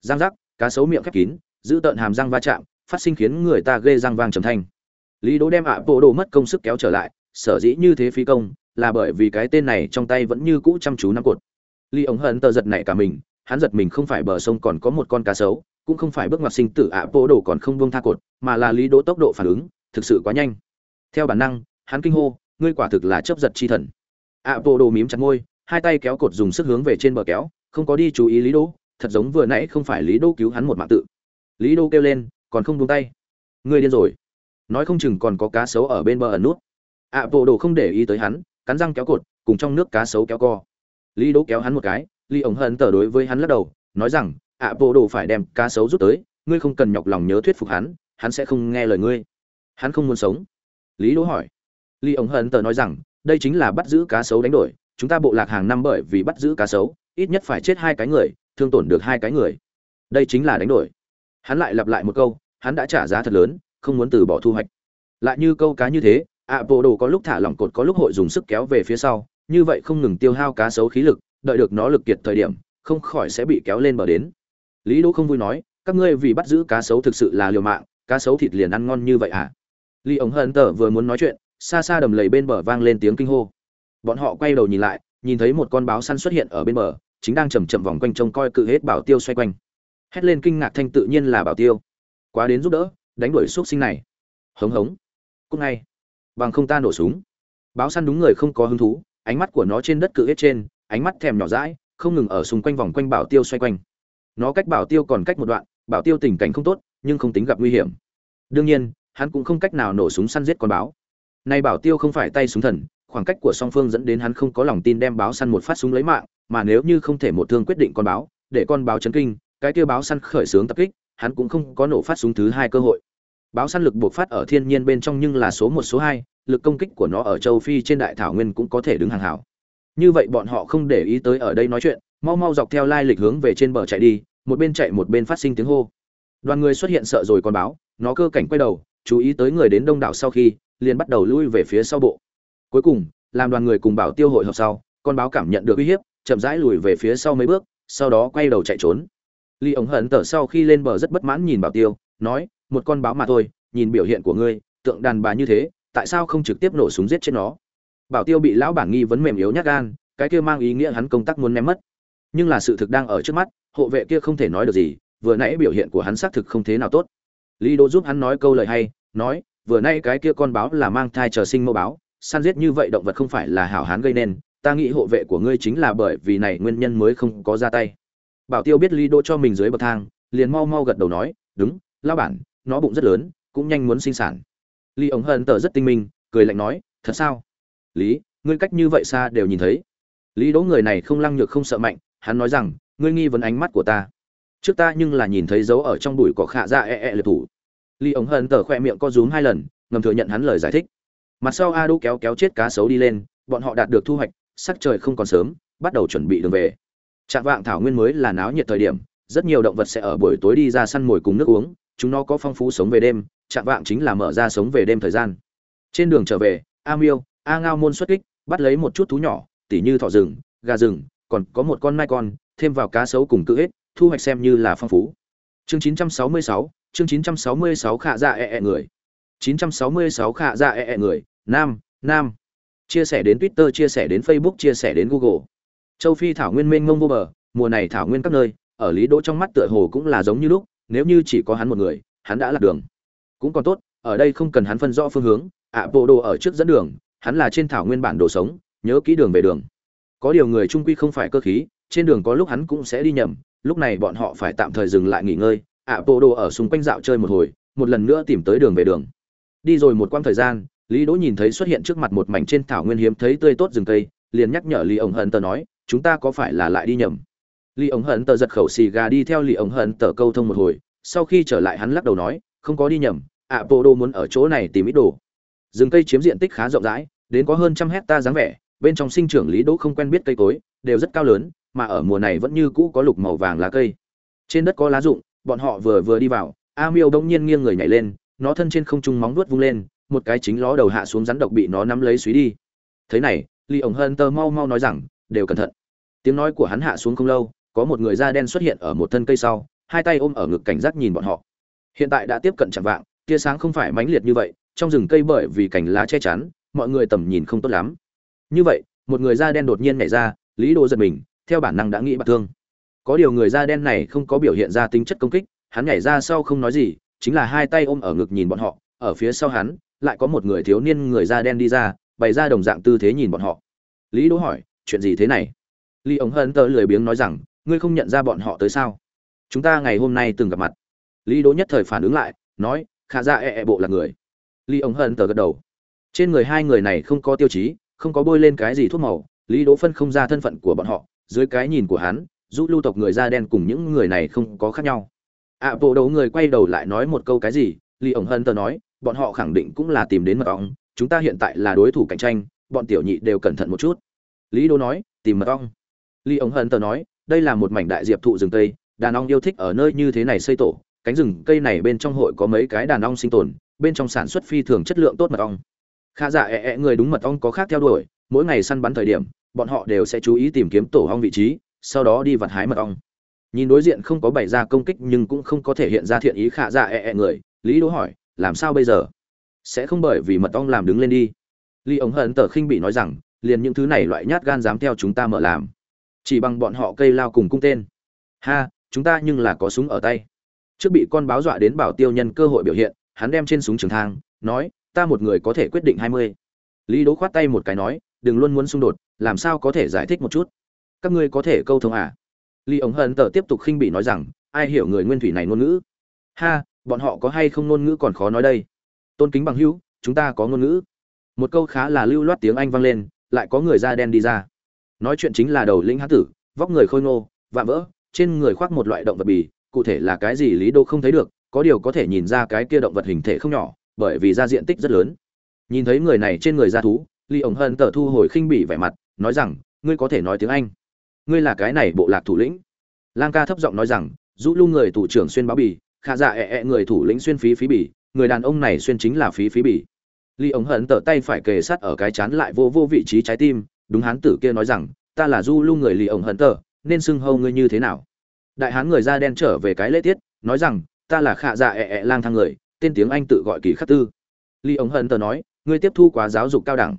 giang rắc, cá sấu miệng khép kín giữ tợn hàm răng va chạm phát sinh khiến người ta ghê răng vang trầm thanh. Lý đỗ đem ạ bộ đồ mất công sức kéo trở lại sở dĩ như thế phi công là bởi vì cái tên này trong tay vẫn như cũ chăm chú nắm cột. Lý ống hận tờ giật nảy cả mình hắn giật mình không phải bờ sông còn có một con cá sấu cũng không phải bước ngoặt sinh tử ạ bộ đồ còn không buông tha cột mà là lý đỗ tốc độ phản ứng thực sự quá nhanh. Theo bản năng hắn kinh hô ngươi quả thực là chấp giật chi thần. ạ bộ đồ mím chặt môi hai tay kéo cột dùng sức hướng về trên bờ kéo không có đi chú ý lý đỗ thật giống vừa nãy không phải lý Đô cứu hắn một mạng tự. Lý Đô kêu lên, còn không buông tay. Ngươi điên rồi. Nói không chừng còn có cá sấu ở bên bờ ẩn nút. Ạ, bộ đồ không để ý tới hắn, cắn răng kéo cột, cùng trong nước cá sấu kéo co. Lý Đô kéo hắn một cái, lý ổng hận tờ đối với hắn lắc đầu, nói rằng, ạ, bộ đồ phải đem cá sấu rút tới, ngươi không cần nhọc lòng nhớ thuyết phục hắn hắn sẽ không nghe lời ngươi. Hắn không muốn sống. Lý đỗ hỏi. Lý ổng hận tờ nói rằng, đây chính là bắt giữ cá sấu đánh đổi, chúng ta bộ lạc hàng năm bởi vì bắt giữ cá sấu, ít nhất phải chết hai cái người thương tổn được hai cái người. Đây chính là đánh đổi. Hắn lại lặp lại một câu, hắn đã trả giá thật lớn, không muốn từ bỏ thu hoạch. Lại như câu cá như thế ạ bộ đồ có lúc thả lỏng cột, có lúc hội dùng sức kéo về phía sau, như vậy không ngừng tiêu hao cá sấu khí lực, đợi được nó lực kiệt thời điểm, không khỏi sẽ bị kéo lên bờ đến. Lý đỗ không vui nói, các ngươi vì bắt giữ cá sấu thực sự là liều mạng, cá sấu thịt liền ăn ngon như vậy à? Lý ống hận tờ vừa muốn nói chuyện, xa xa đầm lầy bên bờ vang lên tiếng kinh hô. Bọn họ quay đầu nhìn lại, nhìn thấy một con báo săn xuất hiện ở bên bờ chính đang chầm chậm vòng quanh trông coi cự hết bảo tiêu xoay quanh. Hét lên kinh ngạc thanh tự nhiên là bảo tiêu. Quá đến giúp đỡ, đánh đuổi x sinh này. Hống hống. Cúc ngay. Bằng không ta nổ súng. Báo săn đúng người không có hứng thú, ánh mắt của nó trên đất cự hết trên, ánh mắt thèm nhỏ rãi không ngừng ở xung quanh vòng quanh bảo tiêu xoay quanh. Nó cách bảo tiêu còn cách một đoạn, bảo tiêu tình cảnh không tốt, nhưng không tính gặp nguy hiểm. Đương nhiên, hắn cũng không cách nào nổ súng săn giết con báo. Nay bảo tiêu không phải tay súng thần, khoảng cách của song phương dẫn đến hắn không có lòng tin đem báo săn một phát súng lấy mạng mà nếu như không thể một thương quyết định con báo, để con báo chấn kinh, cái kia báo săn khởi xướng tập kích, hắn cũng không có nổ phát súng thứ hai cơ hội. Báo săn lực buộc phát ở thiên nhiên bên trong nhưng là số một, số hai, lực công kích của nó ở châu phi trên đại thảo nguyên cũng có thể đứng hàng hảo. Như vậy bọn họ không để ý tới ở đây nói chuyện, mau mau dọc theo lai lịch hướng về trên bờ chạy đi, một bên chạy một bên phát sinh tiếng hô. Đoàn người xuất hiện sợ rồi con báo, nó cơ cảnh quay đầu, chú ý tới người đến đông đảo sau khi, liền bắt đầu lui về phía sau bộ. Cuối cùng, làm đoàn người cùng bảo tiêu hội họp sau, con báo cảm nhận được uy hiếp chậm rãi lùi về phía sau mấy bước, sau đó quay đầu chạy trốn. Ly ống hận tở sau khi lên bờ rất bất mãn nhìn bảo tiêu, nói, một con báo mà thôi, nhìn biểu hiện của ngươi, tượng đàn bà như thế, tại sao không trực tiếp nổ súng giết chết nó? Bảo tiêu bị lão bản nghi vấn mềm yếu nhát gan, cái kia mang ý nghĩa hắn công tác muốn ném mất. Nhưng là sự thực đang ở trước mắt, hộ vệ kia không thể nói được gì, vừa nãy biểu hiện của hắn xác thực không thế nào tốt. Lý đỗ giúp hắn nói câu lời hay, nói, vừa nay cái kia con báo là mang thai chờ sinh mẫu báo, săn giết như vậy động vật không phải là hảo hán gây nên ta nghĩ hộ vệ của ngươi chính là bởi vì này nguyên nhân mới không có ra tay. Bảo tiêu biết lý Đỗ cho mình dưới bậc thang, liền mau mau gật đầu nói, đúng lao bản, nó bụng rất lớn, cũng nhanh muốn sinh sản. Lý ống hận tờ rất tinh minh, cười lạnh nói, thật sao? Lý, ngươi cách như vậy xa đều nhìn thấy. Lý đỗ người này không lăng nhược không sợ mạnh, hắn nói rằng, ngươi nghi vấn ánh mắt của ta. Trước ta nhưng là nhìn thấy dấu ở trong bụi cỏ khạ ra e e liệt thủ. Lý ống hận tờ khoe miệng co rúm hai lần, ngầm thừa nhận hắn lời giải thích. Mặt sau a đỗ kéo kéo chết cá sấu đi lên, bọn họ đạt được thu hoạch sắc trời không còn sớm bắt đầu chuẩn bị đường về. Trạng vạng thảo nguyên mới là náo nhiệt thời điểm rất nhiều động vật sẽ ở buổi tối đi ra săn mồi cùng nước uống chúng nó có phong phú sống về đêm Trạng vạng chính là mở ra sống về đêm thời gian. Trên đường trở về a miêu a ngao môn xuất kích bắt lấy một chút thú nhỏ tỉ như thỏ rừng gà rừng còn có một con mai con thêm vào cá sấu cùng cự hết thu hoạch xem như là phong phú. Chương 966, chương 966 khạ dạ e e người. 966 khạ dạ e e người. Nam nam chia sẻ đến twitter, chia sẻ đến facebook, chia sẻ đến google. Châu phi thảo nguyên mênh mông vô bờ, mùa này thảo nguyên các nơi, ở lý đỗ trong mắt tựa hồ cũng là giống như lúc, nếu như chỉ có hắn một người, hắn đã lạc đường. Cũng còn tốt, ở đây không cần hắn phân rõ phương hướng, ạ, bộ đồ ở trước dẫn đường, hắn là trên thảo nguyên bản đồ sống, nhớ kỹ đường về đường. Có điều người trung quy không phải cơ khí, trên đường có lúc hắn cũng sẽ đi nhầm, lúc này bọn họ phải tạm thời dừng lại nghỉ ngơi, ạ, bộ đồ ở xung quanh dạo chơi một hồi, một lần nữa tìm tới đường về đường. Đi rồi một quãng thời gian lý đỗ nhìn thấy xuất hiện trước mặt một mảnh trên thảo nguyên hiếm thấy tươi tốt rừng cây, liền nhắc nhở lý ổng hận tờ nói, chúng ta có phải là lại đi nhầm? Lý ổng hận tờ giật khẩu xì gà đi theo lý ổng hận tờ câu thông một hồi, sau khi trở lại hắn lắc đầu nói, không có đi nhầm, ạ, bộ Đô muốn ở chỗ này tìm ít đồ. Rừng cây chiếm diện tích khá rộng rãi, đến có hơn trăm hecta dáng vẻ, bên trong sinh trưởng lý đỗ không quen biết cây cối, đều rất cao lớn, mà ở mùa này vẫn như cũ có lục màu vàng lá cây. Trên đất có lá rụng, bọn họ vừa vừa đi vào, a miêu bỗng nhiên nghiêng người nhảy lên, nó thân trên không trung móng vuốt vung lên một cái chính ló đầu hạ xuống rắn độc bị nó nắm lấy suý đi. Thế này, Lý ổng hân tơ mau mau nói rằng, đều cẩn thận. Tiếng nói của hắn hạ xuống không lâu, có một người da đen xuất hiện ở một thân cây sau, hai tay ôm ở ngực cảnh giác nhìn bọn họ. Hiện tại đã tiếp cận chạm vạng, tia sáng không phải mãnh liệt như vậy, trong rừng cây bởi vì cành lá che chắn, mọi người tầm nhìn không tốt lắm. Như vậy, một người da đen đột nhiên nhảy ra, lý Đồ giật mình, theo bản năng đã nghĩ bạc thương. Có điều người da đen này không có biểu hiện ra tính chất công kích, hắn nhảy ra sau không nói gì, chính là hai tay ôm ở ngực nhìn bọn họ, ở phía sau hắn lại có một người thiếu niên người da đen đi ra bày ra đồng dạng tư thế nhìn bọn họ. Lý đỗ hỏi chuyện gì thế này? Lý ống hân tơ lười biếng nói rằng ngươi không nhận ra bọn họ tới sao? Chúng ta ngày hôm nay từng gặp mặt. Lý đỗ nhất thời phản ứng lại nói khả ra e, e bộ là người. Lý ống hân tờ gật đầu. Trên người hai người này không có tiêu chí không có bôi lên cái gì thuốc màu lý đỗ phân không ra thân phận của bọn họ dưới cái nhìn của hắn giúp lưu tộc người da đen cùng những người này không có khác nhau. Ạ bộ đầu người quay đầu lại nói một câu cái gì lý ổng hân tờ nói bọn họ khẳng định cũng là tìm đến mật ong chúng ta hiện tại là đối thủ cạnh tranh bọn tiểu nhị đều cẩn thận một chút. Lý đô nói tìm mật ong. Lý Ống hân tờ nói đây là một mảnh đại diệp thụ rừng tây đàn ong yêu thích ở nơi như thế này xây tổ cánh rừng cây này bên trong hội có mấy cái đàn ong sinh tồn bên trong sản xuất phi thường chất lượng tốt mật ong. Khả giả ẹ ẹ người đúng mật ong có khác theo đuổi, mỗi ngày săn bắn thời điểm, bọn họ đều sẽ chú ý tìm kiếm tổ ong vị trí, sau đó đi vặt hái mật ong. Nhìn đối diện không có bày ra công kích nhưng cũng không có thể hiện ra thiện ý khả giả ẹ ẹ người, Lý Đỗ hỏi, làm sao bây giờ? Sẽ không bởi vì mật ong làm đứng lên đi. Lý ống hận tờ khinh bị nói rằng, liền những thứ này loại nhát gan dám theo chúng ta mở làm. Chỉ bằng bọn họ cây lao cùng cung tên. Ha, chúng ta nhưng là có súng ở tay. Trước bị con báo dọa đến bảo tiêu nhân cơ hội biểu hiện, hắn đem trên súng trường thang, nói, ta một người có thể quyết định hai mươi lý đỗ khoát tay một cái nói đừng luôn muốn xung đột làm sao có thể giải thích một chút các ngươi có thể câu thông à lý ống hận tờ tiếp tục khinh bị nói rằng ai hiểu người nguyên thủy này ngôn ngữ ha bọn họ có hay không ngôn ngữ còn khó nói đây? Tôn kính bằng hữu, chúng ta có ngôn ngữ. Một câu khá là lưu loát tiếng anh vang lên, lại có người da đen đi ra. Nói chuyện chính là đầu lĩnh hán tử, vóc người khôi ngô, vạm vỡ, trên người khoác một loại động vật bì, cụ thể là cái gì lý đô không thấy được, có điều có thể nhìn ra cái kia động vật hình thể không nhỏ, bởi vì da diện tích rất lớn. Nhìn thấy người này trên người ra thú ly ổng hân tờ thu hồi khinh bỉ vẻ mặt, nói rằng, ngươi có thể nói tiếng anh. Ngươi là cái này bộ lạc thủ lĩnh. Lang ca thấp giọng nói rằng rũ lu người thủ trưởng xuyên báo bì khả dạ ẹ ẹ người thủ lĩnh xuyên phí phí bỉ, người đàn ông này xuyên chính là phí phí bỉ. ly ống hận tở tay phải kề sát ở cái chán lại vô vô vị trí trái tim đúng hán tử kia nói rằng ta là du lưu người ly ổng hận tở nên xưng hâu ngươi như thế nào? Đại hán người da đen trở về cái lễ tiết nói rằng ta là khả dạ ẹ ẹ lang thang người tên tiếng anh tự gọi kỳ khắc tư. Ly ống hận tờ nói ngươi tiếp thu quá giáo dục cao đẳng.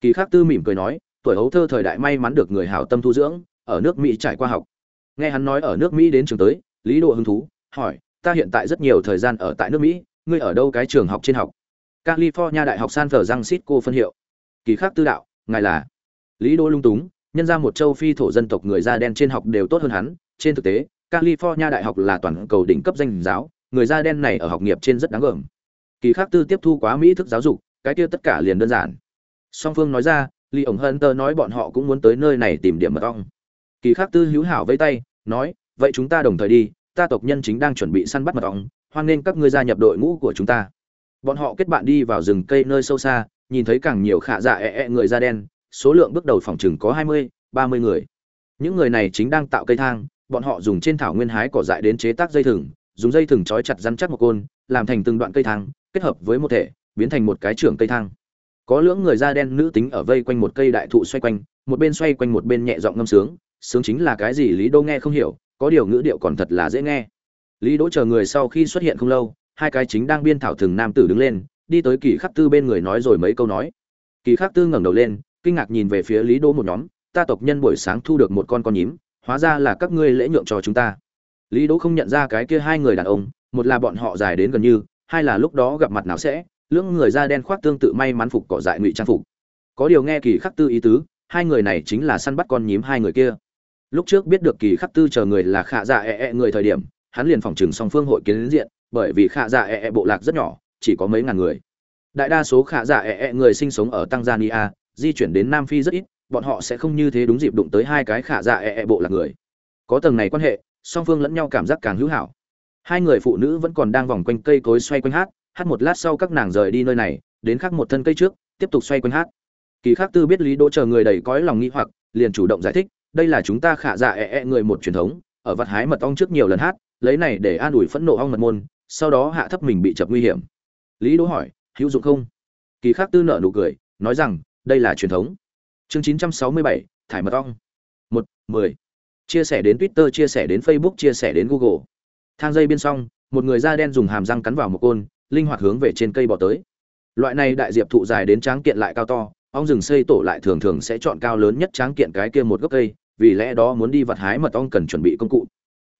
Kỳ khắc tư mỉm cười nói tuổi hấu thơ thời đại may mắn được người hảo tâm thu dưỡng ở nước mỹ trải qua học. Nghe hắn nói ở nước mỹ đến trường tới lý độ hứng thú hỏi ta hiện tại rất nhiều thời gian ở tại nước mỹ, ngươi ở đâu cái trường học trên học? California đại học san francisco phân hiệu. Kỳ khắc tư đạo, ngài là lý đô lung túng, nhân ra một châu phi thổ dân tộc người da đen trên học đều tốt hơn hắn. Trên thực tế, california đại học là toàn cầu đỉnh cấp danh giáo, người da đen này ở học nghiệp trên rất đáng gờm kỳ khác tư tiếp thu quá mỹ thức giáo dục, cái kia tất cả liền đơn giản. Song phương nói ra ly ổng hân tơ nói bọn họ cũng muốn tới nơi này tìm điểm mật ong. Kỳ khác tư hữu hảo vây tay, nói, vậy chúng ta đồng thời đi ta tộc nhân chính đang chuẩn bị săn bắt mật ong, hoan nghênh các ngươi gia nhập đội ngũ của chúng ta. Bọn họ kết bạn đi vào rừng cây nơi sâu xa, nhìn thấy càng nhiều khả dạ e e người da đen, số lượng bước đầu phòng chừng có hai mươi, ba mươi người. Những người này chính đang tạo cây thang, bọn họ dùng trên thảo nguyên hái cỏ dại đến chế tác dây thừng, dùng dây thừng trói chặt rắn chắc một côn, làm thành từng đoạn cây thang, kết hợp với một thể, biến thành một cái trưởng cây thang. Có lưỡng người da đen nữ tính ở vây quanh một cây đại thụ xoay quanh, một bên xoay quanh một bên nhẹ giọng ngâm sướng sướng chính là cái gì lý đô nghe không hiểu có điều ngữ điệu còn thật là dễ nghe. Lý đỗ chờ người sau khi xuất hiện không lâu, hai cái chính đang biên thảo thường nam tử đứng lên, đi tới kỳ khắc tư bên người nói rồi mấy câu nói. Kỳ khắc tư ngẩng đầu lên, kinh ngạc nhìn về phía lý đỗ một nhóm, ta tộc nhân buổi sáng thu được một con con nhím, hóa ra là các ngươi lễ nhượng cho chúng ta. Lý đỗ không nhận ra cái kia hai người đàn ông, một là bọn họ dài đến gần như, hai là lúc đó gặp mặt nào sẽ, lưỡng người da đen khoác tương tự may mắn phục cỏ dại ngụy trang phục. Có điều nghe kỳ khắc tư ý tứ, hai người này chính là săn bắt con nhím hai người kia lúc trước biết được kỳ khắc tư chờ người là khả dạ e e người thời điểm, hắn liền phòng trừng song phương hội kiến đến diện, bởi vì khả dạ e e bộ lạc rất nhỏ, chỉ có mấy ngàn người. Đại đa số khả dạ e e người sinh sống ở tanzania, di chuyển đến nam phi rất ít, bọn họ sẽ không như thế đúng dịp đụng tới hai cái khả dạ e e bộ lạc người. Có tầng này quan hệ, song phương lẫn nhau cảm giác càng hữu hảo. Hai người phụ nữ vẫn còn đang vòng quanh cây cối xoay quanh hát hát một lát sau các nàng rời đi nơi này, đến khắc một thân cây trước, tiếp tục xoay quanh hát. Kỳ khắc tư biết lý đỗ chờ người đầy cõi lòng nghĩ hoặc, liền chủ động giải thích đây là chúng ta khả dạ ẹ e, e người một truyền thống ở vặt hái mật ong trước nhiều lần hát lấy này để an ủi phẫn nộ ong mật môn sau đó hạ thấp mình bị chập nguy hiểm. Lý đỗ hỏi hữu dụng không? Kỳ khác tư nợ nụ cười nói rằng đây là truyền thống. Chương 967, thải mật ong. Một mười. Chia sẻ đến Twitter, chia sẻ đến Facebook, chia sẻ đến Google. thang dây biên xong một người da đen dùng hàm răng cắn vào một côn linh hoạt hướng về trên cây bò tới. Loại này đại diệp thụ dài đến tráng kiện lại cao to ong rừng xây tổ lại thường thường sẽ chọn cao lớn nhất tráng kiện cái kia một gốc cây vì lẽ đó muốn đi vặt hái mật ong cần chuẩn bị công cụ.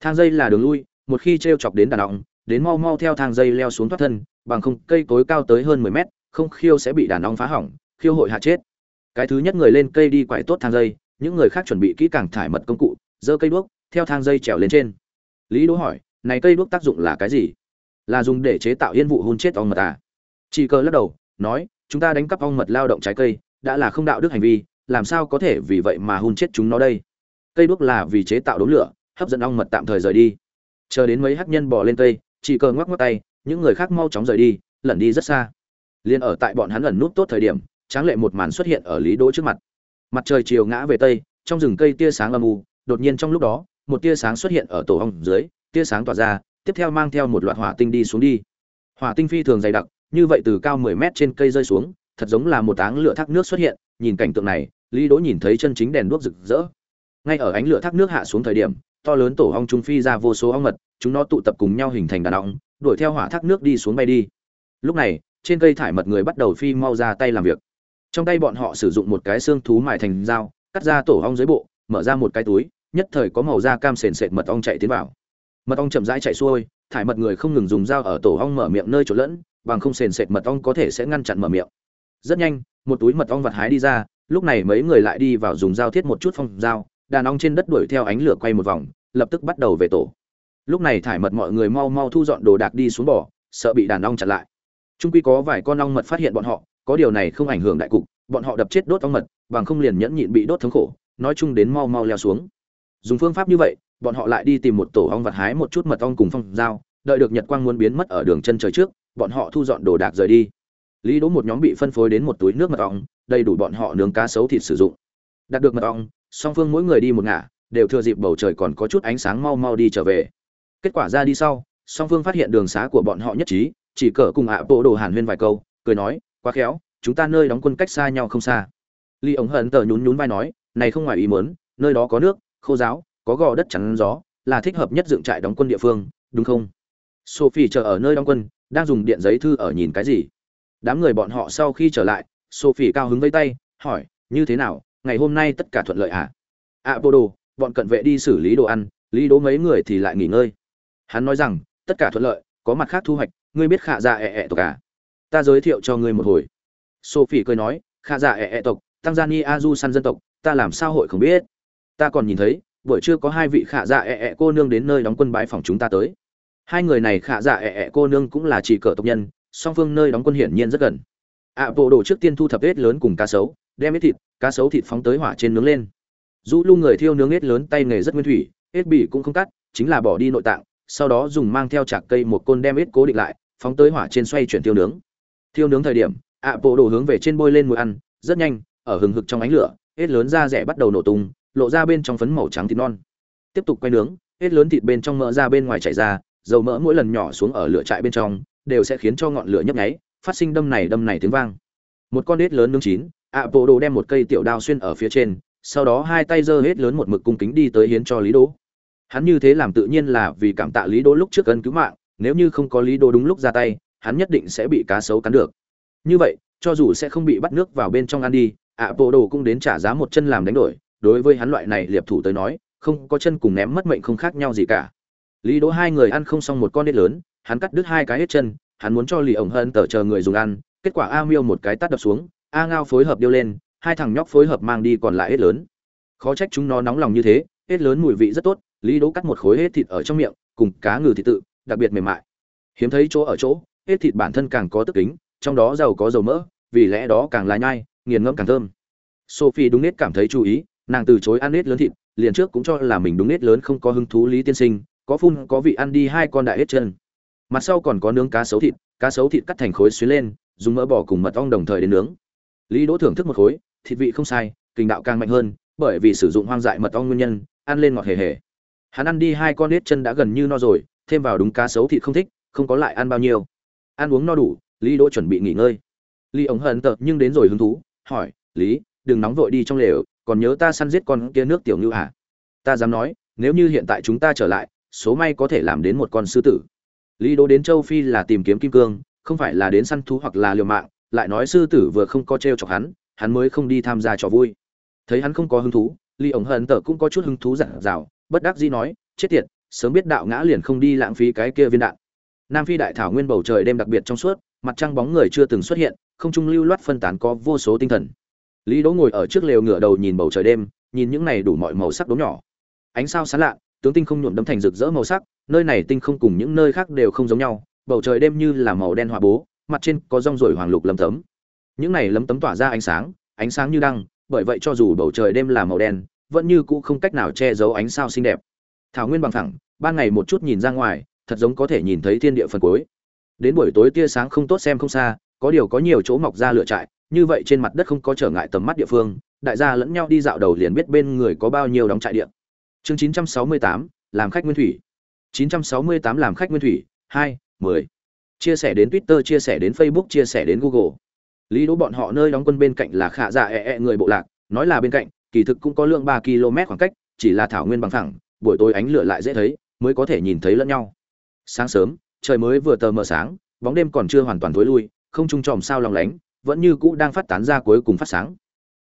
Thang dây là đường lui, một khi t r e o chọc đến đàn ong, đến mau mau theo thang dây leo xuống thoát thân, bằng không, cây cối cao tới hơn mười mét, không khiêu sẽ bị đàn ong phá hỏng, khiêu hội hạ chết. Cái thứ nhất người lên cây đi quải tốt thang dây, những người khác chuẩn bị kỹ càng thải mật công cụ, giơ cây đuốc, theo thang dây trèo lên trên. Lý đỗ hỏi, này cây đuốc tác dụng là cái gì? Là dùng để chế tạo yên vụ hôn chết ong mật à? Chỉ cơ lắc đầu, nói, chúng ta đánh cắp ong mật lao động trái cây, đã là không đạo đức hành vi làm sao có thể vì vậy mà hôn chết chúng nó đây? Cây đuốc là vì chế tạo đốm lửa, hấp dẫn ong mật tạm thời rời đi. Chờ đến mấy hắc nhân bò lên cây, chỉ cờ ngoắc ngoắc tay, những người khác mau chóng rời đi, lẩn đi rất xa. Liền ở tại bọn hắn lẩn nút tốt thời điểm, tráng lệ một màn xuất hiện ở lý đỗ trước mặt. Mặt trời chiều ngã về tây, trong rừng cây tia sáng âm u, đột nhiên trong lúc đó, một tia sáng xuất hiện ở tổ ong dưới, tia sáng tỏa ra, tiếp theo mang theo một loạt hỏa tinh đi xuống đi. Hỏa tinh phi thường dày đặc, như vậy từ cao 10 mét trên cây rơi xuống, thật giống là một áng lửa thác nước xuất hiện, nhìn cảnh tượng này lý đỗ nhìn thấy chân chính đèn đuốc rực rỡ. Ngay ở ánh lửa thác nước hạ xuống thời điểm, to lớn tổ ong trung phi ra vô số ong mật, chúng nó tụ tập cùng nhau hình thành đàn ong, đuổi theo hỏa thác nước đi xuống bay đi. Lúc này, trên cây thải mật người bắt đầu phi mau ra tay làm việc. Trong tay bọn họ sử dụng một cái xương thú mài thành dao, cắt ra tổ ong dưới bộ, mở ra một cái túi, nhất thời có màu da cam sền sệt mật ong chạy tiến vào. Mật ong chậm rãi chạy xuôi, thải mật người không ngừng dùng dao ở tổ ong mở miệng nơi chỗ lẫn, bằng không sền sệt mật ong có thể sẽ ngăn chặn mở miệng. Rất nhanh, một túi mật ong vặt hái đi ra lúc này mấy người lại đi vào dùng dao thiết một chút phong dao, đàn ong trên đất đuổi theo ánh lửa quay một vòng, lập tức bắt đầu về tổ. Lúc này thải mật mọi người mau mau thu dọn đồ đạc đi xuống bỏ sợ bị đàn ong chặn lại. Trung quy có vài con ong mật phát hiện bọn họ, có điều này không ảnh hưởng đại cục, bọn họ đập chết đốt ong mật, bằng không liền nhẫn nhịn bị đốt thống khổ, nói chung đến mau mau leo xuống. Dùng phương pháp như vậy, bọn họ lại đi tìm một tổ ong vặt hái một chút mật ong cùng phong dao, đợi được nhật quang muốn biến mất ở đường chân trời trước, bọn họ thu dọn đồ đạc rời đi. Lý đỗ một nhóm bị phân phối đến một túi nước mật ong đầy đủ bọn họ nướng cá sấu thịt sử dụng. Đạt được mật ong, song phương mỗi người đi một ngả, đều thừa dịp bầu trời còn có chút ánh sáng mau mau đi trở về. Kết quả ra đi sau, song phương phát hiện đường xá của bọn họ nhất trí, chỉ cỡ cùng ạ bộ đồ hàn huyên vài câu, cười nói, quá khéo, chúng ta nơi đóng quân cách xa nhau không xa. Ly ống hận tờ nhún nhún vai nói, này không ngoài ý muốn, nơi đó có nước, khô giáo có gò đất chắn gió, là thích hợp nhất dựng trại đóng quân địa phương, đúng không? Sophie chờ ở nơi đóng quân, đang dùng điện giấy thư ở nhìn cái gì? Đám người bọn họ sau khi trở lại sophie cao hứng vây tay, hỏi, như thế nào? Ngày hôm nay tất cả thuận lợi à ạ bộ đồ, bọn cận vệ đi xử lý đồ ăn, lý đố mấy người thì lại nghỉ ngơi. Hắn nói rằng, tất cả thuận lợi, có mặt khác thu hoạch, ngươi biết khạ dạ ẹ ẹ tộc à? Ta giới thiệu cho ngươi một hồi. Sophie cười nói khạ dạ ẹ ẹ tộc, tanzania du săn dân tộc, ta làm sao hội không biết? Ta còn nhìn thấy, buổi trưa có hai vị khạ dạ ẹ ẹ cô nương đến nơi đóng quân bái phòng chúng ta tới. Hai người này khạ dạ ẹ ẹ cô nương cũng là chỉ cờ tộc nhân, song phương nơi đóng quân hiển nhiên rất gần ạ bộ đồ trước tiên thu thập hết lớn cùng cá sấu, đem hết thịt, cá sấu thịt phóng tới hỏa trên nướng lên. Du lu người thiêu nướng hết lớn tay nghề rất nguyên thủy, hết bỉ cũng không cắt, chính là bỏ đi nội tạng, sau đó dùng mang theo chạc cây một côn đem hết cố định lại, phóng tới hỏa trên xoay chuyển thiêu nướng. Thiêu nướng thời điểm, ạ bộ đồ hướng về trên bôi lên mùi ăn, rất nhanh, ở hừng hực trong ánh lửa hết lớn da rẻ bắt đầu nổ tung, lộ ra bên trong phấn màu trắng thịt non. Tiếp tục quay nướng hết lớn thịt bên trong mỡ ra bên ngoài chảy ra, dầu mỡ mỗi lần nhỏ xuống ở lửa trại bên trong, đều sẽ khiến cho ngọn lửa nhấp nháy phát sinh đâm này đâm này tiếng vang. Một con đít lớn nướng chín ạ bộ đồ đem một cây tiểu đao xuyên ở phía trên, sau đó hai tay giơ hết lớn một mực cung kính đi tới hiến cho lý đỗ. Hắn như thế làm tự nhiên là vì cảm tạ lý đỗ lúc trước ân cứu mạng, nếu như không có lý đỗ đúng lúc ra tay, hắn nhất định sẽ bị cá sấu cắn được. Như vậy, cho dù sẽ không bị bắt nước vào bên trong ăn đi ạ bộ đồ cũng đến trả giá một chân làm đánh đổi. Đối với hắn loại này liệp thủ tới nói, không có chân cùng ném mất mệnh không khác nhau gì cả. Lý đỗ hai người ăn không xong một con đít lớn, hắn cắt đứt hai cái hết chân hắn muốn cho lì ổng hơn, tờ chờ người dùng ăn kết quả a miêu một cái tắt đập xuống a ngao phối hợp điêu lên hai thằng nhóc phối hợp mang đi còn lại hết lớn. Khó trách chúng nó nóng lòng như thế hết lớn mùi vị rất tốt lý đỗ cắt một khối hết thịt ở trong miệng cùng cá ngừ thịt tự đặc biệt mềm mại. Hiếm thấy chỗ ở chỗ hết thịt bản thân càng có tức kính trong đó giàu có dầu mỡ vì lẽ đó càng lá nhai nghiền ngẫm càng thơm. Sophie đúng nết cảm thấy chú ý nàng từ chối ăn nết lớn thịt liền trước cũng cho là mình đúng nết lớn không có hứng thú lý tiên sinh có phun có vị ăn đi hai con đại hết chân mặt sau còn có nướng cá sấu thịt, cá sấu thịt cắt thành khối xuyến lên, dùng mỡ bò cùng mật ong đồng thời đến nướng. Lý đỗ thưởng thức một khối, thịt vị không sai, kinh đạo càng mạnh hơn, bởi vì sử dụng hoang dại mật ong nguyên nhân, ăn lên ngọt hề hề. Hắn ăn đi hai con nết chân đã gần như no rồi, thêm vào đúng cá sấu thịt không thích, không có lại ăn bao nhiêu. Ăn uống no đủ, lý đỗ chuẩn bị nghỉ ngơi. Lý ống hận tợt nhưng đến rồi hứng thú, hỏi, lý, đừng nóng vội đi trong lều, còn nhớ ta săn giết con kia nước tiểu ngưu à ta dám nói, nếu như hiện tại chúng ta trở lại, số may có thể làm đến một con sư tử lý đỗ đến châu phi là tìm kiếm kim cương, không phải là đến săn thú hoặc là liều mạng, lại nói sư tử vừa không có t chọc hắn hắn mới không đi tham gia trò vui. Thấy hắn không có hứng thú, Lý ổng hận tở cũng có chút hứng thú dặn dào, bất đắc dĩ nói, chết tiệt, sớm biết đạo ngã liền không đi lãng phí cái kia viên đạn. Nam phi đại thảo nguyên bầu trời đêm đặc biệt trong suốt, mặt trăng bóng người chưa từng xuất hiện, không trung lưu loát phân tán có vô số tinh thần. Lý đỗ ngồi ở trước lều ngửa đầu nhìn bầu trời đêm, nhìn những này đủ mọi màu sắc đốm nhỏ. Ánh sao sáng lạ tướng tinh không nhuộm đấm thành rực rỡ màu sắc, nơi này tinh không cùng những nơi khác đều không giống nhau, bầu trời đêm như là màu đen hòa bố, mặt trên có rong rổi hoàng lục lấm tấm. Những này lấm tấm tỏa ra ánh sáng ánh sáng như đăng, bởi vậy cho dù bầu trời đêm là màu đen, vẫn như cũ không cách nào che giấu ánh sao xinh đẹp. Thảo nguyên bằng thẳng, ban ngày một chút nhìn ra ngoài, thật giống có thể nhìn thấy thiên địa phần cuối. Đến buổi tối tia sáng không tốt xem không xa, có điều có nhiều chỗ mọc ra lửa trại, như vậy trên mặt đất không có trở ngại tầm mắt địa phương, đại gia lẫn nhau đi dạo đầu liền biết bên người có bao nhiêu đóng trại điện chương 968, làm khách nguyên thủy. 968 làm khách nguyên thủy. 2, 10. chia sẻ đến twitter chia sẻ đến facebook chia sẻ đến google. Lý đỗ bọn họ nơi đóng quân bên cạnh là khả dạ e e người bộ lạc. Nói là bên cạnh kỳ thực cũng có lượng 3 km khoảng cách chỉ là thảo nguyên bằng phẳng. Buổi tối ánh lửa lại dễ thấy mới có thể nhìn thấy lẫn nhau. Sáng sớm trời mới vừa tờ mờ sáng bóng đêm còn chưa hoàn toàn tối lui không trung tròm sao lòng lánh vẫn như cũ đang phát tán ra cuối cùng phát sáng.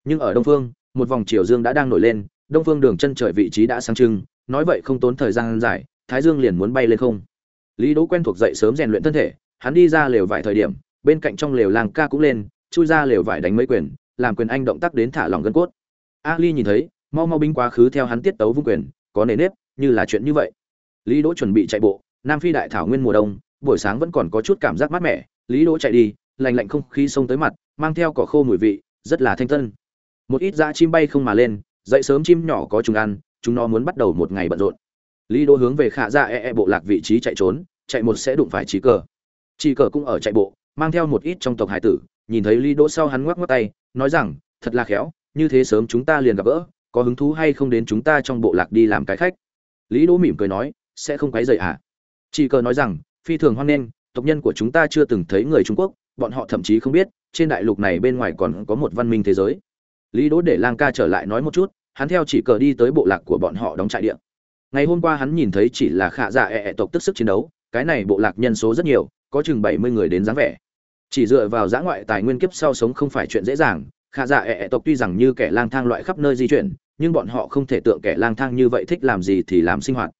Nhưng ở đông phương một vòng chiều dương đã đang nổi lên đông phương đường chân trời vị trí đã sáng trưng, nói vậy không tốn thời gian dài, thái dương liền muốn bay lên không. Lý đỗ quen thuộc dậy sớm rèn luyện thân thể, hắn đi ra lều vải thời điểm, bên cạnh trong lều làng ca cũng lên, chui ra lều vải đánh mấy quyền, làm quyền anh động tác đến thả lòng gân cốt. Ali nhìn thấy, mau mau binh quá khứ theo hắn tiết tấu vung quyền, có nề nếp, như là chuyện như vậy. Lý đỗ chuẩn bị chạy bộ, nam phi đại thảo nguyên mùa đông, buổi sáng vẫn còn có chút cảm giác mát mẻ, lý đỗ chạy đi, lạnh lạnh không khí xông tới mặt, mang theo cỏ khô mùi vị, rất là thanh tân. Một ít dã chim bay không mà lên dậy sớm chim nhỏ có chúng ăn chúng nó muốn bắt đầu một ngày bận rộn. Lý đỗ hướng về khả dạ e, e bộ lạc vị trí chạy trốn chạy một sẽ đụng phải chỉ cờ. Chỉ cờ cũng ở chạy bộ mang theo một ít trong tộc hải tử nhìn thấy lý đỗ sau hắn ngoắc ngoắc tay nói rằng thật là khéo như thế sớm chúng ta liền gặp gỡ có hứng thú hay không đến chúng ta trong bộ lạc đi làm cái khách? Lý đỗ mỉm cười nói sẽ không quấy rầy à? Chỉ cờ nói rằng phi thường hoan nghênh tộc nhân của chúng ta chưa từng thấy người trung quốc bọn họ thậm chí không biết trên đại lục này bên ngoài còn có một văn minh thế giới lý đỗ để lang ca trở lại nói một chút, hắn theo chỉ cờ đi tới bộ lạc của bọn họ đóng trại địa. Ngày hôm qua hắn nhìn thấy chỉ là khạ dạ ẹ、e、ẹ tộc tức sức chiến đấu, cái này bộ lạc nhân số rất nhiều, có chừng bảy mươi người đến dáng vẻ. Chỉ dựa vào giã ngoại tài nguyên kiếp sau sống không phải chuyện dễ dàng khạ dạ ẹ、e、ẹ tộc tuy rằng như kẻ lang thang loại khắp nơi di chuyển, nhưng bọn họ không thể tượng kẻ lang thang như vậy thích làm gì thì làm sinh hoạt.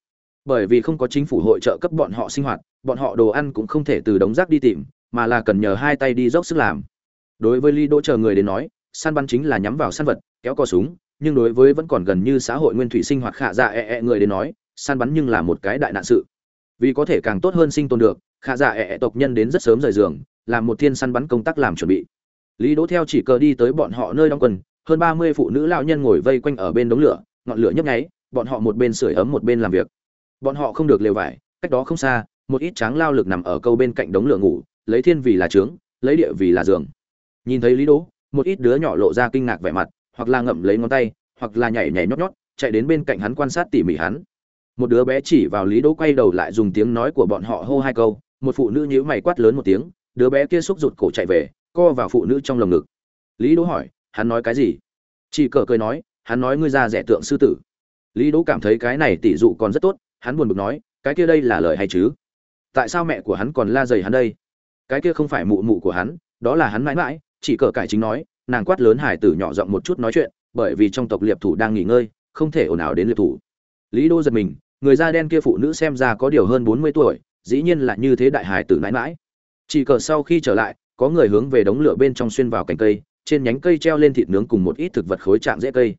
Bởi vì không có chính phủ hội trợ cấp bọn họ sinh hoạt, bọn họ đồ ăn cũng không thể từ đống rác đi tìm, mà là cần nhờ hai tay đi dốc sức làm. Đối với Lý đỗ chờ người đến nói săn bắn chính là nhắm vào săn vật, kéo co súng, nhưng đối với vẫn còn gần như xã hội nguyên thủy sinh hoạt khả dạ e e người đến nói, săn bắn nhưng là một cái đại nạn sự. Vì có thể càng tốt hơn sinh tồn được, khả dạ e e tộc nhân đến rất sớm rời giường, làm một thiên săn bắn công tác làm chuẩn bị. Lý đỗ theo chỉ cờ đi tới bọn họ nơi đóng quân hơn ba mươi phụ nữ lao nhân ngồi vây quanh ở bên đống lửa, ngọn lửa nhấp nháy, bọn họ một bên sưởi ấm một bên làm việc. Bọn họ không được lều vải, cách đó không xa, một ít tráng lao lực nằm ở câu bên cạnh đống lửa ngủ, lấy thiên vì là trướng, lấy địa vì là giường. Nhìn thấy lý đỗ một ít đứa nhỏ lộ ra kinh ngạc vẻ mặt, hoặc là ngậm lấy ngón tay, hoặc là nhảy nhảy nhót nhót, chạy đến bên cạnh hắn quan sát tỉ mỉ hắn. Một đứa bé chỉ vào lý đỗ quay đầu lại dùng tiếng nói của bọn họ hô hai câu, một phụ nữ nhíu mày quát lớn một tiếng, đứa bé kia xúc rụt cổ chạy về, co vào phụ nữ trong lồng ngực. Lý đỗ hỏi, hắn nói cái gì? Chỉ cờ cười nói, hắn nói ngươi ra rẻ tượng sư tử. Lý đỗ cảm thấy cái này tỷ dụ còn rất tốt, hắn buồn bực nói, cái kia đây là lời hay chứ? Tại sao mẹ của hắn còn la dày hắn đây? Cái kia không phải mụ mụ của hắn, đó là hắn mãi mãi chỉ cờ cải chính nói, nàng quát lớn hải tử nhỏ giọng một chút nói chuyện, bởi vì trong tộc liệp thủ đang nghỉ ngơi, không thể ồn ào đến liệp thủ. Lý đô giật mình, người da đen kia phụ nữ xem ra có điều hơn bốn mươi tuổi, dĩ nhiên là như thế đại hải tử mãi mãi. Chỉ cờ sau khi trở lại, có người hướng về đống lửa bên trong xuyên vào cành cây, trên nhánh cây treo lên thịt nướng cùng một ít thực vật khối chạm dễ cây.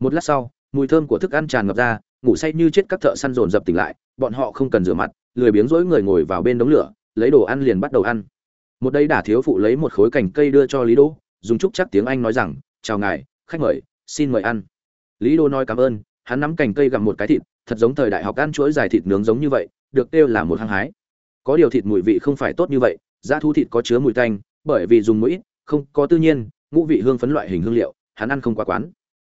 Một lát sau, mùi thơm của thức ăn tràn ngập ra, ngủ say như chết các thợ săn dồn dập tỉnh lại, bọn họ không cần rửa mặt, lười biếng rỗi người ngồi vào bên đống lửa, lấy đồ ăn liền bắt đầu ăn một đây đả thiếu phụ lấy một khối cành cây đưa cho lý đỗ, dùng chúc chắc tiếng anh nói rằng, chào ngài, khách mời, xin mời ăn. Lý đỗ nói cảm ơn, hắn nắm cành cây gặm một cái thịt, thật giống thời đại học ăn chuỗi dài thịt nướng giống như vậy, được kêu là một hăng hái. Có điều thịt mùi vị không phải tốt như vậy da thu thịt có chứa mùi tanh, bởi vì dùng mũi, không có tự nhiên, ngũ vị hương phấn loại hình hương liệu, hắn ăn không quá quán.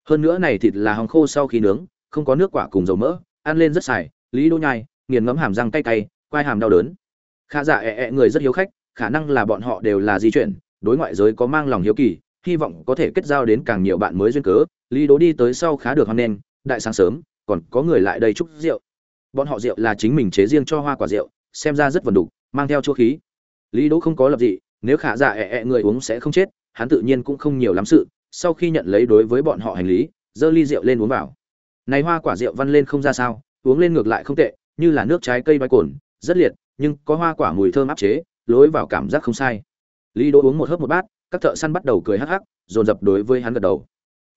Hơn nữa này thịt là hòng khô sau khi nướng, không có nước quả cùng dầu mỡ, ăn lên rất xài, lý đỗ nhai, nghiền ngấm hàm răng cay cay, quai hàm đau đớn. Kha giả ẹ ẹ người rất hiếu khách khả năng là bọn họ đều là di chuyển, đối ngoại giới có mang lòng hiếu kỳ, hy vọng có thể kết giao đến càng nhiều bạn mới duyên cớ. Lý đố đi tới sau khá được hoan nghênh, đại sáng sớm, còn có người lại đây chúc rượu. Bọn họ rượu là chính mình chế riêng cho hoa quả rượu, xem ra rất vần đục, mang theo chỗ khí. Lý đố không có lập dị, nếu khả dạ ẹ ẹ người uống sẽ không chết, hắn tự nhiên cũng không nhiều lắm sự, sau khi nhận lấy đối với bọn họ hành lý, dơ ly rượu lên uống vào. Này hoa quả rượu văn lên không ra sao, uống lên ngược lại không tệ, như là nước trái cây bay cồn, rất liệt, nhưng có hoa quả mùi thơm áp chế lối vào cảm giác không sai. Lý đỗ uống một hớp một bát, các thợ săn bắt đầu cười hắc hắc, dồn dập đối với hắn gật đầu.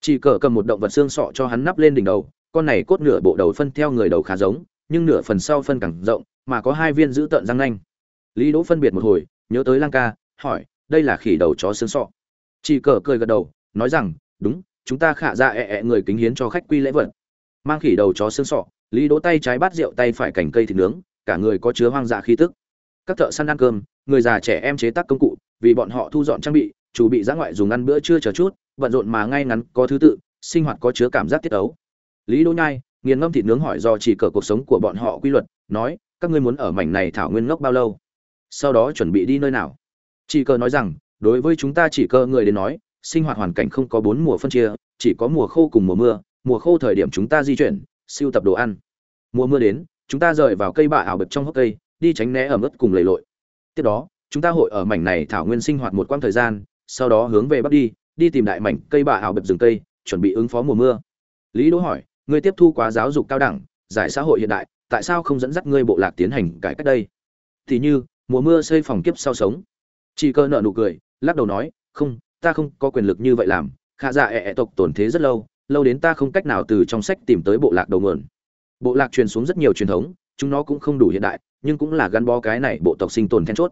Chỉ cờ cầm một động vật xương sọ cho hắn nắp lên đỉnh đầu, con này cốt nửa bộ đầu phân theo người đầu khá giống, nhưng nửa phần sau phân càng rộng, mà có hai viên giữ tợn răng nanh. Lý đỗ phân biệt một hồi, nhớ tới lang ca, hỏi, đây là khỉ đầu chó xương sọ? Chỉ cờ cười gật đầu, nói rằng, đúng, chúng ta khả dạ ra ẹ người kính hiến cho khách quy lễ vật. Mang khỉ đầu chó xương sọ, lý đỗ tay trái bát rượu tay phải cành cây thịt nướng, cả người có chứa hoang dã khí tức. Các thợ săn ăn cơm người già trẻ em chế tác công cụ, vì bọn họ thu dọn trang bị, chủ bị ra ngoại dùng ăn bữa trưa chờ chút, bận rộn mà ngay ngắn có thứ tự, sinh hoạt có chứa cảm giác tiết ấu. Lý đỗ nhai, nghiền ngâm thịt nướng hỏi do chỉ cờ cuộc sống của bọn họ quy luật, nói, các ngươi muốn ở mảnh này thảo nguyên ngốc bao lâu? Sau đó chuẩn bị đi nơi nào? Chỉ cờ nói rằng, đối với chúng ta chỉ cờ người đến nói, sinh hoạt hoàn cảnh không có bốn mùa phân chia, chỉ có mùa khô cùng mùa mưa, mùa khô thời điểm chúng ta di chuyển, siêu tập đồ ăn. Mùa mưa đến, chúng ta rời vào cây bạ ảo bập trong hốc cây, đi tránh né ẩm ướt cùng lầy lội tiếp đó chúng ta hội ở mảnh này thảo nguyên sinh hoạt một quãng thời gian sau đó hướng về bắc đi đi tìm đại mảnh cây bà ảo bập rừng cây chuẩn bị ứng phó mùa mưa. Lý đỗ hỏi ngươi tiếp thu quá giáo dục cao đẳng giải xã hội hiện đại tại sao không dẫn dắt ngươi bộ lạc tiến hành cải cách đây? Thì như mùa mưa xây phòng kiếp sau sống. Chỉ cơ nợ nụ cười lắc đầu nói không ta không có quyền lực như vậy làm khả dạ ẹ, ẹ tộc tổn thế rất lâu lâu đến ta không cách nào từ trong sách tìm tới bộ lạc đầu nguồn. Bộ lạc truyền xuống rất nhiều truyền thống chúng nó cũng không đủ hiện đại nhưng cũng là gắn bó cái này bộ tộc sinh tồn then chốt.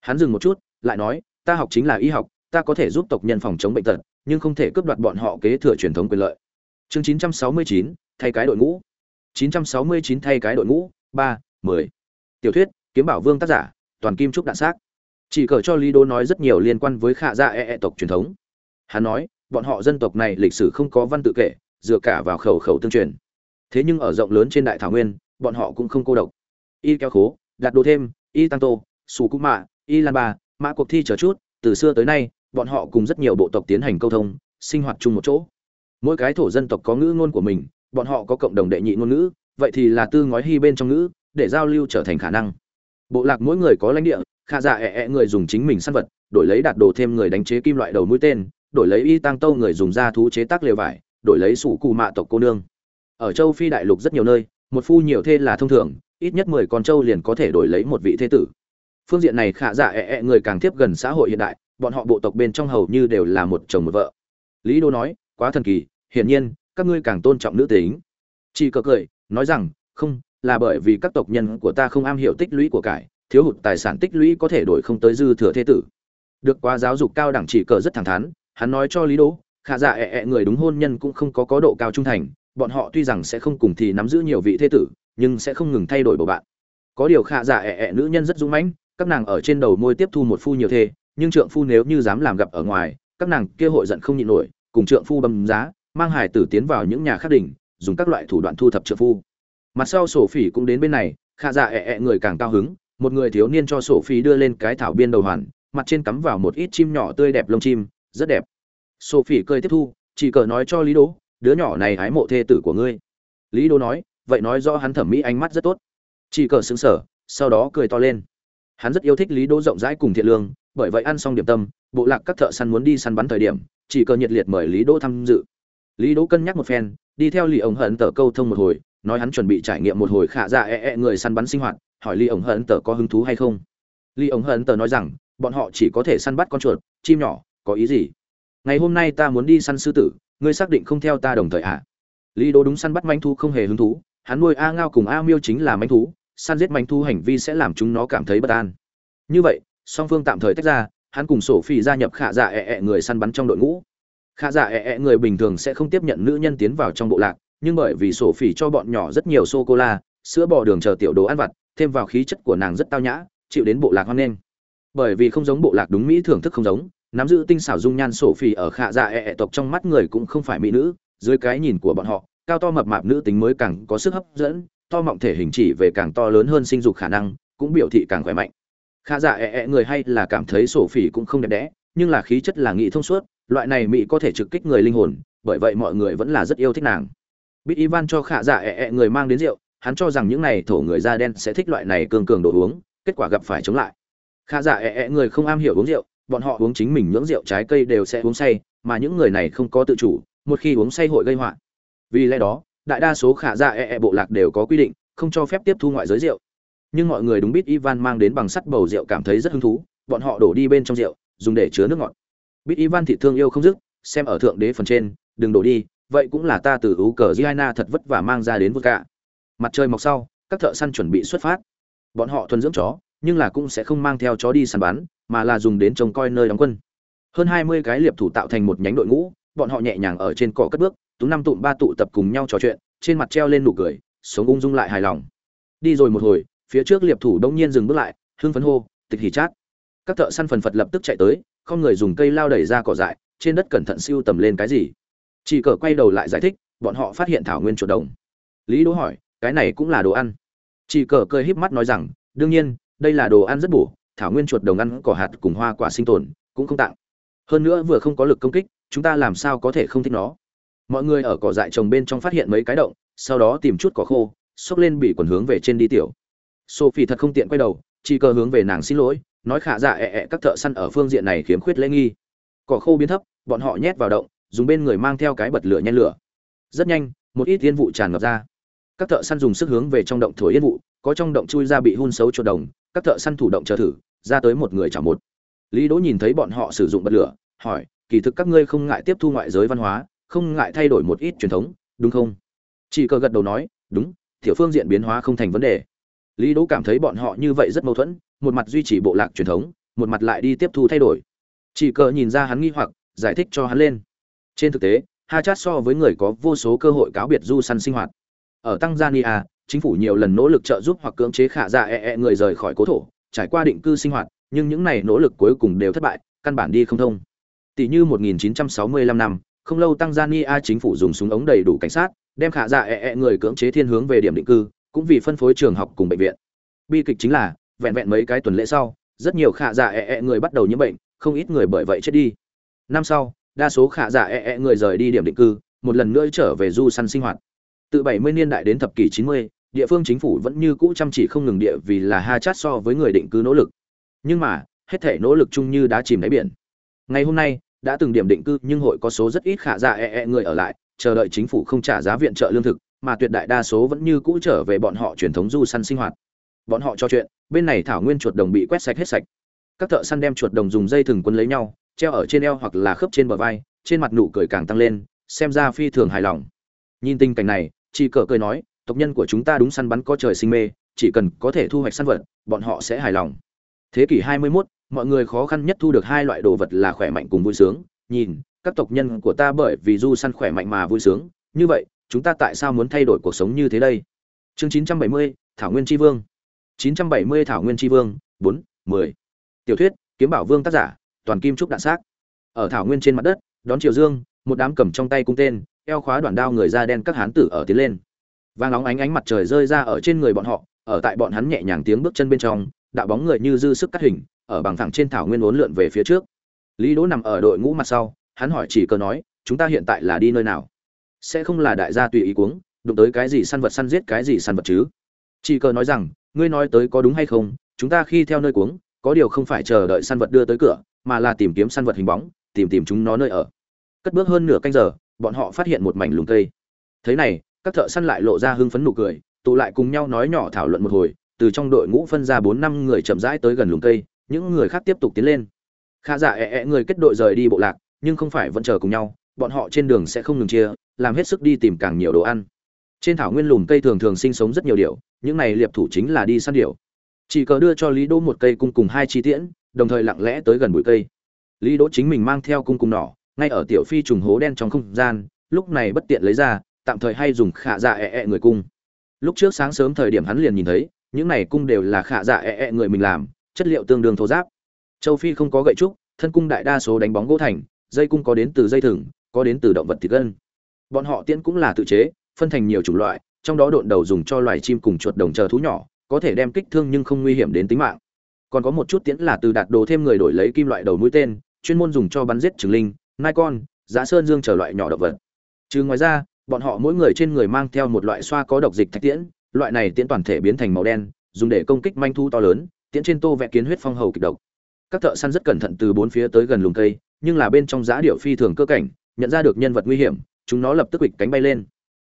Hắn dừng một chút lại nói ta học chính là y học ta có thể giúp tộc nhân phòng chống bệnh tật nhưng không thể cướp đoạt bọn họ kế thừa truyền thống quyền lợi. Chương 969, thay cái đội ngũ. 969 thay cái đội ngũ. Ba mười. Tiểu thuyết kiếm bảo vương tác giả toàn kim trúc đạn xác. Chỉ cờ cho lý đô nói rất nhiều liên quan với khạ dạ gia e, e tộc truyền thống. Hắn nói bọn họ dân tộc này lịch sử không có văn tự kể dựa cả vào khẩu khẩu tương truyền. Thế nhưng ở rộng lớn trên đại thảo nguyên bọn họ cũng không cô độc. Y kéo khố đặt đồ thêm y tăng tô sù cú mạ y lan bà, mã cuộc thi chờ chút từ xưa tới nay bọn họ cùng rất nhiều bộ tộc tiến hành câu thông sinh hoạt chung một chỗ. Mỗi cái thổ dân tộc có ngữ ngôn của mình bọn họ có cộng đồng đệ nhị ngôn ngữ vậy thì là tư ngói hy bên trong ngữ để giao lưu trở thành khả năng. Bộ lạc mỗi người có lãnh địa khả dạ ẹ ẹ người dùng chính mình săn vật đổi lấy đạt đồ thêm người đánh chế kim loại đầu mũi tên đổi lấy y tăng tâu người dùng da thú chế tác lều vải đổi lấy sủ cù mạ tộc cô nương. Ở châu phi đại lục rất nhiều nơi một phu nhiều thê là thông thường, ít nhất mười con trâu liền có thể đổi lấy một vị thế tử. Phương diện này khả dạ ẹ ẹ người càng tiếp gần xã hội hiện đại, bọn họ bộ tộc bên trong hầu như đều là một chồng một vợ. Lý đô nói, quá thần kỳ, hiển nhiên, các ngươi càng tôn trọng nữ tính. Chị cờ cười, nói rằng, không, là bởi vì các tộc nhân của ta không am hiểu tích lũy của cải, thiếu hụt tài sản tích lũy có thể đổi không tới dư thừa thế tử. Được qua giáo dục cao đẳng chỉ cờ rất thẳng thắn, hắn nói cho lý đỗ khả dạ ẹ ẹ người đúng hôn nhân cũng không có có độ cao trung thành bọn họ tuy rằng sẽ không cùng thì nắm giữ nhiều vị thế tử, nhưng sẽ không ngừng thay đổi bầu bạn. Có điều khả dạ ẹ ẹ nữ nhân rất dũng mãnh, các nàng ở trên đầu môi tiếp thu một phu nhiều thê, nhưng trượng phu nếu như dám làm gặp ở ngoài, các nàng kia hội giận không nhịn nổi, cùng trượng phu bầm giá, mang hải tử tiến vào những nhà khác đỉnh, dùng các loại thủ đoạn thu thập trượng phu. Mặt sau sổ phỉ cũng đến bên này, khả dạ ẹ ẹ người càng cao hứng, một người thiếu niên cho sổ phỉ đưa lên cái thảo biên đầu hoàn, mặt trên cắm vào một ít chim nhỏ tươi đẹp lông chim, rất đẹp. Sophie cười tiếp thu, chỉ cờ nói cho lý đỗ đứa nhỏ này hái mộ thê tử của ngươi. Lý Đô nói, vậy nói rõ hắn thẩm mỹ ánh mắt rất tốt. Chỉ cờ xứng sở sau đó cười to lên. Hắn rất yêu thích lý Đô rộng rãi cùng thiện lương, bởi vậy ăn xong điểm tâm, bộ lạc các thợ săn muốn đi săn bắn thời điểm, chỉ cờ nhiệt liệt mời lý Đô tham dự. Lý Đô cân nhắc một phen, đi theo lì ổng hận tờ câu thông một hồi, nói hắn chuẩn bị trải nghiệm một hồi khả dạ e e người săn bắn sinh hoạt, hỏi lì ổng hận tờ có hứng thú hay không. Lì ổng hận tờ nói rằng, bọn họ chỉ có thể săn bắt con chuột, chim nhỏ, có ý gì? Ngày hôm nay ta muốn đi săn sư tử ngươi xác định không theo ta đồng thời ạ à? lý Đô đúng săn bắt manh thú không hề hứng thú, hắn nuôi a ngao cùng a miêu chính là manh thú, săn giết manh thú hành vi sẽ làm chúng nó cảm thấy bất an. Như vậy, song phương tạm thời tách ra, hắn cùng sổ phi gia nhập khả dạ ẹ E người săn bắn trong đội ngũ. Khả dạ ẹ E người bình thường sẽ không tiếp nhận nữ nhân tiến vào trong bộ lạc, nhưng bởi vì sổ phỉ cho bọn nhỏ rất nhiều sô cô la sữa bò đường chờ tiểu đồ ăn vặt, thêm vào khí chất của nàng rất tao nhã, chịu đến bộ lạc hoan nghênh. Bởi vì không giống bộ lạc đúng mỹ thưởng thức không giống nắm giữ tinh xảo dung nhan sổ phỉ ở khạ dạ ẹ tộc trong mắt người cũng không phải mỹ nữ, dưới cái nhìn của bọn họ, cao to mập mạp nữ tính mới càng có sức hấp dẫn, to mọng thể hình chỉ về càng to lớn hơn sinh dục khả năng, cũng biểu thị càng khỏe mạnh. Khạ dạ ẹ người hay là cảm thấy sổ phỉ cũng không đẹp đẽ, nhưng là khí chất là nghị thông suốt, loại này mỹ có thể trực kích người linh hồn, bởi vậy mọi người vẫn là rất yêu thích nàng. Bít ivan cho khạ dạ ẹ người mang đến rượu, hắn cho rằng những này thổ người da đen sẽ thích loại này cường cường đồ uống, kết quả gặp phải chống lại. Khả dạ ẹ người không am hiểu uống rượu bọn họ uống chính mình nhưỡng rượu trái cây đều sẽ uống say, mà những người này không có tự chủ, một khi uống say hội gây họa. Vì lẽ đó, đại đa số khả dạ e e bộ lạc đều có quy định, không cho phép tiếp thu ngoại giới rượu. Nhưng mọi người đúng biết ivan mang đến bằng sắt bầu rượu cảm thấy rất hứng thú, bọn họ đổ đi bên trong rượu, dùng để chứa nước ngọt. Biết ivan thị thương yêu không dứt, xem ở thượng đế phần trên, đừng đổ đi, vậy cũng là ta từ ú cờ giana thật vất vả mang ra đến vượt cả mặt trời mọc sau, các thợ săn chuẩn bị xuất phát. Bọn họ thuần dưỡng chó, nhưng là cũng sẽ không mang theo chó đi săn bắn mà là dùng đến trông coi nơi đóng quân. Hơn hai mươi cái liệp thủ tạo thành một nhánh đội ngũ, bọn họ nhẹ nhàng ở trên cỏ cất bước tú năm tụm ba tụ tập cùng nhau trò chuyện, trên mặt treo lên nụ cười, sống ung dung lại hài lòng. Đi rồi một hồi, phía trước liệp thủ đông nhiên dừng bước lại, hưng phấn hô, tịch hỉ chát. Các thợ săn phần phật lập tức chạy tới, không người dùng cây lao đẩy ra cỏ dại, trên đất cẩn thận siêu tầm lên cái gì. Chỉ cờ quay đầu lại giải thích, bọn họ phát hiện thảo nguyên chuột đồng. Lý đỗ hỏi, cái này cũng là đồ ăn? Chỉ cờ cười híp mắt nói rằng, đương nhiên, đây là đồ ăn rất bổ thảo nguyên chuột đồng ăn, cỏ hạt cùng hoa quả sinh tồn, cũng không tặng. Hơn nữa vừa không có lực công kích, chúng ta làm sao có thể không thích nó? Mọi người ở cỏ dại trồng bên trong phát hiện mấy cái động, sau đó tìm chút cỏ khô, xốc lên bị quần hướng về trên đi tiểu. Sophie thật không tiện quay đầu, chỉ cờ hướng về nàng xin lỗi, nói khả dạ ẹ ẹ, các thợ săn ở phương diện này khiếm khuyết lễ nghi. Cỏ khô biến thấp, bọn họ nhét vào động, dùng bên người mang theo cái bật lửa nhen lửa. Rất nhanh, một ít yên vụ tràn ngập ra. Các thợ săn dùng sức hướng về trong động thổi yên vụ, có trong động chui ra bị hun xấu chuột đồng các thợ săn thủ động chờ thử, ra tới một người chảo một. Lý đỗ nhìn thấy bọn họ sử dụng bật lửa, hỏi, kỳ thực các ngươi không ngại tiếp thu ngoại giới văn hóa, không ngại thay đổi một ít truyền thống, đúng không? Chỉ cờ gật đầu nói, đúng, tiểu phương diện biến hóa không thành vấn đề. Lý đỗ cảm thấy bọn họ như vậy rất mâu thuẫn, một mặt duy trì bộ lạc truyền thống, một mặt lại đi tiếp thu thay đổi. Chỉ cờ nhìn ra hắn nghi hoặc, giải thích cho hắn lên. Trên thực tế ha chát so với người có vô số cơ hội cáo biệt du săn sinh hoạt ở tanzania, chính phủ nhiều lần nỗ lực trợ giúp hoặc cưỡng chế khả dạ e e người rời khỏi cố thổ, trải qua định cư sinh hoạt, nhưng những này nỗ lực cuối cùng đều thất bại, căn bản đi không thông. Tỷ như 1965 năm, không lâu tanzania chính phủ dùng súng ống đầy đủ cảnh sát, đem khả dạ e e người cưỡng chế thiên hướng về điểm định cư, cũng vì phân phối trường học cùng bệnh viện. Bi kịch chính là, vẹn vẹn mấy cái tuần lễ sau, rất nhiều khả dạ e e người bắt đầu nhiễm bệnh, không ít người bởi vậy chết đi. Năm sau, đa số khả giả e e người rời đi điểm định cư, một lần nữa trở về du săn sinh hoạt từ 70 niên đại đến thập kỷ 90, địa phương chính phủ vẫn như cũ chăm chỉ không ngừng địa vì là ha chát so với người định cư nỗ lực. Nhưng mà hết thể nỗ lực chung như đã chìm đáy biển. Ngày hôm nay đã từng điểm định cư nhưng hội có số rất ít khả giả e e người ở lại chờ đợi chính phủ không trả giá viện trợ lương thực mà tuyệt đại đa số vẫn như cũ trở về bọn họ truyền thống du săn sinh hoạt. Bọn họ cho chuyện bên này thảo nguyên chuột đồng bị quét sạch hết sạch. Các thợ săn đem chuột đồng dùng dây thừng quấn lấy nhau treo ở trên eo hoặc là khớp trên bờ vai trên mặt nụ cười càng tăng lên xem ra phi thường hài lòng. Nhìn tình cảnh này chị cờ cười nói tộc nhân của chúng ta đúng săn bắn có trời sinh mê chỉ cần có thể thu hoạch săn vật bọn họ sẽ hài lòng. Thế kỷ 21, mọi người khó khăn nhất thu được hai loại đồ vật là khỏe mạnh cùng vui sướng. Nhìn các tộc nhân của ta bởi vì du săn khỏe mạnh mà vui sướng. Như vậy chúng ta tại sao muốn thay đổi cuộc sống như thế đây? Chương 970, thảo nguyên tri vương. 970 thảo nguyên tri vương. 4, 10. tiểu thuyết kiếm bảo vương tác giả toàn kim trúc đạn xác. Ở thảo nguyên trên mặt đất đón triều dương một đám cầm trong tay cung tên eo khóa đoạn đao người da đen các hán tử ở tiến lên. Vang nóng ánh ánh mặt trời rơi ra ở trên người bọn họ, ở tại bọn hắn nhẹ nhàng tiếng bước chân bên trong, đạo bóng người như dư sức cắt hình, ở bằng thẳng trên thảo nguyên uốn lượn về phía trước. Lý đỗ nằm ở đội ngũ mặt sau, hắn hỏi chỉ cờ nói, chúng ta hiện tại là đi nơi nào? Sẽ không là đại gia tùy ý cuống, đụng tới cái gì săn vật săn giết cái gì săn vật chứ? Chỉ cờ nói rằng, ngươi nói tới có đúng hay không, chúng ta khi theo nơi cuống, có điều không phải chờ đợi săn vật đưa tới cửa, mà là tìm kiếm săn vật hình bóng, tìm tìm chúng nó nơi ở. Cất bước hơn nửa canh giờ bọn họ phát hiện một mảnh lùm cây. Thế này, các thợ săn lại lộ ra hưng phấn nụ cười, tụ lại cùng nhau nói nhỏ thảo luận một hồi, từ trong đội ngũ phân ra bốn năm người chậm rãi tới gần lùm cây, những người khác tiếp tục tiến lên. Khá giả ẹ ẹ người kết đội rời đi bộ lạc, nhưng không phải vẫn chờ cùng nhau, bọn họ trên đường sẽ không ngừng chia, làm hết sức đi tìm càng nhiều đồ ăn. Trên thảo nguyên lùm cây thường thường sinh sống rất nhiều điểu những này liệp thủ chính là đi săn điểu chỉ cờ đưa cho lý đỗ một cây cung cùng hai chi tiễn, đồng thời lặng lẽ tới gần bụi cây. Lý đỗ chính mình mang theo cung cùng nỏ ngay ở tiểu phi trùng hố đen trong không gian, lúc này bất tiện lấy ra, tạm thời hay dùng khạ dạ ẹ ẹ người cung. Lúc trước sáng sớm thời điểm hắn liền nhìn thấy, những này cung đều là khạ dạ ẹ ẹ người mình làm, chất liệu tương đương thô giáp châu phi không có gậy trúc, thân cung đại đa số đánh bóng gỗ thành, dây cung có đến từ dây thừng, có đến từ động vật thịt gân. Bọn họ tiễn cũng là tự chế, phân thành nhiều chủng loại, trong đó độn đầu dùng cho loài chim cùng chuột đồng chờ thú nhỏ, có thể đem kích thương nhưng không nguy hiểm đến tính mạng. Còn có một chút tiễn là từ đạt đồ thêm người đổi lấy kim loại đầu mũi tên, chuyên môn dùng cho bắn giết trừng linh nai con giá sơn dương trở loại nhỏ động vật. Trừ ngoài ra, bọn họ mỗi người trên người mang theo một loại xoa có độc dịch thạch tiễn, loại này tiễn toàn thể biến thành màu đen, dùng để công kích manh thu to lớn, tiễn trên tô vẽ kiến huyết phong hầu kịch độc. Các thợ săn rất cẩn thận từ bốn phía tới gần lùm cây, nhưng là bên trong giá điệu phi thường cơ cảnh, nhận ra được nhân vật nguy hiểm, chúng nó lập tức quịch cánh bay lên.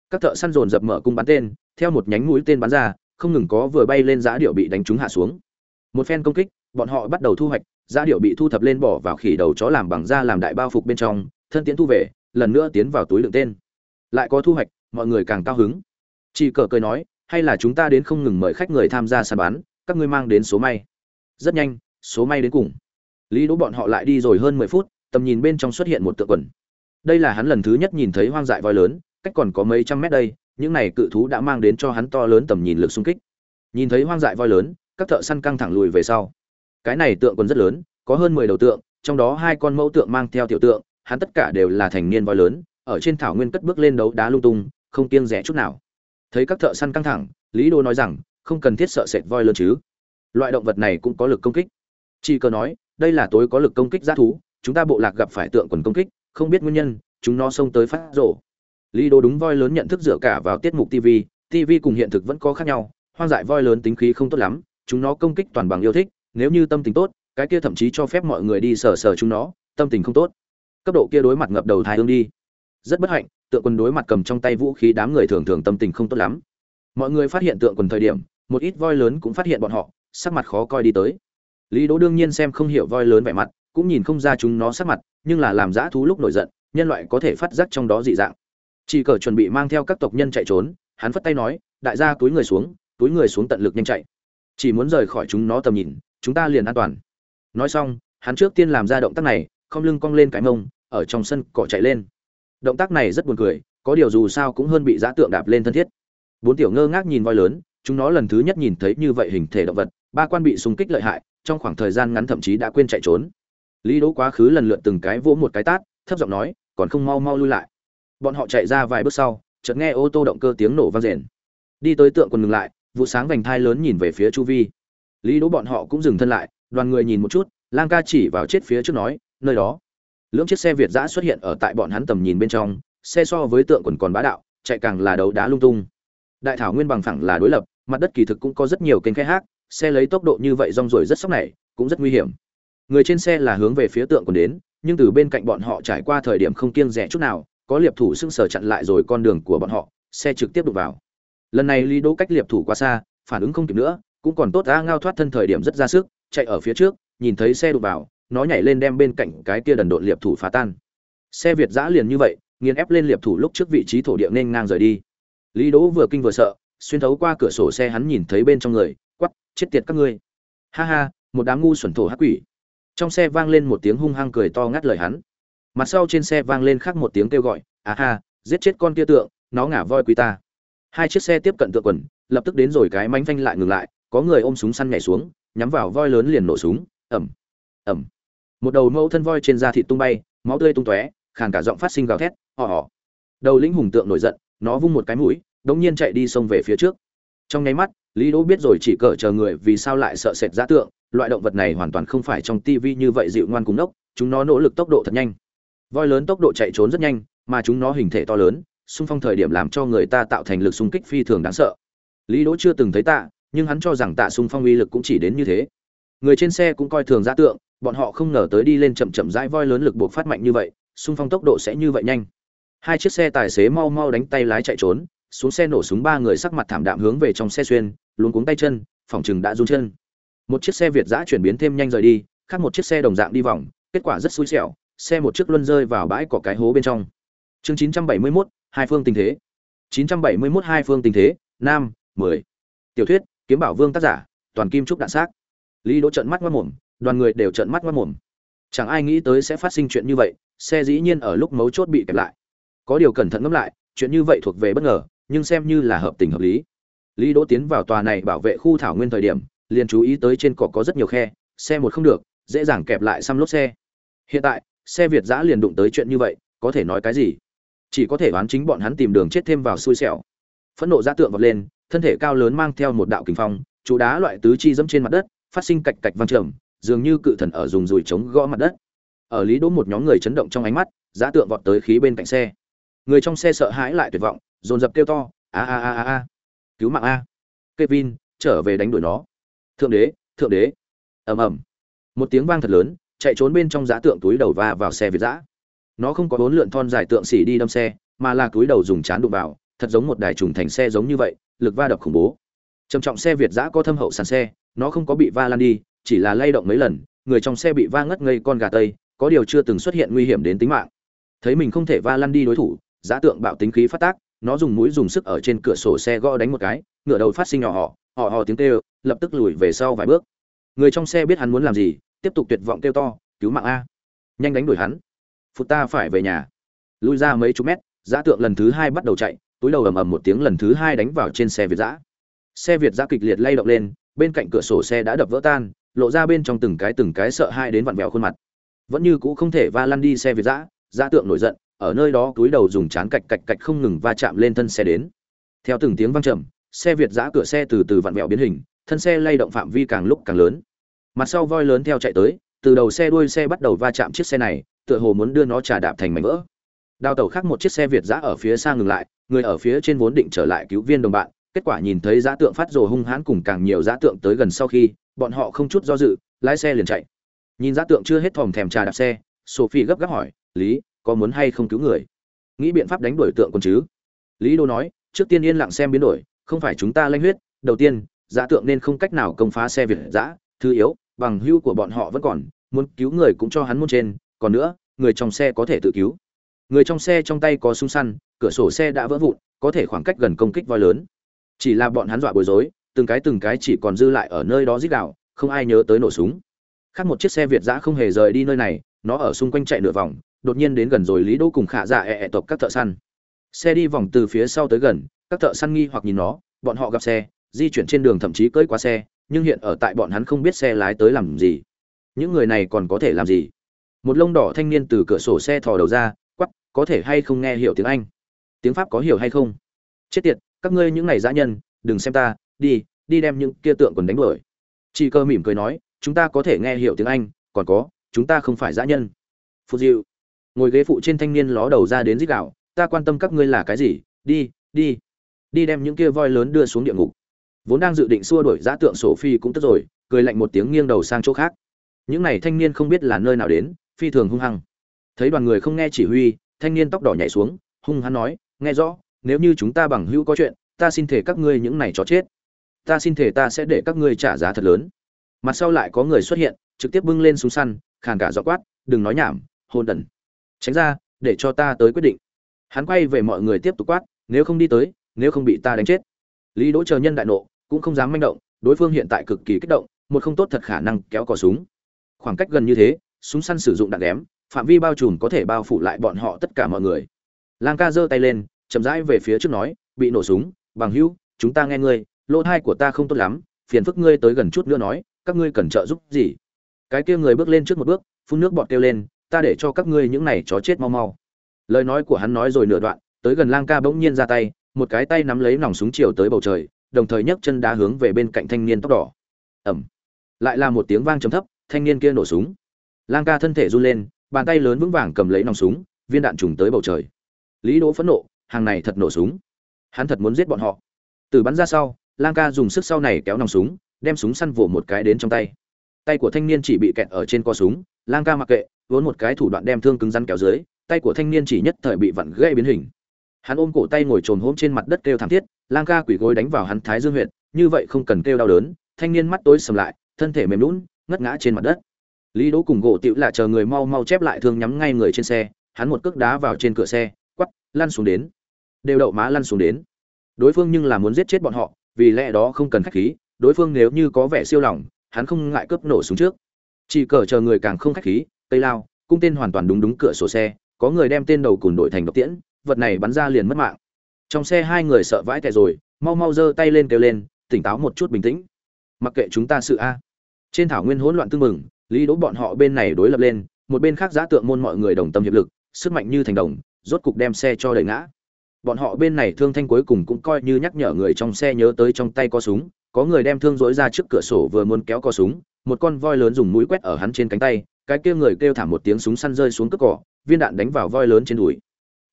Các thợ săn dồn dập mở cung bắn tên, theo một nhánh mũi tên bắn ra, không ngừng có vừa bay lên giá điệu bị đánh trúng hạ xuống. Một phen công kích, bọn họ bắt đầu thu hoạch giá điệu bị thu thập lên bỏ vào khỉ đầu chó làm bằng da làm đại bao phục bên trong, thân tiến thu về, lần nữa tiến vào túi đựng tên. Lại có thu hoạch, mọi người càng cao hứng. Chị cờ cười nói, hay là chúng ta đến không ngừng mời khách người tham gia săn bán các ngươi mang đến số may. Rất nhanh, số may đến cùng. Lý đỗ bọn họ lại đi rồi hơn mười phút, tầm nhìn bên trong xuất hiện một tượng quần. Đây là hắn lần thứ nhất nhìn thấy hoang dại voi lớn, cách còn có mấy trăm mét đây, những này cự thú đã mang đến cho hắn to lớn tầm nhìn lực xung kích. Nhìn thấy hoang dại voi lớn, các thợ săn căng thẳng lùi về sau cái này tượng quần rất lớn, có hơn mười đầu tượng, trong đó hai con mẫu tượng mang theo tiểu tượng, hắn tất cả đều là thành niên voi lớn, ở trên thảo nguyên cất bước lên đấu đá lung tung, không kiêng rẻ chút nào. Thấy các thợ săn căng thẳng, lý đô nói rằng, không cần thiết sợ sệt voi lớn chứ. Loại động vật này cũng có lực công kích. Chỉ cơ nói, đây là tối có lực công kích g thú, chúng ta bộ lạc gặp phải tượng quần công kích, không biết nguyên nhân, chúng nó xông tới phát rổ lý đô đúng voi lớn nhận thức dựa cả vào tiết mục tv tv cùng hiện thực vẫn có khác nhau, hoang dại voi lớn tính khí không tốt lắm, chúng nó công kích toàn bằng yêu thích nếu như tâm tình tốt, cái kia thậm chí cho phép mọi người đi sờ sờ chúng nó, tâm tình không tốt. Cấp độ kia đối mặt ngập đầu thai hương đi. Rất bất hạnh, tượng quân đối mặt cầm trong tay vũ khí đám người thường thường tâm tình không tốt lắm. Mọi người phát hiện tượng quần thời điểm, một ít voi lớn cũng phát hiện bọn họ, sắc mặt khó coi đi tới. Lý đỗ đương nhiên xem không hiểu voi lớn vẻ mặt, cũng nhìn không ra chúng nó sắc mặt, nhưng là làm dã thú lúc nổi giận, nhân loại có thể phát giác trong đó dị dạng. Chỉ cờ chuẩn bị mang theo các tộc nhân chạy trốn, hắn phất tay nói, đại gia túi người xuống, túi người xuống tận lực nhanh chạy. Chỉ muốn rời khỏi chúng nó tầm nhìn chúng ta liền an toàn. Nói xong, hắn trước tiên làm ra động tác này, không lưng cong lên cái mông, ở trong sân cỏ chạy lên. Động tác này rất buồn cười, có điều dù sao cũng hơn bị giã tượng đạp lên thân thiết. Bốn tiểu ngơ ngác nhìn voi lớn, chúng nó lần thứ nhất nhìn thấy như vậy hình thể động vật, ba quan bị súng kích lợi hại, trong khoảng thời gian ngắn thậm chí đã quên chạy trốn. Lý đỗ quá khứ lần lượt từng cái vỗ một cái tát, thấp giọng nói, còn không mau mau lui lại. Bọn họ chạy ra vài bước sau, chợt nghe ô tô động cơ tiếng nổ vang rền. Đi tới tượng quần ngừng lại, vụ sáng vành thai lớn nhìn về phía chu vi lý đỗ bọn họ cũng dừng thân lại, đoàn người nhìn một chút, lang ca chỉ vào chết phía trước nói, nơi đó. Lưỡng chiếc xe việt giã xuất hiện ở tại bọn hắn tầm nhìn bên trong, xe so với tượng quần còn bá đạo, chạy càng là đấu đá lung tung. Đại thảo nguyên bằng phẳng là đối lập, mặt đất kỳ thực cũng có rất nhiều kênh khai hát xe lấy tốc độ như vậy rong ruổi rất sốc này, cũng rất nguy hiểm. Người trên xe là hướng về phía tượng quần đến, nhưng từ bên cạnh bọn họ trải qua thời điểm không kiêng rẻ chút nào, có liệp thủ sưng sờ chặn lại rồi con đường của bọn họ, xe trực tiếp đụng vào. Lần này lý đỗ cách liệp thủ quá xa, phản ứng không kịp nữa cũng còn tốt đã ngao thoát thân thời điểm rất ra sức, chạy ở phía trước, nhìn thấy xe đụng vào, nó nhảy lên đem bên cạnh cái kia đần độn liệp thủ phá tan. Xe việt giã liền như vậy, nghiền ép lên liệp thủ lúc trước vị trí thổ địa nên ngang rời đi. Lý đỗ vừa kinh vừa sợ, xuyên thấu qua cửa sổ xe hắn nhìn thấy bên trong người quắp chết tiệt các ngươi. Ha ha, một đám ngu xuẩn thổ hắc quỷ. Trong xe vang lên một tiếng hung hăng cười to ngắt lời hắn. Mặt sau trên xe vang lên khác một tiếng kêu gọi à ha, giết chết con kia tượng, nó ngả voi quý ta. Hai chiếc xe tiếp cận tượng quần, lập tức đến rồi cái mánh phanh lại ngừng lại có người ôm súng săn nhảy xuống, nhắm vào voi lớn liền nổ súng ẩm ẩm một đầu mẫu thân voi trên da thịt tung bay, máu tươi tung tóe, khàn cả giọng phát sinh gào thét họ họ đầu lĩnh hùng tượng nổi giận, nó vung một cái mũi, đống nhiên chạy đi xông về phía trước. Trong nháy mắt, lý đỗ biết rồi chỉ cỡ chờ người vì sao lại sợ sệt giá tượng, loại động vật này hoàn toàn không phải trong tivi như vậy dịu ngoan cùng đốc chúng nó nỗ lực tốc độ thật nhanh. Voi lớn tốc độ chạy trốn rất nhanh, mà chúng nó hình thể to lớn, xung phong thời điểm làm cho người ta tạo thành lực xung kích phi thường đáng sợ. Lý đỗ chưa từng thấy tạ nhưng hắn cho rằng tạ xung phong uy lực cũng chỉ đến như thế. Người trên xe cũng coi thường giá tượng bọn họ không ngờ tới đi lên chậm chậm rãi voi lớn lực buộc phát mạnh như vậy xung phong tốc độ sẽ như vậy nhanh. Hai chiếc xe tài xế mau mau đánh tay lái chạy trốn xuống xe nổ súng ba người sắc mặt thảm đạm hướng về trong xe xuyên luống cuống tay chân phòng chừng đã run chân. Một chiếc xe việt giã chuyển biến thêm nhanh rời đi khác một chiếc xe đồng dạng đi vòng kết quả rất xui xẻo xe một chiếc luân rơi vào bãi cỏ cái hố bên trong. Chương 971, hai phương tình thế. 971 hai phương tình thế nam 10. tiểu thuyết kiếm bảo vương tác giả, toàn kim trúc đạn xác. Lý đỗ trận mắt mất mồm, đoàn người đều trận mắt mất mồm. Chẳng ai nghĩ tới sẽ phát sinh chuyện như vậy, xe dĩ nhiên ở lúc mấu chốt bị kẹp lại. Có điều cẩn thận ngẫm lại, chuyện như vậy thuộc về bất ngờ, nhưng xem như là hợp tình hợp lý. Lý đỗ tiến vào tòa này bảo vệ khu thảo nguyên thời điểm, liền chú ý tới trên cỏ có rất nhiều khe, xe một không được, dễ dàng kẹp lại xăm lốp xe. Hiện tại, xe việt giã liền đụng tới chuyện như vậy, có thể nói cái gì? Chỉ có thể đoán chính bọn hắn tìm đường chết thêm vào xui xẻo. Phẫn nộ giã tượng vọt lên thân thể cao lớn mang theo một đạo kình phong trụ đá loại tứ chi dẫm trên mặt đất phát sinh cạch cạch vang trầm dường như cự thần ở dùng dùi chống gõ mặt đất. Ở lý đỗ một nhóm người chấn động trong ánh mắt giá tượng vọt tới khí bên cạnh xe. Người trong xe sợ hãi lại tuyệt vọng dồn dập kêu to a a a a a cứu mạng a. Kevin trở về đánh đuổi nó. Thượng đế thượng đế. Ầm ầm. Một tiếng vang thật lớn chạy trốn bên trong giá tượng túi đầu va vào xe việt dã, nó không có bốn lượn thon dài tượng xỉ đi đâm xe mà là túi đầu dùng chán đụng vào thật giống một đài trùng thành xe giống như vậy lực va đập khủng bố. Trầm trọng xe việt giã có thâm hậu sàn xe, nó không có bị va lan đi, chỉ là lay động mấy lần, người trong xe bị va ngất ngây con gà tây, có điều chưa từng xuất hiện nguy hiểm đến tính mạng. Thấy mình không thể va lăn đi đối thủ giá tượng bạo tính khí phát tác, nó dùng mũi dùng sức ở trên cửa sổ xe gõ đánh một cái, ngựa đầu phát sinh nhỏ họ họ họ tiếng kêu, lập tức lùi về sau vài bước. Người trong xe biết hắn muốn làm gì, tiếp tục tuyệt vọng kêu to, cứu mạng a! Nhanh đánh đuổi hắn! Phụt ta phải về nhà! Lui ra mấy chục mét giá tượng lần thứ hai bắt đầu chạy túi đầu ầm ầm một tiếng lần thứ hai đánh vào trên xe việt giã. Xe việt giã kịch liệt lay động lên, bên cạnh cửa sổ xe đã đập vỡ tan, lộ ra bên trong từng cái từng cái sợ hai đến vặn vẹo khuôn mặt. Vẫn như cũ không thể va lăn đi xe việt giã giã tượng nổi giận, ở nơi đó túi đầu dùng chán cạch cạch cạch không ngừng va chạm lên thân xe đến. Theo từng tiếng vang trầm, xe việt giã cửa xe từ từ vặn vẹo biến hình, thân xe lay động phạm vi càng lúc càng lớn. Mặt sau voi lớn theo chạy tới, từ đầu xe đuôi xe bắt đầu va chạm chiếc xe này, tựa hồ muốn đưa nó trà đạp thành mảnh vỡ đào tàu khác một chiếc xe việt giã ở phía xa ngừng lại, người ở phía trên vốn định trở lại cứu viên đồng bạn, kết quả nhìn thấy giã tượng phát rồ hung hãn cùng càng nhiều giã tượng tới gần sau khi, bọn họ không chút do dự, lái xe liền chạy. Nhìn giã tượng chưa hết thòm thèm trà đạp xe, sophie gấp gáp hỏi, lý, có muốn hay không cứu người? Nghĩ biện pháp đánh đuổi tượng còn chứ. Lý đô nói, trước tiên yên lặng xem biến đổi, không phải chúng ta lanh huyết, đầu tiên, giã tượng nên không cách nào công phá xe việt giã, thứ yếu, bằng hưu của bọn họ vẫn còn, muốn cứu người cũng cho hắn môn trên, còn nữa, người trong xe có thể tự cứu người trong xe trong tay có súng săn, cửa sổ xe đã vỡ vụn, có thể khoảng cách gần công kích voi lớn. Chỉ là bọn hắn dọa bối rối, từng cái từng cái chỉ còn dư lại ở nơi đó dích đạo không ai nhớ tới nổ súng. Khác một chiếc xe việt giã không hề rời đi nơi này, nó ở xung quanh chạy nửa vòng, đột nhiên đến gần rồi lý đỗ cùng khả dạ ẹ ẹ tộc các thợ săn. Xe đi vòng từ phía sau tới gần, các thợ săn nghi hoặc nhìn nó, bọn họ gặp xe, di chuyển trên đường thậm chí cưỡi qua xe, nhưng hiện ở tại bọn hắn không biết xe lái tới làm gì. Những người này còn có thể làm gì? Một lông đỏ thanh niên từ cửa sổ xe thò đầu ra có thể hay không nghe hiểu tiếng anh? Tiếng pháp có hiểu hay không? Chết tiệt, các ngươi những này dã nhân, đừng xem ta, đi đi đem những kia tượng còn đánh đuổi. Chị cơ mỉm cười nói, chúng ta có thể nghe hiểu tiếng anh, còn có, chúng ta không phải dã nhân. Phụ diệu, ngồi ghế phụ trên thanh niên ló đầu ra đến dích đạo ta quan tâm các ngươi là cái gì, đi đi đi đem những kia voi lớn đưa xuống địa ngục. Vốn đang dự định xua đuổi giã tượng sổ phi cũng tức rồi, cười lạnh một tiếng nghiêng đầu sang chỗ khác. Những này thanh niên không biết là nơi nào đến, phi thường hung hăng. Thấy đoàn người không nghe chỉ huy thanh niên tóc đỏ nhảy xuống, hung hăng nói, nghe rõ, nếu như chúng ta bằng hữu có chuyện, ta xin thể các ngươi những này cho chết. Ta xin thể ta sẽ để các ngươi trả giá thật lớn. Mặt sau lại có người xuất hiện, trực tiếp bưng lên súng săn, khàn cả gió quát, đừng nói nhảm, hôn đần. Tránh ra, để cho ta tới quyết định. Hắn quay về mọi người tiếp tục quát, nếu không đi tới, nếu không bị ta đánh chết. Lý đỗ chờ nhân đại nộ, cũng không dám manh động, đối phương hiện tại cực kỳ kích động, một không tốt thật khả năng kéo cò súng. Khoảng cách gần như thế, súng săn sử dụng đạn đém phạm vi bao trùm có thể bao phủ lại bọn họ tất cả mọi người. Lang ca giơ tay lên, chậm rãi về phía trước nói, bị nổ súng, bằng hữu, chúng ta nghe ngươi, lỗ thai của ta không tốt lắm, phiền phức ngươi tới gần chút nữa nói, các ngươi cần trợ giúp gì? Cái kia người bước lên trước một bước, phun nước bọt kêu lên, ta để cho các ngươi những này chó chết mau mau. Lời nói của hắn nói rồi nửa đoạn, tới gần lang ca bỗng nhiên ra tay, một cái tay nắm lấy nòng súng chiều tới bầu trời, đồng thời nhấc chân đá hướng về bên cạnh thanh niên tóc đỏ. Ẩm lại là một tiếng vang trầm thấp, thanh niên kia nổ súng. Lang ca thân thể run lên bàn tay lớn vững vàng cầm lấy nòng súng, viên đạn trùng tới bầu trời. Lý đỗ phẫn nộ, hàng này thật nổ súng. Hắn thật muốn giết bọn họ. Từ bắn ra sau, lang ca dùng sức sau này kéo nòng súng, đem súng săn vỗ một cái đến trong tay. Tay của thanh niên chỉ bị kẹt ở trên co súng, lang ca mặc kệ, vốn một cái thủ đoạn đem thương cứng rắn kéo dưới, tay của thanh niên chỉ nhất thời bị vặn gãy biến hình. Hắn ôm cổ tay ngồi trồn hôm trên mặt đất kêu thảm thiết, lang ca quỷ gối đánh vào hắn thái dương huyệt, như vậy không cần kêu đau đớn, thanh niên mắt tối sầm lại, thân thể mềm lún ngất ngã trên mặt đất lý đỗ cùng gỗ tiểu là chờ người mau mau chép lại thương nhắm ngay người trên xe, hắn một cước đá vào trên cửa xe, quắp, lăn xuống đến. Đều đậu má lăn xuống đến. Đối phương nhưng là muốn giết chết bọn họ, vì lẽ đó không cần khách khí, đối phương nếu như có vẻ siêu lòng, hắn không ngại cướp nổ xuống trước. Chỉ cờ chờ người càng không khách khí, tây lao, cung tên hoàn toàn đúng đúng cửa sổ xe, có người đem tên đầu cùn đội thành độc tiễn, vật này bắn ra liền mất mạng. Trong xe hai người sợ vãi tệ rồi, mau mau giơ tay lên kêu lên, tỉnh táo một chút bình tĩnh. Mặc kệ chúng ta sự a. Trên thảo nguyên hỗn loạn tương mừng lý đỗ bọn họ bên này đối lập lên, một bên khác giã tượng môn mọi người đồng tâm hiệp lực, sức mạnh như thành đồng, rốt cục đem xe cho đẩy ngã. Bọn họ bên này thương thanh cuối cùng cũng coi như nhắc nhở người trong xe nhớ tới trong tay có súng, có người đem thương dối ra trước cửa sổ vừa muốn kéo co súng, một con voi lớn dùng mũi quét ở hắn trên cánh tay, cái kia người kêu thảm một tiếng súng săn rơi xuống cất cỏ, viên đạn đánh vào voi lớn trên đùi.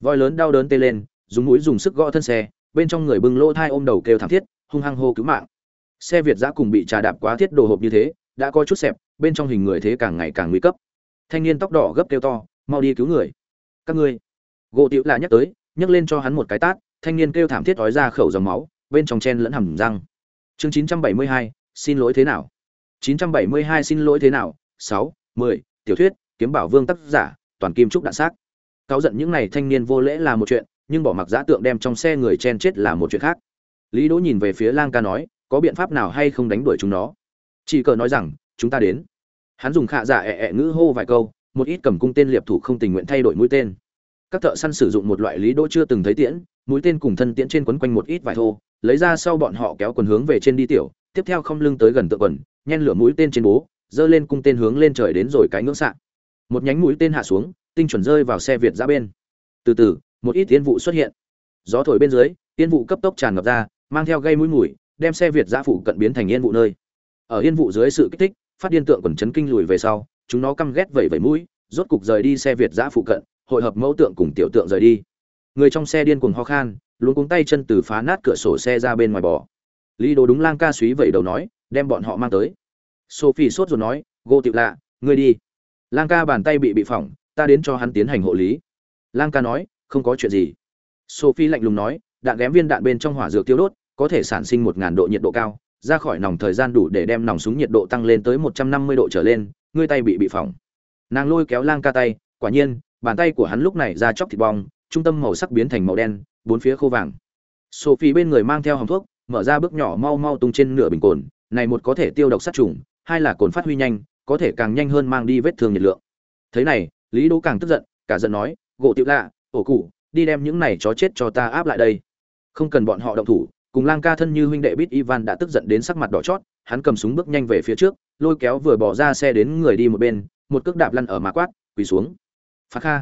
Voi lớn đau đớn tê lên, dùng mũi dùng sức gõ thân xe, bên trong người bưng lỗ thai ôm đầu kêu thảm thiết, hung hăng hô cứu mạng. Xe việt giã cùng bị trà đạp quá thiết đồ hộp như thế đã có chút xẹp bên trong hình người thế càng ngày càng nguy cấp. Thanh niên tóc đỏ gấp kêu to mau đi cứu người. Các ngươi. Gỗ tiểu là nhắc tới nhấc lên cho hắn một cái tát thanh niên kêu thảm thiết ói ra khẩu dòng máu bên trong chen lẫn hầm răng. Chương 972, xin lỗi thế nào? 972 xin lỗi thế nào? 6, 10, tiểu thuyết kiếm bảo vương tác giả toàn kim trúc đạn xác. Cáo giận những này thanh niên vô lễ là một chuyện nhưng bỏ mặc giá tượng đem trong xe người chen chết là một chuyện khác. Lý đỗ nhìn về phía lang ca nói có biện pháp nào hay không đánh đuổi chúng nó? Chỉ cờ nói rằng, chúng ta đến. Hắn dùng khạ giả ẹ ẹ ngữ hô vài câu, một ít cầm cung tên liệp thủ không tình nguyện thay đổi mũi tên. Các thợ săn sử dụng một loại lý đỗ chưa từng thấy tiễn, mũi tên cùng thân tiễn trên quấn quanh một ít vải thô, lấy ra sau bọn họ kéo quần hướng về trên đi tiểu, tiếp theo không lưng tới gần tượng quần, nhen lửa mũi tên trên bố, giơ lên cung tên hướng lên trời đến rồi cái ngưỡng sạn. Một nhánh mũi tên hạ xuống, tinh chuẩn rơi vào xe việt ra bên. Từ từ, một ít tiên vụ xuất hiện. Gió thổi bên dưới, tiên vụ cấp tốc tràn ngập ra, mang theo gây mũi mùi, đem xe việt giã phụ cận biến thành yên vụ nơi ở yên vụ dưới sự kích thích, phát điên tượng quần chấn kinh lùi về sau, chúng nó căm ghét vẩy vẩy mũi, rốt cục rời đi xe việt giã phụ cận, hội hợp mẫu tượng cùng tiểu tượng rời đi. Người trong xe điên cuồng ho khan luôn cuống tay chân từ phá nát cửa sổ xe ra bên ngoài bò. Lý đồ đúng lang ca suý vẩy đầu nói, đem bọn họ mang tới. Sophie sốt rồi nói, gô tịu lạ, ngươi đi. Lang ca bàn tay bị bị phỏng, ta đến cho hắn tiến hành hộ lý. Lang ca nói, không có chuyện gì. Sophie lạnh lùng nói, đạn ghém viên đạn bên trong hỏa dược tiêu đốt, có thể sản sinh một ngàn độ nhiệt độ cao ra khỏi nòng thời gian đủ để đem nòng súng nhiệt độ tăng lên tới một trăm năm mươi độ trở lên, ngươi tay bị bị phỏng. Nàng lôi kéo lang ca tay, quả nhiên, bàn tay của hắn lúc này ra chóc thịt bong, trung tâm màu sắc biến thành màu đen, bốn phía khô vàng. Sophie bên người mang theo hòm thuốc, mở ra bước nhỏ mau mau tung trên nửa bình cồn, này một có thể tiêu độc sát trùng, hai là cồn phát huy nhanh, có thể càng nhanh hơn mang đi vết thương nhiệt lượng. Thế này, lý đỗ càng tức giận, cả giận nói, gỗ tiểu lạ, ổ cụ đi đem những này chó chết cho ta áp lại đây. Không cần bọn họ động thủ cùng lang ca thân như huynh đệ bít ivan đã tức giận đến sắc mặt đỏ chót hắn cầm súng bước nhanh về phía trước lôi kéo vừa bỏ ra xe đến người đi một bên một cước đạp lăn ở má quát quỳ xuống. Phá kha.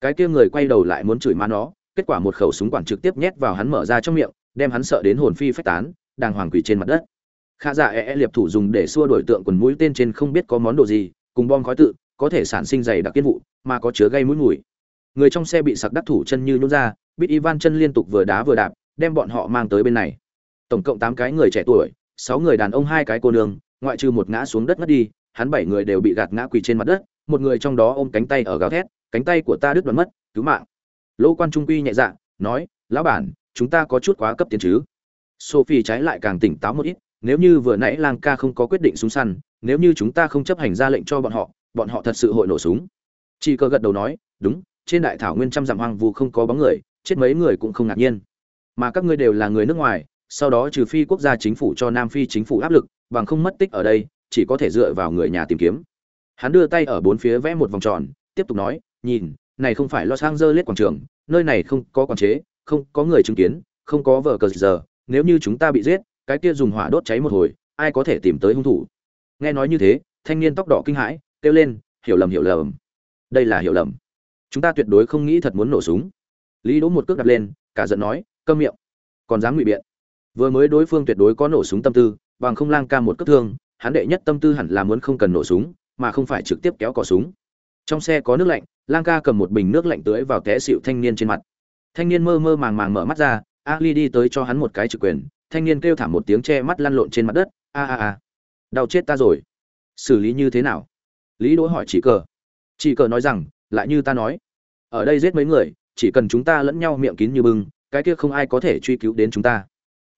Cái kia người quay đầu lại muốn chửi má nó kết quả một khẩu súng quản trực tiếp nhét vào hắn mở ra trong miệng đem hắn sợ đến hồn phi phách tán đang hoàng quỳ trên mặt đất. Kha dạ e, e liệp thủ dùng để xua đổi tượng quần mũi tên trên không biết có món đồ gì cùng bom khói tự có thể sản sinh dày đặc kiên vụ mà có chứa gây mũi mùi. Người trong xe bị sặc đắc thủ chân như nhún ra bít ivan chân liên tục vừa đá vừa đạp đem bọn họ mang tới bên này. Tổng cộng tám cái người trẻ tuổi, sáu người đàn ông, hai cái cô nương, ngoại trừ một ngã xuống đất ngất đi, hắn bảy người đều bị gạt ngã quỳ trên mặt đất, một người trong đó ôm cánh tay ở gào thét, cánh tay của ta đứt đoạn mất, cứu mạng. Lỗ quan trung quy nhẹ dạ nói, lão bản, chúng ta có chút quá cấp tiền chứ. Sophie trái lại càng tỉnh táo một ít, nếu như vừa nãy lang ca không có quyết định súng săn, nếu như chúng ta không chấp hành ra lệnh cho bọn họ bọn họ thật sự hội nổ súng. Chị cơ gật đầu nói, đúng, trên đại thảo nguyên trăm dặm hoang vu không có bóng người, chết mấy người cũng không ngạc nhiên mà các ngươi đều là người nước ngoài, sau đó trừ phi quốc gia chính phủ cho nam phi chính phủ áp lực, bằng không mất tích ở đây, chỉ có thể dựa vào người nhà tìm kiếm. Hắn đưa tay ở bốn phía vẽ một vòng tròn, tiếp tục nói, nhìn, này không phải los angeles quảng trường, nơi này không có quản chế, không có người chứng kiến, không có vợ cờ giờ, nếu như chúng ta bị giết, cái kia dùng hỏa đốt cháy một hồi, ai có thể tìm tới hung thủ? Nghe nói như thế, thanh niên tóc đỏ kinh hãi, kêu lên, hiểu lầm hiểu lầm. Đây là hiểu lầm. Chúng ta tuyệt đối không nghĩ thật muốn nổ súng. Lý đỗ một cước đặt lên, cả giận nói câm miệng. Còn dám ngụy biện. Vừa mới đối phương tuyệt đối có nổ súng tâm tư, bằng không lang ca một cất thương, hắn đệ nhất tâm tư hẳn là muốn không cần nổ súng, mà không phải trực tiếp kéo cò súng. Trong xe có nước lạnh, lang ca cầm một bình nước lạnh tưới vào té xịu thanh niên trên mặt. Thanh niên mơ mơ màng màng mở mắt ra, ali đi tới cho hắn một cái trực quyền, thanh niên kêu thảm một tiếng che mắt lăn lộn trên mặt đất, a a a, đau chết ta rồi. Xử lý như thế nào? Lý đỗ hỏi chỉ cờ. Chỉ cờ nói rằng, lại như ta nói, ở đây giết mấy người, chỉ cần chúng ta lẫn nhau miệng kín như bưng cái kia không ai có thể truy cứu đến chúng ta.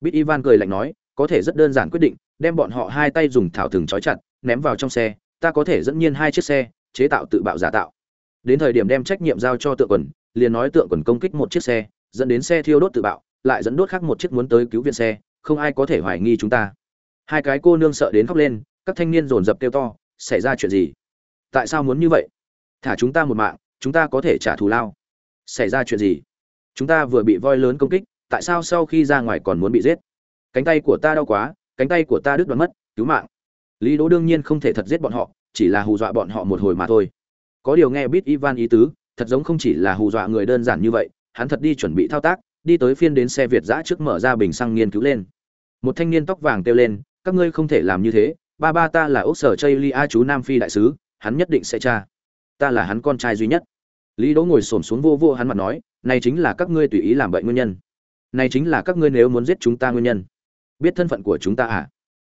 Bít ivan cười lạnh nói, có thể rất đơn giản quyết định, đem bọn họ hai tay dùng thảo thừng trói chặt, ném vào trong xe, ta có thể dẫn nhiên hai chiếc xe, chế tạo tự bạo giả tạo. Đến thời điểm đem trách nhiệm giao cho tượng quần, liền nói tượng quần công kích một chiếc xe, dẫn đến xe thiêu đốt tự bạo, lại dẫn đốt khác một chiếc muốn tới cứu viện xe, không ai có thể hoài nghi chúng ta. Hai cái cô nương sợ đến khóc lên, các thanh niên dồn dập kêu to, xảy ra chuyện gì? Tại sao muốn như vậy? Thả chúng ta một mạng, chúng ta có thể trả thù lao. Xảy ra chuyện gì? Chúng ta vừa bị voi lớn công kích, tại sao sau khi ra ngoài còn muốn bị giết? Cánh tay của ta đau quá, cánh tay của ta đứt đoạn mất, cứu mạng. Lý đỗ đương nhiên không thể thật giết bọn họ, chỉ là hù dọa bọn họ một hồi mà thôi. Có điều nghe biết ivan ý tứ, thật giống không chỉ là hù dọa người đơn giản như vậy, hắn thật đi chuẩn bị thao tác, đi tới phiên đến xe việt giã trước mở ra bình xăng nghiên cứu lên. Một thanh niên tóc vàng kêu lên, các ngươi không thể làm như thế, ba ba ta là ốc sở chây lia chú nam phi đại sứ, hắn nhất định sẽ tra. Ta là hắn con trai duy nhất. Lý đỗ ngồi xổm xuống vô vô hắn mặt nói này chính là các ngươi tùy ý làm bệnh nguyên nhân. Này chính là các ngươi nếu muốn giết chúng ta nguyên nhân. Biết thân phận của chúng ta à?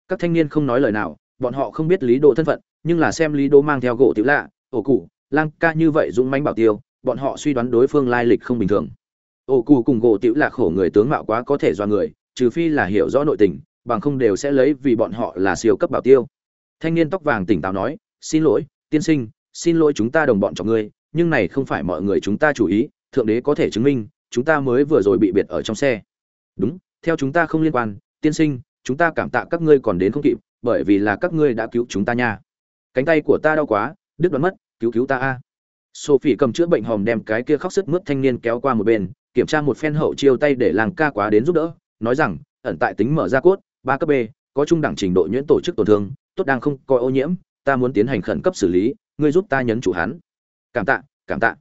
Các thanh niên không nói lời nào, bọn họ không biết lý đồ thân phận, nhưng là xem lý đồ mang theo gỗ tiểu lạ, ổ cụ, lang ca như vậy dũng mãnh bảo tiêu, bọn họ suy đoán đối phương lai lịch không bình thường. Ổ cụ cùng gỗ tiểu lạ khổ người tướng mạo quá có thể do người, trừ phi là hiểu rõ nội tình, bằng không đều sẽ lấy vì bọn họ là siêu cấp bảo tiêu. Thanh niên tóc vàng tỉnh táo nói, xin lỗi, tiên sinh, xin lỗi chúng ta đồng bọn cho ngươi, nhưng này không phải mọi người chúng ta chủ ý thượng đế có thể chứng minh, chúng ta mới vừa rồi bị biệt ở trong xe. Đúng, theo chúng ta không liên quan, tiên sinh, chúng ta cảm tạ các ngươi còn đến không kịp, bởi vì là các ngươi đã cứu chúng ta nha. Cánh tay của ta đau quá, đứt đoán mất, cứu cứu ta a. Sophie cầm chữa bệnh hòm đem cái kia khóc sức mướt thanh niên kéo qua một bên, kiểm tra một phen hậu chiêu tay để làng ca quá đến giúp đỡ, nói rằng, ẩn tại tính mở ra cốt, ba cấp b, có trung đẳng trình độ nhuyễn tổ chức tổn thương, tốt đang không coi ô nhiễm, ta muốn tiến hành khẩn cấp xử lý, ngươi giúp ta nhấn chủ hắn. Cảm tạ cảm tạ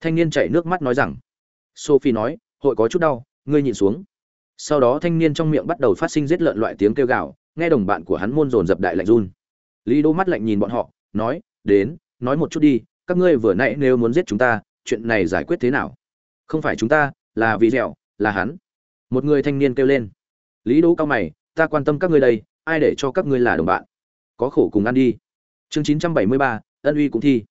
thanh niên chảy nước mắt nói rằng sophie nói hội có chút đau ngươi nhìn xuống. Sau đó thanh niên trong miệng bắt đầu phát sinh giết lợn loại tiếng kêu gào nghe đồng bạn của hắn môn dồn dập đại lạnh run. Lý đô mắt lạnh nhìn bọn họ nói đến nói một chút đi các ngươi vừa nãy nếu muốn giết chúng ta chuyện này giải quyết thế nào? Không phải chúng ta là vì dẻo là hắn. Một người thanh niên kêu lên. Lý đỗ cao mày ta quan tâm các ngươi đây ai để cho các ngươi là đồng bạn? Có khổ cùng ăn đi. Chương 973, ân uy cũng thi.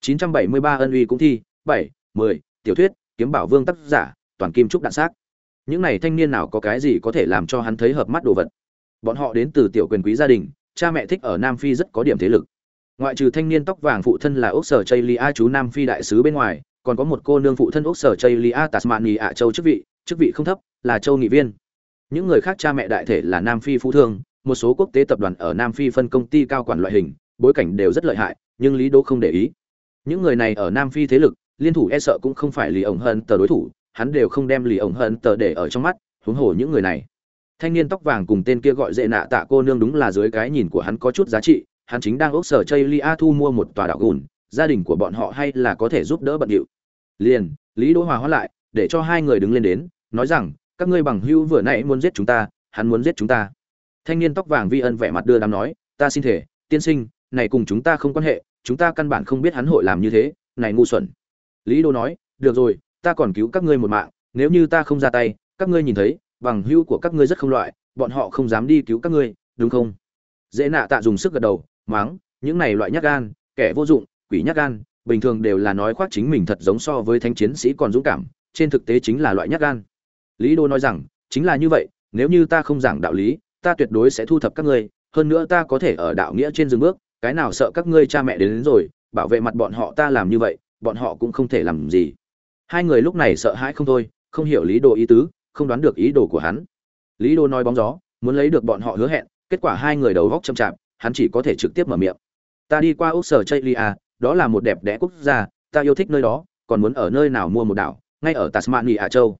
973 ân uy cũng thi 7, 10, tiểu thuyết kiếm bảo vương tác giả toàn kim trúc đạn xác. Những này thanh niên nào có cái gì có thể làm cho hắn thấy hợp mắt đồ vật? Bọn họ đến từ tiểu quyền quý gia đình cha mẹ thích ở nam phi rất có điểm thế lực. Ngoại trừ thanh niên tóc vàng phụ thân là ốc sở chây lia chú nam phi đại sứ bên ngoài còn có một cô nương phụ thân ốc sở chây lia tasmania ạ châu chức vị chức vị không thấp là châu nghị viên. Những người khác cha mẹ đại thể là nam phi phú thương một số quốc tế tập đoàn ở nam phi phân công ty cao quản loại hình bối cảnh đều rất lợi hại nhưng lý đỗ không để ý. Những người này ở nam phi thế lực liên thủ e sợ cũng không phải lì ổng hận tờ đối thủ, hắn đều không đem lì ổng hận tờ để ở trong mắt, huống hồ những người này. Thanh niên tóc vàng cùng tên kia gọi dễ nạ tạ cô nương đúng là dưới cái nhìn của hắn có chút giá trị, hắn chính đang ốc sở chây lia thu mua một tòa đảo gùn, gia đình của bọn họ hay là có thể giúp đỡ bận điệu. Liền, lý đỗ hòa hóa lại, để cho hai người đứng lên đến, nói rằng, các ngươi bằng hữu vừa nãy muốn giết chúng ta, hắn muốn giết chúng ta. Thanh niên tóc vàng vi ân vẻ mặt đưa đám nói, ta xin thể tiên sinh, này cùng chúng ta không quan hệ, chúng ta căn bản không biết hắn hội làm như thế, này ngu xuẩn lý đô nói được rồi ta còn cứu các ngươi một mạng nếu như ta không ra tay các ngươi nhìn thấy bằng hữu của các ngươi rất không loại bọn họ không dám đi cứu các ngươi đúng không? Dễ nạ tạ dùng sức gật đầu máng những này loại nhát gan kẻ vô dụng quỷ nhát gan bình thường đều là nói khoác chính mình thật giống so với thanh chiến sĩ còn dũng cảm trên thực tế chính là loại nhát gan. Lý đô nói rằng chính là như vậy nếu như ta không giảng đạo lý ta tuyệt đối sẽ thu thập các ngươi hơn nữa ta có thể ở đạo nghĩa trên dừng bước cái nào sợ các ngươi cha mẹ đến, đến rồi bảo vệ mặt bọn họ ta làm như vậy bọn họ cũng không thể làm gì. Hai người lúc này sợ hãi không thôi, không hiểu lý đồ ý tứ, không đoán được ý đồ của hắn. Lý đô nói bóng gió, muốn lấy được bọn họ hứa hẹn, kết quả hai người đầu góc chậm chạp, hắn chỉ có thể trực tiếp mở miệng. Ta đi qua úc sở chây lia đó là một đẹp đẽ quốc gia, ta yêu thích nơi đó, còn muốn ở nơi nào mua một đảo, ngay ở tasmania châu.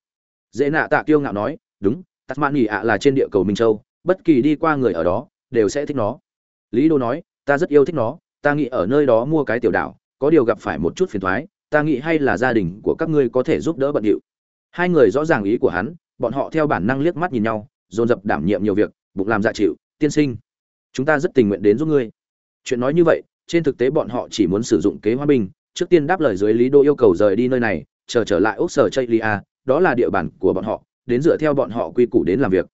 Dễ nạ tạ kiêu ngạo nói, đúng, tasmania là trên địa cầu minh châu, bất kỳ đi qua người ở đó, đều sẽ thích nó. Lý đô nói, ta rất yêu thích nó, ta nghĩ ở nơi đó mua cái tiểu đảo có điều gặp phải một chút phiền thoái ta nghĩ hay là gia đình của các ngươi có thể giúp đỡ bận điệu. Hai người rõ ràng ý của hắn bọn họ theo bản năng liếc mắt nhìn nhau dồn dập đảm nhiệm nhiều việc bụng làm dạ chịu tiên sinh chúng ta rất tình nguyện đến giúp ngươi. Chuyện nói như vậy trên thực tế bọn họ chỉ muốn sử dụng kế hòa bình, trước tiên đáp lời dưới lý đô yêu cầu rời đi nơi này chờ trở lại ốc sở chây lia đó là địa bàn của bọn họ đến dựa theo bọn họ quy củ đến làm việc.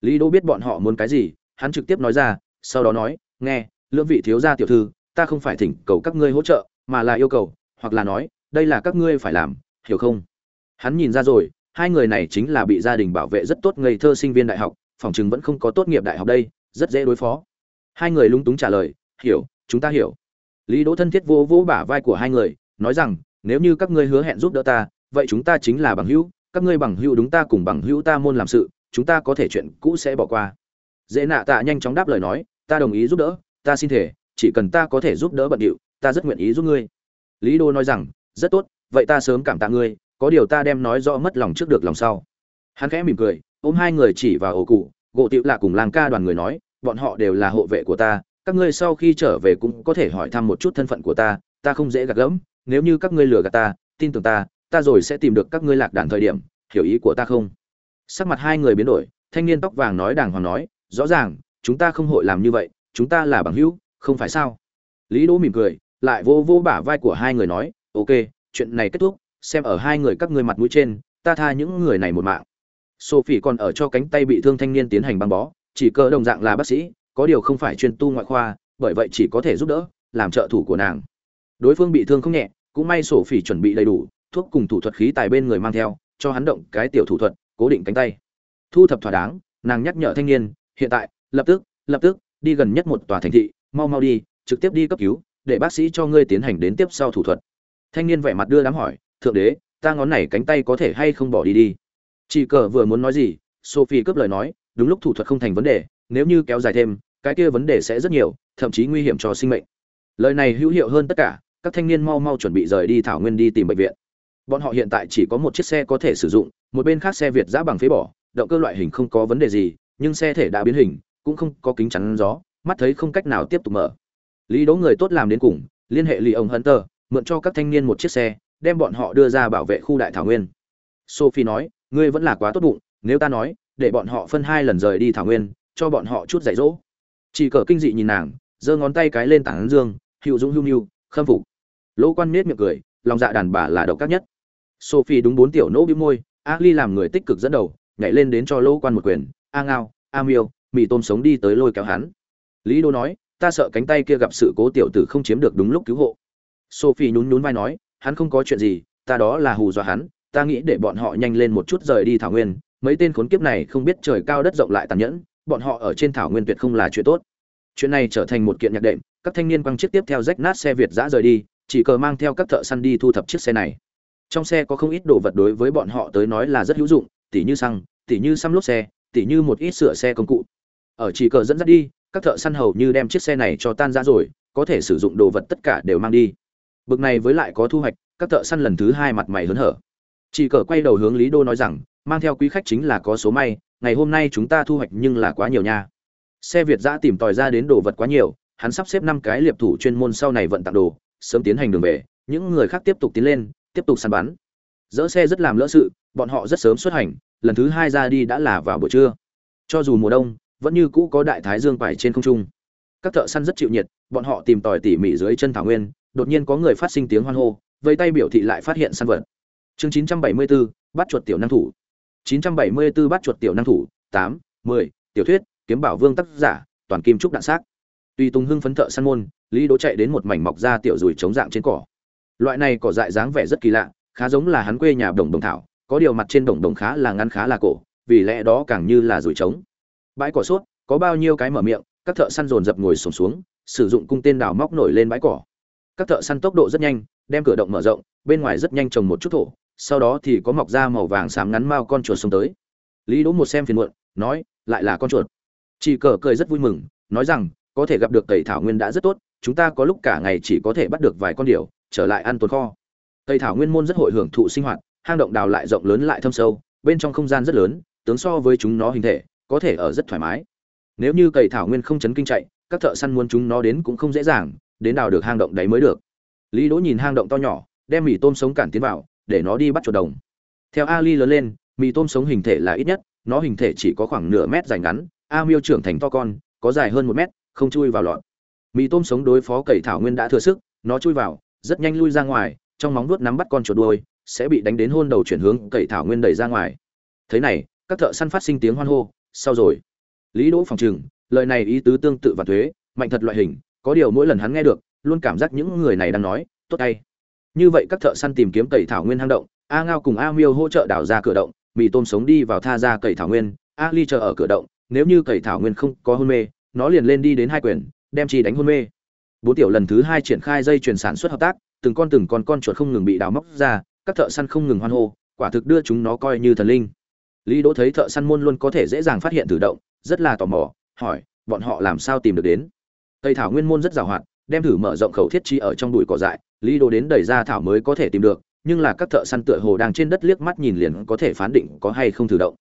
Lý đô biết bọn họ muốn cái gì hắn trực tiếp nói ra sau đó nói nghe lưỡng vị thiếu gia tiểu thư ta không phải thỉnh cầu các ngươi hỗ trợ mà là yêu cầu, hoặc là nói, đây là các ngươi phải làm, hiểu không? Hắn nhìn ra rồi, hai người này chính là bị gia đình bảo vệ rất tốt ngây thơ sinh viên đại học, phòng chừng vẫn không có tốt nghiệp đại học đây, rất dễ đối phó. Hai người lung túng trả lời, hiểu, chúng ta hiểu. Lý đỗ thân thiết vô vỗ bả vai của hai người, nói rằng, nếu như các ngươi hứa hẹn giúp đỡ ta, vậy chúng ta chính là bằng hữu, các ngươi bằng hữu đúng ta cùng bằng hữu ta môn làm sự, chúng ta có thể chuyện cũ sẽ bỏ qua. Dễ nạ tạ nhanh chóng đáp lời nói, ta đồng ý giúp đỡ, ta xin thể, chỉ cần ta có thể giúp đỡ bận điệu ta rất nguyện ý giúp ngươi. Lý đô nói rằng, rất tốt, vậy ta sớm cảm tạ ngươi, có điều ta đem nói rõ mất lòng trước được lòng sau. Hắn khẽ mỉm cười, ôm hai người chỉ vào ổ cụ, gỗ tịu lạ cùng làng ca đoàn người nói, bọn họ đều là hộ vệ của ta, các ngươi sau khi trở về cũng có thể hỏi thăm một chút thân phận của ta ta không dễ gạt gẫm, nếu như các ngươi lừa gạt ta, tin tưởng ta ta rồi sẽ tìm được các ngươi lạc đàn thời điểm, hiểu ý của ta không? Sắc mặt hai người biến đổi, thanh niên tóc vàng nói đàng hoàng nói, rõ ràng, chúng ta không hội làm như vậy, chúng ta là bằng hữu, không phải sao? Lý đỗ mỉm cười lại vô vô bả vai của hai người nói, ok, chuyện này kết thúc, xem ở hai người các ngươi mặt mũi trên, ta tha những người này một mạng. Sophie còn ở cho cánh tay bị thương thanh niên tiến hành băng bó, chỉ cơ đồng dạng là bác sĩ, có điều không phải chuyên tu ngoại khoa, bởi vậy chỉ có thể giúp đỡ, làm trợ thủ của nàng. Đối phương bị thương không nhẹ, cũng may sổ phỉ chuẩn bị đầy đủ, thuốc cùng thủ thuật khí tài bên người mang theo, cho hắn động cái tiểu thủ thuật, cố định cánh tay. Thu thập thỏa đáng, nàng nhắc nhở thanh niên, hiện tại, lập tức lập tức, đi gần nhất một tòa thành thị, mau mau đi, trực tiếp đi cấp cứu để bác sĩ cho ngươi tiến hành đến tiếp sau thủ thuật. Thanh niên vẻ mặt đưa đám hỏi, thượng đế, ta ngón này cánh tay có thể hay không bỏ đi đi? Chị cờ vừa muốn nói gì, sophie cướp lời nói, đúng lúc thủ thuật không thành vấn đề, nếu như kéo dài thêm, cái kia vấn đề sẽ rất nhiều, thậm chí nguy hiểm cho sinh mệnh. Lời này hữu hiệu hơn tất cả, các thanh niên mau mau chuẩn bị rời đi thảo nguyên đi tìm bệnh viện. Bọn họ hiện tại chỉ có một chiếc xe có thể sử dụng, một bên khác xe việt giã bằng phế bỏ, động cơ loại hình không có vấn đề gì, nhưng xe thể đã biến hình, cũng không có kính chắn gió, mắt thấy không cách nào tiếp tục mở lý đỗ người tốt làm đến cùng, liên hệ lì ông hunter, mượn cho các thanh niên một chiếc xe, đem bọn họ đưa ra bảo vệ khu đại thảo nguyên. Sophie nói, ngươi vẫn là quá tốt bụng, nếu ta nói, để bọn họ phân hai lần rời đi thảo nguyên, cho bọn họ chút dạy dỗ. Chỉ cờ kinh dị nhìn nàng, giơ ngón tay cái lên tảng dương, hữu dũng hưu nhu khâm phục. Lỗ quan nết miệng cười, lòng dạ đàn bà là độc các nhất. Sophie đúng bốn tiểu nỗ bĩu môi ali làm người tích cực dẫn đầu, nhảy lên đến cho lỗ quan một quyền, a ngao, a miêu, mì tôm sống đi tới lôi kéo hắn. Lý đô nói ta sợ cánh tay kia gặp sự cố tiểu tử không chiếm được đúng lúc cứu hộ. Sophie nhún nhún vai nói, hắn không có chuyện gì, ta đó là hù dọa hắn, ta nghĩ để bọn họ nhanh lên một chút rời đi thảo nguyên, mấy tên khốn kiếp này không biết trời cao đất rộng lại tàn nhẫn, bọn họ ở trên thảo nguyên tuyệt không là chuyện tốt. Chuyện này trở thành một kiện nhạc đệm, các thanh niên quăng chiếc tiếp theo rách nát xe việt giã rời đi, chỉ cờ mang theo các thợ săn đi thu thập chiếc xe này. Trong xe có không ít đồ vật đối với bọn họ tới nói là rất hữu dụng, tỉ như xăng, tỉ như xăm lốp xe, tỉ như một ít sửa xe công cụ. Ở chỉ cờ dẫn dắt đi các thợ săn hầu như đem chiếc xe này cho tan ra rồi, có thể sử dụng đồ vật tất cả đều mang đi. Bực này với lại có thu hoạch, các thợ săn lần thứ hai mặt mày hớn hở. Chỉ cờ quay đầu hướng lý đô nói rằng, mang theo quý khách chính là có số may, ngày hôm nay chúng ta thu hoạch nhưng là quá nhiều nha. Xe việt giã tìm tòi ra đến đồ vật quá nhiều, hắn sắp xếp năm cái liệp thủ chuyên môn sau này vận tặng đồ, sớm tiến hành đường về, những người khác tiếp tục tiến lên, tiếp tục săn bắn. Dỡ xe rất làm lỡ sự, bọn họ rất sớm xuất hành, lần thứ hai ra đi đã là vào buổi trưa. Cho dù mùa đông vẫn như cũ có đại thái dương quải trên không trung. Các thợ săn rất chịu nhiệt bọn họ tìm tòi tỉ mỉ dưới chân thảo nguyên đột nhiên có người phát sinh tiếng hoan hô vây tay biểu thị lại phát hiện săn vật. Chương 974, bắt chuột tiểu năng thủ. 974 bắt chuột tiểu năng thủ 8, 10, tiểu thuyết kiếm bảo vương tác giả toàn kim trúc đạn xác. Tuy tùng hưng phấn thợ săn môn lý đỗ chạy đến một mảnh mọc ra tiểu rùi chống dạng trên cỏ. Loại này cỏ dại dáng vẻ rất kỳ lạ khá giống là hắn quê nhà đồng đồng thảo có điều mặt trên đồng đồng khá là ngắn khá là cổ vì lẽ đó càng như là rùi trống bãi cỏ suốt có bao nhiêu cái mở miệng các thợ săn dồn dập ngồi sổm xuống, xuống sử dụng cung tên đào móc nổi lên bãi cỏ. Các thợ săn tốc độ rất nhanh đem cửa động mở rộng bên ngoài rất nhanh trồng một chút thổ sau đó thì có mọc ra màu vàng xám ngắn mao con chuột xông tới. Lý đỗ một xem phiền muộn nói lại là con chuột. Chị cờ cười rất vui mừng nói rằng có thể gặp được tẩy thảo nguyên đã rất tốt chúng ta có lúc cả ngày chỉ có thể bắt được vài con điểu trở lại ăn tồn kho. Tây thảo nguyên môn rất hội hưởng thụ sinh hoạt hang động đào lại rộng lớn lại thâm sâu bên trong không gian rất lớn tướng so với chúng nó hình thể có thể ở rất thoải mái. Nếu như cầy thảo nguyên không chấn kinh chạy, các thợ săn muốn chúng nó đến cũng không dễ dàng, đến đào được hang động đấy mới được. Lý đỗ nhìn hang động to nhỏ, đem mì tôm sống cản tiến vào, để nó đi bắt chuột đồng. Theo ali lớn lên, mì tôm sống hình thể là ít nhất, nó hình thể chỉ có khoảng nửa mét dài ngắn, a miêu trưởng thành to con, có dài hơn một mét, không chui vào lọt. Mì tôm sống đối phó cầy thảo nguyên đã thừa sức, nó chui vào, rất nhanh lui ra ngoài, trong móng vuốt nắm bắt con chuột đuôi, sẽ bị đánh đến hôn đầu chuyển hướng cầy thảo nguyên đẩy ra ngoài. Thế này, các thợ săn phát sinh tiếng hoan hô sau rồi. Lý đỗ phòng trừng, lời này ý tứ tương tự và thuế, mạnh thật loại hình, có điều mỗi lần hắn nghe được, luôn cảm giác những người này đang nói, tốt tay. Như vậy các thợ săn tìm kiếm tẩy thảo nguyên hang động, a ngao cùng a miêu hỗ trợ đào ra cửa động, mì tôm sống đi vào tha ra cậy thảo nguyên, a ly chờ ở cửa động, nếu như cậy thảo nguyên không có hôn mê, nó liền lên đi đến hai quyền, đem chi đánh hôn mê. Bốn tiểu lần thứ hai triển khai dây chuyển sản xuất hợp tác, từng con từng con con chuột không ngừng bị đào móc ra, các thợ săn không ngừng hoan hô, quả thực đưa chúng nó coi như thần linh lý đỗ thấy thợ săn môn luôn có thể dễ dàng phát hiện thử động, rất là tò mò, hỏi, bọn họ làm sao tìm được đến? Tây thảo nguyên môn rất giàu hoạt, đem thử mở rộng khẩu thiết chi ở trong bụi cỏ dại, lý đỗ đến đẩy ra thảo mới có thể tìm được, nhưng là các thợ săn tựa hồ đang trên đất liếc mắt nhìn liền có thể phán định có hay không thử động.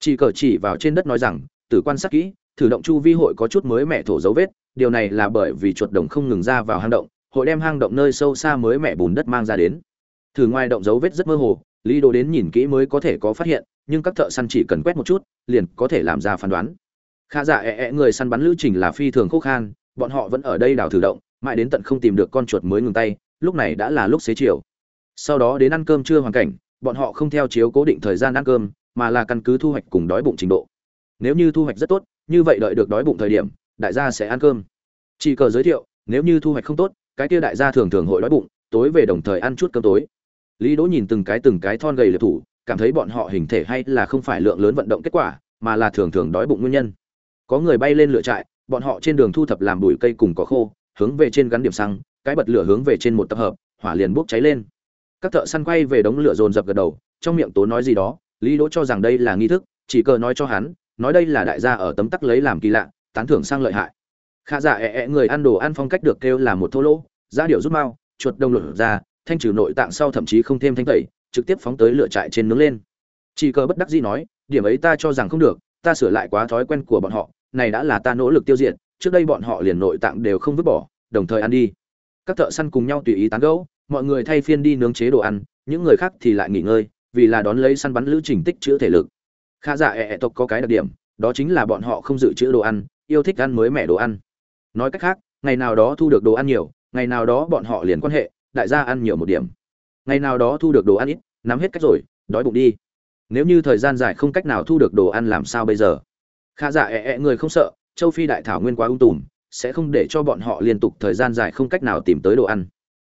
Chỉ cờ chỉ vào trên đất nói rằng từ quan sát kỹ, thử động chu vi hội có chút mới mẹ thổ dấu vết, điều này là bởi vì chuột đồng không ngừng ra vào hang động, hội đem hang động nơi sâu xa mới mẹ bùn đất mang ra đến. Thử ngoài động dấu vết rất mơ hồ lý đồ đến nhìn kỹ mới có thể có phát hiện, nhưng các thợ săn chỉ cần quét một chút, liền có thể làm ra phán đoán. Khá giả ẹ ẹ người săn bắn lữ trình là phi thường khô khan, bọn họ vẫn ở đây đào thử động, mãi đến tận không tìm được con chuột mới ngừng tay, lúc này đã là lúc xế chiều. Sau đó đến ăn cơm trưa hoàn cảnh, bọn họ không theo chiếu cố định thời gian ăn cơm, mà là căn cứ thu hoạch cùng đói bụng trình độ. Nếu như thu hoạch rất tốt, như vậy đợi được đói bụng thời điểm, đại gia sẽ ăn cơm. Chỉ cờ giới thiệu, nếu như thu hoạch không tốt, cái kia đại gia thường thường hội đói bụng, tối về đồng thời ăn chút cơm tối lý đỗ nhìn từng cái từng cái thon gầy liệt thủ, cảm thấy bọn họ hình thể hay là không phải lượng lớn vận động kết quả, mà là thường thường đói bụng nguyên nhân. Có người bay lên lửa trại, bọn họ trên đường thu thập làm bụi cây cùng cỏ khô, hướng về trên gắn điểm xăng, cái bật lửa hướng về trên một tập hợp, hỏa liền bốc cháy lên. Các thợ săn quay về đống lửa dồn dập gật đầu, trong miệng tố nói gì đó, lý đỗ cho rằng đây là nghi thức, chỉ cờ nói cho hắn, nói đây là đại gia ở tấm tắc lấy làm kỳ lạ, tán thưởng sang lợi hại. Khả giả ẹ ẹ người ăn đồ ăn phong cách được kêu là một thô lỗ, giá điệu rút mau, chuột đông lửa ra thanh trừ nội tạng sau thậm chí không thêm thanh tẩy, trực tiếp phóng tới lửa trại trên nướng lên. Chỉ cờ bất đắc dĩ nói, điểm ấy ta cho rằng không được, ta sửa lại quá thói quen của bọn họ, này đã là ta nỗ lực tiêu diệt, trước đây bọn họ liền nội tạng đều không vứt bỏ, đồng thời ăn đi. Các thợ săn cùng nhau tùy ý tán gẫu, mọi người thay phiên đi nướng chế đồ ăn, những người khác thì lại nghỉ ngơi, vì là đón lấy săn bắn lữ trình tích chữa thể lực. Khả giả ẹ tộc có cái đặc điểm, đó chính là bọn họ không dự trữ đồ ăn, yêu thích ăn mới mẻ đồ ăn. Nói cách khác, ngày nào đó thu được đồ ăn nhiều, ngày nào đó bọn họ liền quan hệ đại gia ăn nhiều một điểm. Ngày nào đó thu được đồ ăn ít, nắm hết cách rồi, đói bụng đi. Nếu như thời gian dài không cách nào thu được đồ ăn làm sao bây giờ? Khả giả ẹ ẹ người không sợ, châu phi đại thảo nguyên quá ung tùm, sẽ không để cho bọn họ liên tục thời gian dài không cách nào tìm tới đồ ăn.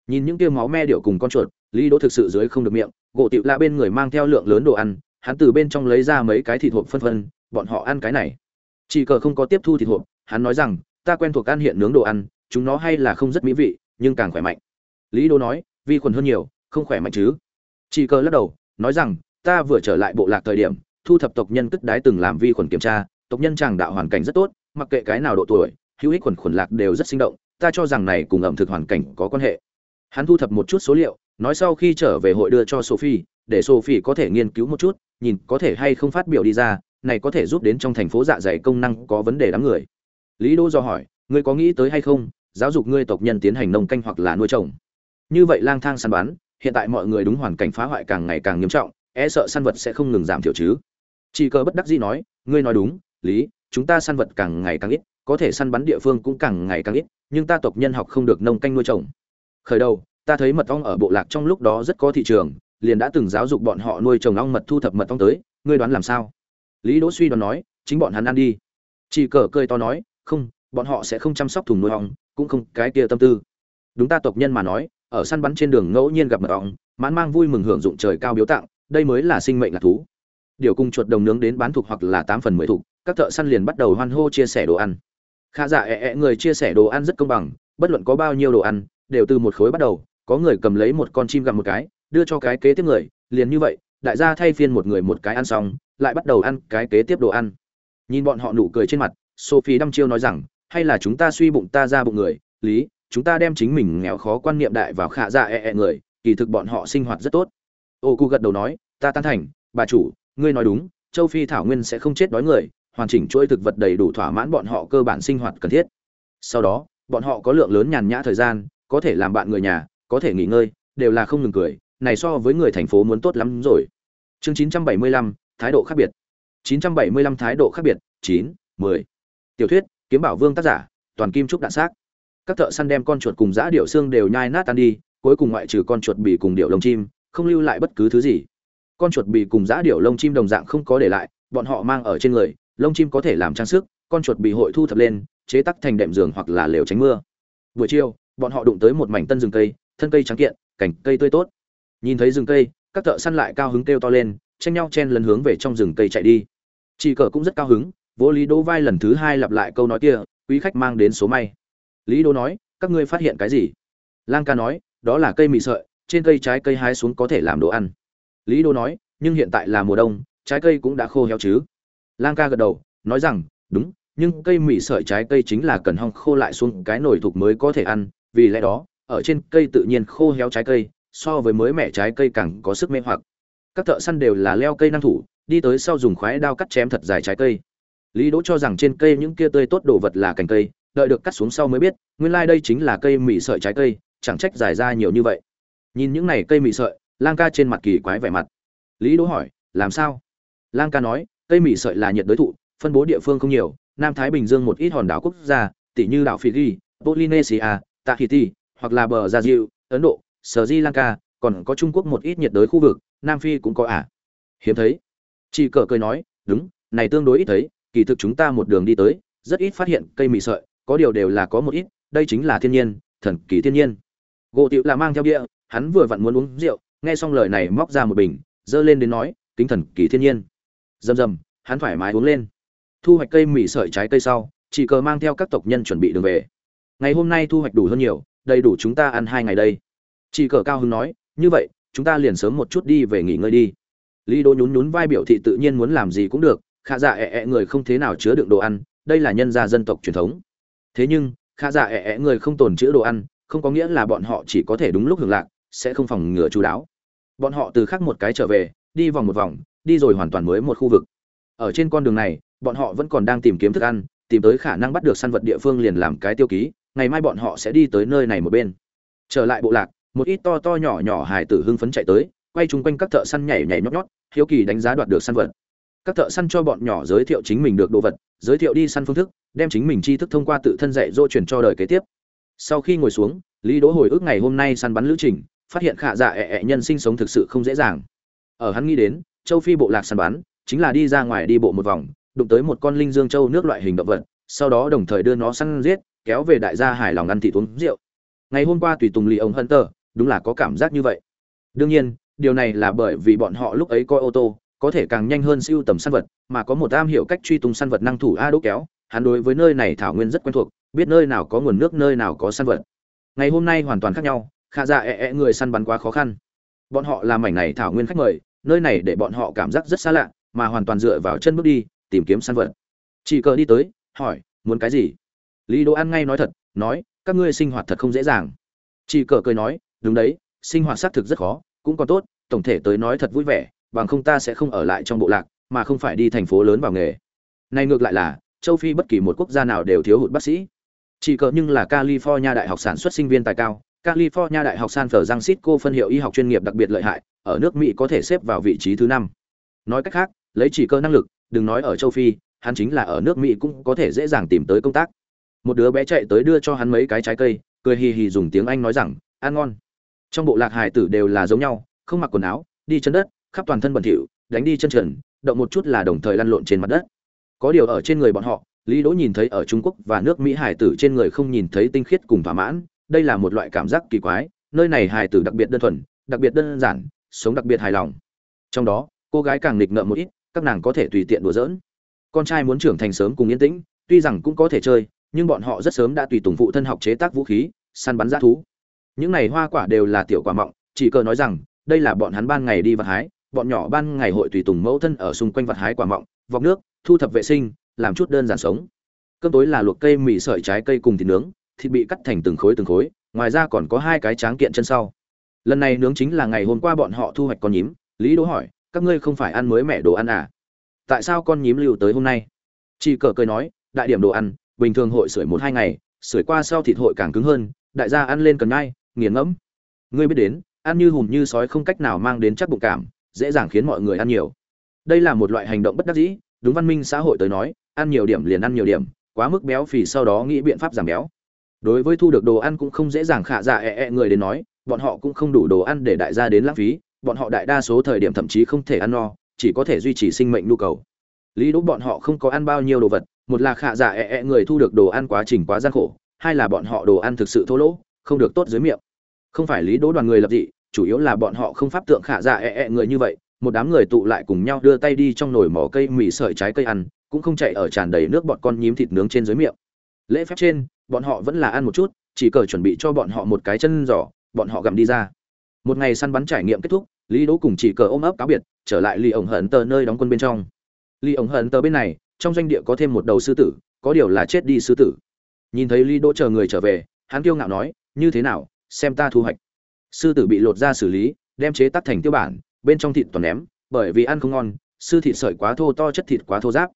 Nhìn những kia máu me điệu cùng con chuột, lý đỗ thực sự dưới không được miệng, gỗ tịu lạ bên người mang theo lượng lớn đồ ăn, hắn từ bên trong lấy ra mấy cái thịt hộp phân phân, bọn họ ăn cái này. Chỉ cờ không có tiếp thu thịt hộp, hắn nói rằng, ta quen thuộc ăn hiện nướng đồ ăn, chúng nó hay là không rất mỹ vị, nhưng càng khỏe mạnh lý Đô nói, vi khuẩn hơn nhiều, không khỏe mạnh chứ? Chỉ cờ lắc đầu, nói rằng, ta vừa trở lại bộ lạc thời điểm, thu thập tộc nhân cất đái từng làm vi khuẩn kiểm tra, tộc nhân chàng đạo hoàn cảnh rất tốt, mặc kệ cái nào độ tuổi, hữu ích khuẩn khuẩn lạc đều rất sinh động, ta cho rằng này cùng ẩm thực hoàn cảnh có quan hệ. Hắn thu thập một chút số liệu, nói sau khi trở về hội đưa cho sophie, để sophie có thể nghiên cứu một chút, nhìn có thể hay không phát biểu đi ra, này có thể giúp đến trong thành phố dạ dày công năng có vấn đề đáng người. Lý đô do hỏi, ngươi có nghĩ tới hay không, giáo dục ngươi tộc nhân tiến hành nông canh hoặc là nuôi trồng? Như vậy lang thang săn bắn, hiện tại mọi người đúng hoàn cảnh phá hoại càng ngày càng nghiêm trọng e sợ săn vật sẽ không ngừng giảm thiểu chứ. Chị cờ bất đắc dĩ nói, ngươi nói đúng, lý, chúng ta săn vật càng ngày càng ít, có thể săn bắn địa phương cũng càng ngày càng ít, nhưng ta tộc nhân học không được nông canh nuôi trồng. Khởi đầu, ta thấy mật ong ở bộ lạc trong lúc đó rất có thị trường, liền đã từng giáo dục bọn họ nuôi trồng ong mật thu thập mật ong tới, ngươi đoán làm sao? Lý đỗ suy đoán nói, chính bọn hắn ăn đi. Chị cờ cười to nói, không, bọn họ sẽ không chăm sóc thùng nuôi ong, cũng không cái kia tâm tư. Đúng ta tộc nhân mà nói ở săn bắn trên đường ngẫu nhiên gặp mật ong, mãn mang vui mừng hưởng dụng trời cao biếu tặng, đây mới là sinh mệnh lạc thú. Điều cung chuột đồng nướng đến bán thuộc hoặc là tám phần mười thuộc, các thợ săn liền bắt đầu hoan hô chia sẻ đồ ăn. Khá giả ẹ ẹ người chia sẻ đồ ăn rất công bằng, bất luận có bao nhiêu đồ ăn, đều từ một khối bắt đầu, có người cầm lấy một con chim gặm một cái, đưa cho cái kế tiếp người, liền như vậy, đại gia thay phiên một người một cái ăn xong, lại bắt đầu ăn cái kế tiếp đồ ăn. Nhìn bọn họ nụ cười trên mặt, sophie đăm chiêu nói rằng, hay là chúng ta suy bụng ta ra bụng người, lý chúng ta đem chính mình nghèo khó quan niệm đại vào khả dạ e ẹ người kỳ thực bọn họ sinh hoạt rất tốt. Ô cu gật đầu nói ta tán thành bà chủ ngươi nói đúng châu phi thảo nguyên sẽ không chết đói người hoàn chỉnh chuỗi thực vật đầy đủ thỏa mãn bọn họ cơ bản sinh hoạt cần thiết. Sau đó bọn họ có lượng lớn nhàn nhã thời gian có thể làm bạn người nhà có thể nghỉ ngơi đều là không ngừng cười này so với người thành phố muốn tốt lắm rồi. Chương 975, thái độ khác biệt. 975 thái độ khác biệt 9, 10. tiểu thuyết kiếm bảo vương tác giả toàn kim trúc đạn xác các thợ săn đem con chuột cùng giã điệu xương đều nhai nát tan đi, cuối cùng ngoại trừ con chuột bị cùng điệu lông chim, không lưu lại bất cứ thứ gì. Con chuột bị cùng giã điệu lông chim đồng dạng không có để lại, bọn họ mang ở trên người, lông chim có thể làm trang sức, con chuột bị hội thu thập lên, chế tắc thành đệm giường hoặc là lều tránh mưa. Buổi chiều, bọn họ đụng tới một mảnh tân rừng cây, thân cây trắng kiện, cành cây tươi tốt. Nhìn thấy rừng cây, các thợ săn lại cao hứng kêu to lên, tranh nhau chen lấn hướng về trong rừng cây chạy đi. Chị cờ cũng rất cao hứng, vô lý đỗ vai lần thứ hai lặp lại câu nói kia, quý khách mang đến số may lý đỗ nói, các ngươi phát hiện cái gì? Lang ca nói, đó là cây mị sợi, trên cây trái cây hái xuống có thể làm đồ ăn. Lý đỗ nói, nhưng hiện tại là mùa đông, trái cây cũng đã khô héo chứ. Lang ca gật đầu, nói rằng, đúng, nhưng cây mị sợi trái cây chính là cần hong khô lại xuống cái nồi thuộc mới có thể ăn, vì lẽ đó, ở trên cây tự nhiên khô héo trái cây, so với mới mẻ trái cây càng có sức mê hoặc. Các thợ săn đều là leo cây năng thủ, đi tới sau dùng khoái đao cắt chém thật dài trái cây. Lý đỗ cho rằng trên cây những kia tươi tốt đồ vật là cành cây đợi được cắt xuống sau mới biết, nguyên lai đây chính là cây mị sợi trái cây, chẳng trách dài ra nhiều như vậy. Nhìn những này cây mị sợi, lang ca trên mặt kỳ quái vẻ mặt. Lý đỗ hỏi, làm sao? Lang ca nói, cây mị sợi là nhiệt đới thụ, phân bố địa phương không nhiều, nam thái bình dương một ít hòn đảo quốc gia tỷ như đảo fiji polynesia, tahiti, hoặc là bờ gia diệu ấn độ sri lanka còn có trung quốc một ít nhiệt đới khu vực, nam phi cũng có à? Hiếm thấy. Chị cờ cười nói, đúng, này tương đối ít thấy, kỳ thực chúng ta một đường đi tới, rất ít phát hiện cây mì sợi có điều đều là có một ít, đây chính là thiên nhiên, thần kỳ thiên nhiên. Gỗ Tự là mang theo bia, hắn vừa vặn muốn uống rượu, nghe xong lời này móc ra một bình dơ lên đến nói, kính thần kỳ thiên nhiên. Rầm rầm, hắn thoải mái uống lên. Thu hoạch cây mì sợi trái cây sau, chỉ cờ mang theo các tộc nhân chuẩn bị đường về. Ngày hôm nay thu hoạch đủ hơn nhiều, đầy đủ chúng ta ăn hai ngày đây. Chỉ cờ cao hưng nói, như vậy, chúng ta liền sớm một chút đi về nghỉ ngơi đi. Lý Đô nhún nhún vai biểu thị tự nhiên muốn làm gì cũng được, khả dạ ẹ ẹ người không thế nào chứa đựng đồ ăn, đây là nhân gia dân tộc truyền thống thế nhưng khả dạ ẻ ẹ người không tồn chữ đồ ăn, không có nghĩa là bọn họ chỉ có thể đúng lúc hưởng lạc, sẽ không phòng ngừa chú đáo. Bọn họ từ khác một cái trở về, đi vòng một vòng, đi rồi hoàn toàn mới một khu vực. Ở trên con đường này, bọn họ vẫn còn đang tìm kiếm thức ăn, tìm tới khả năng bắt được săn vật địa phương liền làm cái tiêu ký, ngày mai bọn họ sẽ đi tới nơi này một bên. Trở lại bộ lạc, một ít to to nhỏ nhỏ hài tử hưng phấn chạy tới, quay chung quanh các thợ săn nhảy nhảy nhót nhót, hiếu kỳ đánh giá đoạt được săn vật. Các thợ săn cho bọn nhỏ giới thiệu chính mình được đồ vật giới thiệu đi săn phương thức, đem chính mình tri thức thông qua tự thân dạy dỗ truyền cho đời kế tiếp. Sau khi ngồi xuống, lý đỗ hồi ức ngày hôm nay săn bắn lữ trình, phát hiện khả dạ ẹ ẹ nhân sinh sống thực sự không dễ dàng. Ở hắn nghĩ đến, châu phi bộ lạc săn bắn, chính là đi ra ngoài đi bộ một vòng, đụng tới một con linh dương châu nước loại hình động vật, sau đó đồng thời đưa nó săn giết, kéo về đại gia hải lòng ăn thịt uống rượu. Ngày hôm qua tùy tùng lì ông hunter, đúng là có cảm giác như vậy. Đương nhiên, điều này là bởi vì bọn họ lúc ấy coi ô tô có thể càng nhanh hơn siêu tầm săn vật, mà có một am hiểu cách truy tung săn vật năng thủ a đỗ kéo, hắn đối với nơi này thảo nguyên rất quen thuộc, biết nơi nào có nguồn nước, nơi nào có săn vật. Ngày hôm nay hoàn toàn khác nhau, khả dạ ẹ ẹ người săn bắn quá khó khăn. Bọn họ làm mảnh này thảo nguyên khách mời, nơi này để bọn họ cảm giác rất xa lạ, mà hoàn toàn dựa vào chân bước đi, tìm kiếm săn vật. Chỉ cờ đi tới, hỏi, muốn cái gì? Lý đỗ An ngay nói thật, nói, các ngươi sinh hoạt thật không dễ dàng. Chỉ cờ cười nói, đúng đấy, sinh hoạt xác thực rất khó, cũng còn tốt, tổng thể tới nói thật vui vẻ bằng không ta sẽ không ở lại trong bộ lạc, mà không phải đi thành phố lớn vào nghề. Này ngược lại là, châu phi bất kỳ một quốc gia nào đều thiếu hụt bác sĩ. Chỉ cờ nhưng là california đại học sản xuất sinh viên tài cao. California đại học san francisco phân hiệu y học chuyên nghiệp đặc biệt lợi hại, ở nước mỹ có thể xếp vào vị trí thứ năm. Nói cách khác, lấy chỉ cơ năng lực, đừng nói ở châu phi, hắn chính là ở nước mỹ cũng có thể dễ dàng tìm tới công tác. Một đứa bé chạy tới đưa cho hắn mấy cái trái cây, cười hì hì dùng tiếng anh nói rằng, ăn ngon. Trong bộ lạc hải tử đều là giống nhau, không mặc quần áo, đi chân đất khắp toàn thân bẩn thỉu, đánh đi chân trần, động một chút là đồng thời lăn lộn trên mặt đất. Có điều ở trên người bọn họ, lý đỗ nhìn thấy ở trung quốc và nước mỹ hải tử trên người không nhìn thấy tinh khiết cùng thỏa mãn, đây là một loại cảm giác kỳ quái, nơi này hải tử đặc biệt đơn thuần, đặc biệt đơn giản, sống đặc biệt hài lòng. Trong đó, cô gái càng nghịch ngợm một ít, các nàng có thể tùy tiện đùa giỡn. Con trai muốn trưởng thành sớm cùng yên tĩnh, tuy rằng cũng có thể chơi, nhưng bọn họ rất sớm đã tùy tùng phụ thân học chế tác vũ khí, săn bắn dã thú. Những này hoa quả đều là tiểu quả mọng, chỉ cờ nói rằng, đây là bọn hắn ban ngày đi vặt hái bọn nhỏ ban ngày hội tùy tùng mẫu thân ở xung quanh vật hái quả mọng, vọc nước, thu thập vệ sinh, làm chút đơn giản sống. Cơm tối là luộc cây mì sợi trái cây cùng thịt nướng, thịt bị cắt thành từng khối từng khối, ngoài ra còn có hai cái tráng kiện chân sau. Lần này nướng chính là ngày hôm qua bọn họ thu hoạch con nhím, lý đỗ hỏi, các ngươi không phải ăn mới mẻ đồ ăn à? Tại sao con nhím lưu tới hôm nay? Chị cờ cười nói, đại điểm đồ ăn, bình thường hội sưởi một hai ngày, sưởi qua sau thịt hội càng cứng hơn, đại gia ăn lên cần ngay, nghiền ngẫm. Ngươi biết đến, ăn như hùm như sói không cách nào mang đến chắc bụng cảm dễ dàng khiến mọi người ăn nhiều. Đây là một loại hành động bất đắc dĩ, đúng văn minh xã hội tới nói, ăn nhiều điểm liền ăn nhiều điểm, quá mức béo phì sau đó nghĩ biện pháp giảm béo. Đối với thu được đồ ăn cũng không dễ dàng khả dạ e e người đến nói, bọn họ cũng không đủ đồ ăn để đại gia đến lãng phí, bọn họ đại đa số thời điểm thậm chí không thể ăn no, chỉ có thể duy trì sinh mệnh nhu cầu. Lý đỗ bọn họ không có ăn bao nhiêu đồ vật, một là khả dạ e e người thu được đồ ăn quá trình quá gian khổ, hai là bọn họ đồ ăn thực sự thô lỗ, không được tốt dưới miệng. Không phải lý đỗ đoàn người lập dị chủ yếu là bọn họ không pháp tượng khả dạ ẹ ẹ người như vậy một đám người tụ lại cùng nhau đưa tay đi trong nồi mỏ cây mì sợi trái cây ăn cũng không chạy ở tràn đầy nước bọn con nhím thịt nướng trên dưới miệng. Lễ phép trên bọn họ vẫn là ăn một chút chỉ cờ chuẩn bị cho bọn họ một cái chân giỏ, bọn họ gặm đi ra. Một ngày săn bắn trải nghiệm kết thúc lý đỗ cùng chỉ cờ ôm ấp cáo biệt trở lại ly ổng hận tờ nơi đóng quân bên trong. Ly ổng hận tờ bên này trong doanh địa có thêm một đầu sư tử có điều là chết đi sư tử. Nhìn thấy lý đỗ chờ người trở về hắn kiêu ngạo nói như thế nào xem ta thu hoạch sư tử bị lột ra xử lý đem chế tắt thành tiêu bản bên trong thịt toàn ném bởi vì ăn không ngon sư thịt sợi quá thô to chất thịt quá thô giáp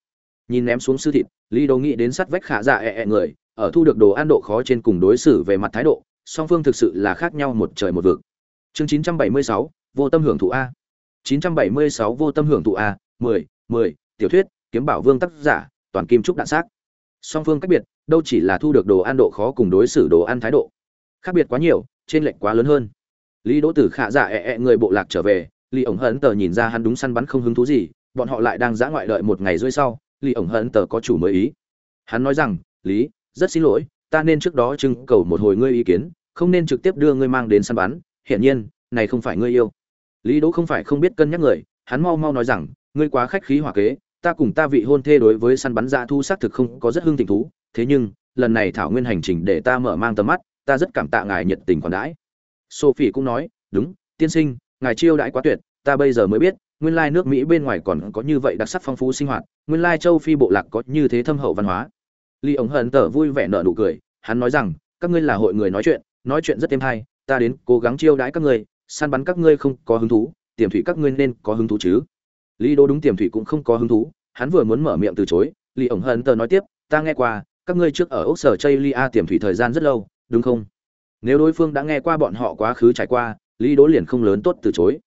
nhìn ném xuống sư thịt lý đồ nghĩ đến sắt vách khả dạ ẹ người ở thu được đồ ăn độ khó trên cùng đối xử về mặt thái độ song phương thực sự là khác nhau một trời một vực. Chương 976, vô tâm hưởng thụ a. 976 vô tâm hưởng thụ a 10, 10, tiểu thuyết kiếm bảo vương tác giả toàn kim trúc đạn xác. Song phương cách biệt đâu chỉ là thu được đồ ăn độ khó cùng đối xử đồ ăn thái độ. Khác biệt quá nhiều trên lệnh quá lớn hơn lý đỗ tử khạ dạ ẹ ẹ người bộ lạc trở về, lý ổng hấn tờ nhìn ra hắn đúng săn bắn không hứng thú gì, bọn họ lại đang giã ngoại đợi một ngày rưỡi sau, lý ổng hấn tờ có chủ mới ý. Hắn nói rằng, lý, rất xin lỗi, ta nên trước đó trưng cầu một hồi ngươi ý kiến, không nên trực tiếp đưa ngươi mang đến săn bắn, hiển nhiên, này không phải ngươi yêu. Lý đỗ không phải không biết cân nhắc người, hắn mau mau nói rằng, ngươi quá khách khí hòa kế, ta cùng ta vị hôn thê đối với săn bắn dã thu xác thực không có rất hưng tình thú, thế nhưng, lần này thảo nguyên hành trình để ta mở mang tầm mắt, ta rất cảm tạ ngài nhiệt tình còn đãi sophie cũng nói, đúng, tiên sinh, ngài chiêu đãi quá tuyệt, ta bây giờ mới biết, nguyên lai nước mỹ bên ngoài còn có như vậy đặc sắc phong phú sinh hoạt, nguyên lai châu phi bộ lạc có như thế thâm hậu văn hóa. Lý ống hận tở vui vẻ nở nụ cười, hắn nói rằng, các ngươi là hội người nói chuyện nói chuyện rất êm hay, ta đến cố gắng chiêu đãi các ngươi, săn bắn các ngươi không có hứng thú, tiềm thủy các ngươi nên có hứng thú chứ. Lý đô đúng tiềm thủy cũng không có hứng thú, hắn vừa muốn mở miệng từ chối, lý ổng hận tở nói tiếp, ta nghe qua, các ngươi trước ở ốc sở chây lia tiềm thủy thời gian rất lâu, đúng không? Nếu đối phương đã nghe qua bọn họ quá khứ trải qua, lý đỗ liền không lớn tốt từ chối.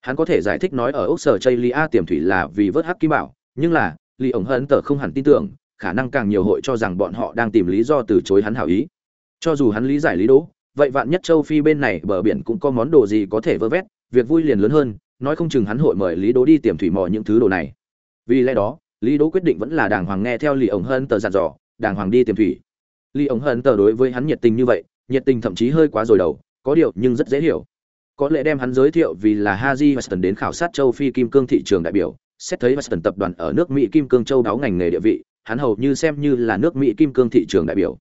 Hắn có thể giải thích nói ở ốc sở chây lia tiềm thủy là vì vớt hắc kim bảo, nhưng là, lý ổng hận tờ không hẳn tin tưởng, khả năng càng nhiều hội cho rằng bọn họ đang tìm lý do từ chối hắn hảo ý. Cho dù hắn lý giải lý đỗ, vậy vạn nhất châu phi bên này bờ biển cũng có món đồ gì có thể vơ vét, việc vui liền lớn hơn, nói không chừng hắn hội mời lý đỗ đi tiềm thủy mò những thứ đồ này. Vì lẽ đó, lý đỗ quyết định vẫn là đàng hoàng nghe theo lý ổng hân tờ dặn dò, đàng hoàng đi tiềm thủy. Lý ổng hân tờ đối với hắn nhiệt tình như vậy nhiệt tình thậm chí hơi quá rồi đầu có điều nhưng rất dễ hiểu có lẽ đem hắn giới thiệu vì là Haji Weston đến khảo sát châu Phi kim cương thị trường đại biểu, xét thấy Weston tập đoàn ở nước Mỹ kim cương châu đáo ngành nghề địa vị, hắn hầu như xem như là nước Mỹ kim cương thị trường đại biểu.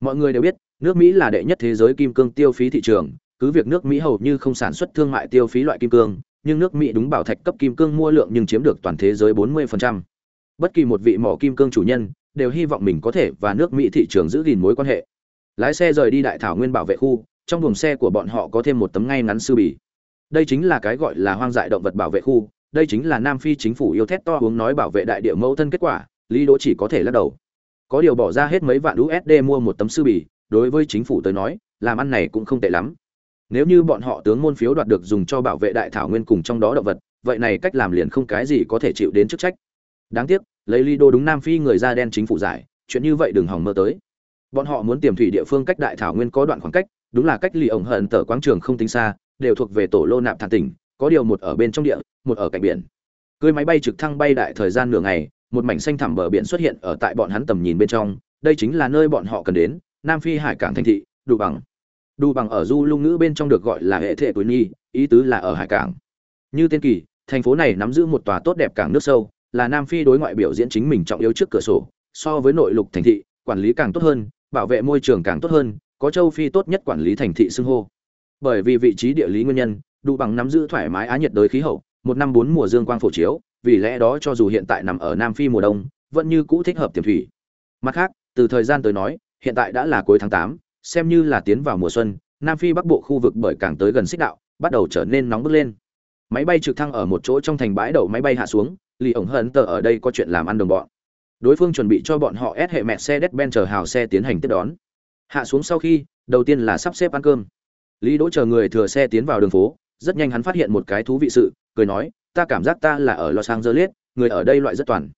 Mọi người đều biết, nước Mỹ là đệ nhất thế giới kim cương tiêu phí thị trường, cứ việc nước Mỹ hầu như không sản xuất thương mại tiêu phí loại kim cương, nhưng nước Mỹ đúng bảo thạch cấp kim cương mua lượng nhưng chiếm được toàn thế giới 40%. Bất kỳ một vị mỏ kim cương chủ nhân đều hy vọng mình có thể và nước Mỹ thị trường giữ gìn mối quan hệ. Lái xe rời đi đại thảo nguyên bảo vệ khu, trong buồng xe của bọn họ có thêm một tấm ngay ngắn sư bì. Đây chính là cái gọi là hoang dại động vật bảo vệ khu, đây chính là Nam Phi chính phủ yêu thét to uống nói bảo vệ đại địa mẫu thân kết quả, Lý Đỗ chỉ có thể lắc đầu. Có điều bỏ ra hết mấy vạn USD mua một tấm sư bì, đối với chính phủ tới nói, làm ăn này cũng không tệ lắm. Nếu như bọn họ tướng môn phiếu đoạt được dùng cho bảo vệ đại thảo nguyên cùng trong đó động vật, vậy này cách làm liền không cái gì có thể chịu đến chức trách. Đáng tiếc, lấy Lido đúng Nam Phi người da đen chính phủ giải, chuyện như vậy đừng hỏng mơ tới. Bọn họ muốn tiềm thủy địa phương cách đại thảo nguyên có đoạn khoảng cách, đúng là cách lì ổng hận tờ quáng trường không tính xa, đều thuộc về tổ lô nạp thản tỉnh, có điều một ở bên trong địa, một ở cạnh biển. Cưới máy bay trực thăng bay đại thời gian nửa ngày, một mảnh xanh thẳm bờ biển xuất hiện ở tại bọn hắn tầm nhìn bên trong, đây chính là nơi bọn họ cần đến, Nam Phi hải cảng thành thị, đủ bằng đủ bằng ở du lung ngữ bên trong được gọi là hệ thệ tuổi nhi ý tứ là ở hải cảng như tên kỳ thành phố này nắm giữ một tòa tốt đẹp cảng nước sâu là nam phi đối ngoại biểu diễn chính mình trọng yếu trước cửa sổ so với nội lục thành thị quản lý càng tốt hơn bảo vệ môi trường càng tốt hơn, có châu phi tốt nhất quản lý thành thị xưng hô. Bởi vì vị trí địa lý nguyên nhân, đủ bằng nắm giữ thoải mái á nhiệt đới khí hậu, một năm bốn mùa dương quang phổ chiếu, vì lẽ đó cho dù hiện tại nằm ở nam phi mùa đông, vẫn như cũ thích hợp tiềm thủy. Mặt khác, từ thời gian tới nói, hiện tại đã là cuối tháng tám, xem như là tiến vào mùa xuân, nam phi bắc bộ khu vực bởi càng tới gần xích đạo, bắt đầu trở nên nóng bức lên. Máy bay trực thăng ở một chỗ trong thành bãi đậu máy bay hạ xuống, lì ổng hận tờ ở đây có chuyện làm ăn đồng bọn đối phương chuẩn bị cho bọn họ ép hệ mẹ xe đét ben chờ hào xe tiến hành tiếp đón. Hạ xuống sau khi, đầu tiên là sắp xếp ăn cơm. Lý đỗ chờ người thừa xe tiến vào đường phố, rất nhanh hắn phát hiện một cái thú vị sự, cười nói, ta cảm giác ta là ở los angeles, người ở đây loại rất toàn.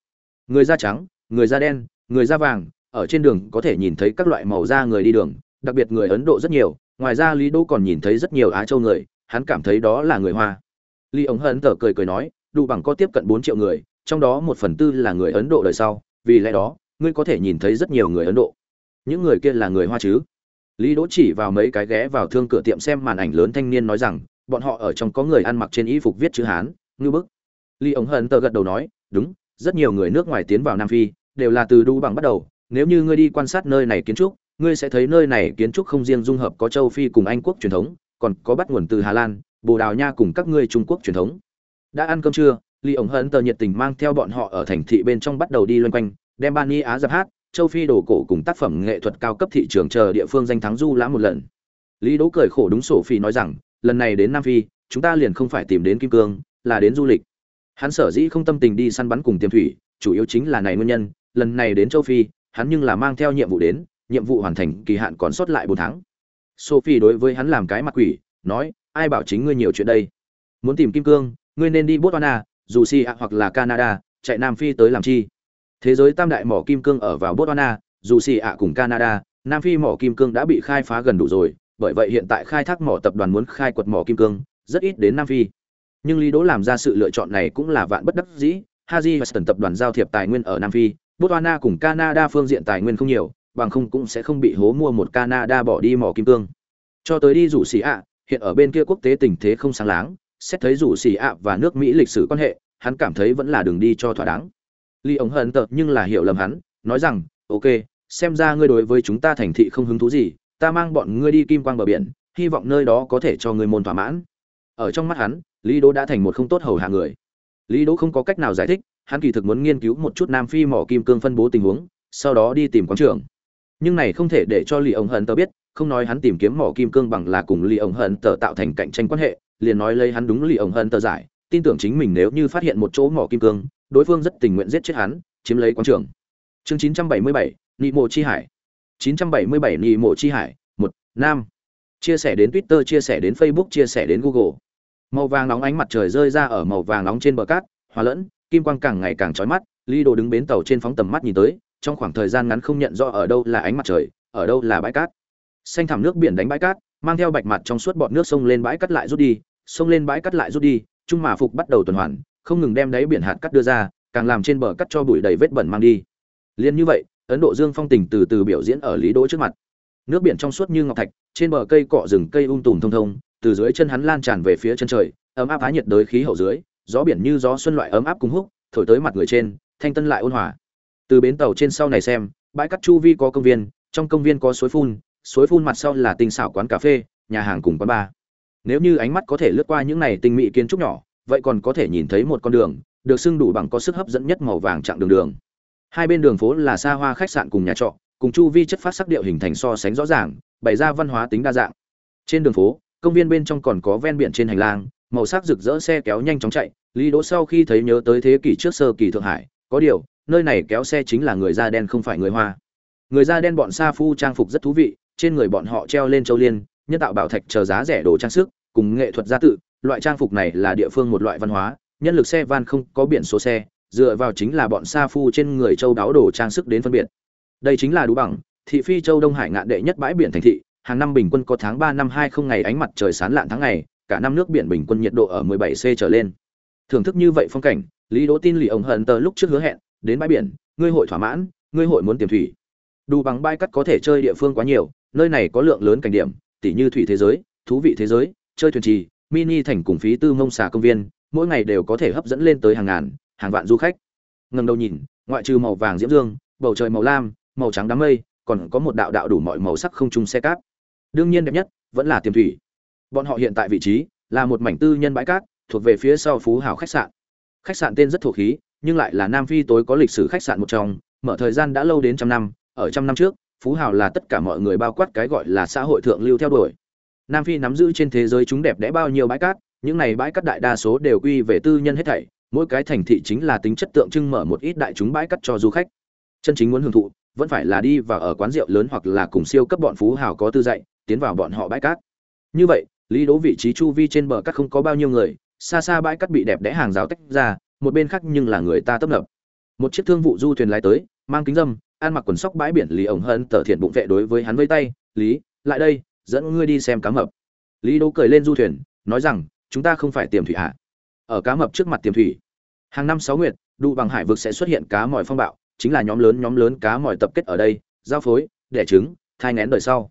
Người da trắng, người da đen, người da vàng, ở trên đường có thể nhìn thấy các loại màu da người đi đường, đặc biệt người ấn độ rất nhiều, ngoài ra lý đỗ còn nhìn thấy rất nhiều á châu người, hắn cảm thấy đó là người hoa. Lý ống hấn tờ cười cười nói, đủ bằng có tiếp cận bốn triệu người, trong đó một phần tư là người ấn độ đời sau vì lẽ đó, ngươi có thể nhìn thấy rất nhiều người ấn độ. Những người kia là người hoa chứ? Lý đỗ chỉ vào mấy cái ghé vào thương cửa tiệm xem màn ảnh lớn thanh niên nói rằng, bọn họ ở trong có người ăn mặc trên y phục viết chữ hán ngư bức. Lý ống hận tờ gật đầu nói, đúng, rất nhiều người nước ngoài tiến vào nam phi, đều là từ đu bằng bắt đầu. Nếu như ngươi đi quan sát nơi này kiến trúc, ngươi sẽ thấy nơi này kiến trúc không riêng dung hợp có châu phi cùng anh quốc truyền thống, còn có bắt nguồn từ hà lan, bồ đào nha cùng các ngươi trung quốc truyền thống. Đã ăn cơm trưa Lý ổng hận tờ nhiệt tình mang theo bọn họ ở thành thị bên trong bắt đầu đi loanh quanh, đem ban ni á giáp hát, châu phi đồ cổ cùng tác phẩm nghệ thuật cao cấp thị trường chờ địa phương danh thắng du lãm một lần. Lý đỗ cười khổ đúng sổ phi nói rằng, lần này đến nam phi, chúng ta liền không phải tìm đến kim cương, là đến du lịch. Hắn sở dĩ không tâm tình đi săn bắn cùng tiềm thủy, chủ yếu chính là này nguyên nhân, lần này đến châu phi, hắn nhưng là mang theo nhiệm vụ đến, nhiệm vụ hoàn thành kỳ hạn còn sót lại bốn tháng. Sophie đối với hắn làm cái mặt quỷ, nói, ai bảo chính ngươi nhiều chuyện đây? Muốn tìm kim cương, ngươi nên đi botswana dù si ạ hoặc là canada, chạy nam phi tới làm chi. Thế giới tam đại mỏ kim cương ở vào botswana, dù si ạ cùng canada, nam phi mỏ kim cương đã bị khai phá gần đủ rồi, bởi vậy hiện tại khai thác mỏ tập đoàn muốn khai quật mỏ kim cương, rất ít đến nam phi. Nhưng lý đỗ làm ra sự lựa chọn này cũng là vạn bất đắc dĩ, haji weston tập đoàn giao thiệp tài nguyên ở nam phi, botswana cùng canada phương diện tài nguyên không nhiều, bằng không cũng sẽ không bị hố mua một canada bỏ đi mỏ kim cương. Cho tới đi rủ xì ạ, hiện ở bên kia quốc tế tình thế không sáng láng xét thấy rủ xì ạ và nước mỹ lịch sử quan hệ, hắn cảm thấy vẫn là đường đi cho thỏa đáng. Ly ống hận tợt nhưng là hiểu lầm hắn, nói rằng, ok, xem ra ngươi đối với chúng ta thành thị không hứng thú gì, ta mang bọn ngươi đi kim quang bờ biển, hy vọng nơi đó có thể cho ngươi môn thỏa mãn. Ở trong mắt hắn, lý đỗ đã thành một không tốt hầu hạ người. Lý đỗ không có cách nào giải thích, hắn kỳ thực muốn nghiên cứu một chút nam phi mỏ kim cương phân bố tình huống, sau đó đi tìm quán trưởng nhưng này không thể để cho lì ổng hận tờ biết, không nói hắn tìm kiếm mỏ kim cương bằng là cùng lì ổng hận tờ tạo thành cạnh tranh quan hệ liền nói lấy hắn đúng lì ổng hận tờ giải tin tưởng chính mình nếu như phát hiện một chỗ mỏ kim cương đối phương rất tình nguyện giết chết hắn chiếm lấy quán trưởng chương 977, nị mộ chi hải. 977 nị mộ chi hải một nam. Chia sẻ đến twitter chia sẻ đến facebook chia sẻ đến google. Màu vàng nóng ánh mặt trời rơi ra ở màu vàng nóng trên bờ cát hòa lẫn kim quang càng ngày càng chói mắt ly đồ đứng bến tàu trên phóng tầm mắt nhìn tới trong khoảng thời gian ngắn không nhận rõ ở đâu là ánh mặt trời ở đâu là bãi cát. Xanh thẳm nước biển đánh bãi cát mang theo bạch mặt trong suốt bọt nước sông lên bãi cát lại rút đi xông lên bãi cát lại rút đi trung mà phục bắt đầu tuần hoàn, không ngừng đem đáy biển hạt cắt đưa ra, càng làm trên bờ cắt cho bụi đầy vết bẩn mang đi. Liền như vậy, ấn độ dương phong tình từ từ biểu diễn ở lý đỗ trước mặt. Nước biển trong suốt như ngọc thạch, trên bờ cây cọ rừng cây um tùm thông thông, từ dưới chân hắn lan tràn về phía chân trời, ấm áp á nhiệt đới khí hậu dưới, gió biển như gió xuân loại ấm áp cùng húc, thổi tới mặt người trên, thanh tân lại ôn hòa. Từ bến tàu trên sau này xem, bãi cát chu vi có công viên, trong công viên có suối phun suối phun mặt sau là tinh xảo quán cà phê, nhà hàng cùng quán bar nếu như ánh mắt có thể lướt qua những này tinh mỹ kiến trúc nhỏ, vậy còn có thể nhìn thấy một con đường, được xưng đủ bằng có sức hấp dẫn nhất màu vàng chặng đường đường. Hai bên đường phố là xa hoa khách sạn cùng nhà trọ, cùng chu vi chất phát sắc điệu hình thành so sánh rõ ràng, bày ra văn hóa tính đa dạng. Trên đường phố, công viên bên trong còn có ven biển trên hành lang, màu sắc rực rỡ xe kéo nhanh chóng chạy, lý đỗ sau khi thấy nhớ tới thế kỷ trước sơ kỳ thượng hải, có điều, nơi này kéo xe chính là người da đen không phải người hoa. Người da đen bọn sa phu trang phục rất thú vị, trên người bọn họ treo lên châu liên, nhân tạo bảo thạch chờ giá rẻ đồ trang sức cùng nghệ thuật gia tự, loại trang phục này là địa phương một loại văn hóa, nhân lực xe van không có biển số xe, dựa vào chính là bọn sa phu trên người châu đáo đồ trang sức đến phân biệt. Đây chính là đủ bằng, thị phi châu đông hải ngạn đệ nhất bãi biển thành thị, hàng năm bình quân có tháng ba năm hai không ngày ánh mặt trời sáng lạn tháng ngày, cả năm nước biển bình quân nhiệt độ ở 17 c trở lên. Thưởng thức như vậy phong cảnh, lý đỗ tin lì ông hận tờ lúc trước hứa hẹn, đến bãi biển, ngươi hội thỏa mãn, ngươi hội muốn tiềm thủy. Đủ bằng bãi cắt có thể chơi địa phương quá nhiều, nơi này có lượng lớn cảnh điểm, tỉ như thủy thế giới, thú vị thế giới chơi thuyền trì, mini thành cùng phí tư mông xà công viên, mỗi ngày đều có thể hấp dẫn lên tới hàng ngàn, hàng vạn du khách. Ngần đầu nhìn, ngoại trừ màu vàng diễm dương, bầu trời màu lam, màu trắng đám mây, còn có một đạo đạo đủ mọi màu sắc không chung xe cát đương nhiên đẹp nhất vẫn là tiềm thủy. Bọn họ hiện tại vị trí là một mảnh tư nhân bãi cát, thuộc về phía sau phú hào khách sạn. Khách sạn tên rất thổ khí, nhưng lại là nam phi tối có lịch sử khách sạn một trong, mở thời gian đã lâu đến trăm năm, ở trăm năm trước, phú hào là tất cả mọi người bao quát cái gọi là xã hội thượng lưu theo đuổi nam phi nắm giữ trên thế giới chúng đẹp đẽ bao nhiêu bãi cát, những này bãi cát đại đa số đều quy về tư nhân hết thảy, mỗi cái thành thị chính là tính chất tượng trưng mở một ít đại chúng bãi cát cho du khách. Chân chính muốn hưởng thụ, vẫn phải là đi vào ở quán rượu lớn hoặc là cùng siêu cấp bọn phú hào có tư dạy, tiến vào bọn họ bãi cát. Như vậy, lý đố vị trí chu vi trên bờ cát không có bao nhiêu người, xa xa bãi cát bị đẹp đẽ hàng rào tách ra, một bên khác nhưng là người ta tấp nập. Một chiếc thương vụ du thuyền lái tới, mang kính dâm, ăn mặc quần sóc bãi biển lý ổng hân tờ thiện bụng vệ đối với hắn vây tay, lý, lại đây dẫn ngươi đi xem cá mập. Lý đỗ cười lên du thuyền, nói rằng, chúng ta không phải tiềm thủy hạ ở cá mập trước mặt tiềm thủy, hàng năm sáu nguyệt đu bằng hải vực sẽ xuất hiện cá mỏi phong bạo, chính là nhóm lớn nhóm lớn cá mỏi tập kết ở đây, giao phối, đẻ trứng, thai ngén đời sau.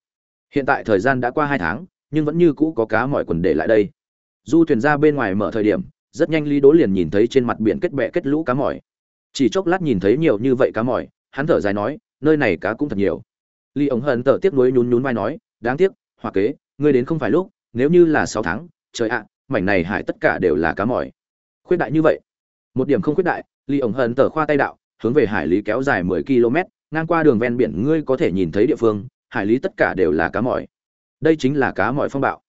Hiện tại thời gian đã qua hai tháng, nhưng vẫn như cũ có cá mỏi quần để lại đây. Du thuyền ra bên ngoài mở thời điểm, rất nhanh lý đố liền nhìn thấy trên mặt biển kết bẹ kết lũ cá mỏi chỉ chốc lát nhìn thấy nhiều như vậy cá mỏi hắn thở dài nói, nơi này cá cũng thật nhiều. Lý ống hận tở tiếc nuối nhún nhún vai nói, đáng tiếc hoặc kế, ngươi đến không phải lúc, nếu như là sáu tháng, trời ạ, mảnh này hải tất cả đều là cá mỏi khuyết đại như vậy. Một điểm không khuyết đại ly ống hận tở khoa tay đạo, hướng về hải lý kéo dài mười km ngang qua đường ven biển ngươi có thể nhìn thấy địa phương, hải lý tất cả đều là cá mỏi đây chính là cá mỏi phong bạo.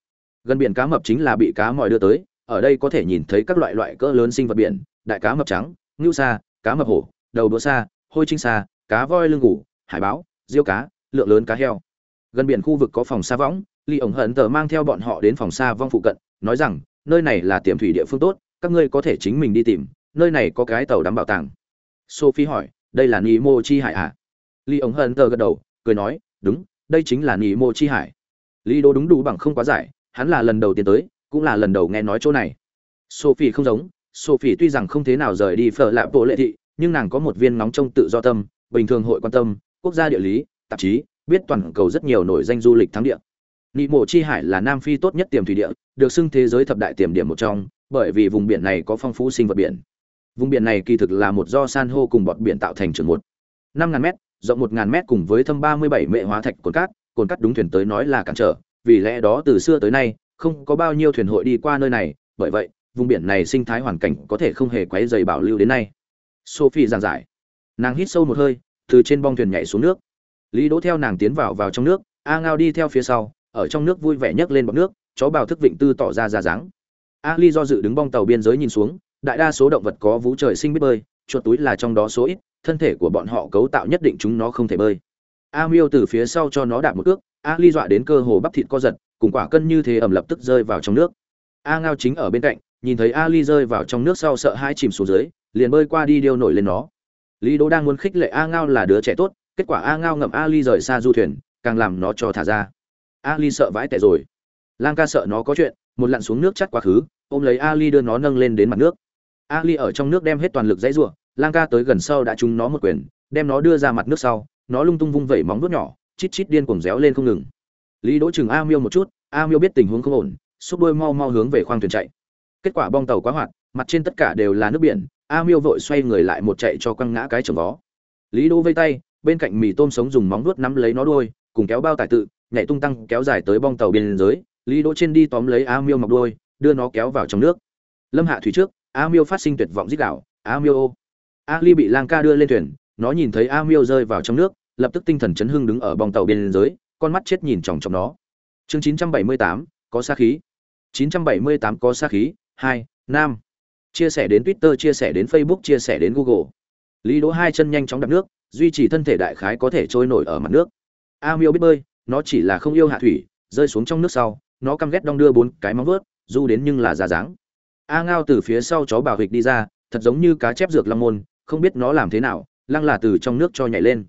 Gần biển cá mập chính là bị cá mỏi đưa tới, ở đây có thể nhìn thấy các loại loại cỡ lớn sinh vật biển, đại cá mập trắng, ngưu sa, cá mập hổ, đầu đũa sa, hôi trinh sa, cá voi lưng ngủ hải báo, diêu cá, lượng lớn cá heo gần biển khu vực có phòng xa võng ly ổng hận tờ mang theo bọn họ đến phòng xa vong phụ cận, nói rằng, nơi này là tiềm thủy địa phương tốt, các ngươi có thể chính mình đi tìm, nơi này có cái tàu đắm bảo tàng. Sophie hỏi, đây là nemo chi hải à? Ly ổng hận tờ gật đầu, cười nói, đúng, đây chính là nemo chi hải. Lý đô đúng đủ bằng không quá giải, hắn là lần đầu tiên tới, cũng là lần đầu nghe nói chỗ này. Sophie không giống, sophie tuy rằng không thế nào rời đi phở lạ bộ lệ thị, nhưng nàng có một viên nóng trong tự do tâm, bình thường hội quan tâm, quốc gia địa lý, tạp chí biết toàn cầu rất nhiều nổi danh du lịch thắng địa. Nị mộ chi hải là nam phi tốt nhất tiềm thủy địa, được xưng thế giới thập đại tiềm điểm một trong, bởi vì vùng biển này có phong phú sinh vật biển. Vùng biển này kỳ thực là một do san hô cùng bọt biển tạo thành trường một. Năm ngàn m rộng một ngàn m cùng với thâm ba mươi bảy mệ hóa thạch cồn cát cồn cát đúng thuyền tới nói là cản trở, vì lẽ đó từ xưa tới nay, không có bao nhiêu thuyền hội đi qua nơi này, bởi vậy, vùng biển này sinh thái hoàn cảnh có thể không hề quấy dày bảo lưu đến nay. Sophie giảng giải. Nàng hít sâu một hơi, từ trên bong thuyền nhảy xuống nước lý đỗ theo nàng tiến vào vào trong nước, a ngao đi theo phía sau, ở trong nước vui vẻ nhấc lên bọt nước, chó bào thức vịnh tư tỏ ra ra dáng. A ly do dự đứng bong tàu biên giới nhìn xuống, đại đa số động vật có vú trời sinh biết bơi, chuột túi là trong đó số ít, thân thể của bọn họ cấu tạo nhất định chúng nó không thể bơi. A miêu từ phía sau cho nó đạp một cước, a ly dọa đến cơ hồ bắp thịt co giật, cùng quả cân như thế ẩm lập tức rơi vào trong nước. A ngao chính ở bên cạnh, nhìn thấy a ly rơi vào trong nước sau sợ hai chìm xuống dưới, liền bơi qua đi điêu nổi lên nó. Lý đỗ đang muốn khích lệ a ngao là đứa trẻ tốt kết quả a ngao ngậm a ly rời xa du thuyền, càng làm nó cho thả ra. A ly sợ vãi tệ rồi. Lang ca sợ nó có chuyện, một lặn xuống nước chắt quá khứ, ôm lấy a ly đưa nó nâng lên đến mặt nước. A ly ở trong nước đem hết toàn lực dãy ruộng lang ca tới gần sau đã trúng nó một quyền, đem nó đưa ra mặt nước sau, nó lung tung vung vẩy móng vuốt nhỏ, chít chít điên cuồng réo lên không ngừng. Lý đỗ chừng a miêu một chút, a miêu biết tình huống không ổn, xúc đôi mau mau hướng về khoang thuyền chạy. Kết quả bong tàu quá hoạt, mặt trên tất cả đều là nước biển, a miêu vội xoay người lại một chạy cho quăng ngã cái chồng vó lý đỗ vây tay bên cạnh mì tôm sống dùng móng vuốt nắm lấy nó đuôi cùng kéo bao tải tự nhảy tung tăng kéo dài tới bong tàu biên giới lý đỗ trên đi tóm lấy a miêu mọc đuôi đưa nó kéo vào trong nước. Lâm hạ thủy trước a miêu phát sinh tuyệt vọng rít gào, a miêu a ly bị lang ca đưa lên thuyền nó nhìn thấy a miêu rơi vào trong nước lập tức tinh thần chấn hưng đứng ở bong tàu biên giới con mắt chết nhìn chòng chòng nó. Chương 978, có sát khí. 978 có sát khí hai nam. Chia sẻ đến twitter chia sẻ đến facebook chia sẻ đến google. Lý đỗ hai chân nhanh chóng đạp nước duy trì thân thể đại khái có thể trôi nổi ở mặt nước. A miêu biết bơi, nó chỉ là không yêu hạ thủy, rơi xuống trong nước sau, nó căm ghét đong đưa bốn cái móng vớt du đến nhưng là ra dáng. A ngao từ phía sau chó bảo hịch đi ra, thật giống như cá chép dược long môn, không biết nó làm thế nào, lăng là từ trong nước cho nhảy lên.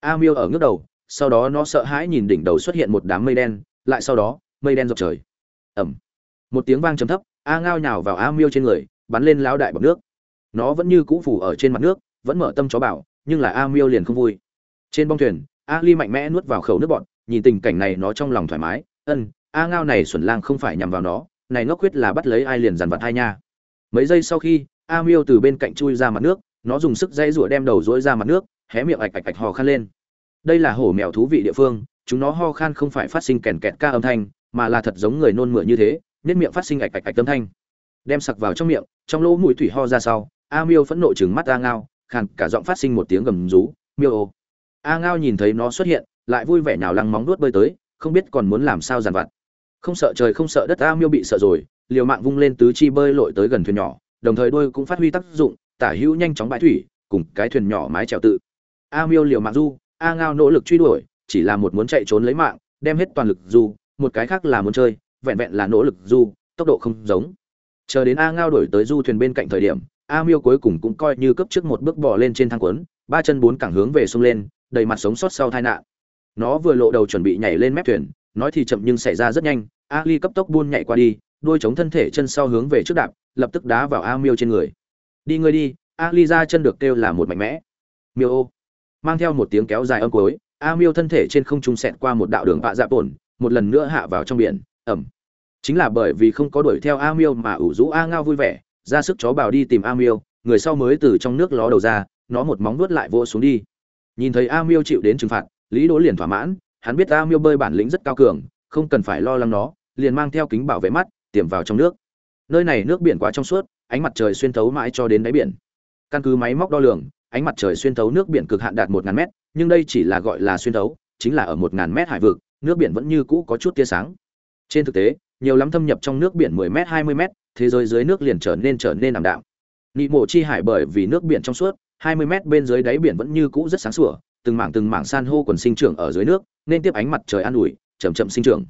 A miêu ở ngước đầu, sau đó nó sợ hãi nhìn đỉnh đầu xuất hiện một đám mây đen, lại sau đó, mây đen dọc trời. Ẩm. Một tiếng vang trầm thấp, a ngao nhào vào a miêu trên người, bắn lên lão đại bọc nước. Nó vẫn như cũ phủ ở trên mặt nước, vẫn mở tâm chó bảo nhưng là a miêu liền không vui. Trên bong thuyền, a ly mạnh mẽ nuốt vào khẩu nước bọn nhìn tình cảnh này nó trong lòng thoải mái. Ân, a ngao này xuẩn lang không phải nhằm vào nó, này ngốc quyết là bắt lấy ai liền dằn vặt hai nha. Mấy giây sau khi, a miêu từ bên cạnh chui ra mặt nước, nó dùng sức dây rụa đem đầu rỗi ra mặt nước, hé miệng ạch ạch ạch hò khan lên. Đây là hổ mèo thú vị địa phương, chúng nó ho khan không phải phát sinh kèn kẹt ca âm thanh, mà là thật giống người nôn mửa như thế nên miệng phát sinh ạch ạch ạch âm thanh. Đem sặc vào trong miệng, trong lỗ mũi thủy ho ra sau, a miêu phẫn nộ chừng mắt a ngao khàn cả giọng phát sinh một tiếng gầm rú, miêu ô. A ngao nhìn thấy nó xuất hiện, lại vui vẻ nào lăng móng nuốt bơi tới, không biết còn muốn làm sao giàn vặt. Không sợ trời không sợ đất, a miêu bị sợ rồi, liều mạng vung lên tứ chi bơi lội tới gần thuyền nhỏ, đồng thời đôi cũng phát huy tác dụng, tả hữu nhanh chóng bãi thủy, cùng cái thuyền nhỏ mái trèo tự. A miêu liều mạng du, a ngao nỗ lực truy đuổi, chỉ là một muốn chạy trốn lấy mạng, đem hết toàn lực du, một cái khác là muốn chơi, vẹn vẹn là nỗ lực du, tốc độ không giống. Chờ đến a ngao đổi tới du thuyền bên cạnh thời điểm a miêu cuối cùng cũng coi như cấp trước một bước bỏ lên trên thang quấn ba chân bốn cẳng hướng về sông lên, đầy mặt sống sót sau tai nạn. Nó vừa lộ đầu chuẩn bị nhảy lên mép thuyền, nói thì chậm nhưng xảy ra rất nhanh ali cấp tốc buôn nhảy qua đi, đuôi chống thân thể chân sau hướng về trước đạp, lập tức đá vào a miêu trên người. Đi ngươi đi ali ra chân được kêu là một mạnh mẽ. Miêu ô. Mang theo một tiếng kéo dài âm cuối, a miêu thân thể trên không trung xẹt qua một đạo đường vạ dạ tổn, một lần nữa hạ vào trong biển, ẩm. Chính là bởi vì không có đuổi theo a miêu mà ủ rũ a ngao vui vẻ ra sức chó bào đi tìm a miêu, người sau mới từ trong nước ló đầu ra, nó một móng vuốt lại vỗ xuống đi. Nhìn thấy a miêu chịu đến trừng phạt, lý đỗ liền thỏa mãn, hắn biết a miêu bơi bản lĩnh rất cao cường, không cần phải lo lắng nó, liền mang theo kính bảo vệ mắt, tiềm vào trong nước. Nơi này nước biển quá trong suốt, ánh mặt trời xuyên thấu mãi cho đến đáy biển. Căn cứ máy móc đo lường, ánh mặt trời xuyên thấu nước biển cực hạn đạt một ngàn mét, nhưng đây chỉ là gọi là xuyên thấu, chính là ở một ngàn mét hải vực, nước biển vẫn như cũ có chút tia sáng. Trên thực tế nhiều lắm thâm nhập trong nước biển 10 mét 20 mét, thế giới dưới nước liền trở nên trở nên ảm đạm. Nị mộ chi hải bởi vì nước biển trong suốt 20 mét bên dưới đáy biển vẫn như cũ rất sáng sủa, từng mảng từng mảng san hô quần sinh trưởng ở dưới nước, nên tiếp ánh mặt trời an ủi, chậm chậm sinh trưởng.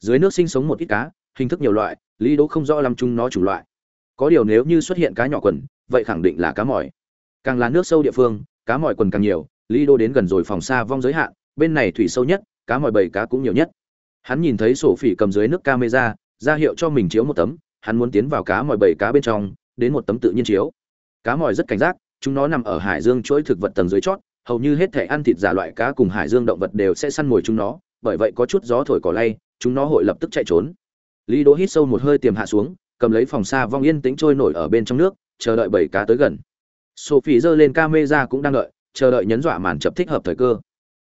Dưới nước sinh sống một ít cá, hình thức nhiều loại, lý đỗ không rõ lắm chung nó chủ loại. Có điều nếu như xuất hiện cá nhỏ quần, vậy khẳng định là cá mỏi càng là nước sâu địa phương, cá mỏi quần càng nhiều, lý Đô đến gần rồi phòng xa vong giới hạn, bên này thủy sâu nhất, cá mỏi bầy cá cũng nhiều nhất hắn nhìn thấy sổ phỉ cầm dưới nước camera, ra hiệu cho mình chiếu một tấm, hắn muốn tiến vào cá mỏi bầy cá bên trong, đến một tấm tự nhiên chiếu. Cá mỏi rất cảnh giác, chúng nó nằm ở hải dương chuỗi thực vật tầng dưới chót, hầu như hết thể ăn thịt giả loại cá cùng hải dương động vật đều sẽ săn mồi chúng nó, bởi vậy có chút gió thổi cỏ lay, chúng nó hội lập tức chạy trốn. Lý đỗ hít sâu một hơi tiềm hạ xuống, cầm lấy phòng xa vong yên tĩnh trôi nổi ở bên trong nước, chờ đợi bảy cá tới gần. Sophie giơ lên camera cũng đang đợi, chờ đợi nhấn dọa màn chập thích hợp thời cơ.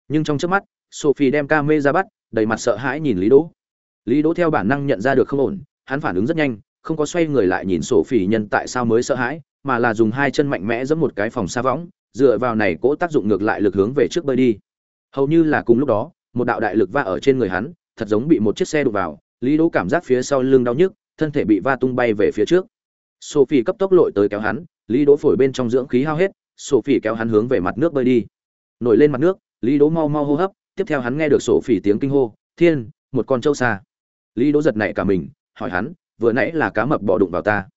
Nhưng trong chớp mắt, sophie đem camera bắt đầy mặt sợ hãi nhìn lý đỗ. Lý đỗ theo bản năng nhận ra được không ổn, hắn phản ứng rất nhanh, không có xoay người lại nhìn sophie nhân tại sao mới sợ hãi, mà là dùng hai chân mạnh mẽ giẫm một cái phòng xa võng, dựa vào này cỗ tác dụng ngược lại lực hướng về trước bơi đi. Hầu như là cùng lúc đó, một đạo đại lực va ở trên người hắn, thật giống bị một chiếc xe đụng vào, lý đỗ cảm giác phía sau lưng đau nhức, thân thể bị va tung bay về phía trước. Sophie cấp tốc lội tới kéo hắn, lý đỗ phổi bên trong dưỡng khí hao hết sophie kéo hắn hướng về mặt nước bơi đi. Nổi lên mặt nước, lý đỗ mau mau hô hấp tiếp theo hắn nghe được sổ phỉ tiếng kinh hô, thiên, một con trâu xa. Lý đỗ giật nảy cả mình, hỏi hắn, vừa nãy là cá mập bò đụng vào ta?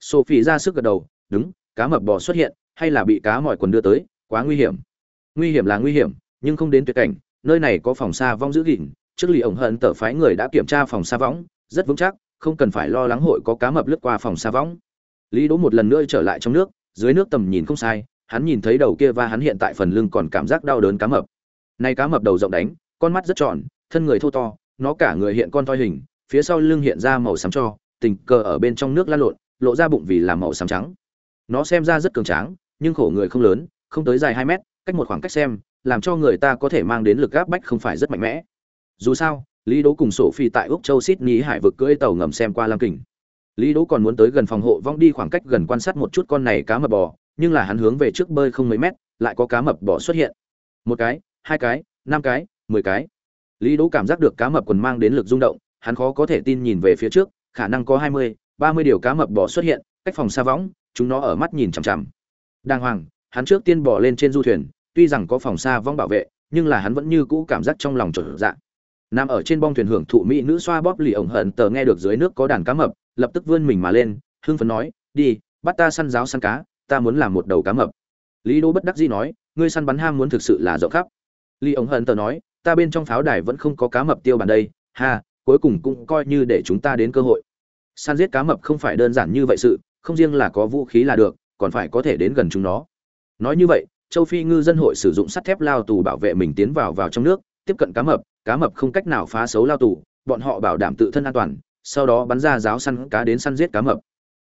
Sổ phỉ ra sức gật đầu, đúng, cá mập bò xuất hiện, hay là bị cá mọi quần đưa tới, quá nguy hiểm. Nguy hiểm là nguy hiểm, nhưng không đến tuyệt cảnh, nơi này có phòng xa vong giữ gìn, trước lì ổng hận tờ phái người đã kiểm tra phòng xa võng rất vững chắc, không cần phải lo lắng hội có cá mập lướt qua phòng xa võng lý đỗ một lần nữa trở lại trong nước, dưới nước tầm nhìn không sai, hắn nhìn thấy đầu kia và hắn hiện tại phần lưng còn cảm giác đau đớn cá mập nay cá mập đầu rộng đánh, con mắt rất tròn, thân người thô to, nó cả người hiện con toi hình, phía sau lưng hiện ra màu xám cho, tình cờ ở bên trong nước lăn lộn, lộ ra bụng vì là màu xám trắng. Nó xem ra rất cường tráng, nhưng khổ người không lớn, không tới dài hai mét, cách một khoảng cách xem, làm cho người ta có thể mang đến lực áp bách không phải rất mạnh mẽ. Dù sao, lý đỗ cùng Sophie phi tại úc châu sydney hải vực cưỡi tàu ngầm xem qua lam kình. Lý đỗ còn muốn tới gần phòng hộ vong đi khoảng cách gần quan sát một chút con này cá mập bò, nhưng là hắn hướng về trước bơi không mấy mét, lại có cá mập bò xuất hiện. Một cái hai cái, năm cái, mười cái. Lý đỗ cảm giác được cá mập quần mang đến lực rung động, hắn khó có thể tin nhìn về phía trước, khả năng có hai mươi, ba mươi điều cá mập bỏ xuất hiện, cách phòng xa võng, chúng nó ở mắt nhìn chằm chằm. Đàng hoàng, hắn trước tiên bỏ lên trên du thuyền, tuy rằng có phòng xa vong bảo vệ, nhưng là hắn vẫn như cũ cảm giác trong lòng trở dạ. Nằm ở trên bong thuyền hưởng thụ mỹ nữ xoa bóp lì ổng hận tờ nghe được dưới nước có đàn cá mập, lập tức vươn mình mà lên, hưng phấn nói, đi, bắt ta săn giáo săn cá, ta muốn làm một đầu cá mập. Lý Đỗ bất đắc dĩ nói, ngươi săn bắn ham muốn thực sự là rộng khắp. Lý Ống hận tờ nói, ta bên trong pháo đài vẫn không có cá mập tiêu bản đây, ha, cuối cùng cũng coi như để chúng ta đến cơ hội. Săn giết cá mập không phải đơn giản như vậy sự, không riêng là có vũ khí là được, còn phải có thể đến gần chúng nó. Nói như vậy, châu phi ngư dân hội sử dụng sắt thép lao tù bảo vệ mình tiến vào vào trong nước, tiếp cận cá mập cá mập không cách nào phá xấu lao tù, bọn họ bảo đảm tự thân an toàn, sau đó bắn ra giáo săn cá đến săn giết cá mập.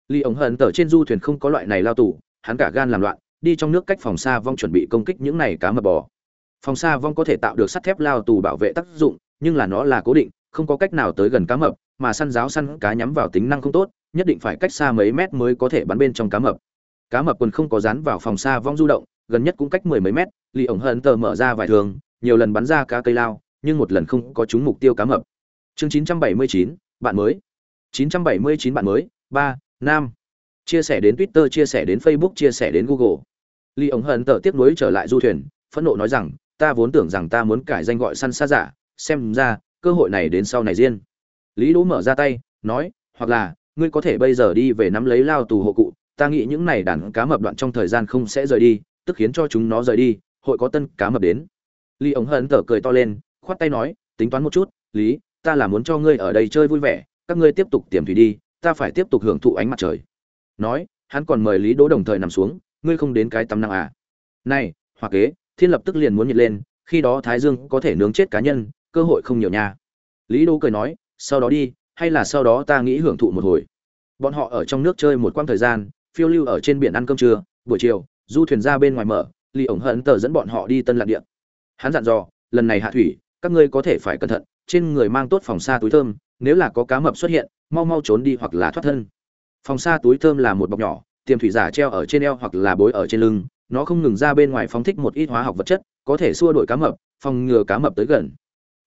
Lý ống hận tờ trên du thuyền không có loại này lao tù, hắn cả gan làm loạn, đi trong nước cách phòng xa vong chuẩn bị công kích những này cá mập bò phòng xa vong có thể tạo được sắt thép lao tù bảo vệ tác dụng, nhưng là nó là cố định, không có cách nào tới gần cá mập, mà săn giáo săn cá nhắm vào tính năng không tốt, nhất định phải cách xa mấy mét mới có thể bắn bên trong cá mập. Cá mập quần không có dán vào phòng xa vong du động, gần nhất cũng cách mười mấy mét lì ổng hận tờ mở ra vài thường, nhiều lần bắn ra cá cây lao, nhưng một lần không có trúng mục tiêu cá mập. Chương chín trăm bảy mươi chín, bạn mới. Chín trăm bảy mươi chín bạn mới, ba, nam. Chia sẻ đến twitter, chia sẻ đến facebook, chia sẻ đến google. Lì ổng hận tờ tiếp nối trở lại du thuyền, phẫn nộ nói rằng ta vốn tưởng rằng ta muốn cải danh gọi săn xa giả, xem ra, cơ hội này đến sau này riêng. Lý đỗ mở ra tay, nói, hoặc là, ngươi có thể bây giờ đi về nắm lấy lao tù hộ cụ, ta nghĩ những này đàn cá mập đoạn trong thời gian không sẽ rời đi, tức khiến cho chúng nó rời đi, hội có tân cá mập đến. Lý ống hận tở cười to lên, khoát tay nói, tính toán một chút, lý, ta là muốn cho ngươi ở đây chơi vui vẻ, các ngươi tiếp tục tiềm thủy đi, ta phải tiếp tục hưởng thụ ánh mặt trời. Nói, hắn còn mời lý đỗ đồng thời nằm xuống, ngươi không đến cái tắm năng à? Này hoặc kế thiên lập tức liền muốn nhiệt lên, khi đó thái dương có thể nướng chết cá nhân, cơ hội không nhiều nha. Lý đỗ cười nói, sau đó đi, hay là sau đó ta nghĩ hưởng thụ một hồi. Bọn họ ở trong nước chơi một quãng thời gian, phiêu lưu ở trên biển ăn cơm trưa, buổi chiều, du thuyền ra bên ngoài mở, Lý ổng hận tờ dẫn bọn họ đi tân lạc điện hắn dặn dò, lần này hạ thủy, các ngươi có thể phải cẩn thận, trên người mang tốt phòng xa túi thơm, nếu là có cá mập xuất hiện, mau mau trốn đi hoặc là thoát thân. Phòng xa túi thơm là một bọc nhỏ, tiềm thủy giả treo ở trên eo hoặc là bối ở trên lưng nó không ngừng ra bên ngoài phóng thích một ít hóa học vật chất, có thể xua đuổi cá mập, phòng ngừa cá mập tới gần.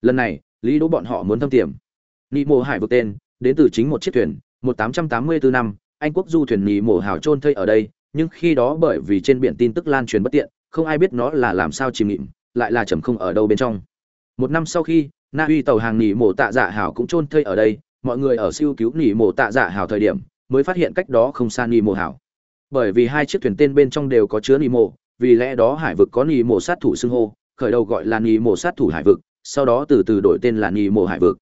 Lần này, lý đỗ bọn họ muốn thâm tiềm. Nị mộ hải vực tên, đến từ chính một chiếc thuyền, một tám trăm tám mươi bốn năm, anh quốc du thuyền nị mộ hào trôn thây ở đây, nhưng khi đó bởi vì trên biển tin tức lan truyền bất tiện, không ai biết nó là làm sao chìm nghịm, lại là trầm không ở đâu bên trong. Một năm sau khi, na uy tàu hàng nỉ mổ tạ dạ hảo cũng trôn thây ở đây, mọi người ở siêu cứu nỉ mổ tạ dạ hảo thời điểm, mới phát hiện cách đó không xa nỉ mổ hảo bởi vì hai chiếc thuyền tên bên trong đều có chứa nỉ mộ vì lẽ đó hải vực có nỉ mộ sát thủ xưng hô, khởi đầu gọi là nỉ mộ sát thủ hải vực, sau đó từ từ đổi tên là nỉ mộ hải vực.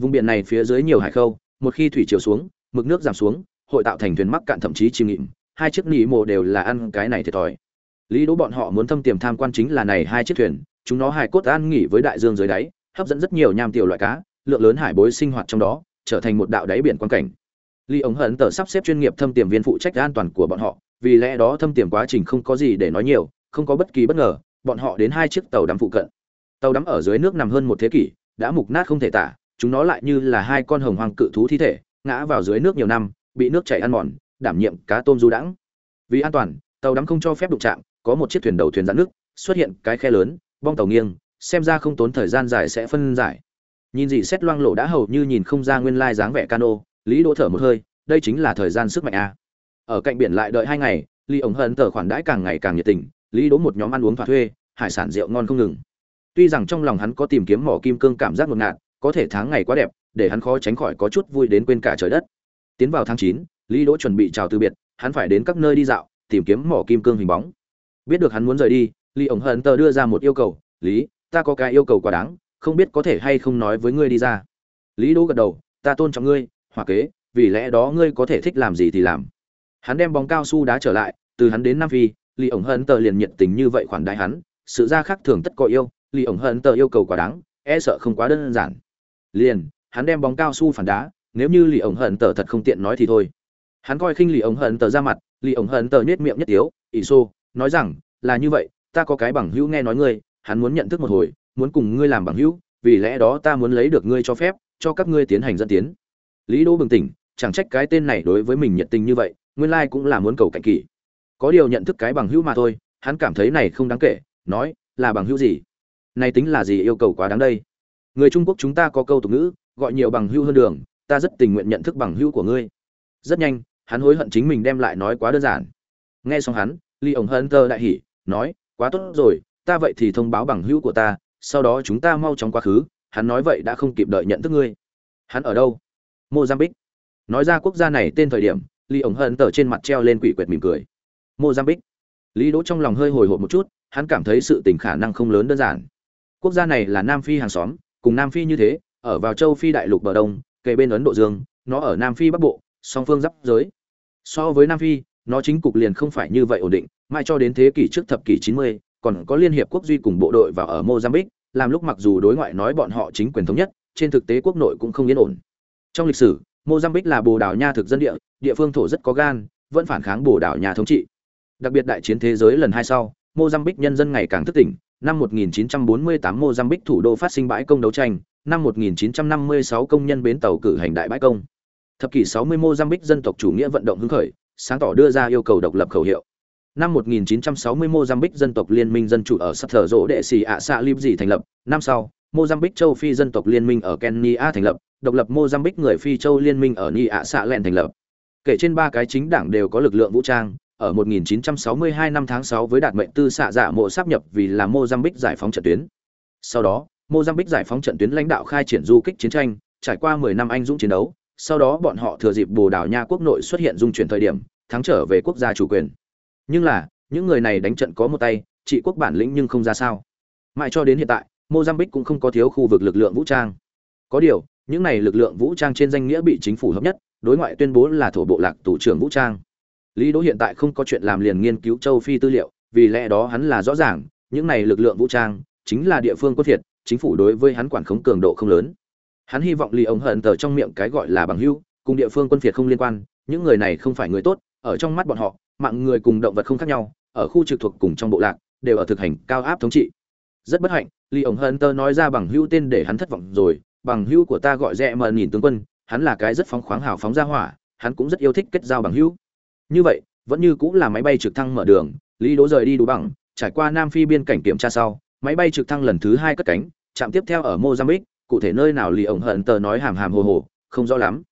Vùng biển này phía dưới nhiều hải khâu, một khi thủy chiều xuống, mực nước giảm xuống, hội tạo thành thuyền mắc cạn thậm chí chìm nghịm, hai chiếc nỉ mộ đều là ăn cái này thiệt thòi. Lý đỗ bọn họ muốn thâm tiềm tham quan chính là này hai chiếc thuyền, chúng nó hài cốt an nghỉ với đại dương dưới đáy, hấp dẫn rất nhiều nham tiểu loại cá, lượng lớn hải bối sinh hoạt trong đó, trở thành một đạo đáy biển quan cảnh. Lý ống hận tờ sắp xếp chuyên nghiệp thâm tiềm viên phụ trách an toàn của bọn họ, vì lẽ đó thâm tiềm quá trình không có gì để nói nhiều, không có bất kỳ bất ngờ, bọn họ đến hai chiếc tàu đắm phụ cận. Tàu đắm ở dưới nước nằm hơn một thế kỷ, đã mục nát không thể tả, chúng nó lại như là hai con hồng hoàng cự thú thi thể, ngã vào dưới nước nhiều năm, bị nước chảy ăn mòn, đảm nhiệm cá tôm du đãng. Vì an toàn, tàu đắm không cho phép đụng chạm, có một chiếc thuyền đầu thuyền dẫn nước, xuất hiện cái khe lớn, bong tàu nghiêng, xem ra không tốn thời gian dài sẽ phân giải. Nhìn gì xét loang lổ đã hầu như nhìn không ra nguyên lai dáng vẻ cano, Lý Đỗ thở một hơi, đây chính là thời gian sức mạnh a. Ở cạnh biển lại đợi hai ngày Lý ống hận tờ khoản đãi càng ngày càng nhiệt tình lý đỗ một nhóm ăn uống thỏa thuê hải sản rượu ngon không ngừng. Tuy rằng trong lòng hắn có tìm kiếm mỏ kim cương cảm giác ngột ngạt có thể tháng ngày quá đẹp để hắn khó tránh khỏi có chút vui đến quên cả trời đất. Tiến vào tháng chín lý đỗ chuẩn bị chào từ biệt hắn phải đến các nơi đi dạo tìm kiếm mỏ kim cương hình bóng. Biết được hắn muốn rời đi lý ống hận tờ đưa ra một yêu cầu lý ta có cái yêu cầu quá đáng không biết có thể hay không nói với ngươi đi ra. Lý đỗ gật đầu ta tôn trọng ngươi hỏa kế, vì lẽ đó ngươi có thể thích làm gì thì làm. Hắn đem bóng cao su đá trở lại, từ hắn đến nam phi Lý ổng hận tờ liền nhiệt tình như vậy khoản đại hắn, sự ra khác thường tất có yêu Lý ổng hận tờ yêu cầu quá đáng e sợ không quá đơn giản. Liền, hắn đem bóng cao su phản đá, nếu như Lý ổng hận tờ thật không tiện nói thì thôi. Hắn coi khinh Lý ổng hận tờ ra mặt Lý ổng hận tờ nhếch miệng nhất tiếu ỷ xô, nói rằng, là như vậy, ta có cái bằng hữu nghe nói ngươi, hắn muốn nhận thức một hồi, muốn cùng ngươi làm bằng hữu, vì lẽ đó ta muốn lấy được ngươi cho phép, cho các ngươi tiến hành dẫn tiến lý đỗ bừng tỉnh, chẳng trách cái tên này đối với mình nhiệt tình như vậy, nguyên lai cũng là muốn cầu cạnh kỷ. Có điều nhận thức cái bằng hữu mà thôi, hắn cảm thấy này không đáng kể, nói, là bằng hữu gì? Này tính là gì yêu cầu quá đáng đây? Người trung quốc chúng ta có câu tục ngữ, gọi nhiều bằng hữu hơn đường, ta rất tình nguyện nhận thức bằng hữu của ngươi. Rất nhanh, hắn hối hận chính mình đem lại nói quá đơn giản. Nghe xong hắn ly ổng hân tơ đại hỉ, nói, quá tốt rồi, ta vậy thì thông báo bằng hữu của ta, sau đó chúng ta mau chóng quá khứ, hắn nói vậy đã không kịp đợi nhận thức ngươi. Hắn ở đâu? Mozambique. Nói ra quốc gia này tên thời điểm Lý ổng hận tờ trên mặt treo lên quỷ quyệt mỉm cười. Mozambique. Lý đỗ trong lòng hơi hồi hộp một chút hắn cảm thấy sự tình khả năng không lớn đơn giản. Quốc gia này là nam phi hàng xóm cùng nam phi như thế ở vào châu phi đại lục bờ đông kề bên ấn độ dương nó ở nam phi bắc bộ song phương giáp giới. So với nam phi nó chính cục liền không phải như vậy ổn định mãi cho đến thế kỷ trước thập kỷ 90, còn có liên hiệp quốc duy cùng bộ đội vào ở mozambique làm lúc mặc dù đối ngoại nói bọn họ chính quyền thống nhất trên thực tế quốc nội cũng không yên ổn trong lịch sử Mozambique là Bồ Đào Nha thực dân địa, địa phương thổ rất có gan, vẫn phản kháng Bồ Đào Nha thống trị. Đặc biệt đại chiến thế giới lần hai sau, Mozambique nhân dân ngày càng thức tỉnh. Năm 1948 Mozambique thủ đô phát sinh bãi công đấu tranh, năm 1956 công nhân bến tàu cử hành đại bãi công. Thập kỷ 60 Mozambique dân tộc chủ nghĩa vận động hứng khởi, sáng tỏ đưa ra yêu cầu độc lập khẩu hiệu. Năm 1960 Mozambique dân tộc liên minh dân chủ ở Sutter Rỗ Đệ xì ạ Xạ lim gì thành lập, năm sau, Mozambique châu Phi dân tộc liên minh ở Kenya thành lập, độc lập Mozambique người Phi châu liên minh ở Ni ạ xạ lẹn thành lập. Kể trên ba cái chính đảng đều có lực lượng vũ trang, ở 1962 năm tháng 6 với đạt mệnh tư xạ giả mộ sáp nhập vì là Mozambique giải phóng trận tuyến. Sau đó, Mozambique giải phóng trận tuyến lãnh đạo khai triển du kích chiến tranh, trải qua 10 năm anh dũng chiến đấu, sau đó bọn họ thừa dịp Bồ Đào Nha quốc nội xuất hiện dung chuyển thời điểm, thắng trở về quốc gia chủ quyền. Nhưng là, những người này đánh trận có một tay, trị quốc bản lĩnh nhưng không ra sao. Mãi cho đến hiện tại, Mozambique cũng không có thiếu khu vực lực lượng vũ trang. Có điều, những này lực lượng vũ trang trên danh nghĩa bị chính phủ hợp nhất, đối ngoại tuyên bố là thổ bộ lạc thủ trưởng vũ trang. Lý Đỗ hiện tại không có chuyện làm liền nghiên cứu châu Phi tư liệu, vì lẽ đó hắn là rõ ràng, những này lực lượng vũ trang chính là địa phương quân thiệt, chính phủ đối với hắn quản khống cường độ không lớn. Hắn hy vọng Lý ống hận tờ trong miệng cái gọi là bằng hữu, cùng địa phương quân phiệt không liên quan, những người này không phải người tốt, ở trong mắt bọn họ, mạng người cùng động vật không khác nhau, ở khu trực thuộc cùng trong bộ lạc, đều ở thực hành cao áp thống trị. Rất bất hạnh, Lý ông hận tờ nói ra bằng hữu tên để hắn thất vọng rồi, bằng hữu của ta gọi rẽ mờ nhìn tướng quân hắn là cái rất phóng khoáng hào phóng ra hỏa hắn cũng rất yêu thích kết giao bằng hữu. Như vậy vẫn như cũng là máy bay trực thăng mở đường lý đỗ rời đi đủ bằng trải qua nam phi biên cảnh kiểm tra sau máy bay trực thăng lần thứ hai cất cánh chạm tiếp theo ở mozambique cụ thể nơi nào lì ổng hận tờ nói hàm hàm hồ hồ không rõ lắm.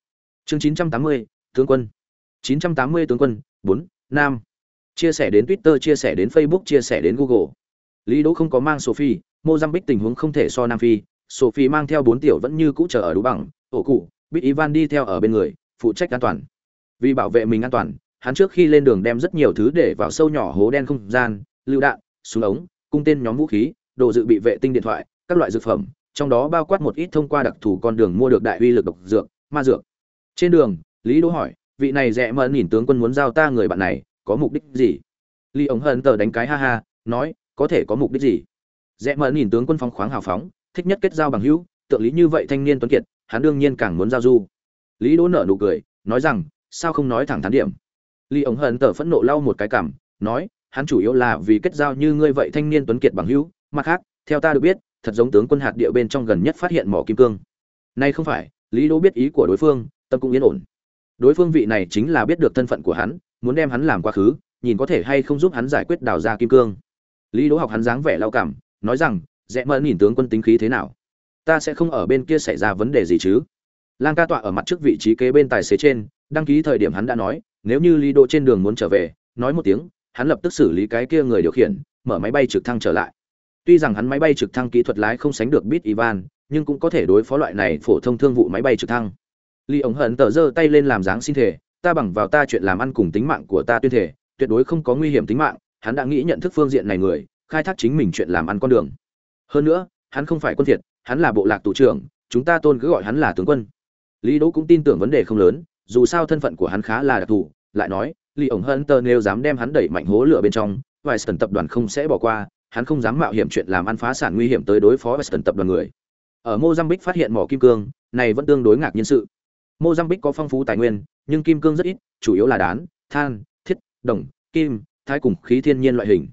Chương 980, tướng quân. 980 tướng quân 4, nam. Chia sẻ đến twitter chia sẻ đến facebook chia sẻ đến google lý đỗ không có mang sophie mozambique tình huống không thể so nam phi sophie mang theo bốn tiểu vẫn như cũ chờ ở đủ bằng ổ cụ biết ivan đi theo ở bên người phụ trách an toàn. Vì bảo vệ mình an toàn hắn trước khi lên đường đem rất nhiều thứ để vào sâu nhỏ hố đen không gian lưu đạn súng ống cung tên nhóm vũ khí đồ dự bị vệ tinh điện thoại các loại dược phẩm trong đó bao quát một ít thông qua đặc thù con đường mua được đại uy lực độc dược ma dược. Trên đường lý đỗ hỏi vị này rẻ mờ nhìn tướng quân muốn giao ta người bạn này có mục đích gì? Lý ống hận tờ đánh cái ha ha, nói, có thể có mục đích gì? Rẽ mở nhìn tướng quân phong khoáng hào phóng, thích nhất kết giao bằng hữu, tượng lý như vậy thanh niên tuấn kiệt, hắn đương nhiên càng muốn giao du. Lý Đỗ nở nụ cười, nói rằng, sao không nói thẳng thắn điểm? Lý ống hận tờ phẫn nộ lau một cái cằm, nói, hắn chủ yếu là vì kết giao như ngươi vậy thanh niên tuấn kiệt bằng hữu, mặt khác, theo ta được biết, thật giống tướng quân hạt địa bên trong gần nhất phát hiện mỏ kim cương. Nay không phải, Lý Đỗ biết ý của đối phương, tâm cũng yên ổn. Đối phương vị này chính là biết được thân phận của hắn, muốn đem hắn làm quá khứ, nhìn có thể hay không giúp hắn giải quyết đào ra kim cương. Lý Đỗ học hắn dáng vẻ lao cảm, nói rằng, "Rẽ mẫn nhìn tướng quân tính khí thế nào? Ta sẽ không ở bên kia xảy ra vấn đề gì chứ?" Lang ca tọa ở mặt trước vị trí kế bên tài xế trên, đăng ký thời điểm hắn đã nói, nếu như Lý Đỗ trên đường muốn trở về, nói một tiếng, hắn lập tức xử lý cái kia người điều khiển, mở máy bay trực thăng trở lại. Tuy rằng hắn máy bay trực thăng kỹ thuật lái không sánh được Bit Ivan, nhưng cũng có thể đối phó loại này phổ thông thương vụ máy bay trực thăng. Lý ống hận tờ giơ tay lên làm dáng xin thể, ta bằng vào ta chuyện làm ăn cùng tính mạng của ta tuyên thể, tuyệt đối không có nguy hiểm tính mạng, hắn đã nghĩ nhận thức phương diện này người, khai thác chính mình chuyện làm ăn con đường. Hơn nữa, hắn không phải quân thiệt, hắn là bộ lạc tù trưởng, chúng ta tôn cứ gọi hắn là tướng quân. Lý Đỗ cũng tin tưởng vấn đề không lớn, dù sao thân phận của hắn khá là đặc thù, lại nói, Lý ổng hơn tờ nếu dám đem hắn đẩy mạnh hố lửa bên trong, Western tập đoàn không sẽ bỏ qua, hắn không dám mạo hiểm chuyện làm ăn phá sản nguy hiểm tới đối phó Western tập đoàn người. Ở Mozambique phát hiện mỏ kim cương, này vẫn tương đối ngạc nhiên sự. Mozambique có phong phú tài nguyên, nhưng kim cương rất ít, chủ yếu là đán, than, thiết, đồng, kim, thái cùng khí thiên nhiên loại hình.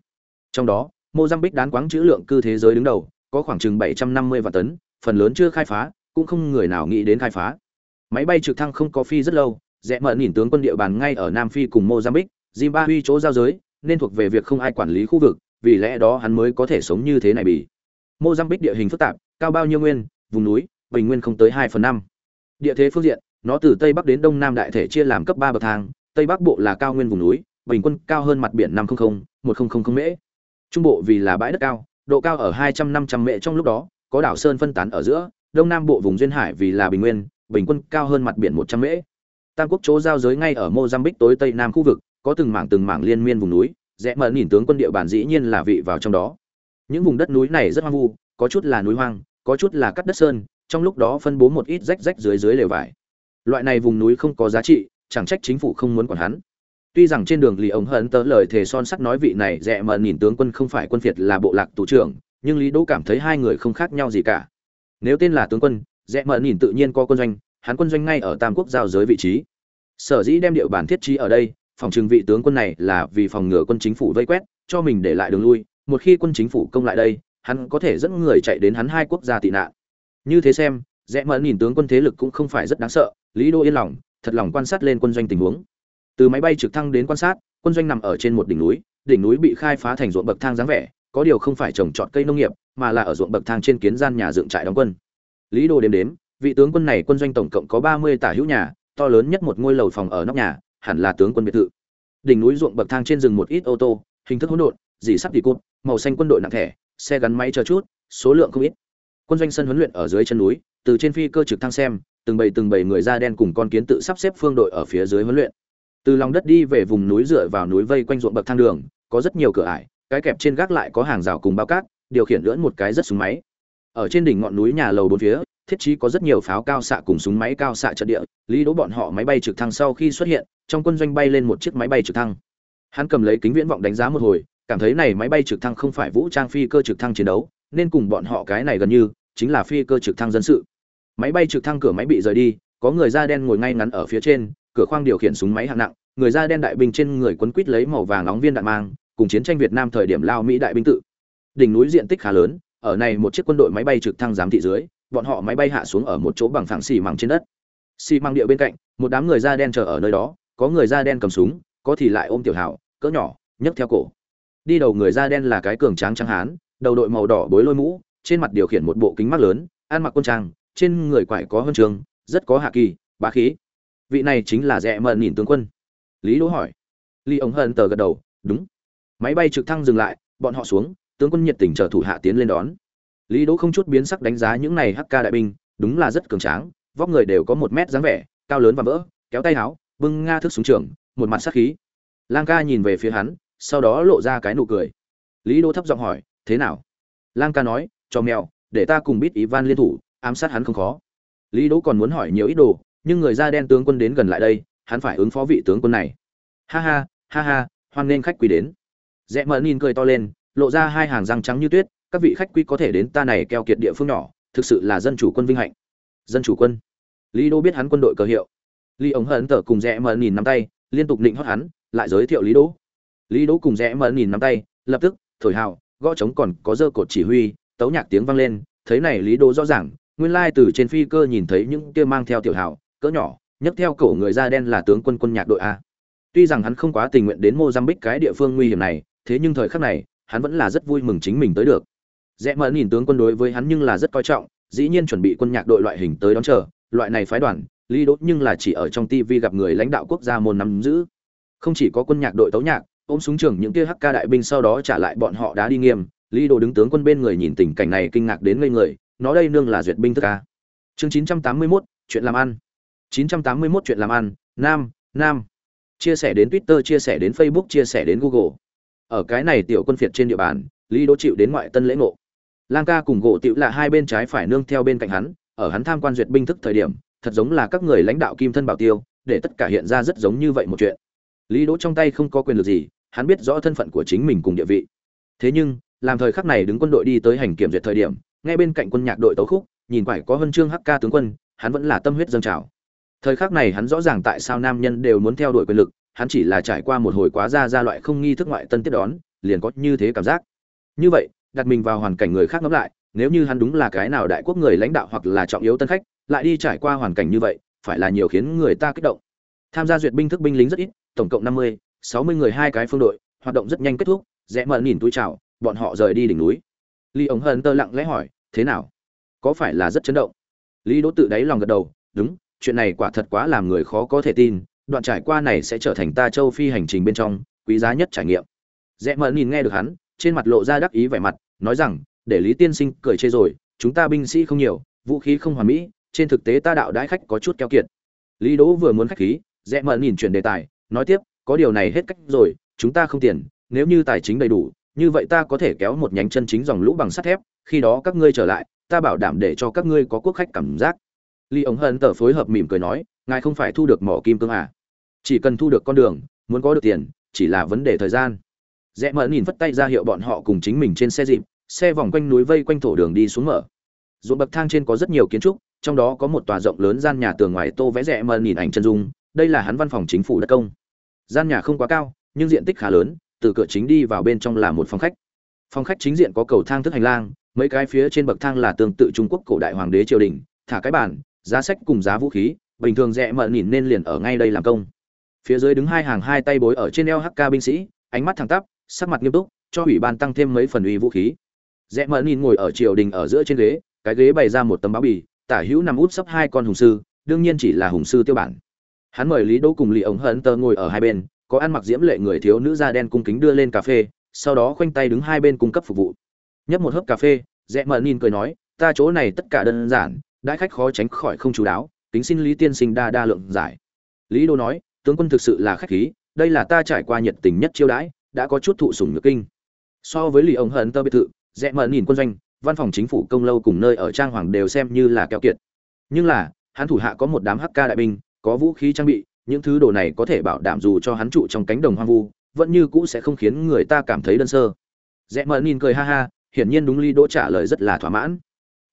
Trong đó, Mozambique đán quáng trữ lượng cư thế giới đứng đầu, có khoảng chừng 750 vạn tấn, phần lớn chưa khai phá, cũng không người nào nghĩ đến khai phá. Máy bay trực thăng không có phi rất lâu, rẽ mở nhìn tướng quân địa bàn ngay ở Nam Phi cùng Mozambique, Zimbabwe chỗ giao giới, nên thuộc về việc không ai quản lý khu vực, vì lẽ đó hắn mới có thể sống như thế này bị. Mozambique địa hình phức tạp, cao bao nhiêu nguyên, vùng núi, bình nguyên không tới 2 phần 5. Địa thế phương diện, nó từ tây bắc đến đông nam đại thể chia làm cấp 3 bậc thang, tây bắc bộ là cao nguyên vùng núi, bình quân cao hơn mặt biển 500, 1000 mễ. Trung bộ vì là bãi đất cao, độ cao ở 200 500 mễ trong lúc đó, có đảo sơn phân tán ở giữa, đông nam bộ vùng duyên hải vì là bình nguyên, bình quân cao hơn mặt biển 100 mễ. Tam quốc chỗ giao giới ngay ở Mozambique tối tây nam khu vực, có từng mảng từng mảng liên miên vùng núi, rẽ mở nhìn tướng quân địa bàn dĩ nhiên là vị vào trong đó. Những vùng đất núi này rất hoang vu, có chút là núi hoang, có chút là cắt đất sơn, trong lúc đó phân bố một ít rách rách dưới dưới lều vải. Loại này vùng núi không có giá trị, chẳng trách chính phủ không muốn quản hắn. Tuy rằng trên đường Lý Ông hận tớ lời thề son sắt nói vị này rẽ mờ nhìn tướng quân không phải quân phiệt là bộ lạc tù trưởng, nhưng Lý Đỗ cảm thấy hai người không khác nhau gì cả. Nếu tên là tướng quân, rẽ mờ nhìn tự nhiên có quân doanh, hắn quân doanh ngay ở Tam Quốc giao giới vị trí. Sở dĩ đem địa bàn thiết trí ở đây, phòng trừng vị tướng quân này là vì phòng ngừa quân chính phủ vây quét, cho mình để lại đường lui, một khi quân chính phủ công lại đây, hắn có thể dẫn người chạy đến hắn hai quốc gia tị nạn. Như thế xem, rẽ mờ nhìn tướng quân thế lực cũng không phải rất đáng sợ, Lý Đô yên lòng, thật lòng quan sát lên quân doanh tình huống. Từ máy bay trực thăng đến quan sát, quân doanh nằm ở trên một đỉnh núi, đỉnh núi bị khai phá thành ruộng bậc thang dáng vẻ, có điều không phải trồng trọt cây nông nghiệp, mà là ở ruộng bậc thang trên kiến gian nhà dựng trại đóng quân. Lý Đô đếm đếm, vị tướng quân này quân doanh tổng cộng có 30 tả hữu nhà, to lớn nhất một ngôi lầu phòng ở nóc nhà, hẳn là tướng quân biệt thự. Đỉnh núi ruộng bậc thang trên rừng một ít ô tô, hình thức hỗn độn, dì sắp đi cụt, màu xanh quân đội nặng thẻ, xe gắn máy chờ chút, số lượng không ít. Quân doanh sân huấn luyện ở dưới chân núi, từ trên phi cơ trực thăng xem, từng bầy từng bầy người da đen cùng con kiến tự sắp xếp phương đội ở phía dưới huấn luyện. Từ lòng đất đi về vùng núi dựa vào núi vây quanh ruộng bậc thang đường, có rất nhiều cửa ải, cái kẹp trên gác lại có hàng rào cùng bao cát, điều khiển lưỡn một cái rất súng máy. Ở trên đỉnh ngọn núi nhà lầu bốn phía, thiết trí có rất nhiều pháo cao xạ cùng súng máy cao xạ trận địa, lý đỗ bọn họ máy bay trực thăng sau khi xuất hiện, trong quân doanh bay lên một chiếc máy bay trực thăng. Hắn cầm lấy kính viễn vọng đánh giá một hồi, cảm thấy này máy bay trực thăng không phải vũ trang phi cơ trực thăng chiến đấu, nên cùng bọn họ cái này gần như chính là phi cơ trực thăng dân sự. Máy bay trực thăng cửa máy bị rời đi, có người da đen ngồi ngay ngắn ở phía trên, cửa khoang điều khiển súng máy hạng nặng, người da đen đại binh trên người quấn quít lấy màu vàng nóng viên đạn mang, cùng chiến tranh Việt Nam thời điểm lao Mỹ đại binh tự. Đỉnh núi diện tích khá lớn, ở này một chiếc quân đội máy bay trực thăng giám thị dưới, bọn họ máy bay hạ xuống ở một chỗ bằng phẳng xì măng trên đất. Xì măng địa bên cạnh, một đám người da đen chờ ở nơi đó, có người da đen cầm súng, có thì lại ôm tiểu hảo, cỡ nhỏ, nhấc theo cổ. Đi đầu người da đen là cái cường tráng trắng hán, đầu đội màu đỏ bối lôi mũ, trên mặt điều khiển một bộ kính mắt lớn, ăn mặc quân trang, trên người quải có huân trường, rất có hạ kỳ, bá khí. Vị này chính là Rẽ mờ nhìn tướng quân. Lý Đỗ hỏi. Lý ống hận tờ gật đầu, đúng. Máy bay trực thăng dừng lại, bọn họ xuống, tướng quân nhiệt tình chờ thủ hạ tiến lên đón. Lý Đỗ không chút biến sắc đánh giá những này HK đại binh, đúng là rất cường tráng, vóc người đều có một mét dáng vẻ, cao lớn và vỡ, kéo tay áo, bưng nga thức xuống trường, một mặt sát khí. Lang ca nhìn về phía hắn, sau đó lộ ra cái nụ cười. Lý Đỗ thấp giọng hỏi, thế nào? Lang ca nói, cho mèo, để ta cùng biết Ivan liên thủ, ám sát hắn không khó. Lý Đỗ còn muốn hỏi nhiều ít đồ, nhưng người da đen tướng quân đến gần lại đây, hắn phải ứng phó vị tướng quân này. Ha ha, ha ha, hoan nên khách quý đến. rẽ mờ nhìn cười to lên lộ ra hai hàng răng trắng như tuyết các vị khách quý có thể đến ta này keo kiệt địa phương nhỏ thực sự là dân chủ quân vinh hạnh dân chủ quân lý đô biết hắn quân đội cờ hiệu lý ống hận tở cùng rẽ mờ nhìn nắm tay liên tục định hót hắn lại giới thiệu lý đỗ lý đỗ cùng rẽ mờ nhìn nắm tay lập tức thổi hào gõ trống còn có dơ cột chỉ huy tấu nhạc tiếng vang lên thấy này lý đỗ rõ ràng nguyên lai từ trên phi cơ nhìn thấy những kia mang theo tiểu hào cỡ nhỏ nhấc theo cổ người da đen là tướng quân quân nhạc đội a. Tuy rằng hắn không quá tình nguyện đến mozambique cái địa phương nguy hiểm này thế nhưng thời khắc này hắn vẫn là rất vui mừng chính mình tới được. Rẽ mờ nhìn tướng quân đối với hắn nhưng là rất coi trọng dĩ nhiên chuẩn bị quân nhạc đội loại hình tới đón chờ loại này phái đoàn lý đốt nhưng là chỉ ở trong tv gặp người lãnh đạo quốc gia môn nắm giữ. Không chỉ có quân nhạc đội tấu nhạc ôm súng trường những kia hắc ca đại binh sau đó trả lại bọn họ đã đi nghiêm lý đồ đứng tướng quân bên người nhìn tình cảnh này kinh ngạc đến ngây người nó đây nương là duyệt binh thức ca chương 981, chuyện làm ăn. 981 chuyện làm ăn, nam nam. Chia sẻ đến twitter, chia sẻ đến facebook, chia sẻ đến google. Ở cái này tiểu quân phiệt trên địa bàn, lý đỗ chịu đến ngoại tân lễ ngộ. Lang ca cùng gỗ tiểu là hai bên trái phải nương theo bên cạnh hắn, ở hắn tham quan duyệt binh thức thời điểm, thật giống là các người lãnh đạo kim thân bảo tiêu, để tất cả hiện ra rất giống như vậy một chuyện. Lý đỗ trong tay không có quyền lực gì, hắn biết rõ thân phận của chính mình cùng địa vị. Thế nhưng, làm thời khắc này đứng quân đội đi tới hành kiểm duyệt thời điểm, ngay bên cạnh quân nhạc đội tấu khúc, nhìn quải có Vân Trương hk tướng quân, hắn vẫn là tâm huyết dâng trào thời khắc này hắn rõ ràng tại sao nam nhân đều muốn theo đuổi quyền lực, hắn chỉ là trải qua một hồi quá ra ra loại không nghi thức ngoại tân tiếp đón, liền có như thế cảm giác. Như vậy, đặt mình vào hoàn cảnh người khác ngẫm lại, nếu như hắn đúng là cái nào đại quốc người lãnh đạo hoặc là trọng yếu tân khách, lại đi trải qua hoàn cảnh như vậy, phải là nhiều khiến người ta kích động. Tham gia duyệt binh thức binh lính rất ít, tổng cộng năm mươi, sáu mươi người hai cái phương đội, hoạt động rất nhanh kết thúc, rẽ mờ nhìn túi chào, bọn họ rời đi đỉnh núi. Lý ống hờn tơ lặng lẽ hỏi, thế nào? Có phải là rất chấn động? Lý đỗ tự đáy lòng gật đầu, đúng chuyện này quả thật quá làm người khó có thể tin, đoạn trải qua này sẽ trở thành ta châu phi hành trình bên trong quý giá nhất trải nghiệm. Rẽ mờ nhìn nghe được hắn, trên mặt lộ ra đắc ý vẻ mặt, nói rằng, để lý tiên sinh cười chê rồi, chúng ta binh sĩ không nhiều, vũ khí không hoàn mỹ, trên thực tế ta đạo đãi khách có chút keo kiệt. Lý đỗ vừa muốn khách khí, rẽ mờ nhìn chuyển đề tài, nói tiếp, có điều này hết cách rồi, chúng ta không tiền, nếu như tài chính đầy đủ, như vậy ta có thể kéo một nhánh chân chính dòng lũ bằng sắt thép, khi đó các ngươi trở lại, ta bảo đảm để cho các ngươi có quốc khách cảm giác. Lý ống hận tờ phối hợp mỉm cười nói, ngài không phải thu được mỏ kim cương à? Chỉ cần thu được con đường, muốn có được tiền, chỉ là vấn đề thời gian. Rẽ mẫn nhìn vất tay ra hiệu bọn họ cùng chính mình trên xe dịp, xe vòng quanh núi vây quanh thổ đường đi xuống mở. Ruộng bậc thang trên có rất nhiều kiến trúc, trong đó có một tòa rộng lớn gian nhà tường ngoài tô vẽ rẽ mẫn nhìn ảnh chân dung, đây là hắn văn phòng chính phủ đất công. Gian nhà không quá cao, nhưng diện tích khá lớn, từ cửa chính đi vào bên trong là một phòng khách. Phòng khách chính diện có cầu thang thức hành lang, mấy cái phía trên bậc thang là tương tự trung quốc cổ đại hoàng đế triều đình, thả cái bàn giá sách cùng giá vũ khí, bình thường rẽ mợn nhìn nên liền ở ngay đây làm công. Phía dưới đứng hai hàng hai tay bối ở trên eo hk binh sĩ, ánh mắt thẳng tắp, sắc mặt nghiêm túc, cho ủy ban tăng thêm mấy phần uy vũ khí. Rẽ mợn nhìn ngồi ở triều đình ở giữa trên ghế, cái ghế bày ra một tấm báo bì, tả hữu nằm út sấp hai con hùng sư, đương nhiên chỉ là hùng sư tiêu bản. Hắn mời lý đỗ cùng lì ống hận tơ ngồi ở hai bên, có ăn mặc diễm lệ người thiếu nữ da đen cung kính đưa lên cà phê, sau đó khoanh tay đứng hai bên cung cấp phục vụ. Nhấp một hớp cà phê rẽ mợn nhìn cười nói, ta chỗ này tất cả đơn giản đãi khách khó tránh khỏi không chú đáo, kính xin lý tiên sinh đa đa lượng giải. Lý đô nói, tướng quân thực sự là khách khí, đây là ta trải qua nhiệt tình nhất chiêu đãi, đã có chút thụ sủng nhược kinh. So với lì ông hận tơ biệt thự, rẽ mở nhìn quân doanh, văn phòng chính phủ công lâu cùng nơi ở trang hoàng đều xem như là keo kiệt. Nhưng là hắn thủ hạ có một đám hk đại binh, có vũ khí trang bị, những thứ đồ này có thể bảo đảm dù cho hắn trụ trong cánh đồng hoang vu, vẫn như cũ sẽ không khiến người ta cảm thấy đơn sơ. Rẽ mở nhìn cười ha ha, hiển nhiên đúng Lý đỗ trả lời rất là thỏa mãn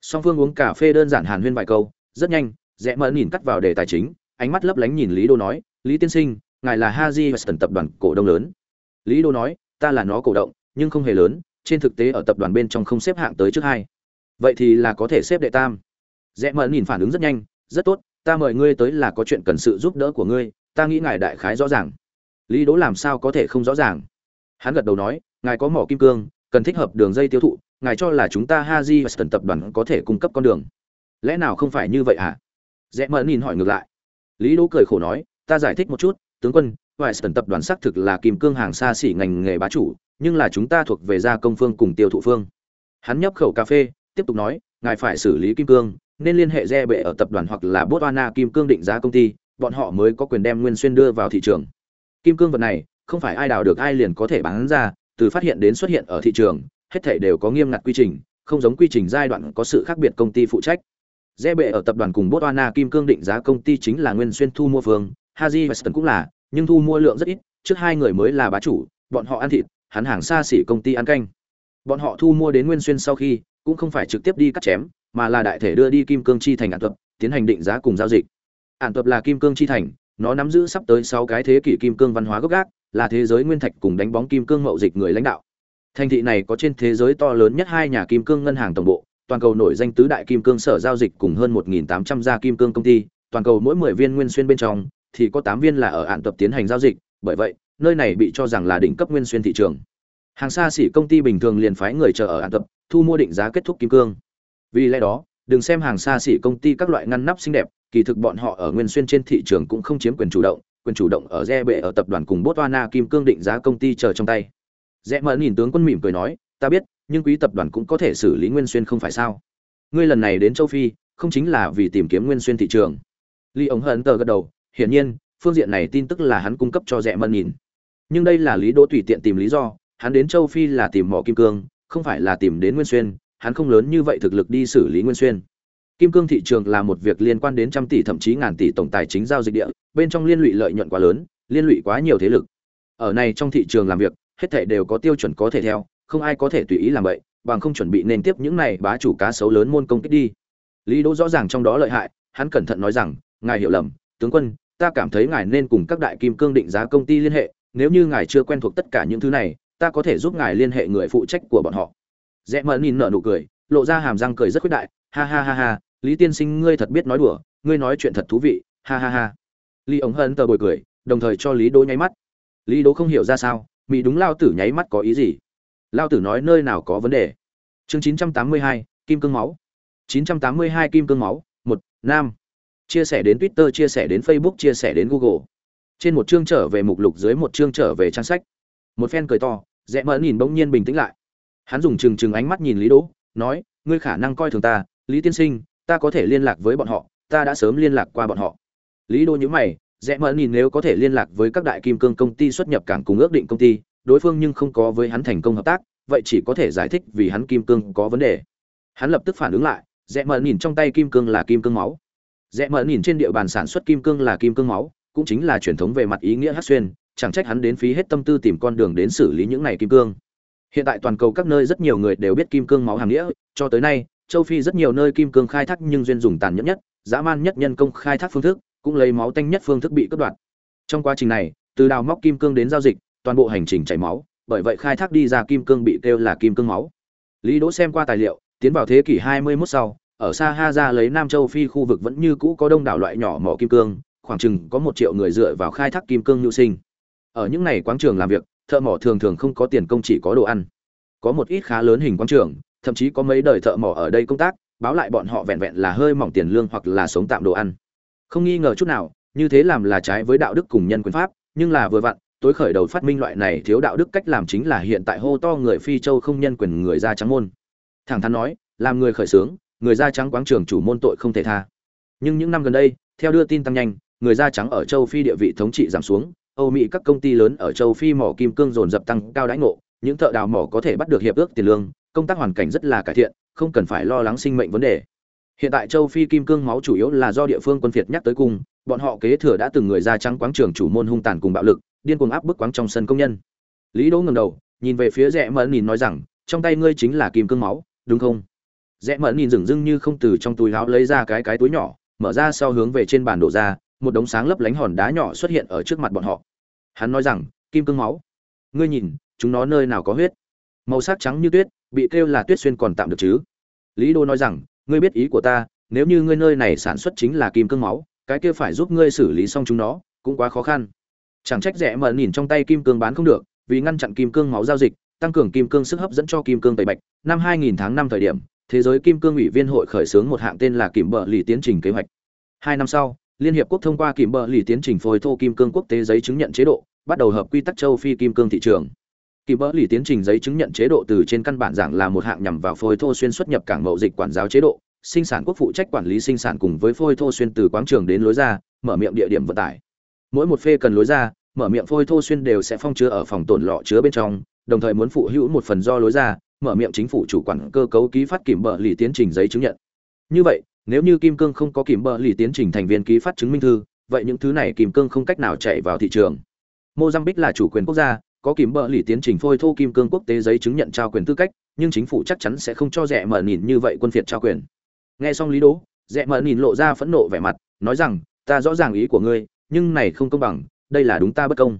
song phương uống cà phê đơn giản hàn huyên vài câu, rất nhanh, rẽ mở nhìn cắt vào đề tài chính, ánh mắt lấp lánh nhìn lý đô nói, lý tiên sinh, ngài là haji weston tập đoàn cổ đông lớn. Lý đô nói, ta là nó cổ động, nhưng không hề lớn, trên thực tế ở tập đoàn bên trong không xếp hạng tới trước hai. Vậy thì là có thể xếp đệ tam. Rẽ mở nhìn phản ứng rất nhanh, rất tốt, ta mời ngươi tới là có chuyện cần sự giúp đỡ của ngươi, ta nghĩ ngài đại khái rõ ràng. Lý đỗ làm sao có thể không rõ ràng? Hắn gật đầu nói, ngài có mỏ kim cương, cần thích hợp đường dây tiêu thụ ngài cho là chúng ta haji weston tập đoàn có thể cung cấp con đường. Lẽ nào không phải như vậy hả? À? rẽ mở nhìn hỏi ngược lại. Lý đỗ cười khổ nói, ta giải thích một chút, tướng quân weston tập đoàn xác thực là kim cương hàng xa xỉ ngành nghề bá chủ, nhưng là chúng ta thuộc về gia công phương cùng tiêu thụ phương. Hắn nhấp khẩu cà phê, tiếp tục nói, ngài phải xử lý kim cương, nên liên hệ Rẽ bệ ở tập đoàn hoặc là botswana kim cương định giá công ty, bọn họ mới có quyền đem nguyên xuyên đưa vào thị trường. Kim cương vật này, không phải ai đào được ai liền có thể bán ra, từ phát hiện đến xuất hiện ở thị trường hết thảy đều có nghiêm ngặt quy trình, không giống quy trình giai đoạn có sự khác biệt công ty phụ trách. Re bệ ở tập đoàn cùng botswana kim cương định giá công ty chính là nguyên xuyên thu mua phương, haji weston cũng là, nhưng thu mua lượng rất ít, trước hai người mới là bá chủ, bọn họ ăn thịt, hắn hàng xa xỉ công ty ăn canh. Bọn họ thu mua đến nguyên xuyên sau khi, cũng không phải trực tiếp đi cắt chém, mà là đại thể đưa đi kim cương chi thành ạn tập tiến hành định giá cùng giao dịch. Ản tập là kim cương chi thành, nó nắm giữ sắp tới 6 cái thế kỷ kim cương văn hóa gốc gác, là thế giới nguyên thạch cùng đánh bóng kim cương mậu dịch người lãnh đạo thành thị này có trên thế giới to lớn nhất hai nhà kim cương ngân hàng tổng bộ, toàn cầu nổi danh tứ đại kim cương sở giao dịch cùng hơn 1.800 gia kim cương công ty, toàn cầu mỗi 10 viên nguyên xuyên bên trong thì có 8 viên là ở ạn tập tiến hành giao dịch, bởi vậy, nơi này bị cho rằng là đỉnh cấp nguyên xuyên thị trường. Hàng xa xỉ công ty bình thường liền phái người chờ ở ạn tập, thu mua định giá kết thúc kim cương. Vì lẽ đó, đừng xem hàng xa xỉ công ty các loại ngăn nắp xinh đẹp, kỳ thực bọn họ ở nguyên xuyên trên thị trường cũng không chiếm quyền chủ động, quyền chủ động ở re bệ ở tập đoàn cùng botswana kim cương định giá công ty chờ trong tay rẽ mờ nhìn tướng quân mỉm cười nói, ta biết, nhưng quý tập đoàn cũng có thể xử lý nguyên xuyên không phải sao? Ngươi lần này đến châu phi, không chính là vì tìm kiếm nguyên xuyên thị trường? Ly ống hận tờ gật đầu, hiển nhiên, phương diện này tin tức là hắn cung cấp cho rẽ mờ nhìn. Nhưng đây là lý đỗ tùy tiện tìm lý do, hắn đến châu phi là tìm mỏ kim cương, không phải là tìm đến nguyên xuyên, hắn không lớn như vậy thực lực đi xử lý nguyên xuyên. Kim cương thị trường là một việc liên quan đến trăm tỷ thậm chí ngàn tỷ tổng tài chính giao dịch địa, bên trong liên lụy lợi nhuận quá lớn, liên lụy quá nhiều thế lực. Ở này trong thị trường làm việc hết thảy đều có tiêu chuẩn có thể theo, không ai có thể tùy ý làm vậy, bằng không chuẩn bị nên tiếp những này bá chủ cá sấu lớn môn công kích đi. Lý đỗ rõ ràng trong đó lợi hại, hắn cẩn thận nói rằng, ngài hiểu lầm, tướng quân, ta cảm thấy ngài nên cùng các đại kim cương định giá công ty liên hệ, nếu như ngài chưa quen thuộc tất cả những thứ này, ta có thể giúp ngài liên hệ người phụ trách của bọn họ. Rẽ Mẫn nhìn nở nụ cười, lộ ra hàm răng cười rất khuyết đại, ha ha ha ha, lý tiên sinh ngươi thật biết nói đùa, ngươi nói chuyện thật thú vị, ha ha ha. Lý ống hân tờ bồi cười, đồng thời cho lý đỗ nháy mắt. Lý đỗ không hiểu ra sao mỹ đúng lao tử nháy mắt có ý gì? Lao tử nói nơi nào có vấn đề? Chương 982, kim cương máu. 982 kim cương máu một nam. Chia sẻ đến twitter chia sẻ đến facebook chia sẻ đến google. Trên một chương trở về mục lục dưới một chương trở về trang sách. Một phen cười to rẽ mỡ nhìn bỗng nhiên bình tĩnh lại. Hắn dùng chừng chừng ánh mắt nhìn lý đỗ nói ngươi khả năng coi thường ta lý tiên sinh ta có thể liên lạc với bọn họ ta đã sớm liên lạc qua bọn họ. Lý đỗ nhíu mày rẽ mỡ nhìn nếu có thể liên lạc với các đại kim cương công ty xuất nhập cảng cùng ước định công ty, đối phương nhưng không có với hắn thành công hợp tác, vậy chỉ có thể giải thích vì hắn kim cương có vấn đề. Hắn lập tức phản ứng lại, rẽ mỡ nhìn trong tay kim cương là kim cương máu. Rẽ mỡ nhìn trên địa bàn sản xuất kim cương là kim cương máu, cũng chính là truyền thống về mặt ý nghĩa hát xuyên, chẳng trách hắn đến phí hết tâm tư tìm con đường đến xử lý những này kim cương. Hiện tại toàn cầu các nơi rất nhiều người đều biết kim cương máu hàng nghĩa, cho tới nay, châu phi rất nhiều nơi kim cương khai thác nhưng duyên dùng tàn nhẫn nhất, dã man nhất nhân công khai thác phương thức cũng lấy máu tanh nhất phương thức bị cắt đoạt. Trong quá trình này, từ đào móc kim cương đến giao dịch, toàn bộ hành trình chảy máu, bởi vậy khai thác đi ra kim cương bị kêu là kim cương máu. Lý đỗ xem qua tài liệu, tiến vào thế kỷ 21 sau, ở Sa ha ra lấy nam châu phi khu vực vẫn như cũ có đông đảo loại nhỏ mỏ kim cương, khoảng chừng có một triệu người dựa vào khai thác kim cương nhu sinh. Ở những này quán trường làm việc, thợ mỏ thường thường không có tiền công chỉ có đồ ăn. Có một ít khá lớn hình quán trường, thậm chí có mấy đời thợ mỏ ở đây công tác, báo lại bọn họ vẹn vẹn là hơi mỏng tiền lương hoặc là sống tạm đồ ăn không nghi ngờ chút nào, như thế làm là trái với đạo đức cùng nhân quyền pháp, nhưng là vừa vặn, tối khởi đầu phát minh loại này thiếu đạo đức cách làm chính là hiện tại hô to người phi châu không nhân quyền người da trắng môn. Thẳng thắn nói, làm người khởi xướng, người da trắng quáng trường chủ môn tội không thể tha. Nhưng những năm gần đây, theo đưa tin tăng nhanh, người da trắng ở châu phi địa vị thống trị giảm xuống, âu mỹ các công ty lớn ở châu phi mỏ kim cương dồn dập tăng cao đãi ngộ, những thợ đào mỏ có thể bắt được hiệp ước tiền lương, công tác hoàn cảnh rất là cải thiện, không cần phải lo lắng sinh mệnh vấn đề hiện tại châu phi kim cương máu chủ yếu là do địa phương quân phiệt nhắc tới cùng, bọn họ kế thừa đã từng người ra trắng quáng trường chủ môn hung tàn cùng bạo lực, điên cuồng áp bức quáng trong sân công nhân. Lý đỗ ngẩng đầu, nhìn về phía rẽ mẫn nhìn nói rằng, trong tay ngươi chính là kim cương máu, đúng không? Rẽ mẫn nhìn dừng dưng như không từ trong túi áo lấy ra cái cái túi nhỏ, mở ra sau hướng về trên bàn đổ ra, một đống sáng lấp lánh hòn đá nhỏ xuất hiện ở trước mặt bọn họ. Hắn nói rằng, kim cương máu, ngươi nhìn, chúng nó nơi nào có huyết? Màu sắc trắng như tuyết, bị kêu là tuyết xuyên còn tạm được chứ? Lý đô nói rằng ngươi biết ý của ta, nếu như ngươi nơi này sản xuất chính là kim cương máu, cái kia phải giúp ngươi xử lý xong chúng nó, cũng quá khó khăn. Chẳng trách rẻ mờ nhìn trong tay kim cương bán không được, vì ngăn chặn kim cương máu giao dịch, tăng cường kim cương sức hấp dẫn cho kim cương tẩy bạch. Năm 2000 tháng năm thời điểm, thế giới kim cương ủy viên hội khởi xướng một hạng tên là kìm bợ lì tiến trình kế hoạch. Hai năm sau, liên hiệp quốc thông qua kìm bợ lì tiến trình phôi thô kim cương quốc tế giấy chứng nhận chế độ, bắt đầu hợp quy tắc châu phi kim cương thị trường kỳ bỡ lì tiến trình giấy chứng nhận chế độ từ trên căn bản giảng là một hạng nhằm vào phôi thô xuyên xuất nhập cảng mậu dịch quản giáo chế độ, sinh sản quốc phụ trách quản lý sinh sản cùng với phôi thô xuyên từ quán trường đến lối ra, mở miệng địa điểm vận tải. Mỗi một phê cần lối ra, mở miệng phôi thô xuyên đều sẽ phong chứa ở phòng tồn lọ chứa bên trong, đồng thời muốn phụ hữu một phần do lối ra, mở miệng chính phủ chủ quản cơ cấu ký phát kìm bờ lì tiến trình giấy chứng nhận. Như vậy, nếu như kim cương không có kìm bờ lì tiến trình thành viên ký phát chứng minh thư, vậy những thứ này kim cương không cách nào chạy vào thị trường. Mozambique là chủ quyền quốc gia có kìm bờ lì tiến trình phôi thô kim cương quốc tế giấy chứng nhận trao quyền tư cách, nhưng chính phủ chắc chắn sẽ không cho rẻ mở nhìn như vậy quân phiệt trao quyền. Nghe xong lý đỗ rẽ mở nhìn lộ ra phẫn nộ vẻ mặt, nói rằng, ta rõ ràng ý của ngươi, nhưng này không công bằng, đây là đúng ta bất công.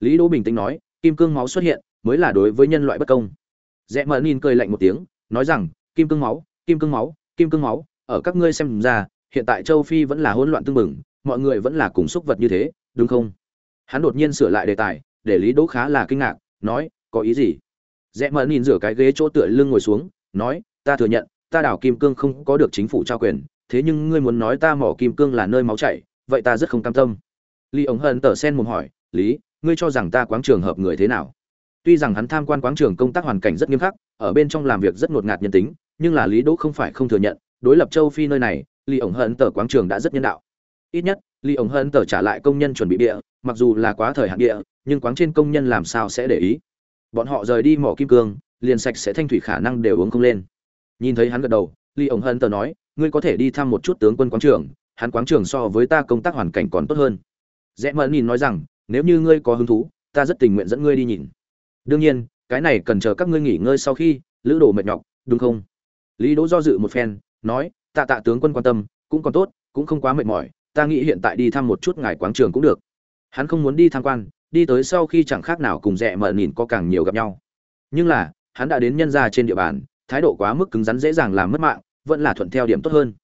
Lý đỗ bình tĩnh nói, kim cương máu xuất hiện, mới là đối với nhân loại bất công. Rẽ mở nhìn cười lạnh một tiếng, nói rằng, kim cương máu, kim cương máu, kim cương máu, ở các ngươi xem ra, hiện tại châu phi vẫn là hỗn loạn tương bừng, mọi người vẫn là cùng xúc vật như thế, đúng không? Hắn đột nhiên sửa lại đề tài để lý đỗ khá là kinh ngạc, nói, có ý gì? Rẽ mở nhìn rửa cái ghế chỗ tựa lưng ngồi xuống, nói, ta thừa nhận, ta đảo kim cương không có được chính phủ trao quyền, thế nhưng ngươi muốn nói ta mỏ kim cương là nơi máu chảy, vậy ta rất không cam tâm. Lý ống hận tờ sen mồm hỏi, lý, ngươi cho rằng ta quáng trường hợp người thế nào? Tuy rằng hắn tham quan quáng trường công tác hoàn cảnh rất nghiêm khắc, ở bên trong làm việc rất ngột ngạt nhân tính, nhưng là lý đỗ không phải không thừa nhận, đối lập châu phi nơi này, lý ống hận tờ quáng trường đã rất nhân đạo. Ít nhất, lý ống hận tờ trả lại công nhân chuẩn bị địa, mặc dù là quá thời hạn địa nhưng quáng trên công nhân làm sao sẽ để ý? Bọn họ rời đi mỏ kim cương, liền sạch sẽ thanh thủy khả năng đều uống không lên. Nhìn thấy hắn gật đầu ly ổng hân tờ nói, ngươi có thể đi thăm một chút tướng quân quán trường hắn quán trường so với ta công tác hoàn cảnh còn tốt hơn. Rẽ mẫn nhìn nói rằng, nếu như ngươi có hứng thú, ta rất tình nguyện dẫn ngươi đi nhìn. Đương nhiên, cái này cần chờ các ngươi nghỉ ngơi sau khi lữ đồ mệt nhọc, đúng không? Lý đỗ do dự một phen, nói, tạ tạ tướng quân quan tâm, cũng còn tốt, cũng không quá mệt mỏi, ta nghĩ hiện tại đi thăm một chút ngài quán trường cũng được. Hắn không muốn đi tham quan đi tới sau khi chẳng khác nào cùng rẽ mờ nhìn có càng nhiều gặp nhau. Nhưng là, hắn đã đến nhân gia trên địa bàn, thái độ quá mức cứng rắn dễ dàng làm mất mạng, vẫn là thuận theo điểm tốt hơn.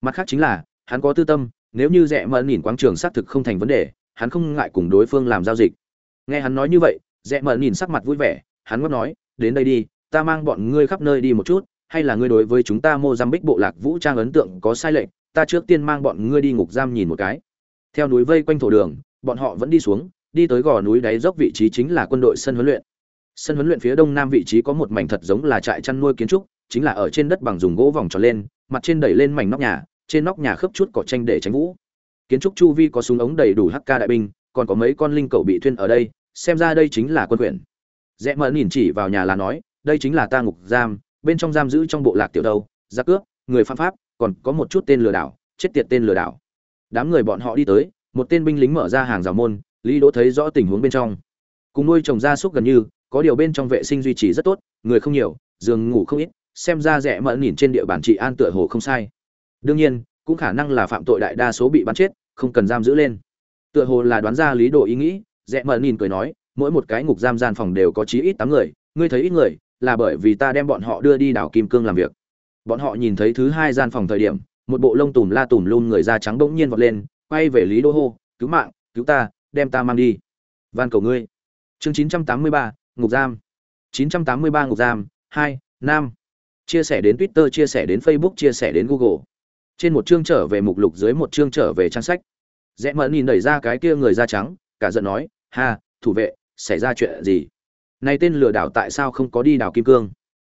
Mặt khác chính là, hắn có tư tâm, nếu như rẽ mờ nhìn quáng trường xác thực không thành vấn đề, hắn không ngại cùng đối phương làm giao dịch. Nghe hắn nói như vậy rẽ mờ nhìn sắc mặt vui vẻ, hắn ngót nói, đến đây đi, ta mang bọn ngươi khắp nơi đi một chút, hay là ngươi đối với chúng ta mô giam bích bộ lạc vũ trang ấn tượng có sai lệch, ta trước tiên mang bọn ngươi đi ngục giam nhìn một cái. Theo núi vây quanh thổ đường, bọn họ vẫn đi xuống đi tới gò núi đáy dốc vị trí chính là quân đội sân huấn luyện. Sân huấn luyện phía đông nam vị trí có một mảnh thật giống là trại chăn nuôi kiến trúc chính là ở trên đất bằng dùng gỗ vòng tròn lên mặt trên đẩy lên mảnh nóc nhà trên nóc nhà khớp chút cỏ tranh để tránh vũ. Kiến trúc chu vi có súng ống đầy đủ hk đại binh còn có mấy con linh cầu bị thuyên ở đây xem ra đây chính là quân quyền. Rẽ mờ nhìn chỉ vào nhà là nói đây chính là ta ngục giam bên trong giam giữ trong bộ lạc tiểu đầu, gia cướp người phạm pháp còn có một chút tên lừa đảo chết tiệt tên lừa đảo. Đám người bọn họ đi tới một tên binh lính mở ra hàng rào môn lý đỗ thấy rõ tình huống bên trong. Cùng nuôi trồng gia súc gần như, có điều bên trong vệ sinh duy trì rất tốt, người không nhiều, giường ngủ không ít, xem ra rẻ mẫn nhìn trên địa bàn trị an tựa hồ không sai. Đương nhiên, cũng khả năng là phạm tội đại đa số bị bắn chết, không cần giam giữ lên. Tựa hồ là đoán ra lý Đỗ ý nghĩ rẽ mờ nhìn cười nói, mỗi một cái ngục giam gian phòng đều có chí ít tám người, ngươi thấy ít người, là bởi vì ta đem bọn họ đưa đi đảo kim cương làm việc. Bọn họ nhìn thấy thứ hai gian phòng thời điểm, một bộ lông tùm la tùm luôn người da trắng bỗng nhiên vọt lên, quay về lý đô hô, cứu mạng, cứu ta đem ta mang đi. Van cầu ngươi. Chương chín trăm tám mươi ba ngục giam. 983 ngục giam 2, nam chia sẻ đến Twitter chia sẻ đến Facebook chia sẻ đến Google. Trên một chương trở về mục lục dưới một chương trở về trang sách. Rẽ mẫn nhìn đẩy ra cái kia người da trắng cả giận nói ha thủ vệ xảy ra chuyện gì? Này tên lừa đảo tại sao không có đi đảo kim cương?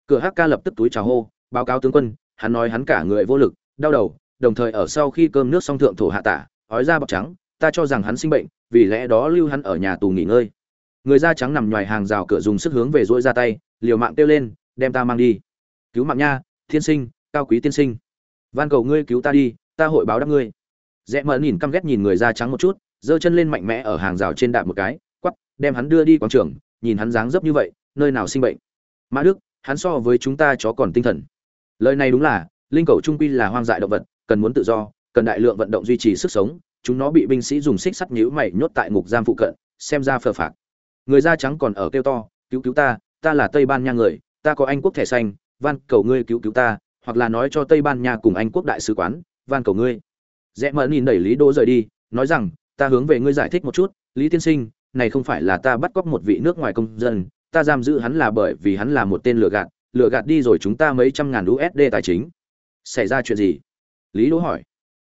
Cửa hk lập tức túi chào hô báo cáo tướng quân hắn nói hắn cả người vô lực đau đầu đồng thời ở sau khi cơm nước xong thượng thổ hạ tả ói ra bọc trắng ta cho rằng hắn sinh bệnh, vì lẽ đó lưu hắn ở nhà tù nghỉ ngơi. Người da trắng nằm ngoài hàng rào cửa dùng sức hướng về dỗi ra tay, liều mạng kêu lên, đem ta mang đi. Cứu mạng nha thiên sinh, cao quý tiên sinh. Van cầu ngươi cứu ta đi, ta hội báo đáp ngươi. Rẽ mờ nhìn căm ghét nhìn người da trắng một chút, giơ chân lên mạnh mẽ ở hàng rào trên đạp một cái quắp đem hắn đưa đi quảng trường, nhìn hắn dáng dấp như vậy, nơi nào sinh bệnh. Mã đức, hắn so với chúng ta chó còn tinh thần. Lời này đúng là, linh cầu trung quy là hoang dại động vật, cần muốn tự do, cần đại lượng vận động duy trì sức sống chúng nó bị binh sĩ dùng xích sắt nhíu mày nhốt tại ngục giam phụ cận, xem ra phờ phạc. Người da trắng còn ở kêu to, cứu cứu ta ta là tây ban nha người, ta có anh quốc thẻ xanh, van cầu ngươi cứu cứu ta, hoặc là nói cho tây ban nha cùng anh quốc đại sứ quán, van cầu ngươi. Rẽ mẫn nhìn đẩy lý đỗ rời đi, nói rằng, ta hướng về ngươi giải thích một chút, lý tiên sinh, này không phải là ta bắt cóc một vị nước ngoài công dân, ta giam giữ hắn là bởi vì hắn là một tên lừa gạt lừa gạt đi rồi chúng ta mấy trăm ngàn usd tài chính. Xảy ra chuyện gì? Lý đỗ hỏi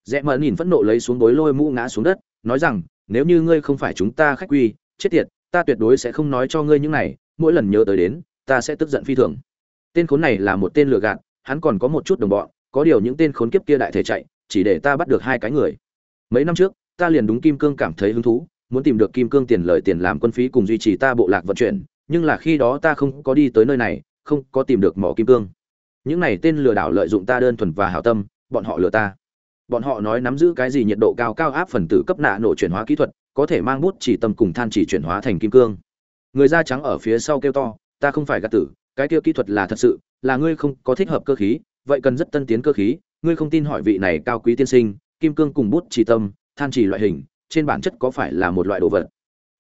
rẽ mờ nhìn phẫn nộ lấy xuống bối lôi mũ ngã xuống đất, nói rằng, nếu như ngươi không phải chúng ta khách quy, chết tiệt, ta tuyệt đối sẽ không nói cho ngươi những này, mỗi lần nhớ tới đến, ta sẽ tức giận phi thường. Tên khốn này là một tên lừa gạt, hắn còn có một chút đồng bọn, có điều những tên khốn kiếp kia đại thể chạy, chỉ để ta bắt được hai cái người. Mấy năm trước, ta liền đúng kim cương cảm thấy hứng thú, muốn tìm được kim cương tiền lời tiền làm quân phí cùng duy trì ta bộ lạc vận chuyển, nhưng là khi đó ta không có đi tới nơi này, không có tìm được mỏ kim cương. Những này tên lừa đảo lợi dụng ta đơn thuần và hảo tâm, bọn họ lừa ta bọn họ nói nắm giữ cái gì nhiệt độ cao cao áp phần tử cấp nạ nổ chuyển hóa kỹ thuật, có thể mang bút chỉ tâm cùng than chỉ chuyển hóa thành kim cương. Người da trắng ở phía sau kêu to, ta không phải gạt tử, cái kia kỹ thuật là thật sự, là ngươi không có thích hợp cơ khí, vậy cần rất tân tiến cơ khí, ngươi không tin hỏi vị này cao quý tiên sinh, kim cương cùng bút chỉ tâm, than chỉ loại hình, trên bản chất có phải là một loại đồ vật?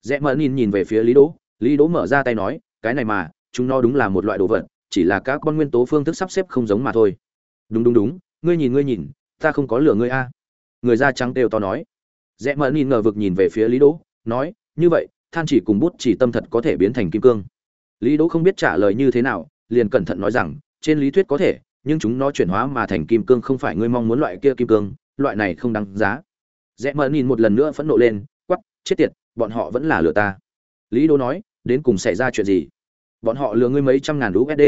Rẽ mẫn nhìn nhìn về phía lý đỗ lý đỗ mở ra tay nói, cái này mà, chúng nó đúng là một loại đồ vật, chỉ là các con nguyên tố phương thức sắp xếp không giống mà thôi. Đúng đúng đúng, ngươi nhìn ngươi nhìn ta không có lửa ngươi a. Người da trắng đều to nói. Rẽ mờ nhìn ngờ vực nhìn về phía lý đỗ, nói, như vậy, than chỉ cùng bút chỉ tâm thật có thể biến thành kim cương. Lý đỗ không biết trả lời như thế nào, liền cẩn thận nói rằng, trên lý thuyết có thể, nhưng chúng nó chuyển hóa mà thành kim cương không phải ngươi mong muốn loại kia kim cương, loại này không đáng giá. Rẽ mờ nhìn một lần nữa phẫn nộ lên quắp chết tiệt, bọn họ vẫn là lừa ta. Lý đỗ nói, đến cùng xảy ra chuyện gì? Bọn họ lừa ngươi mấy trăm ngàn usd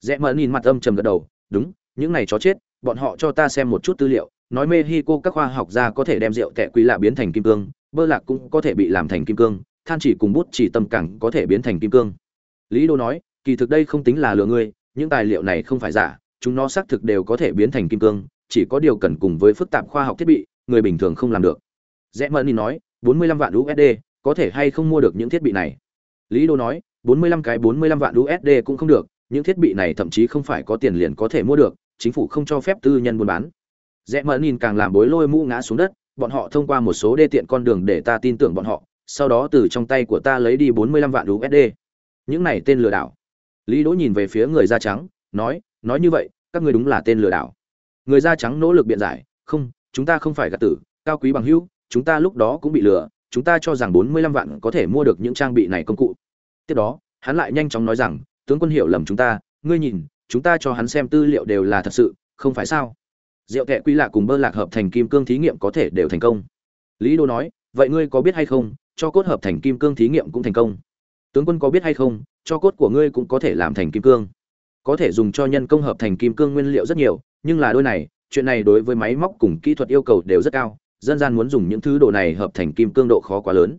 rẽ mờ nhìn mặt âm trầm gật đầu, đúng, những này chó chết bọn họ cho ta xem một chút tư liệu, nói mexico các khoa học gia có thể đem rượu tệ quý lạ biến thành kim cương, bơ lạc cũng có thể bị làm thành kim cương, than chỉ cùng bút chỉ tầm cẳng có thể biến thành kim cương. Lý đô nói, kỳ thực đây không tính là lừa ngươi, những tài liệu này không phải giả, chúng nó xác thực đều có thể biến thành kim cương, chỉ có điều cần cùng với phức tạp khoa học thiết bị, người bình thường không làm được. Rẽ mơ nói, bốn mươi lăm vạn usd có thể hay không mua được những thiết bị này? Lý đô nói, bốn mươi lăm cái bốn mươi lăm vạn usd cũng không được, những thiết bị này thậm chí không phải có tiền liền có thể mua được chính phủ không cho phép tư nhân buôn bán. Rẽ mơ nhìn càng làm bối lôi mũ ngã xuống đất, bọn họ thông qua một số đê tiện con đường để ta tin tưởng bọn họ, sau đó từ trong tay của ta lấy đi bốn mươi lăm vạn usd những này tên lừa đảo. Lý đỗ nhìn về phía người da trắng, nói nói như vậy, các ngươi đúng là tên lừa đảo. Người da trắng nỗ lực biện giải, không, chúng ta không phải gạt tử, cao quý bằng hữu, chúng ta lúc đó cũng bị lừa, chúng ta cho rằng bốn mươi lăm vạn có thể mua được những trang bị này công cụ. Tiếp đó, hắn lại nhanh chóng nói rằng, tướng quân hiểu lầm chúng ta, ngươi nhìn chúng ta cho hắn xem tư liệu đều là thật sự, không phải sao? Rượu kẹ quy lạ cùng bơ lạc hợp thành kim cương thí nghiệm có thể đều thành công. Lý đô nói, vậy ngươi có biết hay không, cho cốt hợp thành kim cương thí nghiệm cũng thành công? Tướng quân có biết hay không, cho cốt của ngươi cũng có thể làm thành kim cương? Có thể dùng cho nhân công hợp thành kim cương nguyên liệu rất nhiều, nhưng là đôi này, chuyện này đối với máy móc cùng kỹ thuật yêu cầu đều rất cao, dân gian muốn dùng những thứ đồ này hợp thành kim cương độ khó quá lớn.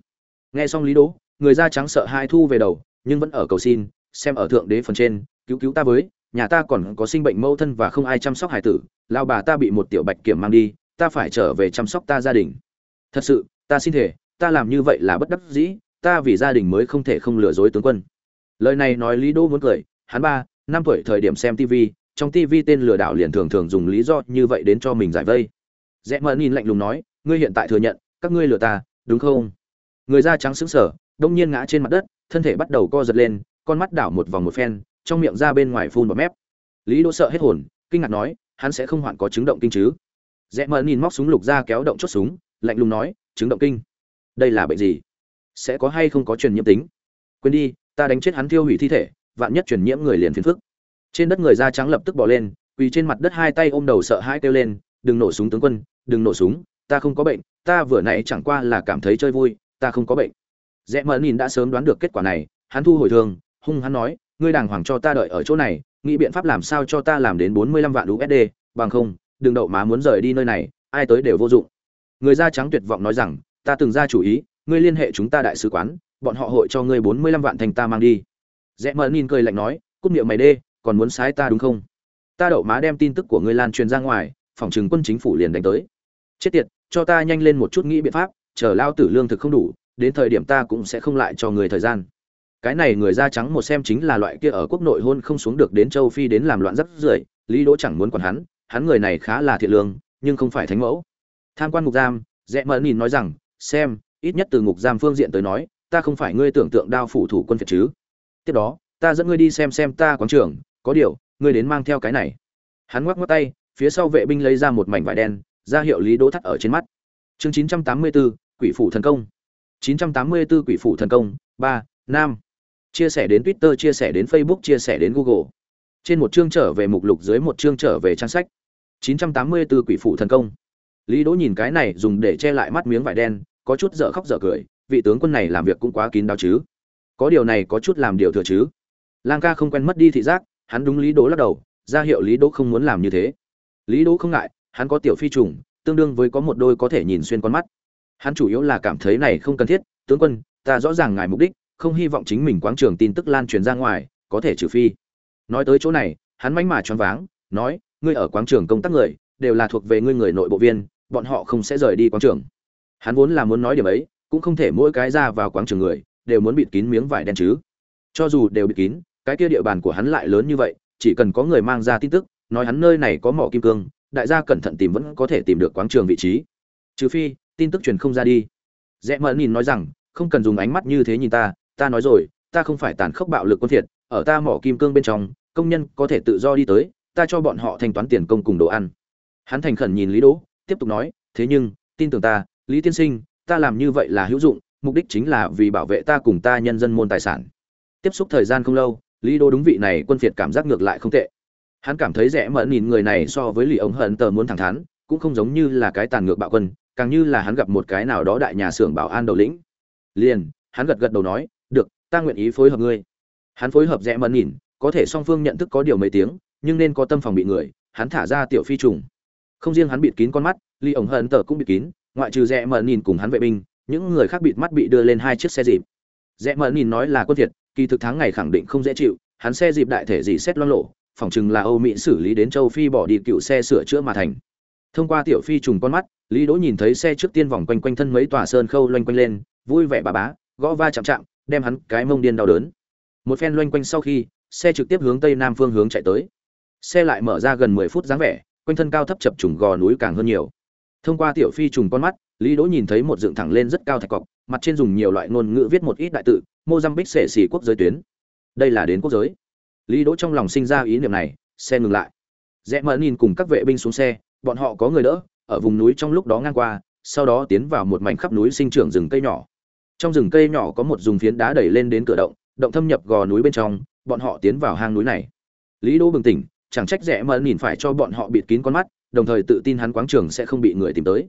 Nghe xong lý đỗ người da trắng sợ hai thu về đầu, nhưng vẫn ở cầu xin, xem ở thượng đế phần trên, cứu cứu ta với nhà ta còn có sinh bệnh mâu thân và không ai chăm sóc hải tử lao bà ta bị một tiểu bạch kiểm mang đi, ta phải trở về chăm sóc ta gia đình. Thật sự, ta xin thể ta làm như vậy là bất đắc dĩ, ta vì gia đình mới không thể không lừa dối tướng quân. Lời này nói lý đô muốn cười, hắn ba, năm tuổi thời điểm xem tv trong tv tên lừa đảo liền thường thường dùng lý do như vậy đến cho mình giải vây. Rẽ mờ nhìn lạnh lùng nói, ngươi hiện tại thừa nhận, các ngươi lừa ta, đúng không? Người da trắng xứng sở đông nhiên ngã trên mặt đất, thân thể bắt đầu co giật lên, con mắt đảo một vòng một phen trong miệng ra bên ngoài phun bọt mép. Lý đỗ sợ hết hồn, kinh ngạc nói, hắn sẽ không hoạn có chứng động kinh chứ? Rẽ mờ nhìn móc súng lục ra kéo động chốt súng, lạnh lùng nói, chứng động kinh? Đây là bệnh gì? Sẽ có hay không có truyền nhiễm tính? Quên đi, ta đánh chết hắn tiêu hủy thi thể, vạn nhất truyền nhiễm người liền phiền phức. Trên đất người da trắng lập tức bỏ lên, quỳ trên mặt đất hai tay ôm đầu sợ hãi kêu lên, đừng nổ súng tướng quân, đừng nổ súng, ta không có bệnh, ta vừa nãy chẳng qua là cảm thấy chơi vui, ta không có bệnh. Rẽ mờ nhìn đã sớm đoán được kết quả này, hắn thu hồi thường, hung hắn nói ngươi đàng hoàng cho ta đợi ở chỗ này, nghĩ biện pháp làm sao cho ta làm đến bốn mươi lăm vạn usd bằng không, đừng đậu má muốn rời đi nơi này, ai tới đều vô dụng. Người da trắng tuyệt vọng nói rằng, ta từng ra chủ ý, ngươi liên hệ chúng ta đại sứ quán, bọn họ hội cho ngươi bốn mươi lăm vạn thành ta mang đi. Rẽ mờ nhìn cười lạnh nói, cút miệng mày đê, còn muốn sái ta đúng không? Ta đậu má đem tin tức của ngươi lan truyền ra ngoài, phòng chừng quân chính phủ liền đánh tới. Chết tiệt, cho ta nhanh lên một chút nghĩ biện pháp, chờ lao tử lương thực không đủ, đến thời điểm ta cũng sẽ không lại cho người thời gian cái này người da trắng một xem chính là loại kia ở quốc nội hôn không xuống được đến châu phi đến làm loạn rất rưởi lý đỗ chẳng muốn quản hắn hắn người này khá là thiện lương nhưng không phải thánh mẫu. Tham quan ngục giam rẽ mờ nhìn nói rằng xem ít nhất từ ngục giam phương diện tới nói ta không phải ngươi tưởng tượng đao phủ thủ quân phiệt chứ. Tiếp đó ta dẫn ngươi đi xem xem ta quán trưởng có điều ngươi đến mang theo cái này. Hắn ngoắc ngoắc tay phía sau vệ binh lấy ra một mảnh vải đen ra hiệu lý đỗ thắt ở trên mắt. Chương 984, quỷ phủ thần công. 984 quỷ phủ thần công ba nam chia sẻ đến twitter, chia sẻ đến facebook, chia sẻ đến google. Trên một chương trở về mục lục, dưới một chương trở về trang sách. 984 quỷ phủ thần công. Lý đỗ nhìn cái này dùng để che lại mắt miếng vải đen, có chút dở khóc dở cười, vị tướng quân này làm việc cũng quá kín đáo chứ. Có điều này có chút làm điều thừa chứ. Lang ca không quen mất đi thị giác, hắn đúng lý đỗ lắc đầu, ra hiệu lý đỗ không muốn làm như thế. Lý đỗ không ngại, hắn có tiểu phi trùng, tương đương với có một đôi có thể nhìn xuyên con mắt. Hắn chủ yếu là cảm thấy này không cần thiết, tướng quân, ta rõ ràng ngài mục đích không hy vọng chính mình quáng trường tin tức lan truyền ra ngoài, có thể trừ phi. Nói tới chỗ này, hắn mánh mà choáng váng, nói, ngươi ở quáng trường công tác người, đều là thuộc về ngươi người nội bộ viên, bọn họ không sẽ rời đi quáng trường. Hắn vốn là muốn nói điểm ấy, cũng không thể mỗi cái ra vào quáng trường người, đều muốn bịt kín miếng vải đen chứ. Cho dù đều bịt kín, cái kia địa bàn của hắn lại lớn như vậy, chỉ cần có người mang ra tin tức, nói hắn nơi này có mỏ kim cương, đại gia cẩn thận tìm vẫn có thể tìm được quáng trường vị trí. Trừ phi, tin tức truyền không ra đi. Rẽ mờ nhìn nói rằng, không cần dùng ánh mắt như thế nhìn ta ta nói rồi, ta không phải tàn khốc bạo lực quân thiệt, ở ta mỏ kim cương bên trong, công nhân có thể tự do đi tới, ta cho bọn họ thanh toán tiền công cùng đồ ăn. Hắn thành khẩn nhìn lý đỗ, tiếp tục nói, thế nhưng, tin tưởng ta, lý tiên sinh, ta làm như vậy là hữu dụng, mục đích chính là vì bảo vệ ta cùng ta nhân dân môn tài sản. Tiếp xúc thời gian không lâu, lý đỗ đúng vị này quân phiệt cảm giác ngược lại không tệ. Hắn cảm thấy rẻ mẫn nhìn người này so với lì ống hận tờ muốn thẳng thắn, cũng không giống như là cái tàn ngược bạo quân, càng như là hắn gặp một cái nào đó đại nhà xưởng bảo an đầu lĩnh. Liền, hắn gật gật đầu nói ta nguyện ý phối hợp ngươi. Hắn phối hợp rẽ mẫn nhìn, có thể song phương nhận thức có điều mấy tiếng, nhưng nên có tâm phòng bị người, hắn thả ra tiểu phi trùng. Không riêng hắn bịt kín con mắt ly ổng hận tờ cũng bịt kín, ngoại trừ rẽ mẫn nhìn cùng hắn vệ binh, những người khác bịt mắt bị đưa lên hai chiếc xe dịp. Rẽ mẫn nhìn nói là quân thiệt, kỳ thực tháng ngày khẳng định không dễ chịu, hắn xe dịp đại thể gì xét loang lộ, phỏng chừng là âu mỹ xử lý đến châu phi bỏ đi cựu xe sửa chữa mà thành. Thông qua tiểu phi trùng con mắt, lý đỗ nhìn thấy xe trước tiên vòng quanh quanh thân mấy tòa sơn khâu loanh quanh lên, vui vẻ bà bá, gõ va chạm chạm đem hắn cái mông điên đau đớn. Một phen loanh quanh sau khi, xe trực tiếp hướng tây nam phương hướng chạy tới. Xe lại mở ra gần mười phút dáng vẻ, quanh thân cao thấp chập trùng gò núi càng hơn nhiều. Thông qua tiểu phi trùng con mắt, lý đỗ nhìn thấy một dựng thẳng lên rất cao thạch cọc, mặt trên dùng nhiều loại ngôn ngữ viết một ít đại tự, mozambique xệ xỉ quốc giới tuyến. Đây là đến quốc giới. Lý đỗ trong lòng sinh ra ý niệm này, xe ngừng lại. Rẽ mở nhìn cùng các vệ binh xuống xe, bọn họ có người đỡ, ở vùng núi trong lúc đó ngang qua, sau đó tiến vào một mảnh khắp núi sinh trưởng rừng cây nhỏ trong rừng cây nhỏ có một dùng phiến đá đẩy lên đến cửa động động thâm nhập gò núi bên trong, bọn họ tiến vào hang núi này. Lý đỗ bừng tỉnh, chẳng trách rẽ mà nhìn phải cho bọn họ bịt kín con mắt, đồng thời tự tin hắn quáng trường sẽ không bị người tìm tới.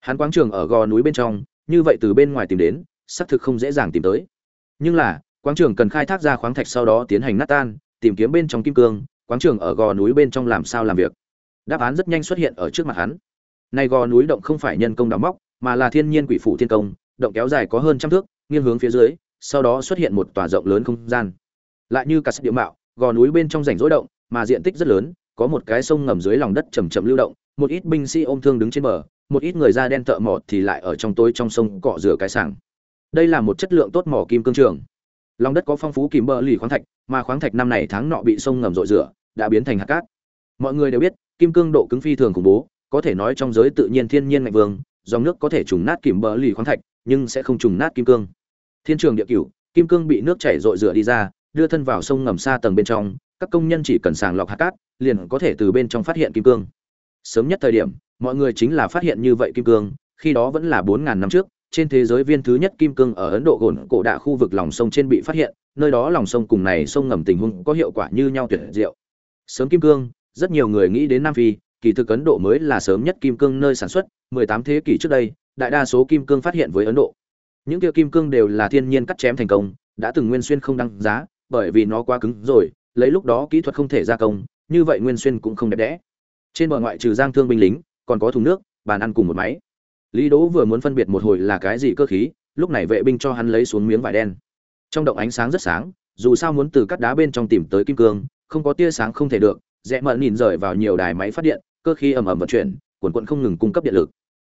Hắn quáng trường ở gò núi bên trong, như vậy từ bên ngoài tìm đến, xác thực không dễ dàng tìm tới. Nhưng là, quáng trường cần khai thác ra khoáng thạch sau đó tiến hành nát tan, tìm kiếm bên trong kim cương, quáng trường ở gò núi bên trong làm sao làm việc. Đáp án rất nhanh xuất hiện ở trước mặt hắn. Nay gò núi động không phải nhân công đào móc, mà là thiên nhiên quỷ phủ thiên công động kéo dài có hơn trăm thước, nghiêng hướng phía dưới, sau đó xuất hiện một tòa rộng lớn không gian. Lại như cả sắc địa mạo, gò núi bên trong rảnh rỗi động, mà diện tích rất lớn, có một cái sông ngầm dưới lòng đất chầm chậm lưu động, một ít binh sĩ ôm thương đứng trên bờ, một ít người da đen thợ mỏ thì lại ở trong tối trong sông cọ rửa cái sảng. Đây là một chất lượng tốt mỏ kim cương trường. Lòng đất có phong phú kìm bờ lì khoáng thạch, mà khoáng thạch năm này tháng nọ bị sông ngầm rội rửa, đã biến thành hạt cát. Mọi người đều biết, kim cương độ cứng phi thường khủng bố, có thể nói trong giới tự nhiên thiên nhiên ngạch vương, dòng nước có thể trùng nát kìm bờ lì khoáng thạch nhưng sẽ không trùng nát kim cương. Thiên trường địa cửu, kim cương bị nước chảy rội rửa đi ra, đưa thân vào sông ngầm xa tầng bên trong, các công nhân chỉ cần sàng lọc hạt cát, liền có thể từ bên trong phát hiện kim cương. Sớm nhất thời điểm, mọi người chính là phát hiện như vậy kim cương, khi đó vẫn là 4000 năm trước, trên thế giới viên thứ nhất kim cương ở ấn độ gồn cổ đạ khu vực lòng sông trên bị phát hiện, nơi đó lòng sông cùng này sông ngầm tình huống có hiệu quả như nhau tuyệt diệu. Sớm kim cương, rất nhiều người nghĩ đến nam phi, kỳ thực ấn độ mới là sớm nhất kim cương nơi sản xuất 18 thế kỷ trước đây đại đa số kim cương phát hiện với ấn độ. Những kia kim cương đều là thiên nhiên cắt chém thành công, đã từng nguyên xuyên không đăng giá, bởi vì nó quá cứng rồi, lấy lúc đó kỹ thuật không thể gia công, như vậy nguyên xuyên cũng không đẹp đẽ. Trên bờ ngoại trừ giang thương binh lính, còn có thùng nước, bàn ăn cùng một máy. Lý đỗ vừa muốn phân biệt một hồi là cái gì cơ khí, lúc này vệ binh cho hắn lấy xuống miếng vải đen. Trong động ánh sáng rất sáng, dù sao muốn từ cắt đá bên trong tìm tới kim cương, không có tia sáng không thể được, rẽ mợn nhìn rời vào nhiều đài máy phát điện, cơ khí ầm ầm vận chuyển, quần quận không ngừng cung cấp điện lực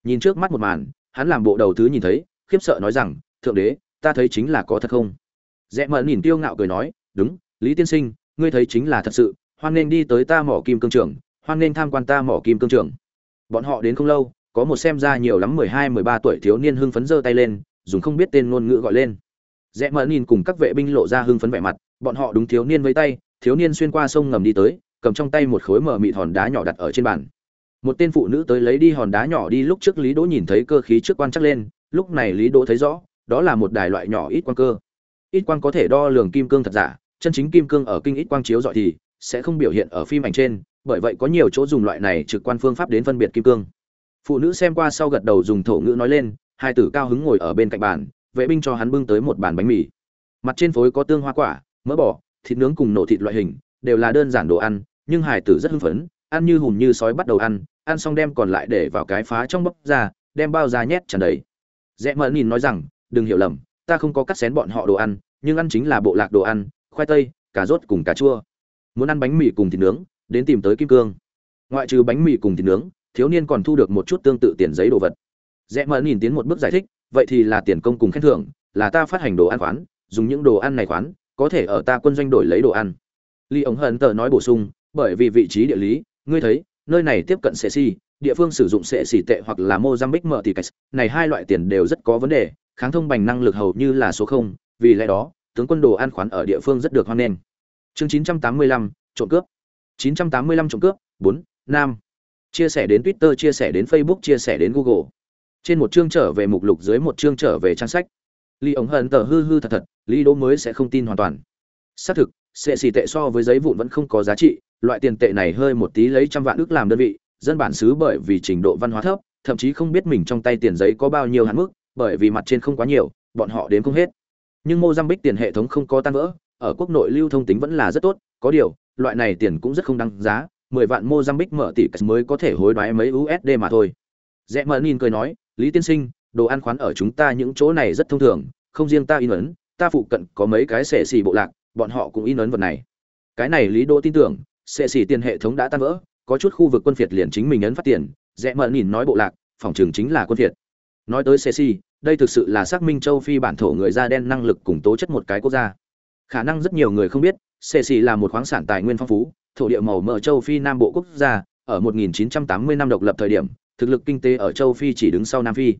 nhìn trước mắt một màn, hắn làm bộ đầu thứ nhìn thấy, khiếp sợ nói rằng, thượng đế, ta thấy chính là có thật không? Rẽ mẫn nhìn tiêu ngạo cười nói, đúng, lý tiên sinh, ngươi thấy chính là thật sự, hoan nên đi tới ta mỏ kim cương trường, hoan nên tham quan ta mỏ kim cương trường. Bọn họ đến không lâu, có một xem ra nhiều lắm mười hai, mười ba tuổi thiếu niên hưng phấn giơ tay lên, dùng không biết tên ngôn ngữ gọi lên. Rẽ mờ nhìn cùng các vệ binh lộ ra hưng phấn vẻ mặt, bọn họ đúng thiếu niên với tay, thiếu niên xuyên qua sông ngầm đi tới, cầm trong tay một khối mờ mịt hòn đá nhỏ đặt ở trên bàn một tên phụ nữ tới lấy đi hòn đá nhỏ đi lúc trước lý đỗ nhìn thấy cơ khí trước quan chắc lên, lúc này lý đỗ thấy rõ, đó là một đài loại nhỏ ít quang cơ. Ít quang có thể đo lường kim cương thật giả, chân chính kim cương ở kinh ít quang chiếu dọi thì sẽ không biểu hiện ở phim ảnh trên, bởi vậy có nhiều chỗ dùng loại này trực quan phương pháp đến phân biệt kim cương. Phụ nữ xem qua sau gật đầu dùng thổ ngữ nói lên, hai tử cao hứng ngồi ở bên cạnh bàn, vệ binh cho hắn bưng tới một bàn bánh mì. Mặt trên phối có tương hoa quả, mỡ bò, thịt nướng cùng nổ thịt loại hình, đều là đơn giản đồ ăn, nhưng hải tử rất hưng phấn ăn như hùm như sói bắt đầu ăn ăn xong đem còn lại để vào cái phá trong bốc ra, đem bao ra nhét tràn đầy. Rẽ mờ nhìn nói rằng, đừng hiểu lầm, ta không có cắt xén bọn họ đồ ăn, nhưng ăn chính là bộ lạc đồ ăn, khoai tây, cà rốt cùng cà chua. Muốn ăn bánh mì cùng thịt nướng, đến tìm tới kim cương. Ngoại trừ bánh mì cùng thịt nướng, thiếu niên còn thu được một chút tương tự tiền giấy đồ vật. Rẽ mờ nhìn tiến một bước giải thích, vậy thì là tiền công cùng khen thưởng, là ta phát hành đồ ăn khoán, dùng những đồ ăn này khoán, có thể ở ta quân doanh đổi lấy đồ ăn. Ly ống hận tờ nói bổ sung, bởi vì vị trí địa lý ngươi thấy nơi này tiếp cận sệ xì địa phương sử dụng sệ xì tệ hoặc là mozambique mở tỷ cách này hai loại tiền đều rất có vấn đề kháng thông bành năng lực hầu như là số không vì lẽ đó tướng quân đồ an khoán ở địa phương rất được hoan nghênh. Chương 985, trộm cướp. 985 trộm cướp 4, nam. Chia sẻ đến twitter chia sẻ đến facebook chia sẻ đến google. Trên một chương trở về mục lục dưới một chương trở về trang sách. Ly ống hận tờ hư hư thật thật Lý đỗ mới sẽ không tin hoàn toàn. Xác thực sệ xì tệ so với giấy vụn vẫn không có giá trị loại tiền tệ này hơi một tí lấy trăm vạn ước làm đơn vị dân bản xứ bởi vì trình độ văn hóa thấp thậm chí không biết mình trong tay tiền giấy có bao nhiêu hạn mức bởi vì mặt trên không quá nhiều bọn họ đến không hết nhưng mozambique tiền hệ thống không có tan vỡ ở quốc nội lưu thông tính vẫn là rất tốt có điều loại này tiền cũng rất không đăng giá 10 vạn Mozambique mở tỷ mới có thể hối đoái mấy USD mà thôi. Rẽ mở nhìn cười nói, Lý tiên sinh, đồ ăn khoán ở chúng ta những chỗ này rất thông thường, không riêng ta in ấn, ta phụ cận có mấy cái xệ xì bộ lạc, bọn họ cũng in ấn vật này. Cái này Lý Đỗ tin tưởng, xệ xỉ tiền hệ thống đã tan vỡ, có chút khu vực quân phiệt liền chính mình ấn phát tiền, rẽ mờ nhìn nói bộ lạc, phòng trường chính là quân phiệt. Nói tới xệ xì, đây thực sự là xác minh châu Phi bản thổ người da đen năng lực cùng tố chất một cái quốc gia. Khả năng rất nhiều người không biết, xệ xì là một khoáng sản tài nguyên phong phú, thổ địa màu mỡ châu Phi Nam Bộ quốc gia, ở 1980 năm độc lập thời điểm, thực lực kinh tế ở châu Phi chỉ đứng sau Nam Phi.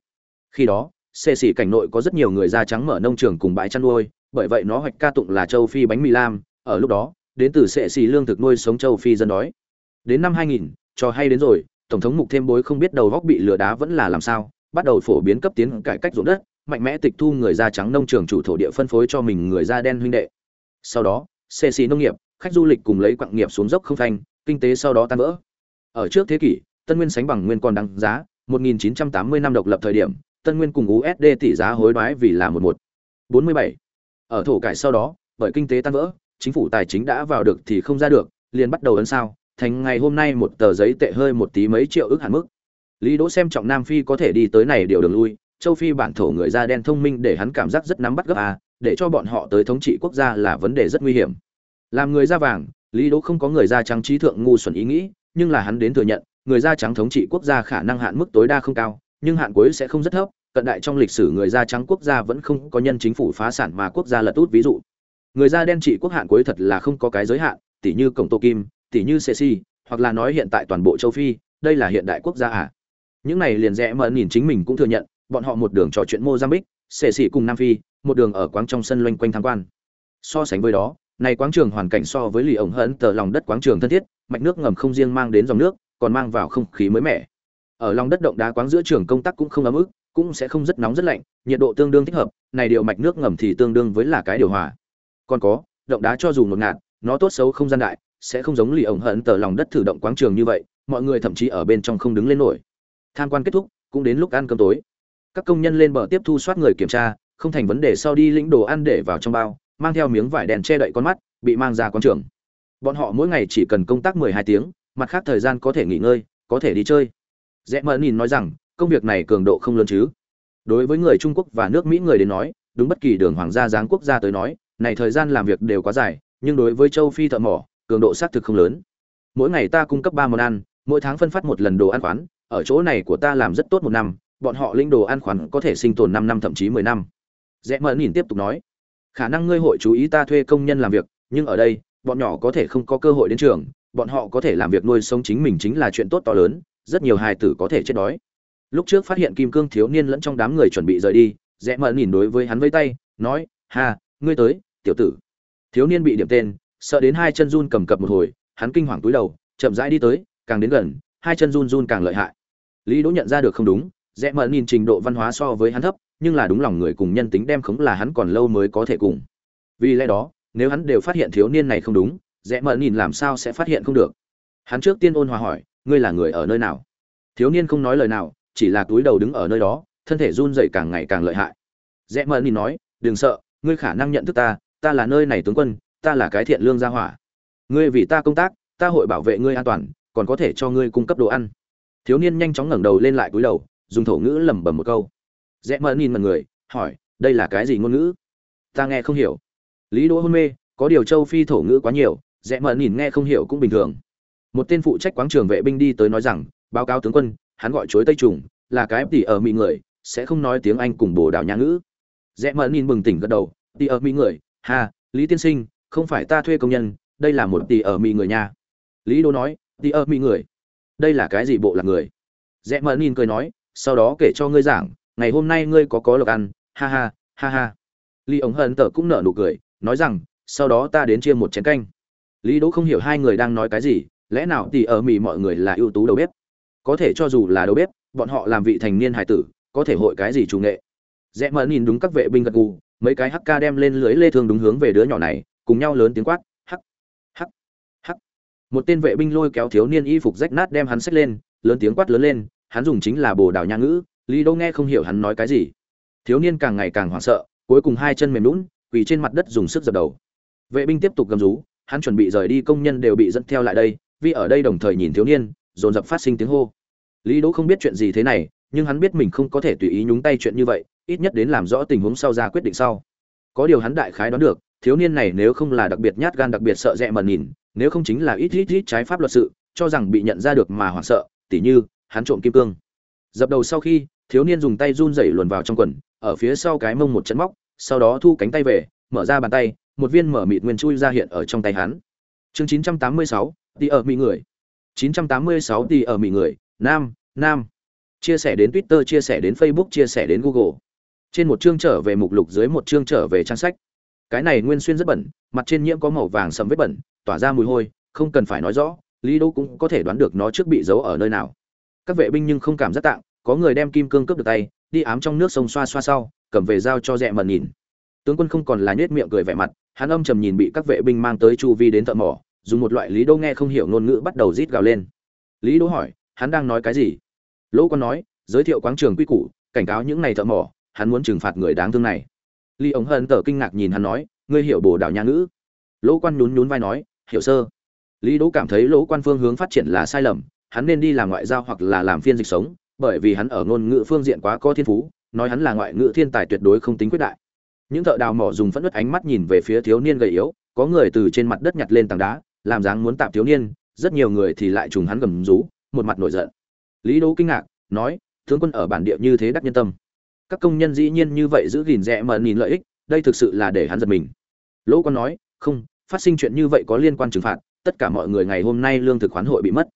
Khi đó, xê xỉ cảnh nội có rất nhiều người da trắng mở nông trường cùng bãi chăn nuôi, bởi vậy nó hoạch ca tụng là châu Phi bánh mì lam, ở lúc đó, đến từ sệ xì lương thực nuôi sống châu Phi dân đói. Đến năm 2000, cho hay đến rồi, tổng thống mục thêm bối không biết đầu góc bị lừa đá vẫn là làm sao, bắt đầu phổ biến cấp tiến cải cách ruộng đất, mạnh mẽ tịch thu người da trắng nông trường chủ thổ địa phân phối cho mình người da đen huynh đệ. Sau đó, sệ xì nông nghiệp, khách du lịch cùng lấy quặng nghiệp xuống dốc không thành kinh tế sau đó tan vỡ. Ở trước thế kỷ, Tân Nguyên sánh bằng Nguyên còn đăng giá, 1980 năm độc lập thời điểm, Tân Nguyên cùng USD tỷ giá hối đoái vì là 11 47. Ở thổ cải sau đó, bởi kinh tế tan vỡ, chính phủ tài chính đã vào được thì không ra được, liền bắt đầu ấn sao, thành ngày hôm nay một tờ giấy tệ hơi một tí mấy triệu ước hạn mức. Lý Đỗ xem trọng Nam Phi có thể đi tới này điều đường lui, châu Phi bản thổ người da đen thông minh để hắn cảm giác rất nắm bắt gấp à, để cho bọn họ tới thống trị quốc gia là vấn đề rất nguy hiểm làm người da vàng lý đỗ không có người da trắng trí thượng ngu xuẩn ý nghĩ nhưng là hắn đến thừa nhận người da trắng thống trị quốc gia khả năng hạn mức tối đa không cao nhưng hạn cuối sẽ không rất thấp cận đại trong lịch sử người da trắng quốc gia vẫn không có nhân chính phủ phá sản mà quốc gia lật út. Ví dụ, người da đen trị quốc hạn cuối thật là không có cái giới hạn tỷ như cổng tô kim tỷ như sê si, hoặc là nói hiện tại toàn bộ châu phi, đây là hiện đại quốc gia à? Những này liền rẽ mờ nhìn chính mình cũng thừa nhận, bọn họ một đường trò chuyện mozambique sê si cùng nam phi, một đường ở quán trong sân loanh quanh tham quan. So sánh với đó, này quáng trường hoàn cảnh so với lì ổng hận tờ lòng đất quáng trường thân thiết, mạch nước ngầm không riêng mang đến dòng nước, còn mang vào không khí mới mẻ. Ở lòng đất động đá quáng giữa trường công tác cũng không ấm ức cũng sẽ không rất nóng rất lạnh, nhiệt độ tương đương thích hợp, này điều mạch nước ngầm thì tương đương với là cái điều hòa. Còn có, động đá cho dù ngột ngạt, nó tốt xấu không gian đại, sẽ không giống lì ổng hận tờ lòng đất thử động quáng trường như vậy, mọi người thậm chí ở bên trong không đứng lên nổi. Tham quan kết thúc, cũng đến lúc ăn cơm tối. Các công nhân lên bờ tiếp thu soát người kiểm tra, không thành vấn đề sau đi lĩnh đồ ăn để vào trong bao, mang theo miếng vải đèn che đậy con mắt, bị mang ra quán trường. Bọn họ mỗi ngày chỉ cần công tác mười hai tiếng, mặt khác thời gian có thể nghỉ ngơi, có thể đi chơi. Rẽ mờ nhìn nói rằng công việc này cường độ không lớn chứ? Đối với người trung quốc và nước mỹ người đến nói, đúng bất kỳ đường hoàng gia giáng quốc gia tới nói, này thời gian làm việc đều quá dài, nhưng đối với châu phi thợ mỏ, cường độ xác thực không lớn. Mỗi ngày ta cung cấp ba món ăn, mỗi tháng phân phát một lần đồ ăn khoán, ở chỗ này của ta làm rất tốt một năm, bọn họ linh đồ ăn khoán có thể sinh tồn năm năm thậm chí mười năm. Rẽ mờ nhìn tiếp tục nói, khả năng ngươi hội chú ý ta thuê công nhân làm việc, nhưng ở đây, bọn nhỏ có thể không có cơ hội đến trường, bọn họ có thể làm việc nuôi sống chính mình chính là chuyện tốt to lớn, rất nhiều hài tử có thể chết đói lúc trước phát hiện kim cương thiếu niên lẫn trong đám người chuẩn bị rời đi, rẽ mờ nhìn đối với hắn với tay, nói, ha, ngươi tới, tiểu tử. Thiếu niên bị điểm tên, sợ đến hai chân run cầm cập một hồi, hắn kinh hoàng túi đầu, chậm rãi đi tới, càng đến gần, hai chân run run càng lợi hại. Lý đỗ nhận ra được không đúng, rẽ mờ nhìn trình độ văn hóa so với hắn thấp, nhưng là đúng lòng người cùng nhân tính đem khống là hắn còn lâu mới có thể cùng. Vì lẽ đó, nếu hắn đều phát hiện thiếu niên này không đúng, rẽ mờ nhìn làm sao sẽ phát hiện không được. Hắn trước tiên ôn hòa hỏi, ngươi là người ở nơi nào? Thiếu niên không nói lời nào chỉ là túi đầu đứng ở nơi đó, thân thể run dậy càng ngày càng lợi hại. Rẽ mờ nhìn nói, đừng sợ, ngươi khả năng nhận thức ta ta là nơi này tướng quân, ta là cái thiện lương gia hỏa. Ngươi vì ta công tác, ta hội bảo vệ ngươi an toàn, còn có thể cho ngươi cung cấp đồ ăn. Thiếu niên nhanh chóng ngẩng đầu lên lại cúi đầu, dùng thổ ngữ lẩm bẩm một câu. Rẽ mờ nhìn mọi người, hỏi, đây là cái gì ngôn ngữ? Ta nghe không hiểu. Lý đỗ hôn mê, có điều châu phi thổ ngữ quá nhiều. Rẽ mờ nhìn nghe không hiểu cũng bình thường. Một tên phụ trách quáng trường vệ binh đi tới nói rằng, báo cáo tướng quân hắn gọi chuối tây trùng, là cái tỉ ở mỹ người, sẽ không nói tiếng anh cùng bồ đào nha ngữ. Rẽ mờ nhìn bừng tỉnh gật đầu, tỉ ở mỹ người, ha, lý tiên sinh, không phải ta thuê công nhân, đây là một tỉ ở mỹ người nha. Lý đô nói, tỉ ở mỹ người, đây là cái gì bộ là người? Rẽ mờ nhìn cười nói, sau đó kể cho ngươi giảng, ngày hôm nay ngươi có có lộc ăn, ha ha ha ha. Lý ống hận tờ cũng nở nụ cười, nói rằng, sau đó ta đến chia một chén canh. Lý đỗ không hiểu hai người đang nói cái gì, lẽ nào tỷ ở mỹ mọi người là ưu tú đầu bếp? Có thể cho dù là đầu bếp, bọn họ làm vị thành niên hải tử, có thể hội cái gì chủ nghệ. Rẽ mờ nhìn đúng các vệ binh gật gù, mấy cái hắc ca đem lên lưới lê thương đúng hướng về đứa nhỏ này, cùng nhau lớn tiếng quát, hắc hắc hắc. Một tên vệ binh lôi kéo thiếu niên y phục rách nát đem hắn xách lên, lớn tiếng quát lớn lên, hắn dùng chính là bồ đào nha ngữ, lý đỗ nghe không hiểu hắn nói cái gì. Thiếu niên càng ngày càng hoảng sợ, cuối cùng hai chân mềm lún quỳ trên mặt đất dùng sức dập đầu. Vệ binh tiếp tục gầm rú, hắn chuẩn bị rời đi, công nhân đều bị dẫn theo lại đây, vì ở đây đồng thời nhìn thiếu niên dồn dập phát sinh tiếng hô. Lý đỗ không biết chuyện gì thế này nhưng hắn biết mình không có thể tùy ý nhúng tay chuyện như vậy ít nhất đến làm rõ tình huống sau ra quyết định sau. Có điều hắn đại khái đoán được thiếu niên này nếu không là đặc biệt nhát gan đặc biệt sợ rẽ mần nhìn nếu không chính là ít ít ít trái pháp luật sự cho rằng bị nhận ra được mà hoảng sợ tỉ như hắn trộm kim cương. Dập đầu sau khi thiếu niên dùng tay run rẩy luồn vào trong quần ở phía sau cái mông một chân móc sau đó thu cánh tay về mở ra bàn tay một viên mở mịt nguyên chui ra hiện ở trong tay hắn. Chương 986, đi ở mỹ người. 986 tỷ ở mỹ người, nam nam. Chia sẻ đến twitter, chia sẻ đến facebook, chia sẻ đến google. Trên một chương trở về mục lục, dưới một chương trở về trang sách. Cái này nguyên xuyên rất bẩn, mặt trên nhiễm có màu vàng sẫm vết bẩn, tỏa ra mùi hôi, không cần phải nói rõ, lý đô cũng có thể đoán được nó trước bị giấu ở nơi nào. Các vệ binh nhưng không cảm giác tạng, có người đem kim cương cướp được tay, đi ám trong nước sông xoa xoa sau, cầm về giao cho rẹ mần nhìn. Tướng quân không còn là nhếch miệng cười vẻ mặt, hắn âm trầm nhìn bị các vệ binh mang tới chu vi đến tận mỏ dùng một loại lý đô nghe không hiểu ngôn ngữ bắt đầu rít gào lên. Lý đô hỏi, hắn đang nói cái gì? Lỗ quan nói, giới thiệu quáng trường quy củ, cảnh cáo những này thợ mỏ, hắn muốn trừng phạt người đáng thương này. Ly ống hân tờ kinh ngạc nhìn hắn nói, ngươi hiểu bồ đào nhà ngữ. Lỗ quan nhún nhún vai nói, hiểu sơ. Lý đỗ cảm thấy lỗ quan phương hướng phát triển là sai lầm, hắn nên đi làm ngoại giao hoặc là làm phiên dịch sống, bởi vì hắn ở ngôn ngữ phương diện quá có thiên phú, nói hắn là ngoại ngữ thiên tài tuyệt đối không tính quyết đại. Những thợ đào mỏ dùng phẫn nứt ánh mắt nhìn về phía thiếu niên gầy yếu, có người từ trên mặt đất nhặt lên tảng đá làm dáng muốn tạm thiếu niên, rất nhiều người thì lại trùng hắn gầm rú, một mặt nổi giận. Lý đỗ kinh ngạc, nói, tướng quân ở bản địa như thế đắc nhân tâm. Các công nhân dĩ nhiên như vậy giữ gìn rẽ mà nhìn lợi ích, đây thực sự là để hắn giật mình. Lỗ quan nói, không, phát sinh chuyện như vậy có liên quan trừng phạt, tất cả mọi người ngày hôm nay lương thực khoán hội bị mất.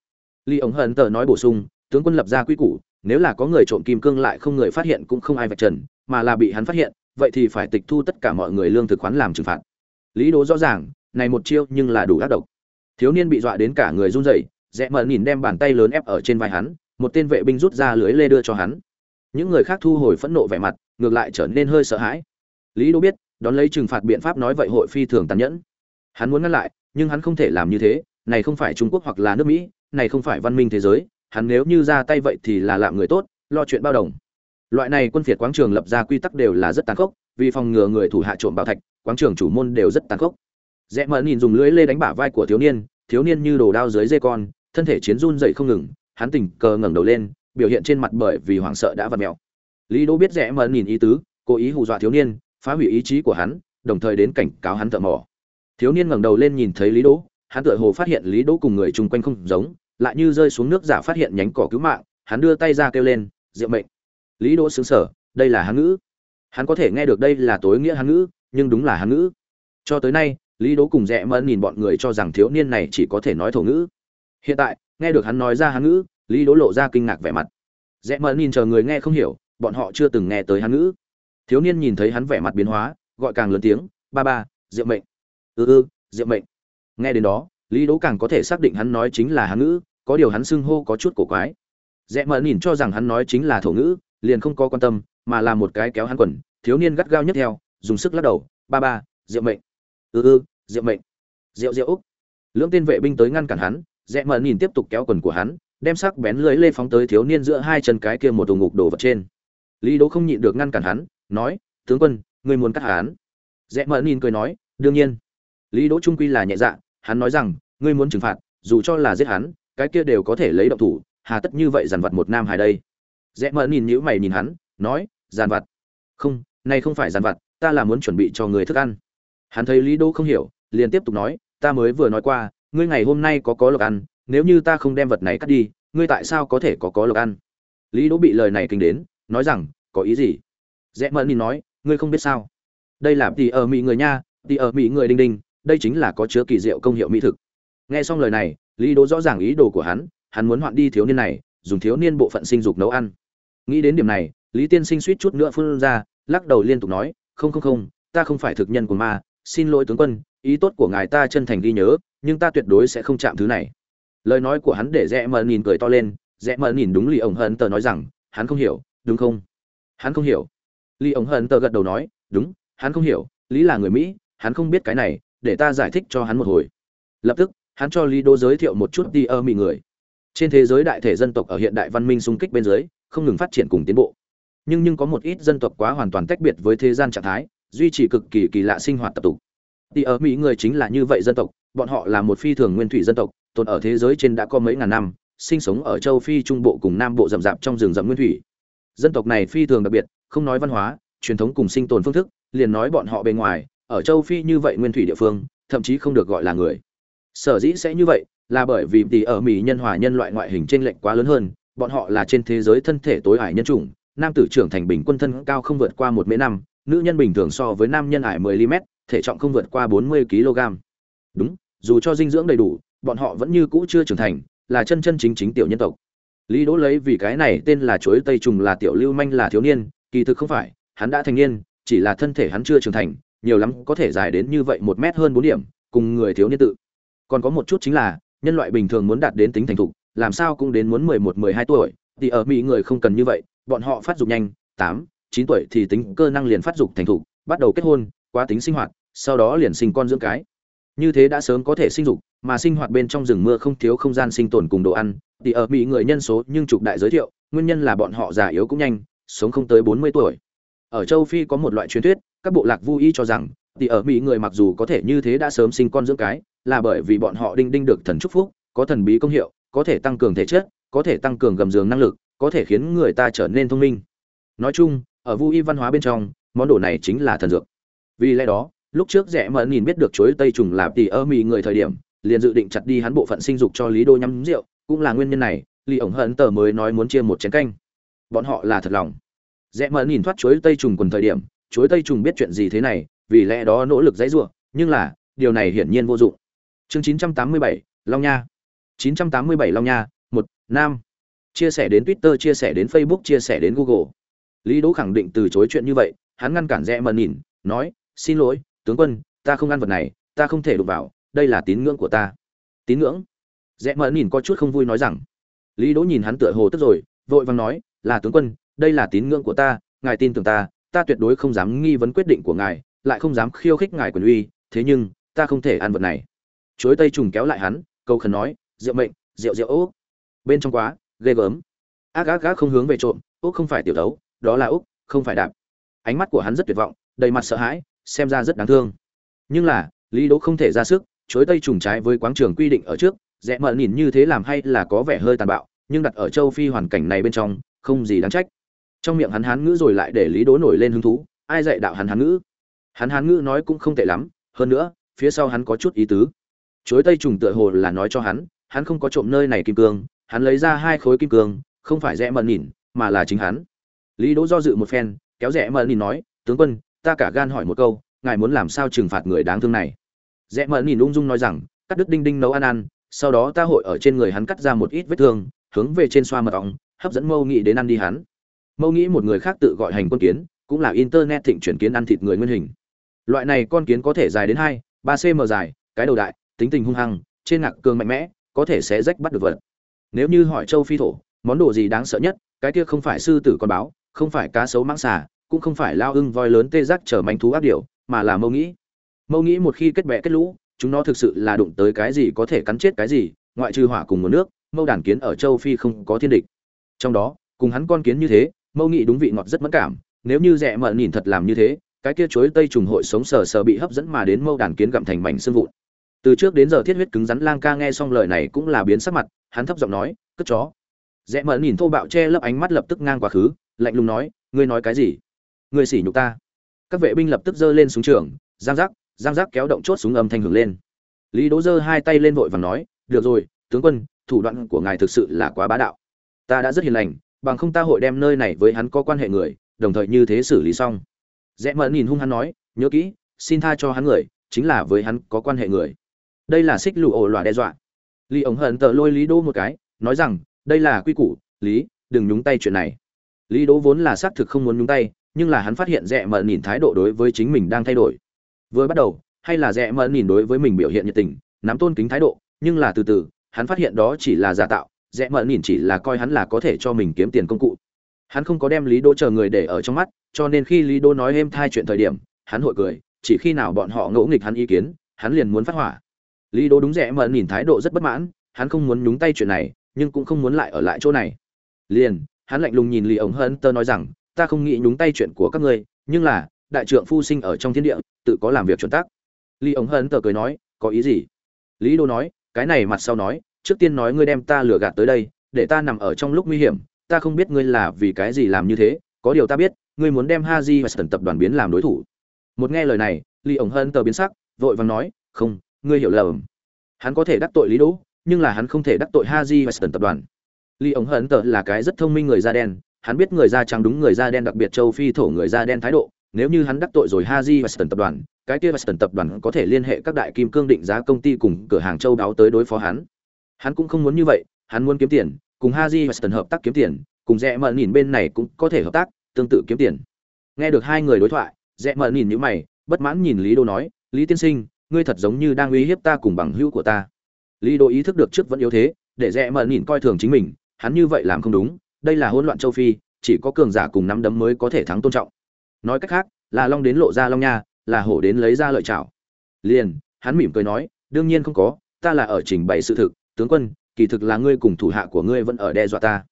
Lý ống hận tờ nói bổ sung, tướng quân lập ra quy củ, nếu là có người trộm kim cương lại không người phát hiện cũng không ai vạch trần, mà là bị hắn phát hiện, vậy thì phải tịch thu tất cả mọi người lương thực khoán làm trừng phạt. Lý đố rõ ràng, này một chiêu nhưng là đủ ác độc thiếu niên bị dọa đến cả người run rẩy, rẽ mờ nhìn đem bàn tay lớn ép ở trên vai hắn, một tên vệ binh rút ra lưới lê đưa cho hắn. Những người khác thu hồi phẫn nộ vẻ mặt, ngược lại trở nên hơi sợ hãi. Lý đô biết, đón lấy trừng phạt biện pháp nói vậy hội phi thường tàn nhẫn. Hắn muốn ngăn lại, nhưng hắn không thể làm như thế, này không phải trung quốc hoặc là nước mỹ, này không phải văn minh thế giới, hắn nếu như ra tay vậy thì là làm người tốt, lo chuyện bao đồng. Loại này quân phiệt quáng trường lập ra quy tắc đều là rất tàn khốc, vì phòng ngừa người thủ hạ trộm bảo thạch, quáng trường chủ môn đều rất tàn khốc rẽ mờ nhìn dùng lưới lê đánh bả vai của thiếu niên thiếu niên như đồ đao dưới dây con, thân thể chiến run dậy không ngừng, hắn tình cờ ngẩng đầu lên, biểu hiện trên mặt bởi vì hoảng sợ đã vặt mèo. Lý đỗ biết rẽ mờ nhìn ý tứ, cố ý hù dọa thiếu niên, phá hủy ý chí của hắn, đồng thời đến cảnh cáo hắn thợ mỏ. Thiếu niên ngẩng đầu lên nhìn thấy lý đỗ, hắn tựa hồ phát hiện lý đỗ cùng người chung quanh không giống, lại như rơi xuống nước giả phát hiện nhánh cỏ cứu mạng, hắn đưa tay ra kêu lên, diệu mệnh. Lý đỗ xứng sở đây là hán ngữ. Hắn có thể nghe được đây là tối nghĩa hán ngữ, nhưng đúng là hán ngữ. Cho tới nay lý đố cùng rẽ mẫn nhìn bọn người cho rằng thiếu niên này chỉ có thể nói thổ ngữ. Hiện tại, nghe được hắn nói ra hán ngữ, lý đố lộ ra kinh ngạc vẻ mặt. Rẽ mẫn nhìn chờ người nghe không hiểu, bọn họ chưa từng nghe tới hán ngữ. Thiếu niên nhìn thấy hắn vẻ mặt biến hóa, gọi càng lớn tiếng, ba ba, diệu mệnh. Ư ư diệu mệnh. Nghe đến đó, lý đố càng có thể xác định hắn nói chính là hán ngữ, có điều hắn xưng hô có chút cổ quái. Rẽ mờ nhìn cho rằng hắn nói chính là thổ ngữ, liền không có quan tâm, mà là một cái kéo hắn quần, thiếu niên gắt gao nhất theo, dùng sức lắc đầu, ba ba, diệu mệnh ư ư diệu mệnh. Diệu diệu úc. Lưỡng tên vệ binh tới ngăn cản hắn, rẽ mờ nhìn tiếp tục kéo quần của hắn, đem sắc bén lưới lê phóng tới thiếu niên giữa hai chân cái kia một thùng ngục đổ vật trên. Lý đỗ không nhịn được ngăn cản hắn, nói, tướng quân, ngươi muốn cắt hắn? Rẽ mờ nhìn cười nói, đương nhiên. Lý đỗ trung quy là nhẹ dạ hắn nói rằng, ngươi muốn trừng phạt, dù cho là giết hắn, cái kia đều có thể lấy động thủ, hà tất như vậy dàn vật một nam hài đây. Rẽ mờ nhìn nhữ mày nhìn hắn, nói, dàn vặt? Không này không phải dàn vặt, ta là muốn chuẩn bị cho người thức ăn hắn thấy lý đỗ không hiểu, liền tiếp tục nói, ta mới vừa nói qua, ngươi ngày hôm nay có có lộc ăn, nếu như ta không đem vật này cắt đi, ngươi tại sao có thể có có lộc ăn? Lý đỗ bị lời này kinh đến, nói rằng, có ý gì? Rẽ mẫn đi nói, ngươi không biết sao? Đây là tỉ ở mỹ người nha, tỉ ở mỹ người đinh đinh, đây chính là có chứa kỳ diệu công hiệu mỹ thực. Nghe xong lời này, lý đỗ rõ ràng ý đồ của hắn hắn muốn hoạn đi thiếu niên này, dùng thiếu niên bộ phận sinh dục nấu ăn. Nghĩ đến điểm này, lý tiên sinh suýt chút nữa phun ra, lắc đầu liên tục nói, không không không, ta không phải thực nhân của ma xin lỗi tướng quân, ý tốt của ngài ta chân thành ghi nhớ, nhưng ta tuyệt đối sẽ không chạm thứ này. Lời nói của hắn để rẽ mờ nhìn cười to lên, rẽ mờ nhìn đúng lì ổng hận tờ nói rằng, hắn không hiểu, đúng không? Hắn không hiểu. Lì ổng hận tờ gật đầu nói, đúng, hắn không hiểu, lý là người mỹ, hắn không biết cái này, để ta giải thích cho hắn một hồi. Lập tức, hắn cho lý đô giới thiệu một chút đi ơ mỹ người. Trên thế giới đại thể dân tộc ở hiện đại văn minh xung kích bên dưới, không ngừng phát triển cùng tiến bộ. Nhưng nhưng có một ít dân tộc quá hoàn toàn tách biệt với thế gian trạng thái duy trì cực kỳ kỳ lạ sinh hoạt tập tục. Đi ở mỹ người chính là như vậy dân tộc, bọn họ là một phi thường nguyên thủy dân tộc, tồn ở thế giới trên đã có mấy ngàn năm, sinh sống ở châu phi, trung bộ cùng nam bộ rậm rạp trong rừng rậm nguyên thủy. Dân tộc này phi thường đặc biệt, không nói văn hóa, truyền thống cùng sinh tồn phương thức, liền nói bọn họ bề ngoài, ở châu phi như vậy nguyên thủy địa phương, thậm chí không được gọi là người. Sở dĩ sẽ như vậy, là bởi vì tỷ ở mỹ nhân hòa nhân loại ngoại hình trên lệnh quá lớn hơn, bọn họ là trên thế giới thân thể tối ải nhân chủng, nam tử trưởng thành bình quân thân cao không vượt qua một m năm nữ nhân bình thường so với nam nhân ải 10 mm thể trọng không vượt qua 40 kg đúng, dù cho dinh dưỡng đầy đủ, bọn họ vẫn như cũ chưa trưởng thành, là chân chân chính chính tiểu nhân tộc. Lý đỗ lấy vì cái này tên là chuối tây trùng là tiểu lưu manh là thiếu niên, kỳ thực không phải, hắn đã thành niên, chỉ là thân thể hắn chưa trưởng thành, nhiều lắm có thể dài đến như vậy một mét hơn bốn điểm, cùng người thiếu niên tự. Còn có một chút chính là, nhân loại bình thường muốn đạt đến tính thành thục, làm sao cũng đến muốn mười một, mười hai tuổi, thì ở mỹ người không cần như vậy, bọn họ phát dục nhanh, tám chín tuổi thì tính cơ năng liền phát dục thành thục, bắt đầu kết hôn, quá tính sinh hoạt, sau đó liền sinh con dưỡng cái. Như thế đã sớm có thể sinh dục, mà sinh hoạt bên trong rừng mưa không thiếu không gian sinh tồn cùng đồ ăn. Thì ở mỹ người nhân số nhưng trục đại giới thiệu, nguyên nhân là bọn họ già yếu cũng nhanh, sống không tới bốn mươi tuổi. Ở châu phi có một loại truyền thuyết, các bộ lạc vô y cho rằng, thì ở mỹ người mặc dù có thể như thế đã sớm sinh con dưỡng cái, là bởi vì bọn họ đinh đinh được thần chúc phúc, có thần bí công hiệu, có thể tăng cường thể chất, có thể tăng cường gầm giường năng lực, có thể khiến người ta trở nên thông minh. Nói chung ở Vu y văn hóa bên trong món đồ này chính là thần dược. Vì lẽ đó lúc trước Rẽ mẫn nhìn biết được chuối tây trùng là tỷ ơ mì người thời điểm liền dự định chặt đi hắn bộ phận sinh dục cho lý đô nhắm rượu cũng là nguyên nhân này lý ổng hận tờ mới nói muốn chia một chén canh. Bọn họ là thật lòng. Rẽ mẫn nhìn thoát chuối tây trùng quần thời điểm chuối tây trùng biết chuyện gì thế này vì lẽ đó nỗ lực dãy giụa nhưng là điều này hiển nhiên vô dụng. Chương 987, long nha. 987 long nha một nam. Chia sẻ đến twitter chia sẻ đến facebook chia sẻ đến google lý đỗ khẳng định từ chối chuyện như vậy, hắn ngăn cản rẽ mẫn nhìn, nói, xin lỗi, tướng quân, ta không ăn vật này, ta không thể đụng vào, đây là tín ngưỡng của ta. Tín ngưỡng? Rẽ mẫn nhìn có chút không vui nói rằng. Lý đỗ nhìn hắn tựa hồ tức rồi, vội vàng nói, là tướng quân, đây là tín ngưỡng của ta, ngài tin tưởng ta ta tuyệt đối không dám nghi vấn quyết định của ngài, lại không dám khiêu khích ngài quyền uy, thế nhưng, ta không thể ăn vật này. Chuối tây trùng kéo lại hắn câu khẩn nói, rượu mệnh, rượu rượu, ốc. Bên trong quá, ghê gớm. Ác ác ác không hướng về trộm, ốc không phải tiểu đấu đó là úc, không phải đạp. Ánh mắt của hắn rất tuyệt vọng, đầy mặt sợ hãi, xem ra rất đáng thương. Nhưng là, lý đỗ không thể ra sức, chối tây trùng trái với quáng trường quy định ở trước, rẽ mờ nhìn như thế làm hay là có vẻ hơi tàn bạo, nhưng đặt ở châu phi hoàn cảnh này bên trong, không gì đáng trách. Trong miệng hắn hán ngữ rồi lại để lý đỗ nổi lên hứng thú, ai dạy đạo hắn hán ngữ? Hắn hán ngữ nói cũng không tệ lắm, hơn nữa, phía sau hắn có chút ý tứ. Chối tây trùng tựa hồ là nói cho hắn hắn không có trộm nơi này kim cương, hắn lấy ra hai khối kim cương, không phải rẽ mờ nhìn, mà là chính hắn lý đỗ do dự một phen, kéo rẽ mờ nhìn nói, tướng quân, ta cả gan hỏi một câu, ngài muốn làm sao trừng phạt người đáng thương này? Rẽ mờ nhìn ung dung nói rằng, cắt đứt đinh đinh nấu ăn ăn, sau đó ta hội ở trên người hắn cắt ra một ít vết thương, hướng về trên xoa mật ong, hấp dẫn mâu nghĩ đến ăn đi hắn. Mâu nghĩ một người khác tự gọi hành quân kiến, cũng là internet thịnh chuyển kiến ăn thịt người nguyên hình. Loại này con kiến có thể dài đến hai, ba cm dài, cái đầu đại, tính tình hung hăng, trên ngạc cường mạnh mẽ, có thể sẽ rách bắt được vật. Nếu như hỏi châu phi thổ, món đồ gì đáng sợ nhất, cái kia không phải sư tử con báo không phải cá sấu mãng xà, cũng không phải lao ưng voi lớn tê giác chở manh thú ác điểu, mà là mâu nghĩ. Mâu nghĩ một khi kết bẹ kết lũ, chúng nó thực sự là đụng tới cái gì có thể cắn chết cái gì, ngoại trừ hỏa cùng nguồn nước, mâu đàn kiến ở châu phi không có thiên địch. Trong đó, cùng hắn con kiến như thế, mâu nghĩ đúng vị ngọt rất mất cảm, nếu như rẻ mợn nhìn thật làm như thế, cái kia chuối tây trùng hội sống sờ sờ bị hấp dẫn mà đến mâu đàn kiến gặm thành mảnh xương vụn. Từ trước đến giờ thiết huyết cứng rắn lang ca nghe xong lời này cũng là biến sắc mặt, hắn thấp giọng nói, cất chó. Rẽ mợ nhìn thô bạo che lấp ánh mắt lập tức ngang quá khứ lạnh lùng nói, ngươi nói cái gì? Ngươi sỉ nhục ta. Các vệ binh lập tức giơ lên súng trường, giang giác giang giác kéo động chốt súng âm thanh hưởng lên. Lý đỗ giơ hai tay lên vội và nói, được rồi, tướng quân, thủ đoạn của ngài thực sự là quá bá đạo. Ta đã rất hiền lành, bằng không ta hội đem nơi này với hắn có quan hệ người, đồng thời như thế xử lý xong. Rẽ Mẫn nhìn hung hắn nói, nhớ kỹ, xin tha cho hắn người, chính là với hắn có quan hệ người. Đây là xích lụ ổ loạ đe dọa. Lý ống hận tợ lôi lý đô một cái, nói rằng, đây là quy củ, lý, đừng nhúng tay chuyện này lý đỗ vốn là xác thực không muốn nhúng tay, nhưng là hắn phát hiện rẽ mờ nhìn thái độ đối với chính mình đang thay đổi. Vừa bắt đầu, hay là rẽ mờ nhìn đối với mình biểu hiện nhiệt tình, nắm tôn kính thái độ, nhưng là từ từ, hắn phát hiện đó chỉ là giả tạo, rẽ mờ nhìn chỉ là coi hắn là có thể cho mình kiếm tiền công cụ. Hắn không có đem lý đỗ chờ người để ở trong mắt, cho nên khi lý đỗ nói êm thai chuyện thời điểm, hắn hội cười, chỉ khi nào bọn họ ngỗ nghịch hắn ý kiến, hắn liền muốn phát hỏa. Lý đỗ đúng rẽ mờ nhìn thái độ rất bất mãn, hắn không muốn nhúng tay chuyện này, nhưng cũng không muốn lại ở lại chỗ này. Liền hắn lạnh lùng nhìn Lý ổng hân, tơ nói rằng, ta không nghĩ nhúng tay chuyện của các ngươi, nhưng là, đại trượng phu sinh ở trong thiên địa, tự có làm việc chuẩn tắc. Lý ổng hân tơ cười nói, có ý gì? Lý đô nói, cái này mặt sau nói, trước tiên nói ngươi đem ta lừa gạt tới đây, để ta nằm ở trong lúc nguy hiểm, ta không biết ngươi là vì cái gì làm như thế, có điều ta biết, ngươi muốn đem haji và sần tập đoàn biến làm đối thủ. Một nghe lời này, Lý ổng hân tơ biến sắc, vội vàng nói, không, ngươi hiểu lầm. Hắn có thể đắc tội lý đỗ nhưng là hắn không thể đắc tội haji và sần tập đoàn. Lý ổng hận tợ là cái rất thông minh người da đen, hắn biết người da trắng đúng người da đen đặc biệt châu Phi thổ người da đen thái độ, nếu như hắn đắc tội rồi Haji và Western tập đoàn, cái kia Western tập đoàn có thể liên hệ các đại kim cương định giá công ty cùng cửa hàng châu đáo tới đối phó hắn. Hắn cũng không muốn như vậy, hắn muốn kiếm tiền, cùng Haji và Western hợp tác kiếm tiền, cùng Rẽ Mận nhìn bên này cũng có thể hợp tác, tương tự kiếm tiền. Nghe được hai người đối thoại, Rẽ Mận nhìn nhíu mày, bất mãn nhìn Lý Đô nói, "Lý tiên sinh, ngươi thật giống như đang uy hiếp ta cùng bằng hữu của ta." Lý Đô ý thức được trước vẫn yếu thế, để Rẽ Mận nhìn coi thường chính mình, hắn như vậy làm không đúng, đây là hỗn loạn châu phi, chỉ có cường giả cùng nắm đấm mới có thể thắng tôn trọng. Nói cách khác, là long đến lộ ra long nha, là hổ đến lấy ra lợi chảo liền, hắn mỉm cười nói, đương nhiên không có, ta là ở trình bày sự thực, tướng quân, kỳ thực là ngươi cùng thủ hạ của ngươi vẫn ở đe dọa ta.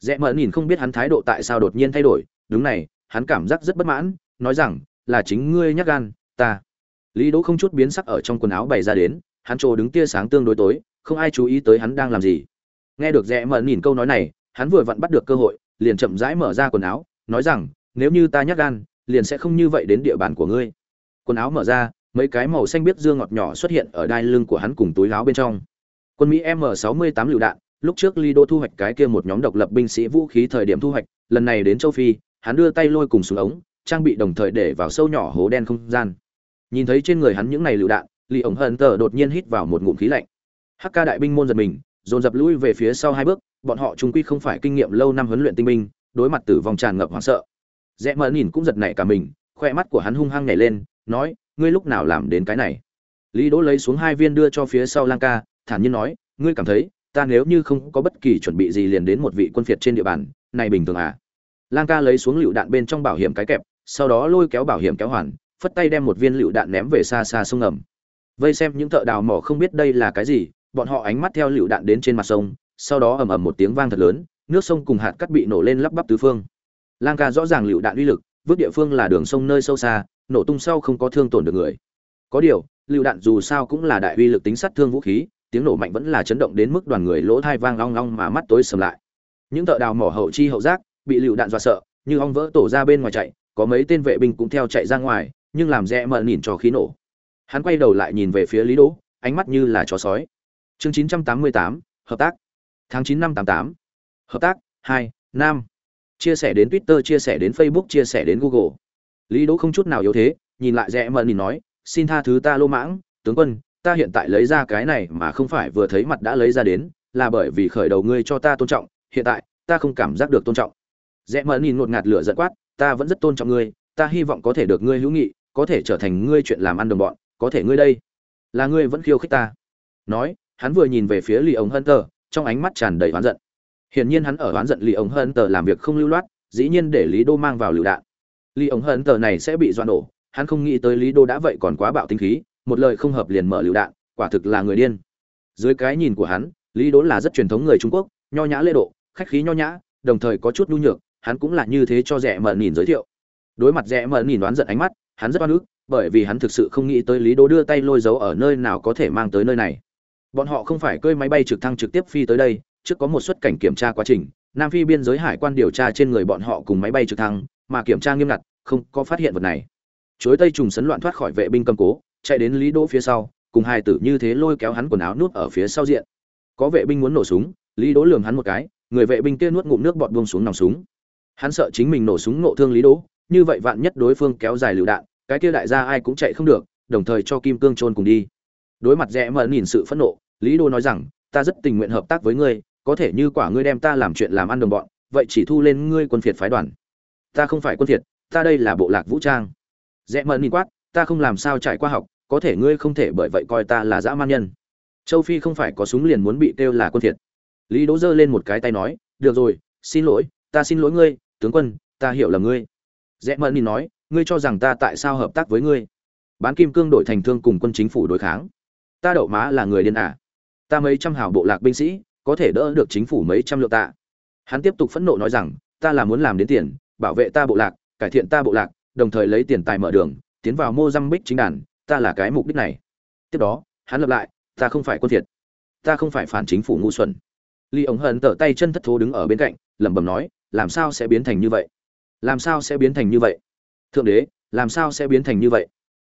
Rẽ mờ nhìn không biết hắn thái độ tại sao đột nhiên thay đổi, đúng này, hắn cảm giác rất bất mãn, nói rằng, là chính ngươi nhắc gan, ta. Lý đỗ không chút biến sắc ở trong quần áo bày ra đến, hắn trồ đứng tia sáng tương đối tối, không ai chú ý tới hắn đang làm gì nghe được rẽ mờ nhìn câu nói này, hắn vừa vặn bắt được cơ hội, liền chậm rãi mở ra quần áo, nói rằng, nếu như ta nhắc gan, liền sẽ không như vậy đến địa bàn của ngươi. Quần áo mở ra, mấy cái màu xanh biết dương ngọt nhỏ xuất hiện ở đai lưng của hắn cùng túi áo bên trong. Quân mỹ m 68 lựu đạn, lúc trước lido thu hoạch cái kia một nhóm độc lập binh sĩ vũ khí thời điểm thu hoạch, lần này đến châu phi, hắn đưa tay lôi cùng xuống ống, trang bị đồng thời để vào sâu nhỏ hố đen không gian. Nhìn thấy trên người hắn những này lựu đạn lì ổng hận tờ đột nhiên hít vào một ngụm khí lạnh. Hắc ca đại binh môn giật mình dồn dập lui về phía sau hai bước, bọn họ trung quy không phải kinh nghiệm lâu năm huấn luyện tinh binh, đối mặt tử vong tràn ngập hoảng sợ. Rẽ mờ nhìn cũng giật nảy cả mình, khoe mắt của hắn hung hăng nhảy lên, nói, ngươi lúc nào làm đến cái này? Lý đỗ lấy xuống hai viên đưa cho phía sau lang ca, thản nhiên nói, ngươi cảm thấy, ta nếu như không có bất kỳ chuẩn bị gì liền đến một vị quân phiệt trên địa bàn, này bình thường à? Lang ca lấy xuống lựu đạn bên trong bảo hiểm cái kẹp, sau đó lôi kéo bảo hiểm kéo hoàn, phất tay đem một viên lựu đạn ném về xa xa sông ngầm. Vây xem những thợ đào mỏ không biết đây là cái gì bọn họ ánh mắt theo lựu đạn đến trên mặt sông, sau đó ầm ầm một tiếng vang thật lớn, nước sông cùng hạt cắt bị nổ lên lắp bắp tứ phương. Lang ca rõ ràng lựu đạn uy lực vứt địa phương là đường sông nơi sâu xa, nổ tung sau không có thương tổn được người. Có điều, lựu đạn dù sao cũng là đại uy lực tính sát thương vũ khí, tiếng nổ mạnh vẫn là chấn động đến mức đoàn người lỗ thai vang long long mà mắt tối sầm lại. Những thợ đào mỏ hậu chi hậu giác, bị lựu đạn dọa sợ, như ong vỡ tổ ra bên ngoài chạy, có mấy tên vệ binh cũng theo chạy ra ngoài, nhưng làm rẽ mờ nhìn cho khí nổ. Hắn quay đầu lại nhìn về phía lý đỗ, ánh mắt như là chó sói chương 988, hợp tác. Tháng 9 năm 88. hợp tác 2, nam chia sẻ đến twitter chia sẻ đến facebook chia sẻ đến google. Lý đỗ không chút nào yếu thế nhìn lại rẽ mờ nhìn nói xin tha thứ ta lô mãng tướng quân ta hiện tại lấy ra cái này mà không phải vừa thấy mặt đã lấy ra đến là bởi vì khởi đầu ngươi cho ta tôn trọng hiện tại ta không cảm giác được tôn trọng. Rẽ mờ nhìn ngột ngạt lửa giận quát ta vẫn rất tôn trọng ngươi ta hy vọng có thể được ngươi hữu nghị có thể trở thành ngươi chuyện làm ăn đồng bọn có thể ngươi đây là ngươi vẫn khiêu khích ta. Nói hắn vừa nhìn về phía Lý ống Hunter, trong ánh mắt tràn đầy oán giận. Hiển nhiên hắn ở oán giận Lý ống Hunter làm việc không lưu loát, dĩ nhiên để Lý Đô mang vào lựu đạn. Lý ống Hunter này sẽ bị doan nổ, hắn không nghĩ tới Lý Đô đã vậy còn quá bạo tinh khí, một lời không hợp liền mở lựu đạn, quả thực là người điên. Dưới cái nhìn của hắn, Lý Đô là rất truyền thống người Trung Quốc, nho nhã lễ độ, khách khí nho nhã, đồng thời có chút nhu nhược, hắn cũng là như thế cho rẻ mờ nhìn giới thiệu. Đối mặt rẻ mờ nhìn đoán giận ánh mắt, hắn rất oan ức, bởi vì hắn thực sự không nghĩ tới Lý Đô đưa tay lôi dấu ở nơi nào có thể mang tới nơi này bọn họ không phải cơi máy bay trực thăng trực tiếp phi tới đây, trước có một xuất cảnh kiểm tra quá trình, nam phi biên giới hải quan điều tra trên người bọn họ cùng máy bay trực thăng, mà kiểm tra nghiêm ngặt, không có phát hiện vật này. Chuối tây trùng sấn loạn thoát khỏi vệ binh cầm cố, chạy đến lý đỗ phía sau, cùng hai tử như thế lôi kéo hắn quần áo nuốt ở phía sau diện. Có vệ binh muốn nổ súng, lý đỗ lườm hắn một cái, người vệ binh kia nuốt ngụm nước bọt buông xuống nòng súng. Hắn sợ chính mình nổ súng nộ thương lý đỗ, như vậy vạn nhất đối phương kéo dài lựu đạn, cái kia đại gia ai cũng chạy không được, đồng thời cho kim cương trôn cùng đi. Đối mặt rẽ mờ nhìn sự phẫn nộ lý đô nói rằng, ta rất tình nguyện hợp tác với ngươi, có thể như quả ngươi đem ta làm chuyện làm ăn đồng bọn, vậy chỉ thu lên ngươi quân phiệt phái đoàn. Ta không phải quân phiệt, ta đây là bộ lạc vũ trang. Rẽ mẫn nhìn quát, ta không làm sao trải qua học, có thể ngươi không thể bởi vậy coi ta là dã man nhân. Châu phi không phải có súng liền muốn bị kêu là quân phiệt. Lý đỗ giơ lên một cái tay nói, được rồi, xin lỗi, ta xin lỗi ngươi, tướng quân, ta hiểu là ngươi. Rẽ mẫn nhìn nói, ngươi cho rằng ta tại sao hợp tác với ngươi? Bán kim cương đổi thành thương cùng quân chính phủ đối kháng. Ta đậu má là người điên à? Ta mấy trăm hào bộ lạc binh sĩ, có thể đỡ được chính phủ mấy trăm lượng tạ. Hắn tiếp tục phẫn nộ nói rằng, ta là muốn làm đến tiền, bảo vệ ta bộ lạc, cải thiện ta bộ lạc, đồng thời lấy tiền tài mở đường, tiến vào mozambique chính đàn, ta là cái mục đích này. Tiếp đó, hắn lập lại, ta không phải quân thiệt ta không phải phản chính phủ ngu xuẩn. Ly ống hận tở tay chân thất thố đứng ở bên cạnh, lẩm bẩm nói, làm sao sẽ biến thành như vậy? Làm sao sẽ biến thành như vậy? Thượng đế, làm sao sẽ biến thành như vậy?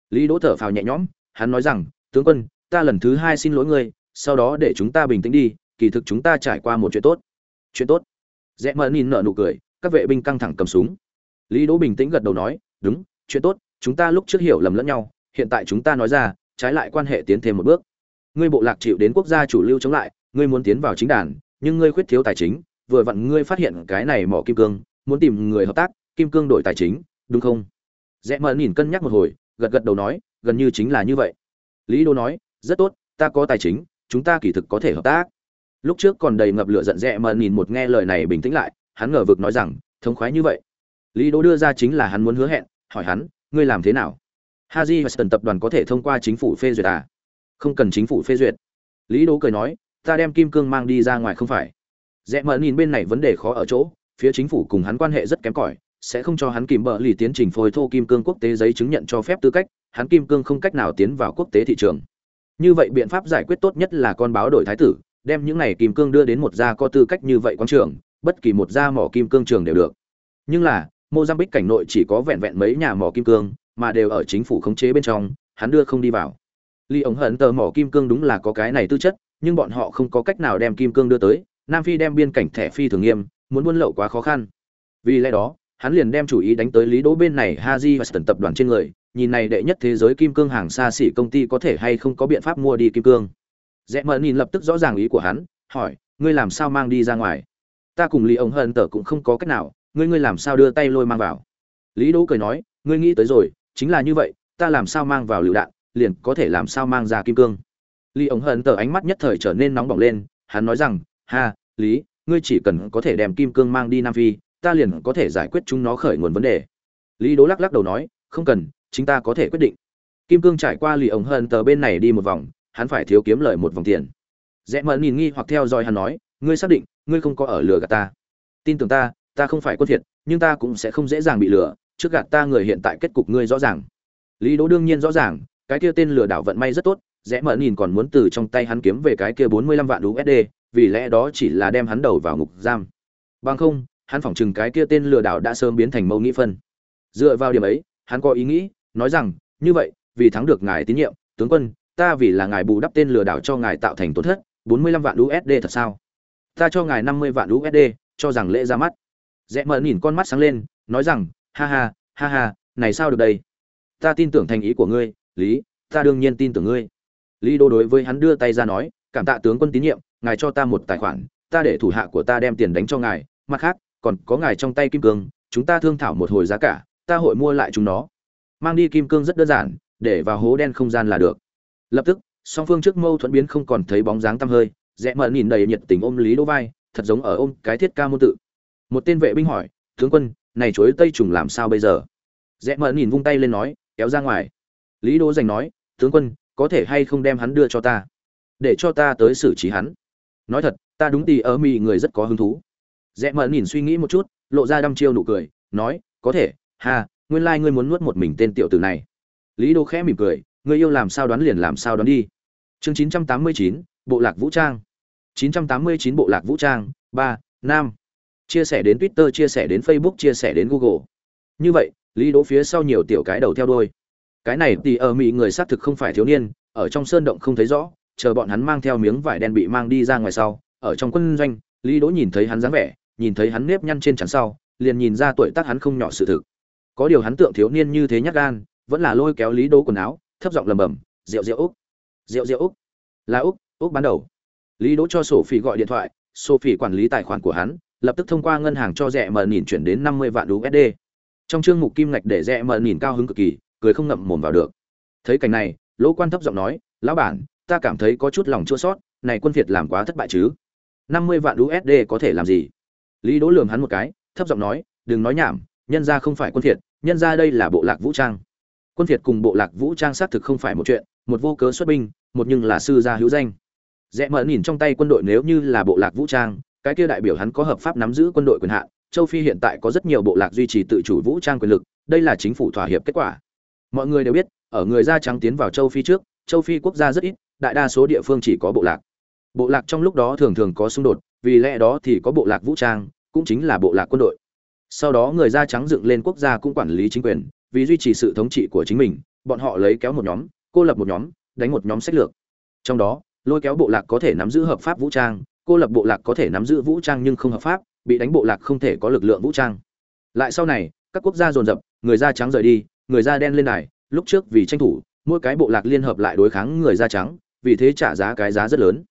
Lý đỗ thở phào nhẹ nhõm, hắn nói rằng, tướng quân, ta lần thứ hai xin lỗi ngươi sau đó để chúng ta bình tĩnh đi, kỳ thực chúng ta trải qua một chuyện tốt. Chuyện tốt. Rẽ mờ nhìn nở nụ cười, các vệ binh căng thẳng cầm súng. Lý đỗ bình tĩnh gật đầu nói, đúng, chuyện tốt, chúng ta lúc trước hiểu lầm lẫn nhau, hiện tại chúng ta nói ra, trái lại quan hệ tiến thêm một bước. Ngươi bộ lạc chịu đến quốc gia chủ lưu chống lại, ngươi muốn tiến vào chính đàn, nhưng ngươi khuyết thiếu tài chính, vừa vặn ngươi phát hiện cái này mỏ kim cương, muốn tìm người hợp tác, kim cương đổi tài chính, đúng không? Rẽ mờ nhìn cân nhắc một hồi, gật gật đầu nói, gần như chính là như vậy. Lý đô nói, rất tốt, ta có tài chính chúng ta kỳ thực có thể hợp tác. Lúc trước còn đầy ngập lửa giận rẽ mà nhìn một nghe lời này bình tĩnh lại, hắn ngờ vực nói rằng, thống khoái như vậy? Lý Đỗ đưa ra chính là hắn muốn hứa hẹn, hỏi hắn, ngươi làm thế nào? Haji và tập đoàn có thể thông qua chính phủ phê duyệt à? Không cần chính phủ phê duyệt. Lý đỗ cười nói, ta đem kim cương mang đi ra ngoài không phải. Rẽ mờ nhìn bên này vấn đề khó ở chỗ, phía chính phủ cùng hắn quan hệ rất kém cỏi, sẽ không cho hắn kìm bợ lì tiến trình phôi thô kim cương quốc tế giấy chứng nhận cho phép tư cách, hắn kim cương không cách nào tiến vào quốc tế thị trường như vậy biện pháp giải quyết tốt nhất là con báo đổi thái tử, đem những này kim cương đưa đến một gia có tư cách như vậy quang trường, bất kỳ một gia mỏ kim cương trường đều được. Nhưng là, mozambique cảnh nội chỉ có vẹn vẹn mấy nhà mỏ kim cương, mà đều ở chính phủ khống chế bên trong, hắn đưa không đi vào. Ly ống hận tờ mỏ kim cương đúng là có cái này tư chất, nhưng bọn họ không có cách nào đem kim cương đưa tới, nam phi đem biên cảnh thẻ phi thường nghiêm, muốn buôn lậu quá khó khăn. Vì lẽ đó, hắn liền đem chủ ý đánh tới lý đỗ bên này haji và tập đoàn trên người nhìn này đệ nhất thế giới kim cương hàng xa xỉ công ty có thể hay không có biện pháp mua đi kim cương. Rẽ mờ nhìn lập tức rõ ràng ý của hắn, hỏi, ngươi làm sao mang đi ra ngoài? Ta cùng lý ống hận tờ cũng không có cách nào, ngươi ngươi làm sao đưa tay lôi mang vào? Lý đỗ cười nói, ngươi nghĩ tới rồi, chính là như vậy, ta làm sao mang vào lựu đạn, liền có thể làm sao mang ra kim cương. Lý ống hận tờ ánh mắt nhất thời trở nên nóng bỏng lên, hắn nói rằng, ha, lý, ngươi chỉ cần có thể đem kim cương mang đi nam phi, ta liền có thể giải quyết chúng nó khởi nguồn vấn đề. Lý đố lắc lắc đầu nói, không cần chính ta có thể quyết định. Kim cương trải qua lì ống hận tờ bên này đi một vòng, hắn phải thiếu kiếm lời một vòng tiền. Rẽ mẫn nhìn nghi hoặc theo dõi hắn nói, ngươi xác định, ngươi không có ở lừa gạt ta. Tin tưởng ta ta không phải quân thiệt nhưng ta cũng sẽ không dễ dàng bị lừa, trước gạt ta người hiện tại kết cục ngươi rõ ràng. Lý đỗ đương nhiên rõ ràng, cái kia tên lừa đảo vận may rất tốt, rẽ mẫn nhìn còn muốn từ trong tay hắn kiếm về cái kia bốn mươi lăm vạn usd vì lẽ đó chỉ là đem hắn đầu vào ngục giam. Bằng không, hắn phỏng chừng cái kia tên lừa đảo đã sớm biến thành mâu nghĩ phân. Dựa vào điểm ấy, hắn có ý nghĩ nói rằng, như vậy, vì thắng được ngài tín nhiệm, tướng quân, ta vì là ngài bù đắp tên lừa đảo cho ngài tạo thành tổn thất, bốn mươi lăm vạn usd thật sao? Ta cho ngài năm mươi vạn usd cho rằng lễ ra mắt. Rẽ mờ nhìn con mắt sáng lên, nói rằng, ha ha ha ha, này sao được đây? Ta tin tưởng thành ý của ngươi, lý, ta đương nhiên tin tưởng ngươi. Lý đô đối với hắn đưa tay ra nói, cảm tạ tướng quân tín nhiệm, ngài cho ta một tài khoản, ta để thủ hạ của ta đem tiền đánh cho ngài, mặt khác, còn có ngài trong tay kim cương, chúng ta thương thảo một hồi giá cả, ta hội mua lại chúng nó mang đi kim cương rất đơn giản, để vào hố đen không gian là được. Lập tức, song phương trước mâu thuẫn biến không còn thấy bóng dáng tăm hơi, rẽ mở nhìn đầy nhiệt tình ôm lý đỗ vai, thật giống ở ôm cái thiết ca môn tự. Một tên vệ binh hỏi, tướng quân, này chối tây trùng làm sao bây giờ? Rẽ mở nhìn vung tay lên nói, kéo ra ngoài. Lý đỗ giành nói, tướng quân, có thể hay không đem hắn đưa cho ta? Để cho ta tới xử trí hắn. Nói thật, ta đúng tì ở mì người rất có hứng thú. Rẽ mờ nhìn suy nghĩ một chút, lộ ra đăm chiêu nụ cười, nói, có thể, ha nguyên lai ngươi muốn nuốt một mình tên tiểu tử này. Lý đô khẽ mỉm cười, ngươi yêu làm sao đoán liền làm sao đoán đi. Chương chín trăm tám mươi chín, bộ lạc vũ trang. chín trăm tám mươi chín, bộ lạc vũ trang, ba nam chia sẻ đến twitter, chia sẻ đến facebook, chia sẻ đến google. Như vậy, lý đỗ phía sau nhiều tiểu cái đầu theo đôi cái này thì ở mỹ người xác thực không phải thiếu niên, ở trong sơn động không thấy rõ, chờ bọn hắn mang theo miếng vải đen bị mang đi ra ngoài sau, ở trong quân doanh, lý đỗ nhìn thấy hắn dáng vẻ, nhìn thấy hắn nếp nhăn trên trán sau, liền nhìn ra tuổi tác hắn không nhỏ sự thực có điều hắn tượng thiếu niên như thế nhát gan, vẫn là lôi kéo lý đỗ quần áo, thấp giọng lầm bầm rượu rượu, úc. Rượu rượu, úc. Là úc úc ban đầu. Lý đỗ cho sổ phỉ gọi điện thoại sổ phỉ quản lý tài khoản của hắn, lập tức thông qua ngân hàng cho rẻ mờ nhìn chuyển đến năm mươi vạn usd trong chương mục kim ngạch để rẻ mờ nhìn cao hứng cực kỳ, cười không ngậm mồm vào được. Thấy cảnh này, lỗ quan thấp giọng nói, lão bản, ta cảm thấy có chút lòng chua sót, này quân việt làm quá thất bại chứ. Năm mươi vạn usd có thể làm gì? Lý đỗ lường hắn một cái, thấp giọng nói, đừng nói nhảm nhân ra không phải quân thiệt, nhân ra đây là bộ lạc vũ trang. Quân thiệt cùng bộ lạc vũ trang xác thực không phải một chuyện một vô cớ xuất binh một nhưng là sư gia hữu danh. Rẽ mở nhìn trong tay quân đội nếu như là bộ lạc vũ trang cái kia đại biểu hắn có hợp pháp nắm giữ quân đội quyền hạn châu phi hiện tại có rất nhiều bộ lạc duy trì tự chủ vũ trang quyền lực đây là chính phủ thỏa hiệp kết quả. Mọi người đều biết ở người da trắng tiến vào châu phi trước châu phi quốc gia rất ít đại đa số địa phương chỉ có bộ lạc. Bộ lạc trong lúc đó thường thường có xung đột vì lẽ đó thì có bộ lạc vũ trang cũng chính là bộ lạc quân đội sau đó người da trắng dựng lên quốc gia cũng quản lý chính quyền, vì duy trì sự thống trị của chính mình, bọn họ lấy kéo một nhóm, cô lập một nhóm, đánh một nhóm sách lược. Trong đó, lôi kéo bộ lạc có thể nắm giữ hợp pháp vũ trang, cô lập bộ lạc có thể nắm giữ vũ trang nhưng không hợp pháp, bị đánh bộ lạc không thể có lực lượng vũ trang. Lại sau này, các quốc gia dồn dập, người da trắng rời đi, người da đen lên này lúc trước vì tranh thủ, mỗi cái bộ lạc liên hợp lại đối kháng người da trắng, vì thế trả giá cái giá rất lớn.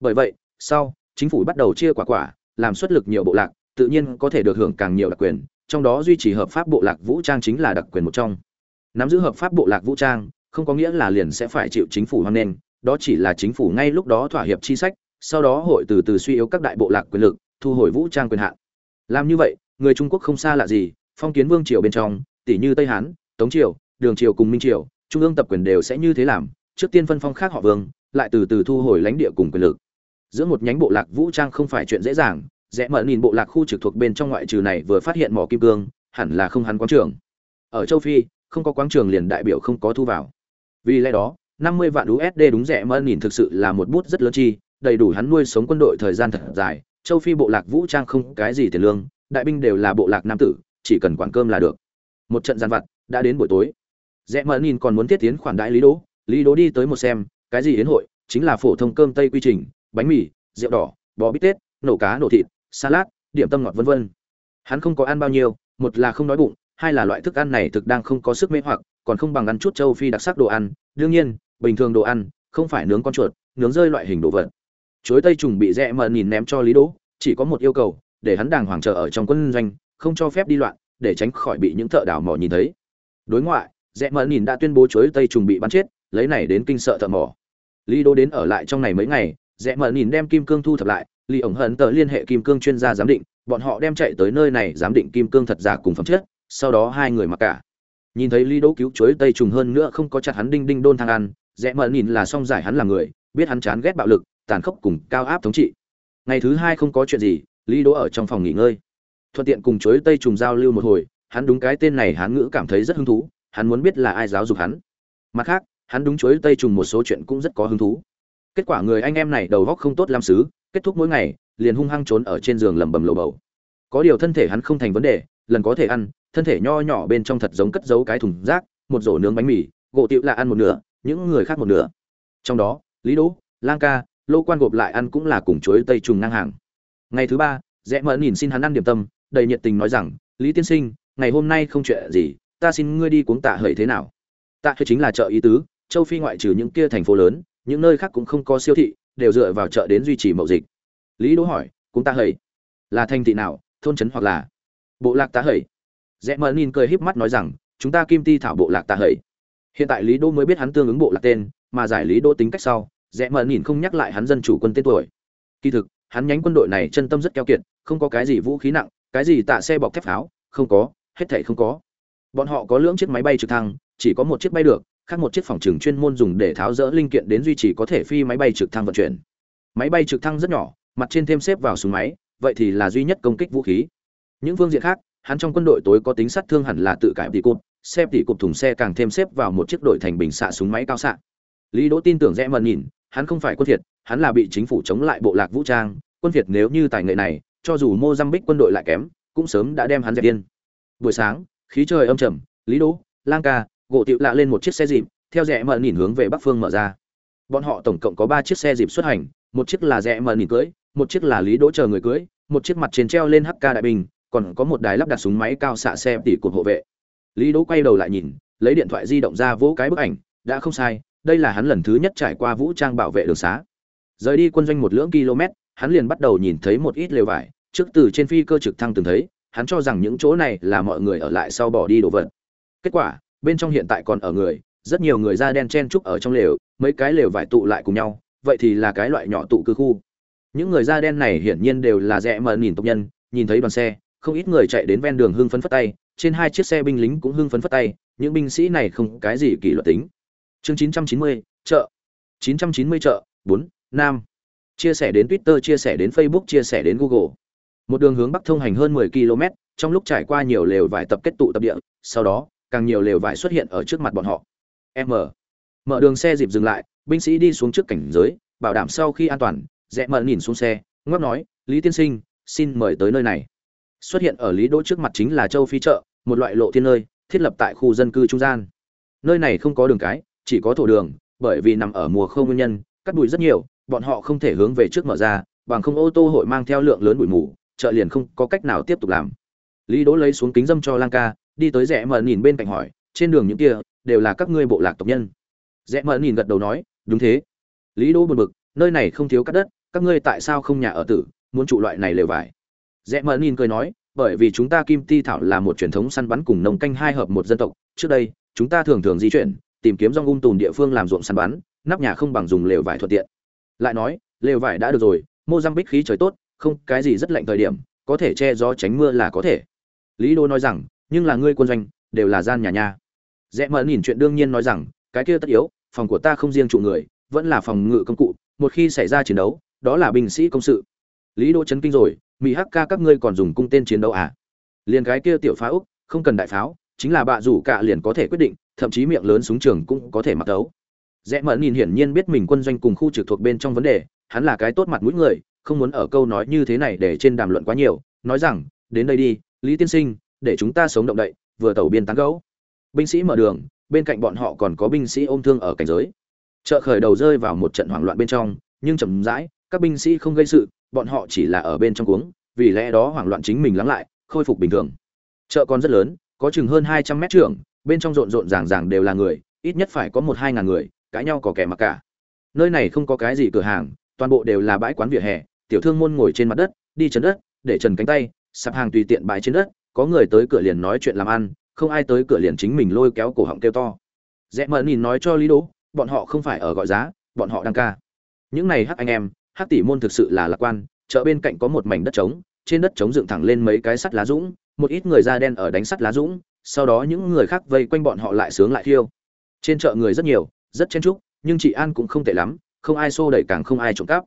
Bởi vậy, sau, chính phủ bắt đầu chia quả quả, làm xuất lực nhiều bộ lạc tự nhiên có thể được hưởng càng nhiều đặc quyền, trong đó duy trì hợp pháp bộ lạc vũ trang chính là đặc quyền một trong. Nắm giữ hợp pháp bộ lạc vũ trang, không có nghĩa là liền sẽ phải chịu chính phủ hoan nghênh, đó chỉ là chính phủ ngay lúc đó thỏa hiệp chi sách, sau đó hội từ từ suy yếu các đại bộ lạc quyền lực, thu hồi vũ trang quyền hạn. Làm như vậy, người trung quốc không xa lạ gì, phong kiến vương triều bên trong, tỷ như tây hán, tống triều, đường triều cùng minh triều, trung ương tập quyền đều sẽ như thế làm, trước tiên phân phong khác họ vương, lại từ từ thu hồi lãnh địa cùng quyền lực. Giữa một nhánh bộ lạc vũ trang không phải chuyện dễ dàng rẽ mở nhìn bộ lạc khu trực thuộc bên trong ngoại trừ này vừa phát hiện mỏ kim cương hẳn là không hắn quán trường ở châu phi không có quán trường liền đại biểu không có thu vào vì lẽ đó 50 vạn USD đúng rẻ mơ nhìn thực sự là một bút rất lớn chi, đầy đủ hắn nuôi sống quân đội thời gian thật dài, châu Phi bộ lạc vũ trang không cái gì tiền lương, đại binh đều là bộ lạc nam tử, chỉ cần quản cơm là được. Một trận gian vặt, đã đến buổi tối. Rẽ mơ nhìn còn muốn thiết tiến khoản đại Lý Đỗ, Lý Đỗ đi tới một xem, cái gì yến hội, chính là phổ thông cơm tây quy trình, bánh mì, rượu đỏ, bò bít tết, nổ cá nổ thịt, salad, điểm tâm ngọt vân vân. Hắn không có ăn bao nhiêu, một là không đói bụng, hai là loại thức ăn này thực đang không có sức mê hoặc, còn không bằng ăn chút châu Phi đặc sắc đồ ăn, đương nhiên, bình thường đồ ăn không phải nướng con chuột nướng rơi loại hình đồ vật. Chuối tây trùng bị rẽ mờ nhìn ném cho lý đỗ chỉ có một yêu cầu để hắn đàng hoàng chờ ở trong quân doanh không cho phép đi loạn để tránh khỏi bị những thợ đào mỏ nhìn thấy. Đối ngoại rẽ mờ nhìn đã tuyên bố chuối tây trùng bị bắn chết lấy này đến kinh sợ thợ mỏ. Lý đỗ đến ở lại trong này mấy ngày rẽ mở nhìn đem kim cương thu thập lại, lý ổng hận tờ liên hệ kim cương chuyên gia giám định, bọn họ đem chạy tới nơi này giám định kim cương thật giả cùng phẩm chất, sau đó hai người mặc cả. Nhìn thấy lý đỗ cứu chuối tây trùng hơn nữa không có chặt hắn đinh đinh đôn thang ăn, rẽ mở nhìn là xong giải hắn là người, biết hắn chán ghét bạo lực, tàn khốc cùng cao áp thống trị. Ngày thứ hai không có chuyện gì, lý đỗ ở trong phòng nghỉ ngơi. Thuận tiện cùng Chuối tây trùng giao lưu một hồi, hắn đúng cái tên này hắn ngữ cảm thấy rất hứng thú, hắn muốn biết là ai giáo dục hắn. Mặt khác, hắn đúng Chuối tây trùng một số chuyện cũng rất có hứng thú kết quả người anh em này đầu góc không tốt làm xứ, kết thúc mỗi ngày, liền hung hăng trốn ở trên giường lầm bầm lầu bầu. Có điều thân thể hắn không thành vấn đề, lần có thể ăn, thân thể nho nhỏ bên trong thật giống cất giấu cái thùng rác, một rổ nướng bánh mì, gỗ tiệu là ăn một nửa, những người khác một nửa. Trong đó, lý đỗ, lang ca, lô quan gộp lại ăn cũng là cùng chuối tây trùng ngang hàng. Ngày thứ ba, rẽ mỡ nhìn xin hắn ăn điểm tâm, đầy nhiệt tình nói rằng, lý tiên sinh, ngày hôm nay không chuyện gì, ta xin ngươi đi cuống tạ hợi thế nào? Tạ hợi chính là chợ ý tứ, châu phi ngoại trừ những kia thành phố lớn những nơi khác cũng không có siêu thị, đều dựa vào chợ đến duy trì mậu dịch. Lý đỗ hỏi cũng ta hời là thành thị nào, thôn trấn hoặc là? Bộ lạc ta hời rẽ mỡ nhìn cười híp mắt nói rằng, chúng ta kim ti thảo bộ lạc ta hời hiện tại lý đỗ mới biết hắn tương ứng bộ lạc tên, mà giải lý đỗ tính cách sau, rẽ mờ nhìn không nhắc lại hắn dân chủ quân tên tuổi. Kỳ thực, hắn nhánh quân đội này chân tâm rất keo kiệt, không có cái gì vũ khí nặng, cái gì tạ xe bọc thép pháo, không có, hết thảy không có. Bọn họ có lưỡng chiếc máy bay trực thăng, chỉ có một chiếc bay được khác một chiếc phòng trường chuyên môn dùng để tháo rỡ linh kiện đến duy trì có thể phi máy bay trực thăng vận chuyển. Máy bay trực thăng rất nhỏ mặt trên thêm xếp vào súng máy vậy thì là duy nhất công kích vũ khí. Những phương diện khác hắn trong quân đội tối có tính sát thương hẳn là tự cải tỷ cột, xếp tỉ cột thùng xe càng thêm xếp vào một chiếc đội thành bình xạ súng máy cao xạ. Lý đỗ tin tưởng rẽ mần nhìn hắn không phải quân thiệt hắn là bị chính phủ chống lại bộ lạc vũ trang quân việt nếu như tài nghệ này cho dù mozambique quân đội lại kém cũng sớm đã đem hắn dẹp điên. Buổi sáng khí trời âm trầm lý đỗ lang ca gỗ tiệu lạ lên một chiếc xe dịp, theo rẽ mờ nhìn hướng về bắc phương mở ra. Bọn họ tổng cộng có ba chiếc xe dịp xuất hành, một chiếc là rẽ mờ nhìn cưới, một chiếc là lý đỗ chờ người cưới, một chiếc mặt trên treo lên hk đại bình, còn có một đài lắp đặt súng máy cao xạ xe tỉ cột hộ vệ. Lý đỗ quay đầu lại nhìn, lấy điện thoại di động ra vỗ cái bức ảnh, đã không sai, đây là hắn lần thứ nhất trải qua vũ trang bảo vệ đường xá. Rời đi quân doanh một lưỡng km, hắn liền bắt đầu nhìn thấy một ít lều vải, trước từ trên phi cơ trực thăng từng thấy, hắn cho rằng những chỗ này là mọi người ở lại sau bỏ đi đồ vật. Kết quả bên trong hiện tại còn ở người rất nhiều người da đen chen trúc ở trong lều mấy cái lều vải tụ lại cùng nhau vậy thì là cái loại nhỏ tụ cư khu. Những người da đen này hiển nhiên đều là rẽ mờ nhìn tộc nhân nhìn thấy đoàn xe không ít người chạy đến ven đường hưng phấn phất tay trên hai chiếc xe binh lính cũng hưng phấn phất tay những binh sĩ này không cái gì kỷ luật tính. Chương 990, chợ. 990 chợ 4, nam. Chia sẻ đến twitter chia sẻ đến facebook chia sẻ đến google. Một đường hướng bắc thông hành hơn 10 km trong lúc trải qua nhiều lều vải tập kết tụ tập địa sau đó càng nhiều lều vải xuất hiện ở trước mặt bọn họ. M. Mở đường xe dịp dừng lại, binh sĩ đi xuống trước cảnh giới, bảo đảm sau khi an toàn, rẽ mở nhìn xuống xe ngóc nói, lý tiên sinh, xin mời tới nơi này. Xuất hiện ở lý đỗ trước mặt chính là châu phi chợ, một loại lộ thiên nơi, thiết lập tại khu dân cư trung gian. Nơi này không có đường cái, chỉ có thổ đường, bởi vì nằm ở mùa khô nguyên nhân, cắt bụi rất nhiều, bọn họ không thể hướng về trước mở ra, bằng không ô tô hội mang theo lượng lớn bụi mù, chợ liền không có cách nào tiếp tục làm. Lý đỗ lấy xuống kính dâm cho lang ca đi tới rẽ mờ nhìn bên cạnh hỏi, trên đường những kia đều là các ngươi bộ lạc tộc nhân? Rẽ mờ nhìn gật đầu nói, đúng thế. Lý đỗ buồn bực, nơi này không thiếu cắt đất, các ngươi tại sao không nhà ở tử, muốn trụ loại này lều vải? Rẽ mờ nhìn cười nói, bởi vì chúng ta kim ti thảo là một truyền thống săn bắn cùng nông canh hai hợp một dân tộc, trước đây, chúng ta thường thường di chuyển, tìm kiếm rong ung tùn địa phương làm ruộng săn bắn, nắp nhà không bằng dùng lều vải thuận tiện. Lại nói, lều vải đã được rồi, mozambique khí trời tốt, không cái gì rất lạnh thời điểm, có thể che gió tránh mưa là có thể. Lý đô nói rằng nhưng là ngươi quân doanh, đều là gian nhà nha. Rẽ mờ nhìn chuyện đương nhiên nói rằng, cái kia tất yếu, phòng của ta không riêng trụ người, vẫn là phòng ngự công cụ, một khi xảy ra chiến đấu, đó là binh sĩ công sự. Lý Đỗ chấn kinh rồi mỹ hắc ca các ngươi còn dùng cung tên chiến đấu à? Liền cái kia tiểu phá úc, không cần đại pháo, chính là bạ rủ cả liền có thể quyết định, thậm chí miệng lớn súng trường cũng có thể mặc đấu. Rẽ mờ nhìn hiển nhiên biết mình quân doanh cùng khu trực thuộc bên trong vấn đề, hắn là cái tốt mặt mũi người, không muốn ở câu nói như thế này để trên đàm luận quá nhiều, nói rằng, đến đây đi, lý tiên sinh để chúng ta sống động đậy, vừa tàu biên tán gấu. Binh sĩ mở đường, bên cạnh bọn họ còn có binh sĩ ôm thương ở cảnh giới. Chợ khởi đầu rơi vào một trận hoảng loạn bên trong, nhưng chậm rãi, các binh sĩ không gây sự, bọn họ chỉ là ở bên trong cuống, vì lẽ đó hoảng loạn chính mình lắng lại, khôi phục bình thường. Chợ còn rất lớn, có chừng hơn hai trăm mét trưởng, bên trong rộn rộn ràng ràng đều là người, ít nhất phải có một hai ngàn người, cãi nhau có kẻ mặc cả. Nơi này không có cái gì cửa hàng, toàn bộ đều là bãi quán vỉa hè, tiểu thương môn ngồi trên mặt đất, đi chân đất, để trần cánh tay, sạp hàng tùy tiện bãi trên đất có người tới cửa liền nói chuyện làm ăn không ai tới cửa liền chính mình lôi kéo cổ họng kêu to. Rẽ mờ nhìn nói cho lý đỗ bọn họ không phải ở gọi giá bọn họ đang ca. Những này hắc anh em hắc tỷ môn thực sự là lạc quan chợ bên cạnh có một mảnh đất trống trên đất trống dựng thẳng lên mấy cái sắt lá dũng một ít người da đen ở đánh sắt lá dũng sau đó những người khác vây quanh bọn họ lại sướng lại thiêu. Trên chợ người rất nhiều rất chen trúc, nhưng chị an cũng không tệ lắm không ai xô đẩy càng không ai trộm cắp.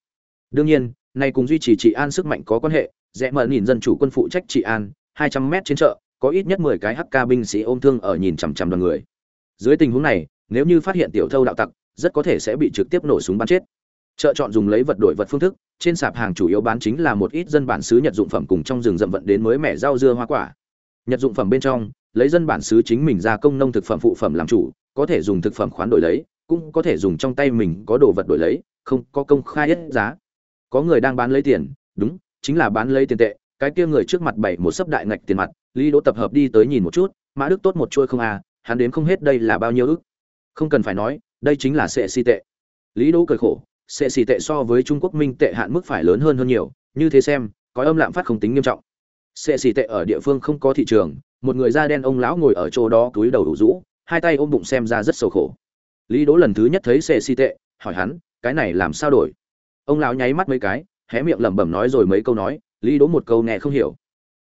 Đương nhiên này cùng duy trì chị an sức mạnh có quan hệ rẽ mở nhìn dân chủ quân phụ trách chị an hai trăm mét trên chợ, có ít nhất mười cái hk binh sĩ ôm thương ở nhìn chằm chằm đoàn người. Dưới tình huống này, nếu như phát hiện tiểu thâu đạo tặc, rất có thể sẽ bị trực tiếp nổ súng bắn chết. Chợ chọn dùng lấy vật đổi vật phương thức, trên sạp hàng chủ yếu bán chính là một ít dân bản xứ nhật dụng phẩm cùng trong rừng rậm vận đến mới mẻ rau dưa hoa quả. Nhật dụng phẩm bên trong, lấy dân bản xứ chính mình ra công nông thực phẩm phụ phẩm làm chủ, có thể dùng thực phẩm khoán đổi lấy, cũng có thể dùng trong tay mình có đồ vật đổi lấy, không có công khai hết giá. Có người đang bán lấy tiền, đúng, chính là bán lấy tiền tệ cái kia người trước mặt bảy một sấp đại ngạch tiền mặt, lý đỗ tập hợp đi tới nhìn một chút, mã đức tốt một chuôi không à hắn đến không hết đây là bao nhiêu ức? Không cần phải nói, đây chính là sệ si tệ. Lý đỗ cười khổ, sệ si tệ so với trung quốc minh tệ hạn mức phải lớn hơn hơn nhiều, như thế xem, có âm lạm phát không tính nghiêm trọng. Sệ si tệ ở địa phương không có thị trường, một người da đen ông lão ngồi ở chỗ đó cúi đầu đủ rũ, hai tay ôm bụng xem ra rất sầu khổ. Lý đỗ lần thứ nhất thấy sệ si tệ, hỏi hắn, cái này làm sao đổi? Ông lão nháy mắt mấy cái, hé miệng lẩm bẩm nói rồi mấy câu nói lý đỗ một câu nghe không hiểu.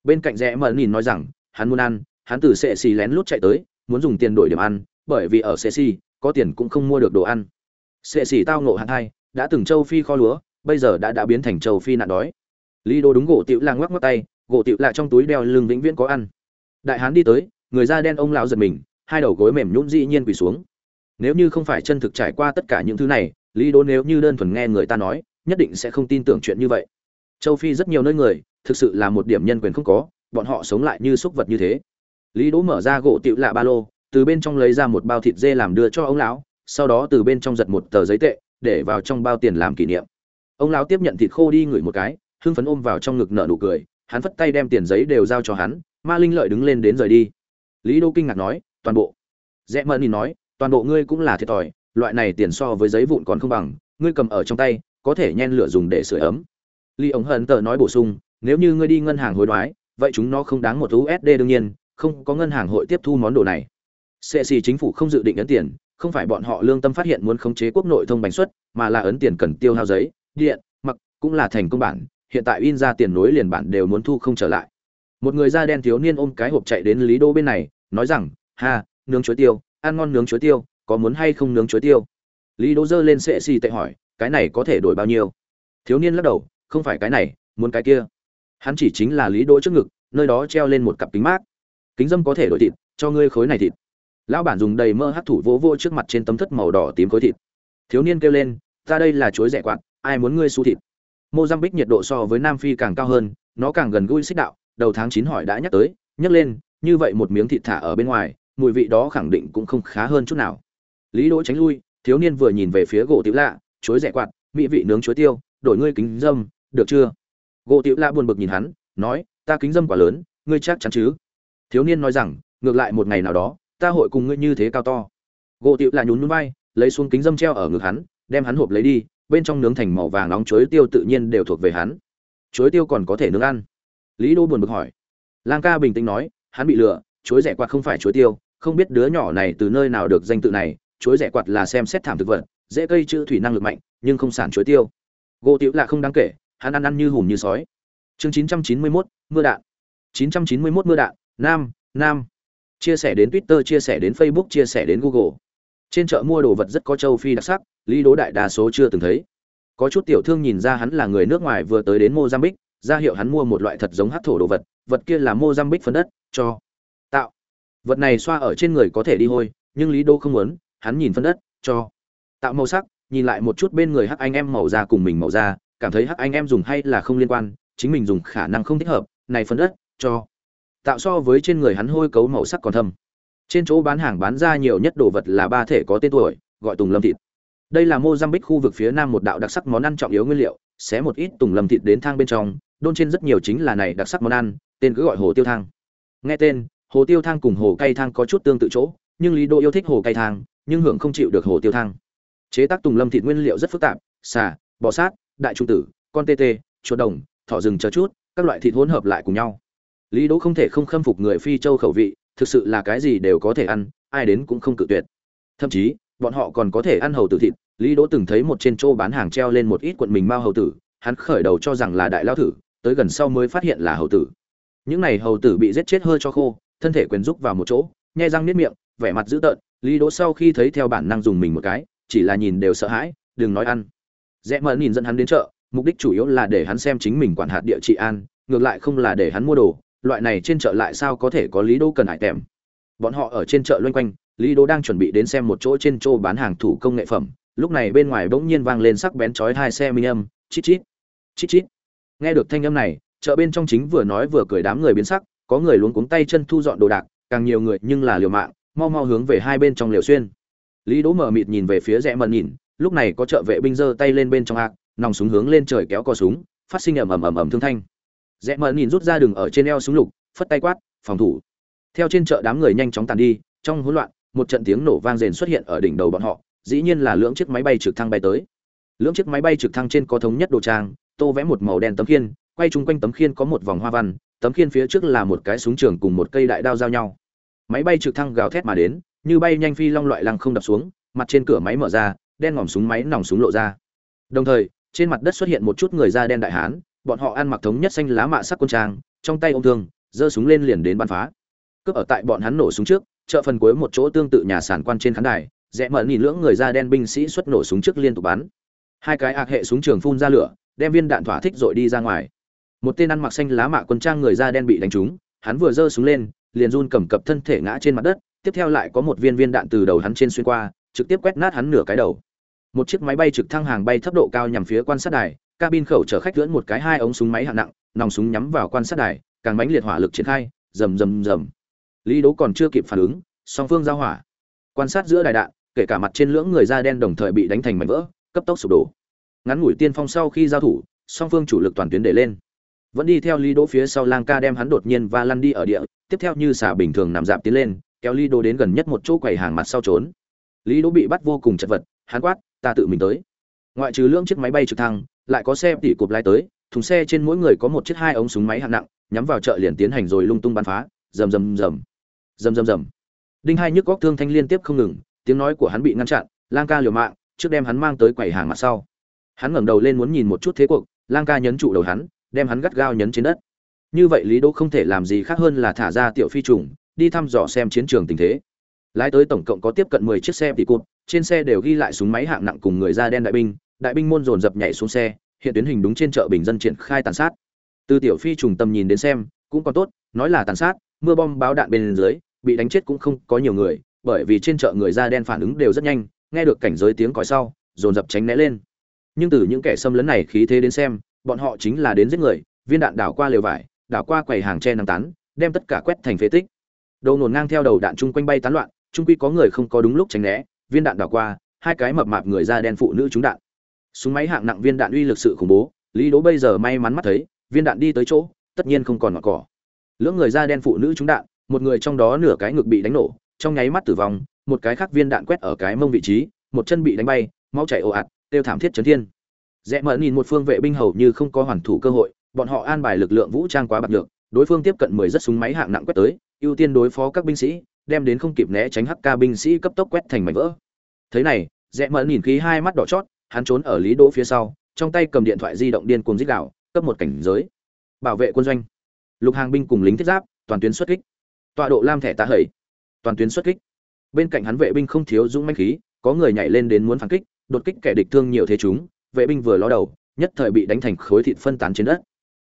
Bên cạnh rẽ mờ nhìn nói rằng, hắn muốn ăn, hắn từ sệ xì lén lút chạy tới, muốn dùng tiền đổi điểm ăn, bởi vì ở sệ xì, có tiền cũng không mua được đồ ăn. Sệ xì tao ngộ hạng hai, đã từng châu phi kho lúa, bây giờ đã đã biến thành châu phi nạn đói. Lý đỗ đúng gỗ tiểu lang ngoắc ngoắc tay, gỗ tiểu lại trong túi đeo lưng vĩnh viễn có ăn. Đại hán đi tới, người da đen ông lão giật mình, hai đầu gối mềm nhũn dĩ nhiên quỳ xuống. Nếu như không phải chân thực trải qua tất cả những thứ này, lý đỗ nếu như đơn thuần nghe người ta nói, nhất định sẽ không tin tưởng chuyện như vậy châu phi rất nhiều nơi người, thực sự là một điểm nhân quyền không có, bọn họ sống lại như súc vật như thế. Lý đỗ mở ra gỗ tiểu lạ ba lô, từ bên trong lấy ra một bao thịt dê làm đưa cho ông lão, sau đó từ bên trong giật một tờ giấy tệ, để vào trong bao tiền làm kỷ niệm. Ông lão tiếp nhận thịt khô đi ngửi một cái, hưng phấn ôm vào trong ngực nở nụ cười, hắn phất tay đem tiền giấy đều giao cho hắn, ma linh lợi đứng lên đến rời đi. Lý đô kinh ngạc nói, toàn bộ. Rẽ Mẫn nhìn nói, toàn bộ ngươi cũng là thiệt thòi, loại này tiền so với giấy vụn còn không bằng, ngươi cầm ở trong tay, có thể nhen lửa dùng để sửa ấm. Lý ống hận tờ nói bổ sung, nếu như ngươi đi ngân hàng hối đoái, vậy chúng nó không đáng một usd đương nhiên, không có ngân hàng hội tiếp thu món đồ này. Sẽ xì chính phủ không dự định ấn tiền, không phải bọn họ lương tâm phát hiện muốn khống chế quốc nội thông bánh xuất, mà là ấn tiền cần tiêu hao giấy, điện, mặc, cũng là thành công bản, hiện tại in ra tiền nối liền bản đều muốn thu không trở lại. Một người da đen thiếu niên ôm cái hộp chạy đến lý đô bên này, nói rằng, ha, nướng chuối tiêu, ăn ngon nướng chuối tiêu, có muốn hay không nướng chuối tiêu? Lý đô giơ lên sệ xì tệ hỏi, cái này có thể đổi bao nhiêu? Thiếu niên lắc đầu không phải cái này, muốn cái kia. Hắn chỉ chính là lý đỗ trước ngực, nơi đó treo lên một cặp kính mát. Kính dâm có thể đổi thịt, cho ngươi khối này thịt. Lão bản dùng đầy mơ hát thủ vỗ vô trước mặt trên tấm thất màu đỏ tím khối thịt. Thiếu niên kêu lên, ta đây là chuối rẻ quạt, ai muốn ngươi su thịt? Mozambique nhiệt độ so với nam phi càng cao hơn, nó càng gần gũi xích đạo, đầu tháng chín hỏi đã nhắc tới, nhắc lên, như vậy một miếng thịt thả ở bên ngoài, mùi vị đó khẳng định cũng không khá hơn chút nào. Lý đỗ tránh lui, thiếu niên vừa nhìn về phía gỗ tiểu lạ, chuối rẻ quạt, mỹ vị nướng chuối tiêu, đổi ngươi kính dâm được chưa? Gỗ tiểu lạ buồn bực nhìn hắn, nói, ta kính dâm quá lớn, ngươi chắc chắn chứ? Thiếu niên nói rằng, ngược lại một ngày nào đó, ta hội cùng ngươi như thế cao to. Gỗ tiểu lạ nhún nhún vai, lấy xuống kính dâm treo ở ngực hắn, đem hắn hộp lấy đi, bên trong nướng thành màu vàng nóng chuối tiêu tự nhiên đều thuộc về hắn. Chuối tiêu còn có thể nướng ăn. Lý đô buồn bực hỏi. Lang ca bình tĩnh nói, hắn bị lừa, chuối rẻ quạt không phải chuối tiêu, không biết đứa nhỏ này từ nơi nào được danh tự này, chuối rẻ quạt là xem xét thảm thực vật, dễ cây chữ thủy năng lực mạnh, nhưng không sản chuối tiêu. Gỗ tiểu là không đáng kể hắn ăn ăn như hùm như sói. Chương 991, mưa đạn. 991 mưa đạn. Nam nam. Chia sẻ đến twitter chia sẻ đến facebook chia sẻ đến google. Trên chợ mua đồ vật rất có châu phi đặc sắc lý đố đại đa số chưa từng thấy. Có chút tiểu thương nhìn ra hắn là người nước ngoài vừa tới đến mozambique ra hiệu hắn mua một loại thật giống hát thổ đồ vật vật kia là mozambique phân đất cho. Tạo. Vật này xoa ở trên người có thể đi hôi nhưng lý đô không muốn hắn nhìn phân đất cho. Tạo màu sắc nhìn lại một chút bên người hắc anh em màu da cùng mình màu da cảm thấy hắc anh em dùng hay là không liên quan, chính mình dùng khả năng không thích hợp, này phân đất, cho. Tạo so với trên người hắn hôi cấu màu sắc còn thâm. Trên chỗ bán hàng bán ra nhiều nhất đồ vật là ba thể có tên tuổi, gọi tùng lâm thịt. Đây là mozambique khu vực phía nam một đạo đặc sắc món ăn trọng yếu nguyên liệu, xé một ít tùng lâm thịt đến thang bên trong, đôn trên rất nhiều chính là này đặc sắc món ăn, tên cứ gọi hồ tiêu thang. Nghe tên, hồ tiêu thang cùng hồ cay thang có chút tương tự chỗ, nhưng lý đô yêu thích hồ cay thang, nhưng hưởng không chịu được hồ tiêu thang. Chế tác tùng lâm thịt nguyên liệu rất phức tạp, xà, bò sát đại trung tử, con tê tê, chuột đồng, thỏ rừng chờ chút, các loại thịt hỗn hợp lại cùng nhau. Lý đỗ không thể không khâm phục người phi châu khẩu vị, thực sự là cái gì đều có thể ăn, ai đến cũng không cự tuyệt. Thậm chí, bọn họ còn có thể ăn hầu tử thịt. Lý đỗ từng thấy một trên chỗ bán hàng treo lên một ít quận mình mao hầu tử, hắn khởi đầu cho rằng là đại lao thử, tới gần sau mới phát hiện là hầu tử. Những này hầu tử bị giết chết hơi cho khô, thân thể quyền rúc vào một chỗ, nhai răng niết miệng, vẻ mặt dữ tợn. Lý đỗ sau khi thấy theo bản năng dùng mình một cái, chỉ là nhìn đều sợ hãi, đừng nói ăn rẽ mờ nhìn dẫn hắn đến chợ, mục đích chủ yếu là để hắn xem chính mình quản hạt địa trị an, ngược lại không là để hắn mua đồ, loại này trên chợ lại sao có thể có lý đỗ cần hải tèm. Bọn họ ở trên chợ loanh quanh, lý đỗ đang chuẩn bị đến xem một chỗ trên chỗ bán hàng thủ công nghệ phẩm, lúc này bên ngoài bỗng nhiên vang lên sắc bén chói hai xe minh âm, chít chít chít chít. Nghe được thanh âm này, chợ bên trong chính vừa nói vừa cười đám người biến sắc, có người luống cuống tay chân thu dọn đồ đạc, càng nhiều người nhưng là liều mạng, mau mau hướng về hai bên trong liều xuyên. Lý đỗ mở mịt nhìn về phía rẽ mận nhìn lúc này có trợ vệ binh giơ tay lên bên trong hạc, nòng súng hướng lên trời kéo cò súng, phát sinh ầm ầm ầm ầm thương thanh. Rẽ mờ nhìn rút ra đường ở trên eo súng lục, phất tay quát, phòng thủ! Theo trên chợ đám người nhanh chóng tàn đi, trong hỗn loạn, một trận tiếng nổ vang rền xuất hiện ở đỉnh đầu bọn họ, dĩ nhiên là lưỡng chiếc máy bay trực thăng bay tới. Lưỡng chiếc máy bay trực thăng trên có thống nhất đồ trang, tô vẽ một màu đen tấm khiên, quay chung quanh tấm khiên có một vòng hoa văn, tấm khiên phía trước là một cái súng trường cùng một cây đại đao giao nhau. Máy bay trực thăng gào thét mà đến, như bay nhanh phi long loại lăng không đập xuống, mặt trên cửa máy mở ra đen ngòm súng máy nòng súng lộ ra. Đồng thời, trên mặt đất xuất hiện một chút người da đen đại hán, bọn họ ăn mặc thống nhất xanh lá mạ sắc quân trang, trong tay ô m thương, giơ súng lên liền đến bắn phá. Cướp ở tại bọn hắn nổ súng trước, chợ phần cuối một chỗ tương tự nhà sản quan trên khán đài, rẽ mở nhìn lưỡng người da đen binh sĩ xuất nổ súng trước liên tục bắn. Hai cái ạc hệ súng trường phun ra lửa, đem viên đạn thỏa thích rồi đi ra ngoài. Một tên ăn mặc xanh lá mạ quân trang người da đen bị đánh trúng, hắn vừa giơ súng lên, liền run cầm cập thân thể ngã trên mặt đất, tiếp theo lại có một viên viên đạn từ đầu hắn trên xuyên qua trực tiếp quét nát hắn nửa cái đầu. Một chiếc máy bay trực thăng hàng bay thấp độ cao nhằm phía quan sát đài, cabin khẩu chở khách lưỡn một cái hai ống súng máy hạng nặng, nòng súng nhắm vào quan sát đài, càng mãnh liệt hỏa lực triển khai, rầm rầm rầm. Lý đấu còn chưa kịp phản ứng, song phương giao hỏa. Quan sát giữa đài đạn, kể cả mặt trên lưỡng người da đen đồng thời bị đánh thành mảnh vỡ, cấp tốc sụp đổ. Ngắn ngủi tiên phong sau khi giao thủ, song phương chủ lực toàn tuyến để lên. Vẫn đi theo lý đỗ phía sau lang ca đem hắn đột nhiên và lăn đi ở địa, tiếp theo như xả bình thường nằm dạp tiến lên, kéo lý đỗ đến gần nhất một chỗ quầy hàng mặt sau trốn lý đỗ bị bắt vô cùng chật vật, hắn quát, ta tự mình tới. Ngoại trừ lưỡng chiếc máy bay trực thăng, lại có xe tỉ cụp lái tới, thùng xe trên mỗi người có một chiếc hai ống súng máy hạng nặng, nhắm vào chợ liền tiến hành rồi lung tung bắn phá. Rầm rầm rầm. Rầm rầm rầm. Đinh hai nhức góc thương thanh liên tiếp không ngừng, tiếng nói của hắn bị ngăn chặn, lang ca liều mạng, trước đem hắn mang tới quầy hàng mặt sau. Hắn ngẩng đầu lên muốn nhìn một chút thế cuộc, lang ca nhấn trụ đầu hắn, đem hắn gắt gao nhấn trên đất. Như vậy lý đỗ không thể làm gì khác hơn là thả ra tiểu phi trùng, đi thăm dò xem chiến trường tình thế lái tới tổng cộng có tiếp cận 10 chiếc xe tỉ cụt, trên xe đều ghi lại súng máy hạng nặng cùng người da đen đại binh đại binh môn dồn dập nhảy xuống xe, hiện tuyến hình đúng trên chợ bình dân triển khai tàn sát. Từ tiểu phi trùng tầm nhìn đến xem, cũng còn tốt, nói là tàn sát, mưa bom báo đạn bên dưới, bị đánh chết cũng không có nhiều người, bởi vì trên chợ người da đen phản ứng đều rất nhanh, nghe được cảnh giới tiếng còi sau, dồn dập tránh né lên. Nhưng từ những kẻ xâm lấn này khí thế đến xem, bọn họ chính là đến giết người, viên đạn đảo qua lều vải, đảo qua quầy hàng tre nắng tán, đem tất cả quét thành phế tích. Đồ nổ ngang theo đầu đạn chung quanh bay tán loạn trung quy có người không có đúng lúc tránh né viên đạn đảo qua hai cái mập mạp người da đen phụ nữ trúng đạn. Súng máy hạng nặng viên đạn uy lực sự khủng bố lý đố bây giờ may mắn mắt thấy viên đạn đi tới chỗ tất nhiên không còn ngọn cỏ. Lưỡng người da đen phụ nữ trúng đạn một người trong đó nửa cái ngực bị đánh nổ trong nháy mắt tử vong một cái khác viên đạn quét ở cái mông vị trí một chân bị đánh bay máu chảy ồ ạt tiêu thảm thiết chấn thiên. Rẽ mở nhìn một phương vệ binh hầu như không có hoàn thủ cơ hội bọn họ an bài lực lượng vũ trang quá bạc lược, đối phương tiếp cận mười rất súng máy hạng nặng quét tới ưu tiên đối phó các binh sĩ đem đến không kịp né tránh hắc ca binh sĩ cấp tốc quét thành mảnh vỡ. Thế này rẽ mẫn nhìn khí hai mắt đỏ chót, hắn trốn ở lý đỗ phía sau, trong tay cầm điện thoại di động điên cuồng dích đạo cấp một cảnh giới. Bảo vệ quân doanh. Lục hàng binh cùng lính thiết giáp, toàn tuyến xuất kích. Tọa độ lam thẻ tạ hẩy toàn tuyến xuất kích. Bên cạnh hắn vệ binh không thiếu dũng manh khí, có người nhảy lên đến muốn phản kích, đột kích kẻ địch thương nhiều thế chúng, vệ binh vừa ló đầu, nhất thời bị đánh thành khối thịt phân tán trên đất.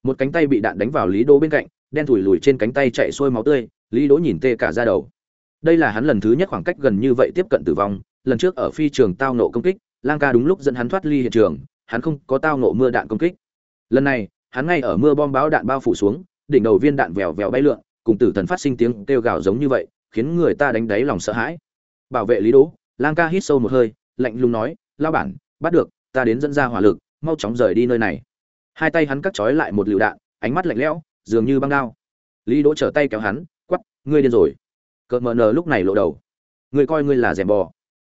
Một cánh tay bị đạn đánh vào lý đỗ bên cạnh, đen thủi lùi trên cánh tay chạy xuôi máu tươi, lý đỗ nhìn tê cả ra đầu đây là hắn lần thứ nhất khoảng cách gần như vậy tiếp cận tử vong, lần trước ở phi trường tao nộ công kích, lang ca đúng lúc dẫn hắn thoát ly hiện trường, hắn không có tao nộ mưa đạn công kích. Lần này, hắn ngay ở mưa bom báo đạn bao phủ xuống, đỉnh đầu viên đạn vèo vèo bay lượn, cùng tử thần phát sinh tiếng kêu gào giống như vậy, khiến người ta đánh đáy lòng sợ hãi. Bảo vệ lý đỗ, lang ca hít sâu một hơi, lạnh lùng nói lao bản, bắt được, ta đến dẫn ra hỏa lực, mau chóng rời đi nơi này. Hai tay hắn cắt trói lại một lựu đạn, ánh mắt lạnh lẽo, dường như băng đao. Lý đỗ trở tay kéo hắn quắp ngươi điên rồi cợt mờ nờ lúc này lộ đầu. Người coi ngươi là rèm bò.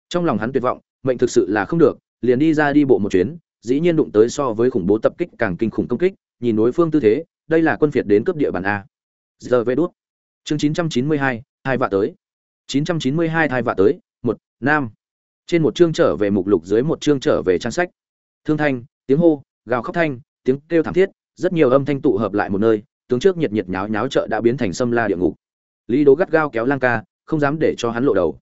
Trong lòng hắn tuyệt vọng mệnh thực sự là không được liền đi ra đi bộ một chuyến dĩ nhiên đụng tới so với khủng bố tập kích càng kinh khủng công kích nhìn đối phương tư thế đây là quân phiệt đến cướp địa bàn a. Giờ về đốt chương 992, hai vạ tới. 992 hai vạ tới một nam. Trên một chương trở về mục lục dưới một chương trở về trang sách. Thương thanh tiếng hô gào khóc thanh tiếng kêu thảm thiết rất nhiều âm thanh tụ hợp lại một nơi tướng trước nhiệt nhiệt nháo nháo chợ đã biến thành sâm la địa ngục lý đố gắt gao kéo lang ca, không dám để cho hắn lộ đầu.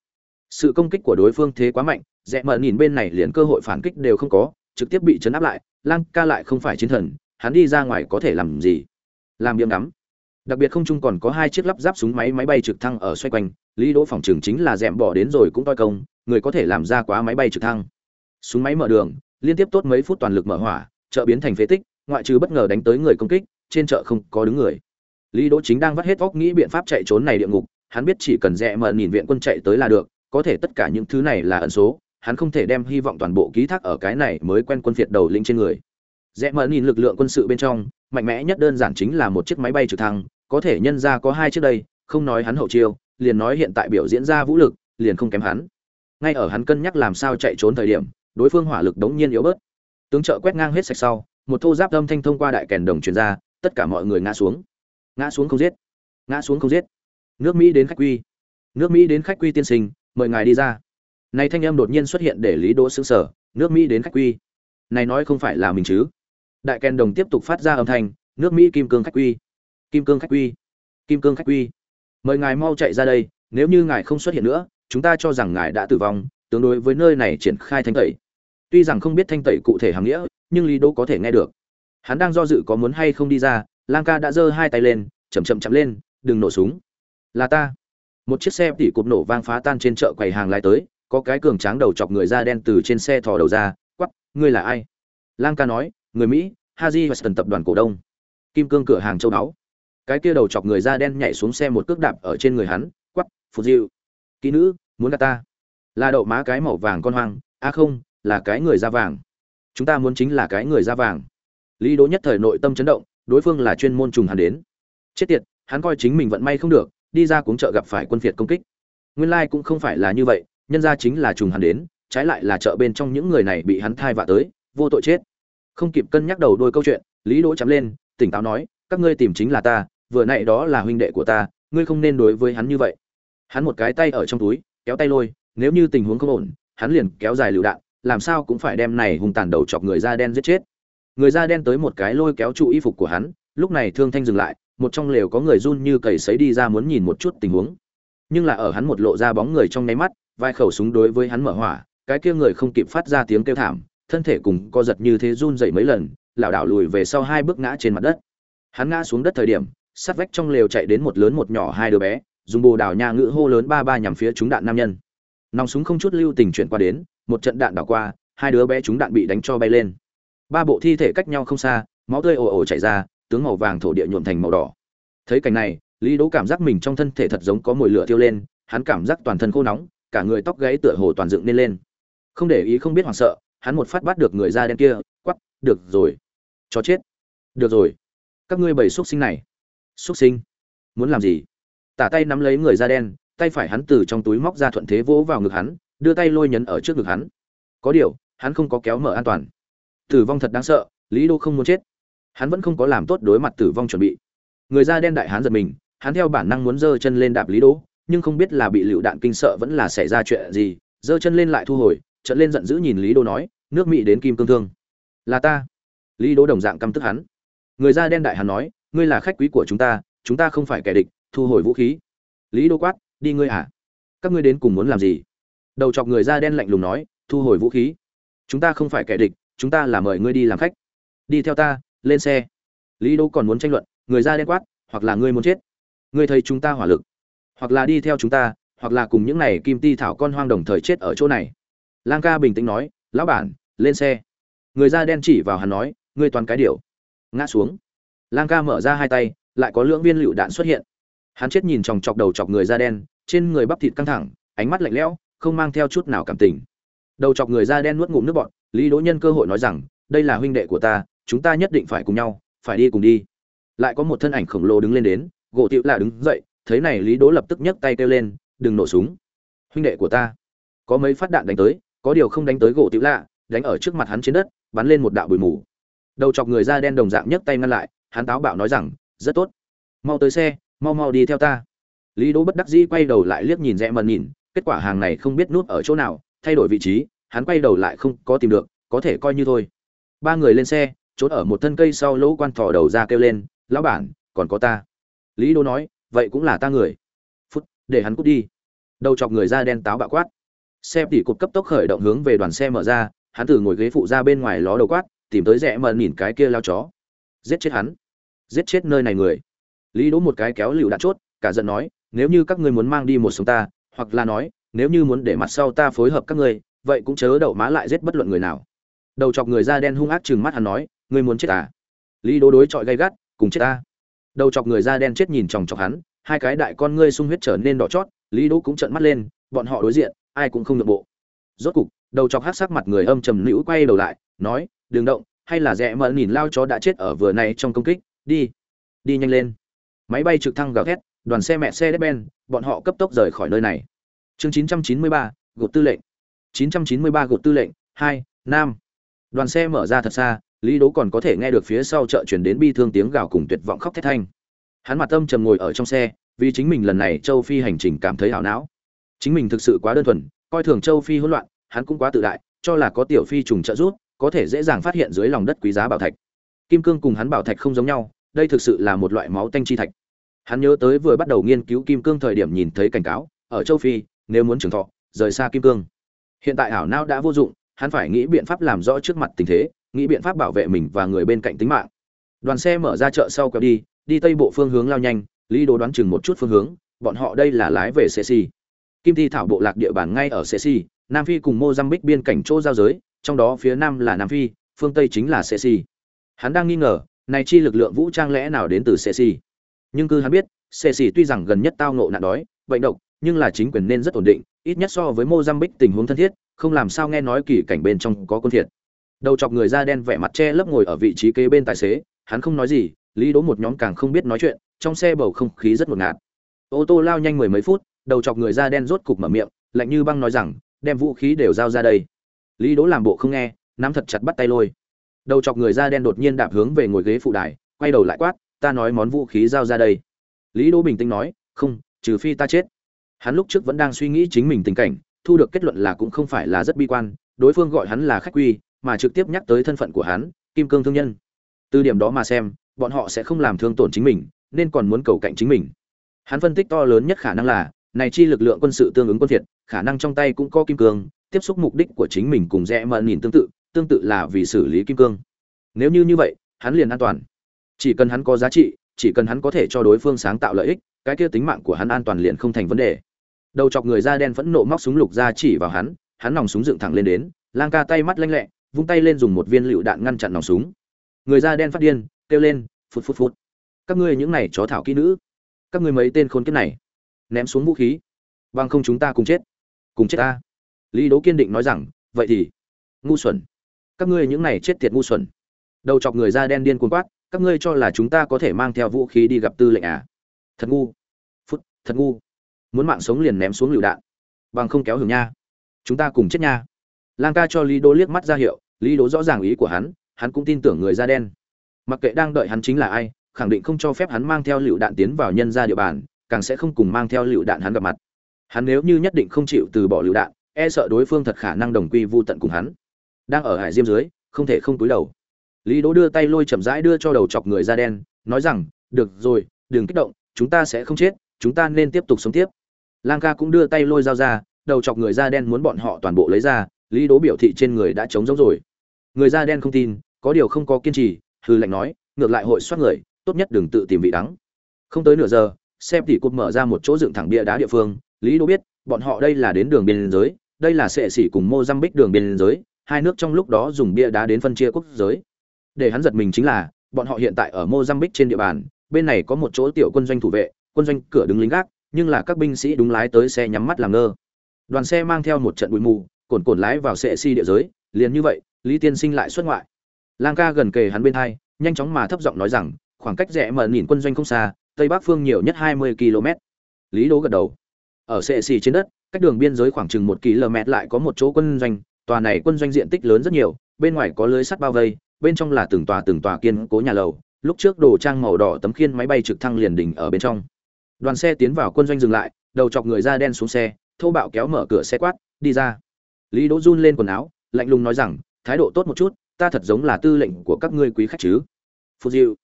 Sự công kích của đối phương thế quá mạnh, rẽ mở nhìn bên này liền cơ hội phản kích đều không có, trực tiếp bị chấn áp lại, lang ca lại không phải chiến thần, hắn đi ra ngoài có thể làm gì? Làm biếng ngắm. Đặc biệt không chung còn có hai chiếc lắp ráp súng máy máy bay trực thăng ở xoay quanh, lý đỗ phòng trường chính là dẹm bỏ đến rồi cũng toi công, người có thể làm ra quá máy bay trực thăng. Súng máy mở đường, liên tiếp tốt mấy phút toàn lực mở hỏa, chợ biến thành phế tích, ngoại trừ bất ngờ đánh tới người công kích, trên chợ không có đứng người lý đỗ chính đang vắt hết óc nghĩ biện pháp chạy trốn này địa ngục, hắn biết chỉ cần rẽ mờ nhìn viện quân chạy tới là được, có thể tất cả những thứ này là ẩn số, hắn không thể đem hy vọng toàn bộ ký thác ở cái này mới quen quân phiệt đầu lĩnh trên người. Rẽ mờ nhìn lực lượng quân sự bên trong, mạnh mẽ nhất đơn giản chính là một chiếc máy bay trực thăng, có thể nhân ra có hai chiếc đây, không nói hắn hậu chiêu, liền nói hiện tại biểu diễn ra vũ lực, liền không kém hắn. Ngay ở hắn cân nhắc làm sao chạy trốn thời điểm, đối phương hỏa lực đống nhiên yếu bớt. Tướng trợ quét ngang hết sạch sau, một thô giáp âm thanh thông qua đại kèn đồng truyền ra, tất cả mọi người ngã xuống ngã xuống không giết. Ngã xuống không giết. Nước mỹ đến khách quy. Nước mỹ đến khách quy tiên sinh, mời ngài đi ra. Này thanh âm đột nhiên xuất hiện để lý đỗ xứng sở nước mỹ đến khách quy. Này nói không phải là mình chứ? Đại kèn đồng tiếp tục phát ra âm thanh. Nước mỹ kim cương khách quy. Kim cương khách quy. Kim cương khách quy. Mời ngài mau chạy ra đây. Nếu như ngài không xuất hiện nữa, chúng ta cho rằng ngài đã tử vong, tương đối với nơi này triển khai thanh tẩy. Tuy rằng không biết thanh tẩy cụ thể hàm nghĩa, nhưng lý đỗ có thể nghe được. Hắn đang do dự có muốn hay không đi ra lang ca đã giơ hai tay lên, chậm chậm chậm lên, đừng nổ súng. Là ta. Một chiếc xe tỉ cụp nổ vang phá tan trên chợ quầy hàng lái tới, có cái cường tráng đầu chọc người da đen từ trên xe thò đầu ra quắp ngươi là ai? Lang ca nói, người mỹ, haji weston tập đoàn cổ đông. Kim cương cửa hàng châu đáo. Cái kia đầu chọc người da đen nhảy xuống xe một cước đạp ở trên người hắn quắp phù diệu, kỹ nữ, muốn gạt ta? Là đậu má cái màu vàng con hoang, a không, là cái người da vàng. Chúng ta muốn chính là cái người da vàng. Lý đỗ nhất thời nội tâm chấn động đối phương là chuyên môn trùng hắn đến. Chết tiệt, hắn coi chính mình vận may không được, đi ra cuống chợ gặp phải quân phiệt công kích. Nguyên lai cũng không phải là như vậy, nhân ra chính là trùng hắn đến, trái lại là chợ bên trong những người này bị hắn thai vạ tới, vô tội chết. Không kịp cân nhắc đầu đôi câu chuyện, lý đỗ chắm lên, tỉnh táo nói, các ngươi tìm chính là ta, vừa nãy đó là huynh đệ của ta, ngươi không nên đối với hắn như vậy. Hắn một cái tay ở trong túi, kéo tay lôi, nếu như tình huống không ổn, hắn liền kéo dài lựu đạn, làm sao cũng phải đem này hung tàn đầu chọc người da đen giết chết người da đen tới một cái lôi kéo trụ y phục của hắn, lúc này thương thanh dừng lại, một trong lều có người run như cầy sấy đi ra muốn nhìn một chút tình huống. Nhưng là ở hắn một lộ ra bóng người trong nháy mắt, vai khẩu súng đối với hắn mở hỏa, cái kia người không kịp phát ra tiếng kêu thảm, thân thể cùng co giật như thế run dậy mấy lần, lảo đảo lùi về sau hai bước ngã trên mặt đất. Hắn ngã xuống đất thời điểm, sát vách trong lều chạy đến một lớn một nhỏ hai đứa bé, dùng bồ đào nhà ngữ hô lớn ba ba nhằm phía chúng đạn nam nhân. Nòng súng không chút lưu tình chuyển qua đến, một trận đạn đảo qua, hai đứa bé chúng đạn bị đánh cho bay lên ba bộ thi thể cách nhau không xa, máu tươi ồ ồ chảy ra, tướng màu vàng thổ địa nhuộm thành màu đỏ. Thấy cảnh này, lý đỗ cảm giác mình trong thân thể thật giống có mùi lửa thiêu lên, hắn cảm giác toàn thân khô nóng, cả người tóc gáy tựa hồ toàn dựng nên lên. Không để ý không biết hoảng sợ, hắn một phát bắt được người da đen kia quắp được rồi, cho chết. Được rồi, các ngươi bầy xuất sinh này. Xuất sinh? Muốn làm gì? Tả tay nắm lấy người da đen, tay phải hắn từ trong túi móc ra thuận thế vỗ vào ngực hắn, đưa tay lôi nhấn ở trước ngực hắn. Có điều, hắn không có kéo mở an toàn tử vong thật đáng sợ lý đô không muốn chết. Hắn vẫn không có làm tốt đối mặt tử vong chuẩn bị. Người da đen đại hán giật mình hắn theo bản năng muốn giơ chân lên đạp lý Đô, nhưng không biết là bị lựu đạn kinh sợ vẫn là xảy ra chuyện gì giơ chân lên lại thu hồi trận lên giận dữ nhìn lý Đô nói nước mỹ đến kim cương thương. Là ta. Lý Đô đồng dạng căm tức hắn. Người da đen đại hán nói ngươi là khách quý của chúng ta chúng ta không phải kẻ địch thu hồi vũ khí. Lý Đô quát đi ngươi à? Các ngươi đến cùng muốn làm gì? Đầu chọc người da đen lạnh lùng nói thu hồi vũ khí. Chúng ta không phải kẻ địch chúng ta là mời ngươi đi làm khách. Đi theo ta, lên xe. Lý đỗ còn muốn tranh luận, người ra đen quát, hoặc là ngươi muốn chết. Ngươi thấy chúng ta hỏa lực. Hoặc là đi theo chúng ta, hoặc là cùng những này kim ti thảo con hoang đồng thời chết ở chỗ này. Lang ca bình tĩnh nói, lão bản, lên xe. Người da đen chỉ vào hắn nói, ngươi toàn cái điều. Ngã xuống. Lang ca mở ra hai tay, lại có lưỡng viên lựu đạn xuất hiện. Hắn chết nhìn chòng chọc đầu chọc người da đen, trên người bắp thịt căng thẳng, ánh mắt lạnh lẽo, không mang theo chút nào cảm tình. Đầu chọc người da đen nuốt ngụm nước bọt lý đỗ nhân cơ hội nói rằng, đây là huynh đệ của ta, chúng ta nhất định phải cùng nhau, phải đi cùng đi. Lại có một thân ảnh khổng lồ đứng lên đến, gỗ tiểu lạ đứng dậy, thấy này lý đỗ lập tức nhấc tay kêu lên, đừng nổ súng. Huynh đệ của ta. Có mấy phát đạn đánh tới, có điều không đánh tới gỗ tiểu lạ, đánh ở trước mặt hắn trên đất, bắn lên một đạo bụi mù. Đầu chọc người da đen đồng dạng nhấc tay ngăn lại, hắn táo bạo nói rằng, rất tốt. Mau tới xe, mau mau đi theo ta. Lý đỗ bất đắc dĩ quay đầu lại liếc nhìn rẽ mần nhìn, kết quả hàng này không biết nút ở chỗ nào, thay đổi vị trí hắn quay đầu lại không có tìm được, có thể coi như thôi. Ba người lên xe, trốn ở một thân cây sau lỗ quan thò đầu ra kêu lên, lão bản, còn có ta. Lý đô nói, vậy cũng là ta người. Phút, để hắn cút đi. Đầu chọc người da đen táo bạo quát. Xe tỉ cục cấp tốc khởi động hướng về đoàn xe mở ra, hắn từ ngồi ghế phụ ra bên ngoài ló đầu quát, tìm tới rẽ mờ nhìn cái kia lao chó. Giết chết hắn. Giết chết nơi này người. Lý đỗ một cái kéo lựu đạn chốt, cả giận nói, nếu như các ngươi muốn mang đi một sống ta, hoặc là nói, nếu như muốn để mặt sau ta phối hợp các ngươi vậy cũng chớ đậu má lại giết bất luận người nào. Đầu chọc người da đen hung ác chừng mắt hắn nói ngươi muốn chết à? Lý đỗ đối chọi gay gắt cùng chết ta. Đầu chọc người da đen chết nhìn chòng chọc hắn hai cái đại con ngươi sung huyết trở nên đỏ chót lý đỗ cũng trợn mắt lên bọn họ đối diện ai cũng không được bộ. Rốt cục đầu chọc hát sắc mặt người âm trầm nữ quay đầu lại nói đừng động hay là rẽ mờ nhìn lao chó đã chết ở vừa này trong công kích đi đi nhanh lên. Máy bay trực thăng gào thét đoàn xe mẹ xe đép ben bọn họ cấp tốc rời khỏi nơi này. Chương 993, gột tư lệnh. 993 gột tư lệnh, hai nam đoàn xe mở ra thật xa, lý Đỗ còn có thể nghe được phía sau chợ chuyển đến bi thương tiếng gào cùng tuyệt vọng khóc thét thanh. Hắn mặt tâm trầm ngồi ở trong xe, vì chính mình lần này châu phi hành trình cảm thấy ảo não. Chính mình thực sự quá đơn thuần, coi thường châu phi hỗn loạn, hắn cũng quá tự đại, cho là có tiểu phi trùng trợ rút có thể dễ dàng phát hiện dưới lòng đất quý giá bảo thạch. Kim cương cùng hắn bảo thạch không giống nhau, đây thực sự là một loại máu tanh chi thạch. Hắn nhớ tới vừa bắt đầu nghiên cứu kim cương thời điểm nhìn thấy cảnh cáo, ở châu phi, nếu muốn trường thọ, rời xa kim cương hiện tại ảo não đã vô dụng hắn phải nghĩ biện pháp làm rõ trước mặt tình thế nghĩ biện pháp bảo vệ mình và người bên cạnh tính mạng đoàn xe mở ra chợ sau quẹo đi đi tây bộ phương hướng lao nhanh lý đồ đoán chừng một chút phương hướng bọn họ đây là lái về Ceci. Kim Thi thảo bộ lạc địa bàn ngay ở Ceci, Nam Phi cùng Mozambique biên cảnh chỗ giao giới, trong đó phía nam là Nam Phi, phương tây chính là Ceci. Hắn đang nghi ngờ, này chi lực lượng vũ trang lẽ nào đến từ Ceci. Nhưng cứ hắn biết, Ceci tuy rằng gần nhất tao ngộ nạn đói, bệnh độc, nhưng là chính quyền nên rất ổn định, ít nhất so với Mozambique tình huống thân thiết, không làm sao nghe nói kỳ cảnh bên trong có quân thiệt. Đầu chọc người da đen vẻ mặt che lấp ngồi ở vị trí kế bên tài xế, hắn không nói gì, lý đỗ một nhóm càng không biết nói chuyện trong xe bầu không khí rất ngột ngạt. Ô tô lao nhanh mười mấy phút đầu chọc người da đen rốt cục mở miệng lạnh như băng nói rằng đem vũ khí đều giao ra đây. Lý đỗ làm bộ không nghe nắm thật chặt bắt tay lôi. Đầu chọc người da đen đột nhiên đạp hướng về ngồi ghế phụ đài quay đầu lại quát ta nói món vũ khí giao ra đây. Lý đỗ bình tĩnh nói không trừ phi ta chết hắn lúc trước vẫn đang suy nghĩ chính mình tình cảnh, thu được kết luận là cũng không phải là rất bi quan, đối phương gọi hắn là khách quy, mà trực tiếp nhắc tới thân phận của hắn, kim cương thương nhân. Từ điểm đó mà xem, bọn họ sẽ không làm thương tổn chính mình, nên còn muốn cầu cạnh chính mình. Hắn phân tích to lớn nhất khả năng là, này chi lực lượng quân sự tương ứng quân việt khả năng trong tay cũng có kim cương, tiếp xúc mục đích của chính mình cùng rẽ mờ nhìn tương tự tương tự là vì xử lý kim cương. Nếu như như vậy, hắn liền an toàn. Chỉ cần hắn có giá trị, chỉ cần hắn có thể cho đối phương sáng tạo lợi ích, cái kia tính mạng của hắn an toàn liền không thành vấn đề đầu chọc người da đen phẫn nộ móc súng lục ra chỉ vào hắn hắn nòng súng dựng thẳng lên đến, lang ca tay mắt lanh lẹ, vung tay lên dùng một viên lựu đạn ngăn chặn nòng súng. Người da đen phát điên, kêu lên phút phút phút các ngươi những này chó thảo kỹ nữ, các ngươi mấy tên khốn kiếp này, ném xuống vũ khí, bằng không chúng ta cùng chết cùng chết ta. Lý đố kiên định nói rằng, vậy thì, ngu xuẩn, các ngươi những này chết tiệt ngu xuẩn. Đầu chọc người da đen điên cuồng quát, các ngươi cho là chúng ta có thể mang theo vũ khí đi gặp tư lệnh à? Thật ngu phút thật ngu muốn mạng sống liền ném xuống lựu đạn. Bằng không kéo hưởng nha. Chúng ta cùng chết nha. Lang ca cho lý đỗ liếc mắt ra hiệu, lý đỗ rõ ràng ý của hắn hắn cũng tin tưởng người da đen. Mặc kệ đang đợi hắn chính là ai, khẳng định không cho phép hắn mang theo lựu đạn tiến vào nhân ra địa bàn, càng sẽ không cùng mang theo lựu đạn hắn gặp mặt. Hắn nếu như nhất định không chịu từ bỏ lựu đạn e sợ đối phương thật khả năng đồng quy vu tận cùng hắn. Đang ở hải diêm dưới, không thể không túi đầu. Lý đỗ đưa tay lôi chậm rãi đưa cho đầu chọc người da đen, nói rằng, được rồi, đừng kích động, chúng ta sẽ không chết chúng ta nên tiếp tục sống tiếp. Lang ca cũng đưa tay lôi dao ra, đầu chọc người da đen muốn bọn họ toàn bộ lấy ra, lý đỗ biểu thị trên người đã trống rỗng rồi. Người da đen không tin, có điều không có kiên trì hư lệnh nói, ngược lại hội soát người, tốt nhất đừng tự tìm vị đắng. Không tới nửa giờ xem tỷ cụt mở ra một chỗ dựng thẳng bia đá địa phương, lý đỗ biết, bọn họ đây là đến đường biên giới, đây là sệ xỉ cùng mozambique đường biên giới, hai nước trong lúc đó dùng bia đá đến phân chia quốc giới. Để hắn giật mình chính là, bọn họ hiện tại ở mozambique trên địa bàn, bên này có một chỗ tiểu quân doanh thủ vệ quân doanh cửa đứng lính gác, nhưng là các binh sĩ đúng lái tới xe nhắm mắt làm ngơ. Đoàn xe mang theo một trận bụi mù cồn cồn lái vào sệ si địa giới, liền như vậy, lý tiên sinh lại xuất ngoại. Lang ca gần kề hắn bên hai, nhanh chóng mà thấp giọng nói rằng, khoảng cách rẽ mở nhìn quân doanh không xa, tây bắc phương nhiều nhất hai mươi km. Lý đố gật đầu. Ở sệ xì trên đất, cách đường biên giới khoảng chừng một km lại có một chỗ quân doanh, tòa này quân doanh diện tích lớn rất nhiều, bên ngoài có lưới sắt bao vây, bên trong là từng tòa từng tòa kiên cố nhà lầu, lúc trước đồ trang màu đỏ tấm khiên máy bay trực thăng liền đỉnh ở bên trong đoàn xe tiến vào quân doanh dừng lại, đầu chọc người da đen xuống xe, thô bạo kéo mở cửa xe quát, đi ra. Lý đỗ run lên quần áo, lạnh lùng nói rằng, thái độ tốt một chút, ta thật giống là tư lệnh của các ngươi quý khách chứ. Phù diệu.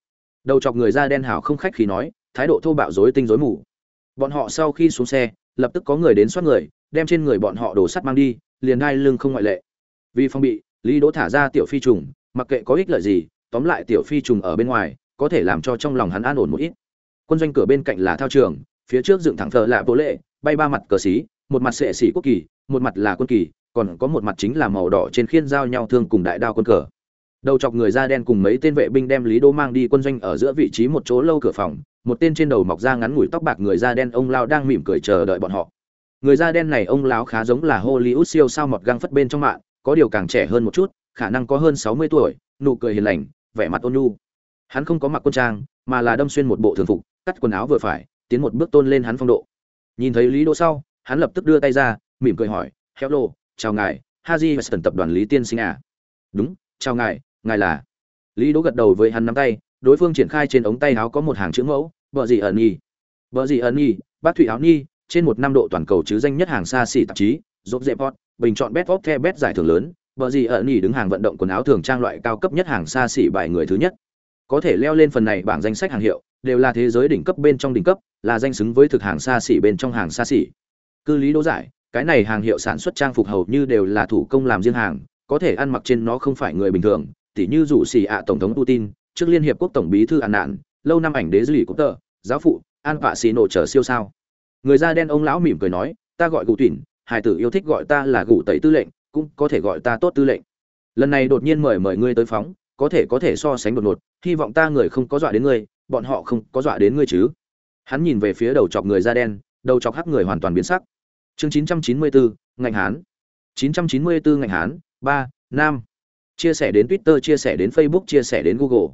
Đầu chọc người da đen hảo không khách khí nói, thái độ thô bạo dối tinh dối mù. Bọn họ sau khi xuống xe, lập tức có người đến soát người, đem trên người bọn họ đổ sắt mang đi, liền đai lưng không ngoại lệ. Vì phong bị, lý đỗ thả ra tiểu phi trùng, mặc kệ có ích lợi gì, tóm lại tiểu phi trùng ở bên ngoài, có thể làm cho trong lòng hắn an ổn một ít quân doanh cửa bên cạnh là thao trường, phía trước dựng thẳng thờ là vô lệ, bay ba mặt cờ xí, một mặt sệ xỉ quốc kỳ, một mặt là quân kỳ, còn có một mặt chính là màu đỏ trên khiên giao nhau thương cùng đại đao quân cờ. Đầu chọc người da đen cùng mấy tên vệ binh đem lý đô mang đi quân doanh ở giữa vị trí một chỗ lâu cửa phòng, một tên trên đầu mọc da ngắn ngủi tóc bạc người da đen ông lao đang mỉm cười chờ đợi bọn họ. Người da đen này ông lão khá giống là hollywood siêu sao mọt găng phất bên trong mạng, có điều càng trẻ hơn một chút, khả năng có hơn sáu mươi tuổi, nụ cười hiền lành, vẻ mặt ôn nhu. Hắn không có mặc quân trang, mà là đâm xuyên một bộ thường phục cắt quần áo vừa phải, tiến một bước tôn lên hắn phong độ. Nhìn thấy lý đỗ sau, hắn lập tức đưa tay ra, mỉm cười hỏi hello chào ngài, haji western tập đoàn lý tiên sinh à? Đúng, chào ngài ngài là lý đỗ gật đầu với hắn nắm tay, đối phương triển khai trên ống tay áo có một hàng chữ mẫu vợ gì ẩn nhi. Vợ gì ẩn nhi, bác thụy áo nhi, trên một năm độ toàn cầu chứ danh nhất hàng xa xỉ tạp chí dốt dẹp hot, bình chọn best of the best giải thưởng lớn vợ gì ẩn nhi đứng hàng vận động quần áo thường trang loại cao cấp nhất hàng xa xỉ bài người thứ nhất có thể leo lên phần này bảng danh sách hàng hiệu, đều là thế giới đỉnh cấp bên trong đỉnh cấp, là danh xứng với thực hàng xa xỉ bên trong hàng xa xỉ. Cư lý đỗ giải, cái này hàng hiệu sản xuất trang phục hầu như đều là thủ công làm riêng hàng, có thể ăn mặc trên nó không phải người bình thường, tỉ như rủ xì ạ tổng thống putin, trước liên hiệp quốc tổng bí thư an nạn lâu năm ảnh đế dư lì cúc tờ giáo phụ, an vạ xì nổ trở siêu sao. Người da đen ông lão mỉm cười nói, ta gọi cụ tuyển, hải tử yêu thích gọi ta là gù tẩy tư lệnh, cũng có thể gọi ta tốt tư lệnh. Lần này đột nhiên mời mời ngươi tới phóng có thể có thể so sánh đột ngột hy vọng ta người không có dọa đến ngươi bọn họ không có dọa đến ngươi chứ. Hắn nhìn về phía đầu chọc người da đen đầu chọc hắc người hoàn toàn biến sắc. Chương 994, ngành hán. 994 ngành hán ba nam. Chia sẻ đến twitter chia sẻ đến facebook chia sẻ đến google.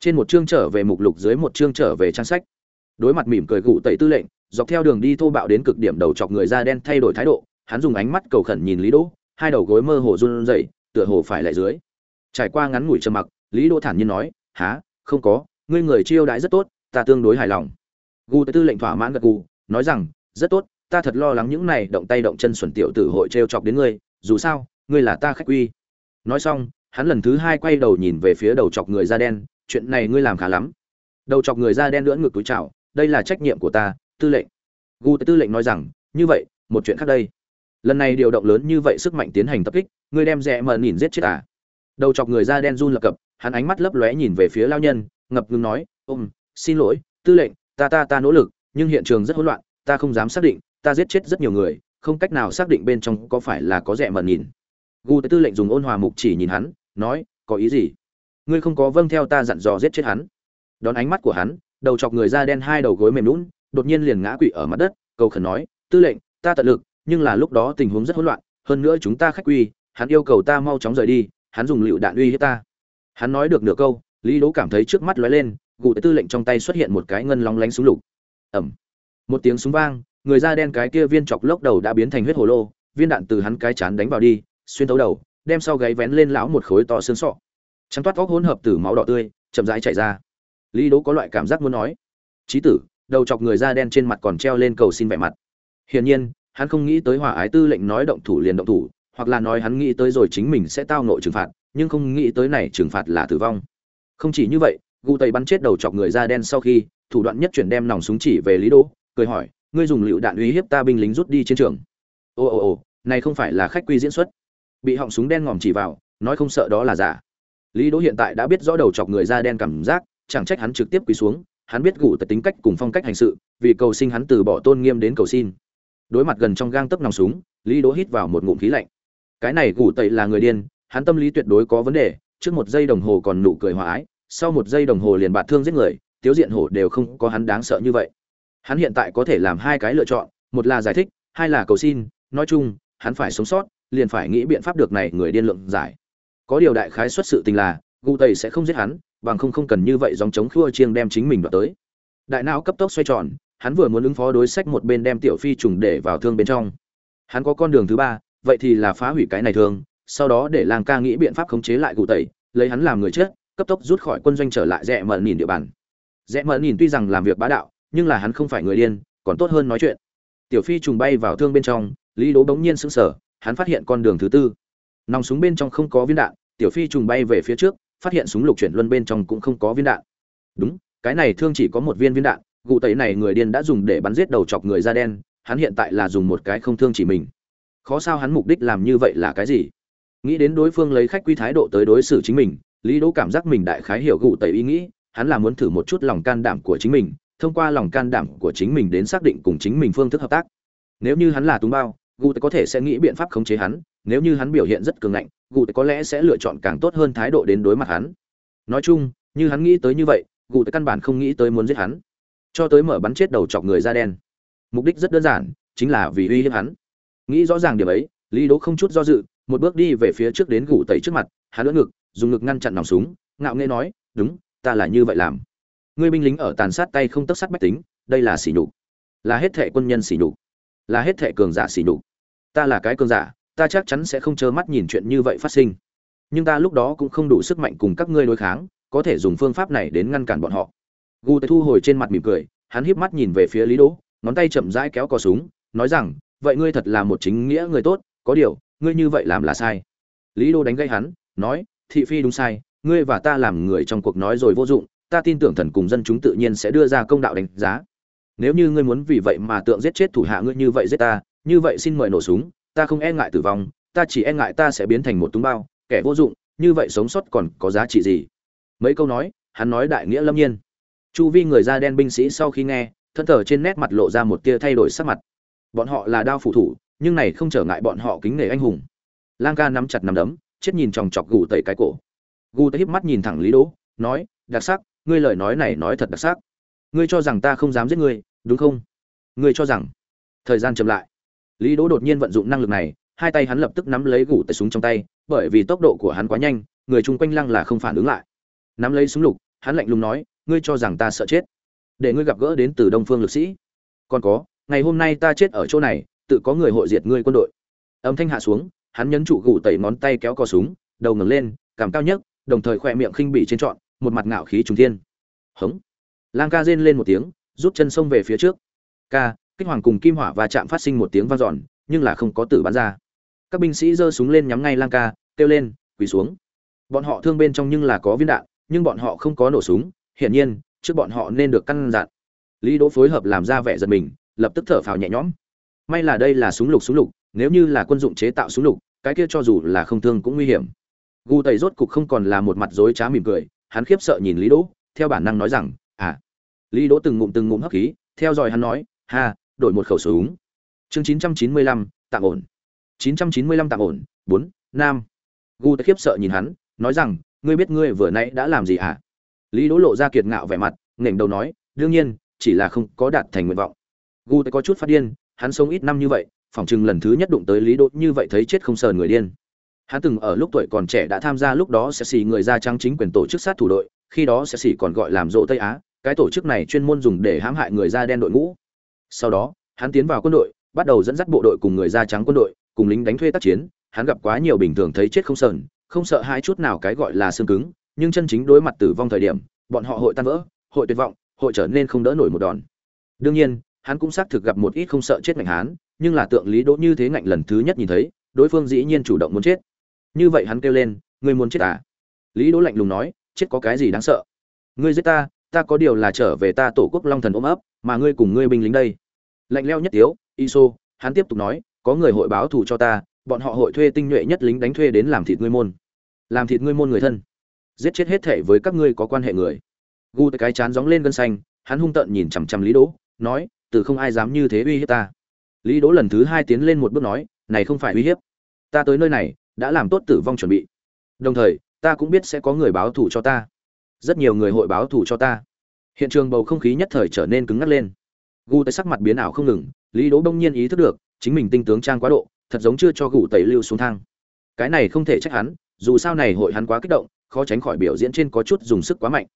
Trên một chương trở về mục lục dưới một chương trở về trang sách. Đối mặt mỉm cười gụ tẩy tư lệnh dọc theo đường đi thô bạo đến cực điểm đầu chọc người da đen thay đổi thái độ hắn dùng ánh mắt cầu khẩn nhìn lý đỗ hai đầu gối mơ hồ run rẩy tựa hồ phải lại dưới trải qua ngắn ngủi trầm mặc, lý đỗ thản nhiên nói há không có, ngươi người chiêu đãi rất tốt, ta tương đối hài lòng. Gu tư lệnh thỏa mãn gật gù, nói rằng, rất tốt, ta thật lo lắng những này động tay động chân xuẩn tiểu tử hội trêu chọc đến ngươi, dù sao, ngươi là ta khách quy nói xong, hắn lần thứ hai quay đầu nhìn về phía đầu chọc người da đen, chuyện này ngươi làm khá lắm. Đầu chọc người da đen lưỡn ngực túi chào, đây là trách nhiệm của ta, tư lệnh. Gu tư lệnh nói rằng, như vậy, một chuyện khác đây. Lần này điều động lớn như vậy sức mạnh tiến hành tập kích, ngươi đem rẽ mờ nhìn giết chết à? Đầu chọc người da đen run lập cập, hắn ánh mắt lấp lóe nhìn về phía lao nhân, ngập ngừng nói, ôm, xin lỗi, tư lệnh, ta ta ta nỗ lực, nhưng hiện trường rất hỗn loạn, ta không dám xác định, ta giết chết rất nhiều người, không cách nào xác định bên trong có phải là có rẻ mờ nhìn. Gu tư lệnh dùng ôn hòa mục chỉ nhìn hắn, nói, có ý gì? Ngươi không có vâng theo ta dặn dò giết chết hắn. Đón ánh mắt của hắn, đầu chọc người da đen hai đầu gối mềm lún đột nhiên liền ngã quỵ ở mặt đất, cầu khẩn nói, tư lệnh, ta tận lực, nhưng là lúc đó tình huống rất hỗn loạn, hơn nữa chúng ta khách quy, hắn yêu cầu ta mau chóng rời đi hắn dùng lựu đạn uy hiếp ta. Hắn nói được nửa câu, lý đỗ cảm thấy trước mắt lóe lên, gù tư lệnh trong tay xuất hiện một cái ngân long lánh súng lục. Ẩm. Một tiếng súng vang, người da đen cái kia viên chọc lốc đầu đã biến thành huyết hồ lô, viên đạn từ hắn cái chán đánh vào đi, xuyên thấu đầu, đem sau gáy vén lên lão một khối to xương sọ. Trắng toát góc hỗn hợp từ máu đỏ tươi, chậm rãi chảy ra. Lý đỗ có loại cảm giác muốn nói. Trí tử, đầu chọc người da đen trên mặt còn treo lên cầu xin vẻ mặt. Hiển nhiên, hắn không nghĩ tới hòa ái tư lệnh nói động thủ liền động thủ hoặc là nói hắn nghĩ tới rồi chính mình sẽ tao nội trừng phạt, nhưng không nghĩ tới này trừng phạt là tử vong. Không chỉ như vậy, gu tây bắn chết đầu chọc người da đen sau khi, thủ đoạn nhất chuyển đem nòng súng chỉ về lý đỗ, cười hỏi, ngươi dùng lựu đạn uy hiếp ta binh lính rút đi chiến trường. Ồ ồ ồ này không phải là khách quy diễn xuất. Bị họng súng đen ngòm chỉ vào, nói không sợ đó là giả. Lý đỗ hiện tại đã biết rõ đầu chọc người da đen cảm giác, chẳng trách hắn trực tiếp quỳ xuống, hắn biết gủ tật tính cách cùng phong cách hành sự, vì cầu sinh hắn từ bỏ tôn nghiêm đến cầu xin. Đối mặt gần trong gang tấc nòng súng, lý đỗ hít vào một ngụm khí lạnh cái này gủ tẩy là người điên, hắn tâm lý tuyệt đối có vấn đề, trước một giây đồng hồ còn nụ cười hòa ái, sau một giây đồng hồ liền bạt thương giết người, tiếu diện hổ đều không có hắn đáng sợ như vậy. Hắn hiện tại có thể làm hai cái lựa chọn, một là giải thích, hai là cầu xin, nói chung, hắn phải sống sót, liền phải nghĩ biện pháp được này người điên lượng giải. Có điều đại khái xuất sự tình là gu tây sẽ không giết hắn, bằng không không cần như vậy dòng chống khua chiêng đem chính mình đoạt tới. Đại não cấp tốc xoay tròn, hắn vừa muốn ứng phó đối sách một bên đem tiểu phi trùng để vào thương bên trong. Hắn có con đường thứ ba vậy thì là phá hủy cái này thương sau đó để làng ca nghĩ biện pháp khống chế lại cụ tẩy, lấy hắn làm người chết, cấp tốc rút khỏi quân doanh trở lại rẽ mờ nhìn địa bàn. Rẽ mờ nhìn tuy rằng làm việc bá đạo, nhưng là hắn không phải người điên, còn tốt hơn nói chuyện. Tiểu phi trùng bay vào thương bên trong, lý đố bỗng nhiên sững sờ, hắn phát hiện con đường thứ tư. Nòng súng bên trong không có viên đạn, tiểu phi trùng bay về phía trước, phát hiện súng lục chuyển luân bên trong cũng không có viên đạn. Đúng, cái này thương chỉ có một viên viên đạn gụ tẩy này người điên đã dùng để bắn giết đầu chọc người da đen, hắn hiện tại là dùng một cái không thương chỉ mình khó sao hắn mục đích làm như vậy là cái gì? Nghĩ đến đối phương lấy khách quy thái độ tới đối xử chính mình, lý đỗ cảm giác mình đại khái hiểu gụ tẩy ý nghĩ, hắn là muốn thử một chút lòng can đảm của chính mình, thông qua lòng can đảm của chính mình đến xác định cùng chính mình phương thức hợp tác. Nếu như hắn là túng bao gụ tẩy có thể sẽ nghĩ biện pháp khống chế hắn, nếu như hắn biểu hiện rất cường ngạnh gụ tẩy có lẽ sẽ lựa chọn càng tốt hơn thái độ đến đối mặt hắn. Nói chung, như hắn nghĩ tới như vậy gụ tẩy căn bản không nghĩ tới muốn giết hắn. Cho tới mở bắn chết đầu chọc người da đen. Mục đích rất đơn giản, chính là vì uy hiếp hắn nghĩ rõ ràng điểm ấy, lý đỗ không chút do dự, một bước đi về phía trước đến gủ tẩy trước mặt hắn lưỡng ngực, dùng ngực ngăn chặn nòng súng, ngạo nghễ nói, đúng, ta là như vậy làm. Ngươi binh lính ở tàn sát tay không tất sát bách tính, đây là sỉ nhục. Là hết thệ quân nhân sỉ nhục. Là hết thệ cường giả sỉ nhục. Ta là cái cường giả, ta chắc chắn sẽ không trơ mắt nhìn chuyện như vậy phát sinh. Nhưng ta lúc đó cũng không đủ sức mạnh cùng các ngươi đối kháng, có thể dùng phương pháp này đến ngăn cản bọn họ. Gu thu hồi trên mặt mỉm cười, hắn híp mắt nhìn về phía lý đỗ, ngón tay chậm rãi kéo cò súng, nói rằng vậy ngươi thật là một chính nghĩa người tốt, có điều, ngươi như vậy làm là sai. Lý đô đánh gây hắn, nói, thị phi đúng sai, ngươi và ta làm người trong cuộc nói rồi vô dụng, ta tin tưởng thần cùng dân chúng tự nhiên sẽ đưa ra công đạo đánh giá. Nếu như ngươi muốn vì vậy mà tượng giết chết thủ hạ ngươi như vậy giết ta, như vậy xin mời nổ súng, ta không e ngại tử vong, ta chỉ e ngại ta sẽ biến thành một túng bao, kẻ vô dụng, như vậy sống sót còn có giá trị gì? Mấy câu nói, hắn nói đại nghĩa lâm nhiên. Chu vi người da đen binh sĩ sau khi nghe thân thờ trên nét mặt lộ ra một tia thay đổi sắc mặt bọn họ là đao phủ thủ, nhưng này không trở ngại bọn họ kính nể anh hùng. Lang ca nắm chặt nắm đấm, chết nhìn chòng chọc gù tẩy cái cổ. Gù tẩy híp mắt nhìn thẳng lý đỗ, nói, đặc sắc, ngươi lời nói này nói thật đặc sắc. Ngươi cho rằng ta không dám giết ngươi, đúng không? Ngươi cho rằng. Thời gian chậm lại. Lý đỗ đột nhiên vận dụng năng lực này, hai tay hắn lập tức nắm lấy gù tẩy súng trong tay, bởi vì tốc độ của hắn quá nhanh, người chung quanh lăng là không phản ứng lại. Nắm lấy súng lục, hắn lạnh lùng nói, ngươi cho rằng ta sợ chết? Để ngươi gặp gỡ đến từ đông phương lực sĩ. Còn có ngày hôm nay ta chết ở chỗ này, tự có người hội diệt ngươi quân đội. Âm thanh hạ xuống, hắn nhấn trụ gù tẩy ngón tay kéo cò súng, đầu ngẩng lên, cảm cao nhất, đồng thời khỏe miệng khinh bỉ trên trọn, một mặt ngạo khí trùng thiên. Hống. Lang ca rên lên một tiếng, rút chân sông về phía trước. Ca, kích hoàng cùng kim hỏa và chạm phát sinh một tiếng vang dọn, nhưng là không có tử bắn ra. Các binh sĩ giơ súng lên nhắm ngay lang ca, kêu lên, quỳ xuống. Bọn họ thương bên trong nhưng là có viên đạn, nhưng bọn họ không có nổ súng, hiển nhiên, trước bọn họ nên được căn dặn. Lý đỗ phối hợp làm ra vẻ giật mình lập tức thở phào nhẹ nhõm. May là đây là súng lục súng lục nếu như là quân dụng chế tạo súng lục cái kia cho dù là không thương cũng nguy hiểm. Gu tẩy rốt cục không còn là một mặt dối trá mỉm cười hắn khiếp sợ nhìn lý đỗ theo bản năng nói rằng à. Lý đỗ từng ngụm từng ngụm hấp khí theo dõi hắn nói ha đổi một khẩu súng. Chương 995, tạm ổn. 995 tạm ổn bốn nam gu tẩy khiếp sợ nhìn hắn nói rằng ngươi biết ngươi vừa nãy đã làm gì à lý đỗ lộ ra kiệt ngạo vẻ mặt nghển đầu nói đương nhiên chỉ là không có đạt thành nguyện vọng gu tẩy có chút phát điên, hắn sống ít năm như vậy, phỏng chừng lần thứ nhất đụng tới lý đỗ như vậy thấy chết không sờn người điên. Hắn từng ở lúc tuổi còn trẻ đã tham gia lúc đó sẽ xì người da trắng chính quyền tổ chức sát thủ đội, khi đó sẽ xì còn gọi làm rộ tây á, cái tổ chức này chuyên môn dùng để hãm hại người da đen đội ngũ. Sau đó, hắn tiến vào quân đội, bắt đầu dẫn dắt bộ đội cùng người da trắng quân đội, cùng lính đánh thuê tác chiến, hắn gặp quá nhiều bình thường thấy chết không sờn, không sợ hai chút nào cái gọi là xương cứng, nhưng chân chính đối mặt tử vong thời điểm, bọn họ hội tan vỡ, hội tuyệt vọng, hội trở nên không đỡ nổi một đòn. Đương nhiên hắn cũng xác thực gặp một ít không sợ chết ngạnh hán, nhưng là tượng lý đỗ như thế ngạnh lần thứ nhất nhìn thấy, đối phương dĩ nhiên chủ động muốn chết. Như vậy hắn kêu lên, ngươi muốn chết à? Lý đỗ lạnh lùng nói, chết có cái gì đáng sợ? Ngươi giết ta ta có điều là trở về ta tổ quốc long thần ôm ấp, mà ngươi cùng ngươi binh lính đây. Lạnh leo nhất tiếu, iso, hắn tiếp tục nói, có người hội báo thù cho ta, bọn họ hội thuê tinh nhuệ nhất lính đánh thuê đến làm thịt ngươi môn. Làm thịt ngươi môn người thân. Giết chết hết thể với các ngươi có quan hệ người. Gu cái chán gióng lên gân xanh, hắn hung tợn nhìn chằm chằm lý đỗ, nói từ không ai dám như thế uy hiếp ta. Lý đỗ lần thứ hai tiến lên một bước nói, này không phải uy hiếp. Ta tới nơi này, đã làm tốt tử vong chuẩn bị. Đồng thời, ta cũng biết sẽ có người báo thù cho ta. Rất nhiều người hội báo thù cho ta. Hiện trường bầu không khí nhất thời trở nên cứng ngắc lên. Gu tới sắc mặt biến ảo không ngừng, lý đỗ đông nhiên ý thức được, chính mình tinh tướng trang quá độ, thật giống chưa cho gù tẩy lưu xuống thang. Cái này không thể trách hắn, dù sao này hội hắn quá kích động, khó tránh khỏi biểu diễn trên có chút dùng sức quá mạnh.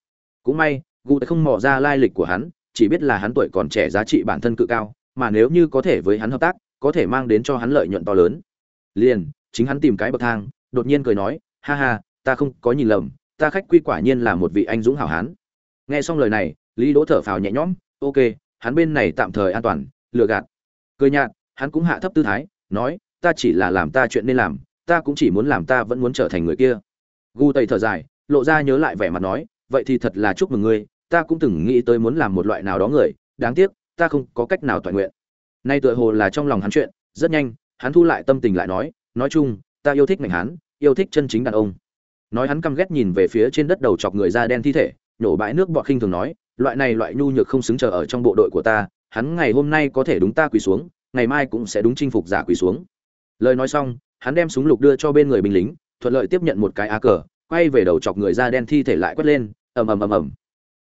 Cũng may, gu tẩy không mò ra lai lịch của hắn chỉ biết là hắn tuổi còn trẻ giá trị bản thân cự cao, mà nếu như có thể với hắn hợp tác, có thể mang đến cho hắn lợi nhuận to lớn. Liền, chính hắn tìm cái bậc thang, đột nhiên cười nói, ha ha, ta không có nhìn lầm, ta khách quy quả nhiên là một vị anh dũng hảo hán. Nghe xong lời này, lý đỗ thở phào nhẹ nhõm, ok, hắn bên này tạm thời an toàn, lừa gạt. Cười nhạt, hắn cũng hạ thấp tư thái, nói, ta chỉ là làm ta chuyện nên làm, ta cũng chỉ muốn làm ta vẫn muốn trở thành người kia. Gu tây thở dài, lộ ra nhớ lại vẻ mặt nói, vậy thì thật là chúc mừng ngươi ta cũng từng nghĩ tới muốn làm một loại nào đó người, đáng tiếc, ta không có cách nào toàn nguyện. Nay tựa hồ là trong lòng hắn chuyện, rất nhanh, hắn thu lại tâm tình lại nói nói chung, ta yêu thích ngành hắn, yêu thích chân chính đàn ông. Nói hắn căm ghét nhìn về phía trên đất đầu chọc người da đen thi thể, nhổ bãi nước bọt khinh thường nói, loại này loại nhu nhược không xứng chờ ở trong bộ đội của ta, hắn ngày hôm nay có thể đúng ta quỳ xuống, ngày mai cũng sẽ đúng chinh phục giả quỳ xuống. Lời nói xong, hắn đem súng lục đưa cho bên người binh lính, thuận lợi tiếp nhận một cái á cờ, quay về đầu chọc người da đen thi thể lại quét lên, ầm ầm ầm ầm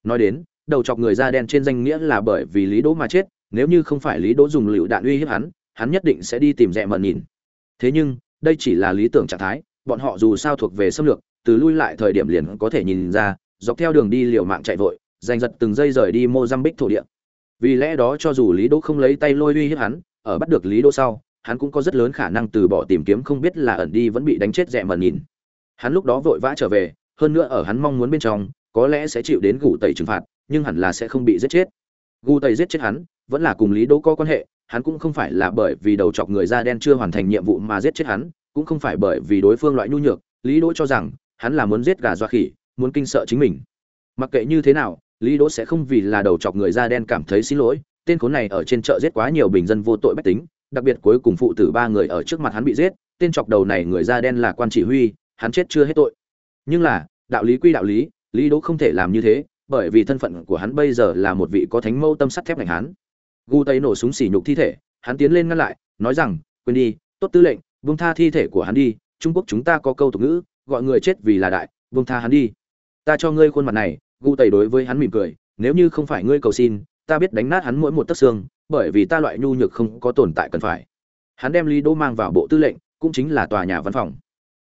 nói đến, đầu chọc người da đen trên danh nghĩa là bởi vì lý đỗ mà chết, nếu như không phải lý đỗ dùng lựu đạn uy hiếp hắn hắn nhất định sẽ đi tìm rẽ mận nhìn. Thế nhưng, đây chỉ là lý tưởng trạng thái, bọn họ dù sao thuộc về xâm lược, từ lui lại thời điểm liền có thể nhìn ra, dọc theo đường đi liều mạng chạy vội, giành giật từng giây rời đi mozambique thổ địa. Vì lẽ đó cho dù lý đỗ không lấy tay lôi uy hiếp hắn, ở bắt được lý đỗ sau, hắn cũng có rất lớn khả năng từ bỏ tìm kiếm không biết là ẩn đi vẫn bị đánh chết rẽ mận nhìn. Hắn lúc đó vội vã trở về, hơn nữa ở hắn mong muốn bên trong có lẽ sẽ chịu đến gù tẩy trừng phạt, nhưng hẳn là sẽ không bị giết chết. Gu tẩy giết chết hắn, vẫn là cùng lý đỗ có quan hệ, hắn cũng không phải là bởi vì đầu chọc người da đen chưa hoàn thành nhiệm vụ mà giết chết hắn, cũng không phải bởi vì đối phương loại nhu nhược, lý đỗ cho rằng, hắn là muốn giết gà doa khỉ, muốn kinh sợ chính mình. Mặc kệ như thế nào, lý đỗ sẽ không vì là đầu chọc người da đen cảm thấy xin lỗi, tên khốn này ở trên chợ giết quá nhiều bình dân vô tội bách tính, đặc biệt cuối cùng phụ tử ba người ở trước mặt hắn bị giết, tên chọc đầu này người da đen là quan chỉ huy, hắn chết chưa hết tội. Nhưng là, đạo lý quy đạo lý lý đỗ không thể làm như thế, bởi vì thân phận của hắn bây giờ là một vị có thánh mâu tâm sắt thép ngành hắn. gu tây nổ súng xỉ nhục thi thể, hắn tiến lên ngăn lại, nói rằng, quên đi, tốt tư lệnh, buông tha thi thể của hắn đi, trung quốc chúng ta có câu tục ngữ, gọi người chết vì là đại, buông tha hắn đi. Ta cho ngươi khuôn mặt này. Gu tây đối với hắn mỉm cười, nếu như không phải ngươi cầu xin, ta biết đánh nát hắn mỗi một tấc xương, bởi vì ta loại nhu nhược không có tồn tại cần phải. Hắn đem lý Đỗ mang vào bộ tư lệnh, cũng chính là tòa nhà văn phòng.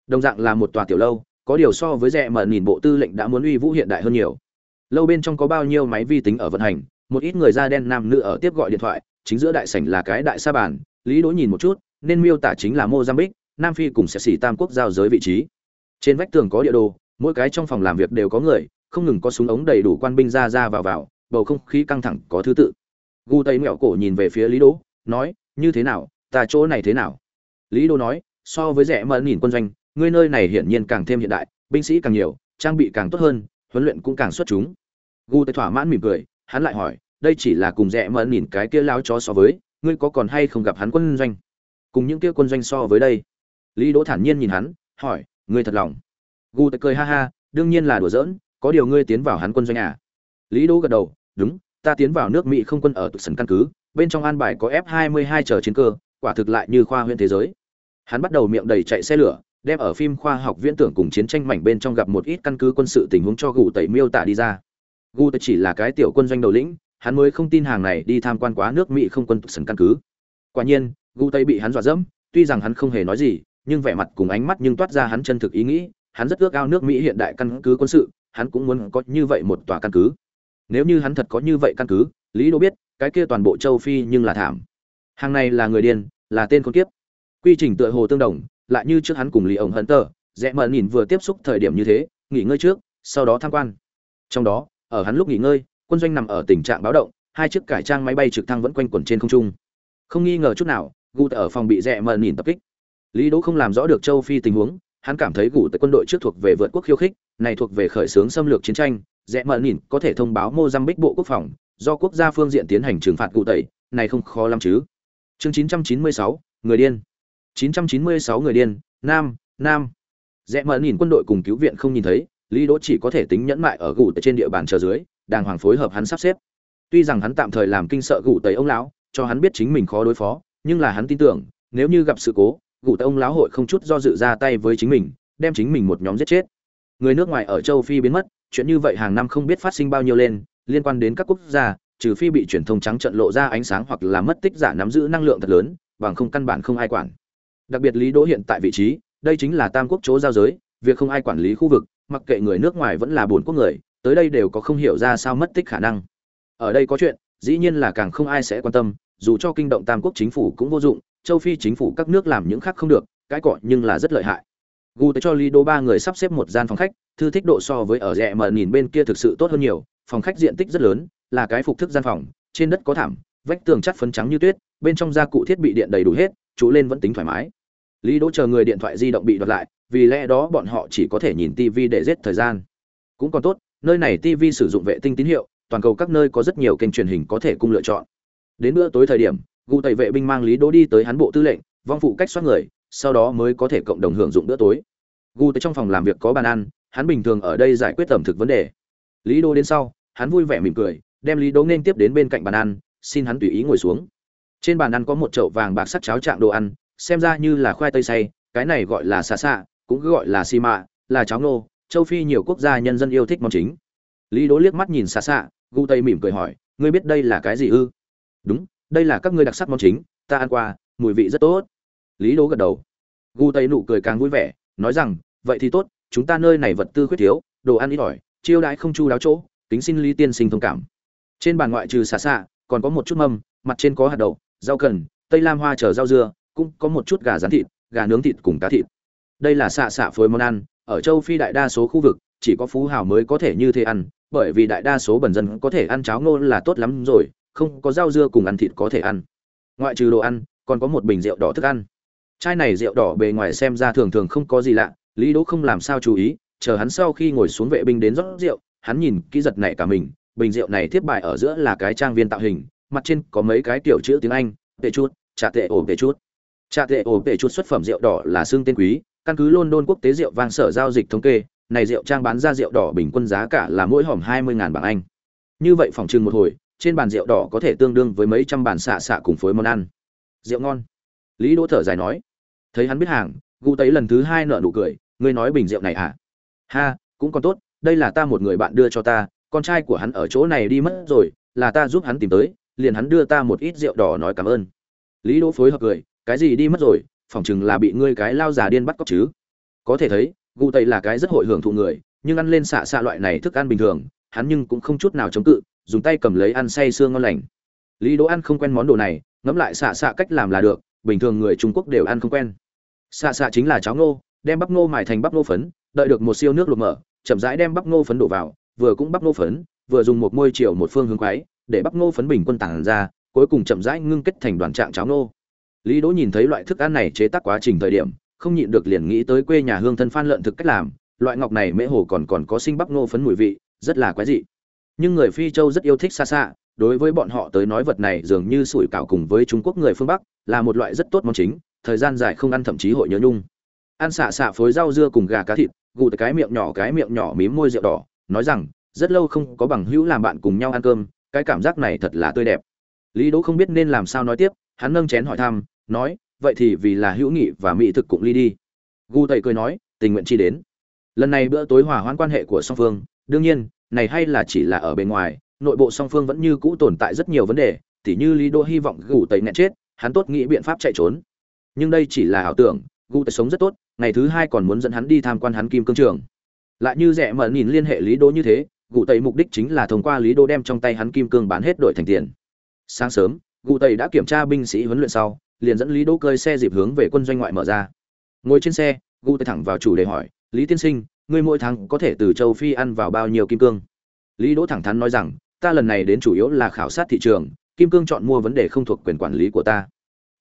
Đồng dạng là một tòa tiểu lâu có điều so với rẻ mà nhìn bộ tư lệnh đã muốn uy vũ hiện đại hơn nhiều. Lâu bên trong có bao nhiêu máy vi tính ở vận hành, một ít người da đen nam nữ ở tiếp gọi điện thoại, chính giữa đại sảnh là cái đại sa bàn, lý đỗ nhìn một chút, nên miêu tả chính là mozambique, nam phi cùng sẽ xỉ tam quốc giao giới vị trí. Trên vách tường có địa đồ, mỗi cái trong phòng làm việc đều có người, không ngừng có súng ống đầy đủ quan binh ra ra vào vào, bầu không khí căng thẳng có thứ tự. Gu tây mẹo cổ nhìn về phía lý đỗ, nói, như thế nào? Ta chỗ này thế nào? Lý đỗ nói, so với rẻ mờ nhìn quân doanh ngươi nơi này hiển nhiên càng thêm hiện đại, binh sĩ càng nhiều, trang bị càng tốt hơn, huấn luyện cũng càng xuất chúng. Gu tây thỏa mãn mỉm cười, hắn lại hỏi, đây chỉ là cùng rẻ mẫn nhìn cái kia láo chó so với, ngươi có còn hay không gặp hắn quân doanh? Cùng những kia quân doanh so với đây. Lý đỗ thản nhiên nhìn hắn, hỏi, ngươi thật lòng. Gu tây cười ha ha, đương nhiên là đùa giỡn, có điều ngươi tiến vào hắn quân doanh à? Lý đỗ gật đầu, đúng, ta tiến vào nước mỹ không quân ở tụ sân căn cứ, bên trong an bài có f 22 chờ chiến cơ, quả thực lại như khoa huyện thế giới. Hắn bắt đầu miệng đầy chạy xe lửa đem ở phim khoa học viễn tưởng cùng chiến tranh mảnh bên trong gặp một ít căn cứ quân sự tình huống cho gù tẩy miêu tả đi ra. Gu tẩy chỉ là cái tiểu quân doanh đầu lĩnh, hắn mới không tin hàng này đi tham quan quá nước mỹ không quân sân căn cứ. Quả nhiên gu tẩy bị hắn dọa dẫm, tuy rằng hắn không hề nói gì, nhưng vẻ mặt cùng ánh mắt nhưng toát ra hắn chân thực ý nghĩ, hắn rất ước ao nước mỹ hiện đại căn cứ quân sự, hắn cũng muốn có như vậy một tòa căn cứ. Nếu như hắn thật có như vậy căn cứ, lý đô biết, cái kia toàn bộ châu phi nhưng là thảm. Hàng này là người điên, là tên con kiếp. Quy trình tựa hồ tương đồng lại như trước hắn cùng lý ổng hận tờ rẽ mờ nhìn vừa tiếp xúc thời điểm như thế nghỉ ngơi trước sau đó tham quan. Trong đó ở hắn lúc nghỉ ngơi quân doanh nằm ở tình trạng báo động hai chiếc cải trang máy bay trực thăng vẫn quanh quẩn trên không trung. Không nghi ngờ chút nào gu ở phòng bị rẽ mờ nhìn tập kích. Lý đỗ không làm rõ được châu phi tình huống hắn cảm thấy gù tại quân đội trước thuộc về vượt quốc khiêu khích này thuộc về khởi xướng xâm lược chiến tranh rẽ mờ nhìn có thể thông báo mozambique bộ quốc phòng do quốc gia phương diện tiến hành trừng phạt cụ tẩy này không khó lắm chứ. Chương 996, người điên. 996 người điên, nam nam. Rẽ mờ nhìn quân đội cùng cứu viện không nhìn thấy, lý đỗ chỉ có thể tính nhẫn mại ở gù tại trên địa bàn chờ dưới, đàng hoàng phối hợp hắn sắp xếp. Tuy rằng hắn tạm thời làm kinh sợ gù tẩy ông lão, cho hắn biết chính mình khó đối phó, nhưng là hắn tin tưởng, nếu như gặp sự cố, gù tẩy ông lão hội không chút do dự ra tay với chính mình, đem chính mình một nhóm giết chết. Người nước ngoài ở châu phi biến mất, chuyện như vậy hàng năm không biết phát sinh bao nhiêu lên, liên quan đến các quốc gia, trừ phi bị truyền thông trắng trận lộ ra ánh sáng hoặc là mất tích giả nắm giữ năng lượng thật lớn, bằng không căn bản không ai quản đặc biệt lý đỗ hiện tại vị trí, đây chính là tam quốc chỗ giao giới, việc không ai quản lý khu vực, mặc kệ người nước ngoài vẫn là bốn quốc người, tới đây đều có không hiểu ra sao mất tích khả năng. Ở đây có chuyện, dĩ nhiên là càng không ai sẽ quan tâm, dù cho kinh động tam quốc chính phủ cũng vô dụng, châu phi chính phủ các nước làm những khác không được, cái cọ nhưng là rất lợi hại. Gu tới cho lý đỗ ba người sắp xếp một gian phòng khách, thư thích độ so với ở rẻ mở nhìn bên kia thực sự tốt hơn nhiều, phòng khách diện tích rất lớn, là cái phục thức gian phòng, trên đất có thảm, vách tường chắt phấn trắng như tuyết, bên trong gia cụ thiết bị điện đầy đủ hết, chú lên vẫn tính thoải mái lý đỗ chờ người điện thoại di động bị đoạt lại, vì lẽ đó bọn họ chỉ có thể nhìn tv để giết thời gian. Cũng còn tốt, nơi này tv sử dụng vệ tinh tín hiệu, toàn cầu các nơi có rất nhiều kênh truyền hình có thể cung lựa chọn. Đến bữa tối thời điểm gu tẩy vệ binh mang lý đỗ đi tới hắn bộ tư lệnh, vong phụ cách soát người, sau đó mới có thể cộng đồng hưởng dụng bữa tối. Gu tới trong phòng làm việc có bàn ăn, hắn bình thường ở đây giải quyết tẩm thực vấn đề. Lý đỗ đến sau, hắn vui vẻ mỉm cười, đem lý đỗ nên tiếp đến bên cạnh bàn ăn, xin hắn tùy ý ngồi xuống. Trên bàn ăn có một chậu vàng bạc sắc cháo trạng đồ ăn xem ra như là khoai tây xay, cái này gọi là xà xạ, cũng gọi là xi mạ, là cháo nô châu phi nhiều quốc gia nhân dân yêu thích món chính. Lý đố liếc mắt nhìn xà xạ, gu tây mỉm cười hỏi, ngươi biết đây là cái gì ư? Đúng, đây là các ngươi đặc sắc món chính, ta ăn qua, mùi vị rất tốt. Lý đố gật đầu. Gu tây nụ cười càng vui vẻ, nói rằng, vậy thì tốt, chúng ta nơi này vật tư khuyết thiếu, đồ ăn ít ỏi, chiêu đãi không chu đáo chỗ, kính xin lý tiên sinh thông cảm. Trên bàn ngoại trừ xà xạ, còn có một chút mâm, mặt trên có hạt đậu, rau cần, tây lam hoa chở rau dưa cũng có một chút gà rán thịt, gà nướng thịt cùng cá thịt. Đây là xạ xạ phối món ăn, ở châu phi đại đa số khu vực, chỉ có phú hào mới có thể như thế ăn, bởi vì đại đa số bần dân có thể ăn cháo ngô là tốt lắm rồi, không có rau dưa cùng ăn thịt có thể ăn. Ngoại trừ đồ ăn, còn có một bình rượu đỏ thức ăn. Chai này rượu đỏ bề ngoài xem ra thường thường không có gì lạ, lý đỗ không làm sao chú ý, chờ hắn sau khi ngồi xuống vệ binh đến rót rượu, hắn nhìn kỹ giật này cả mình, bình rượu này thiết bài ở giữa là cái trang viên tạo hình, mặt trên có mấy cái tiểu chữ tiếng anh, tệ chút trà tệ ổ tệ chút trà tệ ổ tệ chuột xuất phẩm rượu đỏ là xương tên quý, căn cứ london quốc tế rượu vang sở giao dịch thống kê, này rượu trang bán ra rượu đỏ bình quân giá cả là mỗi hòm hai mươi ngàn bảng anh. Như vậy phòng trưng một hồi, trên bàn rượu đỏ có thể tương đương với mấy trăm bàn xạ xạ cùng phối món ăn. Rượu ngon. Lý đỗ thở dài nói. Thấy hắn biết hàng, gu tấy lần thứ hai nở nụ cười, ngươi nói bình rượu này à? Ha, cũng còn tốt, đây là ta một người bạn đưa cho ta, con trai của hắn ở chỗ này đi mất rồi, là ta giúp hắn tìm tới, liền hắn đưa ta một ít rượu đỏ nói cảm ơn. Lý đỗ phối hợp cười cái gì đi mất rồi, phỏng chừng là bị ngươi cái lao già điên bắt cóc chứ. Có thể thấy gu tây là cái rất hội hưởng thụ người, nhưng ăn lên xạ xạ loại này thức ăn bình thường, hắn nhưng cũng không chút nào chống cự, dùng tay cầm lấy ăn say xương ngon lành. Lý đỗ ăn không quen món đồ này, ngẫm lại xạ xạ cách làm là được, bình thường người trung quốc đều ăn không quen. Xạ xạ chính là cháo ngô, đem bắp ngô mài thành bắp ngô phấn, đợi được một siêu nước luộc mở, chậm rãi đem bắp ngô phấn đổ vào, vừa cũng bắp ngô phấn, vừa dùng một môi chiều một phương hướng quái để bắp ngô phấn bình quân tản ra, cuối cùng chậm rãi ngưng kết thành đoàn trạng cháo ngô lý đỗ nhìn thấy loại thức ăn này chế tác quá trình thời điểm, không nhịn được liền nghĩ tới quê nhà hương thân phan lợn thực cách làm, loại ngọc này mễ hồ còn còn có sinh bắp ngô phấn mùi vị, rất là quái dị. Nhưng người phi châu rất yêu thích xa xa, đối với bọn họ tới nói vật này dường như sủi cảo cùng với trung quốc người phương bắc, là một loại rất tốt món chính, thời gian dài không ăn thậm chí hội nhớ nhung. Ăn xạ xạ phối rau dưa cùng gà cá thịt, gù cái miệng nhỏ cái miệng nhỏ mím môi rượu đỏ, nói rằng, rất lâu không có bằng hữu làm bạn cùng nhau ăn cơm, cái cảm giác này thật là tươi đẹp. Lý đỗ không biết nên làm sao nói tiếp, hắn nâng chén hỏi thăm nói, vậy thì vì là hữu nghị và mỹ thực cũng ly đi. Gu tẩy cười nói, tình nguyện chi đến. Lần này bữa tối hòa hoãn quan hệ của song phương, đương nhiên, này hay là chỉ là ở bên ngoài, nội bộ song phương vẫn như cũ tồn tại rất nhiều vấn đề, tỉ như lý đô hy vọng Gu tẩy nghẹn chết, hắn tốt nghĩ biện pháp chạy trốn. Nhưng đây chỉ là ảo tưởng, gu tẩy sống rất tốt, ngày thứ hai còn muốn dẫn hắn đi tham quan hắn kim cương trường. Lại như rẻ mở nhìn liên hệ lý đô như thế, Gu tẩy mục đích chính là thông qua lý đô đem trong tay hắn kim cương bán hết đổi thành tiền. Sáng sớm, Gu tẩy đã kiểm tra binh sĩ huấn luyện sau liền dẫn lý đỗ cơi xe dịp hướng về quân doanh ngoại mở ra. Ngồi trên xe, gu tay thẳng vào chủ đề hỏi, lý tiên sinh, ngươi mỗi tháng có thể từ châu phi ăn vào bao nhiêu kim cương? Lý đỗ thẳng thắn nói rằng, ta lần này đến chủ yếu là khảo sát thị trường, kim cương chọn mua vấn đề không thuộc quyền quản lý của ta.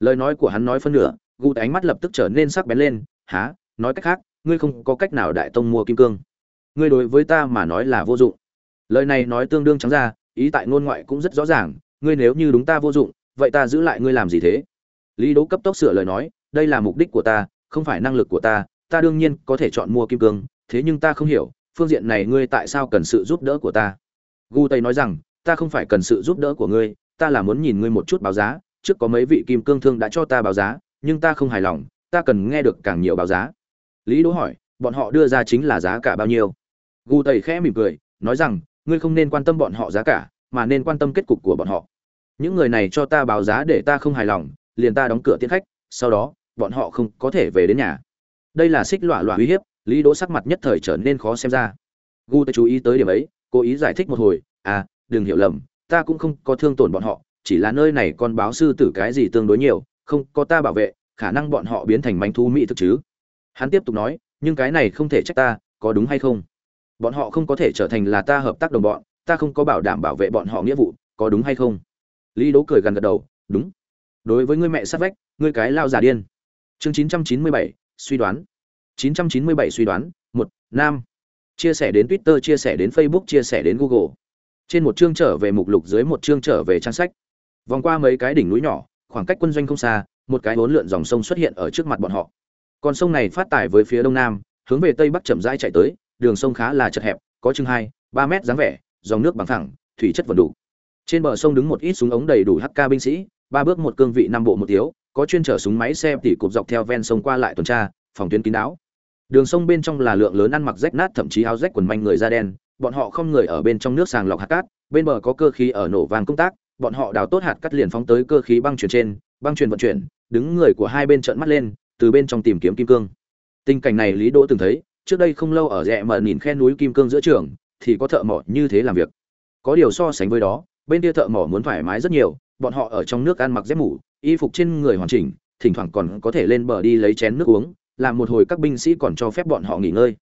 Lời nói của hắn nói phân nửa, gu ánh mắt lập tức trở nên sắc bén lên há nói cách khác, ngươi không có cách nào đại tông mua kim cương. Ngươi đối với ta mà nói là vô dụng. Lời này nói tương đương trắng ra, ý tại ngôn ngoại cũng rất rõ ràng, ngươi nếu như đúng ta vô dụng, vậy ta giữ lại ngươi làm gì thế? Lý đỗ cấp tốc sửa lời nói, đây là mục đích của ta, không phải năng lực của ta ta đương nhiên có thể chọn mua kim cương, thế nhưng ta không hiểu, phương diện này ngươi tại sao cần sự giúp đỡ của ta? Gu tây nói rằng, ta không phải cần sự giúp đỡ của ngươi, ta là muốn nhìn ngươi một chút báo giá, trước có mấy vị kim cương thương đã cho ta báo giá, nhưng ta không hài lòng, ta cần nghe được càng nhiều báo giá. Lý đỗ hỏi, bọn họ đưa ra chính là giá cả bao nhiêu? Gu tây khẽ mỉm cười, nói rằng, ngươi không nên quan tâm bọn họ giá cả, mà nên quan tâm kết cục của bọn họ. Những người này cho ta báo giá để ta không hài lòng liền ta đóng cửa tiễn khách, sau đó, bọn họ không có thể về đến nhà. Đây là xích lọa lọa uy hiếp, lý đỗ sắc mặt nhất thời trở nên khó xem ra. Gu tây chú ý tới điểm ấy, cố ý giải thích một hồi à đừng hiểu lầm, ta cũng không có thương tổn bọn họ, chỉ là nơi này con báo sư tử cái gì tương đối nhiều, không có ta bảo vệ, khả năng bọn họ biến thành manh thú mỹ thực chứ. Hắn tiếp tục nói, nhưng cái này không thể trách ta, có đúng hay không? Bọn họ không có thể trở thành là ta hợp tác đồng bọn, ta không có bảo đảm bảo vệ bọn họ nghĩa vụ, có đúng hay không? Lý đỗ cười gần gật đầu, đúng đối với ngươi mẹ sát vách ngươi cái lao giả điên. Chương 997, suy đoán. 997 suy đoán một nam. Chia sẻ đến twitter chia sẻ đến facebook chia sẻ đến google. Trên một chương trở về mục lục dưới một chương trở về trang sách. Vòng qua mấy cái đỉnh núi nhỏ khoảng cách quân doanh không xa một cái hỗn lượn dòng sông xuất hiện ở trước mặt bọn họ. Con sông này phát tải với phía đông nam hướng về tây bắc chậm rãi chạy tới đường sông khá là chật hẹp có chừng hai ba mét dáng vẻ dòng nước bằng thẳng thủy chất vừa đủ. Trên bờ sông đứng một ít súng ống đầy đủ hk binh sĩ ba bước một cương vị năm bộ một tiếu, có chuyên chở súng máy xe tỉ cụp dọc theo ven sông qua lại tuần tra, phòng tuyến kín đáo. Đường sông bên trong là lượng lớn ăn mặc rách nát, thậm chí áo rách quần manh người da đen, bọn họ không người ở bên trong nước sàng lọc hạt cát, bên bờ có cơ khí ở nổ vàng công tác, bọn họ đào tốt hạt cắt liền phóng tới cơ khí băng chuyển trên, băng chuyển vận chuyển, đứng người của hai bên trợn mắt lên, từ bên trong tìm kiếm kim cương. Tình cảnh này lý đỗ từng thấy, trước đây không lâu ở rẽ mở nhìn khe núi kim cương giữa trường, thì có thợ mỏ như thế làm việc. Có điều so sánh với đó, bên kia thợ mỏ muốn thoải mái rất nhiều bọn họ ở trong nước ăn mặc dép mũ y phục trên người hoàn chỉnh, thỉnh thoảng còn có thể lên bờ đi lấy chén nước uống, làm một hồi các binh sĩ còn cho phép bọn họ nghỉ ngơi.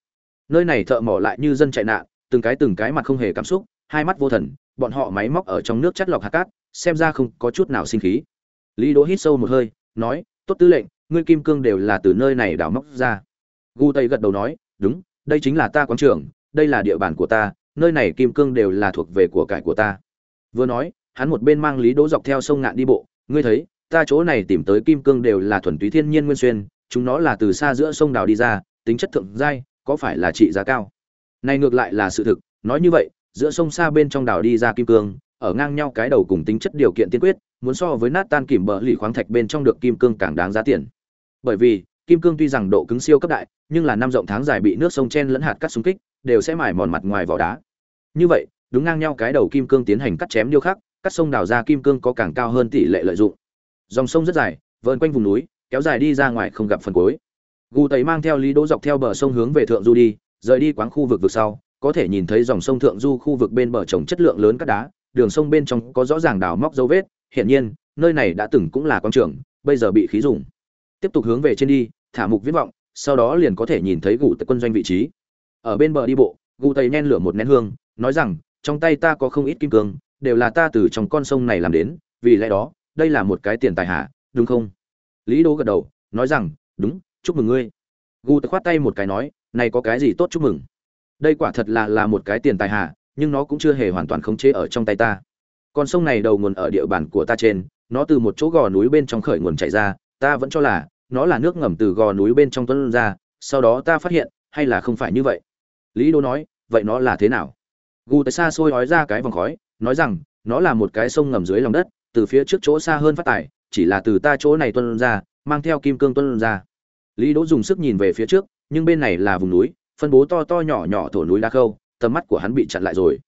Nơi này thợ mỏ lại như dân chạy nạn, từng cái từng cái mặt không hề cảm xúc, hai mắt vô thần, bọn họ máy móc ở trong nước chất lọc hạt cát, xem ra không có chút nào sinh khí. Lý đỗ hít sâu một hơi, nói, tốt tư lệnh, ngươi kim cương đều là từ nơi này đào móc ra. Gu tây gật đầu nói, đúng, đây chính là ta quán trưởng đây là địa bàn của ta, nơi này kim cương đều là thuộc về của cải của ta. Vừa nói hắn một bên mang lý đỗ dọc theo sông ngạn đi bộ, ngươi thấy, ta chỗ này tìm tới kim cương đều là thuần túy thiên nhiên nguyên xuyên, chúng nó là từ xa giữa sông đào đi ra, tính chất thượng giai, có phải là trị giá cao? Này ngược lại là sự thực, nói như vậy, giữa sông xa bên trong đào đi ra kim cương, ở ngang nhau cái đầu cùng tính chất điều kiện tiên quyết, muốn so với nát tan kìm bờ lì khoáng thạch bên trong được kim cương càng đáng giá tiền. Bởi vì, kim cương tuy rằng độ cứng siêu cấp đại, nhưng là năm rộng tháng dài bị nước sông chen lẫn hạt cắt xung kích, đều sẽ mài mòn mặt ngoài vỏ đá. Như vậy, đúng ngang nhau cái đầu kim cương tiến hành cắt chém điêu khắc cắt sông đào ra kim cương có càng cao hơn tỷ lệ lợi dụng. Dòng sông rất dài, vờn quanh vùng núi, kéo dài đi ra ngoài không gặp phần cuối. Gù tẩy mang theo lý đỗ dọc theo bờ sông hướng về thượng du đi, rời đi quán khu vực vực sau, có thể nhìn thấy dòng sông thượng du khu vực bên bờ trồng chất lượng lớn các đá, đường sông bên trong có rõ ràng đào móc dấu vết hiện nhiên, nơi này đã từng cũng là quang trường, bây giờ bị khí dùng. Tiếp tục hướng về trên đi, thả mục viết vọng, sau đó liền có thể nhìn thấy gù tây quân doanh vị trí. Ở bên bờ đi bộ, gù tẩy nhen lửa một nén hương, nói rằng, trong tay ta có không ít kim cương đều là ta từ trong con sông này làm đến, vì lẽ đó, đây là một cái tiền tài hạ đúng không? Lý đỗ gật đầu, nói rằng, đúng, chúc mừng ngươi. Gu tật khoát tay một cái nói, này có cái gì tốt chúc mừng? Đây quả thật là là một cái tiền tài hạ nhưng nó cũng chưa hề hoàn toàn khống chế ở trong tay ta. Con sông này đầu nguồn ở địa bàn của ta trên, nó từ một chỗ gò núi bên trong khởi nguồn chảy ra, ta vẫn cho là, nó là nước ngầm từ gò núi bên trong tuôn ra, sau đó ta phát hiện, hay là không phải như vậy? Lý đô nói, vậy nó là thế nào? Gu tại xa xôi ói ra cái vòng khói nói rằng, nó là một cái sông ngầm dưới lòng đất, từ phía trước chỗ xa hơn phát tải chỉ là từ ta chỗ này tuân ra, mang theo kim cương tuân ra. Lý đỗ dùng sức nhìn về phía trước, nhưng bên này là vùng núi, phân bố to to nhỏ nhỏ thổ núi đá khâu, tầm mắt của hắn bị chặn lại rồi.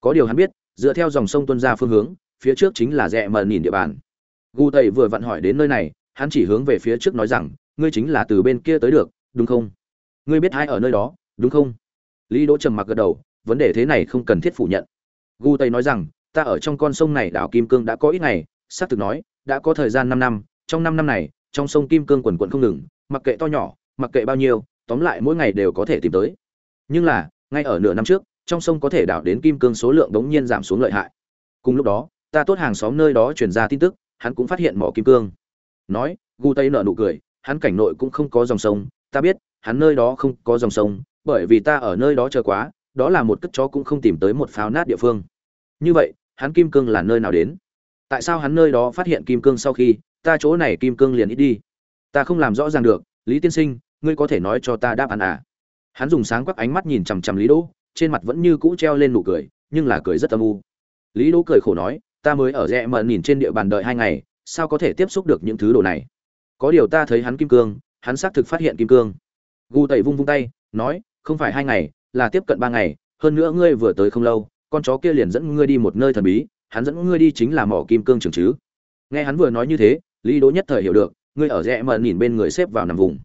Có điều hắn biết, dựa theo dòng sông tuân ra phương hướng, phía trước chính là rẽ mờ nhìn địa bàn. Gu tẩy vừa vặn hỏi đến nơi này, hắn chỉ hướng về phía trước nói rằng, ngươi chính là từ bên kia tới được, đúng không? Ngươi biết ai ở nơi đó, đúng không? Lý đỗ trầm mặc gật đầu, vấn đề thế này không cần thiết phủ nhận gu tây nói rằng, ta ở trong con sông này đảo kim cương đã có ít ngày, xác thực nói, đã có thời gian năm năm, trong năm năm này, trong sông kim cương quần quận không ngừng, mặc kệ to nhỏ, mặc kệ bao nhiêu, tóm lại mỗi ngày đều có thể tìm tới. Nhưng là, ngay ở nửa năm trước, trong sông có thể đảo đến kim cương số lượng đống nhiên giảm xuống lợi hại. Cùng lúc đó, ta tốt hàng xóm nơi đó truyền ra tin tức, hắn cũng phát hiện mỏ kim cương. Nói, gu tây nợ nụ cười, hắn cảnh nội cũng không có dòng sông, ta biết, hắn nơi đó không có dòng sông, bởi vì ta ở nơi đó chờ quá đó là một cất chó cũng không tìm tới một pháo nát địa phương. Như vậy, hắn kim cương là nơi nào đến? Tại sao hắn nơi đó phát hiện kim cương sau khi, ta chỗ này kim cương liền ít đi? Ta không làm rõ ràng được, lý tiên sinh, ngươi có thể nói cho ta đáp án à? Hắn dùng sáng quắc ánh mắt nhìn chằm chằm lý đỗ, trên mặt vẫn như cũ treo lên nụ cười, nhưng là cười rất âm u. Lý đỗ cười khổ nói, ta mới ở rẽ mờ nhìn trên địa bàn đợi hai ngày, sao có thể tiếp xúc được những thứ đồ này? Có điều ta thấy hắn kim cương, hắn xác thực phát hiện kim cương. Gu tẩy vung vung tay, nói, không phải hai ngày là tiếp cận ba ngày, hơn nữa ngươi vừa tới không lâu, con chó kia liền dẫn ngươi đi một nơi thần bí, hắn dẫn ngươi đi chính là mỏ kim cương trường chứ. Nghe hắn vừa nói như thế, lý đỗ nhất thời hiểu được, ngươi ở rẽ mờ nhìn bên người xếp vào nằm vùng.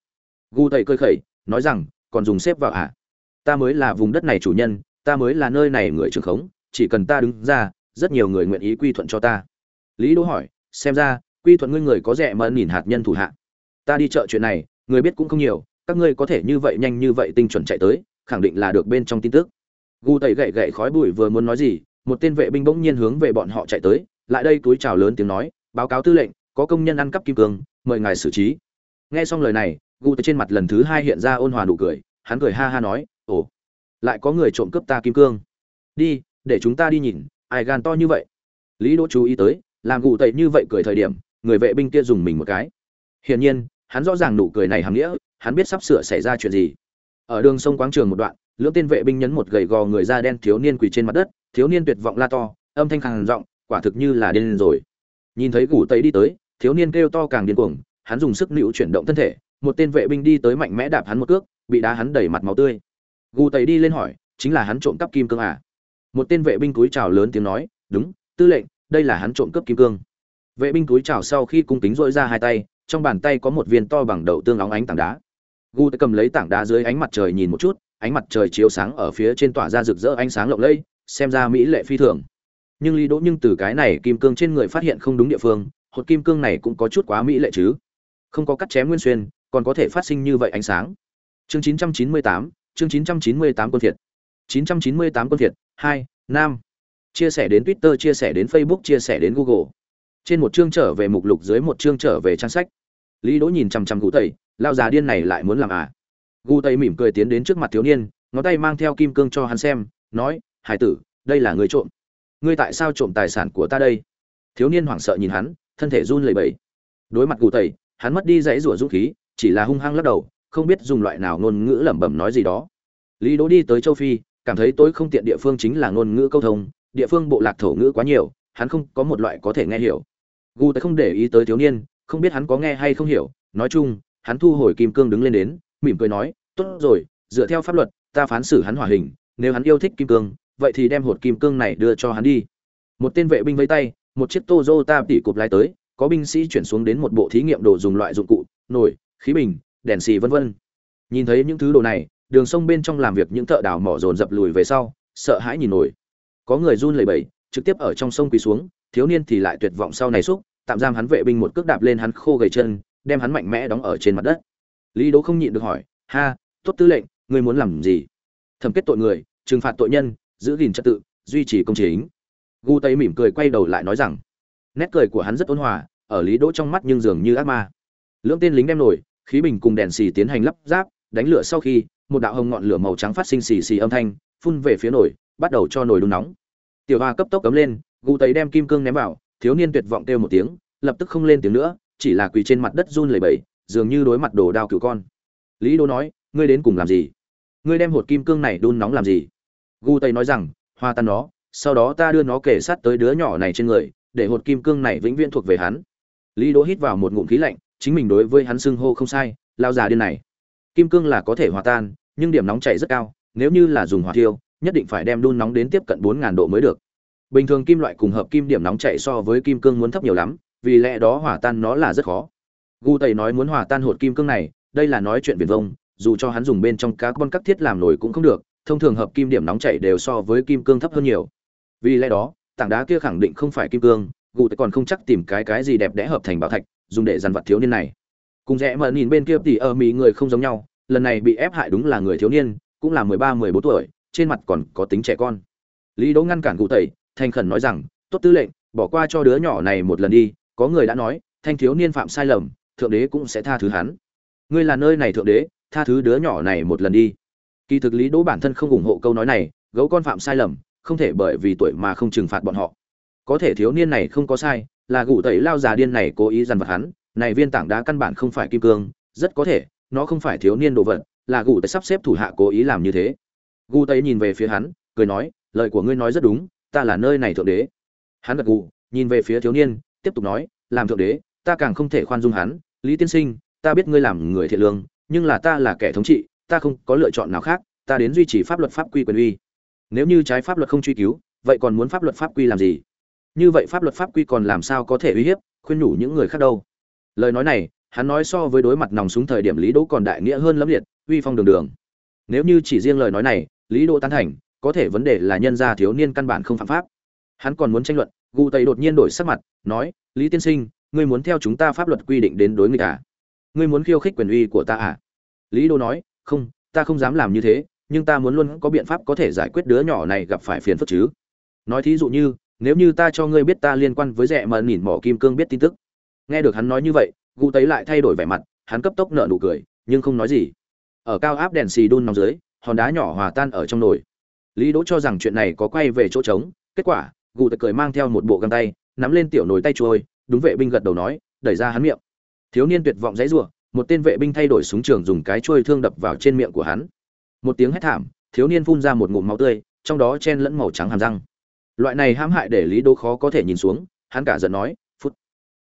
Gu Thầy cơi khẩy, nói rằng, còn dùng xếp vào à? Ta mới là vùng đất này chủ nhân, ta mới là nơi này người trưởng khống, chỉ cần ta đứng ra, rất nhiều người nguyện ý quy thuận cho ta. Lý đỗ hỏi, xem ra, quy thuận ngươi người có rẻ mờ nhìn hạt nhân thủ hạ. Ta đi chợ chuyện này, người biết cũng không nhiều, các ngươi có thể như vậy nhanh như vậy tinh chuẩn chạy tới khẳng định là được bên trong tin tức. Gu tẩy gậy gậy khói bụi vừa muốn nói gì, một tên vệ binh bỗng nhiên hướng về bọn họ chạy tới, lại đây túi chào lớn tiếng nói, báo cáo tư lệnh, có công nhân ăn cắp kim cương, mời ngài xử trí. Nghe xong lời này, gu tẩy trên mặt lần thứ hai hiện ra ôn hòa nụ cười, hắn cười ha ha nói, ồ, lại có người trộm cướp ta kim cương. Đi, để chúng ta đi nhìn, ai gan to như vậy? Lý đỗ chú ý tới, làm Gu tẩy như vậy cười thời điểm, người vệ binh kia dùng mình một cái. Hiển nhiên, hắn rõ ràng nụ cười này hàm nghĩa, hắn biết sắp sửa xảy ra chuyện gì ở đường sông quáng trường một đoạn, lưỡng tên vệ binh nhấn một gầy gò người da đen thiếu niên quỳ trên mặt đất, thiếu niên tuyệt vọng la to, âm thanh khàn giọng, quả thực như là điên rồi. Nhìn thấy gù tây đi tới, thiếu niên kêu to càng điên cuồng, hắn dùng sức nịu chuyển động thân thể, một tên vệ binh đi tới mạnh mẽ đạp hắn một cước, bị đá hắn đẩy mặt máu tươi. Gù tây đi lên hỏi, chính là hắn trộm cắp kim cương à? Một tên vệ binh túi chào lớn tiếng nói, đúng, tư lệnh, đây là hắn trộm cắp kim cương. Vệ binh túi chào sau khi cung kính dội ra hai tay, trong bàn tay có một viên to bằng đầu tương óng ánh tảng đá gu cầm lấy tảng đá dưới ánh mặt trời nhìn một chút ánh mặt trời chiếu sáng ở phía trên tỏa ra rực rỡ ánh sáng lộng lẫy xem ra mỹ lệ phi thường. Nhưng lý đỗ nhưng từ cái này kim cương trên người phát hiện không đúng địa phương hột kim cương này cũng có chút quá mỹ lệ chứ. Không có cắt chém nguyên xuyên còn có thể phát sinh như vậy ánh sáng. Chương 998, chương 998 quân thiệt. 998 quân thiệt 2, nam. Chia sẻ đến twitter chia sẻ đến facebook chia sẻ đến google. Trên một chương trở về mục lục dưới một chương trở về trang sách. Lý đỗ nhìn chằm chằm cụ tẩy lao già điên này lại muốn làm à? Gu tây mỉm cười tiến đến trước mặt thiếu niên, ngón tay mang theo kim cương cho hắn xem, nói, hải tử, đây là người trộm. Ngươi tại sao trộm tài sản của ta đây? Thiếu niên hoảng sợ nhìn hắn, thân thể run lẩy bẩy. Đối mặt gu tây, hắn mất đi dãy rủa dũng khí, chỉ là hung hăng lắc đầu, không biết dùng loại nào ngôn ngữ lẩm bẩm nói gì đó. Lý đỗ đi tới châu phi, cảm thấy tối không tiện địa phương chính là ngôn ngữ câu thông, địa phương bộ lạc thổ ngữ quá nhiều, hắn không có một loại có thể nghe hiểu. Gu tây không để ý tới thiếu niên, không biết hắn có nghe hay không hiểu, nói chung hắn thu hồi kim cương đứng lên đến, mỉm cười nói, tốt rồi, dựa theo pháp luật, ta phán xử hắn hỏa hình, nếu hắn yêu thích kim cương, vậy thì đem hột kim cương này đưa cho hắn đi. Một tên vệ binh với tay, một chiếc Toyota tỉ cụp lái tới, có binh sĩ chuyển xuống đến một bộ thí nghiệm đồ dùng loại dụng cụ, nồi, khí bình, đèn xì vân vân. Nhìn thấy những thứ đồ này, đường sông bên trong làm việc những thợ đào mỏ dồn dập lùi về sau, sợ hãi nhìn nổi có người run lẩy bẩy, trực tiếp ở trong sông quỳ xuống, thiếu niên thì lại tuyệt vọng sau này xúc, tạm giam hắn vệ binh một cước đạp lên hắn khô gầy chân đem hắn mạnh mẽ đóng ở trên mặt đất. Lý đỗ không nhịn được hỏi, ha, tốt tư lệnh, ngươi muốn làm gì? Thẩm kết tội người, trừng phạt tội nhân, giữ gìn trật tự, duy trì công chính. Gu tây mỉm cười quay đầu lại nói rằng, nét cười của hắn rất ôn hòa, ở lý đỗ trong mắt nhưng dường như ác ma. Lưỡng tên lính đem nổi, khí bình cùng đèn xì tiến hành lắp ráp, đánh lửa sau khi, một đạo hồng ngọn lửa màu trắng phát sinh xì xì âm thanh, phun về phía nồi bắt đầu cho nồi đun nóng. Tiểu hoa cấp tốc cấm lên, gu tây đem kim cương ném vào, thiếu niên tuyệt vọng kêu một tiếng, lập tức không lên tiếng nữa chỉ là quỳ trên mặt đất run lẩy bẩy, dường như đối mặt đồ đao cửu con. Lý Đô nói, ngươi đến cùng làm gì? Ngươi đem hột kim cương này đun nóng làm gì? Gu tây nói rằng, hoa tan nó, sau đó ta đưa nó kể sát tới đứa nhỏ này trên người, để hột kim cương này vĩnh viễn thuộc về hắn. Lý đỗ hít vào một ngụm khí lạnh, chính mình đối với hắn xưng hô không sai lao già điên này, kim cương là có thể hòa tan, nhưng điểm nóng chảy rất cao, nếu như là dùng hỏa thiêu, nhất định phải đem đun nóng đến tiếp cận 4000 độ mới được. Bình thường kim loại cùng hợp kim điểm nóng chảy so với kim cương muốn thấp nhiều lắm vì lẽ đó hòa tan nó là rất khó. Gu tẩy nói muốn hòa tan hột kim cương này, đây là nói chuyện viển vông, dù cho hắn dùng bên trong các con cắt thiết làm nổi cũng không được, thông thường hợp kim điểm nóng chảy đều so với kim cương thấp hơn nhiều. Vì lẽ đó, tảng đá kia khẳng định không phải kim cương, gu tẩy còn không chắc tìm cái cái gì đẹp đẽ hợp thành bảo thạch, dùng để dằn vặt thiếu niên này. Cùng rẽ mà nhìn bên kia thì ở mỹ người không giống nhau, lần này bị ép hại đúng là người thiếu niên, cũng là mười ba, mười bốn tuổi, trên mặt còn có tính trẻ con. Lý đỗ ngăn cản cụ tẩy thành khẩn nói rằng, tốt tư lệnh, bỏ qua cho đứa nhỏ này một lần đi có người đã nói, thanh thiếu niên phạm sai lầm, thượng đế cũng sẽ tha thứ hắn. Ngươi là nơi này thượng đế, tha thứ đứa nhỏ này một lần đi. Kỳ thực lý đỗ bản thân không ủng hộ câu nói này, gấu con phạm sai lầm, không thể bởi vì tuổi mà không trừng phạt bọn họ. Có thể thiếu niên này không có sai, là gủ tẩy lao già điên này cố ý dằn vặt hắn, này viên tảng đá căn bản không phải kim cương, rất có thể, nó không phải thiếu niên đồ vật, là gủ tẩy sắp xếp thủ hạ cố ý làm như thế. Gù tẩy nhìn về phía hắn, cười nói, lời của ngươi nói rất đúng, ta là nơi này thượng đế. Hắn gật gù, nhìn về phía thiếu niên tiếp tục nói, làm thượng đế, ta càng không thể khoan dung hắn. Lý tiên sinh, ta biết ngươi làm người thiện lương, nhưng là ta là kẻ thống trị, ta không có lựa chọn nào khác, ta đến duy trì pháp luật pháp quy quyền uy. Nếu như trái pháp luật không truy cứu, vậy còn muốn pháp luật pháp quy làm gì? Như vậy pháp luật pháp quy còn làm sao có thể uy hiếp, khuyên nhủ những người khác đâu? Lời nói này, hắn nói so với đối mặt nòng súng thời điểm lý đỗ còn đại nghĩa hơn lắm liệt, uy phong đường đường. Nếu như chỉ riêng lời nói này, lý đỗ tán thành, có thể vấn đề là nhân gia thiếu niên căn bản không phạm pháp. Hắn còn muốn tranh luận gu tây đột nhiên đổi sắc mặt, nói, lý tiên sinh, ngươi muốn theo chúng ta pháp luật quy định đến đối người à? Ngươi muốn khiêu khích quyền uy của ta à? Lý đỗ nói, không, ta không dám làm như thế, nhưng ta muốn luôn có biện pháp có thể giải quyết đứa nhỏ này gặp phải phiền phức chứ. Nói thí dụ như, nếu như ta cho ngươi biết ta liên quan với rẻ mờ nhìn mỏ kim cương biết tin tức. Nghe được hắn nói như vậy gu tấy lại thay đổi vẻ mặt, hắn cấp tốc nợ nụ cười, nhưng không nói gì. Ở cao áp đèn xì đun nóng dưới, hòn đá nhỏ hòa tan ở trong nồi. Lý đỗ cho rằng chuyện này có quay về chỗ trống, kết quả gù tật cười mang theo một bộ găng tay, nắm lên tiểu nồi tay trôi đúng vệ binh gật đầu nói, đẩy ra hắn miệng. Thiếu niên tuyệt vọng dãy rủa, một tên vệ binh thay đổi súng trường dùng cái trôi thương đập vào trên miệng của hắn. Một tiếng hét thảm, thiếu niên phun ra một ngụm máu tươi, trong đó chen lẫn màu trắng hàm răng. Loại này hãm hại để lý Đô khó có thể nhìn xuống, hắn cả giận nói, phút.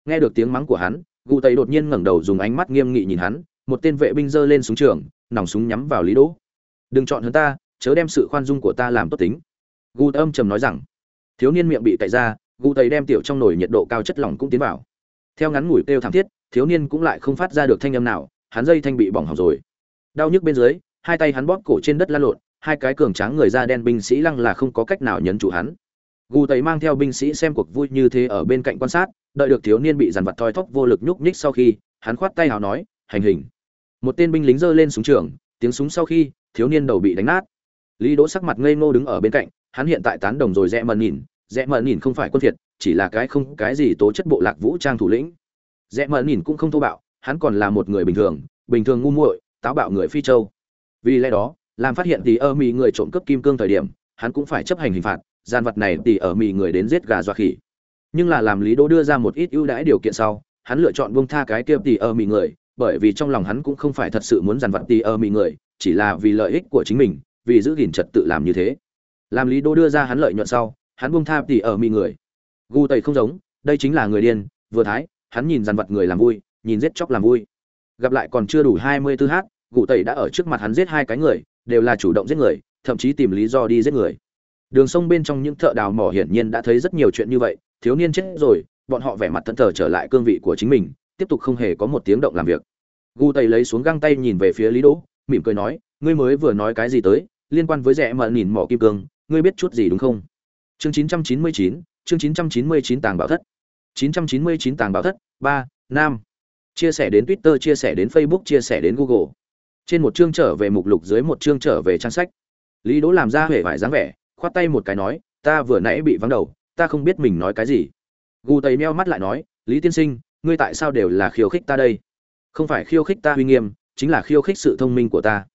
Nghe được tiếng mắng của hắn, gù tây đột nhiên ngẩng đầu dùng ánh mắt nghiêm nghị nhìn hắn, một tên vệ binh giơ lên súng trường, nòng súng nhắm vào lý đỗ. Đừng chọn hơn ta, chớ đem sự khoan dung của ta làm tốt tính. Gù âm trầm nói rằng thiếu niên miệng bị cậy ra gu tây đem tiểu trong nồi nhiệt độ cao chất lỏng cũng tiến vào. Theo ngắn ngủi kêu thảm thiết, thiếu niên cũng lại không phát ra được thanh âm nào, hắn dây thanh bị bỏng hỏng rồi. Đau nhức bên dưới, hai tay hắn bóp cổ trên đất lăn lộn, hai cái cường tráng người da đen binh sĩ lăng là không có cách nào nhấn chủ hắn. Gu tây mang theo binh sĩ xem cuộc vui như thế ở bên cạnh quan sát, đợi được thiếu niên bị dàn vật thoi thóp vô lực nhúc nhích sau khi, hắn khoát tay hào nói, hành hình. Một tên binh lính giơ lên súng trường, tiếng súng sau khi, thiếu niên đầu bị đánh nát. Lý đỗ sắc mặt ngây ngô đứng ở bên cạnh hắn hiện tại tán đồng rồi rẽ mần nhìn, rẽ mần nhìn không phải quân thiệt chỉ là cái không, cái gì tố chất bộ lạc vũ trang thủ lĩnh. Rẽ mần nhìn cũng không thô bạo, hắn còn là một người bình thường bình thường ngu muội, táo bạo người phi châu. Vì lẽ đó, làm phát hiện thì ơ mì người trộm cướp kim cương thời điểm, hắn cũng phải chấp hành hình phạt, gian vật này tỷ ở mì người đến giết gà dọa khỉ. Nhưng là làm lý đỗ đưa ra một ít ưu đãi điều kiện sau, hắn lựa chọn buông tha cái kia tỉ ở mì người, bởi vì trong lòng hắn cũng không phải thật sự muốn dàn vật tỉ ở mì người, chỉ là vì lợi ích của chính mình, vì giữ gìn trật tự làm như thế làm lý Đô đưa ra hắn lợi nhuận sau, hắn buông tha tỉ ở mì người. Gu tẩy không giống, đây chính là người điên, vừa thái, hắn nhìn dằn vật người làm vui, nhìn giết chóc làm vui. Gặp lại còn chưa đủ hai mươi tư hát, gu tẩy đã ở trước mặt hắn giết hai cái người, đều là chủ động giết người, thậm chí tìm lý do đi giết người. Đường sông bên trong những thợ đào mỏ hiển nhiên đã thấy rất nhiều chuyện như vậy, thiếu niên chết rồi, bọn họ vẻ mặt thân thờ trở lại cương vị của chính mình, tiếp tục không hề có một tiếng động làm việc. Gu tây lấy xuống găng tay nhìn về phía lý đỗ, mỉm cười nói, ngươi mới vừa nói cái gì tới, liên quan với rẽ mờ nhìn mỏ kim cương ngươi biết chút gì đúng không? Chương 999, chương 999 tàng bảo thất. 999 tàng bảo thất ba nam. Chia sẻ đến twitter chia sẻ đến facebook chia sẻ đến google. Trên một chương trở về mục lục dưới một chương trở về trang sách. Lý đỗ làm ra huệ vải dáng vẻ khoát tay một cái nói ta vừa nãy bị vắng đầu ta không biết mình nói cái gì. Gu tây meo mắt lại nói lý tiên sinh ngươi tại sao đều là khiêu khích ta đây? Không phải khiêu khích ta uy nghiêm chính là khiêu khích sự thông minh của ta.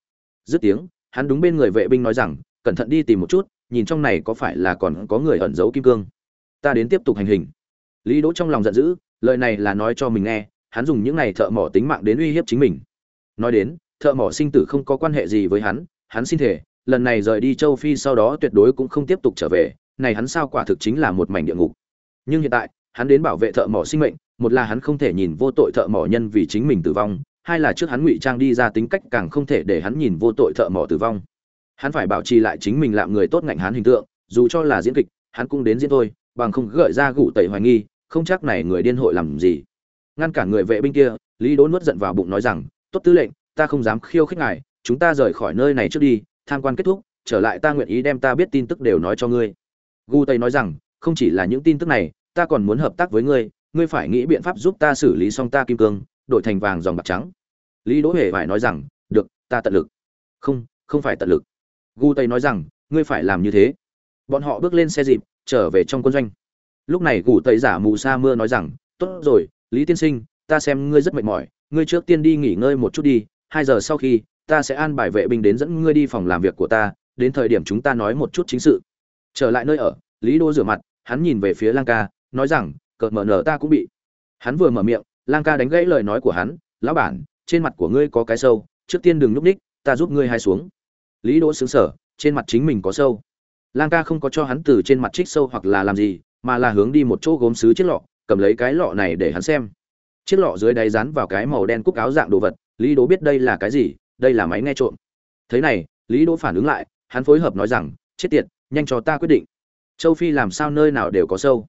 Dứt tiếng hắn đúng bên người vệ binh nói rằng cẩn thận đi tìm một chút nhìn trong này có phải là còn có người ẩn giấu kim cương? Ta đến tiếp tục hành hình. Lý đỗ trong lòng giận dữ, lời này là nói cho mình nghe, hắn dùng những này thợ mỏ tính mạng đến uy hiếp chính mình. Nói đến, thợ mỏ sinh tử không có quan hệ gì với hắn hắn xin thể lần này rời đi châu phi sau đó tuyệt đối cũng không tiếp tục trở về, này hắn sao quả thực chính là một mảnh địa ngục. Nhưng hiện tại, hắn đến bảo vệ thợ mỏ sinh mệnh, một là hắn không thể nhìn vô tội thợ mỏ nhân vì chính mình tử vong, hai là trước hắn ngụy trang đi ra tính cách càng không thể để hắn nhìn vô tội thợ mỏ tử vong hắn phải bảo trì lại chính mình làm người tốt ngạnh hắn hình tượng, dù cho là diễn kịch, hắn cũng đến diễn thôi, bằng không gợi ra gủ tẩy hoài nghi, không chắc này người điên hội làm gì. Ngăn cản người vệ binh kia, lý đỗ nuốt giận vào bụng nói rằng, tốt tư lệnh, ta không dám khiêu khích ngài, chúng ta rời khỏi nơi này trước đi, tham quan kết thúc, trở lại ta nguyện ý đem ta biết tin tức đều nói cho ngươi. Gu tây nói rằng, không chỉ là những tin tức này, ta còn muốn hợp tác với ngươi ngươi phải nghĩ biện pháp giúp ta xử lý xong ta kim cương, đổi thành vàng dòng bạc trắng. Lý đỗ hề phải nói rằng, được, ta tận lực. Không không phải tận lực gu tây nói rằng, ngươi phải làm như thế. Bọn họ bước lên xe dịp, trở về trong quân doanh. Lúc này gu tây giả mù sa mưa nói rằng, tốt rồi, lý tiên sinh, ta xem ngươi rất mệt mỏi, ngươi trước tiên đi nghỉ ngơi một chút đi, hai giờ sau khi, ta sẽ an bài vệ binh đến dẫn ngươi đi phòng làm việc của ta, đến thời điểm chúng ta nói một chút chính sự. Trở lại nơi ở, lý đô rửa mặt, hắn nhìn về phía lang ca, nói rằng, cợt mở nở ta cũng bị. Hắn vừa mở miệng, lang ca đánh gãy lời nói của hắn, lão bản, trên mặt của ngươi có cái sâu, trước tiên đừng núp ních, ta giúp ngươi hai xuống lý đỗ xứng sở trên mặt chính mình có sâu. Lang ca không có cho hắn từ trên mặt trích sâu hoặc là làm gì, mà là hướng đi một chỗ gốm xứ chiếc lọ, cầm lấy cái lọ này để hắn xem. Chiếc lọ dưới đáy rán vào cái màu đen cúc áo dạng đồ vật, lý đỗ biết đây là cái gì, đây là máy nghe trộm. Thế này, lý đỗ phản ứng lại, hắn phối hợp nói rằng, chết tiệt, nhanh cho ta quyết định. Châu phi làm sao nơi nào đều có sâu.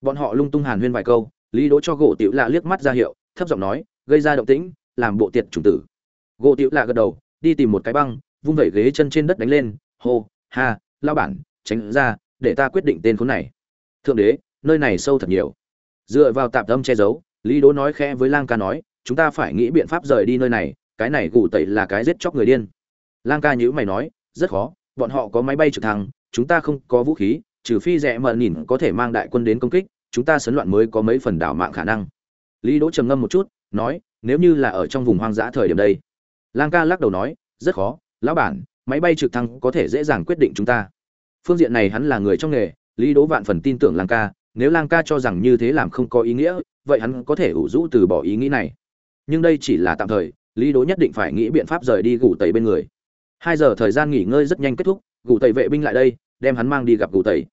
Bọn họ lung tung hàn huyên vài câu, lý đỗ cho gỗ tiểu lạ liếc mắt ra hiệu, thấp giọng nói, gây ra động tĩnh, làm bộ tiệt chủng tử. Gỗ tiểu lạ gật đầu, đi tìm một cái băng vung vẩy ghế chân trên đất đánh lên, hô, ha lao bản, tránh ra, để ta quyết định tên khốn này. Thượng đế, nơi này sâu thật nhiều. Dựa vào tạm tâm che giấu, lý đỗ nói khẽ với lang ca nói, chúng ta phải nghĩ biện pháp rời đi nơi này, cái này gù tẩy là cái giết chóc người điên. Lang ca nhữ mày nói, rất khó, bọn họ có máy bay trực thăng, chúng ta không có vũ khí, trừ phi rẽ mờ nhìn có thể mang đại quân đến công kích, chúng ta sấn loạn mới có mấy phần đảo mạng khả năng. Lý đỗ trầm ngâm một chút, nói, nếu như là ở trong vùng hoang dã thời điểm đây. Lang ca lắc đầu nói, rất khó lão bản, máy bay trực thăng có thể dễ dàng quyết định chúng ta. Phương diện này hắn là người trong nghề, lý đỗ vạn phần tin tưởng lang ca, nếu lang ca cho rằng như thế làm không có ý nghĩa, vậy hắn có thể ủ rũ từ bỏ ý nghĩ này. Nhưng đây chỉ là tạm thời, lý đỗ nhất định phải nghĩ biện pháp rời đi gủ tẩy bên người. Hai giờ thời gian nghỉ ngơi rất nhanh kết thúc gủ tẩy vệ binh lại đây, đem hắn mang đi gặp gủ tẩy.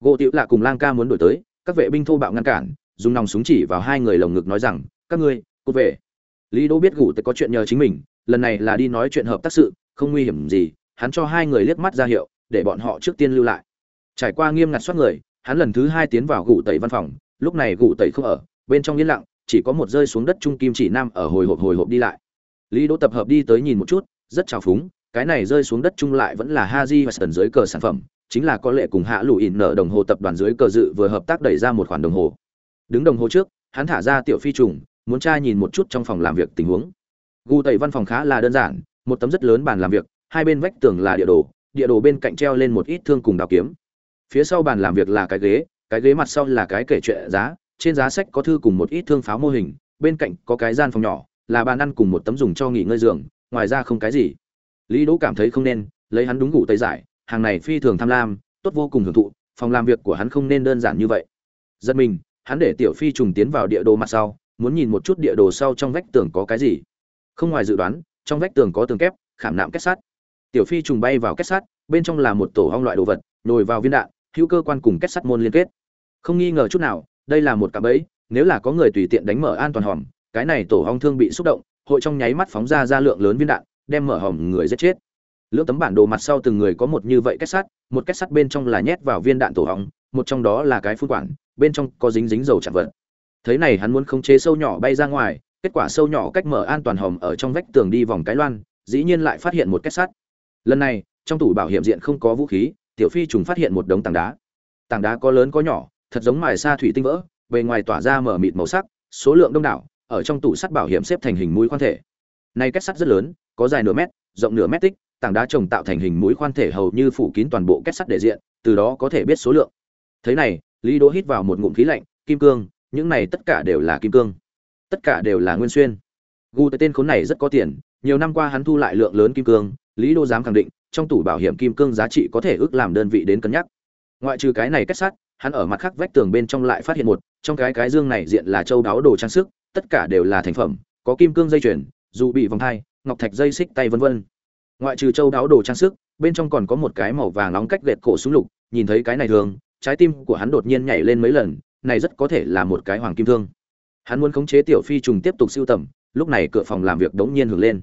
Gỗ tiểu lạ cùng lang ca muốn đổi tới, các vệ binh thô bạo ngăn cản, dùng nòng súng chỉ vào hai người lồng ngực nói rằng, các ngươi, cút về. Lý đỗ biết gủ tẩy có chuyện nhờ chính mình, lần này là đi nói chuyện hợp tác sự không nguy hiểm gì hắn cho hai người liếc mắt ra hiệu để bọn họ trước tiên lưu lại trải qua nghiêm ngặt soát người hắn lần thứ hai tiến vào gủ tẩy văn phòng lúc này gủ tẩy không ở bên trong yên lặng chỉ có một rơi xuống đất trung kim chỉ nam ở hồi hộp hồi hộp đi lại lý đỗ tập hợp đi tới nhìn một chút rất trào phúng cái này rơi xuống đất trung lại vẫn là Haji và Sần dưới cờ sản phẩm, chính là có lệ cùng hạ lũ ỉn nợ đồng hồ tập đoàn dưới cờ dự vừa hợp tác đẩy ra một khoản đồng hồ. Đứng đồng hồ trước, hắn thả ra tiểu phi trùng, muốn tra nhìn một chút trong phòng làm việc tình huống. Gu tẩy văn phòng khá là đơn giản, một tấm rất lớn bàn làm việc, hai bên vách tường là địa đồ, địa đồ bên cạnh treo lên một ít thương cùng đào kiếm. Phía sau bàn làm việc là cái ghế, cái ghế mặt sau là cái kể chuyện giá, trên giá sách có thư cùng một ít thương pháo mô hình, bên cạnh có cái gian phòng nhỏ, là bàn ăn cùng một tấm dùng cho nghỉ ngơi giường, ngoài ra không cái gì. Lý đỗ cảm thấy không nên lấy hắn đúng ngủ tây giải hàng này phi thường tham lam tốt vô cùng hưởng thụ phòng làm việc của hắn không nên đơn giản như vậy. Giật mình hắn để tiểu phi trùng tiến vào địa đồ mặt sau muốn nhìn một chút địa đồ sau trong vách tường có cái gì. Không ngoài dự đoán trong vách tường có tường kép, khảm nạm kết sắt. Tiểu phi trùng bay vào kết sắt, bên trong là một tổ hong loại đồ vật, nhồi vào viên đạn, hữu cơ quan cùng kết sắt môn liên kết. Không nghi ngờ chút nào, đây là một cạm bẫy, nếu là có người tùy tiện đánh mở an toàn hòm, cái này tổ hong thương bị xúc động, hội trong nháy mắt phóng ra ra lượng lớn viên đạn, đem mở hòm người giết chết. Lưỡng tấm bản đồ mặt sau từng người có một như vậy kết sắt, một kết sắt bên trong là nhét vào viên đạn tổ hong, một trong đó là cái phun quản, bên trong có dính dính dầu chạm vật. Thấy này hắn muốn khống chế sâu nhỏ bay ra ngoài kết quả sâu nhỏ cách mở an toàn hòm ở trong vách tường đi vòng cái loan, dĩ nhiên lại phát hiện một kết sắt. Lần này, trong tủ bảo hiểm diện không có vũ khí, tiểu phi trùng phát hiện một đống tảng đá. Tảng đá có lớn có nhỏ, thật giống mài sa thủy tinh vỡ, bề ngoài tỏa ra mở mịt màu sắc, số lượng đông đảo, ở trong tủ sắt bảo hiểm xếp thành hình mũi khoan thể. Này kết sắt rất lớn, có dài nửa mét, rộng nửa mét tích, tảng đá trồng tạo thành hình mũi khoan thể hầu như phủ kín toàn bộ kết sắt để diện, từ đó có thể biết số lượng. Thế này, lý đỗ hít vào một ngụm khí lạnh, kim cương, những này tất cả đều là kim cương tất cả đều là nguyên xuyên. Gu tên khốn này rất có tiền, nhiều năm qua hắn thu lại lượng lớn kim cương, lý đô dám khẳng định, trong tủ bảo hiểm kim cương giá trị có thể ước làm đơn vị đến cân nhắc. Ngoại trừ cái này kết sắt hắn ở mặt khác vách tường bên trong lại phát hiện một, trong cái cái dương này diện là châu đáo đồ trang sức, tất cả đều là thành phẩm, có kim cương dây chuyền, dù bị vòng thai, ngọc thạch dây xích tay vân vân. Ngoại trừ châu đáo đồ trang sức, bên trong còn có một cái màu vàng nóng cách gẹt cổ súng lục, nhìn thấy cái này thường, trái tim của hắn đột nhiên nhảy lên mấy lần, này rất có thể là một cái hoàng kim thương hắn muốn khống chế tiểu phi trùng tiếp tục siêu tầm, lúc này cửa phòng làm việc đống nhiên hưởng lên.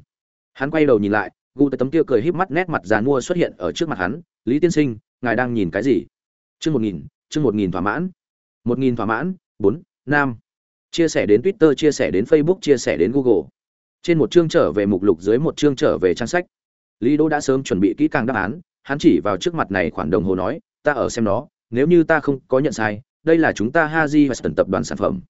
Hắn quay đầu nhìn lại gu tới tấm kia cười híp mắt nét mặt dàn mua xuất hiện ở trước mặt hắn, lý tiên sinh, ngài đang nhìn cái gì? Chương một nghìn, chương một nghìn thỏa mãn. Một nghìn thỏa mãn, bốn nam chia sẻ đến twitter, chia sẻ đến facebook, chia sẻ đến google. Trên một chương trở về mục lục, dưới một chương trở về trang sách. Lý đỗ đã sớm chuẩn bị kỹ càng đáp án, hắn chỉ vào trước mặt này khoản đồng hồ nói, ta ở xem nó, nếu như ta không có nhận sai, đây là chúng ta haji và tập đoàn sản phẩm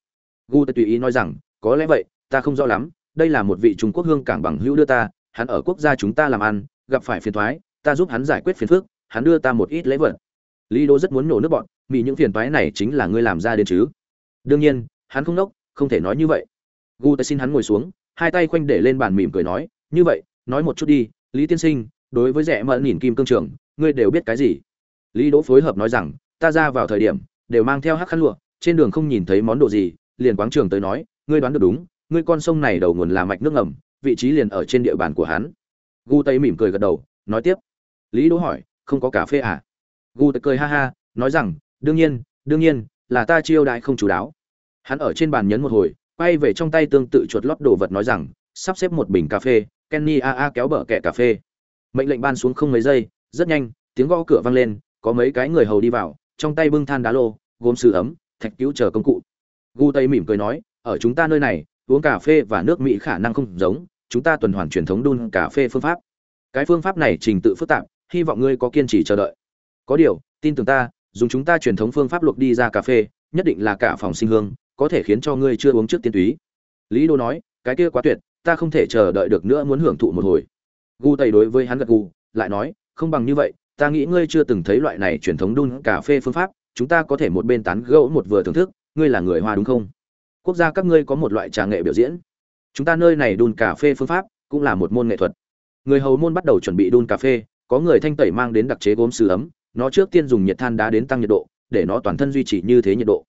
gu tùy ý nói rằng, có lẽ vậy, ta không rõ lắm, đây là một vị trung quốc hương cảng bằng hữu đưa ta, hắn ở quốc gia chúng ta làm ăn, gặp phải phiền toái, ta giúp hắn giải quyết phiền phức, hắn đưa ta một ít lễ vật. Lý đỗ rất muốn nổ nước bọn vì những phiền toái này chính là ngươi làm ra đến chứ? Đương nhiên, hắn không nốc, không thể nói như vậy. Gu tay xin hắn ngồi xuống, hai tay khoanh để lên bàn mỉm cười nói, như vậy, nói một chút đi, lý tiên sinh, đối với rẻ mận nhìn kim cương trường, ngươi đều biết cái gì? Lý đỗ phối hợp nói rằng, ta ra vào thời điểm, đều mang theo hắc khăn lụa, trên đường không nhìn thấy món đồ gì liền quáng trường tới nói, ngươi đoán được đúng, ngươi con sông này đầu nguồn là mạch nước ngầm, vị trí liền ở trên địa bàn của hắn. Gu tây mỉm cười gật đầu, nói tiếp. Lý đỗ hỏi, không có cà phê à? Gu tây cười ha ha, nói rằng, đương nhiên đương nhiên, là ta chiêu đại không chú đáo. Hắn ở trên bàn nhấn một hồi, quay về trong tay tương tự chuột lót đồ vật nói rằng, sắp xếp một bình cà phê, kenny a a kéo bờ kẻ cà phê. Mệnh lệnh ban xuống không mấy giây, rất nhanh, tiếng gõ cửa vang lên, có mấy cái người hầu đi vào, trong tay bưng than đá lô gồm sứ ấm, thạch cứu chờ công cụ gu tây mỉm cười nói, ở chúng ta nơi này, uống cà phê và nước mỹ khả năng không giống, chúng ta tuần hoàn truyền thống đun cà phê phương pháp. Cái phương pháp này trình tự phức tạp, hy vọng ngươi có kiên trì chờ đợi. Có điều, tin tưởng ta, dùng chúng ta truyền thống phương pháp luộc đi ra cà phê, nhất định là cả phòng sinh hương, có thể khiến cho ngươi chưa uống trước tiên túy. Lý đô nói, cái kia quá tuyệt, ta không thể chờ đợi được nữa muốn hưởng thụ một hồi. Gu tây đối với hắn gật gu lại nói, không bằng như vậy, ta nghĩ ngươi chưa từng thấy loại này truyền thống đun cà phê phương pháp, chúng ta có thể một bên tán gẫu một vừa thưởng thức ngươi là người hoa đúng không? Quốc gia các ngươi có một loại trà nghệ biểu diễn. Chúng ta nơi này đun cà phê phương pháp cũng là một môn nghệ thuật. Người hầu môn bắt đầu chuẩn bị đun cà phê, có người thanh tẩy mang đến đặc chế gốm sứ ấm, nó trước tiên dùng nhiệt than đá đến tăng nhiệt độ, để nó toàn thân duy trì như thế nhiệt độ.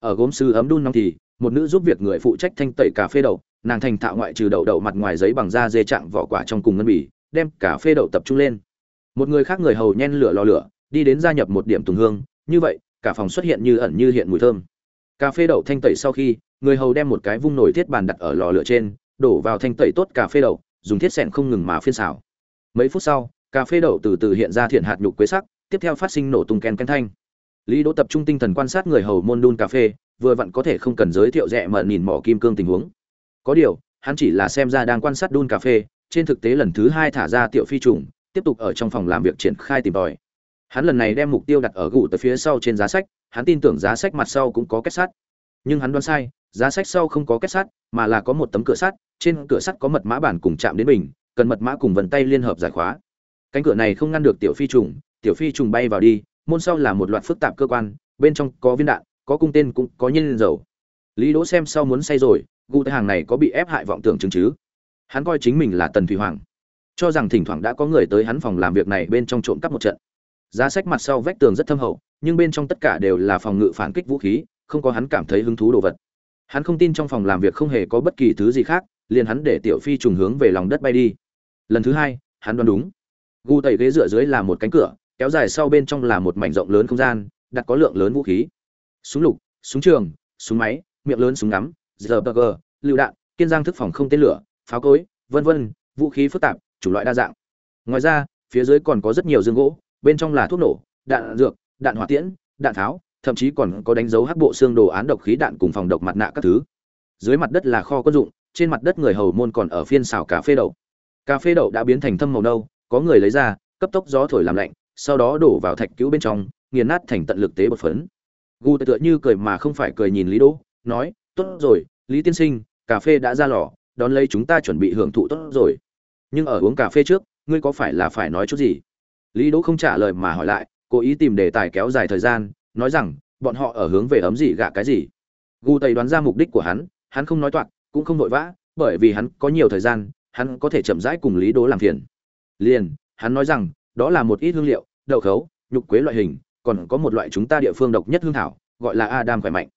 Ở gốm sứ ấm đun nóng thì, một nữ giúp việc người phụ trách thanh tẩy cà phê đậu, nàng thành thạo ngoại trừ đậu đậu mặt ngoài giấy bằng da dê chạm vỏ quả trong cùng ngân bỉ đem cà phê đậu tập trung lên. Một người khác người hầu nhen lửa lò lửa, đi đến gia nhập một điểm tùng hương, như vậy, cả phòng xuất hiện như ẩn như hiện mùi thơm cà phê đậu thanh tẩy sau khi, người hầu đem một cái vung nồi thiết bàn đặt ở lò lửa trên, đổ vào thanh tẩy tốt cà phê đậu, dùng thiết sẹn không ngừng mà phiên xào. Mấy phút sau, cà phê đậu từ từ hiện ra thiện hạt nhục quế sắc, tiếp theo phát sinh nổ tung ken ken thanh. Lý đỗ tập trung tinh thần quan sát người hầu môn đun cà phê, vừa vặn có thể không cần giới thiệu rẻ mận nhìn mỏ kim cương tình huống. Có điều, hắn chỉ là xem ra đang quan sát đun cà phê, trên thực tế lần thứ hai thả ra tiểu phi trùng, tiếp tục ở trong phòng làm việc triển khai tìm tòi. Hắn lần này đem mục tiêu đặt ở gù tới phía sau trên giá sách hắn tin tưởng giá sách mặt sau cũng có kết sắt. Nhưng hắn đoán sai, giá sách sau không có kết sắt, mà là có một tấm cửa sắt, trên cửa sắt có mật mã bản cùng chạm đến bình, cần mật mã cùng vân tay liên hợp giải khóa. Cánh cửa này không ngăn được tiểu phi trùng, tiểu phi trùng bay vào đi, môn sau là một loạt phức tạp cơ quan, bên trong có viên đạn, có cung tên cũng có nhiên dầu. Lý đỗ xem sau muốn say rồi gu tới hàng này có bị ép hại vọng tưởng chứng chứ? Hắn coi chính mình là tần thủy hoàng. Cho rằng thỉnh thoảng đã có người tới hắn phòng làm việc này bên trong trộm cắp một trận. Giá sách mặt sau vách tường rất thâm hậu nhưng bên trong tất cả đều là phòng ngự phản kích vũ khí, không có hắn cảm thấy hứng thú đồ vật. Hắn không tin trong phòng làm việc không hề có bất kỳ thứ gì khác, liền hắn để tiểu phi trùng hướng về lòng đất bay đi. Lần thứ hai, hắn đoán đúng. Gu tẩy ghế dựa dưới là một cánh cửa, kéo dài sau bên trong là một mảnh rộng lớn không gian, đặt có lượng lớn vũ khí. Súng lục, súng trường, súng máy, miệng lớn súng ngắm rpg lựu đạn, kiên giang thức phòng không tên lửa, pháo cối, vân vân, vũ khí phức tạp, chủng loại đa dạng. Ngoài ra, phía dưới còn có rất nhiều dương gỗ, bên trong là thuốc nổ, đạn, dược đạn hỏa tiễn, đạn tháo, thậm chí còn có đánh dấu hắc bộ xương đồ án độc khí đạn cùng phòng độc mặt nạ các thứ. Dưới mặt đất là kho quân dụng, trên mặt đất người hầu môn còn ở phiên xào cà phê đậu. Cà phê đậu đã biến thành thâm màu nâu, có người lấy ra, cấp tốc gió thổi làm lạnh, sau đó đổ vào thạch cứu bên trong, nghiền nát thành tận lực tế bột phấn. Gu tựa như cười mà không phải cười nhìn lý đỗ, nói, tốt rồi, lý tiên sinh, cà phê đã ra lò, đón lấy chúng ta chuẩn bị hưởng thụ tốt rồi. Nhưng ở uống cà phê trước, ngươi có phải là phải nói chút gì? Lý đỗ không trả lời mà hỏi lại cố ý tìm đề tài kéo dài thời gian, nói rằng, bọn họ ở hướng về ấm gì gạ cái gì. Gu tây đoán ra mục đích của hắn hắn không nói toạc, cũng không vội vã, bởi vì hắn có nhiều thời gian, hắn có thể chậm rãi cùng lý đỗ làm phiền. Liền, hắn nói rằng, đó là một ít hương liệu, đậu khấu, nhục quế loại hình, còn có một loại chúng ta địa phương độc nhất hương thảo, gọi là adam khỏe mạnh.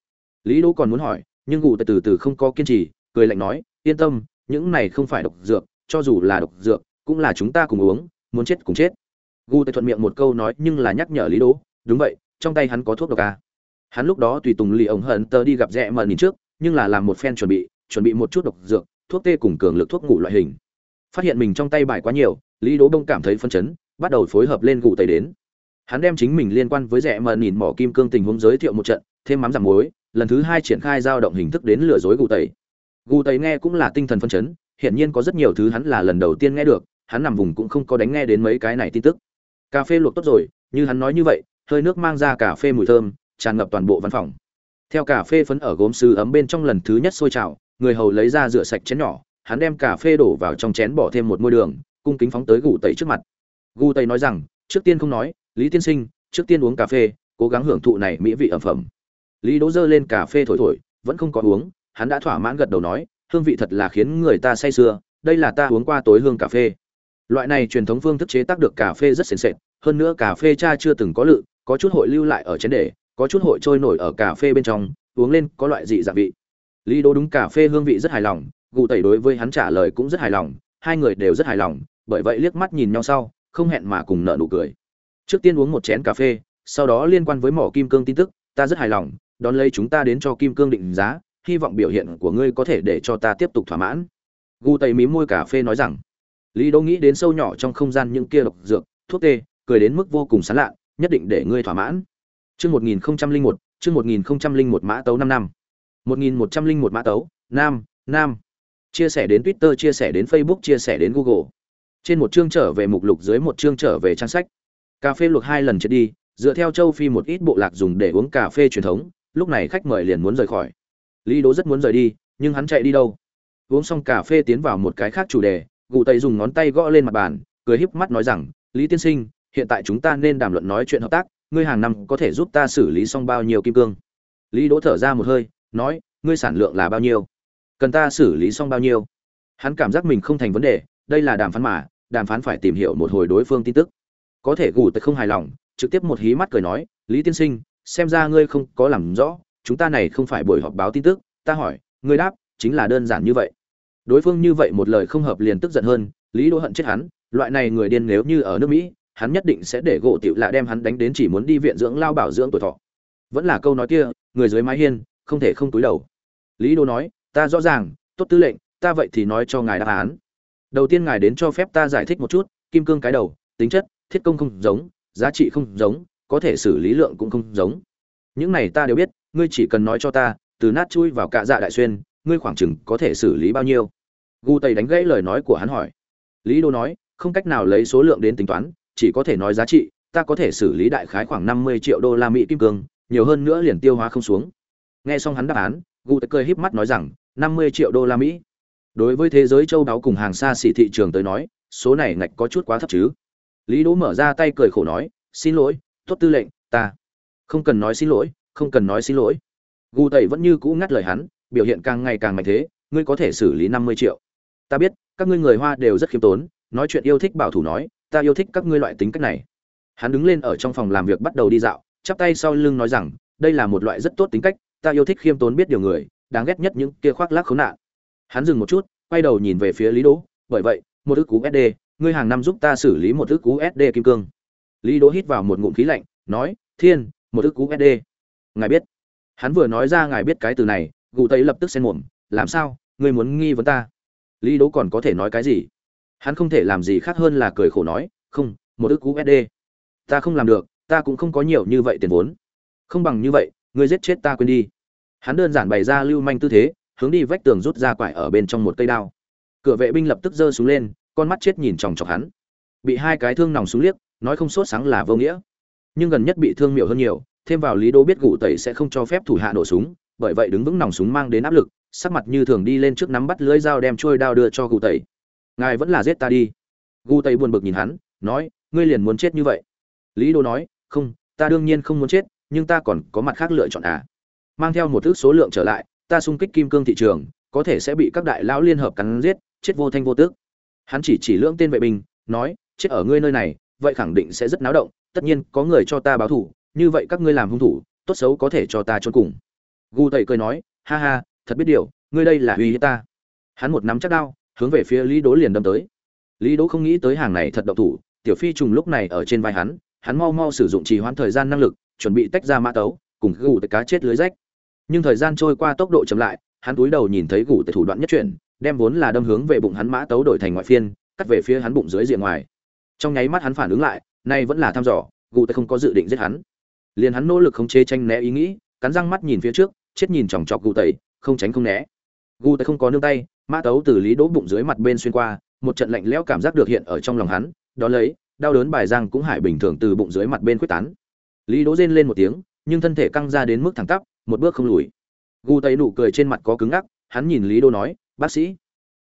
Lý đỗ còn muốn hỏi, nhưng gu tây từ từ không có kiên trì, cười lạnh nói, yên tâm, những này không phải độc dược, cho dù là độc dược, cũng là chúng ta cùng uống, muốn chết cùng chết gu tây thuận miệng một câu nói nhưng là nhắc nhở lý đỗ, đúng vậy, trong tay hắn có thuốc độc a hắn lúc đó tùy tùng lì ổng hận tơ đi gặp rẽ mờ nhìn trước, nhưng là làm một phen chuẩn bị chuẩn bị một chút độc dược, thuốc tê cùng cường lực thuốc ngủ loại hình. Phát hiện mình trong tay bài quá nhiều, lý đỗ đông cảm thấy phân chấn, bắt đầu phối hợp lên gù tây đến. Hắn đem chính mình liên quan với rẽ mờ nhìn mỏ kim cương tình huống giới thiệu một trận, thêm mắm giảm muối, lần thứ hai triển khai giao động hình thức đến lừa dối gù tây. Gù tây nghe cũng là tinh thần phân chấn hiện nhiên có rất nhiều thứ hắn là lần đầu tiên nghe được, hắn nằm vùng cũng không có đánh nghe đến mấy cái này tin tức cà phê luộc tốt rồi, như hắn nói như vậy, hơi nước mang ra cà phê mùi thơm, tràn ngập toàn bộ văn phòng. Theo cà phê phấn ở gốm sứ ấm bên trong lần thứ nhất sôi trào, người hầu lấy ra rửa sạch chén nhỏ, hắn đem cà phê đổ vào trong chén bỏ thêm một môi đường, cung kính phóng tới gù tẩy trước mặt. Gu tẩy nói rằng, trước tiên không nói, lý tiên sinh, trước tiên uống cà phê, cố gắng hưởng thụ này mỹ vị ẩm phẩm. Lý đỗ dơ lên cà phê thổi thổi, vẫn không có uống, hắn đã thỏa mãn gật đầu nói, hương vị thật là khiến người ta say sưa, đây là ta uống qua tối hương cà phê loại này truyền thống phương thức chế tác được cà phê rất sền sệt, hơn nữa cà phê cha chưa từng có lự, có chút hội lưu lại ở chén để, có chút hội trôi nổi ở cà phê bên trong, uống lên có loại dị dạng vị. Lý đô đúng cà phê hương vị rất hài lòng, gù tẩy đối với hắn trả lời cũng rất hài lòng, hai người đều rất hài lòng, bởi vậy liếc mắt nhìn nhau sau, không hẹn mà cùng nợ nụ cười. Trước tiên uống một chén cà phê, sau đó liên quan với mỏ kim cương tin tức, ta rất hài lòng, đón lấy chúng ta đến cho kim cương định giá, hy vọng biểu hiện của ngươi có thể để cho ta tiếp tục thỏa mãn. Gu tẩy mím môi cà phê nói rằng lý đỗ nghĩ đến sâu nhỏ trong không gian những kia độc dược, thuốc tê, cười đến mức vô cùng sán lạ nhất định để ngươi thỏa mãn. Chương một nghìn một, chương một nghìn một mã tấu năm năm. một nghìn một trăm linh một mã tấu, nam nam. Chia sẻ đến twitter, chia sẻ đến facebook, chia sẻ đến google. Trên một chương trở về mục lục, dưới một chương trở về trang sách. Cà phê luộc hai lần chết đi, dựa theo châu phi một ít bộ lạc dùng để uống cà phê truyền thống, lúc này khách mời liền muốn rời khỏi. Lý đố rất muốn rời đi, nhưng hắn chạy đi đâu? Uống xong cà phê tiến vào một cái khác chủ đề gù tây dùng ngón tay gõ lên mặt bàn, cười híp mắt nói rằng, lý tiên sinh, hiện tại chúng ta nên đàm luận nói chuyện hợp tác, ngươi hàng năm có thể giúp ta xử lý xong bao nhiêu kim cương? Lý đỗ thở ra một hơi, nói, ngươi sản lượng là bao nhiêu? Cần ta xử lý xong bao nhiêu? Hắn cảm giác mình không thành vấn đề, đây là đàm phán mà, đàm phán phải tìm hiểu một hồi đối phương tin tức. Có thể gù tây không hài lòng, trực tiếp một hí mắt cười nói, lý tiên sinh, xem ra ngươi không có làm rõ, chúng ta này không phải buổi họp báo tin tức. Ta hỏi, ngươi đáp, chính là đơn giản như vậy đối phương như vậy một lời không hợp liền tức giận hơn, lý đỗ hận chết hắn, loại này người điên nếu như ở nước mỹ, hắn nhất định sẽ để gỗ tiểu lạ đem hắn đánh đến chỉ muốn đi viện dưỡng lao bảo dưỡng tuổi thọ. Vẫn là câu nói kia, người dưới mái hiên, không thể không túi đầu. Lý đỗ nói, ta rõ ràng, tốt tư lệnh, ta vậy thì nói cho ngài đáp án. Đầu tiên ngài đến cho phép ta giải thích một chút, kim cương cái đầu, tính chất, thiết công không giống, giá trị không giống, có thể xử lý lượng cũng không giống. Những này ta đều biết, ngươi chỉ cần nói cho ta, từ nát chui vào cạ dạ đại xuyên ngươi khoảng chừng có thể xử lý bao nhiêu? Gu tây đánh gãy lời nói của hắn hỏi. Lý đô nói, không cách nào lấy số lượng đến tính toán, chỉ có thể nói giá trị, ta có thể xử lý đại khái khoảng năm mươi triệu đô la mỹ kim cương, nhiều hơn nữa liền tiêu hóa không xuống. Nghe xong hắn đáp án, gu tây cười híp mắt nói rằng, năm mươi triệu đô la mỹ. Đối với thế giới châu đáo cùng hàng xa xỉ thị trường tới nói, số này ngạch có chút quá thấp chứ. Lý đỗ mở ra tay cười khổ nói, xin lỗi tuất tư lệnh, ta không cần nói xin lỗi, không cần nói xin lỗi. Gu tẩy vẫn như cũ ngắt lời hắn biểu hiện càng ngày càng mạnh thế, ngươi có thể xử lý năm mươi triệu. Ta biết, các ngươi người hoa đều rất khiêm tốn, nói chuyện yêu thích bảo thủ nói, ta yêu thích các ngươi loại tính cách này. Hắn đứng lên ở trong phòng làm việc bắt đầu đi dạo, chắp tay sau lưng nói rằng, đây là một loại rất tốt tính cách, ta yêu thích khiêm tốn biết điều người, đáng ghét nhất những kia khoác lác khốn nạn. Hắn dừng một chút, quay đầu nhìn về phía lý đỗ, bởi vậy, một ước cú sd ngươi hàng năm giúp ta xử lý một ước cú sd kim cương. Lý đỗ hít vào một ngụm khí lạnh, nói, thiên, một ước cú sd ngài biết. Hắn vừa nói ra ngài biết cái từ này gù tây lập tức xen mồm, làm sao? Ngươi muốn nghi vấn ta? Lý đố còn có thể nói cái gì? Hắn không thể làm gì khác hơn là cười khổ nói, không, một ức usd ta không làm được, ta cũng không có nhiều như vậy tiền vốn. Không bằng như vậy, ngươi giết chết ta quên đi. Hắn đơn giản bày ra lưu manh tư thế, hướng đi vách tường rút ra quải ở bên trong một cây đao. Cửa vệ binh lập tức giơ xuống lên, con mắt chết nhìn chòng chọc hắn. Bị hai cái thương nòng súng liếc, nói không sốt sáng là vô nghĩa. Nhưng gần nhất bị thương miểu hơn nhiều, thêm vào lý đô biết gù tẩy sẽ không cho phép thủ hạ nổ súng bởi vậy đứng vững nòng súng mang đến áp lực, sắc mặt như thường đi lên trước nắm bắt lưới dao đem trôi đao đưa cho gù tẩy. Ngài vẫn là giết ta đi. Gù tẩy buồn bực nhìn hắn, nói, ngươi liền muốn chết như vậy? Lý đô nói, không, ta đương nhiên không muốn chết, nhưng ta còn có mặt khác lựa chọn à. Mang theo một thước số lượng trở lại, ta xung kích kim cương thị trường, có thể sẽ bị các đại lão liên hợp cắn giết, chết vô thanh vô tước. Hắn chỉ chỉ lưỡng tên vệ binh, nói, chết ở ngươi nơi này, vậy khẳng định sẽ rất náo động, tất nhiên có người cho ta báo thủ, như vậy các ngươi làm hung thủ, tốt xấu có thể cho ta trốn cùng gu tẩy cười nói, ha ha, thật biết điều, ngươi đây là uy hiếp ta. Hắn một nắm chắc đao, hướng về phía lý đố liền đâm tới. Lý đố không nghĩ tới hàng này thật độc thủ, tiểu phi trùng lúc này ở trên vai hắn hắn mau mau sử dụng trì hoãn thời gian năng lực, chuẩn bị tách ra mã tấu, cùng gù tới cá chết lưới rách. Nhưng thời gian trôi qua tốc độ chậm lại, hắn túi đầu nhìn thấy gù tới thủ đoạn nhất chuyển, đem vốn là đâm hướng về bụng hắn mã tấu đổi thành ngoại phiên, cắt về phía hắn bụng dưới diện ngoài. Trong nháy mắt hắn phản ứng lại, nay vẫn là thăm dò, gù tới không có dự định giết hắn. Liền hắn nỗ lực khống chế tranh né ý nghĩ, cắn răng mắt nhìn phía trước chết nhìn chòng chọc gù tẩy, không tránh không né. Gù tẩy không có nương tay, mã tấu từ lý đỗ bụng dưới mặt bên xuyên qua, một trận lạnh lẽo cảm giác được hiện ở trong lòng hắn, đó lấy, đau đớn bài răng cũng hải bình thường từ bụng dưới mặt bên quyết tán. Lý đỗ rên lên một tiếng, nhưng thân thể căng ra đến mức thẳng tắp, một bước không lùi. Gu tẩy nụ cười trên mặt có cứng ngắc, hắn nhìn lý đỗ nói, bác sĩ.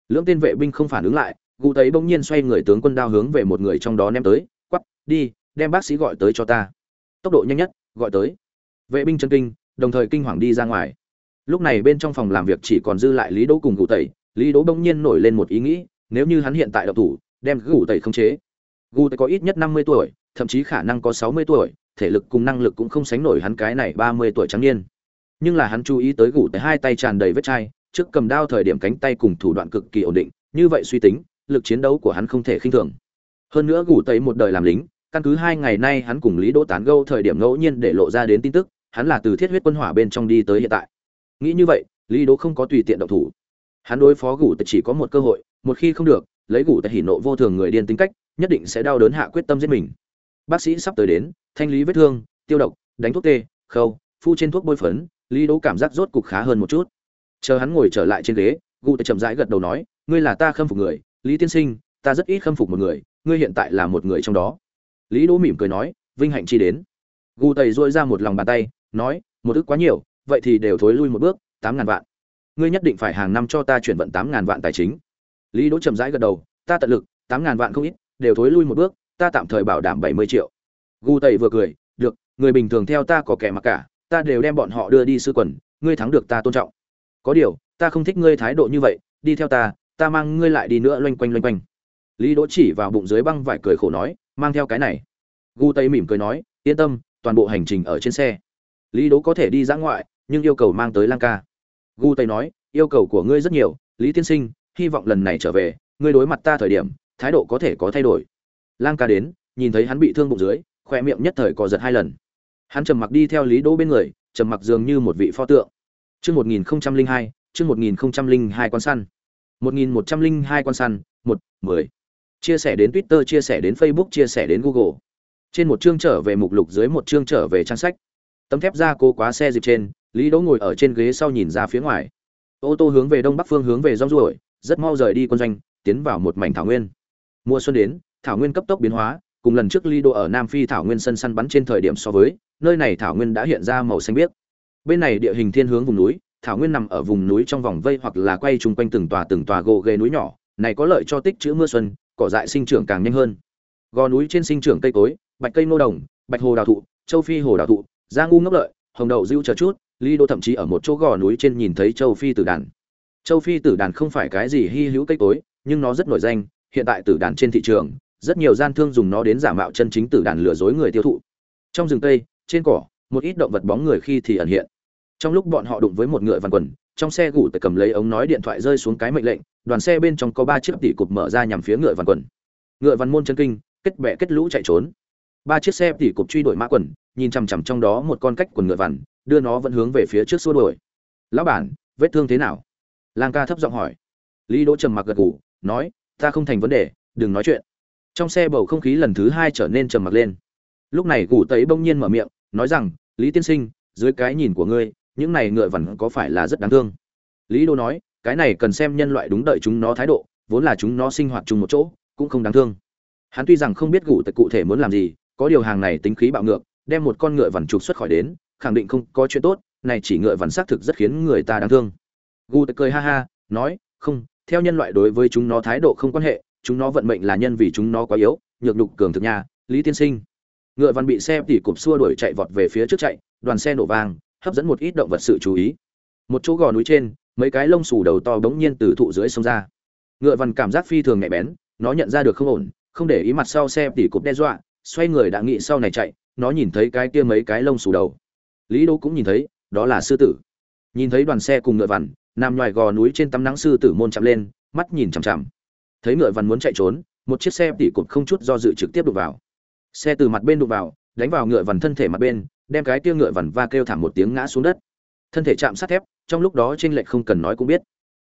Lưỡng tên vệ binh không phản ứng lại gu tẩy bỗng nhiên xoay người tướng quân đao hướng về một người trong đó ném tới, quắp, đi, đem bác sĩ gọi tới cho ta. Tốc độ nhanh nhất, gọi tới. Vệ binh chân kinh đồng thời kinh hoàng đi ra ngoài. Lúc này bên trong phòng làm việc chỉ còn dư lại lý đỗ cùng gù tẩy. Lý đỗ bỗng nhiên nổi lên một ý nghĩ, nếu như hắn hiện tại độc thủ, đem gù tẩy không chế. Gù tẩy có ít nhất năm mươi tuổi, thậm chí khả năng có sáu mươi tuổi, thể lực cùng năng lực cũng không sánh nổi hắn cái này ba mươi tuổi trắng niên. Nhưng là hắn chú ý tới gù tẩy hai tay tràn đầy vết chai, trước cầm đao thời điểm cánh tay cùng thủ đoạn cực kỳ ổn định, như vậy suy tính, lực chiến đấu của hắn không thể khinh thường. Hơn nữa gù tẩy một đời làm lính, căn cứ hai ngày nay hắn cùng lý đỗ tán gâu thời điểm ngẫu nhiên để lộ ra đến tin tức hắn là từ thiết huyết quân hỏa bên trong đi tới hiện tại. Nghĩ như vậy, lý đỗ không có tùy tiện động thủ. Hắn đối phó gù tật chỉ có một cơ hội, một khi không được, lấy gù tật hỉ nộ vô thường người điên tính cách, nhất định sẽ đau đớn hạ quyết tâm giết mình. Bác sĩ sắp tới đến, thanh lý vết thương, tiêu độc, đánh thuốc tê, khâu, phu trên thuốc bôi phấn, lý đỗ cảm giác rốt cục khá hơn một chút. Chờ hắn ngồi trở lại trên ghế, gù tật chậm rãi gật đầu nói, ngươi là ta khâm phục người, lý tiên sinh, ta rất ít khâm phục một người, ngươi hiện tại là một người trong đó. Lý đỗ mỉm cười nói, vinh hạnh chi đến. Gu tẩy dội ra một lòng bàn tay nói, một ức quá nhiều, vậy thì đều thối lui một bước, tám ngàn vạn. Ngươi nhất định phải hàng năm cho ta chuyển vận tám ngàn vạn tài chính. Lý đỗ chậm rãi gật đầu, ta tận lực, tám ngàn vạn không ít, đều thối lui một bước, ta tạm thời bảo đảm bảy mươi triệu. Gu tẩy vừa cười, được, người bình thường theo ta có kẻ mặc cả, ta đều đem bọn họ đưa đi sư quần, ngươi thắng được ta tôn trọng. Có điều, ta không thích ngươi thái độ như vậy, đi theo ta ta mang ngươi lại đi nữa loanh quanh loanh quanh. Lý đỗ chỉ vào bụng dưới băng vải cười khổ nói, mang theo cái này. Gu tây mỉm cười nói, yên tâm, toàn bộ hành trình ở trên xe lý đỗ có thể đi ra ngoại, nhưng yêu cầu mang tới lang ca. Gu tây nói, yêu cầu của ngươi rất nhiều, lý tiên sinh, hy vọng lần này trở về, ngươi đối mặt ta thời điểm, thái độ có thể có thay đổi. Lang ca đến, nhìn thấy hắn bị thương bụng dưới khoe miệng nhất thời có giật hai lần. Hắn trầm mặc đi theo lý đỗ bên người, trầm mặc dường như một vị pho tượng. Chương một nghìn hai, chương một nghìn hai con săn. một nghìn một trăm linh hai con săn, một, mười. Chia sẻ đến twitter, chia sẻ đến facebook, chia sẻ đến google. Trên một chương trở về mục lục, dưới một chương trở về trang sách tấm thép ra cố quá xe dịp trên lý đỗ ngồi ở trên ghế sau nhìn ra phía ngoài ô tô hướng về đông bắc phương hướng về rong ruổi rất mau rời đi quân doanh tiến vào một mảnh thảo nguyên mùa xuân đến thảo nguyên cấp tốc biến hóa cùng lần trước Lý Đỗ ở Nam Phi thảo nguyên sân săn bắn trên thời điểm so với, nơi này thảo nguyên đã hiện ra màu xanh biếc. Bên này địa hình thiên hướng vùng núi, thảo nguyên nằm ở vùng núi trong vòng vây hoặc là quay chung quanh từng tòa từng tòa gồ ghề núi nhỏ, này có lợi cho tích trữ mưa xuân, cỏ dại sinh trưởng càng nhanh hơn. Gò núi trên sinh trưởng cây cối, bạch cây nô đồng, bạch hồ đào thụ, châu phi hồ đào thụ, ra ngu ngốc lợi, hồng đậu dưu chờ chút, ly Đỗ thậm chí ở một chỗ gò núi trên nhìn thấy châu phi tử đàn. Châu phi tử đàn không phải cái gì hy hữu cây cối, nhưng nó rất nổi danh, hiện tại tử đàn trên thị trường, rất nhiều gian thương dùng nó đến giả mạo chân chính tử đàn lừa dối người tiêu thụ. Trong rừng cây, trên cỏ, một ít động vật bóng người khi thì ẩn hiện. Trong lúc bọn họ đụng với một ngựa văn quần, trong xe gủ cầm lấy ống nói điện thoại rơi xuống cái mệnh lệnh, đoàn xe bên trong có ba chiếc tỷ cục mở ra nhằm phía ngựa văn quần. Ngựa văn môn chân kinh, kết bè kết lũ chạy trốn. Ba chiếc xe tỷ cục truy đuổi mã quần, nhìn chằm chằm trong đó một con cách quần ngựa vằn, đưa nó vẫn hướng về phía trước xua đuổi. "Lão bản, vết thương thế nào?" Lang ca thấp giọng hỏi. Lý Đỗ trầm mặc gật gù, nói, "Ta không thành vấn đề, đừng nói chuyện." trong xe bầu không khí lần thứ hai trở nên trầm mặc lên lúc này gù tấy bỗng nhiên mở miệng nói rằng lý tiên sinh dưới cái nhìn của ngươi những này ngựa vằn có phải là rất đáng thương lý đô nói cái này cần xem nhân loại đúng đợi chúng nó thái độ vốn là chúng nó sinh hoạt chung một chỗ cũng không đáng thương hắn tuy rằng không biết gù tật cụ thể muốn làm gì có điều hàng này tính khí bạo ngược đem một con ngựa vằn trục xuất khỏi đến, khẳng định không có chuyện tốt, này chỉ ngựa vằn xác thực rất khiến người ta đáng thương. Gu tật cười ha ha, nói, không, theo nhân loại đối với chúng nó thái độ không quan hệ, chúng nó vận mệnh là nhân vì chúng nó quá yếu, nhược đục cường thực nhà lý tiên sinh. Ngựa vằn bị xe tỉ cụp xua đuổi chạy vọt về phía trước chạy, đoàn xe nổ vang, hấp dẫn một ít động vật sự chú ý. Một chỗ gò núi trên, mấy cái lông xù đầu to bỗng nhiên từ thụ dưới sông ra. Ngựa vằn cảm giác phi thường nhạy bén, nó nhận ra được không ổn, không để ý mặt sau xe tỉ cụp đe dọa, xoay người đã nghĩ sau này chạy nó nhìn thấy cái kia mấy cái lông xù đầu. Lý đỗ cũng nhìn thấy, đó là sư tử. Nhìn thấy đoàn xe cùng ngựa vằn nằm ngoài gò núi trên tắm nắng sư tử môn chạm lên, mắt nhìn chằm chằm. Thấy ngựa vằn muốn chạy trốn, một chiếc xe tỉ cột không chút do dự trực tiếp đụng vào. Xe từ mặt bên đụng vào, đánh vào ngựa vằn thân thể mặt bên, đem cái kia ngựa vằn va kêu thảm một tiếng ngã xuống đất. Thân thể chạm sát thép, trong lúc đó trên lệch không cần nói cũng biết.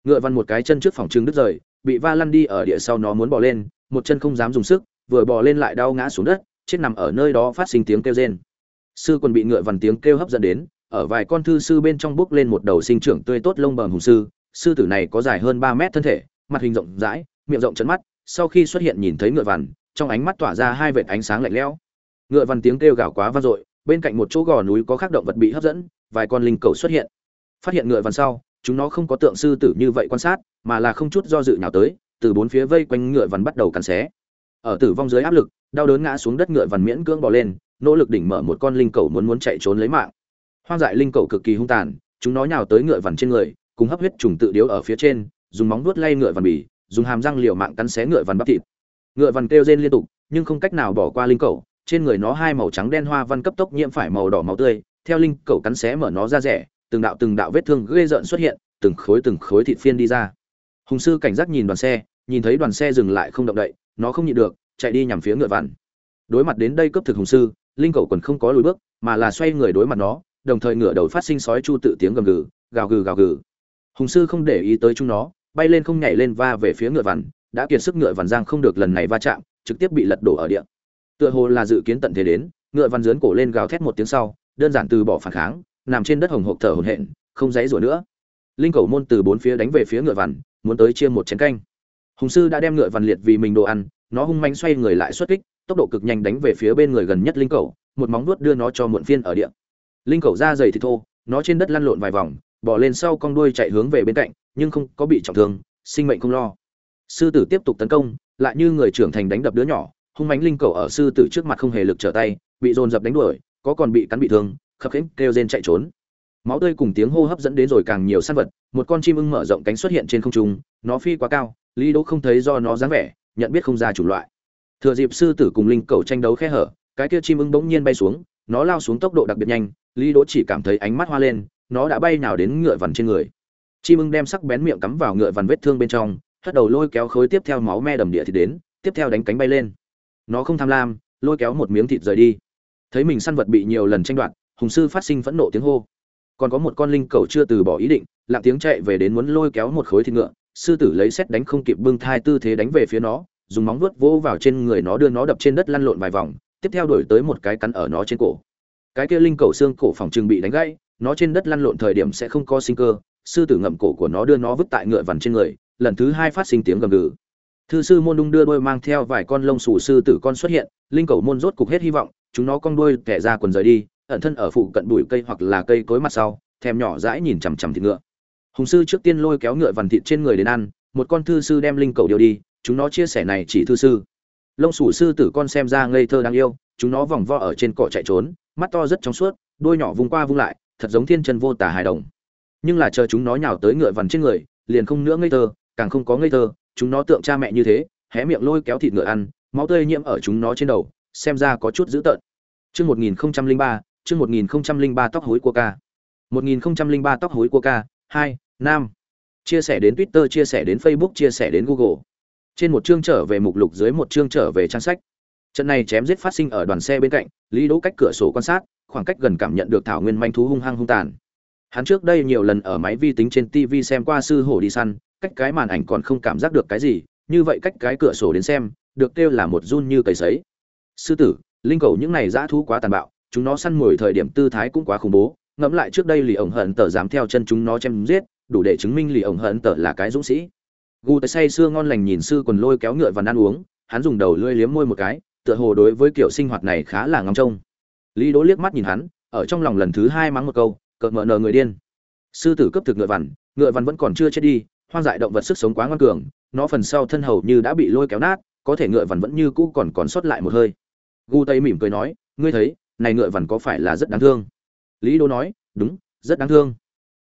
Ngựa vằn một cái chân trước phòng trưng đứt rời, bị va lăn đi ở địa sau nó muốn bỏ lên, một chân không dám dùng sức, vừa bỏ lên lại đau ngã xuống đất chết nằm ở nơi đó phát sinh tiếng kêu rên. Sư quân bị ngựa vằn tiếng kêu hấp dẫn đến, ở vài con thư sư bên trong bước lên một đầu sinh trưởng tươi tốt lông bờm hùng sư. Sư tử này có dài hơn ba mét thân thể, mặt hình rộng rãi, miệng rộng chấn mắt, sau khi xuất hiện nhìn thấy ngựa vằn, trong ánh mắt tỏa ra hai vệt ánh sáng lạnh lẽo. Ngựa vằn tiếng kêu gào quá vang dội, bên cạnh một chỗ gò núi có khắc động vật bị hấp dẫn, vài con linh cầu xuất hiện. Phát hiện ngựa vằn sau, chúng nó không có tượng sư tử như vậy quan sát, mà là không chút do dự nhào tới, từ bốn phía vây quanh ngựa vằn bắt đầu cắn xé ở tử vong dưới áp lực, đau đớn ngã xuống đất ngựa vằn miễn cưỡng bò lên, nỗ lực đỉnh mở một con linh cầu muốn muốn chạy trốn lấy mạng. Hoang dại linh cầu cực kỳ hung tàn, chúng nó nhào tới ngựa vằn trên người, cùng hấp huyết trùng tự điếu ở phía trên, dùng móng vuốt lay ngựa vằn bì, dùng hàm răng liều mạng cắn xé ngựa vằn bắp thịt. Ngựa vằn kêu rên liên tục, nhưng không cách nào bỏ qua linh cầu, trên người nó hai màu trắng đen hoa văn cấp tốc nhiễm phải màu đỏ máu tươi, theo linh cầu cắn xé mở nó ra rẻ, từng đạo từng đạo vết thương ghê rợn xuất hiện, từng khối từng khối thịt phiên đi ra. Hùng sư cảnh giác nhìn đoàn xe, nhìn thấy đoàn xe dừng lại không động đậy nó không nhịn được, chạy đi nhằm phía ngựa vằn. Đối mặt đến đây cấp thực hùng sư, linh cầu quần không có lùi bước, mà là xoay người đối mặt nó, đồng thời ngựa đầu phát sinh sói chu tự tiếng gầm gừ, gào gừ gào gừ. Hùng sư không để ý tới chúng nó, bay lên không nhảy lên va về phía ngựa vằn, đã kiệt sức ngựa vằn giang không được lần này va chạm, trực tiếp bị lật đổ ở địa. Tựa hồ là dự kiến tận thế đến, ngựa vằn dướn cổ lên gào thét một tiếng sau, đơn giản từ bỏ phản kháng, nằm trên đất hồng hộc thở hổn hển, không dãy rủa nữa. Linh cầu môn từ bốn phía đánh về phía ngựa vằn, muốn tới chia một chén canh hùng sư đã đem ngựa văn liệt vì mình đồ ăn, nó hung manh xoay người lại xuất kích, tốc độ cực nhanh đánh về phía bên người gần nhất linh cầu một móng nuốt đưa nó cho muộn phiên ở địa. Linh cầu da dày thì thô, nó trên đất lăn lộn vài vòng bỏ lên sau con đuôi chạy hướng về bên cạnh, nhưng không có bị trọng thương, sinh mệnh không lo. Sư tử tiếp tục tấn công, lại như người trưởng thành đánh đập đứa nhỏ, hung mãnh linh cầu ở sư tử trước mặt không hề lực trở tay, bị dồn dập đánh đuổi, có còn bị cắn bị thương, khập khiễng kêu rên chạy trốn. Máu tươi cùng tiếng hô hấp dẫn đến rồi càng nhiều săn vật, một con chim ưng mở rộng cánh xuất hiện trên không trung, nó phi quá cao lý đỗ không thấy do nó dáng vẻ, nhận biết không ra chủ loại. Thừa dịp sư tử cùng linh cầu tranh đấu khe hở, cái kia chim ưng bỗng nhiên bay xuống, nó lao xuống tốc độ đặc biệt nhanh, lý đỗ chỉ cảm thấy ánh mắt hoa lên, nó đã bay nào đến ngựa vằn trên người. Chim ưng đem sắc bén miệng cắm vào ngựa vằn vết thương bên trong, hất đầu lôi kéo khối tiếp theo máu me đầm địa thì đến, tiếp theo đánh cánh bay lên. Nó không tham lam, lôi kéo một miếng thịt rời đi. Thấy mình săn vật bị nhiều lần tranh đoạt, hùng sư phát sinh phẫn nộ tiếng hô. Còn có một con linh cầu chưa từ bỏ ý định, lặng tiếng chạy về đến muốn lôi kéo một khối thịt ngựa sư tử lấy xét đánh không kịp bưng thai tư thế đánh về phía nó, dùng móng vuốt vỗ vào trên người nó đưa nó đập trên đất lăn lộn vài vòng, tiếp theo đổi tới một cái cắn ở nó trên cổ. Cái kia linh cầu xương cổ phòng trừng bị đánh gãy, nó trên đất lăn lộn thời điểm sẽ không có sinh cơ, sư tử ngậm cổ của nó đưa nó vứt tại ngựa vằn trên người, lần thứ hai phát sinh tiếng gầm gừ. Thư sư môn đung đưa đôi mang theo vài con lông xù sư tử con xuất hiện, linh cầu môn rốt cục hết hy vọng, chúng nó cong đuôi kẻ ra quần rời đi, ẩn thân ở phụ cận bụi cây hoặc là cây cối mặt sau, thèm nhỏ dãi nhìn chằm chằm thịt ngựa hùng sư trước tiên lôi kéo ngựa vằn thịt trên người đến ăn, một con thư sư đem linh cầu điều đi, chúng nó chia sẻ này chỉ thư sư. Lông sủ sư tử con xem ra ngây thơ đáng yêu, chúng nó vòng vo ở trên cỏ chạy trốn, mắt to rất trong suốt đôi nhỏ vung qua vung lại, thật giống thiên chân vô tả hài đồng. Nhưng là chờ chúng nó nhào tới ngựa vằn trên người, liền không nữa ngây thơ, càng không có ngây thơ, chúng nó tượng cha mẹ như thế, hé miệng lôi kéo thịt ngựa ăn, máu tươi nhiễm ở chúng nó trên đầu, xem ra có chút dữ tợn. Chương một nghìn ba, chương một nghìn ba tóc hối của ca. Một nghìn ba tóc hối của ca, hai nam. Chia sẻ đến twitter, chia sẻ đến facebook, chia sẻ đến google. Trên một chương trở về mục lục, dưới một chương trở về trang sách. Trận này chém giết phát sinh ở đoàn xe bên cạnh, lý đỗ cách cửa sổ quan sát, khoảng cách gần cảm nhận được thảo nguyên manh thú hung hăng hung tàn. Hắn trước đây nhiều lần ở máy vi tính trên tv xem qua sư hổ đi săn, cách cái màn ảnh còn không cảm giác được cái gì, như vậy cách cái cửa sổ đến xem, được kêu là một run như cầy sấy. Sư tử, linh cầu những này dã thú quá tàn bạo, chúng nó săn mồi thời điểm tư thái cũng quá khủng bố, ngẫm lại trước đây lì ổng hận tờ dám theo chân chúng nó chém giết đủ để chứng minh lì ổng hận tở là cái dũng sĩ. Gu tới say sưa ngon lành nhìn sư quần lôi kéo ngựa và ăn uống, hắn dùng đầu lưỡi liếm môi một cái, tựa hồ đối với kiểu sinh hoạt này khá là ngóng trông. Lý đỗ liếc mắt nhìn hắn, ở trong lòng lần thứ hai mắng một câu, cợt mờ nờ người điên. Sư tử cấp thực ngựa vằn ngựa vằn vẫn còn chưa chết đi, hoang dại động vật sức sống quá ngoan cường, nó phần sau thân hầu như đã bị lôi kéo nát, có thể ngựa vằn vẫn như cũ còn còn sót lại một hơi. Gu tây mỉm cười nói, ngươi thấy, này ngựa vằn có phải là rất đáng thương? Lý đỗ nói, đúng, rất đáng thương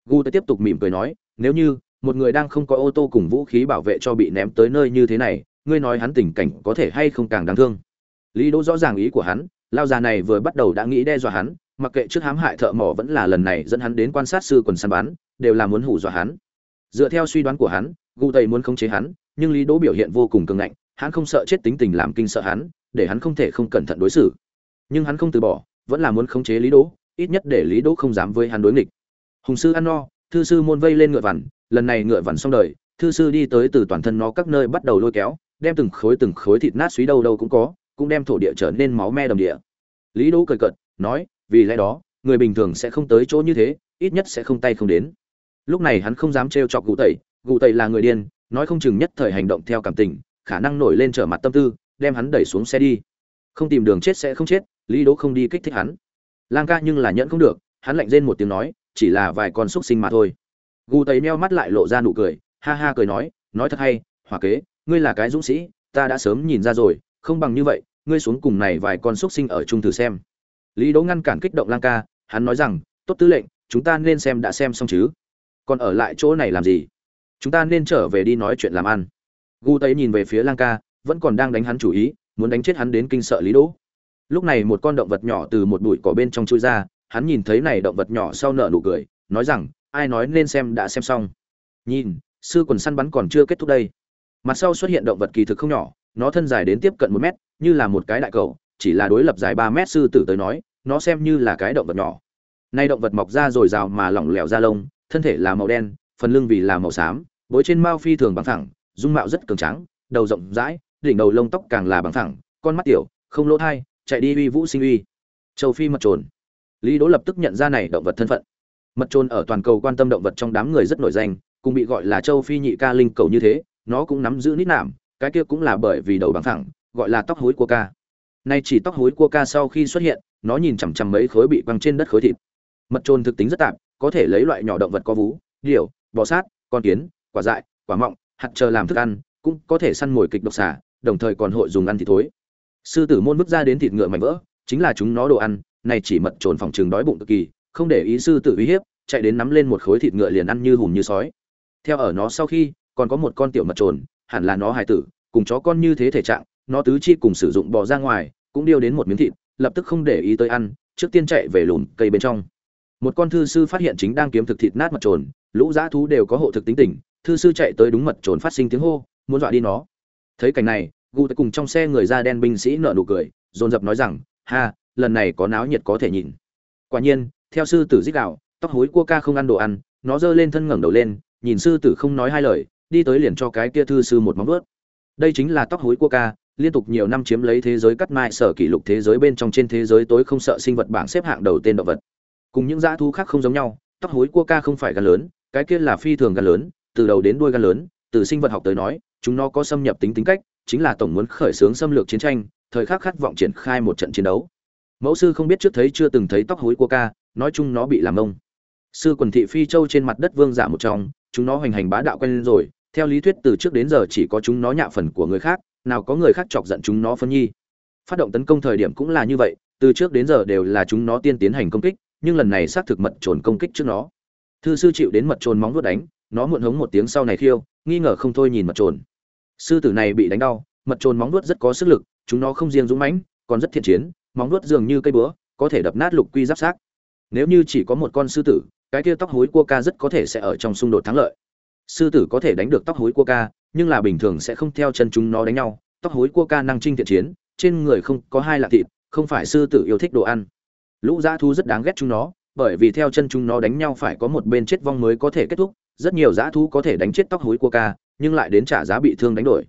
gu tây tiếp tục mỉm cười nói, nếu như một người đang không có ô tô cùng vũ khí bảo vệ cho bị ném tới nơi như thế này, ngươi nói hắn tình cảnh có thể hay không càng đáng thương? Lý đỗ rõ ràng ý của hắn, lao già này vừa bắt đầu đã nghĩ đe dọa hắn, mặc kệ trước hãm hại thợ mỏ vẫn là lần này dẫn hắn đến quan sát sư quần săn bắn, đều là muốn hủ dọa hắn. Dựa theo suy đoán của hắn, gu tây muốn khống chế hắn, nhưng lý đỗ biểu hiện vô cùng cường ngạnh, hắn không sợ chết tính tình làm kinh sợ hắn, để hắn không thể không cẩn thận đối xử. Nhưng hắn không từ bỏ, vẫn là muốn khống chế lý đỗ, ít nhất để lý đỗ không dám với hắn đối nghịch hùng sư ăn no, thư sư môn vây lên ngựa vằn, lần này ngựa vằn xong đời, thư sư đi tới từ toàn thân nó các nơi bắt đầu lôi kéo, đem từng khối từng khối thịt nát suý đâu đâu cũng có, cũng đem thổ địa trở nên máu me đầm địa. Lý đỗ cười cợt, nói, vì lẽ đó, người bình thường sẽ không tới chỗ như thế, ít nhất sẽ không tay không đến. Lúc này hắn không dám trêu chọc gù tẩy gù tẩy là người điên, nói không chừng nhất thời hành động theo cảm tình, khả năng nổi lên trở mặt tâm tư, đem hắn đẩy xuống xe đi. Không tìm đường chết sẽ không chết, lý đỗ không đi kích thích hắn. Lang ca nhưng là nhẫn không được, hắn lạnh rên một tiếng nói chỉ là vài con xúc sinh mà thôi. Gù tẩy meo mắt lại lộ ra nụ cười, ha ha cười nói nói thật hay hỏa kế, ngươi là cái dũng sĩ, ta đã sớm nhìn ra rồi, không bằng như vậy, ngươi xuống cùng này vài con xúc sinh ở chung thử xem. Lý đỗ ngăn cản kích động lang ca, hắn nói rằng, tốt tư lệnh, chúng ta nên xem đã xem xong chứ. Còn ở lại chỗ này làm gì? Chúng ta nên trở về đi nói chuyện làm ăn. Gu tây nhìn về phía lang ca, vẫn còn đang đánh hắn chủ ý, muốn đánh chết hắn đến kinh sợ lý đỗ. Lúc này một con động vật nhỏ từ một bụi cỏ bên trong chui ra hắn nhìn thấy này động vật nhỏ sau nở nụ cười, nói rằng, ai nói nên xem đã xem xong. Nhìn, sư quần săn bắn còn chưa kết thúc đây. Mặt sau xuất hiện động vật kỳ thực không nhỏ, nó thân dài đến tiếp cận một mét, như là một cái đại cầu, chỉ là đối lập dài ba mét sư tử tới nói, nó xem như là cái động vật nhỏ. Nay động vật mọc ra rồi rào mà lỏng lẻo da lông, thân thể là màu đen, phần lưng vì là màu xám, bối trên mao phi thường bằng thẳng, dung mạo rất cường tráng, đầu rộng rãi, đỉnh đầu lông tóc càng là bằng thẳng, con mắt tiểu, không lỗ thai, chạy đi uy vũ sinh uy. Châu phi mật trồn lý đỗ lập tức nhận ra này động vật thân phận. Mật trôn ở toàn cầu quan tâm động vật trong đám người rất nổi danh cũng bị gọi là châu phi nhị ca linh cầu như thế, nó cũng nắm giữ nít nạm, cái kia cũng là bởi vì đầu bằng thẳng gọi là tóc hối cua ca. Nay chỉ tóc hối cua ca sau khi xuất hiện, nó nhìn chằm chằm mấy khối bị quăng trên đất khối thịt. Mật trôn thực tính rất tạp, có thể lấy loại nhỏ động vật có vú, điểu, bò sát, con kiến, quả dại, quả mọng, hạt chờ làm thức ăn, cũng có thể săn mồi kịch độc xả đồng thời còn hội dùng ăn thịt thối. Sư tử môn vứt ra đến thịt ngựa mảnh vỡ, chính là chúng nó đồ ăn này chỉ mật trồn phòng trường đói bụng cực kỳ, không để ý sư tử uy hiếp, chạy đến nắm lên một khối thịt ngựa liền ăn như hùm như sói. Theo ở nó sau khi, còn có một con tiểu mật trồn, hẳn là nó hài tử, cùng chó con như thế thể trạng, nó tứ chi cùng sử dụng bò ra ngoài, cũng điêu đến một miếng thịt, lập tức không để ý tới ăn, trước tiên chạy về lùn cây bên trong. Một con thư sư phát hiện chính đang kiếm thực thịt nát mật trồn, lũ dã thú đều có hộ thực tính tình, thư sư chạy tới đúng mật trồn phát sinh tiếng hô, muốn dọa đi nó. Thấy cảnh này, gu tới cùng trong xe người da đen binh sĩ nở nụ cười, dồn dập nói rằng, ha lần này có náo nhiệt có thể nhìn. Quả nhiên, theo sư tử dích đạo, tóc hối cua ca không ăn đồ ăn, nó giơ lên thân ngẩng đầu lên, nhìn sư tử không nói hai lời, đi tới liền cho cái kia thư sư một móng vuốt. Đây chính là tóc hối cua ca, liên tục nhiều năm chiếm lấy thế giới cắt mai sở kỷ lục thế giới bên trong trên thế giới tối không sợ sinh vật bảng xếp hạng đầu tên động vật. Cùng những dã thú khác không giống nhau, tóc hối cua ca không phải gan lớn, cái kia là phi thường gan lớn, từ đầu đến đuôi gan lớn, từ sinh vật học tới nói, chúng nó có xâm nhập tính tính cách, chính là tổng muốn khởi xướng xâm lược chiến tranh, thời khắc khát vọng triển khai một trận chiến đấu mẫu sư không biết trước thấy chưa từng thấy tóc hối của ca, nói chung nó bị làm ông. Sư quần thị phi châu trên mặt đất vương giả một trong, chúng nó hoành hành bá đạo quen lên rồi, theo lý thuyết từ trước đến giờ chỉ có chúng nó nhạ phần của người khác, nào có người khác chọc giận chúng nó phân nhi. Phát động tấn công thời điểm cũng là như vậy, từ trước đến giờ đều là chúng nó tiên tiến hành công kích, nhưng lần này xác thực mật trồn công kích trước nó. Thư sư chịu đến mật trồn móng vuốt đánh, nó muộn hống một tiếng sau này khiêu, nghi ngờ không thôi nhìn mật trồn. Sư tử này bị đánh đau, mật trồn móng vuốt rất có sức lực, chúng nó không riêng dũng mãnh, còn rất thiện chiến móng vuốt dường như cây búa, có thể đập nát lục quy giáp xác. Nếu như chỉ có một con sư tử, cái kia tóc hối cua ca rất có thể sẽ ở trong xung đột thắng lợi. Sư tử có thể đánh được tóc hối cua ca, nhưng là bình thường sẽ không theo chân chúng nó đánh nhau. Tóc hối cua ca năng trinh thiện chiến, trên người không có hai lạ thịt, không phải sư tử yêu thích đồ ăn. Lũ dã thú rất đáng ghét chúng nó, bởi vì theo chân chúng nó đánh nhau phải có một bên chết vong mới có thể kết thúc. Rất nhiều dã thú có thể đánh chết tóc hối cua ca, nhưng lại đến trả giá bị thương đánh đổi.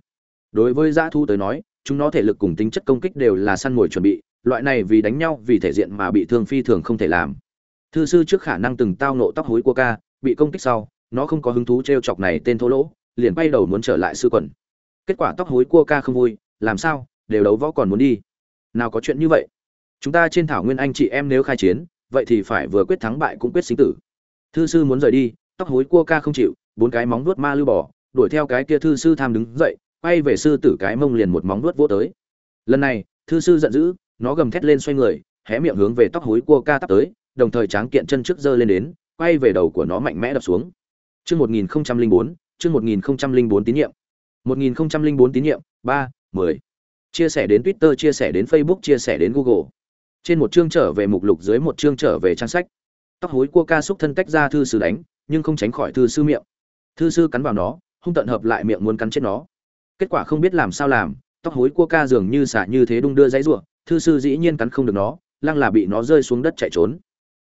Đối với dã thú tới nói, chúng nó thể lực cùng tính chất công kích đều là săn mồi chuẩn bị loại này vì đánh nhau, vì thể diện mà bị thương phi thường không thể làm. Thư sư trước khả năng từng tao nộ tóc hối cua ca, bị công kích sau, nó không có hứng thú t r e o chọc này tên thô lỗ, liền bay đầu muốn trở lại sư quần. Kết quả tóc hối cua ca không vui, làm sao, đều đấu võ còn muốn đi. Nào có chuyện như vậy? Chúng ta trên thảo nguyên anh chị em nếu khai chiến, vậy thì phải vừa quyết thắng bại cũng quyết sinh tử. Thư sư muốn rời đi, tóc hối cua ca không chịu, bốn cái móng vuốt ma lưu bỏ đuổi theo cái kia thư sư tham đứng dậy, quay về sư tử cái mông liền một móng vuốt vỗ tới. Lần này, thư sư giận dữ nó gầm thét lên xoay người, hé miệng hướng về tóc hối cua ca tắp tới, đồng thời tráng kiện chân trước giơ lên đến, quay về đầu của nó mạnh mẽ đập xuống. Chương một nghìn bốn, chương một nghìn bốn tín nhiệm. một nghìn bốn tín nhiệm, ba, mười. Chia sẻ đến twitter, chia sẻ đến facebook, chia sẻ đến google. Trên một chương trở về mục lục, dưới một chương trở về trang sách. Tóc hối cua ca xúc thân tách ra thư sư đánh, nhưng không tránh khỏi thư sư miệng. Thư sư cắn vào nó, hung tận hợp lại miệng muốn cắn chết nó. Kết quả không biết làm sao làm, tóc hối cua ca dường như xả như thế đung đưa dãy ruộng thư sư dĩ nhiên cắn không được nó, lăng là bị nó rơi xuống đất chạy trốn.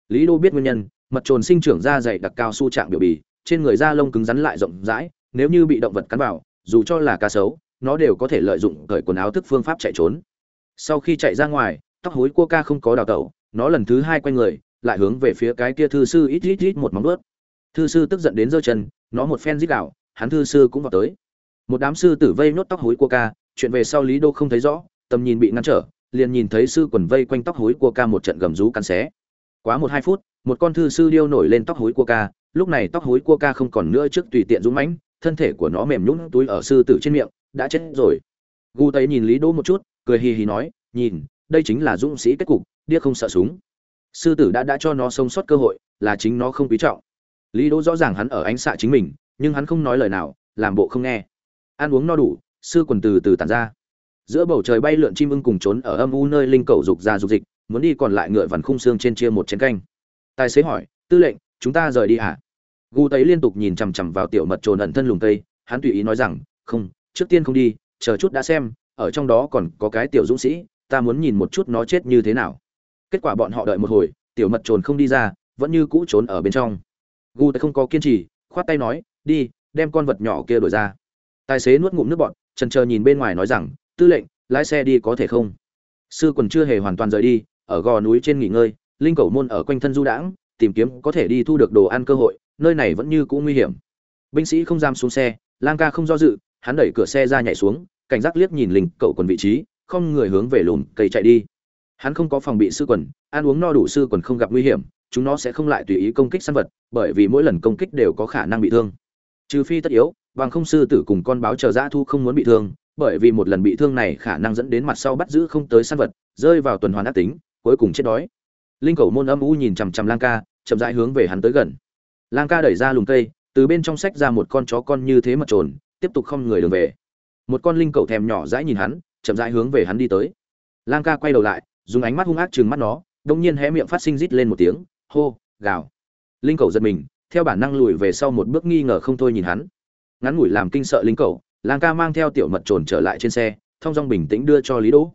Lý đô biết nguyên nhân, mật trồn sinh trưởng da dày đặc cao su trạng biểu bì, trên người da lông cứng rắn lại rộng rãi, nếu như bị động vật cắn vào, dù cho là cá sấu, nó đều có thể lợi dụng cởi quần áo thức phương pháp chạy trốn. Sau khi chạy ra ngoài, tóc hối cua ca không có đào tẩu, nó lần thứ hai quay người, lại hướng về phía cái kia thư sư ít ít ít một móng ướt thư sư tức giận đến giơ chân, nó một phen dít đạo hắn thư sư cũng vào tới. Một đám sư tử vây nốt tóc hối cua ca, chuyện về sau lý đô không thấy rõ, tầm nhìn bị ngăn trở liền nhìn thấy sư quần vây quanh tóc hối cua ca một trận gầm rú cắn xé. Quá một hai phút, một con thư sư điêu nổi lên tóc hối cua ca, lúc này tóc hối cua ca không còn nữa trước tùy tiện dũng mãnh, thân thể của nó mềm nhũn túi ở sư tử trên miệng, đã chết rồi. Gu tây nhìn lý đô một chút, cười hì hì nói, nhìn, đây chính là dũng sĩ kết cục, điếc không sợ súng. Sư tử đã đã cho nó sống sót cơ hội, là chính nó không quý trọng. Lý đỗ rõ ràng hắn ở ánh xạ chính mình, nhưng hắn không nói lời nào, làm bộ không nghe. Ăn uống no đủ, sư quần từ từ tàn ra giữa bầu trời bay lượn chim ưng cùng trốn ở âm u nơi linh cầu dục ra dục dịch, muốn đi còn lại ngựa vằn khung xương trên chia một chén canh. Tài xế hỏi, tư lệnh, chúng ta rời đi hả? Gu tấy liên tục nhìn chằm chằm vào tiểu mật trồn ẩn thân lùng tây hắn tùy ý nói rằng, không, trước tiên không đi, chờ chút đã xem, ở trong đó còn có cái tiểu dũng sĩ, ta muốn nhìn một chút nó chết như thế nào. Kết quả bọn họ đợi một hồi, tiểu mật trồn không đi ra, vẫn như cũ trốn ở bên trong. Gu tấy không có kiên trì, khoát tay nói, đi, đem con vật nhỏ kia đổi ra. Tài xế nuốt ngụm nước bọn trần chờ nhìn bên ngoài nói rằng tư lệnh, lái xe đi có thể không? Sư quần chưa hề hoàn toàn rời đi, ở gò núi trên nghỉ ngơi, linh cầu môn ở quanh thân du đãng, tìm kiếm có thể đi thu được đồ ăn cơ hội, nơi này vẫn như cũ nguy hiểm. Binh sĩ không dám xuống xe, lang ca không do dự, hắn đẩy cửa xe ra nhảy xuống, cảnh giác liếc nhìn linh cậu quần vị trí, không người hướng về lùm cây chạy đi. Hắn không có phòng bị sư quần, ăn uống no đủ sư quần không gặp nguy hiểm, chúng nó sẽ không lại tùy ý công kích săn vật, bởi vì mỗi lần công kích đều có khả năng bị thương. Trừ phi tất yếu, bằng không sư tử cùng con báo chờ dã thu không muốn bị thương bởi vì một lần bị thương này khả năng dẫn đến mặt sau bắt giữ không tới săn vật, rơi vào tuần hoàn ác tính, cuối cùng chết đói. Linh cầu môn âm u nhìn chằm chằm lang ca, chậm rãi hướng về hắn tới gần. Lang ca đẩy ra lùm cây, từ bên trong sách ra một con chó con như thế mà trồn, tiếp tục không người đường về. Một con linh cầu thèm nhỏ dãi nhìn hắn, chậm rãi hướng về hắn đi tới. Lang ca quay đầu lại, dùng ánh mắt hung ác chừng mắt nó đông nhiên hé miệng phát sinh rít lên một tiếng, hô, gào. Linh cầu giật mình, theo bản năng lùi về sau một bước nghi ngờ không thôi nhìn hắn. Ngắn ngủi làm kinh sợ linh cầu lang ca mang theo tiểu mật trồn trở lại trên xe thong dong bình tĩnh đưa cho lý đỗ.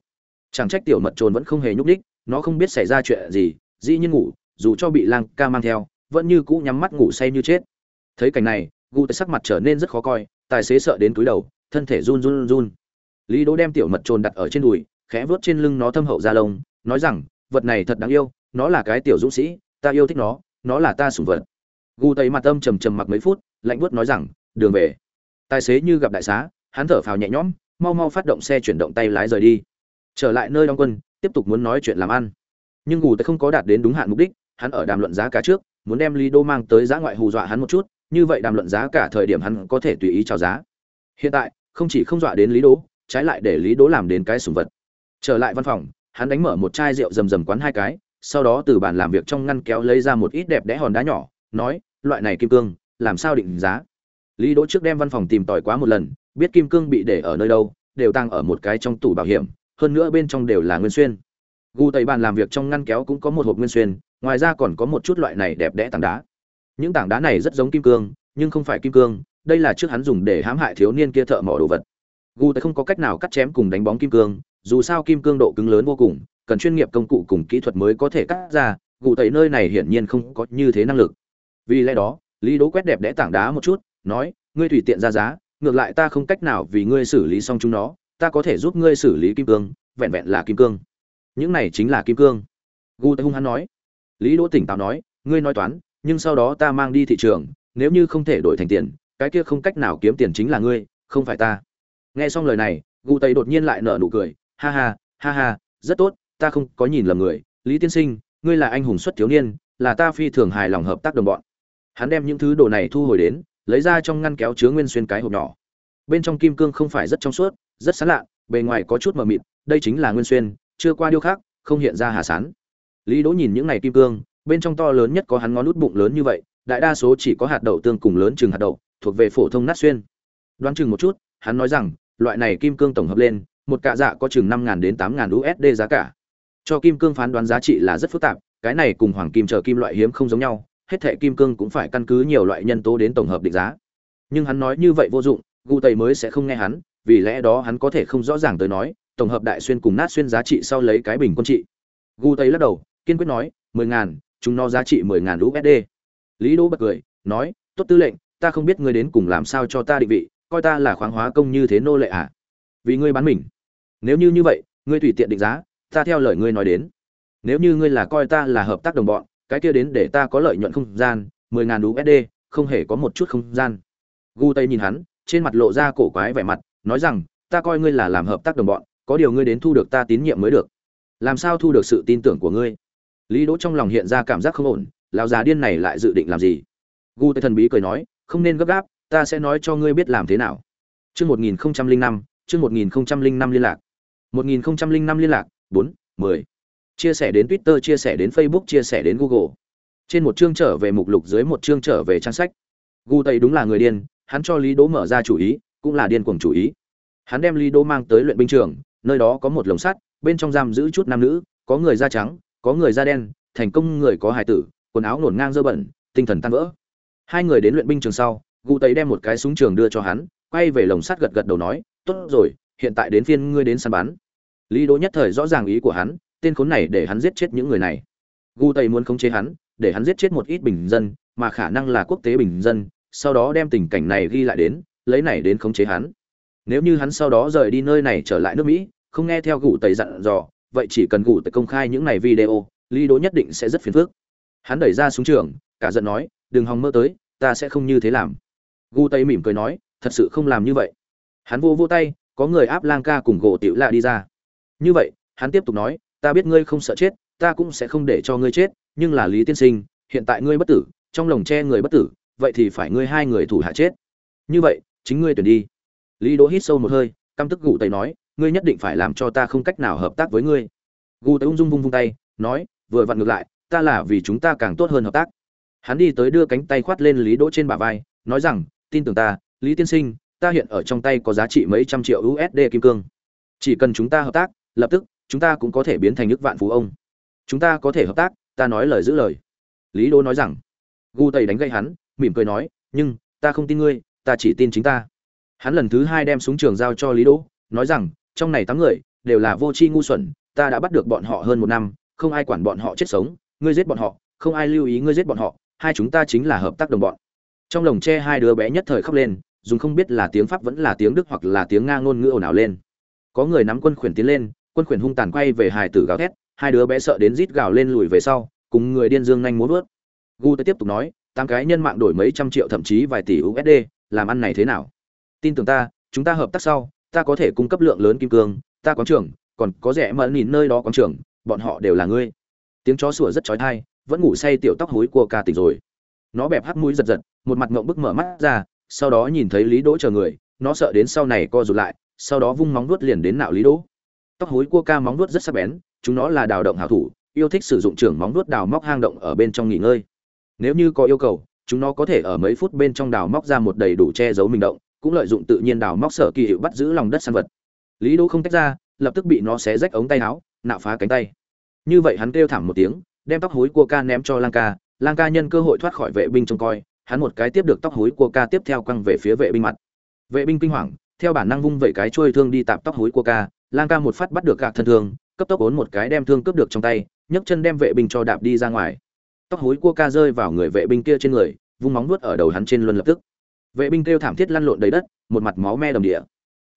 Chẳng trách tiểu mật trồn vẫn không hề nhúc đích nó không biết xảy ra chuyện gì, dĩ nhiên ngủ, dù cho bị lang ca mang theo, vẫn như cũ nhắm mắt ngủ say như chết. Thấy cảnh này, gu tới sắc mặt trở nên rất khó coi, tài xế sợ đến túi đầu, thân thể run run run. Lý đỗ đem tiểu mật trồn đặt ở trên đùi, khẽ vớt trên lưng nó thâm hậu da lông, nói rằng, vật này thật đáng yêu, nó là cái tiểu dũng sĩ, ta yêu thích nó nó là ta sủng vật. Gu tây mặt âm trầm trầm mặc mấy phút, lạnh buốt nói rằng, đường về tài xế như gặp đại xá, hắn thở phào nhẹ nhõm, mau mau phát động xe chuyển động tay lái rời đi. Trở lại nơi đóng quân, tiếp tục muốn nói chuyện làm ăn. Nhưng ngủ tây không có đạt đến đúng hạn mục đích, hắn ở đàm luận giá cả trước, muốn đem lý đô mang tới giá ngoại hù dọa hắn một chút, như vậy đàm luận giá cả thời điểm hắn có thể tùy ý chào giá. Hiện tại, không chỉ không dọa đến lý đỗ trái lại để lý đỗ làm đến cái sùng vật. Trở lại văn phòng, hắn đánh mở một chai rượu rầm rầm quán hai cái, sau đó từ bàn làm việc trong ngăn kéo lấy ra một ít đẹp đẽ hòn đá nhỏ, nói, loại này kim cương, làm sao định giá? Lý đỗ trước đem văn phòng tìm tòi quá một lần, biết kim cương bị để ở nơi đâu, đều tăng ở một cái trong tủ bảo hiểm, hơn nữa bên trong đều là nguyên xuyên. Gu tẩy bàn làm việc trong ngăn kéo cũng có một hộp nguyên xuyên, ngoài ra còn có một chút loại này đẹp đẽ tảng đá. Những tảng đá này rất giống kim cương, nhưng không phải kim cương, đây là trước hắn dùng để hãm hại thiếu niên kia thợ mỏ đồ vật. Gu tẩy không có cách nào cắt chém cùng đánh bóng kim cương, dù sao kim cương độ cứng lớn vô cùng, cần chuyên nghiệp công cụ cùng kỹ thuật mới có thể cắt ra, gu tẩy nơi này hiển nhiên không có như thế năng lực. Vì lẽ đó, lý Đỗ quét đẹp đẽ tảng đá một chút nói, ngươi tùy tiện ra giá, ngược lại ta không cách nào vì ngươi xử lý xong chúng nó, ta có thể giúp ngươi xử lý kim cương, vẹn vẹn là kim cương. Những này chính là kim cương. Gu tây hung hắn nói. Lý đỗ tỉnh táo nói, ngươi nói toán, nhưng sau đó ta mang đi thị trường, nếu như không thể đổi thành tiền, cái kia không cách nào kiếm tiền chính là ngươi, không phải ta. Nghe xong lời này, gu tây đột nhiên lại nở nụ cười, ha ha ha ha, rất tốt, ta không có nhìn lầm người, lý tiên sinh, ngươi là anh hùng xuất thiếu niên, là ta phi thường hài lòng hợp tác đồng bọn. Hắn đem những thứ đồ này thu hồi đến lấy ra trong ngăn kéo chứa nguyên xuyên cái hộp nhỏ. Bên trong kim cương không phải rất trong suốt, rất sán lạ, bề ngoài có chút mờ mịt, đây chính là nguyên xuyên, chưa qua điêu khắc, không hiện ra hà sán. Lý đỗ nhìn những này kim cương, bên trong to lớn nhất có hắn ngón nút bụng lớn như vậy, đại đa số chỉ có hạt đậu tương cùng lớn chừng hạt đậu, thuộc về phổ thông nát xuyên. Đoán chừng một chút, hắn nói rằng, loại này kim cương tổng hợp lên, một cạ dạ có chừng năm ngàn đến tám ngàn usd giá cả. Cho kim cương phán đoán giá trị là rất phức tạp, cái này cùng hoàng kim chờ kim loại hiếm không giống nhau hết thệ kim cương cũng phải căn cứ nhiều loại nhân tố đến tổng hợp định giá. Nhưng hắn nói như vậy vô dụng, gu tây mới sẽ không nghe hắn, vì lẽ đó hắn có thể không rõ ràng tới nói, tổng hợp đại xuyên cùng nát xuyên giá trị sau lấy cái bình quân trị. Gu tây lắc đầu, kiên quyết nói, mười ngàn, chúng nó giá trị mười ngàn usd lý đỗ bật cười, nói, tốt tư lệnh, ta không biết ngươi đến cùng làm sao cho ta định vị, coi ta là khoáng hóa công như thế nô lệ à? Vì ngươi bán mình. Nếu như như vậy, ngươi tùy tiện định giá, ta theo lời ngươi nói đến. Nếu như ngươi là coi ta là hợp tác đồng bọn cái kia đến để ta có lợi nhuận không gian, mười ngàn usd không hề có một chút không gian. Gu tây nhìn hắn, trên mặt lộ ra cổ quái vẻ mặt, nói rằng, ta coi ngươi là làm hợp tác đồng bọn, có điều ngươi đến thu được ta tín nhiệm mới được. Làm sao thu được sự tin tưởng của ngươi? Lý đỗ trong lòng hiện ra cảm giác không ổn, lão già điên này lại dự định làm gì? Gu tây thần bí cười nói, không nên gấp gáp, ta sẽ nói cho ngươi biết làm thế nào. Chương một nghìn năm, chương một nghìn năm liên lạc. Một nghìn năm liên lạc, bốn, mười chia sẻ đến twitter, chia sẻ đến facebook, chia sẻ đến google. Trên một chương trở về mục lục, dưới một chương trở về trang sách. Gu tây đúng là người điên, hắn cho lý đỗ mở ra chủ ý, cũng là điên cuồng chủ ý. Hắn đem lý đỗ mang tới luyện binh trường, nơi đó có một lồng sắt, bên trong giam giữ chút nam nữ, có người da trắng, có người da đen, thành công người có hài tử, quần áo nổn ngang dơ bẩn, tinh thần tan vỡ. Hai người đến luyện binh trường sau, gu tây đem một cái súng trường đưa cho hắn, quay về lồng sắt gật gật đầu nói, tốt rồi, hiện tại đến phiên ngươi đến săn bắn. Lý đỗ nhất thời rõ ràng ý của hắn tên khốn này để hắn giết chết những người này. Gu tây muốn khống chế hắn, để hắn giết chết một ít bình dân, mà khả năng là quốc tế bình dân, sau đó đem tình cảnh này ghi lại đến, lấy này đến khống chế hắn. Nếu như hắn sau đó rời đi nơi này trở lại nước mỹ, không nghe theo gù tây dặn dò, vậy chỉ cần gù tây công khai những này video, lý đỗ nhất định sẽ rất phiền phức. Hắn đẩy ra súng trường, cả giận nói, đừng hòng mơ tới, ta sẽ không như thế làm. Gu tây mỉm cười nói, thật sự không làm như vậy. Hắn vô vô tay, có người áp lang ca cùng gỗ tiểu lạ đi ra. Như vậy, hắn tiếp tục nói ta biết ngươi không sợ chết, ta cũng sẽ không để cho ngươi chết, nhưng là lý tiên sinh, hiện tại ngươi bất tử, trong lồng tre người bất tử, vậy thì phải ngươi hai người thủ hạ chết. Như vậy, chính ngươi tuyển đi. Lý đỗ hít sâu một hơi, căm tức gù tây nói, ngươi nhất định phải làm cho ta không cách nào hợp tác với ngươi. Gù tây ung dung vung vung tay, nói, vừa vặn ngược lại, ta là vì chúng ta càng tốt hơn hợp tác. Hắn đi tới đưa cánh tay khoát lên lý đỗ trên bả vai, nói rằng, tin tưởng ta, lý tiên sinh, ta hiện ở trong tay có giá trị mấy trăm triệu usd kim cương. Chỉ cần chúng ta hợp tác, lập tức chúng ta cũng có thể biến thành nước vạn phú ông. Chúng ta có thể hợp tác, ta nói lời giữ lời. Lý đỗ nói rằng, gu tây đánh gậy hắn, mỉm cười nói, nhưng, ta không tin ngươi, ta chỉ tin chính ta. Hắn lần thứ hai đem súng trường giao cho lý đỗ, nói rằng, trong này tám người, đều là vô tri ngu xuẩn, ta đã bắt được bọn họ hơn một năm, không ai quản bọn họ chết sống, ngươi giết bọn họ, không ai lưu ý ngươi giết bọn họ, hai chúng ta chính là hợp tác đồng bọn. Trong lồng tre hai đứa bé nhất thời khóc lên, dùng không biết là tiếng pháp vẫn là tiếng đức hoặc là tiếng nga ngôn ngữ ồn ào lên. Có người nắm quân khuyển tiến lên quân khuyển hung tàn quay về hài tử gào thét, hai đứa bé sợ đến rít gào lên lùi về sau, cùng người điên dương nhanh muốn vớt. Gu tiếp tục nói, tám cái nhân mạng đổi mấy trăm triệu thậm chí vài tỷ usd làm ăn này thế nào? Tin tưởng ta, chúng ta hợp tác sau, ta có thể cung cấp lượng lớn kim cương, ta quán trưởng, còn có rẻ mẫn nhìn nơi đó quán trưởng, bọn họ đều là ngươi. Tiếng chó sủa rất chói tai, vẫn ngủ say tiểu tóc hối của ca tỉnh rồi. Nó bẹp hắt mũi giật giật, một mặt ngộng bức mở mắt ra, sau đó nhìn thấy lý đỗ chờ người, nó sợ đến sau này co rụt lại, sau đó vung móng vuốt liền đến nạo lý đỗ tóc hối cua ca móng vuốt rất sắc bén, chúng nó là đào động hảo thủ, yêu thích sử dụng trưởng móng vuốt đào móc hang động ở bên trong nghỉ ngơi. Nếu như có yêu cầu, chúng nó có thể ở mấy phút bên trong đào móc ra một đầy đủ che giấu mình động, cũng lợi dụng tự nhiên đào móc sở kỳ hiệu bắt giữ lòng đất săn vật. Lý đỗ không tách ra, lập tức bị nó xé rách ống tay áo, nạo phá cánh tay. Như vậy hắn kêu thảm một tiếng, đem tóc hối cua ca ném cho lang ca. Lang ca nhân cơ hội thoát khỏi vệ binh trông coi, hắn một cái tiếp được tóc hối cua ca tiếp theo quăng về phía vệ binh mặt. Vệ binh kinh hoàng, theo bản năng vung vẩy cái trôi thương đi tạp tóc hối cua ca lang ca một phát bắt được gạc thân thương, cấp tốc ốn một cái đem thương cướp được trong tay, nhấc chân đem vệ binh cho đạp đi ra ngoài. Tóc hối cua ca rơi vào người vệ binh kia trên người, vung móng vuốt ở đầu hắn trên luân lập tức. Vệ binh kêu thảm thiết lăn lộn đầy đất, một mặt máu me đầm địa.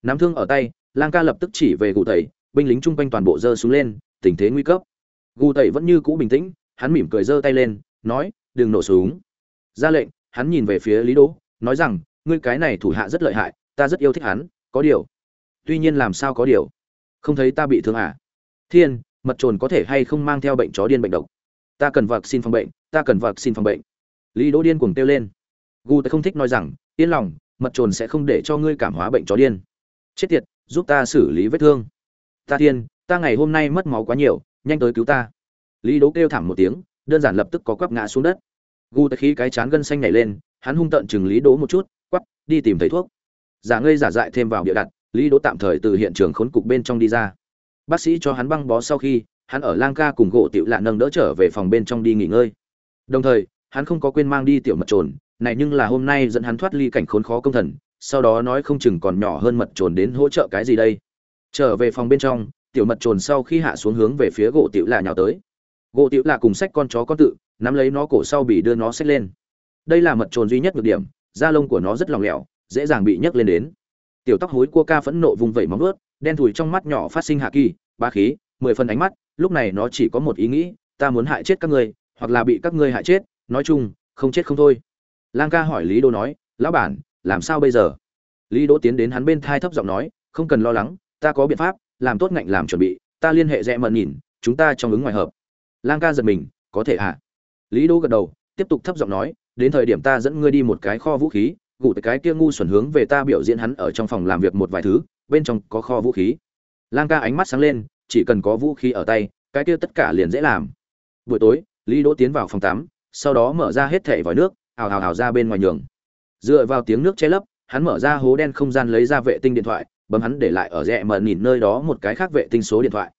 Nắm thương ở tay, lang ca lập tức chỉ về gù tẩy, binh lính chung quanh toàn bộ giơ xuống lên, tình thế nguy cấp. Gù tẩy vẫn như cũ bình tĩnh, hắn mỉm cười giơ tay lên, nói, đừng nổ súng. Ra lệnh, hắn nhìn về phía lý đỗ, nói rằng, ngươi cái này thủ hạ rất lợi hại, ta rất yêu thích hắn, có điều. Tuy nhiên làm sao có điều? Không thấy ta bị thương à? Thiên, mật trồn có thể hay không mang theo bệnh chó điên bệnh độc? Ta cần vật xin phòng bệnh, ta cần vật xin phòng bệnh. Lý đỗ điên cuồng kêu lên. Gu ta không thích nói rằng, yên lòng, mật trồn sẽ không để cho ngươi cảm hóa bệnh chó điên. Chết tiệt, giúp ta xử lý vết thương. Ta thiên, ta ngày hôm nay mất máu quá nhiều, nhanh tới cứu ta. Lý đỗ kêu thảm một tiếng, đơn giản lập tức có quắp ngã xuống đất. Gu ta khi cái chán gân xanh nhảy lên, hắn hung tợn chừng lý đỗ một chút, quắp, đi tìm thấy thuốc. Giả ngây giả dại thêm vào bịa đặt lý đỗ tạm thời từ hiện trường khốn cục bên trong đi ra. Bác sĩ cho hắn băng bó sau khi, hắn ở lang ca cùng gỗ tiểu lạ nâng đỡ trở về phòng bên trong đi nghỉ ngơi. Đồng thời, hắn không có quên mang đi tiểu mật trồn, này nhưng là hôm nay dẫn hắn thoát ly cảnh khốn khó công thần, sau đó nói không chừng còn nhỏ hơn mật trồn đến hỗ trợ cái gì đây. Trở về phòng bên trong, tiểu mật trồn sau khi hạ xuống hướng về phía gỗ tiểu lạ nhào tới. Gỗ tiểu lạ cùng sách con chó con tự, nắm lấy nó cổ sau bị đưa nó xách lên. Đây là mật trồn duy nhất nhược điểm, da lông của nó rất lỏng lẻo, dễ dàng bị nhấc lên đến tiểu tóc hối cua ca phẫn nộ vùng vẩy móng ướt đen thùi trong mắt nhỏ phát sinh hạ kỳ, ba khí, mười phần ánh mắt, lúc này nó chỉ có một ý nghĩ, ta muốn hại chết các ngươi, hoặc là bị các ngươi hại chết, nói chung, không chết không thôi. Lang ca hỏi lý đô nói, lão bản, làm sao bây giờ? Lý đỗ tiến đến hắn bên thai thấp giọng nói, không cần lo lắng, ta có biện pháp, làm tốt ngạnh làm chuẩn bị, ta liên hệ rẽ mận nhìn, chúng ta trong ứng ngoài hợp. Lang ca giật mình, có thể à? Lý đỗ gật đầu, tiếp tục thấp giọng nói, đến thời điểm ta dẫn ngươi đi một cái kho vũ khí gụ cái kia ngu xuẩn hướng về ta biểu diễn hắn ở trong phòng làm việc một vài thứ, bên trong có kho vũ khí. Lang ca ánh mắt sáng lên, chỉ cần có vũ khí ở tay, cái kia tất cả liền dễ làm. Buổi tối, lý đỗ tiến vào phòng tắm, sau đó mở ra hết thẻ vòi nước hào hào hào ra bên ngoài nhường. Dựa vào tiếng nước che lấp, hắn mở ra hố đen không gian lấy ra vệ tinh điện thoại, bấm hắn để lại ở rẽ mờ nhìn nơi đó một cái khác vệ tinh số điện thoại.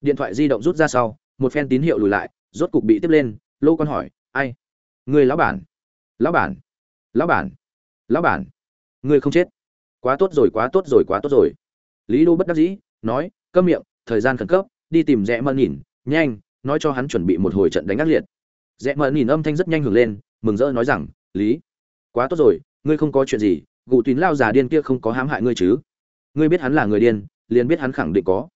Điện thoại di động rút ra sau, một phen tín hiệu lùi lại, rốt cục bị tiếp lên, lô con hỏi, ai? Người lão bản. Lão bản lão bản lão bản, ngươi không chết. Quá tốt rồi, quá tốt rồi, quá tốt rồi. Lý đô bất đắc dĩ, nói, câm miệng, thời gian khẩn cấp, đi tìm rẽ mờ nhìn, nhanh, nói cho hắn chuẩn bị một hồi trận đánh ác liệt. Rẽ mờ nhìn âm thanh rất nhanh hưởng lên, mừng rỡ nói rằng, lý, quá tốt rồi, ngươi không có chuyện gì Gụ tín lao già điên kia không có hãm hại ngươi chứ. Ngươi biết hắn là người điên, liền biết hắn khẳng định có.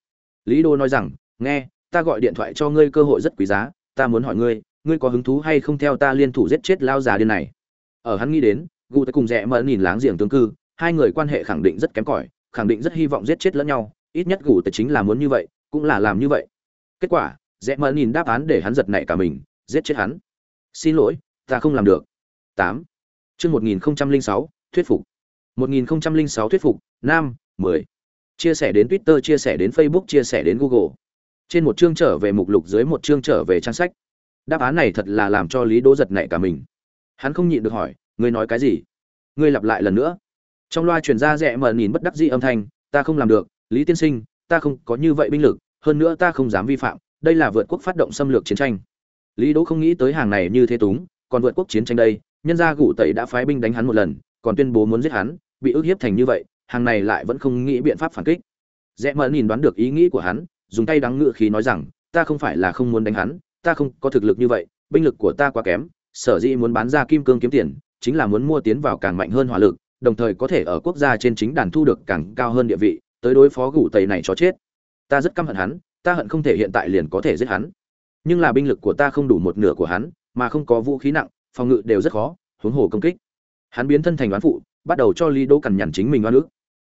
Lý đô nói rằng, nghe, ta gọi điện thoại cho ngươi cơ hội rất quý giá, ta muốn hỏi ngươi ngươi có hứng thú hay không theo ta liên thủ giết chết lao già điên này? Ở hắn nghĩ đến gù tới cùng rẽ mờ nhìn láng giềng tương cư, hai người quan hệ khẳng định rất kém cỏi, khẳng định rất hy vọng giết chết lẫn nhau, ít nhất gù tới chính là muốn như vậy, cũng là làm như vậy. Kết quả, rẽ mờ nhìn đáp án để hắn giật nảy cả mình, giết chết hắn. Xin lỗi, ta không làm được. Tám. Chương một nghìn sáu, thuyết phục. một nghìn sáu thuyết phục, nam, mười. Chia sẻ đến twitter, chia sẻ đến facebook, chia sẻ đến google. Trên một chương trở về mục lục, dưới một chương trở về trang sách. Đáp án này thật là làm cho lý đỗ giật nảy cả mình. Hắn không nhịn được hỏi ngươi nói cái gì? Ngươi lặp lại lần nữa. Trong loa truyền ra rẽ mờ nhìn bất đắc dĩ âm thanh, ta không làm được, lý tiên sinh, ta không có như vậy binh lực, hơn nữa ta không dám vi phạm, đây là vượt quốc phát động xâm lược chiến tranh. Lý đỗ không nghĩ tới hàng này như thế túng, còn vượt quốc chiến tranh đây, nhân gia gủ tẩy đã phái binh đánh hắn một lần, còn tuyên bố muốn giết hắn, bị ức hiếp thành như vậy, hàng này lại vẫn không nghĩ biện pháp phản kích. Rẽ mờ nhìn đoán được ý nghĩ của hắn, dùng tay đắng ngựa khí nói rằng, ta không phải là không muốn đánh hắn, ta không có thực lực như vậy, binh lực của ta quá kém, sở dĩ muốn bán ra kim cương kiếm tiền chính là muốn mua tiến vào càng mạnh hơn hỏa lực, đồng thời có thể ở quốc gia trên chính đàn thu được càng cao hơn địa vị, tới đối phó gủ tẩy này cho chết. Ta rất căm hận hắn, ta hận không thể hiện tại liền có thể giết hắn. Nhưng là binh lực của ta không đủ một nửa của hắn, mà không có vũ khí nặng, phòng ngự đều rất khó, huống hồ công kích. Hắn biến thân thành đoán phụ, bắt đầu cho lý đỗ cằn nhằn chính mình oan ức.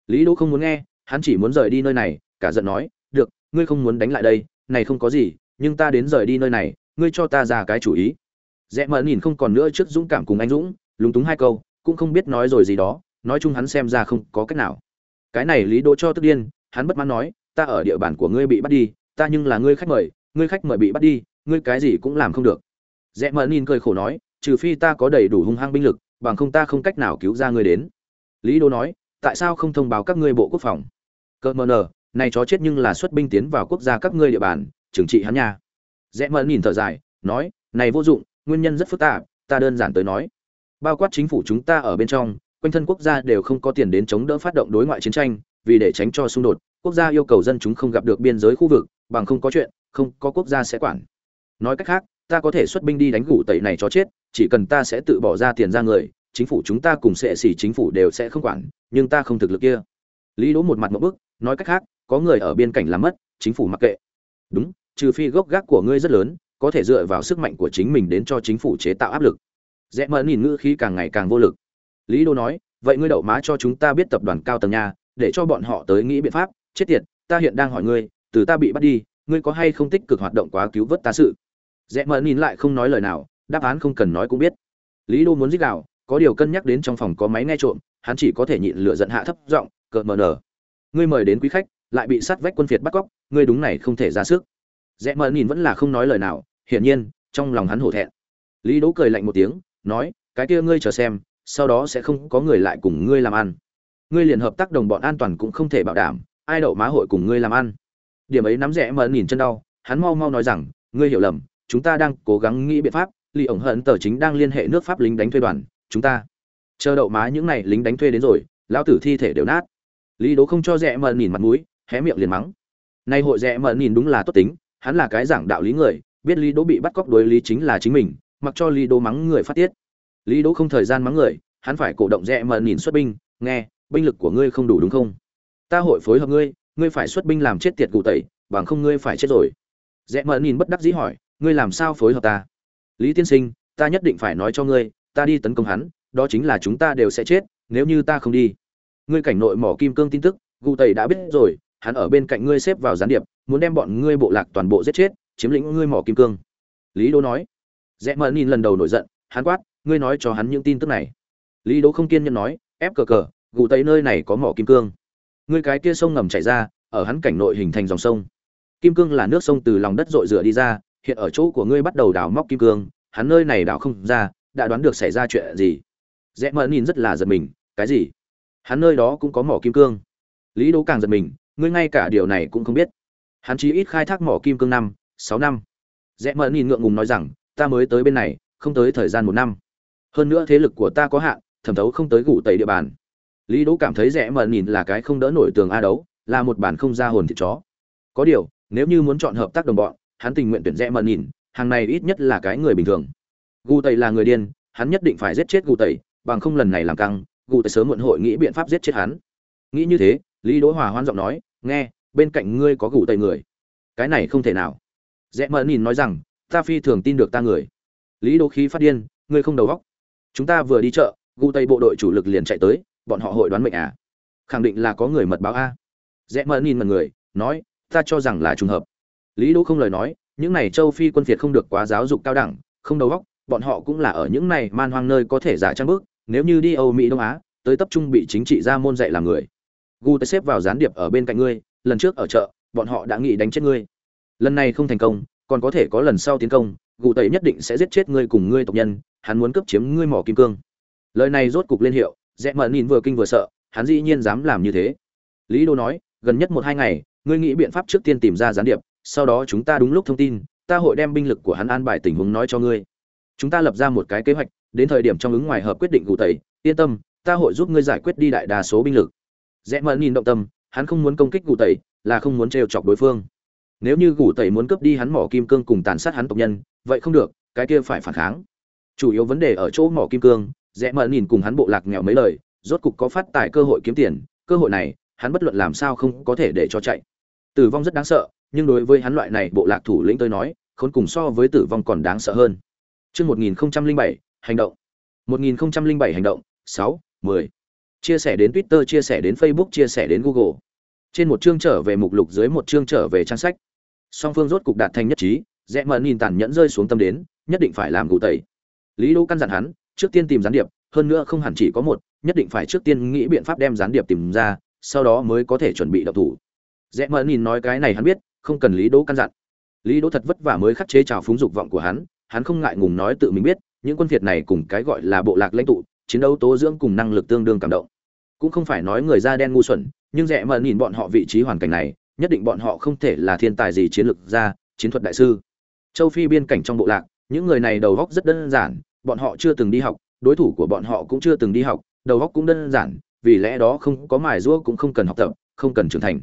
Lý đỗ không muốn nghe, hắn chỉ muốn rời đi nơi này, cả giận nói, được, ngươi không muốn đánh lại đây, này không có gì, nhưng ta đến rời đi nơi này, ngươi cho ta ra cái chủ ý. Rẽ mờ nhìn không còn nữa trước dũng cảm cùng anh dũng lúng túng hai câu, cũng không biết nói rồi gì đó, nói chung hắn xem ra không có cách nào. Cái này lý đỗ cho tức điên, hắn bất mãn nói, ta ở địa bàn của ngươi bị bắt đi, ta nhưng là ngươi khách mời, ngươi khách mời bị bắt đi, ngươi cái gì cũng làm không được. Rẽ mờ nhìn cười khổ nói, trừ phi ta có đầy đủ hung hăng binh lực, bằng không ta không cách nào cứu ra ngươi đến. Lý đô nói, tại sao không thông báo các ngươi bộ quốc phòng? Cợt mờ nờ, này chó chết nhưng là xuất binh tiến vào quốc gia các ngươi địa bàn, trừng trị hắn nha. Rẽ mờ nhìn thở dài, nói, này vô dụng, nguyên nhân rất phức tạp, ta đơn giản tới nói bao quát chính phủ chúng ta ở bên trong, quanh thân quốc gia đều không có tiền đến chống đỡ phát động đối ngoại chiến tranh, vì để tránh cho xung đột, quốc gia yêu cầu dân chúng không gặp được biên giới khu vực, bằng không có chuyện, không có quốc gia sẽ quản. Nói cách khác, ta có thể xuất binh đi đánh gủ tẩy này cho chết, chỉ cần ta sẽ tự bỏ ra tiền ra người, chính phủ chúng ta cùng sẽ xỉ chính phủ đều sẽ không quản, nhưng ta không thực lực kia. Lý đỗ một mặt một bức, nói cách khác, có người ở biên cảnh làm mất, chính phủ mặc kệ. Đúng, trừ phi gốc gác của ngươi rất lớn, có thể dựa vào sức mạnh của chính mình đến cho chính phủ chế tạo áp lực rẽ mờ nhìn ngữ khí càng ngày càng vô lực. Lý đô nói, vậy ngươi đậu má cho chúng ta biết tập đoàn cao tầng nha để cho bọn họ tới nghĩ biện pháp. Chết tiệt, ta hiện đang hỏi ngươi, từ ta bị bắt đi, ngươi có hay không tích cực hoạt động quá cứu vớt ta sự? Rẽ mờ nhìn lại không nói lời nào, đáp án không cần nói cũng biết. Lý đô muốn giết đạo có điều cân nhắc đến trong phòng có máy nghe trộm, hắn chỉ có thể nhịn lửa giận hạ thấp giọng, cợt mờ nở. Ngươi mời đến quý khách, lại bị sát vách quân phiệt bắt cóc, ngươi đúng này không thể ra sức. Rẽ mờ nhìn vẫn là không nói lời nào, hiển nhiên, trong lòng hắn hổ thẹn. Lý đỗ cười lạnh một tiếng nói, cái kia ngươi chờ xem, sau đó sẽ không có người lại cùng ngươi làm ăn. Ngươi liền hợp tác đồng bọn an toàn cũng không thể bảo đảm, ai đậu má hội cùng ngươi làm ăn. Điểm ấy nắm rẽ mờ nhìn chân đau, hắn mau mau nói rằng, ngươi hiểu lầm, chúng ta đang cố gắng nghĩ biện pháp, Lý ổng hận tờ chính đang liên hệ nước pháp lính đánh thuê đoàn, chúng ta chờ đậu má những này lính đánh thuê đến rồi, lão tử thi thể đều nát. Lý đố không cho rẽ mờ nhìn mặt mũi, hé miệng liền mắng. Nay hội rẽ mờ nhìn đúng là tốt tính, hắn là cái giảng đạo lý người, biết lý đố bị bắt cóc đối lý chính là chính mình mặc cho lý Đỗ mắng người phát tiết. Lý Đỗ không thời gian mắng người, hắn phải cổ động rẽ mờ nhìn xuất binh, nghe, binh lực của ngươi không đủ đúng không? Ta hội phối hợp ngươi ngươi phải xuất binh làm chết tiệt cụ tẩy, bằng không ngươi phải chết rồi. Rẽ mờ nhìn bất đắc dĩ hỏi, ngươi làm sao phối hợp ta? Lý tiên sinh, ta nhất định phải nói cho ngươi, ta đi tấn công hắn, đó chính là chúng ta đều sẽ chết, nếu như ta không đi. Ngươi cảnh nội mỏ kim cương tin tức cụ tẩy đã biết rồi, hắn ở bên cạnh ngươi xếp vào gián điệp, muốn đem bọn ngươi bộ lạc toàn bộ giết chết, chiếm lĩnh ngươi mỏ kim cương. Lý đỗ nói rẽ mờ nhìn lần đầu nổi giận, hắn quát, ngươi nói cho hắn những tin tức này. Lý đỗ không kiên nhẫn nói, ép cờ cờ, gù tây nơi này có mỏ kim cương. Ngươi cái kia sông ngầm chảy ra, ở hắn cảnh nội hình thành dòng sông. Kim cương là nước sông từ lòng đất rội rửa đi ra, hiện ở chỗ của ngươi bắt đầu đào móc kim cương, hắn nơi này đào không ra, đã đoán được xảy ra chuyện gì. Rẽ mờ nhìn rất là giật mình, cái gì? Hắn nơi đó cũng có mỏ kim cương. Lý đỗ càng giật mình, ngươi ngay cả điều này cũng không biết. Hắn chỉ ít khai thác mỏ kim cương năm, sáu năm. Rẽ mờ nhìn ngượng ngùng nói rằng ta mới tới bên này, không tới thời gian một năm. Hơn nữa thế lực của ta có hạn, thẩm thấu không tới gủ tẩy địa bàn. Lý đỗ cảm thấy rẽ mờ nhìn là cái không đỡ nổi tường a đấu, là một bản không ra hồn thịt chó. Có điều, nếu như muốn chọn hợp tác đồng bọn, hắn tình nguyện tuyển rẽ mờ nhìn, hàng này ít nhất là cái người bình thường. Gù tẩy là người điên, hắn nhất định phải giết chết gù tẩy, bằng không lần này làm căng, gù tẩy sớm muộn hội nghĩ biện pháp giết chết hắn. Nghĩ như thế, lý đỗ hòa hoan giọng nói, nghe, bên cạnh ngươi có gù tẩy người. Cái này không thể nào. Rẽ mờ nhìn nói rằng ta phi thường tin được ta người. Lý đỗ khí phát điên, ngươi không đầu óc. Chúng ta vừa đi chợ, Gu Tây bộ đội chủ lực liền chạy tới, bọn họ hội đoán mệnh à? Khẳng định là có người mật báo a. Rẽ mờ nhìn mật người, nói, ta cho rằng là trùng hợp. Lý đỗ không lời nói, những này châu phi quân phiệt không được quá giáo dục cao đẳng, không đầu óc, bọn họ cũng là ở những này man hoang nơi có thể giả trang bước, nếu như đi âu mỹ đông á, tới tập trung bị chính trị ra môn dạy làm người. Gu Tây xếp vào gián điệp ở bên cạnh ngươi, lần trước ở chợ, bọn họ đã nghĩ đánh chết ngươi. Lần này không thành công còn có thể có lần sau tiến công, gù tẩy nhất định sẽ giết chết ngươi cùng ngươi tộc nhân, hắn muốn cướp chiếm ngươi mỏ kim cương. Lời này rốt cục lên hiệu rẽ mờ nhìn vừa kinh vừa sợ, hắn dĩ nhiên dám làm như thế. Lý đô nói, gần nhất một hai ngày, ngươi nghĩ biện pháp trước tiên tìm ra gián điệp, sau đó chúng ta đúng lúc thông tin, ta hội đem binh lực của hắn an bài tình huống nói cho ngươi. Chúng ta lập ra một cái kế hoạch, đến thời điểm trong ứng ngoài hợp quyết định cụ tẩy, yên tâm, ta hội giúp ngươi giải quyết đi đại đa số binh lực. Rẽ mờ nhìn động tâm, hắn không muốn công kích cụ tẩy, là không muốn trêu chọc đối phương nếu như Gù tẩy muốn cướp đi hắn mỏ kim cương cùng tàn sát hắn tộc nhân vậy không được cái kia phải phản kháng chủ yếu vấn đề ở chỗ mỏ kim cương rẽ mờ nhìn cùng hắn bộ lạc nghèo mấy lời rốt cục có phát tài cơ hội kiếm tiền cơ hội này hắn bất luận làm sao không có thể để cho chạy tử vong rất đáng sợ nhưng đối với hắn loại này bộ lạc thủ lĩnh tôi nói khốn cùng so với tử vong còn đáng sợ hơn Chương 1007, hành động. 1007 hành động, 6, 10. Chia sẻ đến Twitter, chia sẻ đến Facebook, chia sẻ đến Google. Trên một chương trở về mục lục dưới một chương trở về trang sách. Song phương rốt cục đạt thành nhất trí, Rẽ mờ nhìn tàn nhẫn rơi xuống tâm đến, nhất định phải làm cụ tẩy. Lý Đỗ căn dặn hắn, trước tiên tìm gián điệp, hơn nữa không hẳn chỉ có một, nhất định phải trước tiên nghĩ biện pháp đem gián điệp tìm ra, sau đó mới có thể chuẩn bị động thủ. Rẽ mờ nhìn nói cái này hắn biết, không cần Lý Đỗ căn dặn. Lý Đỗ thật vất vả mới khắc chế trào phúng dục vọng của hắn, hắn không ngại ngùng nói tự mình biết, những quân Việt này cùng cái gọi là bộ lạc lãnh tụ, chiến đấu tố dưỡng cùng năng lực tương đương cảm động. Cũng không phải nói người da đen ngu xuẩn, nhưng rẽ mờ nhìn bọn họ vị trí hoàn cảnh này, nhất định bọn họ không thể là thiên tài gì chiến lược gia, chiến thuật đại sư. Châu Phi biên cảnh trong bộ lạc, những người này đầu óc rất đơn giản, bọn họ chưa từng đi học, đối thủ của bọn họ cũng chưa từng đi học, đầu óc cũng đơn giản, vì lẽ đó không có mài giũa cũng không cần học tập, không cần trưởng thành.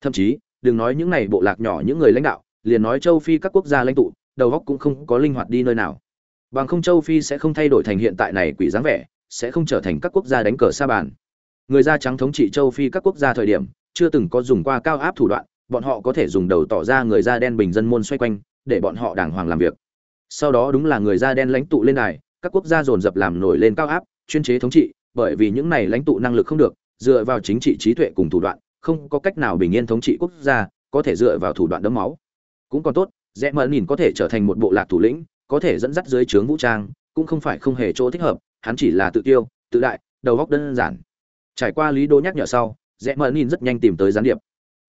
Thậm chí, đừng nói những này bộ lạc nhỏ những người lãnh đạo, liền nói châu Phi các quốc gia lãnh tụ, đầu óc cũng không có linh hoạt đi nơi nào bằng không châu phi sẽ không thay đổi thành hiện tại này quỷ dáng vẻ sẽ không trở thành các quốc gia đánh cờ sa bàn người da trắng thống trị châu phi các quốc gia thời điểm chưa từng có dùng qua cao áp thủ đoạn, bọn họ có thể dùng đầu tỏ ra người da đen bình dân môn xoay quanh, để bọn họ đàng hoàng làm việc. Sau đó đúng là người da đen lãnh tụ lên đài, các quốc gia dồn dập làm nổi lên cao áp, chuyên chế thống trị, bởi vì những này lãnh tụ năng lực không được, dựa vào chính trị trí tuệ cùng thủ đoạn, không có cách nào bình yên thống trị quốc gia, có thể dựa vào thủ đoạn đấm máu. Cũng còn tốt, rẽ mờ nhìn có thể trở thành một bộ lạc thủ lĩnh, có thể dẫn dắt dưới trướng vũ trang, cũng không phải không hề chỗ thích hợp, hắn chỉ là tự tiêu, tự đại, đầu góc đơn giản. Trải qua lý đô nhắc nhở sau rẽ mờ nhìn rất nhanh tìm tới gián điệp.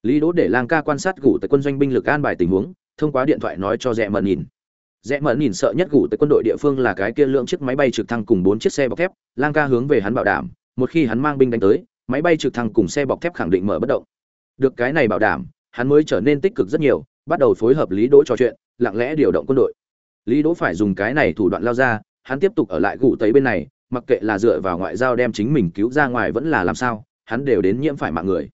Lý đỗ để lang ca quan sát gủ tại quân doanh binh lực an bài tình huống, thông qua điện thoại nói cho rẽ mờ nhìn rẽ mờ nhìn sợ nhất gủ tại quân đội địa phương là cái kia lượng chiếc máy bay trực thăng cùng bốn chiếc xe bọc thép, lang ca hướng về hắn bảo đảm, một khi hắn mang binh đánh tới, máy bay trực thăng cùng xe bọc thép khẳng định mở bất động. Được cái này bảo đảm, hắn mới trở nên tích cực rất nhiều, bắt đầu phối hợp lý đỗ trò chuyện, lặng lẽ điều động quân đội. Lý đỗ phải dùng cái này thủ đoạn lao ra, hắn tiếp tục ở lại gủ tấy bên này, mặc kệ là dựa vào ngoại giao đem chính mình cứu ra ngoài vẫn là làm sao hắn đều đến nhiễm phải mạng người.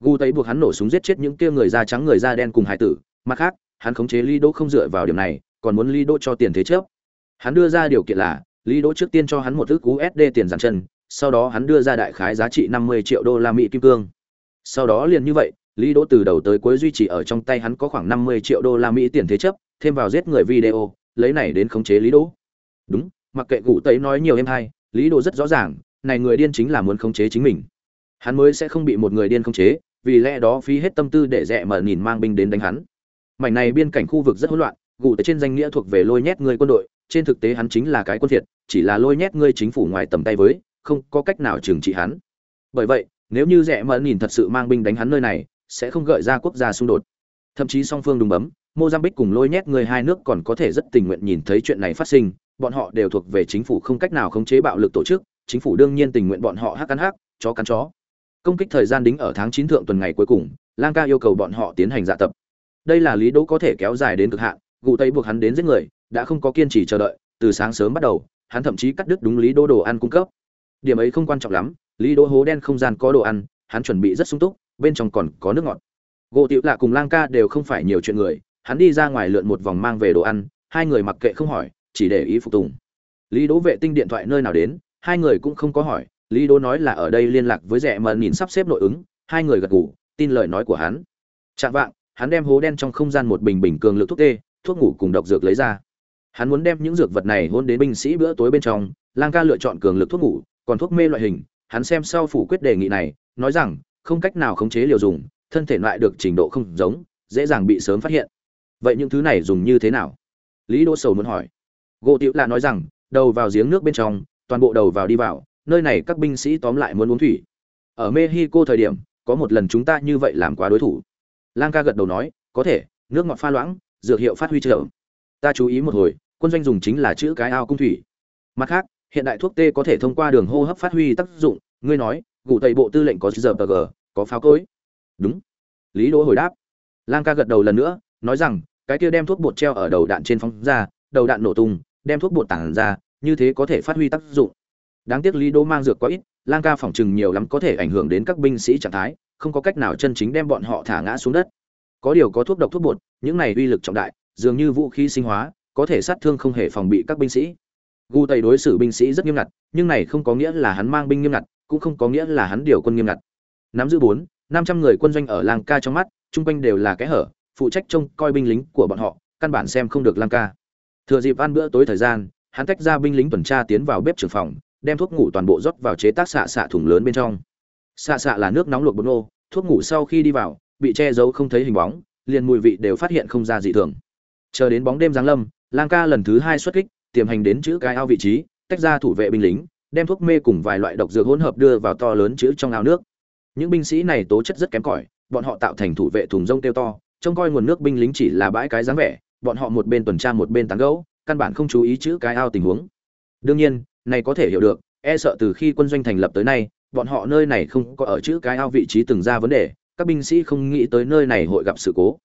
Gu tấy buộc hắn nổ súng giết chết những kia người da trắng, người da đen cùng hải tử. Mặt khác, hắn khống chế lý đỗ không dựa vào điểm này, còn muốn lý đỗ cho tiền thế trước hắn đưa ra điều kiện là, lý đỗ trước tiên cho hắn một ước usd tiền giàn chân, sau đó hắn đưa ra đại khái giá trị 50 triệu đô la mỹ kim cương. Sau đó liền như vậy, lý đỗ từ đầu tới cuối duy trì ở trong tay hắn có khoảng 50 triệu đô la mỹ tiền thế chấp, thêm vào giết người video, lấy này đến khống chế lý đỗ. Đúng, mặc kệ cụ tấy nói nhiều em hay, lý đỗ rất rõ ràng, này người điên chính là muốn khống chế chính mình hắn mới sẽ không bị một người điên khống chế, vì lẽ đó phí hết tâm tư để rẽ mở nhìn mang binh đến đánh hắn. Mảnh này biên cảnh khu vực rất hỗn loạn, gù tới trên danh nghĩa thuộc về lôi nhét người quân đội, trên thực tế hắn chính là cái quân thiệt, chỉ là lôi nhét ngươi chính phủ ngoài tầm tay với, không có cách nào trừng trị hắn. Bởi vậy, nếu như rẽ mở nhìn thật sự mang binh đánh hắn nơi này, sẽ không gợi ra quốc gia xung đột. Thậm chí song phương đùng bấm, mozambique cùng lôi nhét người hai nước còn có thể rất tình nguyện nhìn thấy chuyện này phát sinh, bọn họ đều thuộc về chính phủ không cách nào khống chế bạo lực tổ chức, chính phủ đương nhiên tình nguyện bọn họ hắc ăn hắc, chó cắn chó công kích thời gian đính ở tháng chín thượng tuần ngày cuối cùng, lang ca yêu cầu bọn họ tiến hành dạ tập. Đây là lý đỗ có thể kéo dài đến cực hạn gụ tây buộc hắn đến giết người, đã không có kiên trì chờ đợi, từ sáng sớm bắt đầu, hắn thậm chí cắt đứt đúng lý đỗ đồ ăn cung cấp. Điểm ấy không quan trọng lắm, lý đỗ hố đen không gian có đồ ăn, hắn chuẩn bị rất sung túc, bên trong còn có nước ngọt. Gỗ tiểu lạ cùng lang ca đều không phải nhiều chuyện người, hắn đi ra ngoài lượn một vòng mang về đồ ăn, hai người mặc kệ không hỏi, chỉ để ý phục tùng. Lý đỗ vệ tinh điện thoại nơi nào đến, hai người cũng không có hỏi lý đỗ nói là ở đây liên lạc với rẻ mờ nhìn sắp xếp nội ứng, hai người gật gù, tin lời nói của hắn. Trạng vạng, hắn đem hố đen trong không gian một bình bình cường lực thuốc tê, thuốc ngủ cùng độc dược lấy ra. Hắn muốn đem những dược vật này hôn đến binh sĩ bữa tối bên trong, lang ca lựa chọn cường lực thuốc ngủ, còn thuốc mê loại hình, hắn xem sau phủ quyết đề nghị này, nói rằng, không cách nào khống chế liều dùng, thân thể loại được trình độ không giống, dễ dàng bị sớm phát hiện. Vậy những thứ này dùng như thế nào? Lý đỗ sầu muốn hỏi. Gỗ Tự là nói rằng, đầu vào giếng nước bên trong, toàn bộ đầu vào đi vào nơi này các binh sĩ tóm lại muốn uống thủy. Ở mexico thời điểm, có một lần chúng ta như vậy làm quá đối thủ. Lang ca gật đầu nói, có thể, nước ngọt pha loãng, dược hiệu phát huy trợ. Ta chú ý một hồi, quân doanh dùng chính là chữ cái ao cung thủy. Mặt khác, hiện đại thuốc tê có thể thông qua đường hô hấp phát huy tác dụng. Ngươi nói gủ tây bộ tư lệnh có giờ g, có pháo cối. Đúng. Lý đỗ hồi đáp. Lang ca gật đầu lần nữa, nói rằng, cái kia đem thuốc bột treo ở đầu đạn trên phóng ra, đầu đạn nổ tung, đem thuốc bột tản ra, như thế có thể phát huy tác dụng đáng tiếc lý đỗ mang dược quá ít, lang ca phỏng chừng nhiều lắm có thể ảnh hưởng đến các binh sĩ trạng thái, không có cách nào chân chính đem bọn họ thả ngã xuống đất. Có điều có thuốc độc thuốc bột, những này uy lực trọng đại, dường như vũ khí sinh hóa, có thể sát thương không hề phòng bị các binh sĩ. Gu tây đối xử binh sĩ rất nghiêm ngặt, nhưng này không có nghĩa là hắn mang binh nghiêm ngặt, cũng không có nghĩa là hắn điều quân nghiêm ngặt. Nắm giữ bốn, năm trăm người quân doanh ở lang ca trong mắt, chung quanh đều là cái hở, phụ trách trông coi binh lính của bọn họ, căn bản xem không được lang ca. Thừa dịp ăn bữa tối thời gian, hắn tách ra binh lính tuần tra tiến vào bếp trưởng phòng đem thuốc ngủ toàn bộ rót vào chế tác xạ xạ thùng lớn bên trong. Xạ xạ là nước nóng luộc bột ngô. thuốc ngủ sau khi đi vào, bị che giấu không thấy hình bóng, liền mùi vị đều phát hiện không ra dị thường. Chờ đến bóng đêm giáng lâm, lang ca lần thứ hai xuất kích, tiềm hành đến chữ cái ao vị trí, tách ra thủ vệ binh lính, đem thuốc mê cùng vài loại độc dược hỗn hợp đưa vào to lớn chữ trong ao nước. Những binh sĩ này tố chất rất kém cỏi, bọn họ tạo thành thủ vệ thùng rông tiêu to, trông coi nguồn nước binh lính chỉ là bãi cái dáng vẻ, bọn họ một bên tuần tra một bên tán gẫu, căn bản không chú ý chữ cái ao tình huống. Đương nhiên này có thể hiểu được e sợ từ khi quân doanh thành lập tới nay, bọn họ nơi này không có ở chữ cái ao vị trí từng ra vấn đề, các binh sĩ không nghĩ tới nơi này hội gặp sự cố.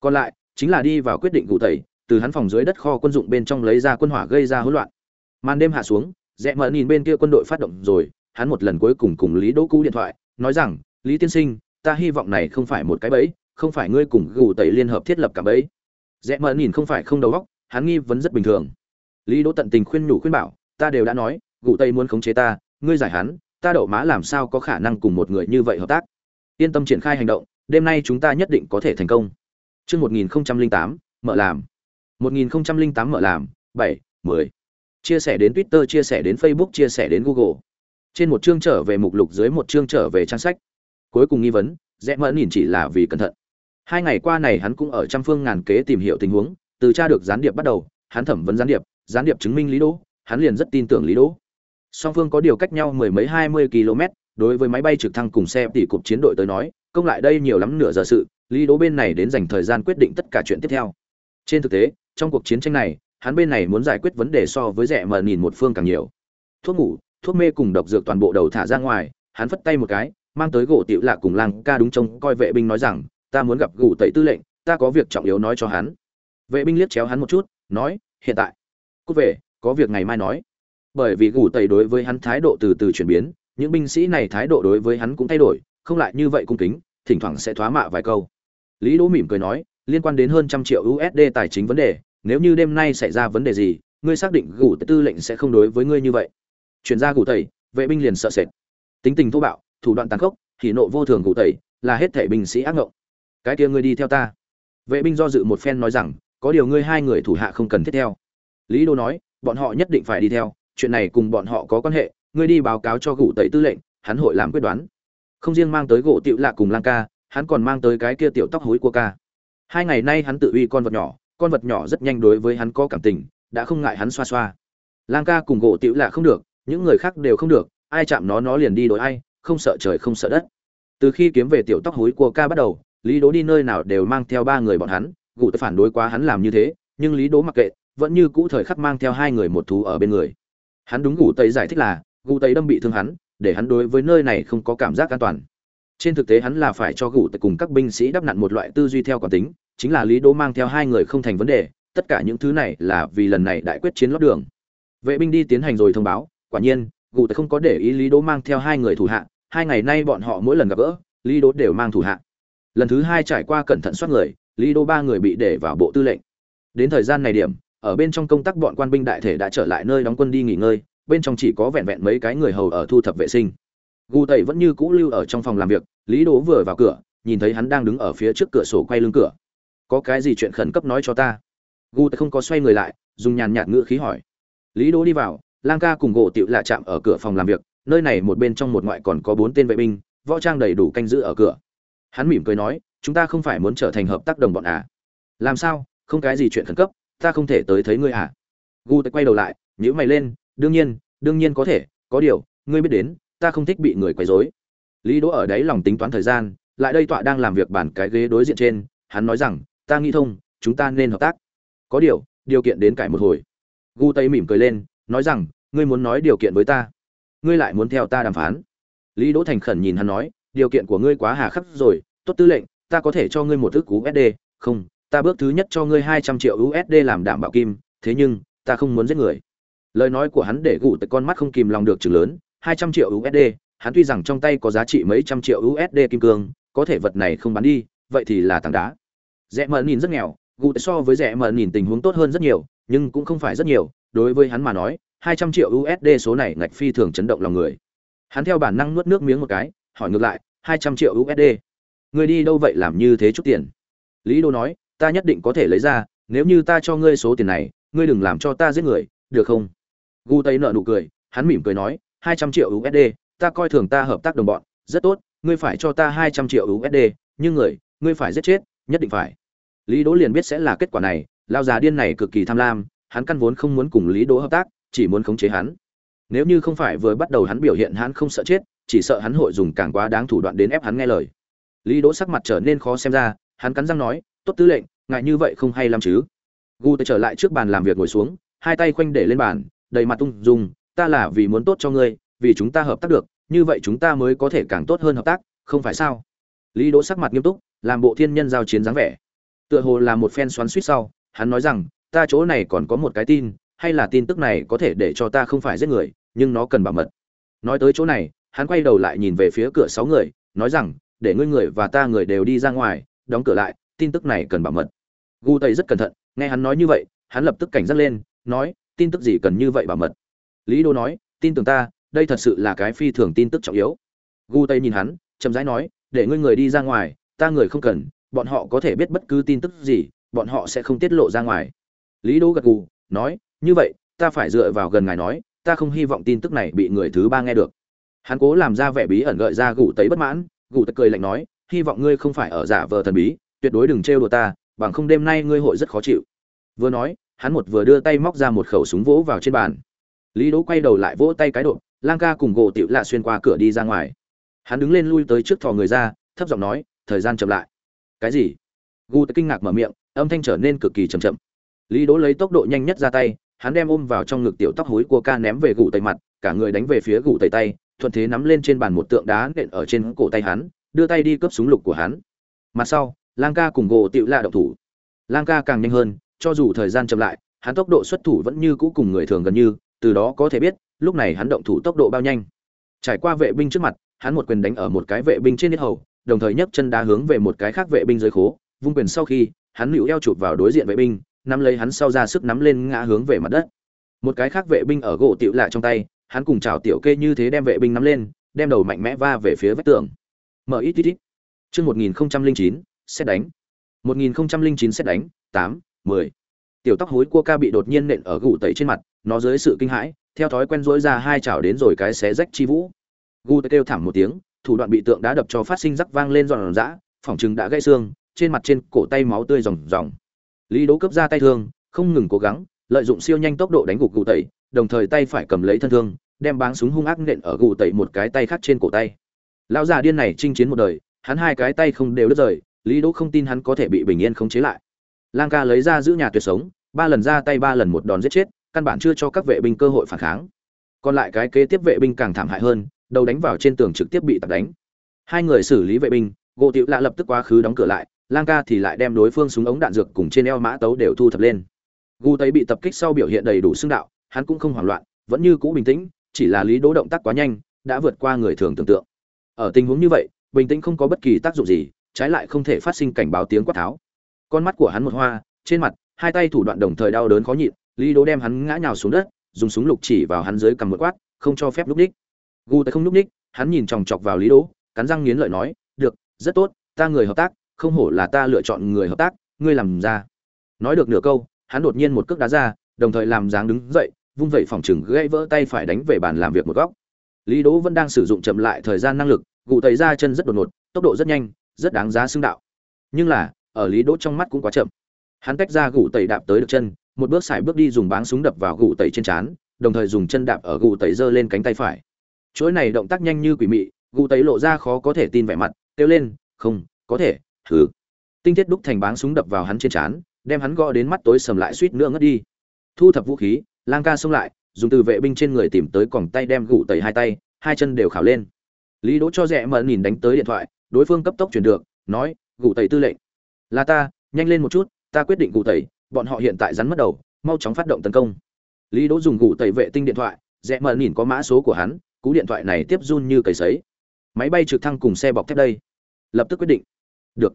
Còn lại, chính là đi vào quyết định cụ thể, từ hắn phòng dưới đất kho quân dụng bên trong lấy ra quân hỏa gây ra hỗn loạn. Màn đêm hạ xuống rẽ mở nhìn bên kia quân đội phát động rồi, hắn một lần cuối cùng cùng lý đỗ cú điện thoại, nói rằng, lý tiên sinh, ta hy vọng này không phải một cái bẫy, không phải ngươi cùng gù tẩy liên hợp thiết lập cả bẫy. Rẽ mở nhìn không phải không đầu óc, hắn nghi vấn rất bình thường. Lý đỗ tận tình khuyên nhủ khuyên bảo ta đều đã nói gù tây muốn khống chế ta ngươi giải hắn ta đậu má làm sao có khả năng cùng một người như vậy hợp tác yên tâm triển khai hành động đêm nay chúng ta nhất định có thể thành công Chương 1008, mở làm. 1008 mở làm, 7, 10. Chia sẻ đến Twitter, chia sẻ đến Facebook, chia sẻ đến Google. trên một chương trở về mục lục dưới một chương trở về trang sách cuối cùng nghi vấn rẽ mẫn nhìn chỉ là vì cẩn thận hai ngày qua này hắn cũng ở trăm phương ngàn kế tìm hiểu tình huống từ tra được gián điệp bắt đầu hắn thẩm vấn gián điệp gián điệp chứng minh lý đỗ hắn liền rất tin tưởng lý đỗ. Song phương có điều cách nhau mười mấy hai mươi km, đối với máy bay trực thăng cùng xe tỷ cục chiến đội tới nói, công lại đây nhiều lắm nửa giờ sự, lý đỗ bên này đến dành thời gian quyết định tất cả chuyện tiếp theo. Trên thực tế, trong cuộc chiến tranh này, hắn bên này muốn giải quyết vấn đề so với rẻ mà nhìn một phương càng nhiều. Thuốc ngủ, thuốc mê cùng độc dược toàn bộ đầu thả ra ngoài, hắn phất tay một cái, mang tới gỗ tiểu lạ cùng lang ca đúng trông coi vệ binh nói rằng, ta muốn gặp gủ tẩy tư lệnh, ta có việc trọng yếu nói cho hắn. Vệ binh liếc chéo hắn một chút, nói, hiện tại, cút về có việc ngày mai nói. Bởi vì gủ tẩy đối với hắn thái độ từ từ chuyển biến, những binh sĩ này thái độ đối với hắn cũng thay đổi, không lại như vậy cung kính, thỉnh thoảng sẽ thoá mạ vài câu. Lý đỗ mỉm cười nói, liên quan đến hơn trăm triệu usd tài chính vấn đề, nếu như đêm nay xảy ra vấn đề gì, ngươi xác định gủ tư lệnh sẽ không đối với ngươi như vậy. Chuyển ra gủ tẩy, vệ binh liền sợ sệt. Tính tình thô bạo, thủ đoạn tàn khốc, thì nộ vô thường gủ tẩy, là hết thể binh sĩ ác ngộng. Cái kia ngươi đi theo ta. Vệ binh do dự một phen nói rằng, có điều ngươi hai người thủ hạ không cần thiết theo. Lý đô nói bọn họ nhất định phải đi theo, chuyện này cùng bọn họ có quan hệ, ngươi đi báo cáo cho gủ tẩy tư lệnh, hắn hội làm quyết đoán. Không riêng mang tới gỗ tiểu lạ cùng lang ca, hắn còn mang tới cái kia tiểu tóc hối của ca. Hai ngày nay hắn tự uy con vật nhỏ, con vật nhỏ rất nhanh đối với hắn có cảm tình, đã không ngại hắn xoa xoa. Lang ca cùng gỗ tiểu lạ không được, những người khác đều không được, ai chạm nó nó liền đi đổi ai, không sợ trời không sợ đất. Từ khi kiếm về tiểu tóc hối của ca bắt đầu, lý đố đi nơi nào đều mang theo ba người bọn hắn gụ tớ phản đối quá hắn làm như thế, nhưng lý đố mặc kệ vẫn như cũ thời khắc mang theo hai người một thú ở bên người. Hắn đúng ngủ tây giải thích là, gù tây đâm bị thương hắn, để hắn đối với nơi này không có cảm giác an toàn. Trên thực tế hắn là phải cho gù tây cùng các binh sĩ đắp nặn một loại tư duy theo quản tính, chính là lý đố mang theo hai người không thành vấn đề, tất cả những thứ này là vì lần này đại quyết chiến lót đường. Vệ binh đi tiến hành rồi thông báo, quả nhiên, gù tây không có để ý lý đố mang theo hai người thủ hạ, hai ngày nay bọn họ mỗi lần gặp gỡ, lý đố đều mang thủ hạ. Lần thứ hai trải qua cẩn thận soát người, lý đô ba người bị để vào bộ tư lệnh. Đến thời gian này điểm ở bên trong công tác bọn quan binh đại thể đã trở lại nơi đóng quân đi nghỉ ngơi, bên trong chỉ có vẹn vẹn mấy cái người hầu ở thu thập vệ sinh. Gu tẩy vẫn như cũ lưu ở trong phòng làm việc, lý đố vừa vào cửa, nhìn thấy hắn đang đứng ở phía trước cửa sổ quay lưng cửa. Có cái gì chuyện khẩn cấp nói cho ta? Gu tẩy không có xoay người lại, dùng nhàn nhạt ngữ khí hỏi. Lý đố đi vào, lang ca cùng gỗ tiểu lạ chạm ở cửa phòng làm việc, nơi này một bên trong một ngoại còn có bốn tên vệ binh, võ trang đầy đủ canh giữ ở cửa. Hắn mỉm cười nói, chúng ta không phải muốn trở thành hợp tác đồng bọn à? Làm sao? Không cái gì chuyện khẩn cấp ta không thể tới thấy ngươi à. Gu quay đầu lại nhữ mày lên đương nhiên đương nhiên có thể có điều ngươi biết đến ta không thích bị người quấy rối. Lý đỗ ở đấy lòng tính toán thời gian lại đây tọa đang làm việc bàn cái ghế đối diện trên hắn nói rằng ta nghĩ thông chúng ta nên hợp tác. Có điều điều kiện đến cải một hồi. Gu tây mỉm cười lên nói rằng ngươi muốn nói điều kiện với ta ngươi lại muốn theo ta đàm phán. Lý đỗ thành khẩn nhìn hắn nói điều kiện của ngươi quá hà khắc rồi tốt tư lệnh ta có thể cho ngươi một thức cú sd không, ta bước thứ nhất cho ngươi hai trăm triệu USD làm đảm bảo kim, thế nhưng, ta không muốn giết người. Lời nói của hắn để gụ tới con mắt không kìm lòng được trừng lớn, hai trăm triệu USD, hắn tuy rằng trong tay có giá trị mấy trăm triệu USD kim cương, có thể vật này không bán đi, vậy thì là tảng đá. Rẻ mờ nhìn rất nghèo, gụ so với rẻ mờ nhìn tình huống tốt hơn rất nhiều, nhưng cũng không phải rất nhiều, đối với hắn mà nói, hai trăm triệu USD số này ngạch phi thường chấn động lòng người. Hắn theo bản năng nuốt nước miếng một cái, hỏi ngược lại, hai trăm triệu USD người đi đâu vậy làm như thế chút tiền lý đô nói ta nhất định có thể lấy ra, nếu như ta cho ngươi số tiền này, ngươi đừng làm cho ta giết người, được không? Gu tây nợ nụ cười, hắn mỉm cười nói, hai trăm triệu usd ta coi thường ta hợp tác đồng bọn, rất tốt, ngươi phải cho ta hai trăm triệu usd nhưng người, ngươi phải giết chết, nhất định phải. Lý đỗ liền biết sẽ là kết quả này lao già điên này cực kỳ tham lam, hắn căn vốn không muốn cùng lý đỗ hợp tác, chỉ muốn khống chế hắn. Nếu như không phải vừa bắt đầu hắn biểu hiện hắn không sợ chết, chỉ sợ hắn hội dùng càng quá đáng thủ đoạn đến ép hắn nghe lời. Lý đỗ sắc mặt trở nên khó xem ra, hắn cắn răng nói tốt tư lệnh ngại như vậy không hay lắm chứ. Gu trở lại trước bàn làm việc ngồi xuống, hai tay khoanh để lên bàn, đầy mặt tung dung, ta là vì muốn tốt cho ngươi, vì chúng ta hợp tác được, như vậy chúng ta mới có thể càng tốt hơn hợp tác, không phải sao? Lý đỗ sắc mặt nghiêm túc, làm bộ thiên nhân giao chiến dáng vẻ. Tựa hồ là một phen xoắn suýt sau, hắn nói rằng, ta chỗ này còn có một cái tin, hay là tin tức này có thể để cho ta không phải giết người, nhưng nó cần bảo mật. Nói tới chỗ này, hắn quay đầu lại nhìn về phía cửa sáu người, nói rằng, để ngươi người và ta người đều đi ra ngoài, đóng cửa lại tin tức này cần bảo mật. Gu tây rất cẩn thận, nghe hắn nói như vậy, hắn lập tức cảnh giác lên, nói, tin tức gì cần như vậy bảo mật? Lý đô nói, tin tưởng ta, đây thật sự là cái phi thường tin tức trọng yếu. Gu tây nhìn hắn, chậm rãi nói, để ngươi người đi ra ngoài, ta người không cần, bọn họ có thể biết bất cứ tin tức gì, bọn họ sẽ không tiết lộ ra ngoài. Lý đô gật gù, nói, như vậy, ta phải dựa vào gần ngài nói, ta không hy vọng tin tức này bị người thứ ba nghe được. Hắn cố làm ra vẻ bí ẩn gợi ra gù tấy bất mãn gù tây cười lạnh nói, hy vọng ngươi không phải ở giả vờ thần bí tuyệt đối đừng trêu đùa ta, bằng không đêm nay ngươi hội rất khó chịu. Vừa nói, hắn một vừa đưa tay móc ra một khẩu súng vỗ vào trên bàn. Lý đỗ quay đầu lại vỗ tay cái độ lang ca cùng gỗ tiểu lạ xuyên qua cửa đi ra ngoài. Hắn đứng lên lui tới trước thò người ra, thấp giọng nói, thời gian chậm lại. Cái gì? Gu kinh ngạc mở miệng, âm thanh trở nên cực kỳ chậm chậm. Lý đỗ lấy tốc độ nhanh nhất ra tay, hắn đem ôm vào trong ngực tiểu tóc hối của ca ném về gù tẩy mặt, cả người đánh về phía gù tẩy tay, thuận thế nắm lên trên bàn một tượng đá nện ở trên cổ tay hắn, đưa tay đi cướp súng lục của hắn. Mặt sau lang ca cùng gỗ tựu lạ động thủ. Lang ca càng nhanh hơn, cho dù thời gian chậm lại, hắn tốc độ xuất thủ vẫn như cũ cùng người thường gần như, từ đó có thể biết, lúc này hắn động thủ tốc độ bao nhanh. Trải qua vệ binh trước mặt, hắn một quyền đánh ở một cái vệ binh trên hết hầu, đồng thời nhấc chân đá hướng về một cái khác vệ binh dưới khố, vung quyền sau khi, hắn nữu eo chụp vào đối diện vệ binh, nắm lấy hắn sau ra sức nắm lên ngã hướng về mặt đất. Một cái khác vệ binh ở gỗ tựu lạ trong tay, hắn cùng chào tiểu kê như thế đem vệ binh nắm lên, đem đầu mạnh mẽ va về phía vách tường. Mở ít ít ít. Chương một nghìn chín xét đánh. Một nghìn chín xét đánh, tám, mười. Tiểu tóc hối cua ca bị đột nhiên nện ở gù tẩy trên mặt, nó dưới sự kinh hãi, theo thói quen dối ra hai chảo đến rồi cái xé rách chi vũ. Gu kêu thảm một tiếng, thủ đoạn bị tượng đá đập cho phát sinh rắc vang lên giòn giã, phỏng chừng đã gãy xương, trên mặt trên cổ tay máu tươi ròng ròng. Lý đố cấp ra tay thương, không ngừng cố gắng, lợi dụng siêu nhanh tốc độ đánh gục gù tẩy, đồng thời tay phải cầm lấy thân thương, đem báng súng hung ác nện ở gù tẩy một cái tay khác trên cổ tay. Lão già điên này chinh chiến một đời, hắn hai cái tay không đều đứt rời lý đỗ không tin hắn có thể bị bình yên khống chế lại. Lang ca lấy ra giữ nhà tuyệt sống, ba lần ra tay ba lần một đòn giết chết, căn bản chưa cho các vệ binh cơ hội phản kháng. Còn lại cái kế tiếp vệ binh càng thảm hại hơn, đầu đánh vào trên tường trực tiếp bị tập đánh. Hai người xử lý vệ binh, gỗ tiểu lạ lập tức quá khứ đóng cửa lại, lang ca thì lại đem đối phương súng ống đạn dược cùng trên eo mã tấu đều thu thập lên. Gu tấy bị tập kích sau biểu hiện đầy đủ xương đạo, hắn cũng không hoảng loạn, vẫn như cũ bình tĩnh, chỉ là lý Đỗ động tác quá nhanh, đã vượt qua người thường tưởng tượng. Ở tình huống như vậy, bình tĩnh không có bất kỳ tác dụng gì trái lại không thể phát sinh cảnh báo tiếng quát tháo. Con mắt của hắn một hoa, trên mặt, hai tay thủ đoạn đồng thời đau đớn khó nhịn, lý đố đem hắn ngã nhào xuống đất, dùng súng lục chỉ vào hắn dưới cằm một quát, không cho phép lúc ních gu tay không lúc ních hắn nhìn chòng chọc vào lý đố cắn răng nghiến lợi nói, được, rất tốt, ta người hợp tác, không hổ là ta lựa chọn người hợp tác, ngươi làm ra. Nói được nửa câu, hắn đột nhiên một cước đá ra, đồng thời làm dáng đứng dậy, vung vẩy phòng chừng gãy vỡ tay phải đánh về bàn làm việc một góc. Lý đỗ vẫn đang sử dụng chậm lại thời gian năng lực gụ tẩy ra chân rất đột ngột, tốc độ rất nhanh rất đáng giá xưng đạo. Nhưng là, ở lý đỗ trong mắt cũng quá chậm. Hắn tách ra gù tẩy đạp tới được chân, một bước xài bước đi dùng báng súng đập vào gù tẩy trên trán, đồng thời dùng chân đạp ở gù tẩy giơ lên cánh tay phải. Chuỗi này động tác nhanh như quỷ mị, gù tẩy lộ ra khó có thể tin vẻ mặt, kêu lên, không, có thể thử tinh thiết đúc thành báng súng đập vào hắn trên trán, đem hắn gõ đến mắt tối sầm lại suýt nữa ngất đi. Thu thập vũ khí, lang ca xông lại, dùng từ vệ binh trên người tìm tới còng tay đem gù tẩy hai tay, hai chân đều khảo lên. Lý đỗ cho rẽ mở nhìn đánh tới điện thoại đối phương cấp tốc chuyển được, nói, gù tẩy tư lệnh. Là ta, nhanh lên một chút, ta quyết định gù tẩy, bọn họ hiện tại rắn mất đầu, mau chóng phát động tấn công. Lý đỗ dùng gù tẩy vệ tinh điện thoại, rẽ mở nhìn có mã số của hắn, cú điện thoại này tiếp run như cầy sấy. Máy bay trực thăng cùng xe bọc thép đây. Lập tức quyết định. Được.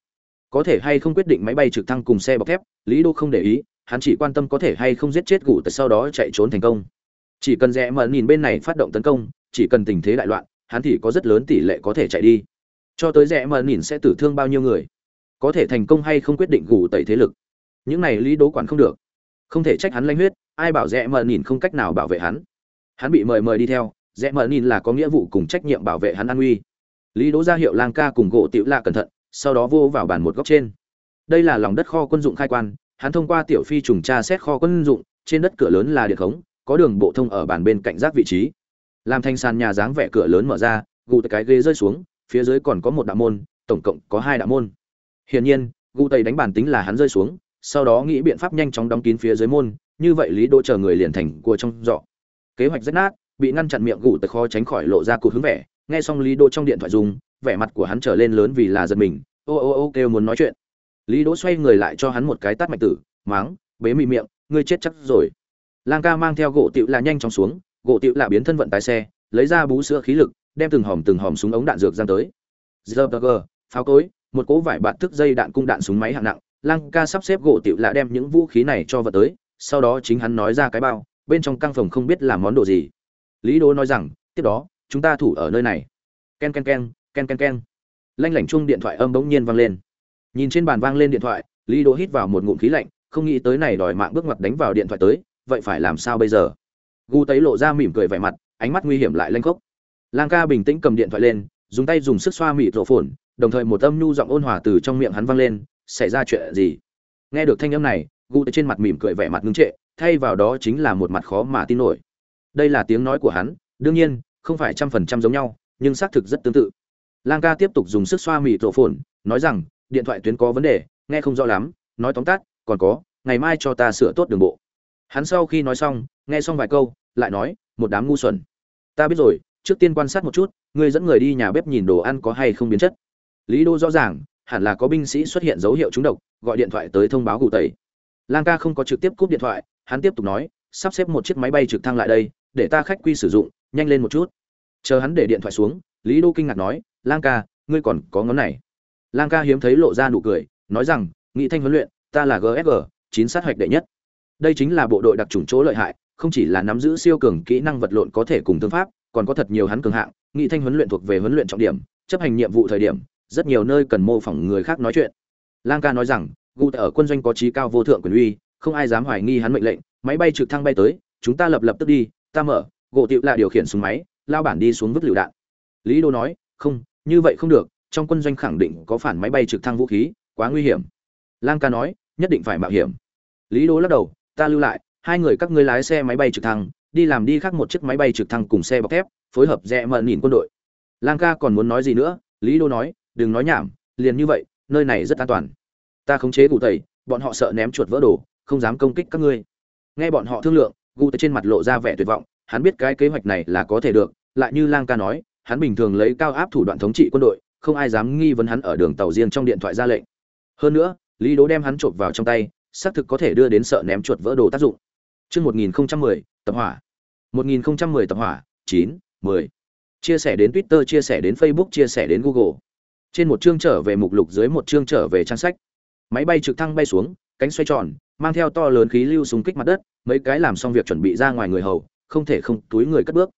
Có thể hay không quyết định máy bay trực thăng cùng xe bọc thép? Lý đô không để ý, hắn chỉ quan tâm có thể hay không giết chết gù tẩy sau đó chạy trốn thành công. Chỉ cần rẽ mở nhìn bên này phát động tấn công, chỉ cần tình thế đại loạn, hắn thì có rất lớn tỷ lệ có thể chạy đi cho tới rẽ mờ nhìn sẽ tử thương bao nhiêu người, có thể thành công hay không quyết định gù tẩy thế lực. Những này lý đố quản không được. Không thể trách hắn lanh huyết, ai bảo rẽ mờ nhìn không cách nào bảo vệ hắn. Hắn bị mời mời đi theo, rẽ mờ nhìn là có nghĩa vụ cùng trách nhiệm bảo vệ hắn an uy. Lý đố ra hiệu lang ca cùng gỗ tiểu lạ cẩn thận, sau đó vô vào bàn một góc trên. Đây là lòng đất kho quân dụng khai quan, hắn thông qua tiểu phi trùng tra xét kho quân dụng, trên đất cửa lớn là điện khống, có đường bộ thông ở bàn bên cạnh giác vị trí. Làm thanh sàn nhà dáng vẻ cửa lớn mở ra, gù cái ghế rơi xuống phía dưới còn có một đạo môn, tổng cộng có hai đạo môn. Hiển nhiên Gu tây đánh bản tính là hắn rơi xuống, sau đó nghĩ biện pháp nhanh chóng đóng kín phía dưới môn, như vậy lý đỗ chờ người liền thành của trong dọ kế hoạch rất nát, bị ngăn chặn miệng Gu tây kho tránh khỏi lộ ra cụt hướng vẻ, nghe xong lý đỗ trong điện thoại dùng vẻ mặt của hắn trở lên lớn vì là giật mình, ô ô ô kêu muốn nói chuyện. Lý đỗ xoay người lại cho hắn một cái tát mạnh tử, máng, bế mị miệng, ngươi chết chắc rồi. Lang ca mang theo gỗ tiểu là nhanh chóng xuống, gỗ tiểu là biến thân vận tái xe, lấy ra bú sữa khí lực đem từng hòm từng hòm súng ống đạn dược giang tới. Zerg, pháo cối, một cỗ vải bạt thức dây đạn cung đạn súng máy hạng nặng. Lăng ca sắp xếp gỗ tiểu lạ đem những vũ khí này cho vật tới, sau đó chính hắn nói ra cái bao, bên trong căng phòng không biết làm món đồ gì. Lý đỗ nói rằng, tiếp đó, chúng ta thủ ở nơi này. Ken ken ken ken ken ken. Lanh lảnh chung điện thoại âm bỗng nhiên vang lên. Nhìn trên bàn vang lên điện thoại, lý đỗ hít vào một ngụm khí lạnh, không nghĩ tới này đòi mạng bước ngoặt đánh vào điện thoại tới, vậy phải làm sao bây giờ? Gu tấy lộ ra mỉm cười vẻ mặt, ánh mắt nguy hiểm lại lanh khốc lang ca bình tĩnh cầm điện thoại lên, dùng tay dùng sức xoa mịt rộ phồn, đồng thời một âm nhu giọng ôn hòa từ trong miệng hắn vang lên, xảy ra chuyện gì? Nghe được thanh âm này, gu trên mặt mỉm cười vẻ mặt ngưng trệ, thay vào đó chính là một mặt khó mà tin nổi. Đây là tiếng nói của hắn, đương nhiên, không phải trăm phần trăm giống nhau, nhưng xác thực rất tương tự. Lang ca tiếp tục dùng sức xoa mịt rộ phồn, nói rằng, điện thoại tuyến có vấn đề, nghe không rõ lắm, nói tóm tắt, còn có, ngày mai cho ta sửa tốt đường bộ. Hắn sau khi nói xong, nghe xong vài câu, lại nói, một đám ngu xuẩn. Ta biết rồi trước tiên quan sát một chút, ngươi dẫn người đi nhà bếp nhìn đồ ăn có hay không biến chất. Lý đô rõ ràng, hẳn là có binh sĩ xuất hiện dấu hiệu trúng độc, gọi điện thoại tới thông báo cụ tẩy. Lang ca không có trực tiếp cúp điện thoại, hắn tiếp tục nói, sắp xếp một chiếc máy bay trực thăng lại đây, để ta khách quy sử dụng, nhanh lên một chút. Chờ hắn để điện thoại xuống, lý đô kinh ngạc nói, lang ca, ngươi còn có ngón này. Lang ca hiếm thấy lộ ra nụ cười, nói rằng, nghị thanh huấn luyện, ta là gsg chín sát hoạch đệ nhất. Đây chính là bộ đội đặc trùng chỗ lợi hại, không chỉ là nắm giữ siêu cường kỹ năng vật lộn có thể cùng thương pháp còn có thật nhiều hắn cường hạng, nghị thanh huấn luyện thuộc về huấn luyện trọng điểm, chấp hành nhiệm vụ thời điểm, rất nhiều nơi cần mô phỏng người khác nói chuyện. Lang ca nói rằng, gu ở quân doanh có trí cao vô thượng quyền uy, không ai dám hoài nghi hắn mệnh lệnh, máy bay trực thăng bay tới, chúng ta lập lập tức đi, ta mở, gỗ tiệu là điều khiển súng máy, lao bản đi xuống vứt lựu đạn. Lý đô nói, không, như vậy không được, trong quân doanh khẳng định có phản máy bay trực thăng vũ khí, quá nguy hiểm. Lang ca nói, nhất định phải mạo hiểm. Lý đô lắc đầu, ta lưu lại, hai người các ngươi lái xe máy bay trực thăng đi làm đi khác một chiếc máy bay trực thăng cùng xe bọc thép, phối hợp rẽ mờ nhìn quân đội. Lang ca còn muốn nói gì nữa, lý đô nói, đừng nói nhảm, liền như vậy, nơi này rất an toàn. Ta khống chế cụ tẩy, bọn họ sợ ném chuột vỡ đồ, không dám công kích các ngươi. Nghe bọn họ thương lượng, gu trên mặt lộ ra vẻ tuyệt vọng, hắn biết cái kế hoạch này là có thể được, lại như lang ca nói, hắn bình thường lấy cao áp thủ đoạn thống trị quân đội, không ai dám nghi vấn hắn ở đường tàu riêng trong điện thoại ra lệnh. Hơn nữa, lý đố đem hắn chộp vào trong tay, xác thực có thể đưa đến sợ ném chuột vỡ đồ tác dụng. Chương 1010, tập hỏa. 1010 tập hỏa, 9, 10. Chia sẻ đến Twitter, chia sẻ đến Facebook, chia sẻ đến Google. Trên một chương trở về mục lục dưới một chương trở về trang sách. Máy bay trực thăng bay xuống, cánh xoay tròn, mang theo to lớn khí lưu xung kích mặt đất, mấy cái làm xong việc chuẩn bị ra ngoài người hầu, không thể không túi người cất bước.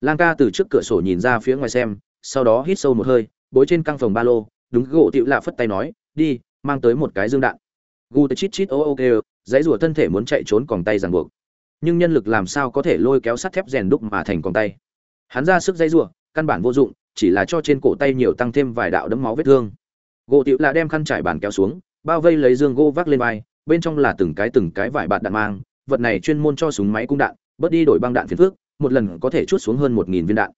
Lang ca từ trước cửa sổ nhìn ra phía ngoài xem, sau đó hít sâu một hơi, bối trên căng phòng ba lô, đúng gỗ tiểu lạ phất tay nói, đi, mang tới một cái dương đạn. Gu chít chít ô ô kêu, dãy rùa thân thể muốn chạy trốn còn tay ràng buộc nhưng nhân lực làm sao có thể lôi kéo sắt thép rèn đúc mà thành con tay? Hắn ra sức dây rủa căn bản vô dụng, chỉ là cho trên cổ tay nhiều tăng thêm vài đạo đấm máu vết thương. Gỗ tiểu là đem khăn trải bàn kéo xuống, bao vây lấy dương gỗ vác lên vai, bên trong là từng cái từng cái vải bạt đạn mang, vật này chuyên môn cho súng máy cung đạn, bớt đi đổi băng đạn phiền phước một lần có thể chút xuống hơn một nghìn viên đạn.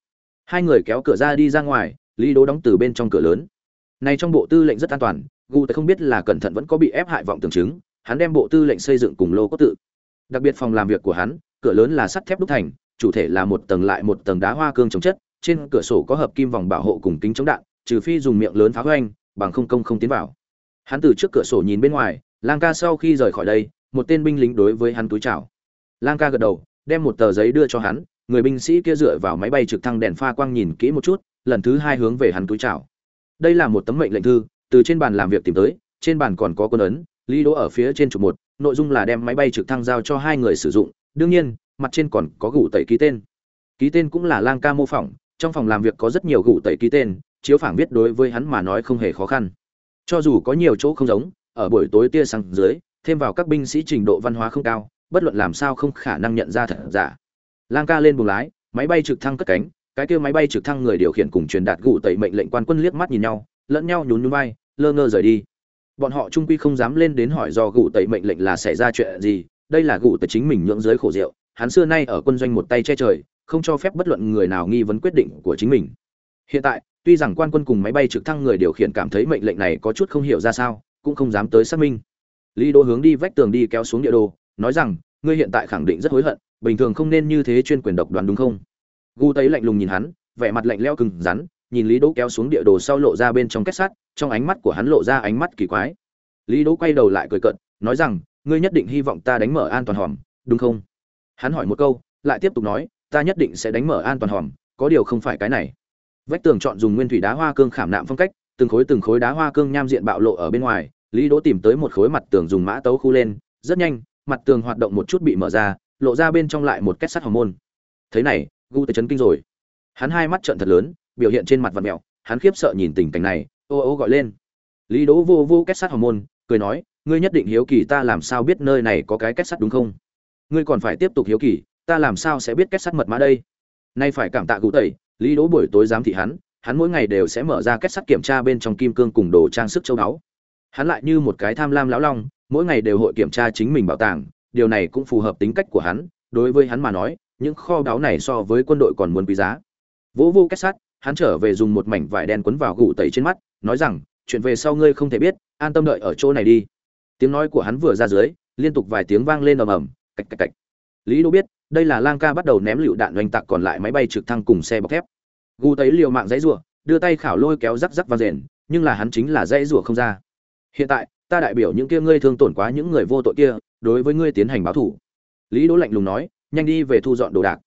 Hai người kéo cửa ra đi ra ngoài, lý đố đóng từ bên trong cửa lớn. Này trong bộ tư lệnh rất an toàn, gu không biết là cẩn thận vẫn có bị ép hại vọng tưởng chứng, hắn đem bộ tư lệnh xây dựng cùng lô cốt tự đặc biệt phòng làm việc của hắn, cửa lớn là sắt thép đúc thành, chủ thể là một tầng lại một tầng đá hoa cương chống chất, trên cửa sổ có hợp kim vòng bảo hộ cùng kính chống đạn, trừ phi dùng miệng lớn phá hoanh bằng không công không tiến vào. Hắn từ trước cửa sổ nhìn bên ngoài, lang ca sau khi rời khỏi đây, một tên binh lính đối với hắn túi chào. Lang ca gật đầu, đem một tờ giấy đưa cho hắn, người binh sĩ kia dựa vào máy bay trực thăng đèn pha quang nhìn kỹ một chút, lần thứ hai hướng về hắn túi chào. Đây là một tấm mệnh lệnh thư, từ trên bàn làm việc tìm tới, trên bàn còn có quân ấn lý đỗ ở phía trên chụp một nội dung là đem máy bay trực thăng giao cho hai người sử dụng, đương nhiên, mặt trên còn có gủ tẩy ký tên. Ký tên cũng là lang ca mô phỏng, trong phòng làm việc có rất nhiều gủ tẩy ký tên, chiếu phảng viết đối với hắn mà nói không hề khó khăn. Cho dù có nhiều chỗ không giống, ở buổi tối tia sáng dưới, thêm vào các binh sĩ trình độ văn hóa không cao, bất luận làm sao không khả năng nhận ra thật giả. Lang ca lên buồng lái, máy bay trực thăng cất cánh, cái kia máy bay trực thăng người điều khiển cùng truyền đạt gủ tẩy mệnh lệnh quan quân liếc mắt nhìn nhau, lẫn nhau nhún nhún vai, lơ ngơ rời đi bọn họ trung quy không dám lên đến hỏi do gù tẩy mệnh lệnh là xảy ra chuyện gì, đây là gù tẩy chính mình nhượng dưới khổ rượu, hắn xưa nay ở quân doanh một tay che trời, không cho phép bất luận người nào nghi vấn quyết định của chính mình. Hiện tại, tuy rằng quan quân cùng máy bay trực thăng người điều khiển cảm thấy mệnh lệnh này có chút không hiểu ra sao, cũng không dám tới xác minh. Lý đô hướng đi vách tường đi kéo xuống địa đồ, nói rằng, ngươi hiện tại khẳng định rất hối hận, bình thường không nên như thế chuyên quyền độc đoán đúng không? Gu tấy lạnh lùng nhìn hắn, vẻ mặt lạnh leo cứng rắn nhìn lý đỗ kéo xuống địa đồ sau lộ ra bên trong kết sắt, trong ánh mắt của hắn lộ ra ánh mắt kỳ quái. Lý đỗ quay đầu lại cười cợt, nói rằng, ngươi nhất định hy vọng ta đánh mở an toàn hòm, đúng không? Hắn hỏi một câu, lại tiếp tục nói, ta nhất định sẽ đánh mở an toàn hòm, có điều không phải cái này. Vách tường chọn dùng nguyên thủy đá hoa cương khảm nạm phong cách, từng khối từng khối đá hoa cương nham diện bạo lộ ở bên ngoài, lý đỗ tìm tới một khối mặt tường dùng mã tấu khu lên, rất nhanh, mặt tường hoạt động một chút bị mở ra, lộ ra bên trong lại một kết sắt hòm môn. Thế này, gu Tử chấn kinh rồi. Hắn hai mắt trợn thật lớn biểu hiện trên mặt vật mèo, hắn khiếp sợ nhìn tình cảnh này ô ô gọi lên. Lý đỗ vô vô kết sắt hòm môn cười nói ngươi nhất định hiếu kỳ ta làm sao biết nơi này có cái kết sắt đúng không? Ngươi còn phải tiếp tục hiếu kỳ ta làm sao sẽ biết kết sắt mật mã đây? Nay phải cảm tạ cụ tẩy lý đỗ buổi tối giám thị hắn hắn mỗi ngày đều sẽ mở ra kết sắt kiểm tra bên trong kim cương cùng đồ trang sức châu báu. Hắn lại như một cái tham lam lão long mỗi ngày đều hội kiểm tra chính mình bảo tàng điều này cũng phù hợp tính cách của hắn đối với hắn mà nói những kho báu này so với quân đội còn muốn quý giá. Vỗ vô kết sắt hắn trở về dùng một mảnh vải đen quấn vào gù tẩy trên mắt, nói rằng, chuyện về sau ngươi không thể biết, an tâm đợi ở chỗ này đi. Tiếng nói của hắn vừa ra dưới, liên tục vài tiếng vang lên ầm ầm, cạch cạch cạch. Lý đô biết, đây là lang ca bắt đầu ném lựu đạn oanh tạc còn lại máy bay trực thăng cùng xe bọc thép. Gù tấy liều mạng dãy rủa, đưa tay khảo lôi kéo rắc rắc và rền, nhưng là hắn chính là dãy rủa không ra. Hiện tại, ta đại biểu những kia ngươi thương tổn quá những người vô tội kia, đối với ngươi tiến hành báo thủ. Lý đỗ lạnh lùng nói, nhanh đi về thu dọn đồ đạc.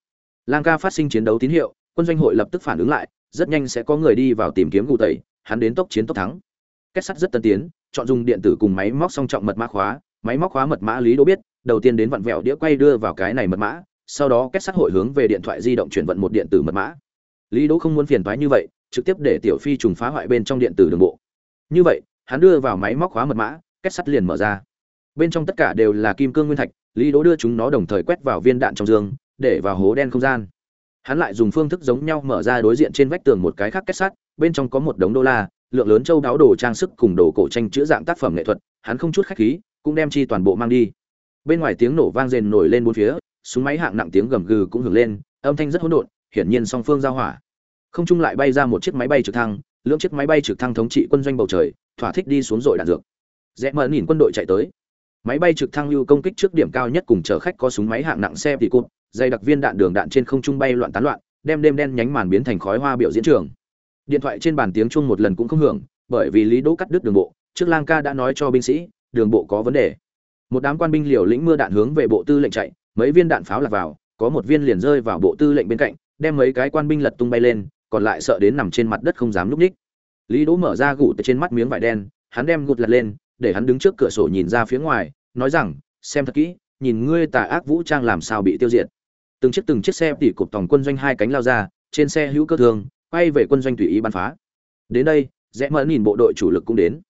Lang ca phát sinh chiến đấu tín hiệu, quân doanh hội lập tức phản ứng lại rất nhanh sẽ có người đi vào tìm kiếm cụ tẩy, hắn đến tốc chiến tốc thắng. Kết sắt rất tân tiến, chọn dùng điện tử cùng máy móc song trọng mật mã khóa. Máy móc khóa mật mã lý đỗ biết, đầu tiên đến vặn vẹo đĩa quay đưa vào cái này mật mã, sau đó kết sắt hội hướng về điện thoại di động chuyển vận một điện tử mật mã. Lý đỗ không muốn phiền thoái như vậy, trực tiếp để tiểu phi trùng phá hoại bên trong điện tử đường bộ. Như vậy, hắn đưa vào máy móc khóa mật mã, kết sắt liền mở ra. Bên trong tất cả đều là kim cương nguyên thạch, lý đỗ đưa chúng nó đồng thời quét vào viên đạn trong giường để vào hố đen không gian hắn lại dùng phương thức giống nhau mở ra đối diện trên vách tường một cái khác kết sắt, bên trong có một đống đô la, lượng lớn châu đáo đồ trang sức cùng đồ cổ tranh chữ dạng tác phẩm nghệ thuật, hắn không chút khách khí, cũng đem chi toàn bộ mang đi. Bên ngoài tiếng nổ vang rền nổi lên bốn phía, súng máy hạng nặng tiếng gầm gừ cũng hưởng lên, âm thanh rất hỗn độn, hiển nhiên song phương giao hỏa. Không trung lại bay ra một chiếc máy bay trực thăng, lưỡng chiếc máy bay trực thăng thống trị quân doanh bầu trời, thỏa thích đi xuống dội đạn dược. Rẽ mở nhìn quân đội chạy tới. Máy bay trực thăng lưu công kích trước điểm cao nhất cùng chở khách có súng máy hạng nặng xe thì cụt dày đặc viên đạn đường đạn trên không trung bay loạn tán loạn, đem đêm đen nhánh màn biến thành khói hoa biểu diễn trường. Điện thoại trên bàn tiếng chuông một lần cũng không hưởng, bởi vì lý đỗ cắt đứt đường bộ, trước lang ca đã nói cho binh sĩ, đường bộ có vấn đề. Một đám quan binh liều lĩnh mưa đạn hướng về bộ tư lệnh chạy, mấy viên đạn pháo lạc vào, có một viên liền rơi vào bộ tư lệnh bên cạnh, đem mấy cái quan binh lật tung bay lên, còn lại sợ đến nằm trên mặt đất không dám núp ních. Lý đỗ mở ra gụt trên mắt miếng vải đen, hắn đem gụt lật lên, để hắn đứng trước cửa sổ nhìn ra phía ngoài, nói rằng, xem thật kỹ, nhìn ngươi tà ác vũ trang làm sao bị tiêu diệt từng chiếc từng chiếc xe tỉ cục tổng quân doanh hai cánh lao ra, trên xe hữu cơ thường, quay về quân doanh tùy ý bắn phá. Đến đây rẽ mở nhìn bộ đội chủ lực cũng đến.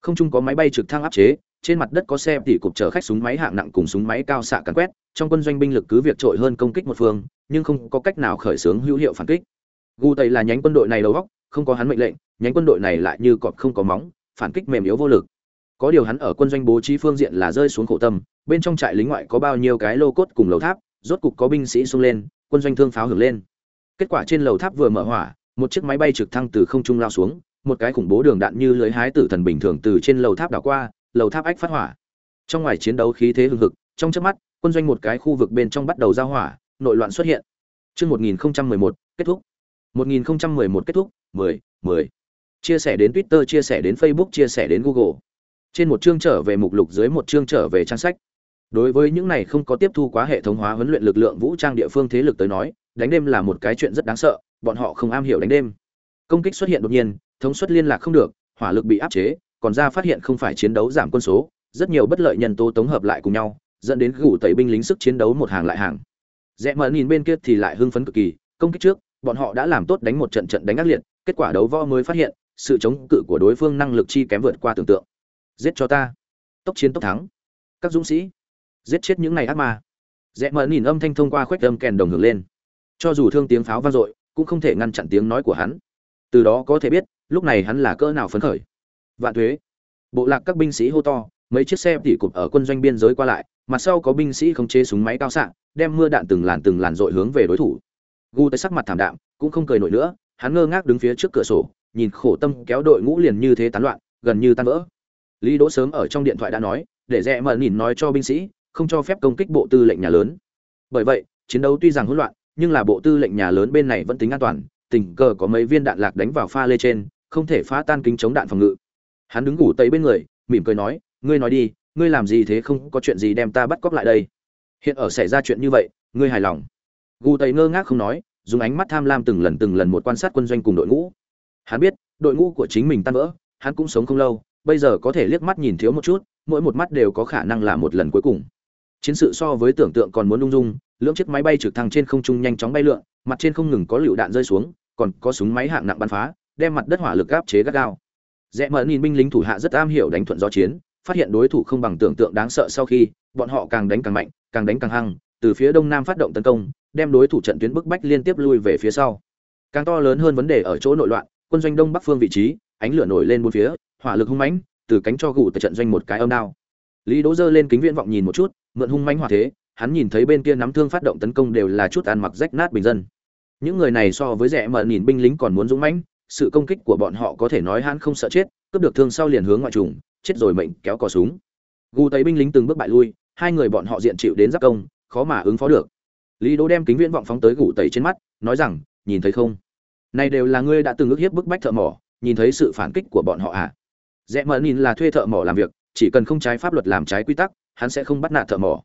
Không chung có máy bay trực thăng áp chế, trên mặt đất có xe tỉ cục chở khách súng máy hạng nặng cùng súng máy cao xạ cắn quét, trong quân doanh binh lực cứ việc trội hơn công kích một phương, nhưng không có cách nào khởi xướng hữu hiệu phản kích. Gu tây là nhánh quân đội này đầu góc không có hắn mệnh lệnh, nhánh quân đội này lại như cọp không có móng, phản kích mềm yếu vô lực. Có điều hắn ở quân doanh bố trí phương diện là rơi xuống khổ tâm, bên trong trại lính ngoại có bao nhiêu cái lô cốt cùng lầu tháp rốt cục có binh sĩ xung lên quân doanh thương pháo hưởng lên kết quả trên lầu tháp vừa mở hỏa một chiếc máy bay trực thăng từ không trung lao xuống một cái khủng bố đường đạn như lưới hái tử thần bình thường từ trên lầu tháp đảo qua lầu tháp ách phát hỏa trong ngoài chiến đấu khí thế hừng hực trong chớp mắt quân doanh một cái khu vực bên trong bắt đầu giao hỏa nội loạn xuất hiện Chương 1011, kết thúc. 1011 kết thúc, 10, 10. Chia sẻ đến Twitter, chia sẻ đến Facebook, chia sẻ đến Google. Trên một chương trở về mục lục dưới một chương trở về trang sách. Đối với những này không có tiếp thu quá hệ thống hóa huấn luyện lực lượng vũ trang địa phương thế lực tới nói, đánh đêm là một cái chuyện rất đáng sợ, bọn họ không am hiểu đánh đêm. Công kích xuất hiện đột nhiên, thống suất liên lạc không được, hỏa lực bị áp chế, còn ra phát hiện không phải chiến đấu giảm quân số, rất nhiều bất lợi nhân tố tổng hợp lại cùng nhau, dẫn đến gủ tẩy binh lính sức chiến đấu một hàng lại hàng. Rẽ mở nhìn bên kia thì lại hưng phấn cực kỳ, công kích trước, bọn họ đã làm tốt đánh một trận trận đánh ác liệt, kết quả đấu võ mới phát hiện, sự chống cự của đối phương năng lực chi kém vượt qua tưởng tượng. Giết cho ta. Tốc chiến tốc thắng. Các dũng sĩ, giết chết những này ác ma. Rẽ mở nhìn âm thanh thông qua khuếch âm kèn đồng hưởng lên. Cho dù thương tiếng pháo vang dội, cũng không thể ngăn chặn tiếng nói của hắn. Từ đó có thể biết, lúc này hắn là cỡ nào phấn khởi. Vạn thuế. Bộ lạc các binh sĩ hô to, mấy chiếc xe tỉ cụp ở quân doanh biên giới qua lại, mặt sau có binh sĩ không chế súng máy cao xạ, đem mưa đạn từng làn từng làn dội hướng về đối thủ gu tới sắc mặt thảm đạm cũng không cười nổi nữa hắn ngơ ngác đứng phía trước cửa sổ nhìn khổ tâm kéo đội ngũ liền như thế tán loạn gần như tan vỡ lý đỗ sớm ở trong điện thoại đã nói để rẽ mở nhìn nói cho binh sĩ không cho phép công kích bộ tư lệnh nhà lớn. Bởi vậy, chiến đấu tuy rằng hỗn loạn, nhưng là bộ tư lệnh nhà lớn bên này vẫn tính an toàn, tình cờ có mấy viên đạn lạc đánh vào pha lê trên, không thể phá tan kính chống đạn phòng ngự. Hắn đứng ngủ tây bên người, mỉm cười nói, ngươi nói đi, ngươi làm gì thế không có chuyện gì đem ta bắt cóc lại đây? Hiện ở xảy ra chuyện như vậy, ngươi hài lòng? Gu tây ngơ ngác không nói, dùng ánh mắt tham lam từng lần từng lần một quan sát quân doanh cùng đội ngũ. Hắn biết, đội ngũ của chính mình tan vỡ, hắn cũng sống không lâu, bây giờ có thể liếc mắt nhìn thiếu một chút, mỗi một mắt đều có khả năng là một lần cuối cùng chiến sự so với tưởng tượng còn muốn lung dung, lưỡng chiếc máy bay trực thăng trên không trung nhanh chóng bay lượn, mặt trên không ngừng có lựu đạn rơi xuống, còn có súng máy hạng nặng bắn phá, đem mặt đất hỏa lực áp chế gắt gao. Rẽ mở nhìn binh lính thủ hạ rất am hiểu đánh thuận gió chiến, phát hiện đối thủ không bằng tưởng tượng đáng sợ sau khi, bọn họ càng đánh càng mạnh, càng đánh càng hăng, từ phía đông nam phát động tấn công, đem đối thủ trận tuyến bức bách liên tiếp lui về phía sau. Càng to lớn hơn vấn đề ở chỗ nội loạn, quân doanh đông bắc phương vị trí, ánh lửa nổi lên bốn phía, hỏa lực hung mãnh, từ cánh cho gù tại trận doanh một cái âm đao lý đỗ giơ lên kính viễn vọng nhìn một chút, mượn hung mãnh hỏa thế, hắn nhìn thấy bên kia nắm thương phát động tấn công đều là chút ăn mặc rách nát bình dân. Những người này so với rẻ mợn nhìn binh lính còn muốn dũng mãnh, sự công kích của bọn họ có thể nói hắn không sợ chết, cướp được thương sau liền hướng ngoại trùng, chết rồi mệnh kéo cò súng. Gù thấy binh lính từng bước bại lui, hai người bọn họ diện chịu đến giáp công, khó mà ứng phó được. Lý đỗ đem kính viễn vọng phóng tới gù tẩy trên mắt, nói rằng, nhìn thấy không? Này đều là ngươi đã từng ước hiếp bức bách thợ mỏ, nhìn thấy sự phản kích của bọn họ à? Rẽ mờ nhìn là thuê thợ mỏ làm việc chỉ cần không trái pháp luật làm trái quy tắc, hắn sẽ không bắt nạt thợ mỏ.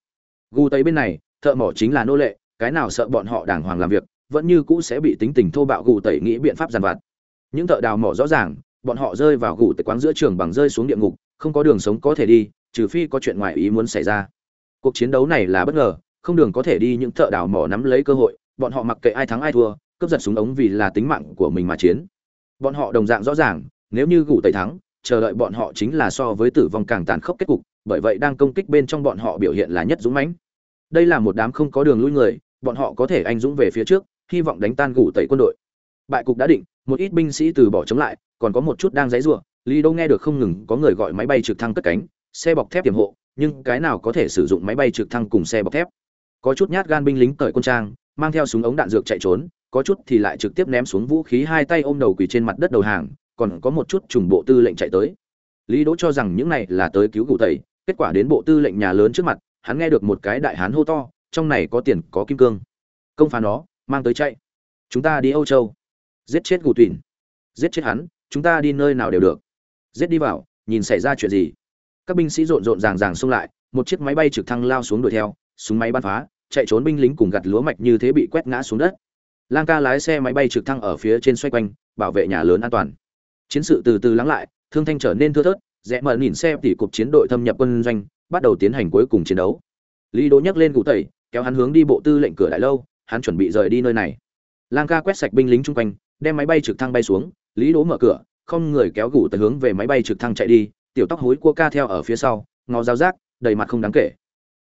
Gu tây bên này, thợ mỏ chính là nô lệ, cái nào sợ bọn họ đàng hoàng làm việc, vẫn như cũ sẽ bị tính tình thô bạo gù tẩy nghĩ biện pháp giàn vặt. Những thợ đào mỏ rõ ràng, bọn họ rơi vào gù tẩy quán giữa trường bằng rơi xuống địa ngục, không có đường sống có thể đi, trừ phi có chuyện ngoài ý muốn xảy ra. Cuộc chiến đấu này là bất ngờ, không đường có thể đi những thợ đào mỏ nắm lấy cơ hội, bọn họ mặc kệ ai thắng ai thua, cướp giật súng ống vì là tính mạng của mình mà chiến. Bọn họ đồng dạng rõ ràng, nếu như gù tẩy thắng chờ đợi bọn họ chính là so với tử vong càng tàn khốc kết cục, bởi vậy đang công kích bên trong bọn họ biểu hiện là nhất dũng mãnh đây là một đám không có đường lui người, bọn họ có thể anh dũng về phía trước, hy vọng đánh tan gù tẩy quân đội bại cục đã định, một ít binh sĩ từ bỏ chống lại, còn có một chút đang dãy giụa. lý đô nghe được không ngừng có người gọi máy bay trực thăng cất cánh, xe bọc thép tiềm hộ, nhưng cái nào có thể sử dụng máy bay trực thăng cùng xe bọc thép có chút nhát gan binh lính cởi quân trang, mang theo súng ống đạn dược chạy trốn, có chút thì lại trực tiếp ném xuống vũ khí hai tay ôm đầu quỳ trên mặt đất đầu hàng còn có một chút trùng bộ tư lệnh chạy tới. Lý đỗ cho rằng những này là tới cứu cụ thầy, kết quả đến bộ tư lệnh nhà lớn trước mặt hắn nghe được một cái đại hán hô to trong này có tiền có kim cương. Công phá nó mang tới chạy. Chúng ta đi âu châu. Giết chết cụ tùy giết chết hắn chúng ta đi nơi nào đều được. Giết đi vào nhìn xảy ra chuyện gì. Các binh sĩ rộn rộn ràng ràng xông lại một chiếc máy bay trực thăng lao xuống đuổi theo súng máy bắn phá chạy trốn binh lính cùng gặt lúa mạch như thế bị quét ngã xuống đất. Lang ca lái xe máy bay trực thăng ở phía trên xoay quanh bảo vệ nhà lớn an toàn chiến sự từ từ lắng lại, thương thanh trở nên thưa thớt, rẽ mở nhìn xe tỉ cục chiến đội thâm nhập quân doanh, bắt đầu tiến hành cuối cùng chiến đấu. Lý đỗ nhấc lên cụ tẩy, kéo hắn hướng đi bộ tư lệnh cửa đại lâu, hắn chuẩn bị rời đi nơi này. Lang ca quét sạch binh lính chung quanh, đem máy bay trực thăng bay xuống, lý đỗ mở cửa, không người kéo gù tới hướng về máy bay trực thăng chạy đi, tiểu tóc hối cua ca theo ở phía sau, ngó dao rác, đầy mặt không đáng kể.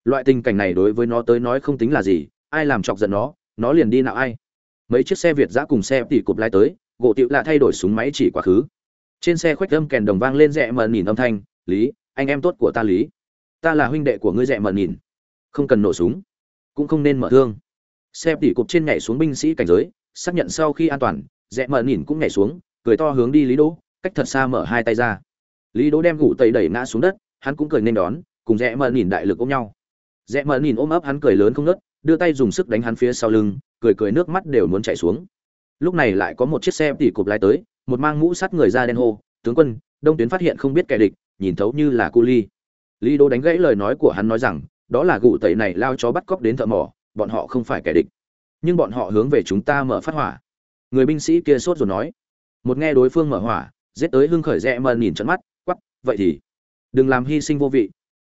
Loại tình cảnh này đối với nó tới nói không tính là gì, ai làm chọc giận nó nó liền đi nào ai. Mấy chiếc xe việt giã cùng xe tỉ cục lái tới, gỗ tiệu lạ thay đổi súng máy chỉ quá khứ trên xe khuếch âm kèn đồng vang lên rẽ mờ nhìn âm thanh, lý, anh em tốt của ta lý. Ta là huynh đệ của ngươi rẽ mờ nhìn không cần nổ súng, cũng không nên mở thương. Xe tỉ cục trên nhảy xuống binh sĩ cảnh giới, xác nhận sau khi an toàn, rẽ mờ nhìn cũng nhảy xuống, cười to hướng đi lý đỗ, cách thật xa mở hai tay ra. Lý đỗ đem gủ tẩy đẩy ngã xuống đất, hắn cũng cười nên đón, cùng rẽ mờ nhìn đại lực ôm nhau. Rẽ mờ nhìn ôm ấp hắn cười lớn không nớt đưa tay dùng sức đánh hắn phía sau lưng, cười cười nước mắt đều muốn chảy xuống lúc này lại có một chiếc xe tỉ cụp lái tới, một mang mũ sắt người ra đen hô, tướng quân, đông tuyến phát hiện không biết kẻ địch, nhìn thấu như là cu ly. Lý đô đánh gãy lời nói của hắn nói rằng, đó là gụ tẩy này lao chó bắt cóc đến thợ mỏ, bọn họ không phải kẻ địch. Nhưng bọn họ hướng về chúng ta mở phát hỏa. Người binh sĩ kia sốt rồi nói. Một nghe đối phương mở hỏa, giết tới hưng khởi rẽ mờ nhìn trận mắt quắp vậy thì đừng làm hy sinh vô vị.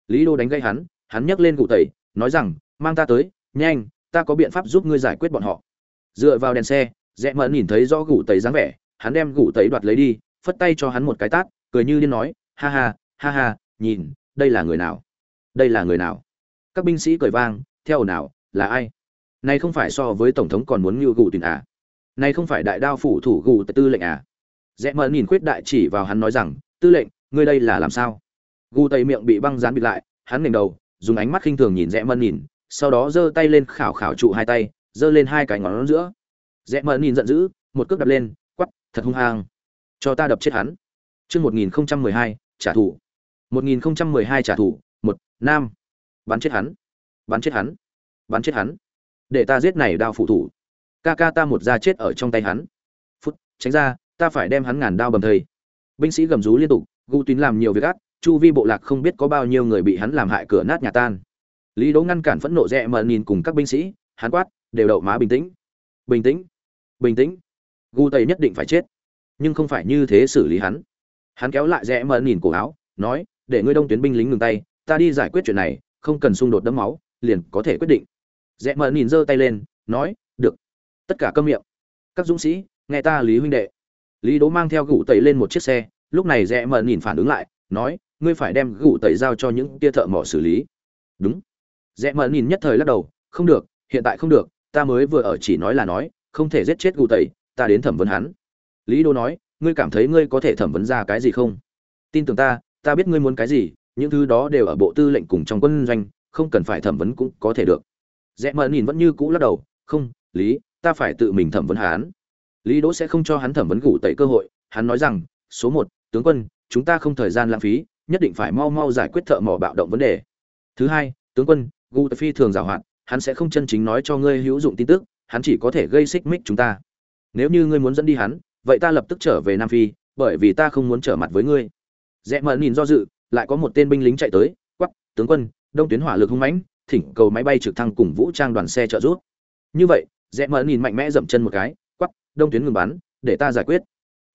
Lý đô đánh gây hắn hắn nhấc lên gụ tẩy, nói rằng, mang ta tới, nhanh, ta có biện pháp giúp ngươi giải quyết bọn họ. Dựa vào đèn xe rẽ Mẫn nhìn thấy rõ gủ tẩy dáng vẻ, hắn đem gủ tẩy đoạt lấy đi, phất tay cho hắn một cái tát, cười như điên nói, ha ha ha ha, nhìn, đây là người nào? Đây là người nào? Các binh sĩ cười vang, theo nào, là ai? Này không phải so với tổng thống còn muốn như gù tiền à? Này không phải đại đao phủ thủ gù tư lệnh à? Rẽ Mẫn nhìn khuyết đại chỉ vào hắn nói rằng, tư lệnh, ngươi đây là làm sao? Gù tây miệng bị băng dán bịt lại, hắn ngẩng đầu, dùng ánh mắt khinh thường nhìn rẽ Mẫn nhìn, sau đó giơ tay lên khảo khảo trụ hai tay, giơ lên hai cái ngón giữa rẽ mờ nhìn giận dữ, một cước đập lên quắp thật hung hăng. Cho ta đập chết hắn. Chương một nghìn mười hai, trả thù. một nghìn mười hai trả thù, một, nam. Bắn chết hắn. Bắn chết hắn. Bắn chết hắn. Để ta giết này đao phụ thủ. Ca ca ta một da chết ở trong tay hắn. Phút, tránh ra, ta phải đem hắn ngàn đao bầm thây binh sĩ gầm rú liên tục, gu tín làm nhiều việc ác, chu vi bộ lạc không biết có bao nhiêu người bị hắn làm hại cửa nát nhà tan. Lý đỗ ngăn cản phẫn nộ rẽ mờ nhìn cùng các binh sĩ, hắn quát, đều đậu má bình tĩnh. Bình tĩnh bình tĩnh. Gu tây nhất định phải chết, nhưng không phải như thế xử lý hắn. Hắn kéo lại rẽ mờ nhìn cổ áo, nói, để ngươi đông tuyến binh lính ngừng tay, ta đi giải quyết chuyện này, không cần xung đột đẫm máu, liền có thể quyết định. Rẽ mờ nhìn giơ tay lên, nói, được, tất cả câm miệng. Các dũng sĩ, nghe ta lý huynh đệ. Lý đố mang theo gụ tẩy lên một chiếc xe, lúc này rẽ mờ nhìn phản ứng lại, nói, ngươi phải đem gụ tẩy giao cho những tia thợ mỏ xử lý. Đúng. Rẽ mờ nhìn nhất thời lắc đầu, không được, hiện tại không được, ta mới vừa ở chỉ nói là nói không thể giết chết gù tẩy, ta đến thẩm vấn hắn. Lý đô nói, ngươi cảm thấy ngươi có thể thẩm vấn ra cái gì không? Tin tưởng ta ta biết ngươi muốn cái gì, những thứ đó đều ở bộ tư lệnh cùng trong quân doanh, không cần phải thẩm vấn cũng có thể được. Rẽ mờ nhìn vẫn như cũ lắc đầu, không, lý, ta phải tự mình thẩm vấn hắn. Lý đỗ sẽ không cho hắn thẩm vấn gù tẩy cơ hội, hắn nói rằng, số một, tướng quân, chúng ta không thời gian lãng phí, nhất định phải mau mau giải quyết thợ mỏ bạo động vấn đề. Thứ hai, tướng quân gu phi thường giảo hoạt hắn sẽ không chân chính nói cho ngươi hữu dụng tin tức hắn chỉ có thể gây xích mích chúng ta. Nếu như ngươi muốn dẫn đi hắn, vậy ta lập tức trở về nam phi, bởi vì ta không muốn trở mặt với ngươi. Rẽ mờ nhìn do dự, lại có một tên binh lính chạy tới quắp tướng quân, đông tuyến hỏa lực hung mãnh, thỉnh cầu máy bay trực thăng cùng vũ trang đoàn xe trợ giúp. Như vậy, rẽ mờ nhìn mạnh mẽ dậm chân một cái quắp đông tuyến ngừng bắn, để ta giải quyết.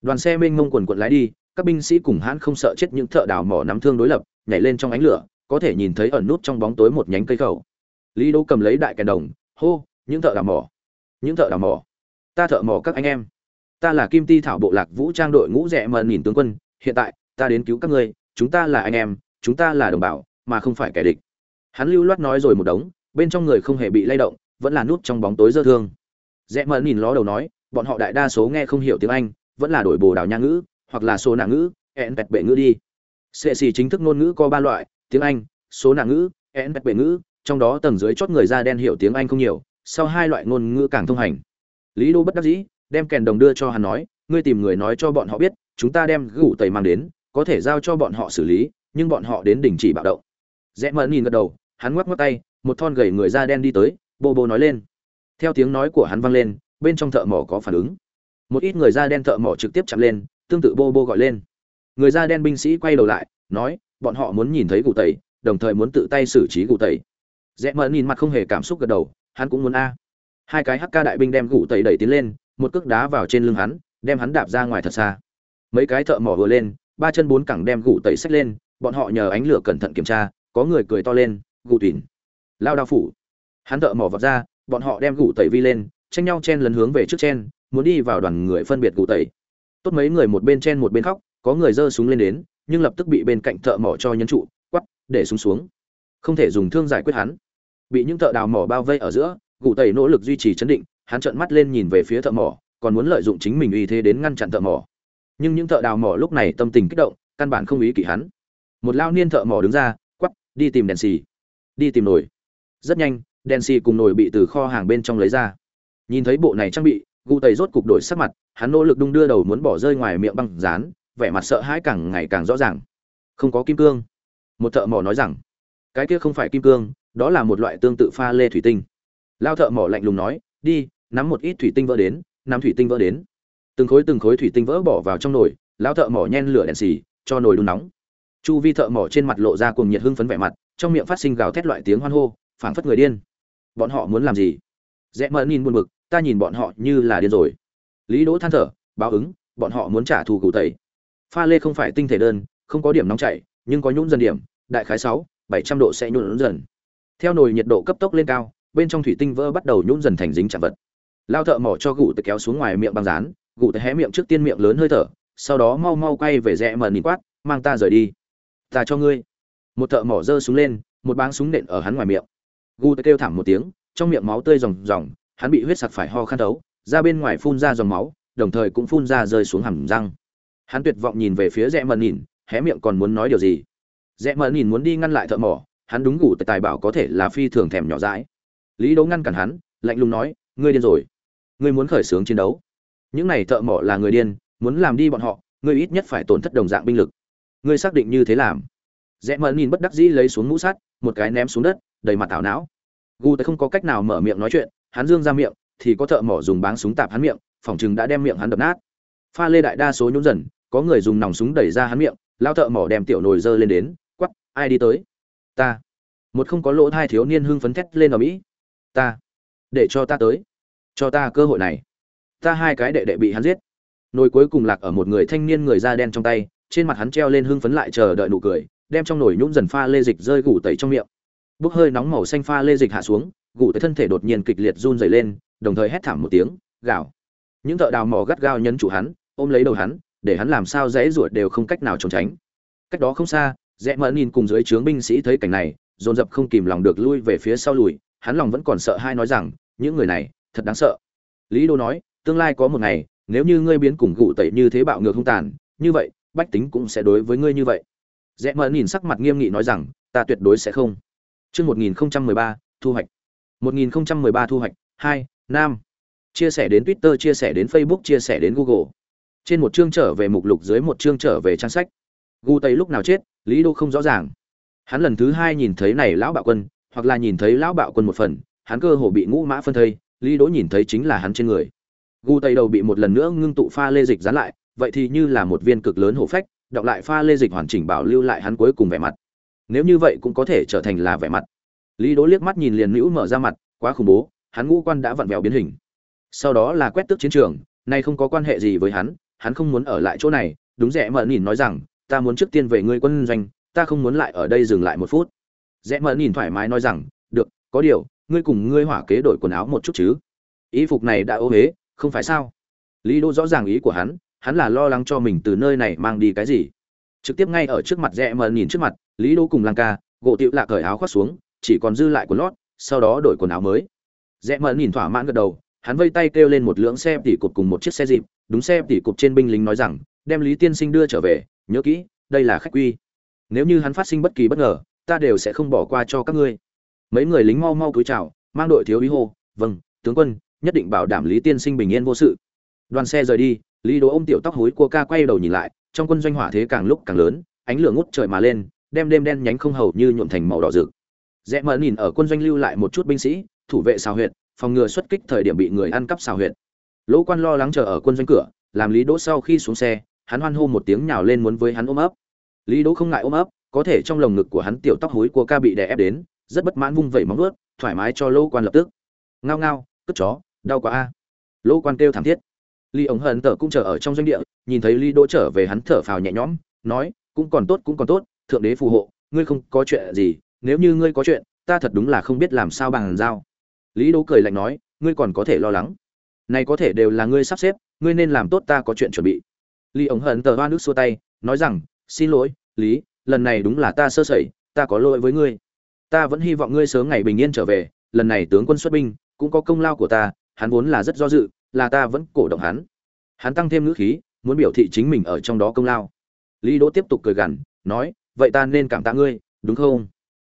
Đoàn xe mênh mông quần quận lái đi, các binh sĩ cùng hãn không sợ chết những thợ đào mỏ nắm thương đối lập, nhảy lên trong ánh lửa, có thể nhìn thấy ẩn nút trong bóng tối một nhánh cây khẩu lý đỗ cầm lấy đại kèn đồng, hô, những thợ đào mỏ những thợ đào mỏ. Ta thợ mỏ các anh em. Ta là kim ti thảo bộ lạc vũ trang đội ngũ rẽ mờ nhìn tướng quân. Hiện tại, ta đến cứu các ngươi. Chúng ta là anh em, chúng ta là đồng bào, mà không phải kẻ địch. Hắn lưu loát nói rồi một đống, bên trong người không hề bị lay động, vẫn là nút trong bóng tối dơ thương. Rẽ mờ nhìn ló đầu nói, bọn họ đại đa số nghe không hiểu tiếng anh, vẫn là đổi bồ đào nha ngữ, hoặc là số nạ ngữ, ẹn bẹt bệ ngữ đi. Sệ xì chính thức ngôn ngữ có ba loại, tiếng anh, số nạ ngữ, ẹn bẹt bệ ngữ, trong đó tầng dưới chót người da đen hiểu tiếng anh không nhiều sau hai loại ngôn ngữ càng thông hành. Lý đô bất đắc dĩ, đem kèn đồng đưa cho hắn nói, ngươi tìm người nói cho bọn họ biết, chúng ta đem gủ tẩy mang đến, có thể giao cho bọn họ xử lý, nhưng bọn họ đến đình chỉ bạo động. Rẽ mẫn nhìn gật đầu, hắn ngoắc ngoắc tay, một thon gầy người da đen đi tới, bô bô nói lên. Theo tiếng nói của hắn vang lên, bên trong thợ mỏ có phản ứng. Một ít người da đen thợ mỏ trực tiếp chạm lên, tương tự bô bô gọi lên. Người da đen binh sĩ quay đầu lại, nói, bọn họ muốn nhìn thấy gù tẩy, đồng thời muốn tự tay xử trí gù tẩy. Rẽ mẫn nhìn mặt không hề cảm xúc gật đầu hắn cũng muốn a. Hai cái hk đại binh đem gù tẩy đẩy tiến lên, một cước đá vào trên lưng hắn, đem hắn đạp ra ngoài thật xa. Mấy cái thợ mỏ vừa lên, ba chân bốn cẳng đem gù tẩy xách lên, bọn họ nhờ ánh lửa cẩn thận kiểm tra, có người cười to lên, gù tùy. Lao đao phủ. Hắn thợ mỏ vọt ra, bọn họ đem gù tẩy vi lên, tranh nhau chen lấn hướng về trước chen, muốn đi vào đoàn người phân biệt gù tẩy. Tốt mấy người một bên chen một bên khóc, có người giơ súng lên đến, nhưng lập tức bị bên cạnh thợ mỏ cho nhấn trụ quắp để súng xuống. Không thể dùng thương giải quyết hắn bị những thợ đào mỏ bao vây ở giữa, gù tẩy nỗ lực duy trì chấn định, hắn trợn mắt lên nhìn về phía thợ mỏ, còn muốn lợi dụng chính mình uy thế đến ngăn chặn thợ mỏ. Nhưng những thợ đào mỏ lúc này tâm tình kích động, căn bản không ý kỷ hắn. Một lao niên thợ mỏ đứng ra quắp đi tìm đèn xì. Đi tìm nồi. Rất nhanh, đèn xì cùng nồi bị từ kho hàng bên trong lấy ra. Nhìn thấy bộ này trang bị gu tây rốt cục đổi sắc mặt, hắn nỗ lực đung đưa đầu muốn bỏ rơi ngoài miệng băng dán vẻ mặt sợ hãi càng ngày càng rõ ràng. Không có kim cương. Một thợ mỏ nói rằng, cái kia không phải kim cương đó là một loại tương tự pha lê thủy tinh. Lao thợ mỏ lạnh lùng nói, đi, nắm một ít thủy tinh vỡ đến, nắm thủy tinh vỡ đến. Từng khối từng khối thủy tinh vỡ bỏ vào trong nồi, lao thợ mỏ nhen lửa đèn xì, cho nồi đun nóng. Chu vi thợ mỏ trên mặt lộ ra cùng nhiệt hưng phấn vẻ mặt, trong miệng phát sinh gào thét loại tiếng hoan hô, phảng phất người điên. Bọn họ muốn làm gì? Rẽ mờ nhìn buồn bực, ta nhìn bọn họ như là điên rồi. Lý đỗ than thở, báo ứng, bọn họ muốn trả thù cụ tẩy. Pha lê không phải tinh thể đơn, không có điểm nóng chảy, nhưng có nhún dần điểm, đại khái sáu, bảy trăm độ sẽ nhún dần theo nồi nhiệt độ cấp tốc lên cao bên trong thủy tinh vỡ bắt đầu nhún dần thành dính chạm vật. Lao thợ mỏ cho gụ tự kéo xuống ngoài miệng băng rán, gụ tự hé miệng trước tiên miệng lớn hơi thở sau đó mau mau quay về rẽ mờ nhìn quát mang ta rời đi. Ta cho ngươi. Một thợ mỏ giơ súng lên một báng súng nện ở hắn ngoài miệng. Gu kêu thảm một tiếng trong miệng máu tươi ròng ròng hắn bị huyết sặc phải ho khăn thấu ra bên ngoài phun ra dòng máu đồng thời cũng phun ra rơi xuống hầm răng. Hắn tuyệt vọng nhìn về phía rẽ mờ nhìn hé miệng còn muốn nói điều gì. Rẽ mờ nhìn muốn đi ngăn lại thợ mỏ hắn đúng ngủ tài bảo có thể là phi thường thèm nhỏ dãi. Lý đấu ngăn cản hắn, lạnh lùng nói, ngươi điên rồi. Ngươi muốn khởi xướng chiến đấu. Những này thợ mỏ là người điên, muốn làm đi bọn họ, ngươi ít nhất phải tổn thất đồng dạng binh lực. Ngươi xác định như thế làm. Rẽ mờ nhìn bất đắc dĩ lấy xuống mũ sắt, một cái ném xuống đất, đầy mặt tảo não. Gu tới không có cách nào mở miệng nói chuyện, hắn dương ra miệng, thì có thợ mỏ dùng báng súng tạp hắn miệng, phòng chừng đã đem miệng hắn đập nát. Pha lê đại đa số nhún dần, có người dùng nòng súng đẩy ra hắn miệng, lao thợ mỏ đem tiểu nồi dơ lên đến quắp ai đi tới? Ta. Một không có lỗ hai thiếu niên hưng phấn thét lên ở mỹ. Ta. Để cho ta tới. Cho ta cơ hội này. Ta hai cái đệ đệ bị hắn giết. Nồi cuối cùng lạc ở một người thanh niên người da đen trong tay trên mặt hắn treo lên hưng phấn lại chờ đợi nụ cười đem trong nồi nhũng dần pha lê dịch rơi gủ tẩy trong miệng. Bốc hơi nóng màu xanh pha lê dịch hạ xuống gủ tới thân thể đột nhiên kịch liệt run dày lên đồng thời hét thảm một tiếng gào, những thợ đào mỏ gắt gao nhấn chủ hắn ôm lấy đầu hắn để hắn làm sao dễ ruột đều không cách nào trốn tránh. Cách đó không xa rẽ mỡ nhìn cùng dưới trướng binh sĩ thấy cảnh này dồn dập không kìm lòng được lui về phía sau lùi hắn lòng vẫn còn sợ hai nói rằng những người này thật đáng sợ lý đô nói tương lai có một ngày nếu như ngươi biến cùng gụ tẩy như thế bạo ngược không tàn như vậy bách tính cũng sẽ đối với ngươi như vậy rẽ mờ nhìn sắc mặt nghiêm nghị nói rằng ta tuyệt đối sẽ không Chương 1013, thu hoạch. 1013 thu hoạch. 2, Nam. Chia sẻ đến Twitter, chia sẻ đến Facebook, chia sẻ đến Google. Trên một chương trở về mục lục dưới một chương trở về trang sách. Gu Tây lúc nào chết, Lý Đô không rõ ràng. Hắn lần thứ hai nhìn thấy này lão bạo quân, hoặc là nhìn thấy lão bạo quân một phần, hắn cơ hồ bị ngũ mã phân thây, Lý Đỗ nhìn thấy chính là hắn trên người. Gu Tây đầu bị một lần nữa ngưng tụ pha lê dịch dán lại, vậy thì như là một viên cực lớn hổ phách, đọc lại pha lê dịch hoàn chỉnh bảo lưu lại hắn cuối cùng vẻ mặt nếu như vậy cũng có thể trở thành là vẻ mặt lý đỗ liếc mắt nhìn liền nữ mở ra mặt quá khủng bố hắn ngũ quan đã vặn vẹo biến hình sau đó là quét tước chiến trường nay không có quan hệ gì với hắn hắn không muốn ở lại chỗ này đúng rẻ mở nhìn nói rằng ta muốn trước tiên về ngươi quân doanh, ta không muốn lại ở đây dừng lại một phút. Rẽ mở nhìn thoải mái nói rằng, được, có điều, ngươi cùng ngươi hỏa kế đổi quần áo một chút chứ. Y phục này đã ô huế không phải sao? Lý Đô rõ ràng ý của hắn hắn là lo lắng cho mình từ nơi này mang đi cái gì. Trực tiếp ngay ở trước mặt rẽ mở nhìn trước mặt, lý Đô cùng lang ca, gỗ tiệu lạc cởi áo khoác xuống, chỉ còn dư lại quần lót, sau đó đổi quần áo mới. Rẽ mở nhìn thỏa mãn gật đầu, hắn vây tay kêu lên một lưỡng xe tỉ cột cùng một chiếc xe dịp, đúng xe tỉ cột trên binh lính nói rằng, đem lý tiên sinh đưa trở về nhớ kỹ, đây là khách quy. Nếu như hắn phát sinh bất kỳ bất ngờ, ta đều sẽ không bỏ qua cho các ngươi. Mấy người lính mau mau cúi chào, mang đội thiếu úy hô vâng tướng quân, nhất định bảo đảm lý tiên sinh bình yên vô sự. Đoàn xe rời đi, lý đỗ ôm tiểu tóc hối cua ca quay đầu nhìn lại, trong quân doanh hỏa thế càng lúc càng lớn, ánh lửa ngút trời mà lên, đem đêm đen nhánh không hầu như nhuộm thành màu đỏ rực. Rẽ mờ nhìn ở quân doanh lưu lại một chút binh sĩ, thủ vệ xào huyệt, phòng ngừa xuất kích thời điểm bị người ăn cắp xào huyệt. Lỗ quan lo lắng chờ ở quân doanh cửa, làm lý đỗ sau khi xuống xe hắn hoan hô một tiếng nhào lên muốn với hắn ôm ấp lý đỗ không ngại ôm ấp có thể trong lồng ngực của hắn tiểu tóc hối của ca bị đè ép đến rất bất mãn vung vẩy móng ướt thoải mái cho lỗ quan lập tức ngao ngao cất chó đau quá a lỗ quan kêu thảm thiết Lý ổng hận tở cũng chờ ở trong doanh địa, nhìn thấy Lý Đỗ trở về hắn thở phào nhẹ nhõm, nói, cũng còn tốt cũng còn tốt, thượng đế phù hộ, ngươi không có chuyện gì, nếu như ngươi có chuyện, ta thật đúng là không biết làm sao bằng giao. Lý Đỗ cười lạnh nói, ngươi còn có thể lo lắng. Này có thể đều là ngươi sắp xếp, ngươi nên làm tốt ta có chuyện chuẩn bị. Lý ổng hận tờ hoa nước xua tay, nói rằng, xin lỗi, Lý, lần này đúng là ta sơ sẩy, ta có lỗi với ngươi. Ta vẫn hy vọng ngươi sớm ngày bình yên trở về, lần này tướng quân xuất binh, cũng có công lao của ta, hắn vốn là rất do dự, là ta vẫn cổ động hắn. Hắn tăng thêm ngữ khí muốn biểu thị chính mình ở trong đó công lao. Lý đỗ tiếp tục cười gằn nói vậy ta nên cảm tạ ngươi đúng không?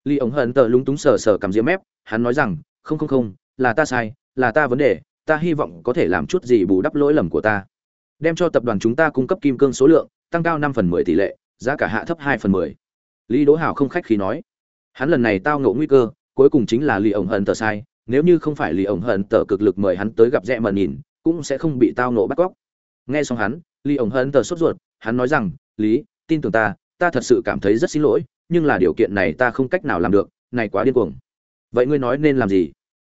Lý ống hận tờ lúng túng sờ sờ cầm diễm mép hắn nói rằng không không không là ta sai là ta vấn đề ta hy vọng có thể làm chút gì bù đắp lỗi lầm của ta đem cho tập đoàn chúng ta cung cấp kim cương số lượng, tăng cao năm phần mười tỷ lệ, giá cả hạ thấp hai phần mười. Lý đỗ hảo không khách khí nói, hắn lần này tao ngộ nguy cơ, cuối cùng chính là lý ổng hận tờ sai, nếu như không phải lý ổng hận tờ cực lực mời hắn tới gặp rẽ mờ nhìn, cũng sẽ không bị tao nộ bắt cóc. Nghe xong hắn, lý ổng hận tờ sốt ruột, hắn nói rằng, lý, tin tưởng ta ta thật sự cảm thấy rất xin lỗi, nhưng là điều kiện này ta không cách nào làm được, này quá điên cuồng. Vậy ngươi nói nên làm gì?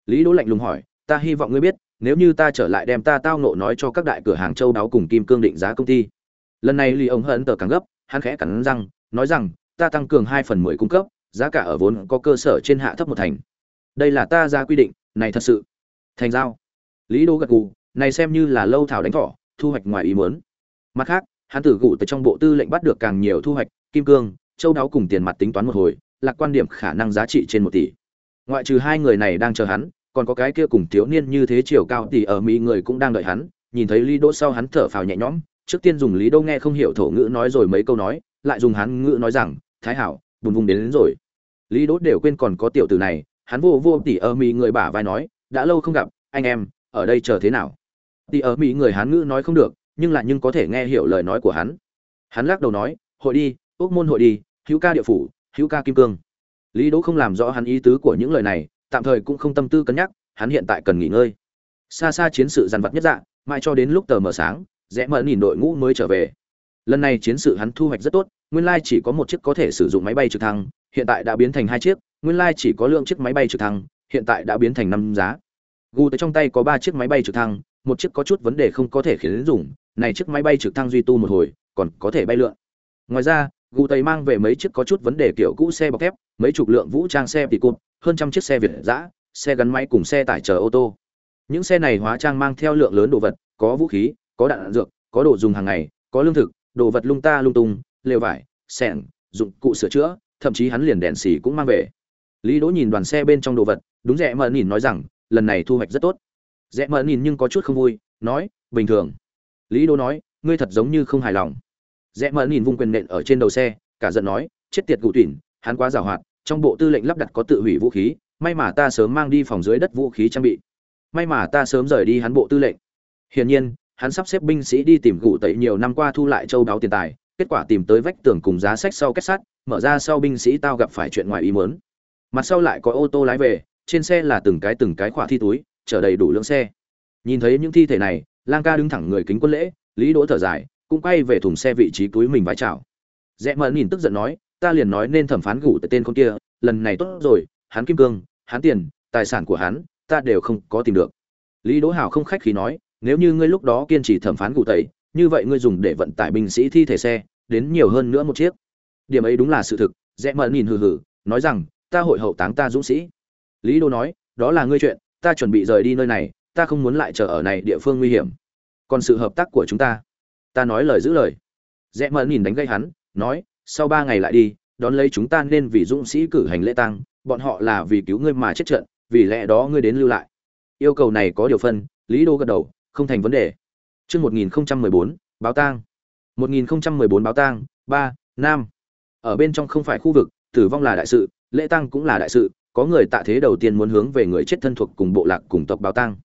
Lý đỗ lạnh lùng hỏi, ta hy vọng ngươi biết nếu như ta trở lại đem ta tao nộ nói cho các đại cửa hàng châu đáo cùng kim cương định giá công ty. Lần này lý ông hận tờ càng gấp, hắn khẽ cắn răng, nói rằng, ta tăng cường hai phần mười cung cấp, giá cả ở vốn có cơ sở trên hạ thấp một thành. Đây là ta ra quy định, này thật sự. Thành giao. Lý đô gật gù, này xem như là lâu thảo đánh thỏ, thu hoạch ngoài ý muốn. Mặt khác, hắn tử gụ từ trong bộ tư lệnh bắt được càng nhiều thu hoạch, kim cương, châu đáo cùng tiền mặt tính toán một hồi, lạc quan điểm khả năng giá trị trên một tỷ. Ngoại trừ hai người này đang chờ hắn còn có cái kia cùng thiếu niên như thế chiều cao tỷ ở mỹ người cũng đang đợi hắn nhìn thấy lý đỗ sau hắn thở phào nhẹ nhõm trước tiên dùng lý đỗ nghe không hiểu thổ ngữ nói rồi mấy câu nói lại dùng hắn ngữ nói rằng thái hảo bùn vùng đến, đến rồi. Lý đỗ đều quên còn có tiểu tử này hắn vô vô tỷ ở mỹ người bả vai nói đã lâu không gặp anh em ở đây chờ thế nào? Tỷ ở mỹ người hán ngữ nói không được nhưng lại nhưng có thể nghe hiểu lời nói của hắn. Hắn lắc đầu nói hội đi ước môn hội đi hữu ca địa phủ hữu ca kim cương. Lý đỗ không làm rõ hắn ý tứ của những lời này tạm thời cũng không tâm tư cân nhắc, hắn hiện tại cần nghỉ ngơi. Xa xa chiến sự dằn vặt nhất dạng, mãi cho đến lúc tờ mờ sáng, rẽ mở nhìn đội ngũ mới trở về. Lần này chiến sự hắn thu hoạch rất tốt, nguyên lai chỉ có một chiếc có thể sử dụng máy bay trực thăng, hiện tại đã biến thành hai chiếc, nguyên lai chỉ có lượng chiếc máy bay trực thăng, hiện tại đã biến thành năm giá. Gu tới trong tay có ba chiếc máy bay trực thăng, một chiếc có chút vấn đề không có thể khiến dùng, này chiếc máy bay trực thăng duy tu một hồi, còn có thể bay lượn. Ngoài ra, gu tây mang về mấy chiếc có chút vấn đề kiểu cũ xe bọc thép, mấy chục lượng vũ trang xe tỉ cụt hơn trăm chiếc xe việt giã xe gắn máy cùng xe tải chở ô tô. Những xe này hóa trang mang theo lượng lớn đồ vật có vũ khí có đạn, đạn dược có đồ dùng hàng ngày có lương thực đồ vật lung ta lung tung lều vải sẻng dụng cụ sửa chữa thậm chí hắn liền đèn xì cũng mang về. Lý đỗ nhìn đoàn xe bên trong đồ vật đúng rẻ mờ nhìn nói rằng lần này thu hoạch rất tốt. Rẽ mờ nhìn nhưng có chút không vui nói bình thường. Lý Đỗ nói ngươi thật giống như không hài lòng. Rẽ mờ nhìn vung quyền nện ở trên đầu xe cả giận nói chết tiệt cụ tuyển hắn quá giàu hoạt trong bộ tư lệnh lắp đặt có tự hủy vũ khí, may mà ta sớm mang đi phòng dưới đất vũ khí trang bị. May mà ta sớm rời đi hắn bộ tư lệnh. Hiển nhiên, hắn sắp xếp binh sĩ đi tìm gụ tẩy nhiều năm qua thu lại châu đáo tiền tài, kết quả tìm tới vách tường cùng giá sách sau kết sắt, mở ra sau binh sĩ tao gặp phải chuyện ngoài ý muốn. Mặt sau lại có ô tô lái về, trên xe là từng cái từng cái khỏa thi túi, chở đầy đủ lượng xe. Nhìn thấy những thi thể này, lang ca đứng thẳng người kính quân lễ, lý đỗ thở dài, cũng quay về thùng xe vị trí túi mình vái chào. Rẽ mờ nhìn tức giận nói ta liền nói nên thẩm phán gủ tại tên con kia, lần này tốt rồi, hắn kim cương, hắn tiền, tài sản của hắn, ta đều không có tìm được. Lý đỗ hào không khách khí nói, nếu như ngươi lúc đó kiên trì thẩm phán gủ tẩy, như vậy ngươi dùng để vận tải binh sĩ thi thể xe, đến nhiều hơn nữa một chiếc. Điểm ấy đúng là sự thực, rẽ mờ nhìn hừ hừ, nói rằng, ta hội hậu táng ta dũng sĩ. Lý đô nói, đó là ngươi chuyện, ta chuẩn bị rời đi nơi này, ta không muốn lại chờ ở này địa phương nguy hiểm. Còn sự hợp tác của chúng ta. Ta nói lời giữ lời. Rẽ mờ nhìn đánh gây hắn, nói sau ba ngày lại đi đón lấy chúng ta nên vì dũng sĩ cử hành lễ tăng bọn họ là vì cứu ngươi mà chết trận vì lẽ đó ngươi đến lưu lại yêu cầu này có điều phân lý đô gật đầu không thành vấn đề Trước 1014, báo tang. 1014 báo tang, 3, Nam. Ở bên trong không phải khu vực, tử vong là đại sự, lễ tang cũng là đại sự, có người tạ thế đầu tiên muốn hướng về người chết thân thuộc cùng bộ lạc cùng tộc báo tang.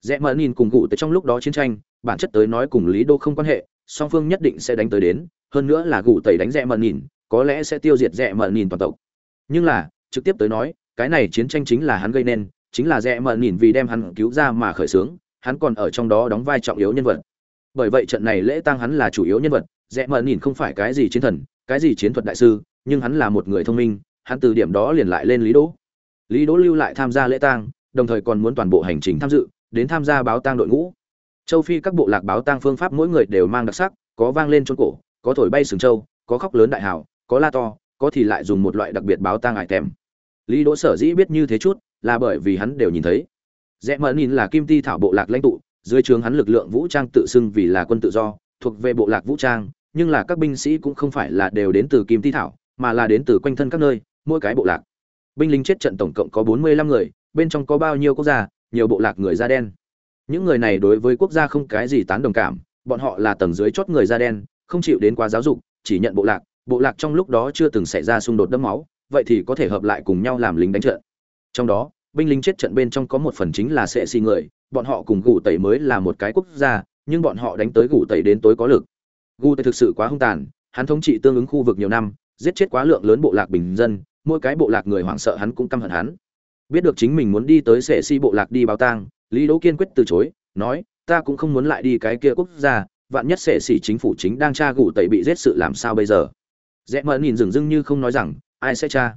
Rẽ mờ nhìn cùng cụ tới trong lúc đó chiến tranh, bản chất tới nói cùng Lý Đô không quan hệ, song phương nhất định sẽ đánh tới đến, hơn nữa là gù tẩy đánh rẽ Mận nhìn, có lẽ sẽ tiêu diệt rẽ Mận nhìn toàn tộc. Nhưng là, trực tiếp tới nói, cái này chiến tranh chính là hắn gây nên, chính là rẽ Mận nhìn vì đem hắn cứu ra mà khởi xướng, hắn còn ở trong đó đóng vai trọng yếu nhân vật. Bởi vậy trận này lễ tang hắn là chủ yếu nhân vật rẽ Mận nhìn không phải cái gì chiến thần cái gì chiến thuật đại sư nhưng hắn là một người thông minh hắn từ điểm đó liền lại lên lý đỗ. Lý đỗ lưu lại tham gia lễ tang đồng thời còn muốn toàn bộ hành trình tham dự đến tham gia báo tang đội ngũ châu phi các bộ lạc báo tang phương pháp mỗi người đều mang đặc sắc, có vang lên trốn cổ, có thổi bay sừng châu có khóc lớn đại hào, có la to, có thì lại dùng một loại đặc biệt báo tang ải tèm. lý đỗ sở dĩ biết như thế chút, là bởi vì hắn đều nhìn thấy. Rẽ mờ nhìn là kim ti thảo bộ lạc lãnh tụ, dưới trướng hắn lực lượng vũ trang tự xưng vì là quân tự do, thuộc về bộ lạc vũ trang, nhưng là các binh sĩ cũng không phải là đều đến từ kim ti thảo, mà là đến từ quanh thân các nơi, mỗi cái bộ lạc. Binh lính chết trận tổng cộng có bốn mươi lăm người, bên trong có bao nhiêu quốc gia, nhiều bộ lạc người da đen những người này đối với quốc gia không cái gì tán đồng cảm, bọn họ là tầng dưới chót người da đen, không chịu đến quá giáo dục, chỉ nhận bộ lạc bộ lạc trong lúc đó chưa từng xảy ra xung đột đẫm máu, vậy thì có thể hợp lại cùng nhau làm lính đánh trận. Trong đó, binh lính chết trận bên trong có một phần chính là sệ xì người, bọn họ cùng gù tẩy mới là một cái quốc gia, nhưng bọn họ đánh tới gù tẩy đến tối có lực. Gù tẩy thực sự quá hung tàn, hắn thống trị tương ứng khu vực nhiều năm, giết chết quá lượng lớn bộ lạc bình dân, mỗi cái bộ lạc người hoảng sợ hắn cũng căm hận hắn. Biết được chính mình muốn đi tới sệ xi bộ lạc đi báo tang lý đỗ kiên quyết từ chối, nói, ta cũng không muốn lại đi cái kia quốc gia, vạn nhất sẽ xỉ chính phủ chính đang tra gù tẩy bị giết sự làm sao bây giờ? Rẽ mẫn nhìn dừng dưng như không nói rằng, ai sẽ tra?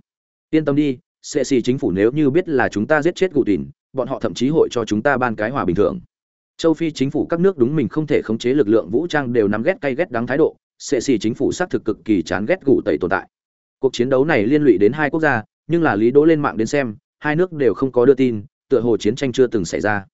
Yên tâm đi sẽ xỉ chính phủ nếu như biết là chúng ta giết chết gù tìn, bọn họ thậm chí hội cho chúng ta ban cái hòa bình thường châu phi chính phủ các nước đúng mình không thể khống chế lực lượng vũ trang đều nắm ghét cay ghét đắng thái độ sẽ xỉ chính phủ xác thực cực kỳ chán ghét gù tẩy tồn tại. Cuộc chiến đấu này liên lụy đến hai quốc gia, nhưng là lý đỗ lên mạng đến xem, hai nước đều không có đưa tin tựa hồ chiến tranh chưa từng xảy ra.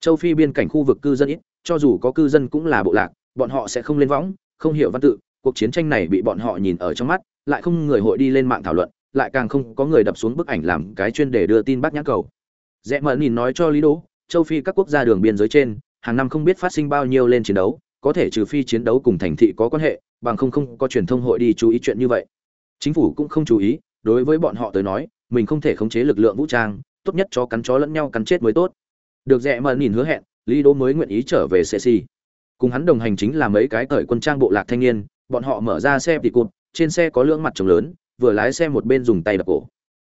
Châu phi biên cảnh khu vực cư dân ít, cho dù có cư dân cũng là bộ lạc, bọn họ sẽ không lên võng, không hiểu văn tự, cuộc chiến tranh này bị bọn họ nhìn ở trong mắt, lại không người hội đi lên mạng thảo luận, lại càng không có người đập xuống bức ảnh làm cái chuyên để đưa tin bắt nhãn cầu. Rẽ mờ nhìn nói cho lý đỗ, châu phi các quốc gia đường biên giới trên, hàng năm không biết phát sinh bao nhiêu lên chiến đấu, có thể trừ phi chiến đấu cùng thành thị có quan hệ, bằng không không có truyền thông hội đi chú ý chuyện như vậy. Chính phủ cũng không chú ý, đối với bọn họ tới nói, mình không thể khống chế lực lượng vũ trang tốt nhất cho cắn chó lẫn nhau cắn chết mới tốt. Được rẽ mờ nhìn hứa hẹn, lý đỗ mới nguyện ý trở về sệ xì cùng hắn đồng hành chính là mấy cái cởi quân trang bộ lạc thanh niên, bọn họ mở ra xe tỉ cụt, trên xe có lưỡng mặt trồng lớn, vừa lái xe một bên dùng tay đập cổ.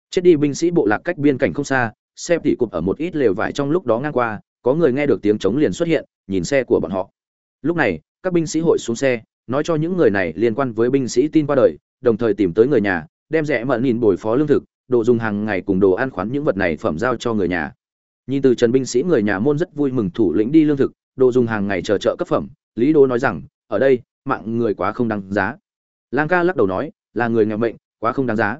Chết đi binh sĩ bộ lạc cách biên cảnh không xa, xe tỉ cụt ở một ít lều vải trong lúc đó ngang qua, có người nghe được tiếng trống liền xuất hiện, nhìn xe của bọn họ. Lúc này, các binh sĩ hội xuống xe, nói cho những người này liên quan với binh sĩ tin qua đời, đồng thời tìm tới người nhà, đem rẻ mận nhìn bồi phó lương thực đồ dùng hàng ngày cùng đồ ăn khoán những vật này phẩm giao cho người nhà nhìn từ trần binh sĩ người nhà môn rất vui mừng thủ lĩnh đi lương thực đồ dùng hàng ngày chờ trợ cấp phẩm lý đô nói rằng ở đây mạng người quá không đáng giá lang ca lắc đầu nói là người nghèo mệnh quá không đáng giá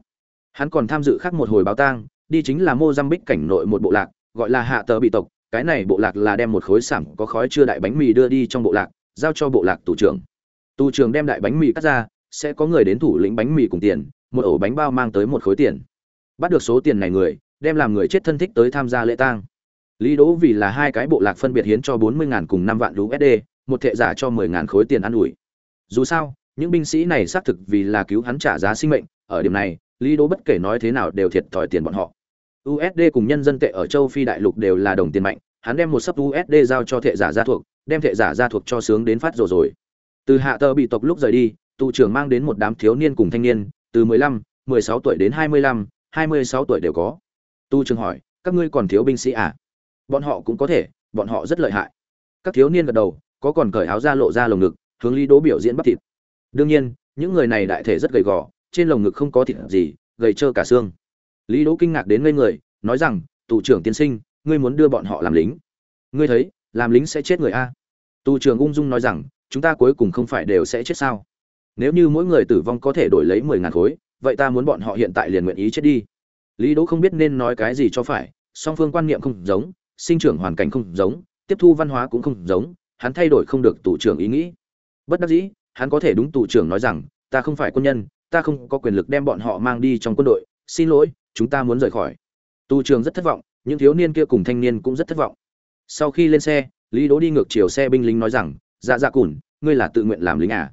hắn còn tham dự khác một hồi báo tang đi chính là Mozambique cảnh nội một bộ lạc, gọi là Hạ Tờ bị tộc, cái này bộ lạc là đem một khối sảm có khói chưa đại bánh mì đưa đi trong bộ lạc, giao cho bộ lạc tù trưởng. Tù trưởng đem đại bánh mì cắt ra, sẽ có người đến thủ lĩnh bánh mì cùng tiền, một ổ bánh bao mang tới một khối tiền. Bắt được số tiền này người, đem làm người chết thân thích tới tham gia lễ tang. Lý Đỗ vì là hai cái bộ lạc phân biệt hiến cho 40 ngàn cùng 5 vạn USD, một thệ giả cho mười ngàn khối tiền ăn ủi. Dù sao những binh sĩ này xác thực vì là cứu hắn trả giá sinh mệnh ở điểm này lý đỗ bất kể nói thế nào đều thiệt thòi tiền bọn họ. Usd cùng nhân dân tệ ở châu phi đại lục đều là đồng tiền mạnh hắn đem một sấp usd giao cho thệ giả gia thuộc đem thệ giả gia thuộc cho sướng đến phát rồi rồi. Từ hạ tờ bị tộc lúc rời đi tù trưởng mang đến một đám thiếu niên cùng thanh niên từ 15, 16 tuổi đến 25, 26 tuổi đều có. Tu trường hỏi, các ngươi còn thiếu binh sĩ à? Bọn họ cũng có thể, bọn họ rất lợi hại. Các thiếu niên gật đầu, có còn cởi áo ra lộ ra lồng ngực, hướng lý đỗ biểu diễn bắp thịt. Đương nhiên, những người này đại thể rất gầy gò, trên lồng ngực không có thịt gì, gầy trơ cả xương. Lý đỗ kinh ngạc đến ngây người, nói rằng, tù trưởng tiên sinh, ngươi muốn đưa bọn họ làm lính? Ngươi thấy, làm lính sẽ chết người a. Tù trưởng ung dung nói rằng, chúng ta cuối cùng không phải đều sẽ chết sao? Nếu như mỗi người tử vong có thể đổi lấy mười ngàn khối vậy ta muốn bọn họ hiện tại liền nguyện ý chết đi. Lý đỗ không biết nên nói cái gì cho phải, song phương quan niệm không giống, sinh trưởng hoàn cảnh không giống, tiếp thu văn hóa cũng không giống, hắn thay đổi không được tù trưởng ý nghĩ. Bất đắc dĩ, hắn có thể đúng tù trưởng nói rằng, ta không phải quân nhân, ta không có quyền lực đem bọn họ mang đi trong quân đội, xin lỗi, chúng ta muốn rời khỏi. Tù trưởng rất thất vọng, những thiếu niên kia cùng thanh niên cũng rất thất vọng. Sau khi lên xe, lý đỗ đi ngược chiều xe binh lính nói rằng dạ dạ cùn, ngươi là tự nguyện làm lính à?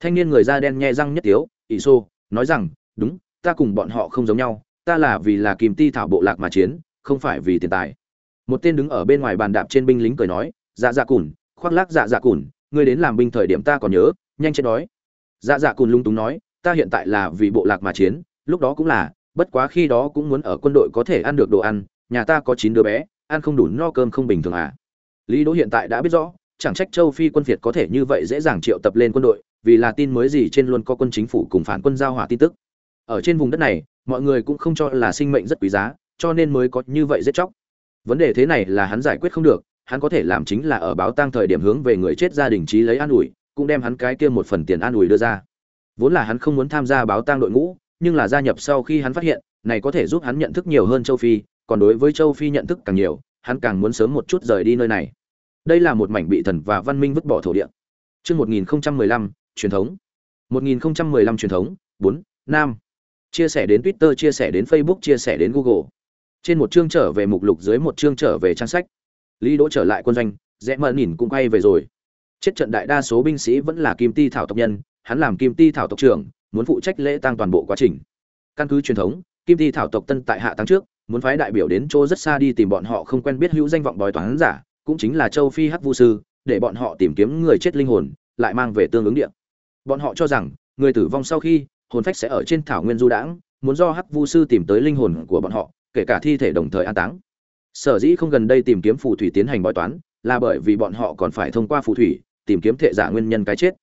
Thanh niên người da đen nhe răng nhất tiếu, ỷ xô, nói rằng đúng, ta cùng bọn họ không giống nhau, ta là vì là kìm ti thảo bộ lạc mà chiến, không phải vì tiền tài. Một tên đứng ở bên ngoài bàn đạp trên binh lính cười nói dạ dạ cùn, khoác lác dạ dạ cùn, ngươi đến làm binh thời điểm ta còn nhớ, nhanh chết đói. Dạ dạ cùn lung túng nói, ta hiện tại là vì bộ lạc mà chiến, lúc đó cũng là, bất quá khi đó cũng muốn ở quân đội có thể ăn được đồ ăn, nhà ta có chín đứa bé, ăn không đủ no cơm không bình thường à. Lý đỗ hiện tại đã biết rõ, chẳng trách châu phi quân việt có thể như vậy dễ dàng triệu tập lên quân đội, vì là tin mới gì trên luôn có quân chính phủ cùng phản quân giao hỏa tin tức ở trên vùng đất này mọi người cũng không cho là sinh mệnh rất quý giá cho nên mới có như vậy giết chóc vấn đề thế này là hắn giải quyết không được hắn có thể làm chính là ở báo tang thời điểm hướng về người chết gia đình trí lấy an ủi cũng đem hắn cái kia một phần tiền an ủi đưa ra vốn là hắn không muốn tham gia báo tang đội ngũ nhưng là gia nhập sau khi hắn phát hiện này có thể giúp hắn nhận thức nhiều hơn châu phi còn đối với châu phi nhận thức càng nhiều hắn càng muốn sớm một chút rời đi nơi này đây là một mảnh bị thần và văn minh vứt bỏ thổ địa Trước 1015, truyền thống. 1015 truyền thống, 4, Nam. Chia sẻ đến Twitter, chia sẻ đến Facebook, chia sẻ đến Google. Trên một chương trở về mục lục dưới một chương trở về trang sách. Lý Đỗ trở lại quân doanh, rẽ mờ nhìn cũng quay về rồi. Chết trận đại đa số binh sĩ vẫn là Kim Ti thảo tộc nhân, hắn làm Kim Ti thảo tộc trưởng, muốn phụ trách lễ tang toàn bộ quá trình. Căn cứ truyền thống, Kim Ti thảo tộc tân tại hạ tháng trước, muốn phái đại biểu đến chỗ rất xa đi tìm bọn họ không quen biết hữu danh vọng bói toán giả, cũng chính là châu Phi Hắc Vu sư, để bọn họ tìm kiếm người chết linh hồn, lại mang về tương ứng địa. Bọn họ cho rằng, người tử vong sau khi, hồn phách sẽ ở trên thảo nguyên du đãng, muốn do Hắc Vu sư tìm tới linh hồn của bọn họ, kể cả thi thể đồng thời an táng. Sở dĩ không gần đây tìm kiếm phù thủy tiến hành bói toán, là bởi vì bọn họ còn phải thông qua phù thủy, tìm kiếm thệ giả nguyên nhân cái chết.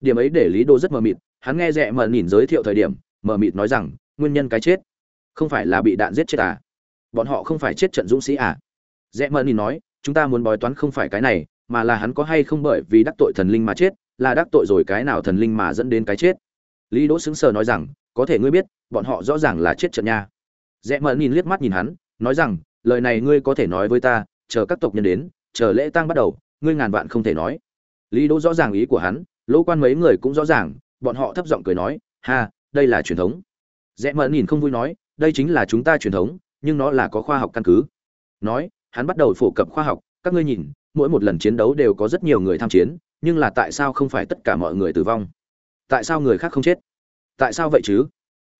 Điểm ấy để Lý Đô rất mờ mịt, hắn nghe Rẽ mờ nhìn giới thiệu thời điểm, mờ mịt nói rằng, nguyên nhân cái chết không phải là bị đạn giết chết à? Bọn họ không phải chết trận dũng sĩ à? Rẽ mờ nhìn nói, chúng ta muốn bói toán không phải cái này, mà là hắn có hay không bởi vì đắc tội thần linh mà chết, là đắc tội rồi cái nào thần linh mà dẫn đến cái chết. Lý Đỗ sững sờ nói rằng, có thể ngươi biết, bọn họ rõ ràng là chết trận nha. Rẽ mờ nhìn liếc mắt nhìn hắn, nói rằng, lời này ngươi có thể nói với ta, chờ các tộc nhân đến, chờ lễ tang bắt đầu, ngươi ngàn vạn không thể nói. Lý Đỗ rõ ràng ý của hắn, lỗ quan mấy người cũng rõ ràng, bọn họ thấp giọng cười nói, ha, đây là truyền thống. Rẽ mờ nhìn không vui nói, đây chính là chúng ta truyền thống, nhưng nó là có khoa học căn cứ. Nói, hắn bắt đầu phổ cập khoa học, các ngươi nhìn, mỗi một lần chiến đấu đều có rất nhiều người tham chiến, nhưng là tại sao không phải tất cả mọi người tử vong? Tại sao người khác không chết? Tại sao vậy chứ?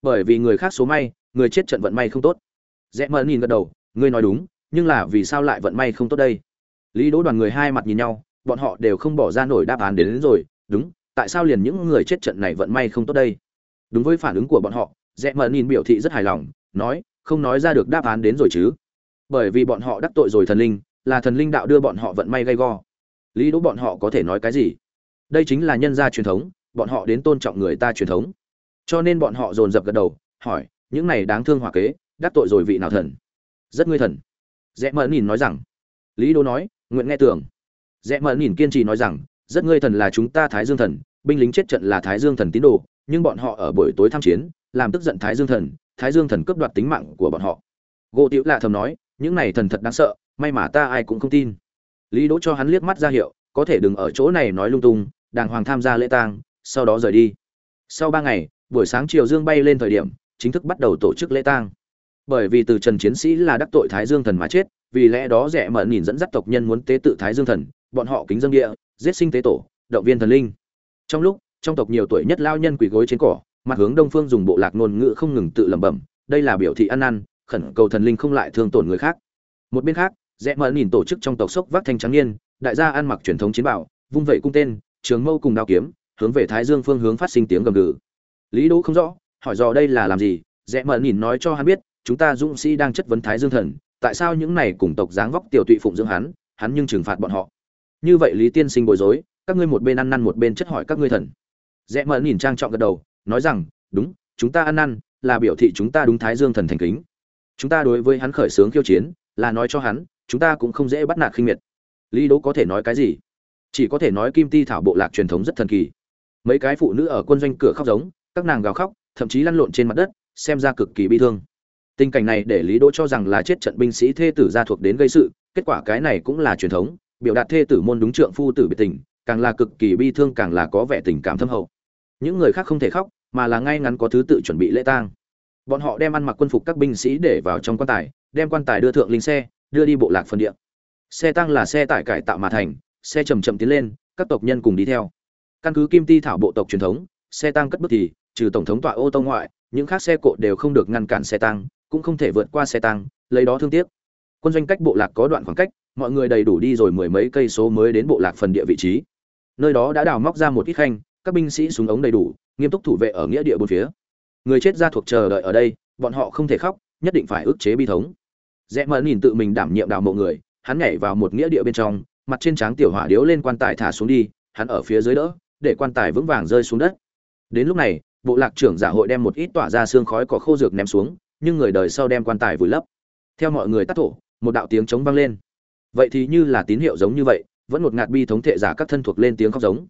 Bởi vì người khác số may, người chết trận vận may không tốt. Rẽ mờ nhìn gật đầu, ngươi nói đúng, nhưng là vì sao lại vận may không tốt đây? Lý Đỗ đoàn người hai mặt nhìn nhau, bọn họ đều không bỏ ra nổi đáp án đến, đến rồi, đúng, tại sao liền những người chết trận này vận may không tốt đây? Đúng với phản ứng của bọn họ, Rẽ mờ nhìn biểu thị rất hài lòng, nói, không nói ra được đáp án đến rồi chứ? Bởi vì bọn họ đắc tội rồi thần linh, là thần linh đạo đưa bọn họ vận may gay go. Lý Đỗ bọn họ có thể nói cái gì? Đây chính là nhân gia truyền thống, bọn họ đến tôn trọng người ta truyền thống. Cho nên bọn họ dồn dập gật đầu, hỏi, những này đáng thương hòa kế, đắc tội rồi vị nào thần? Rất ngươi thần. Rẽ mờ nhìn nói rằng, Lý Đỗ nói, nguyện nghe tưởng. Rẽ mờ nhìn kiên trì nói rằng, rất ngươi thần là chúng ta Thái Dương thần, binh lính chết trận là Thái Dương thần tín đồ, nhưng bọn họ ở buổi tối tham chiến, làm tức giận Thái Dương thần, Thái Dương thần cướp đoạt tính mạng của bọn họ. Gỗ Tiểu lạ thầm nói, những này thần thật đáng sợ, may mà ta ai cũng không tin. Lý Đỗ cho hắn liếc mắt ra hiệu, có thể đừng ở chỗ này nói lung tung, đàng hoàng tham gia lễ tang, sau đó rời đi. Sau ba ngày, buổi sáng chiều dương bay lên thời điểm, chính thức bắt đầu tổ chức lễ tang. Bởi vì từ Trần chiến sĩ là đắc tội Thái Dương thần mà chết, vì lẽ đó rẻ mở nhìn dẫn dắt tộc nhân muốn tế tự Thái Dương thần, bọn họ kính dâng địa, giết sinh tế tổ động viên thần linh trong lúc trong tộc nhiều tuổi nhất lao nhân quỳ gối trên cỏ mặt hướng đông phương dùng bộ lạc ngôn ngữ không ngừng tự lẩm bẩm đây là biểu thị ăn năn khẩn cầu thần linh không lại thương tổn người khác một bên khác rẽ mở nhìn tổ chức trong tộc sốc vác thanh trắng niên đại gia ăn mặc truyền thống chiến bảo vung vẩy cung tên trường mâu cùng đao kiếm hướng về thái dương phương hướng phát sinh tiếng gầm gừ. Lý đỗ không rõ, hỏi dò đây là làm gì, rẽ mở nhìn nói cho hắn biết, chúng ta dũng sĩ đang chất vấn thái dương thần, tại sao những này cùng tộc dáng vóc tiểu tụy phụng dưỡng hắn hắn nhưng trừng phạt bọn họ. Như vậy lý tiên sinh bối rối, các ngươi một bên ăn năn một bên chất hỏi các ngươi thần. Rẽ mở nhìn trang trọng gật đầu, nói rằng, đúng, chúng ta ăn năn, là biểu thị chúng ta đúng thái dương thần thành kính. Chúng ta đối với hắn khởi xướng khiêu chiến, là nói cho hắn, chúng ta cũng không dễ bắt nạt khinh miệt. Lý đỗ có thể nói cái gì? Chỉ có thể nói kim ti thảo bộ lạc truyền thống rất thần kỳ mấy cái phụ nữ ở quân doanh cửa khóc giống, các nàng gào khóc, thậm chí lăn lộn trên mặt đất, xem ra cực kỳ bi thương. Tình cảnh này để lý đỗ cho rằng là chết trận binh sĩ thê tử gia thuộc đến gây sự, kết quả cái này cũng là truyền thống, biểu đạt thê tử môn đúng trượng phu tử biệt tình, càng là cực kỳ bi thương, càng là có vẻ tình cảm thâm hậu. Những người khác không thể khóc, mà là ngay ngắn có thứ tự chuẩn bị lễ tang. Bọn họ đem ăn mặc quân phục các binh sĩ để vào trong quan tài, đem quan tài đưa thượng linh xe, đưa đi bộ lạc phân địa. Xe tăng là xe tải cải tạo mà thành, xe chầm chậm tiến lên, các tộc nhân cùng đi theo căn cứ kim ti thảo bộ tộc truyền thống, xe tăng cất bước thì, trừ tổng thống tọa ô tô ngoại, những khác xe cộ đều không được ngăn cản xe tăng, cũng không thể vượt qua xe tăng, lấy đó thương tiếc. Quân doanh cách bộ lạc có đoạn khoảng cách, mọi người đầy đủ đi rồi mười mấy cây số mới đến bộ lạc phần địa vị trí. Nơi đó đã đào móc ra một ít khanh, các binh sĩ súng ống đầy đủ, nghiêm túc thủ vệ ở nghĩa địa bốn phía. Người chết ra thuộc chờ đợi ở đây, bọn họ không thể khóc, nhất định phải ức chế bi thống. Rẽ mờ nhìn tự mình đảm nhiệm đào mộ người, hắn nhảy vào một nghĩa địa bên trong, mặt trên tráng tiểu hỏa điếu lên quan tài thả xuống đi, hắn ở phía dưới đỡ để quan tài vững vàng rơi xuống đất. Đến lúc này, bộ lạc trưởng giả hội đem một ít tỏa ra xương khói có khô dược ném xuống, nhưng người đời sau đem quan tài vùi lấp. Theo mọi người tắt thổ, một đạo tiếng trống vang lên. Vậy thì như là tín hiệu giống như vậy, vẫn một ngạt bi thống thệ giả các thân thuộc lên tiếng khóc giống.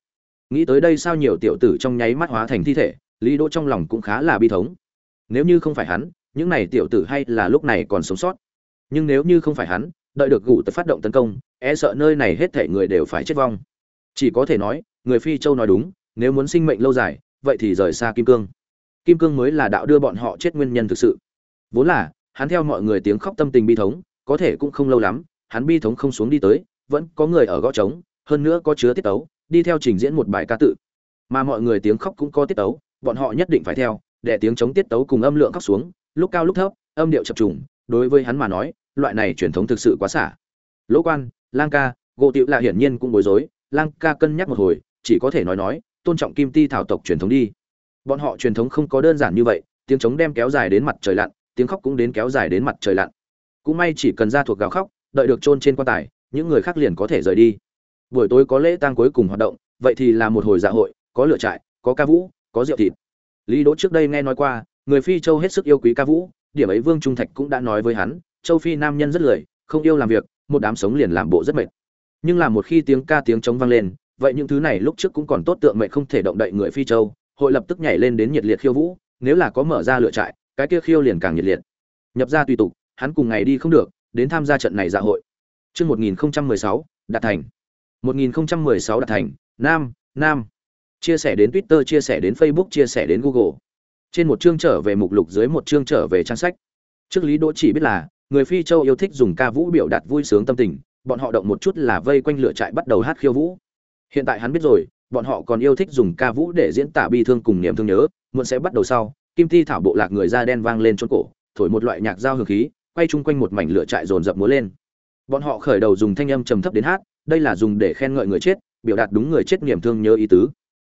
Nghĩ tới đây sao nhiều tiểu tử trong nháy mắt hóa thành thi thể, lý đỗ trong lòng cũng khá là bi thống. Nếu như không phải hắn, những này tiểu tử hay là lúc này còn sống sót. Nhưng nếu như không phải hắn, đợi được gù tự phát động tấn công e sợ nơi này hết thể người đều phải chết vong. Chỉ có thể nói người phi châu nói đúng, nếu muốn sinh mệnh lâu dài, vậy thì rời xa kim cương. Kim cương mới là đạo đưa bọn họ chết nguyên nhân thực sự. Vốn là, hắn theo mọi người tiếng khóc tâm tình bi thống, có thể cũng không lâu lắm, hắn bi thống không xuống đi tới, vẫn có người ở gõ trống, hơn nữa có chứa tiết tấu, đi theo trình diễn một bài ca tự. Mà mọi người tiếng khóc cũng có tiết tấu, bọn họ nhất định phải theo, để tiếng chống tiết tấu cùng âm lượng khóc xuống, lúc cao lúc thấp, âm điệu chập trùng, đối với hắn mà nói, loại này truyền thống thực sự quá xả. Lỗ quan, lang ca, gỗ tiệu là hiển nhiên cũng bối rối, lang ca cân nhắc một hồi chỉ có thể nói nói, tôn trọng kim ti thảo tộc truyền thống đi. Bọn họ truyền thống không có đơn giản như vậy, tiếng trống đem kéo dài đến mặt trời lặn, tiếng khóc cũng đến kéo dài đến mặt trời lặn. Cũng may chỉ cần ra thuộc gào khóc, đợi được chôn trên quan tài, những người khác liền có thể rời đi. Buổi tối có lễ tang cuối cùng hoạt động, vậy thì là một hồi dạ hội, có lựa trại, có ca vũ, có rượu thịt. Lý đỗ trước đây nghe nói qua, người phi châu hết sức yêu quý ca vũ, điểm ấy vương trung thạch cũng đã nói với hắn, châu phi nam nhân rất lười, không yêu làm việc, một đám sống liền làm bộ rất mệt. Nhưng là một khi tiếng ca tiếng trống vang lên vậy những thứ này lúc trước cũng còn tốt tượng mệnh không thể động đậy người phi châu hội lập tức nhảy lên đến nhiệt liệt khiêu vũ nếu là có mở ra lựa trại cái kia khiêu liền càng nhiệt liệt nhập ra tùy tục hắn cùng ngày đi không được đến tham gia trận này dạ hội Trước 1016, đạt thành. 1016 đạt thành, Nam, Nam. Chia sẻ đến Twitter, chia sẻ đến Facebook, chia sẻ đến Google. Trên một chương trở về mục lục dưới một chương trở về trang sách. Trước Lý Đỗ chỉ biết là, người Phi Châu yêu thích dùng ca vũ biểu đạt vui sướng tâm tình, bọn họ động một chút là vây quanh lửa trại bắt đầu hát khiêu vũ. Hiện tại hắn biết rồi, bọn họ còn yêu thích dùng ca vũ để diễn tả bi thương cùng niềm thương nhớ, muộn sẽ bắt đầu sau, Kim Ti thảo bộ lạc người da đen vang lên trốn cổ, thổi một loại nhạc giao hương khí, quay chung quanh một mảnh lửa trại dồn dập múa lên. Bọn họ khởi đầu dùng thanh âm trầm thấp đến hát, đây là dùng để khen ngợi người chết, biểu đạt đúng người chết niềm thương nhớ ý tứ.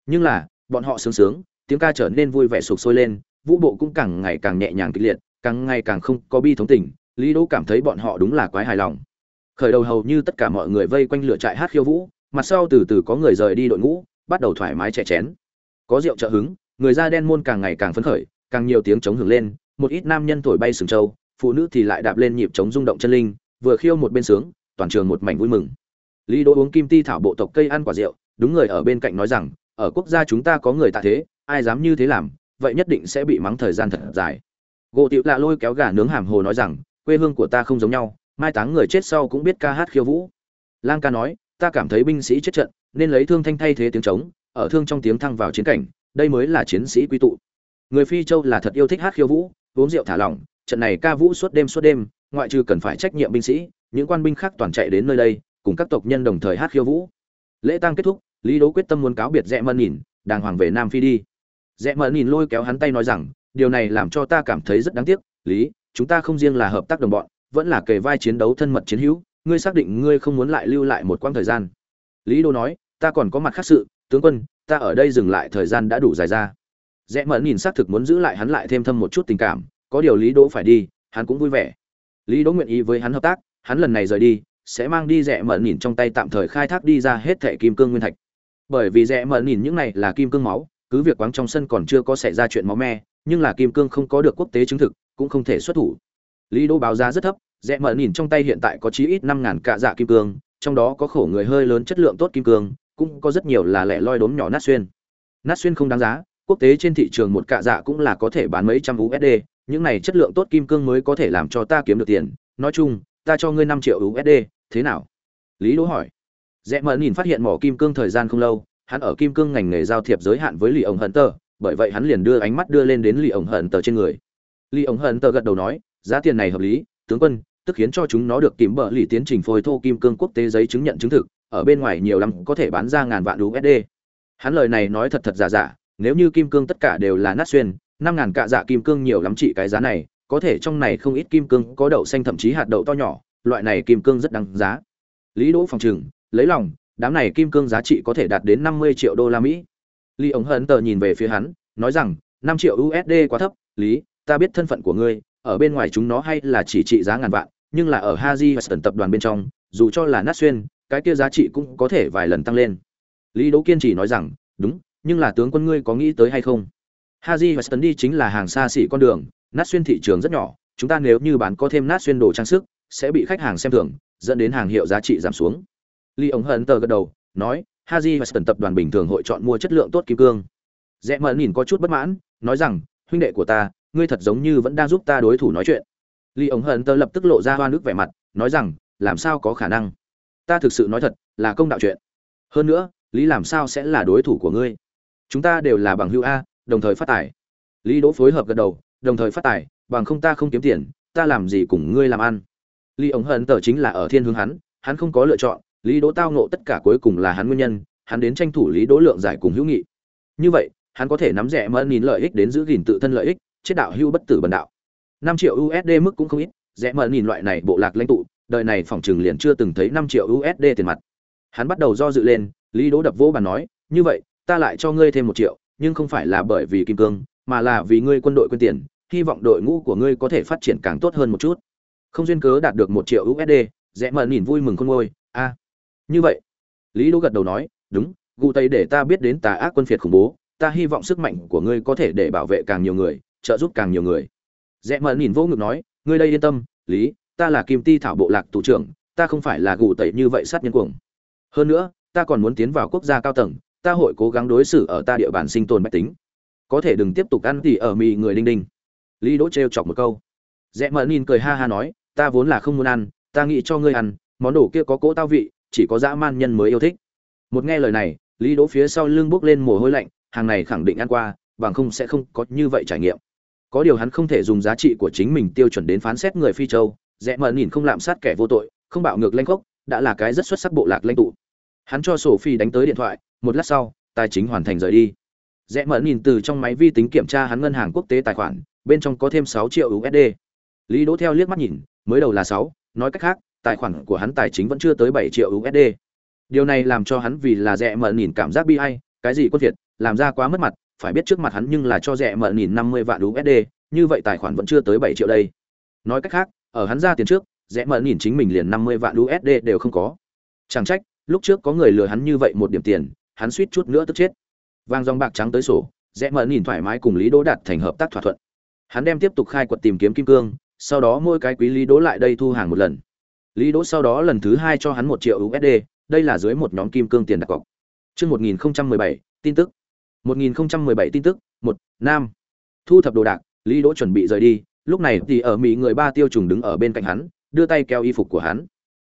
Nhưng là, bọn họ sướng sướng, tiếng ca trở nên vui vẻ sục sôi lên, vũ bộ cũng càng ngày càng nhẹ nhàng kịch liệt, càng ngày càng không có bi thống tình, Lý Đỗ cảm thấy bọn họ đúng là quái hài lòng. Khởi đầu hầu như tất cả mọi người vây quanh lửa trại hát khiêu vũ, mặt sau từ từ có người rời đi đội ngũ, bắt đầu thoải mái chè chén. Có rượu trợ hứng, người da đen môn càng ngày càng phấn khởi, càng nhiều tiếng trống hưởng lên, một ít nam nhân thổi bay sừng trâu, phụ nữ thì lại đạp lên nhịp trống rung động chân linh, vừa khiêu một bên sướng, toàn trường một mảnh vui mừng. Lý Đỗ uống kim ti thảo bộ tộc cây ăn quả rượu, đúng người ở bên cạnh nói rằng, ở quốc gia chúng ta có người tạ thế, ai dám như thế làm, vậy nhất định sẽ bị mắng thời gian thật dài. Gỗ Tiểu Lạ lôi kéo gà nướng hàm hồ nói rằng, quê hương của ta không giống nhau, mai táng người chết sau cũng biết ca hát khiêu vũ. Lang ca nói, ta cảm thấy binh sĩ chết trận, nên lấy thương thanh thay thế tiếng trống, ở thương trong tiếng thăng vào chiến cảnh, đây mới là chiến sĩ quy tụ. Người Phi Châu là thật yêu thích hát khiêu vũ, uống rượu thả lỏng, trận này ca vũ suốt đêm suốt đêm, ngoại trừ cần phải trách nhiệm binh sĩ, những quan binh khác toàn chạy đến nơi đây, cùng các tộc nhân đồng thời hát khiêu vũ. lễ tang kết thúc lý đấu quyết tâm muốn cáo biệt rẽ mân nhìn đàng hoàng về nam phi đi rẽ mân nhìn lôi kéo hắn tay nói rằng điều này làm cho ta cảm thấy rất đáng tiếc lý chúng ta không riêng là hợp tác đồng bọn vẫn là kề vai chiến đấu thân mật chiến hữu ngươi xác định ngươi không muốn lại lưu lại một quãng thời gian. Lý đô nói, ta còn có mặt khác sự, tướng quân, ta ở đây dừng lại thời gian đã đủ dài ra. Rẽ mẫn nhìn xác thực muốn giữ lại hắn lại thêm thâm một chút tình cảm, có điều lý đỗ phải đi, hắn cũng vui vẻ. Lý đỗ nguyện ý với hắn hợp tác, hắn lần này rời đi, sẽ mang đi rẽ mẫn nhìn trong tay tạm thời khai thác đi ra hết thẻ kim cương nguyên thạch. Bởi vì rẽ mẫn nhìn những này là kim cương máu, cứ việc quáng trong sân còn chưa có xảy ra chuyện máu me, nhưng là kim cương không có được quốc tế chứng thực, cũng không thể xuất thủ. Lý đỗ báo giá rất thấp rẽ mở nhìn trong tay hiện tại có chí ít năm ngàn cạ dạ kim cương, trong đó có khổ người hơi lớn chất lượng tốt kim cương, cũng có rất nhiều là lẻ loi đốm nhỏ nát xuyên. Nát xuyên không đáng giá, quốc tế trên thị trường một cạ dạ cũng là có thể bán mấy trăm usd những này chất lượng tốt kim cương mới có thể làm cho ta kiếm được tiền. Nói chung, ta cho ngươi năm triệu usd thế nào? Lý đỗ hỏi. Rẽ mở nhìn phát hiện mỏ kim cương thời gian không lâu, hắn ở kim cương ngành nghề giao thiệp giới hạn với lì ổng hận tờ, bởi vậy hắn liền đưa ánh mắt đưa lên đến lì ổng hận tờ trên người. Lì ổng hận tờ gật đầu nói, giá tiền này hợp lý, tướng quân tức khiến cho chúng nó được kìm bợ lì tiến trình phôi thô kim cương quốc tế giấy chứng nhận chứng thực ở bên ngoài nhiều lắm có thể bán ra ngàn vạn USD. Hắn lời này nói thật thật giả giả, nếu như kim cương tất cả đều là nát xuyên, năm ngàn cạ dạ kim cương nhiều lắm trị cái giá này, có thể trong này không ít kim cương có đậu xanh thậm chí hạt đậu to nhỏ, loại này kim cương rất đáng giá. Lý Đỗ phòng trừng, lấy lòng, đám này kim cương giá trị có thể đạt đến 50 triệu đô la Mỹ. Lý ống hận tờ nhìn về phía hắn, nói rằng, năm triệu USD quá thấp, Lý, ta biết thân phận của ngươi, ở bên ngoài chúng nó hay là chỉ trị giá ngàn vạn, nhưng là ở Haji Western tập đoàn bên trong, dù cho là nát xuyên, cái kia giá trị cũng có thể vài lần tăng lên. Lý Đấu kiên chỉ nói rằng đúng nhưng là tướng quân ngươi có nghĩ tới hay không? Haji Western đi chính là hàng xa xỉ con đường nát xuyên thị trường rất nhỏ chúng ta nếu như bán có thêm nát xuyên đồ trang sức sẽ bị khách hàng xem thường dẫn đến hàng hiệu giá trị giảm xuống. Lý ống hận tờ gật đầu nói haji Western tập đoàn bình thường hội chọn mua chất lượng tốt kim cương. Rẽ mờ nhìn có chút bất mãn nói rằng huynh đệ của ta ngươi thật giống như vẫn đang giúp ta đối thủ nói chuyện. Lý ống hận tơ lập tức lộ ra hoa nước vẻ mặt, nói rằng, làm sao có khả năng? Ta thực sự nói thật, là công đạo chuyện. Hơn nữa, lý làm sao sẽ là đối thủ của ngươi? Chúng ta đều là bằng hữu a, đồng thời phát tài. Lý đỗ phối hợp gật đầu, đồng thời phát tài, bằng không ta không kiếm tiền, ta làm gì cùng ngươi làm ăn? Lý ống hận tơ chính là ở thiên hướng hắn hắn không có lựa chọn, lý đỗ tao nộ tất cả cuối cùng là hắn nguyên nhân, hắn đến tranh thủ lý đỗ lượng giải cùng hữu nghị. Như vậy, hắn có thể nắm rẻ mẫn nhìn lợi ích đến giữ gìn tự thân lợi ích, chết đạo hưu bất tử bần đạo năm triệu usd mức cũng không ít rẻ mẫn nhìn loại này bộ lạc lãnh tụ đời này phòng trường liền chưa từng thấy năm triệu USD tiền mặt. Hắn bắt đầu do dự lên, Lý Đỗ đập vỗ bàn nói, "Như vậy, ta lại cho ngươi thêm một triệu, nhưng không phải là bởi vì kim cương, mà là vì ngươi quân đội quân tiền, hy vọng đội ngũ của ngươi có thể phát triển càng tốt hơn một chút." Không duyên cớ đạt được một triệu USD, Rẽ Mẫn nhìn vui mừng khôn ngôi, "A, như vậy." Lý Đỗ gật đầu nói, "Đúng, gù tây để ta biết đến tà ác quân phiệt khủng bố, ta hy vọng sức mạnh của ngươi có thể để bảo vệ càng nhiều người, trợ giúp càng nhiều người." Rẽ mờ nhìn vô ngực nói, "Ngươi đây yên tâm, Lý, ta là kim ti thảo bộ lạc thủ trưởng ta không phải là gù tẩy như vậy sát nhân cuồng. Hơn nữa ta còn muốn tiến vào quốc gia cao tầng ta hội cố gắng đối xử ở ta địa bàn sinh tồn bách tính. Có thể đừng tiếp tục ăn thì ở mì người đinh đinh. Lý đỗ trêu chọc một câu. Rẽ mờ nhìn cười ha ha nói ta vốn là không muốn ăn ta nghĩ cho ngươi ăn món đồ kia có cỗ tao vị chỉ có dã man nhân mới yêu thích. Một nghe lời này lý đỗ phía sau lưng bốc lên mồ hôi lạnh hàng này khẳng định ăn qua bằng không sẽ không có như vậy trải nghiệm có điều hắn không thể dùng giá trị của chính mình tiêu chuẩn đến phán xét người phi châu, rẽ mờ nhìn không lạm sát kẻ vô tội, không bạo ngược lanh khốc, đã là cái rất xuất sắc bộ lạc lãnh tụ. Hắn cho sổ phi đánh tới điện thoại, một lát sau, tài chính hoàn thành rời đi. Rẽ mờ nhìn từ trong máy vi tính kiểm tra hắn ngân hàng quốc tế tài khoản, bên trong có thêm sáu triệu usd lý đỗ theo liếc mắt nhìn, mới đầu là sáu, nói cách khác, tài khoản của hắn tài chính vẫn chưa tới bảy triệu usd điều này làm cho hắn vì là rẽ mờ nhìn cảm giác bi ai, cái gì quân việt, làm ra quá mất mặt phải biết trước mặt hắn nhưng là cho rẻ mờ nhìn năm mươi vạn usd như vậy tài khoản vẫn chưa tới bảy triệu đây. Nói cách khác ở hắn ra tiền trước rẽ mờ nhìn chính mình liền năm mươi vạn usd đều không có. Chẳng trách lúc trước có người lừa hắn như vậy một điểm tiền hắn suýt chút nữa tức chết. Vang dòng bạc trắng tới sổ rẽ mờ nhìn thoải mái cùng lý đỗ đạt thành hợp tác thỏa thuận. Hắn đem tiếp tục khai quật tìm kiếm kim cương sau đó mỗi cái quý lý đỗ lại đây thu hàng một lần. Lý đỗ sau đó lần thứ hai cho hắn một triệu usd đây là dưới một nhóm kim cương tiền đặt cọc. Trước 1017, tin tức. 1017 tin tức, một Nam. Thu thập đồ đạc, Lý Đỗ chuẩn bị rời đi, lúc này thì ở mỹ người ba tiêu trùng đứng ở bên cạnh hắn đưa tay kéo y phục của hắn.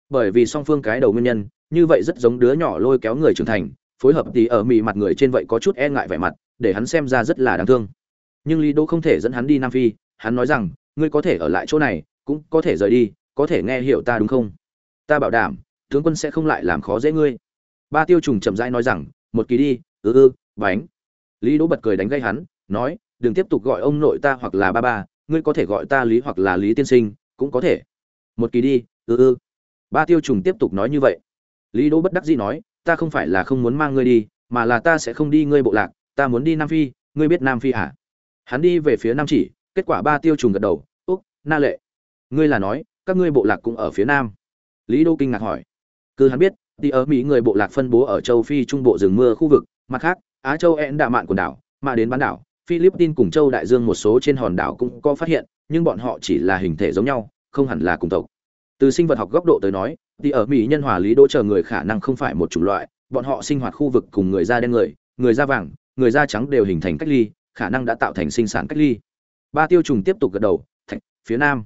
Bởi vì song phương cái đầu nguyên nhân như vậy rất giống đứa nhỏ lôi kéo người trưởng thành. Phối hợp thì ở mỹ mặt người trên vậy có chút e ngại vẻ mặt để hắn xem ra rất là đáng thương. Nhưng lý Đỗ không thể dẫn hắn đi nam phi. Hắn nói rằng ngươi có thể ở lại chỗ này cũng có thể rời đi có thể nghe hiểu ta đúng không? Ta bảo đảm tướng quân sẽ không lại làm khó dễ ngươi. Ba tiêu trùng chậm rãi nói rằng một kỳ đi ư ư bánh lý đỗ bật cười đánh gây hắn, nói, đừng tiếp tục gọi ông nội ta hoặc là ba ba, ngươi có thể gọi ta lý hoặc là lý tiên sinh, cũng có thể. Một kỳ đi ư ư ba tiêu trùng tiếp tục nói như vậy. Lý đỗ bất đắc dĩ nói, ta không phải là không muốn mang ngươi đi, mà là ta sẽ không đi ngươi bộ lạc, ta muốn đi nam phi, ngươi biết nam phi hả? Hắn đi về phía nam chỉ, kết quả ba tiêu trùng gật đầu, úc, na lệ, ngươi là nói, các ngươi bộ lạc cũng ở phía nam. Lý đô kinh ngạc hỏi, cứ hắn biết đi ở mỹ người bộ lạc phân bố ở châu phi trung bộ rừng mưa khu vực, mặt khác á châu ẹn đạ mạn quần đảo mà đến bán đảo philippines cùng châu đại dương một số trên hòn đảo cũng có phát hiện nhưng bọn họ chỉ là hình thể giống nhau không hẳn là cùng tộc. Từ sinh vật học góc độ tới nói thì ở mỹ nhân hòa lý đỗ chờ người khả năng không phải một chủng loại bọn họ sinh hoạt khu vực cùng người da đen người người da vàng người da trắng đều hình thành cách ly khả năng đã tạo thành sinh sản cách ly. Ba tiêu trùng tiếp tục gật đầu thạch, phía nam.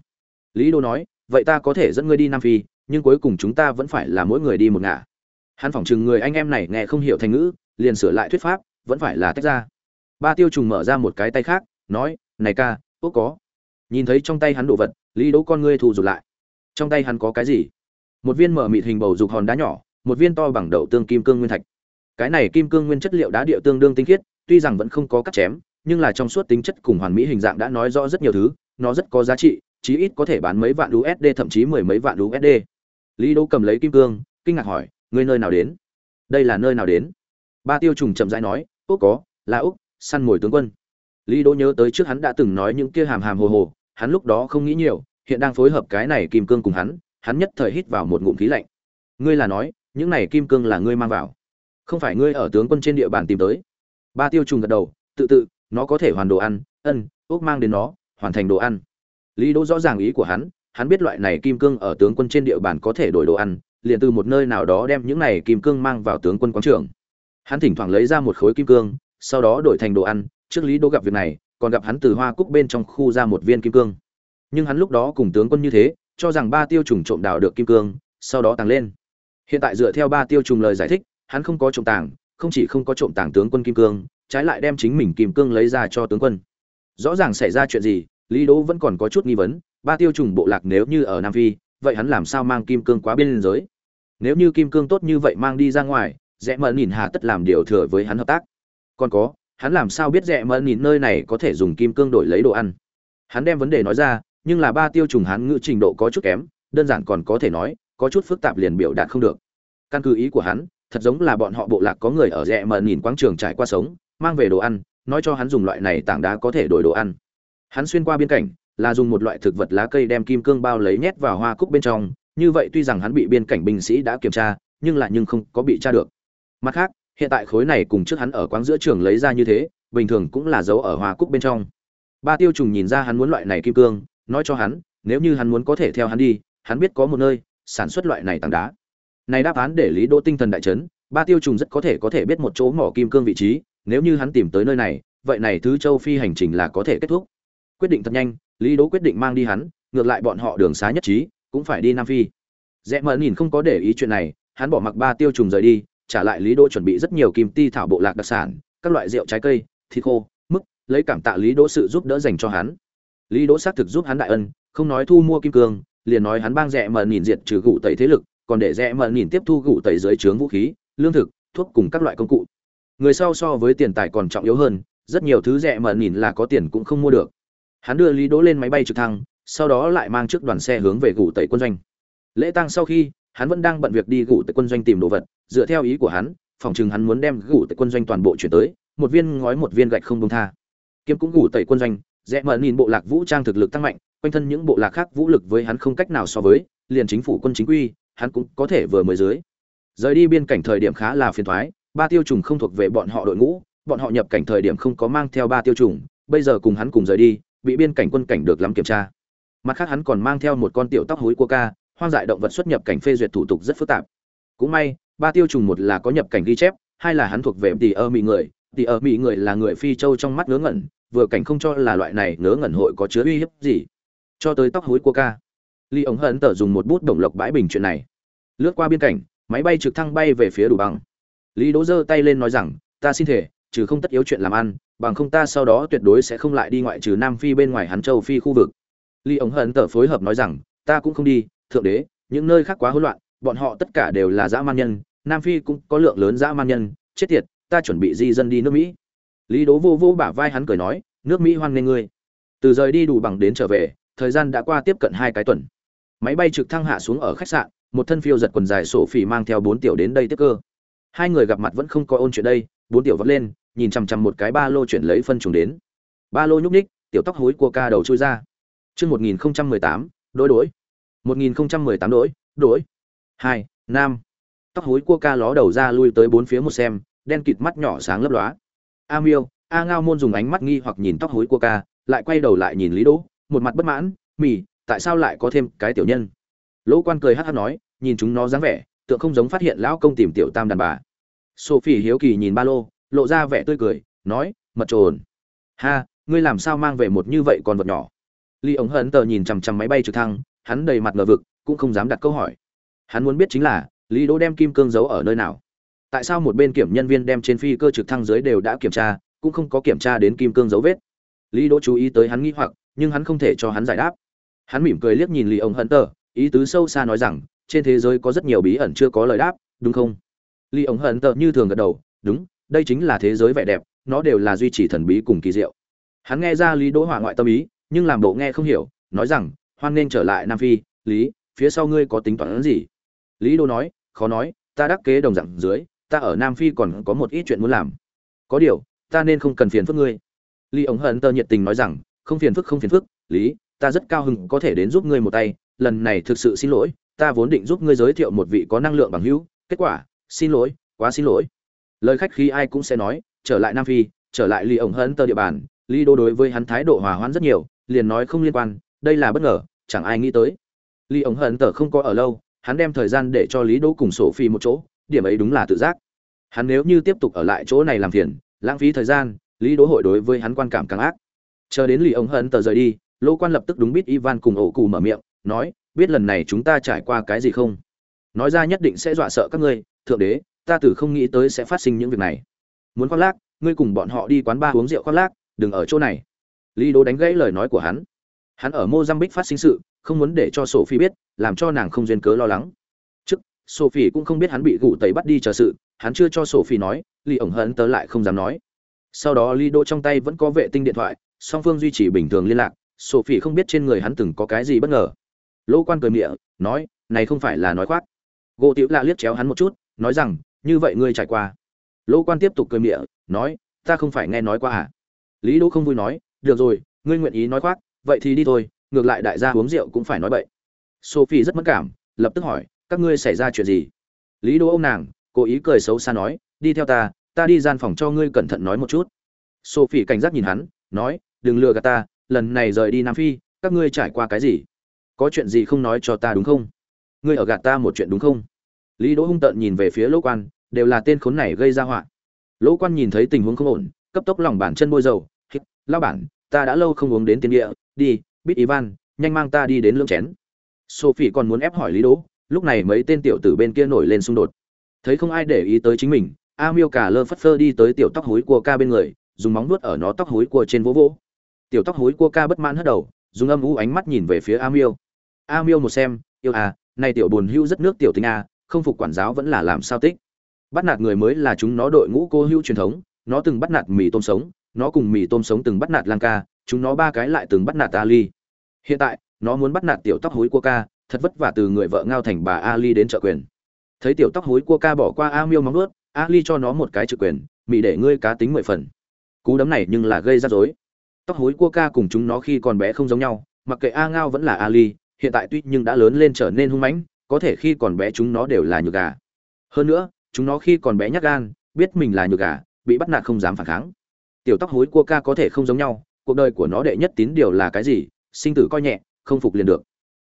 Lý đô nói vậy ta có thể dẫn ngươi đi nam phi nhưng cuối cùng chúng ta vẫn phải là mỗi người đi một ngả. Hắn phỏng chừng người anh em này nghe không hiểu thành ngữ liền sửa lại thuyết pháp vẫn phải là tách ra. Ba tiêu trùng mở ra một cái tay khác, nói, này ca ốc có. Nhìn thấy trong tay hắn đồ vật, lý đỗ con ngươi thù rụt lại. Trong tay hắn có cái gì? Một viên mở mịt hình bầu dục hòn đá nhỏ, một viên to bằng đậu tương kim cương nguyên thạch. Cái này kim cương nguyên chất liệu đá địa tương đương tinh khiết, tuy rằng vẫn không có cắt chém, nhưng là trong suốt tính chất cùng hoàn mỹ hình dạng đã nói rõ rất nhiều thứ, nó rất có giá trị, chí ít có thể bán mấy vạn usd thậm chí mười mấy vạn usd lý đỗ cầm lấy kim cương, kinh ngạc hỏi, ngươi nơi nào đến? Đây là nơi nào đến? Ba tiêu trùng chậm rãi nói úc có là úc, săn mồi tướng quân. Lý đỗ nhớ tới trước hắn đã từng nói những kia hàm hàm hồ hồ, hắn lúc đó không nghĩ nhiều, hiện đang phối hợp cái này kim cương cùng hắn hắn nhất thời hít vào một ngụm khí lạnh. Ngươi là nói, những này kim cương là ngươi mang vào. Không phải ngươi ở tướng quân trên địa bàn tìm tới. Ba tiêu trùng gật đầu, tự tự, nó có thể hoàn đồ ăn, ân úc mang đến nó, hoàn thành đồ ăn. Lý đỗ rõ ràng ý của hắn hắn biết loại này kim cương ở tướng quân trên địa bàn có thể đổi đồ ăn, liền từ một nơi nào đó đem những này kim cương mang vào tướng quân quán trường hắn thỉnh thoảng lấy ra một khối kim cương, sau đó đổi thành đồ ăn, trước lý đỗ gặp việc này, còn gặp hắn từ hoa cúc bên trong khu ra một viên kim cương. Nhưng hắn lúc đó cùng tướng quân như thế, cho rằng ba tiêu trùng trộm đào được kim cương, sau đó tàng lên. Hiện tại dựa theo ba tiêu trùng lời giải thích, hắn không có trộm tàng, không chỉ không có trộm tàng tướng quân kim cương, trái lại đem chính mình kim cương lấy ra cho tướng quân. Rõ ràng xảy ra chuyện gì, lý đỗ vẫn còn có chút nghi vấn, ba tiêu trùng bộ lạc nếu như ở nam phi, vậy hắn làm sao mang kim cương quá biên giới? Nếu như kim cương tốt như vậy mang đi ra ngoài rẽ mờ nhìn hà tất làm điều thừa với hắn hợp tác. Còn có, hắn làm sao biết rẽ mờ nhìn nơi này có thể dùng kim cương đổi lấy đồ ăn? Hắn đem vấn đề nói ra, nhưng là ba tiêu trùng hắn ngữ trình độ có chút kém, đơn giản còn có thể nói, có chút phức tạp liền biểu đạt không được. Căn cứ ý của hắn, thật giống là bọn họ bộ lạc có người ở rẽ mờ nhìn quáng trường trải qua sống, mang về đồ ăn, nói cho hắn dùng loại này tảng đá có thể đổi đồ ăn. Hắn xuyên qua biên cảnh, là dùng một loại thực vật lá cây đem kim cương bao lấy nhét vào hoa cúc bên trong, như vậy tuy rằng hắn bị biên cảnh binh sĩ đã kiểm tra, nhưng lại nhưng không có bị tra được mặt khác, hiện tại khối này cùng trước hắn ở quán giữa trường lấy ra như thế, bình thường cũng là dấu ở hoa cúc bên trong. Ba tiêu trùng nhìn ra hắn muốn loại này kim cương, nói cho hắn, nếu như hắn muốn có thể theo hắn đi, hắn biết có một nơi, sản xuất loại này tảng đá. Này đáp án để lý đỗ tinh thần đại chấn, ba tiêu trùng rất có thể có thể biết một chỗ mỏ kim cương vị trí, nếu như hắn tìm tới nơi này, vậy này thứ châu phi hành trình là có thể kết thúc. Quyết định thật nhanh, lý đỗ quyết định mang đi hắn, ngược lại bọn họ đường xá nhất trí, cũng phải đi nam phi. Rẽ mờ nhìn không có để ý chuyện này, hắn bỏ mặc ba tiêu trùng rời đi trả lại lý đỗ chuẩn bị rất nhiều kim ti thảo bộ lạc đặc sản, các loại rượu trái cây, thịt khô mức lấy cảm tạ lý đỗ sự giúp đỡ dành cho hắn. Lý đỗ xác thực giúp hắn đại ân, không nói thu mua kim cương, liền nói hắn bang rẽ mờ nhìn diệt trừ gụ tẩy thế lực, còn để rẽ mờ nhìn tiếp thu gụ tẩy dưới trướng vũ khí, lương thực, thuốc cùng các loại công cụ. Người sau so với tiền tài còn trọng yếu hơn, rất nhiều thứ rẻ mờ nhìn là có tiền cũng không mua được. Hắn đưa lý đỗ lên máy bay trực thăng, sau đó lại mang chiếc đoàn xe hướng về gủ tẩy quân doanh. Lễ tang sau khi, hắn vẫn đang bận việc đi gủ tẩy quân doanh tìm đồ vật dựa theo ý của hắn, phòng chừng hắn muốn đem gủ tẩy quân doanh toàn bộ chuyển tới, một viên ngói một viên gạch không đông tha. Kiếm cũng gủ tẩy quân doanh, rẽ mở nhìn bộ lạc vũ trang thực lực tăng mạnh, quanh thân những bộ lạc khác vũ lực với hắn không cách nào so với, liền chính phủ quân chính quy, hắn cũng có thể vừa mới dưới. Rời đi biên cảnh thời điểm khá là phiền thoái, ba tiêu trùng không thuộc về bọn họ đội ngũ, bọn họ nhập cảnh thời điểm không có mang theo ba tiêu trùng, bây giờ cùng hắn cùng rời đi, bị biên cảnh quân cảnh được lắm kiểm tra. Mặt khác hắn còn mang theo một con tiểu tóc hối của ca, hoang dại động vật xuất nhập cảnh phê duyệt thủ tục rất phức tạp. Cũng may ba tiêu trùng một là có nhập cảnh ghi chép, hai là hắn thuộc về tỷ ơ mỹ người. Tỷ ơ mỹ người là người phi châu trong mắt ngớ ngẩn, vừa cảnh không cho là loại này ngớ ngẩn hội có chứa uy hiếp gì. Cho tới tóc hối của ca. Ly ống hận tở dùng một bút đồng lộc bãi bình chuyện này. Lướt qua biên cảnh, máy bay trực thăng bay về phía đủ bằng lý đỗ giơ tay lên nói rằng, ta xin thể trừ không tất yếu chuyện làm ăn, bằng không ta sau đó tuyệt đối sẽ không lại đi ngoại trừ nam phi bên ngoài hắn châu phi khu vực. Ly ống hận tờ phối hợp nói rằng, ta cũng không đi, thượng đế, những nơi khác quá hỗn loạn bọn họ tất cả đều là dã man nhân, nam phi cũng có lượng lớn dã man nhân, chết tiệt, ta chuẩn bị di dân đi nước mỹ. Lý đố vô vô bả vai hắn cười nói, nước mỹ hoan nghênh ngươi. Từ rời đi đủ bằng đến trở về, thời gian đã qua tiếp cận hai cái tuần. Máy bay trực thăng hạ xuống ở khách sạn, một thân phiêu giật quần dài sổ phỉ mang theo bốn tiểu đến đây tiếp cơ. Hai người gặp mặt vẫn không coi ôn chuyện đây, bốn tiểu vọt lên, nhìn chằm chằm một cái ba lô chuyển lấy phân trùng đến. Ba lô nhúc ních tiểu tóc hối của ca đầu chui ra. Chương một nghìn mười tám đối đối một nghìn mười tám đối đối hai, nam. Tóc hối cua ca ló đầu ra lui tới bốn phía một xem, đen kịt mắt nhỏ sáng lấp lóa. A miêu, a ngao môn dùng ánh mắt nghi hoặc nhìn tóc hối cua ca, lại quay đầu lại nhìn lý đỗ, một mặt bất mãn, mì, tại sao lại có thêm cái tiểu nhân? Lỗ quan cười hát hát nói, nhìn chúng nó dáng vẻ tựa không giống phát hiện lão công tìm tiểu tam đàn bà. Sophie hiếu kỳ nhìn ba lô, lộ ra vẻ tươi cười, nói, mật trồn. Ha, ngươi làm sao mang về một như vậy con vật nhỏ? Ly ống hận tờ nhìn chằm chằm máy bay trực thăng, hắn đầy mặt ngờ vực, cũng không dám đặt câu hỏi hắn muốn biết chính là, lý đỗ đem kim cương giấu ở nơi nào? Tại sao một bên kiểm nhân viên đem trên phi cơ trực thăng dưới đều đã kiểm tra, cũng không có kiểm tra đến kim cương dấu vết? Lý đỗ chú ý tới hắn nghi hoặc, nhưng hắn không thể cho hắn giải đáp. Hắn mỉm cười liếc nhìn lì ông hận tờ, ý tứ sâu xa nói rằng, trên thế giới có rất nhiều bí ẩn chưa có lời đáp, đúng không? Lì ông hận tờ như thường gật đầu, đúng, đây chính là thế giới vẻ đẹp, nó đều là duy trì thần bí cùng kỳ diệu. Hắn nghe ra lý đỗ hỏa ngoại tâm ý, nhưng làm bộ nghe không hiểu, nói rằng, hoan nên trở lại nam phi, lý, phía sau ngươi có tính toán gì? Lý đô nói, khó nói, ta đắc kế đồng dạng dưới, ta ở nam phi còn có một ít chuyện muốn làm. Có điều, ta nên không cần phiền phức ngươi. Lý ống hận tơ nhiệt tình nói rằng, không phiền phức, không phiền phức, lý, ta rất cao hứng có thể đến giúp ngươi một tay. Lần này thực sự xin lỗi, ta vốn định giúp ngươi giới thiệu một vị có năng lượng bằng hữu. Kết quả, xin lỗi, quá xin lỗi. Lời khách khí ai cũng sẽ nói, trở lại nam phi, trở lại lý ổng hận tơ địa bàn. Lý đô đối với hắn thái độ hòa hoãn rất nhiều, liền nói không liên quan, đây là bất ngờ, chẳng ai nghĩ tới. Lý ổng hận tơ không có ở lâu hắn đem thời gian để cho lý đỗ cùng sổ phi một chỗ, điểm ấy đúng là tự giác. Hắn nếu như tiếp tục ở lại chỗ này làm phiền, lãng phí thời gian, lý đỗ hội đối với hắn quan cảm càng ác. Chờ đến lì ông hận tờ rời đi lỗ quan lập tức đúng biết ivan cùng ổ cù mở miệng, nói, biết lần này chúng ta trải qua cái gì không? Nói ra nhất định sẽ dọa sợ các ngươi, thượng đế, ta tử không nghĩ tới sẽ phát sinh những việc này. Muốn khoác lác, ngươi cùng bọn họ đi quán ba uống rượu khoác lác, đừng ở chỗ này. Lý đỗ đánh gãy lời nói của hắn. Hắn ở mozambique phát sinh sự không muốn để cho sophie biết, làm cho nàng không duyên cớ lo lắng. Trước, sophie cũng không biết hắn bị gụ tẩy bắt đi chờ sự, hắn chưa cho sophie nói, lý ổng hận tớ lại không dám nói. Sau đó lý đỗ trong tay vẫn có vệ tinh điện thoại, song phương duy trì bình thường liên lạc, sophie không biết trên người hắn từng có cái gì bất ngờ. Lỗ quan cười miệng nói, này không phải là nói khoác. Gỗ tiểu lạ liếc chéo hắn một chút, nói rằng, như vậy ngươi trải qua. Lỗ quan tiếp tục cười miệng nói, ta không phải nghe nói qua à? Lý đỗ không vui nói, được rồi, ngươi nguyện ý nói khoác, vậy thì đi thôi ngược lại đại gia uống rượu cũng phải nói bậy. Sophie rất mất cảm, lập tức hỏi, các ngươi xảy ra chuyện gì? Lý đỗ ông nàng, cố ý cười xấu xa nói, đi theo ta ta đi gian phòng cho ngươi cẩn thận nói một chút. Sophie cảnh giác nhìn hắn, nói, đừng lừa gạt ta, lần này rời đi nam phi, các ngươi trải qua cái gì? Có chuyện gì không nói cho ta đúng không? Ngươi ở gạt ta một chuyện đúng không? Lý đỗ hung tợn nhìn về phía lỗ quan, đều là tên khốn này gây ra họa. Lỗ quan nhìn thấy tình huống không ổn, cấp tốc lòng bàn chân bôi dầu, hít lao bản, ta đã lâu không uống đến tiền địa, đi biết ivan, nhanh mang ta đi đến lưỡng chén. Sophie còn muốn ép hỏi lý đỗ, lúc này mấy tên tiểu tử bên kia nổi lên xung đột. Thấy không ai để ý tới chính mình, a miêu cả lơ phất phơ đi tới tiểu tóc hối của ca bên người, dùng móng vuốt ở nó tóc hối của trên vỗ vỗ. Tiểu tóc hối của ca bất mãn hất đầu, dùng âm u ánh mắt nhìn về phía a miêu. A miêu một xem, yêu à này tiểu buồn hưu rất nước tiểu tính a à, không phục quản giáo vẫn là làm sao tích. Bắt nạt người mới là chúng nó đội ngũ cô hưu truyền thống, nó từng bắt nạt mì tôm sống, nó cùng mì tôm sống từng bắt nạt lang ca, chúng nó ba cái lại từng bắt nạt ali hiện tại, nó muốn bắt nạt tiểu tóc hối cua ca, thật vất vả từ người vợ ngao thành bà ali đến trợ quyền. Thấy tiểu tóc hối cua ca bỏ qua a miêu móng ướt ali cho nó một cái trực quyền mỹ để ngươi cá tính mười phần. Cú đấm này nhưng là gây ra rối. Tóc hối cua ca cùng chúng nó khi còn bé không giống nhau, mặc kệ a ngao vẫn là ali, hiện tại tuy nhưng đã lớn lên trở nên hung mãnh, có thể khi còn bé chúng nó đều là nhược gà. Hơn nữa, chúng nó khi còn bé nhắc gan, biết mình là nhược gà, bị bắt nạt không dám phản kháng. Tiểu tóc hối cua ca có thể không giống nhau, cuộc đời của nó đệ nhất tín điều là cái gì sinh tử coi nhẹ, không phục liền được.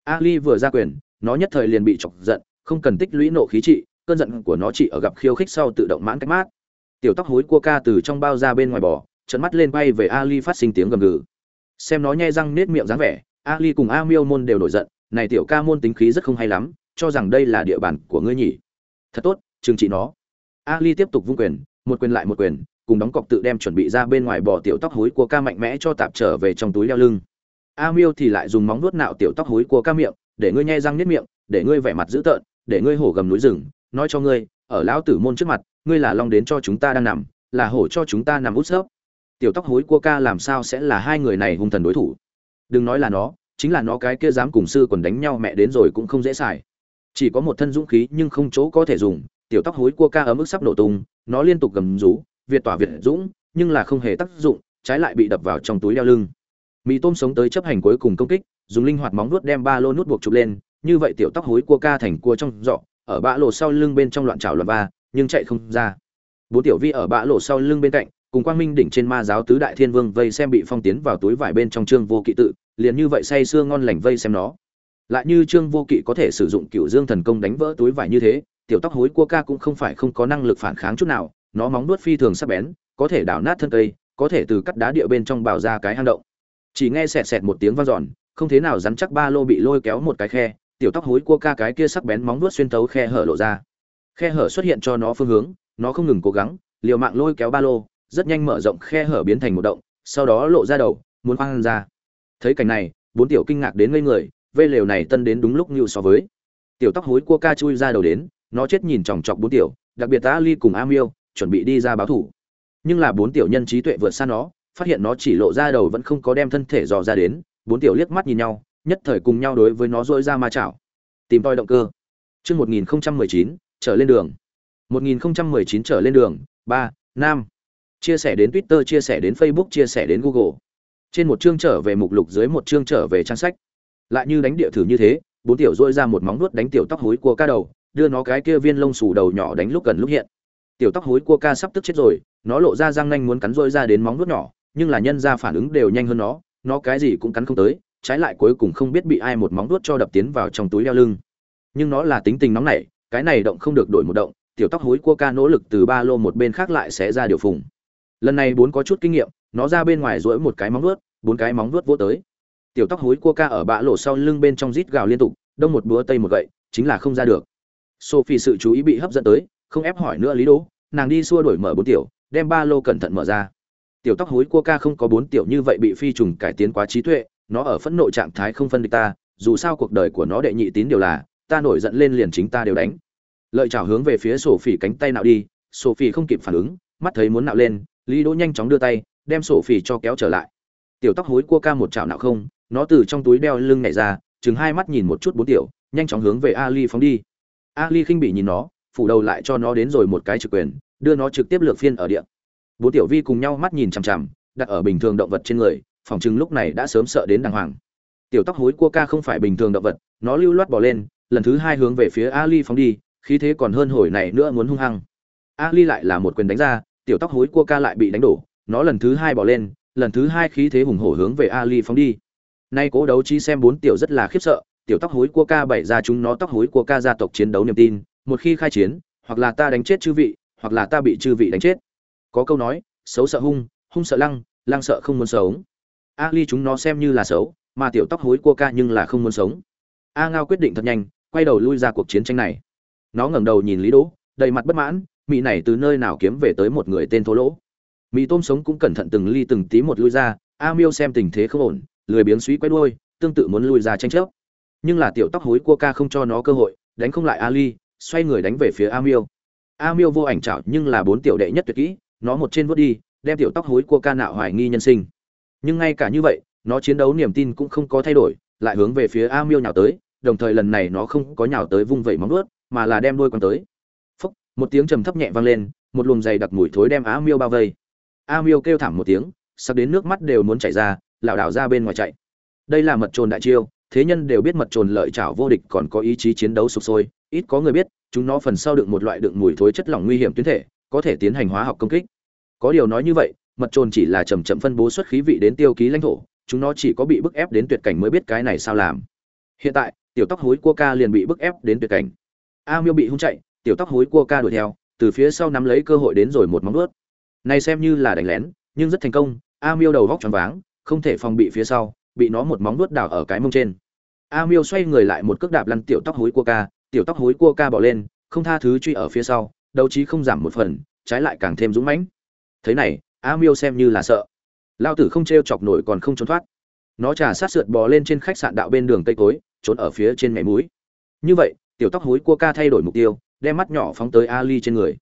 Ali vừa ra quyền, nó nhất thời liền bị chọc giận, không cần tích lũy nộ khí trị, cơn giận của nó chỉ ở gặp khiêu khích sau tự động mãn cách mát. Tiểu tóc hối cua ca từ trong bao ra bên ngoài bò trận mắt lên bay về ali phát sinh tiếng gầm gừ. Xem nó nhai răng nết miệng dáng vẻ, ali cùng a miêu môn đều nổi giận, này tiểu ca môn tính khí rất không hay lắm, cho rằng đây là địa bàn của ngươi nhỉ. Thật tốt, trừng trị nó. Ali tiếp tục vung quyền, một quyền lại một quyền, cùng đóng cọc tự đem chuẩn bị ra bên ngoài bỏ tiểu tóc hối của ca mạnh mẽ cho tạp trở về trong túi leo lưng a miêu thì lại dùng móng vuốt nạo tiểu tóc hối của ca miệng, để ngươi nhe răng niết miệng, để ngươi vẻ mặt dữ tợn, để ngươi hổ gầm núi rừng, nói cho ngươi, ở lão tử môn trước mặt, ngươi là long đến cho chúng ta đang nằm, là hổ cho chúng ta nằm út sấp tiểu tóc hối cua ca làm sao sẽ là hai người này hung thần đối thủ? Đừng nói là nó, chính là nó cái kia dám cùng sư còn đánh nhau mẹ đến rồi cũng không dễ xài. Chỉ có một thân dũng khí nhưng không chỗ có thể dùng, tiểu tóc hối cua ca ở mức sắp nổ tung, nó liên tục gầm rú, việt tỏa việt dũng, nhưng là không hề tác dụng, trái lại bị đập vào trong túi đeo lưng mì tôm sống tới chấp hành cuối cùng công kích, dùng linh hoạt móng nuốt đem ba lô nút buộc chụp lên, như vậy tiểu tóc hối cua ca thành cua trong giọ ở bã lộ sau lưng bên trong loạn trào loạn ba nhưng chạy không ra. Bố tiểu vi ở bã lộ sau lưng bên cạnh, cùng quang minh đỉnh trên ma giáo tứ đại thiên vương vây xem bị phong tiến vào túi vải bên trong trương vô kỵ tự, liền như vậy say sưa ngon lành vây xem nó. Lại như trương vô kỵ có thể sử dụng cựu dương thần công đánh vỡ túi vải như thế, tiểu tóc hối cua ca cũng không phải không có năng lực phản kháng chút nào, nó móng nuốt phi thường sắc bén, có thể đảo nát thân cây, có thể từ cắt đá địa bên trong bào ra cái hang động chỉ nghe sẹt sẹt một tiếng vang dọn, không thế nào rắn chắc ba lô bị lôi kéo một cái khe, tiểu tóc hối cua ca cái kia sắc bén móng vuốt xuyên tấu khe hở lộ ra. Khe hở xuất hiện cho nó phương hướng, nó không ngừng cố gắng, liều mạng lôi kéo ba lô, rất nhanh mở rộng khe hở biến thành một động, sau đó lộ ra đầu, muốn khoan ra. Thấy cảnh này, bốn tiểu kinh ngạc đến ngây người, vê lều này tân đến đúng lúc như so với. Tiểu tóc hối cua ca chui ra đầu đến, nó chết nhìn chòng chọc bốn tiểu, đặc biệt ta ly cùng a miêu chuẩn bị đi ra báo thủ. Nhưng là bốn tiểu nhân trí tuệ vượt xa nó phát hiện nó chỉ lộ ra đầu vẫn không có đem thân thể dò ra đến, bốn tiểu liếc mắt nhìn nhau, nhất thời cùng nhau đối với nó dỗi ra ma chảo. Tìm toi động cơ. Chương một nghìn không trăm mười chín, trở lên đường. một nghìn không trăm mười chín trở lên đường, ba nam chia sẻ đến twitter, chia sẻ đến facebook, chia sẻ đến google. Trên một chương trở về mục lục, dưới một chương trở về trang sách. Lại như đánh địa thử như thế, bốn tiểu dỗi ra một móng nuốt đánh tiểu tóc hối của ca đầu, đưa nó cái kia viên lông xù đầu nhỏ đánh lúc gần lúc hiện. Tiểu tóc hối cua ca sắp tức chết rồi, nó lộ ra răng nanh muốn cắn rôi ra đến móng nuốt nhỏ nhưng là nhân ra phản ứng đều nhanh hơn nó nó cái gì cũng cắn không tới, trái lại cuối cùng không biết bị ai một móng đuốt cho đập tiến vào trong túi đeo lưng. Nhưng nó là tính tình nóng nảy, cái này động không được đổi một động, tiểu tóc hối cua ca nỗ lực từ ba lô một bên khác lại sẽ ra điều phùng. Lần này bốn có chút kinh nghiệm, nó ra bên ngoài rỗi một cái móng nuốt bốn cái móng nuốt vỗ tới. Tiểu tóc hối cua ca ở bã lộ sau lưng bên trong rít gào liên tục, đông một búa tây một gậy, chính là không ra được. Sophie sự chú ý bị hấp dẫn tới, không ép hỏi nữa lý đỗ nàng đi xua đổi mở bốn tiểu, đem ba lô cẩn thận mở ra tiểu tóc hối cua ca không có bốn tiểu như vậy bị phi trùng cải tiến quá trí tuệ, nó ở phẫn nộ trạng thái không phân địch ta, dù sao cuộc đời của nó đệ nhị tín điều là, ta nổi giận lên liền chính ta đều đánh. Lợi chào hướng về phía sổ phỉ cánh tay nào đi sổ phỉ không kịp phản ứng, mắt thấy muốn nạo lên, lý đỗ nhanh chóng đưa tay, đem sổ phỉ cho kéo trở lại. Tiểu tóc hối cua ca một chảo nạo không, nó từ trong túi đeo lưng nhảy ra, chừng hai mắt nhìn một chút bốn tiểu, nhanh chóng hướng về ali phóng đi. Ali khinh bị nhìn nó, phủ đầu lại cho nó đến rồi một cái trực quyền, đưa nó trực tiếp lược phiên ở địa bốn tiểu vi cùng nhau mắt nhìn chằm chằm, đặt ở bình thường động vật trên người, phòng chứng lúc này đã sớm sợ đến đàng hoàng. Tiểu tóc hối cua ca không phải bình thường động vật, nó lưu loát bỏ lên, lần thứ hai hướng về phía ali phóng đi, khí thế còn hơn hồi này nữa muốn hung hăng. Ali lại là một quyền đánh ra, tiểu tóc hối cua ca lại bị đánh đổ, nó lần thứ hai bỏ lên, lần thứ hai khí thế hùng hổ hướng về ali phóng đi. Nay cố đấu chi xem bốn tiểu rất là khiếp sợ, tiểu tóc hối cua ca bày ra chúng nó tóc hối cua ca gia tộc chiến đấu niềm tin, một khi khai chiến, hoặc là ta đánh chết chư vị, hoặc là ta bị chư vị đánh chết có câu nói, xấu sợ hung hung sợ lăng lăng sợ không muốn sống. A ly chúng nó xem như là xấu, mà tiểu tóc hối cua ca nhưng là không muốn sống. A ngao quyết định thật nhanh, quay đầu lui ra cuộc chiến tranh này. Nó ngẩng đầu nhìn lý đỗ, đầy mặt bất mãn mỹ này từ nơi nào kiếm về tới một người tên thô lỗ? Mỹ tôm sống cũng cẩn thận từng ly từng tí một lui ra, a miêu xem tình thế không ổn, lười biếng suý quét đuôi, tương tự muốn lui ra tranh chấp. Nhưng là tiểu tóc hối cua ca không cho nó cơ hội, đánh không lại ali xoay người đánh về phía a miêu. A miêu vô ảnh chảo nhưng là bốn tiểu đệ nhất tuyệt kỹ nó một trên vút đi đem tiểu tóc hối của ca nạo hoài nghi nhân sinh. Nhưng ngay cả như vậy nó chiến đấu niềm tin cũng không có thay đổi lại hướng về phía a miêu nhào tới đồng thời lần này nó không có nhào tới vung vẩy móng vuốt mà là đem đuôi quấn tới. Phốc, một tiếng trầm thấp nhẹ vang lên một luồng dày đặc mùi thối đem a miêu bao vây. A miêu kêu thảm một tiếng sắp đến nước mắt đều muốn chảy ra lảo đảo ra bên ngoài chạy. Đây là mật trồn đại chiêu thế nhân đều biết mật trồn lợi chảo vô địch còn có ý chí chiến đấu sục sôi ít có người biết chúng nó phần sau đựng một loại đựng mùi thối chất lỏng nguy hiểm tuyến thể có thể tiến hành hóa học công kích. Có điều nói như vậy, mật trồn chỉ là chậm chậm phân bố xuất khí vị đến tiêu ký lãnh thổ, chúng nó chỉ có bị bức ép đến tuyệt cảnh mới biết cái này sao làm. Hiện tại, tiểu tóc hối cua ca liền bị bức ép đến tuyệt cảnh. A miêu bị hung chạy, tiểu tóc hối cua ca đuổi theo, từ phía sau nắm lấy cơ hội đến rồi một móng vuốt. Này xem như là đánh lén, nhưng rất thành công, a miêu đầu vóc tròn váng, không thể phòng bị phía sau, bị nó một móng vuốt đào ở cái mông trên. A miêu xoay người lại một cước đạp lăn tiểu tóc hối cua ca, tiểu tóc hối cua ca bỏ lên, không tha thứ truy ở phía sau đấu trí không giảm một phần, trái lại càng thêm dũng mãnh. Thế này, a miêu xem như là sợ. Lao tử không t r e o chọc nổi còn không trốn thoát. Nó trà sát sượt bò lên trên khách sạn đạo bên đường cây cối, trốn ở phía trên mẻ múi như vậy, tiểu tóc hối cua ca thay đổi mục tiêu, đem mắt nhỏ phóng tới ali trên người.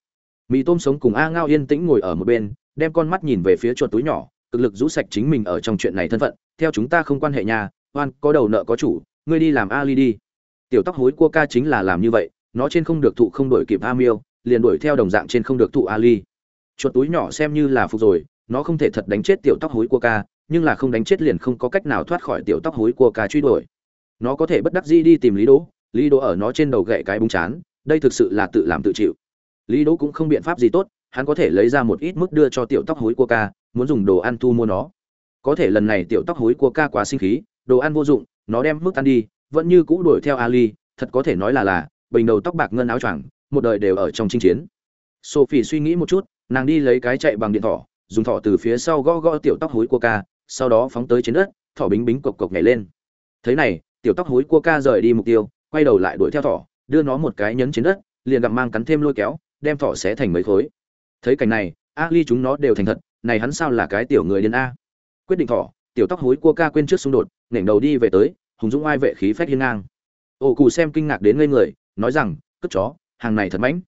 Mì tôm sống cùng a ngao yên tĩnh ngồi ở một bên, đem con mắt nhìn về phía chuột túi nhỏ, cực lực rũ sạch chính mình ở trong chuyện này thân phận. Theo chúng ta không quan hệ nhà oan, có đầu nợ có chủ, ngươi đi làm ali đi. Tiểu tóc hối cua ca chính là làm như vậy, nó trên không được thụ không đổi kịp a miêu liền đuổi theo đồng dạng trên không được thụ ali. Chuột túi nhỏ xem như là phục rồi, nó không thể thật đánh chết tiểu tóc hối cua ca, nhưng là không đánh chết liền không có cách nào thoát khỏi tiểu tóc hối cua ca truy đuổi. Nó có thể bất đắc dĩ đi tìm lý đỗ lý đỗ ở nó trên đầu gậy cái búng chán, đây thực sự là tự làm tự chịu. Lý đỗ cũng không biện pháp gì tốt, hắn có thể lấy ra một ít mức đưa cho tiểu tóc hối cua ca, muốn dùng đồ ăn thu mua nó. Có thể lần này tiểu tóc hối cua ca quá sinh khí, đồ ăn vô dụng, nó đem mức ăn đi, vẫn như cũ đuổi theo ali, thật có thể nói là là, bình đầu tóc bạc ngân áo choàng một đời đều ở trong chinh chiến. Sophie suy nghĩ một chút, nàng đi lấy cái chạy bằng điện thỏ, dùng thỏ từ phía sau gõ gõ tiểu tóc hối cua ca, sau đó phóng tới trên đất, thỏ bính bính cộc cộc nhảy lên. Thế này, tiểu tóc hối cua ca rời đi mục tiêu, quay đầu lại đuổi theo thỏ, đưa nó một cái nhấn trên đất, liền gặp mang cắn thêm lôi kéo, đem thỏ xé thành mấy khối. Thấy cảnh này ali chúng nó đều thành thật, này hắn sao là cái tiểu người điên a? Quyết định thỏ, tiểu tóc hối cua ca quên trước xung đột nghển đầu đi về tới, hùng dũng ai vệ khí phách hiên ngang. Ổ cụ xem kinh ngạc đến ngây người, nói rằng, cất chó hàng này thật mãnh.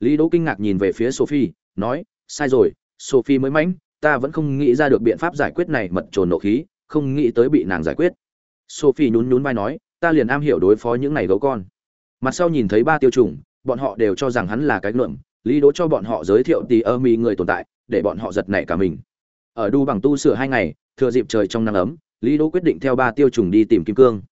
Lý đỗ kinh ngạc nhìn về phía sophie, nói, sai rồi, sophie mới mãnh, ta vẫn không nghĩ ra được biện pháp giải quyết này mật trồn nộ khí, không nghĩ tới bị nàng giải quyết. Sophie nhún nhún vai nói, ta liền am hiểu đối phó những này gấu con. Mặt sau nhìn thấy ba tiêu trùng bọn họ đều cho rằng hắn là cái ngượm lý đỗ cho bọn họ giới thiệu Tì ơ mi người tồn tại, để bọn họ giật nảy cả mình. Ở đu bằng tu sửa hai ngày, thừa dịp trời trong nắng ấm, lý đỗ quyết định theo ba tiêu trùng đi tìm kim cương.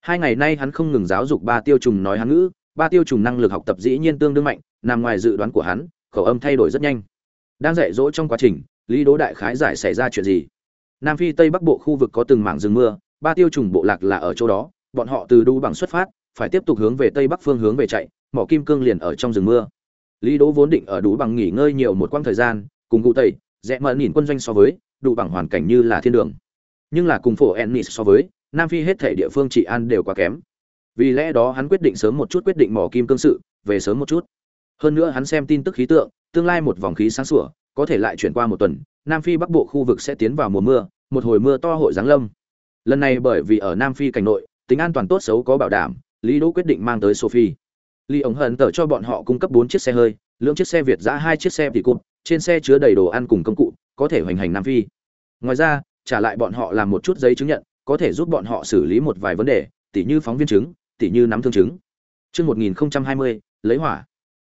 Hai ngày nay hắn không ngừng giáo dục ba tiêu trùng nói hắn ngữ ba tiêu trùng năng lực học tập dĩ nhiên tương đương mạnh, nằm ngoài dự đoán của hắn, khẩu âm thay đổi rất nhanh. Đang dạy dỗ trong quá trình, lý đỗ đại khái giải xảy ra chuyện gì? Nam phi tây bắc bộ khu vực có từng mảng rừng mưa, ba tiêu trùng bộ lạc là ở chỗ đó, bọn họ từ đu bằng xuất phát, phải tiếp tục hướng về tây bắc phương hướng về chạy, mỏ kim cương liền ở trong rừng mưa. Lý đỗ vốn định ở đủ bằng nghỉ ngơi nhiều một quãng thời gian, cùng cụ tây, rẽ mờ nhìn quân doanh so với đủ bằng hoàn cảnh như là thiên đường. Nhưng là cùng phổ ennis so với, nam phi hết thể địa phương trị an đều quá kém vì lẽ đó hắn quyết định sớm một chút quyết định mỏ kim cương sự, về sớm một chút. Hơn nữa hắn xem tin tức khí tượng, tương lai một vòng khí sáng sủa, có thể lại chuyển qua một tuần, nam phi bắc bộ khu vực sẽ tiến vào mùa mưa, một hồi mưa to hội giáng lâm. Lần này bởi vì ở nam phi cảnh nội, tính an toàn tốt xấu có bảo đảm, lý đỗ quyết định mang tới sophie. Lý ống hận tờ cho bọn họ cung cấp bốn chiếc xe hơi lượng chiếc xe việt giã hai chiếc xe thì cụt trên xe chứa đầy đồ ăn cùng công cụ, có thể hoành hành nam phi. Ngoài ra, trả lại bọn họ làm một chút giấy chứng nhận, có thể giúp bọn họ xử lý một vài vấn đề, tỉ như phóng viên chứng tỉ như nắm thương chứng chương 1020, lấy hỏa.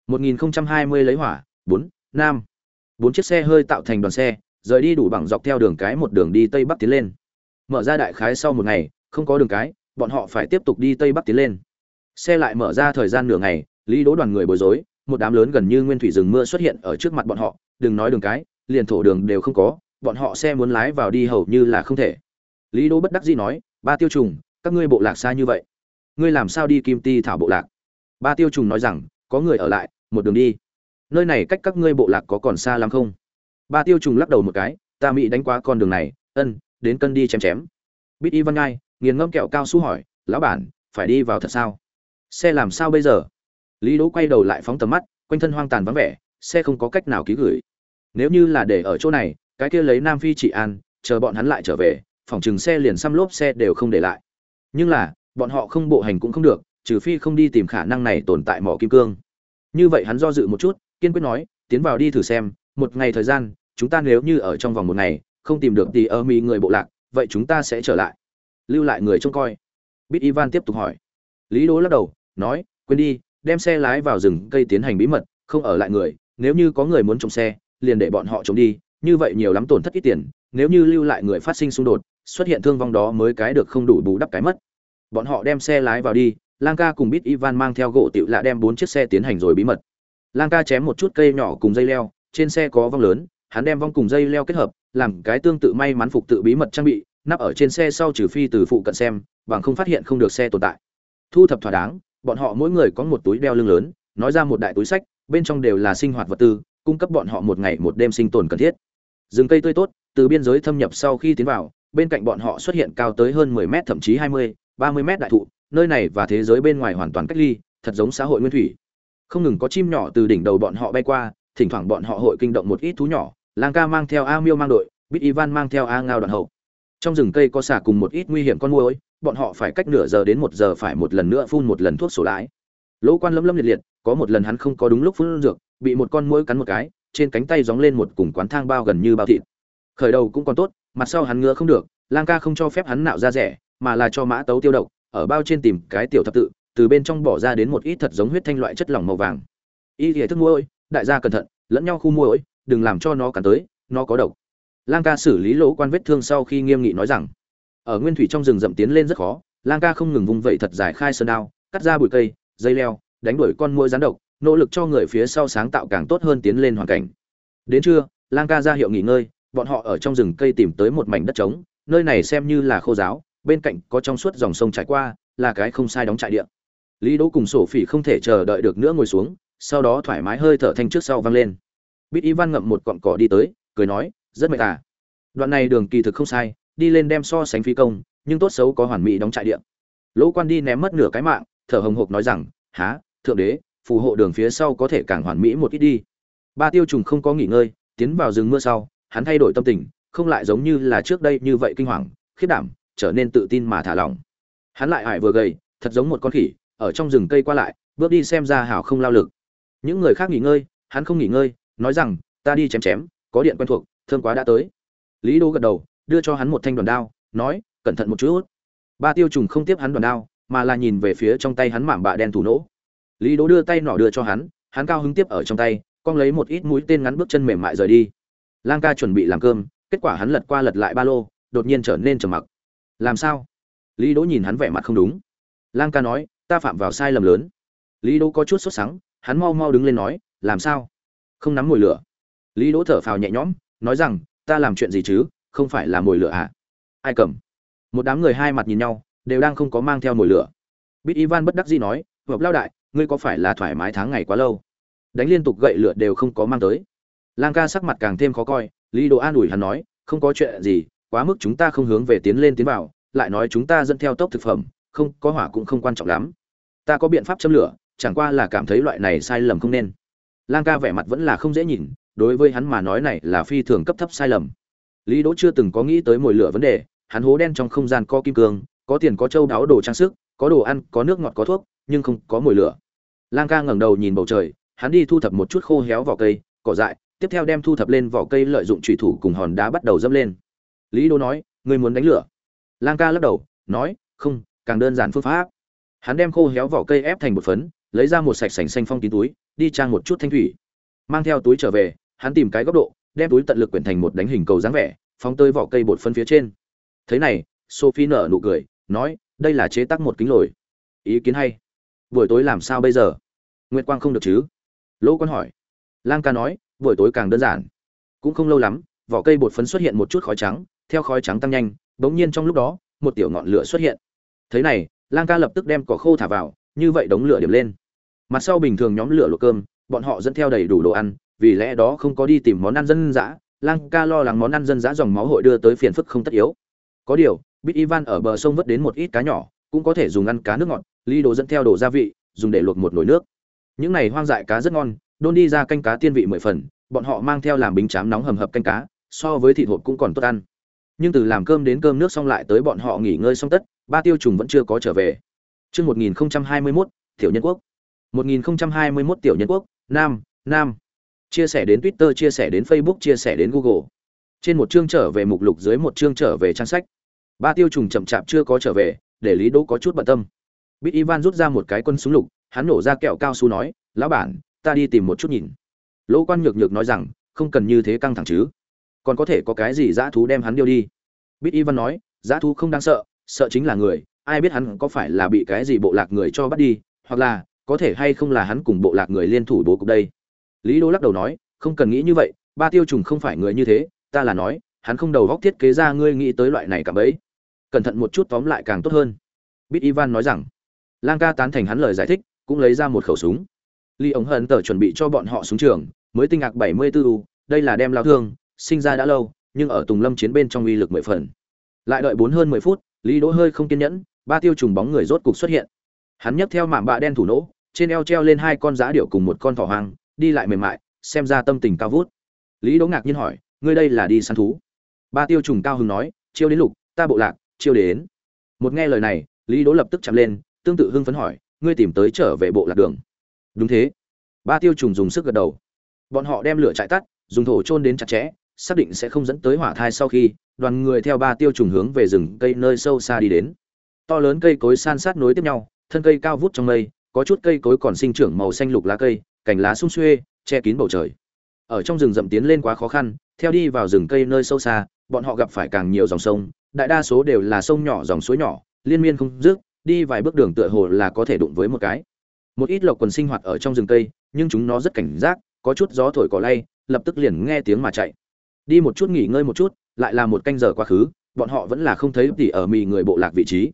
1020 lấy hỏa, 4, Nam. Bốn chiếc xe hơi tạo thành đoàn xe, rời đi đủ bằng dọc theo đường cái một đường đi Tây Bắc tiến lên. Mở ra đại khái sau một ngày, không có đường cái, bọn họ phải tiếp tục đi Tây Bắc tiến lên. Xe lại mở ra thời gian nửa ngày, Lý Đỗ đoàn người bối rối, một đám lớn gần như nguyên thủy rừng mưa xuất hiện ở trước mặt bọn họ, đừng nói đường cái, liền thổ đường đều không có, bọn họ xe muốn lái vào đi hầu như là không thể. Lý Đỗ bất đắc dĩ nói, ba tiêu trùng, các ngươi bộ lạc xa như vậy, ngươi làm sao đi Kim Ti thảo bộ lạc? Ba tiêu trùng nói rằng, có người ở lại, một đường đi. Nơi này cách các ngươi bộ lạc có còn xa lắm không? Ba tiêu trùng lắc đầu một cái, ta mỹ đánh qua con đường này, ân, đến cân đi chém chém. Bít Y Văn Ngai, nghiền ngâm kẹo cao su hỏi, lão bản, phải đi vào thật sao? Xe làm sao bây giờ? Lý Đỗ quay đầu lại phóng tầm mắt, quanh thân hoang tàn vắng vẻ, xe không có cách nào ký gửi. Nếu như là để ở chỗ này, cái kia lấy Nam Phi trị an, chờ bọn hắn lại trở về, phòng chừng xe liền xăm lốp xe đều không để lại. Nhưng là, bọn họ không bộ hành cũng không được, trừ phi không đi tìm khả năng này tồn tại mỏ kim cương. Như vậy hắn do dự một chút, kiên quyết nói, tiến vào đi thử xem, một ngày thời gian, chúng ta nếu như ở trong vòng một ngày, không tìm được thì ở mỹ người bộ lạc, vậy chúng ta sẽ trở lại. Lưu lại người trông coi. Bít Ivan tiếp tục hỏi. Lý đố lắc đầu, nói, quên đi, đem xe lái vào rừng cây tiến hành bí mật, không ở lại người, nếu như có người muốn trộm xe, liền để bọn họ trộm đi, như vậy nhiều lắm tổn thất ít tiền, nếu như lưu lại người phát sinh xung đột, xuất hiện thương vong đó mới cái được không đủ bù đắp cái mất. Bọn họ đem xe lái vào đi, Lang ca cùng Bít Ivan mang theo gỗ tựu lạ đem bốn chiếc xe tiến hành rồi bí mật. Lang ca chém một chút cây nhỏ cùng dây leo, trên xe có vong lớn, hắn đem vong cùng dây leo kết hợp, làm cái tương tự may mắn phục tự bí mật trang bị, nắp ở trên xe sau trừ phi từ phụ cận xem, bằng không phát hiện không được xe tồn tại. Thu thập thỏa đáng, bọn họ mỗi người có một túi đeo lưng lớn, nói ra một đại túi sách, bên trong đều là sinh hoạt vật tư, cung cấp bọn họ một ngày một đêm sinh tồn cần thiết. Rừng cây tươi tốt, từ biên giới thâm nhập sau khi tiến vào, bên cạnh bọn họ xuất hiện cao tới hơn 10 mét thậm chí 20, 30 mét đại thụ, nơi này và thế giới bên ngoài hoàn toàn cách ly, thật giống xã hội nguyên thủy. Không ngừng có chim nhỏ từ đỉnh đầu bọn họ bay qua, thỉnh thoảng bọn họ hội kinh động một ít thú nhỏ, Lang Ca mang theo A Miêu mang đội, Bít Ivan mang theo A Ngao đoàn hậu. Trong rừng cây có xả cùng một ít nguy hiểm con muỗi, bọn họ phải cách nửa giờ đến một giờ phải một lần nữa phun một lần thuốc sổ lái. Lỗ quan lâm lâm liệt liệt, có một lần hắn không có đúng lúc phun dược bị một con mũi cắn một cái trên cánh tay gióng lên một cùng quán thang bao gần như bao thịt khởi đầu cũng còn tốt mặt sau hắn ngứa không được lang ca không cho phép hắn nạo ra rẻ mà là cho mã tấu tiêu độc ở bao trên tìm cái tiểu thập tự từ bên trong bỏ ra đến một ít thật giống huyết thanh loại chất lỏng màu vàng. Y thể thức muối, đại gia cẩn thận lẫn nhau khu muối, đừng làm cho nó cắn tới nó có độc. Lang ca xử lý lỗ quan vết thương sau khi nghiêm nghị nói rằng ở nguyên thủy trong rừng rậm tiến lên rất khó lang ca không ngừng vung vẩy thật giải khai sơn đao cắt ra bụi cây dây leo đánh đuổi con muỗi rắn độc nỗ lực cho người phía sau sáng tạo càng tốt hơn tiến lên hoàn cảnh. Đến trưa lang ca ra hiệu nghỉ ngơi bọn họ ở trong rừng cây tìm tới một mảnh đất trống nơi này xem như là khô giáo bên cạnh có trong suốt dòng sông trải qua, là cái không sai đóng trại địa. Lý đỗ cùng sổ phỉ không thể chờ đợi được nữa ngồi xuống, sau đó thoải mái hơi thở thanh trước sau vang lên. Bít ivan ngậm một cọng cỏ đi tới, cười nói, rất mệt à. Đoạn này đường kỳ thực không sai, đi lên đem so sánh phi công, nhưng tốt xấu có hoàn mỹ đóng trại địa. Lỗ quan đi ném mất nửa cái mạng, thở hồng hộc nói rằng hả thượng đế, phù hộ đường phía sau có thể càng hoàn mỹ một ít đi. Ba tiêu trùng không có nghỉ ngơi, tiến vào rừng mưa sau, hắn thay đổi tâm tình, không lại giống như là trước đây như vậy kinh hoàng, khiếp đảm trở nên tự tin mà thả lỏng. Hắn lại hải vừa gầy, thật giống một con khỉ, ở trong rừng cây qua lại, bước đi xem ra hảo không lao lực. Những người khác nghỉ ngơi, hắn không nghỉ ngơi, nói rằng, ta đi chém chém, có điện quen thuộc thương quá đã tới. Lý đô gật đầu, đưa cho hắn một thanh đoàn đao, nói, cẩn thận một chút. Ba tiêu trùng không tiếp hắn đoàn đao, mà là nhìn về phía trong tay hắn mảm bạ đen thủ nỗ. Lý Đô đưa tay nỏ đưa cho hắn hắn cao hứng tiếp ở trong tay con lấy một ít mũi tên ngắn bước chân mềm mại rời đi. Lang ca chuẩn bị làm cơm, kết quả hắn lật qua lật lại ba lô, đột nhiên trở nên trầm mặc làm sao? Lý đỗ nhìn hắn vẻ mặt không đúng. Lang ca nói, ta phạm vào sai lầm lớn. Lý đỗ có chút sốt sắng, hắn mau mau đứng lên nói, làm sao? Không nắm mồi lửa. Lý đỗ thở phào nhẹ nhõm, nói rằng, ta làm chuyện gì chứ, không phải là mồi lửa à? Ai cầm? Một đám người hai mặt nhìn nhau, đều đang không có mang theo mồi lửa. Bít ivan bất đắc dĩ nói, hợp lao đại, ngươi có phải là thoải mái tháng ngày quá lâu? Đánh liên tục gậy lửa đều không có mang tới. Lang ca sắc mặt càng thêm khó coi, lý đồ an ủi hắn nói, không có chuyện gì quá mức chúng ta không hướng về tiến lên tiến vào, lại nói chúng ta dẫn theo tốc thực phẩm, không có hỏa cũng không quan trọng lắm. Ta có biện pháp châm lửa, chẳng qua là cảm thấy loại này sai lầm không nên. Lang ca vẻ mặt vẫn là không dễ nhìn, đối với hắn mà nói này là phi thường cấp thấp sai lầm. Lý đỗ chưa từng có nghĩ tới mồi lửa vấn đề, hắn hố đen trong không gian có kim cương, có tiền có châu đáo đồ trang sức, có đồ ăn, có nước ngọt có thuốc, nhưng không có mồi lửa. Lang ca ngẩng đầu nhìn bầu trời, hắn đi thu thập một chút khô héo vỏ cây, cỏ dại, tiếp theo đem thu thập lên vỏ cây lợi dụng chủy thủ cùng hòn đá bắt đầu dẫm lên lý đô nói, ngươi muốn đánh lửa? Lang ca lắc đầu, nói, không, càng đơn giản phương pháp. Hắn đem khô héo vỏ cây ép thành một phấn, lấy ra một sạch sành xanh phong kín túi, đi trang một chút thanh thủy. Mang theo túi trở về, hắn tìm cái góc độ, đem túi tận lực quyển thành một đánh hình cầu dáng vẻ, phóng tới vỏ cây bột phân phía trên. Thế này, sophie nở nụ cười, nói, đây là chế tác một kính lồi. Ý kiến hay. Buổi tối làm sao bây giờ? Nguyệt quang không được chứ? Lỗ quan hỏi. Lang ca nói, buổi tối càng đơn giản. Cũng không lâu lắm, vỏ cây bột phấn xuất hiện một chút khói trắng theo khói trắng tăng nhanh, bỗng nhiên trong lúc đó, một tiểu ngọn lửa xuất hiện. Thế này, lang ca lập tức đem cỏ khô thả vào, như vậy đống lửa điểm lên. Mặt sau bình thường nhóm lửa luộc cơm, bọn họ dẫn theo đầy đủ đồ ăn, vì lẽ đó không có đi tìm món ăn dân dã. Lang ca lo lắng món ăn dân dã dòng máu hội đưa tới phiền phức không tất yếu. Có điều, bít ivan ở bờ sông vớt đến một ít cá nhỏ, cũng có thể dùng ăn cá nước ngọt, ly đồ dẫn theo đồ gia vị, dùng để luộc một nồi nước. Những này hoang dại cá rất ngon, đôn đi ra canh cá tiên vị mười phần, bọn họ mang theo làm bánh chám nóng hầm hập canh cá, so với thịt hộp cũng còn tốt ăn nhưng từ làm cơm đến cơm nước xong lại tới bọn họ nghỉ ngơi xong tất ba tiêu trùng vẫn chưa có trở về Chương 1021, Tiểu Nhân Quốc. 1021 Tiểu Nhân Quốc, Nam, Nam. Chia sẻ đến Twitter, chia sẻ đến Facebook, chia sẻ đến Google. Trên một chương trở về mục lục dưới một chương trở về trang sách. Ba tiêu trùng chậm chạp chưa có trở về, để Lý Đỗ có chút bận tâm. Bít Ivan rút ra một cái quân súng lục, hắn nổ ra kẹo cao su nói, "Lão bản, ta đi tìm một chút nhìn." Lỗ Quan nhược nhược nói rằng, "Không cần như thế căng thẳng chứ, còn có thể có cái gì dã thú đem hắn điêu đi." Bít Ivan nói, "Dã thú không đáng sợ, sợ chính là người, ai biết hắn có phải là bị cái gì bộ lạc người cho bắt đi, hoặc là có thể hay không là hắn cùng bộ lạc người liên thủ bố cục đây." Lý Đô lắc đầu nói, "Không cần nghĩ như vậy, ba tiêu trùng không phải người như thế, ta là nói, hắn không đầu góc thiết kế ra ngươi nghĩ tới loại này cả bấy. Cẩn thận một chút tóm lại càng tốt hơn." Bít Ivan nói rằng, lang ca tán thành hắn lời giải thích cũng lấy ra một khẩu súng ly ống hận tờ chuẩn bị cho bọn họ súng trường mới tinh ngạc bảy mươi b ố đây là đem lao thương sinh ra đã lâu, nhưng ở tùng lâm chiến bên trong uy lực mười phần. Lại đợi bốn hơn mười phút, lý đỗ hơi không kiên nhẫn, ba tiêu trùng bóng người rốt cục xuất hiện. Hắn nhấc theo mạm bạ đen thủ nỗ, trên eo treo lên hai con giá điệu cùng một con thỏ hoang, đi lại mềm mại, xem ra tâm tình cao vút. Lý đỗ ngạc nhiên hỏi, ngươi đây là đi săn thú? Ba tiêu trùng cao hứng nói, chiêu đến lục, ta bộ lạc, chiêu đến. Một nghe lời này, lý đỗ lập tức chạm lên, tương tự hưng phấn hỏi, ngươi tìm tới trở về bộ lạc đường? Đúng thế. Ba tiêu trùng dùng sức gật đầu. Bọn họ đem lửa chạy tắt, dùng thổ chôn đến chặt chẽ xác định sẽ không dẫn tới hỏa thai sau khi, đoàn người theo ba tiêu trùng hướng về rừng cây nơi sâu xa đi đến. To lớn cây cối san sát nối tiếp nhau, thân cây cao vút trong mây, có chút cây cối còn sinh trưởng màu xanh lục lá cây, cành lá sung xuê, che kín bầu trời. Ở trong rừng rậm tiến lên quá khó khăn, theo đi vào rừng cây nơi sâu xa, bọn họ gặp phải càng nhiều dòng sông, đại đa số đều là sông nhỏ dòng suối nhỏ, liên miên không dứt, đi vài bước đường tựa hồ là có thể đụng với một cái. Một ít lộc quần sinh hoạt ở trong rừng cây, nhưng chúng nó rất cảnh giác, có chút gió thổi cỏ lay, lập tức liền nghe tiếng mà chạy đi một chút nghỉ ngơi một chút, lại là một canh giờ quá khứ, bọn họ vẫn là không thấy tỉ ở mì người bộ lạc vị trí.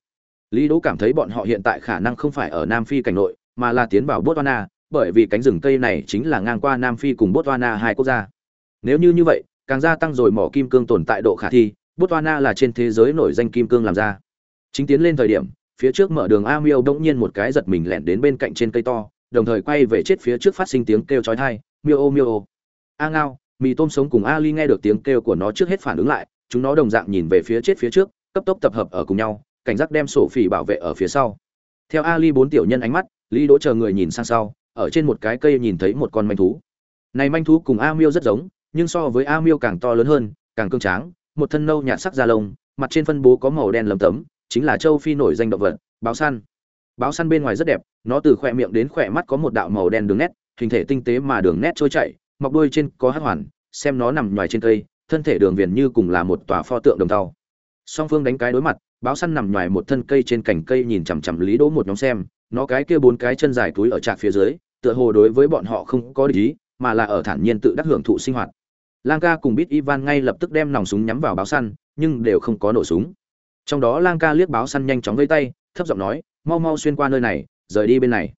Lý đỗ cảm thấy bọn họ hiện tại khả năng không phải ở nam phi cảnh nội, mà là tiến vào botswana, bởi vì cánh rừng cây này chính là ngang qua nam phi cùng botswana hai quốc gia. Nếu như như vậy, càng gia tăng rồi mỏ kim cương tồn tại độ khả thi, botswana là trên thế giới nổi danh kim cương làm ra. Chính tiến lên thời điểm, phía trước mở đường a miêu bỗng nhiên một cái giật mình lẹn đến bên cạnh trên cây to, đồng thời quay về chết phía trước phát sinh tiếng kêu chói tai, miêu ô miêu ô. A ngao mì tôm sống cùng ali nghe được tiếng kêu của nó trước hết phản ứng lại, chúng nó đồng dạng nhìn về phía chết phía trước, cấp tốc tập hợp ở cùng nhau, cảnh giác đem sổ phỉ bảo vệ ở phía sau. Theo ali bốn tiểu nhân ánh mắt, lý đỗ chờ người nhìn sang sau, ở trên một cái cây nhìn thấy một con manh thú. Này manh thú cùng a miêu rất giống, nhưng so với a miêu càng to lớn hơn, càng cương tráng, một thân nâu nhạt sắc da lông, mặt trên phân bố có màu đen lấm tấm, chính là châu phi nổi danh động vật, báo săn. Báo săn bên ngoài rất đẹp, nó từ khỏe miệng đến khỏe mắt có một đạo màu đen đường nét, hình thể tinh tế mà đường nét trôi chảy mọc đuôi trên có hắc hoàn, xem nó nằm ngoài trên cây, thân thể đường viền như cùng là một tòa pho tượng đồng tàu song phương đánh cái đối mặt, báo săn nằm ngoài một thân cây trên cành cây nhìn chằm chằm lý đỗ một nhóm xem, nó cái kia bốn cái chân dài túi ở trạc phía dưới, tựa hồ đối với bọn họ không có ý, mà là ở thản nhiên tự đắc hưởng thụ sinh hoạt. Lang ca cùng Bít ivan ngay lập tức đem nòng súng nhắm vào báo săn, nhưng đều không có nổ súng. Trong đó lang ca liếc báo săn nhanh chóng vây tay, thấp giọng nói, mau mau xuyên qua nơi này, rời đi bên này.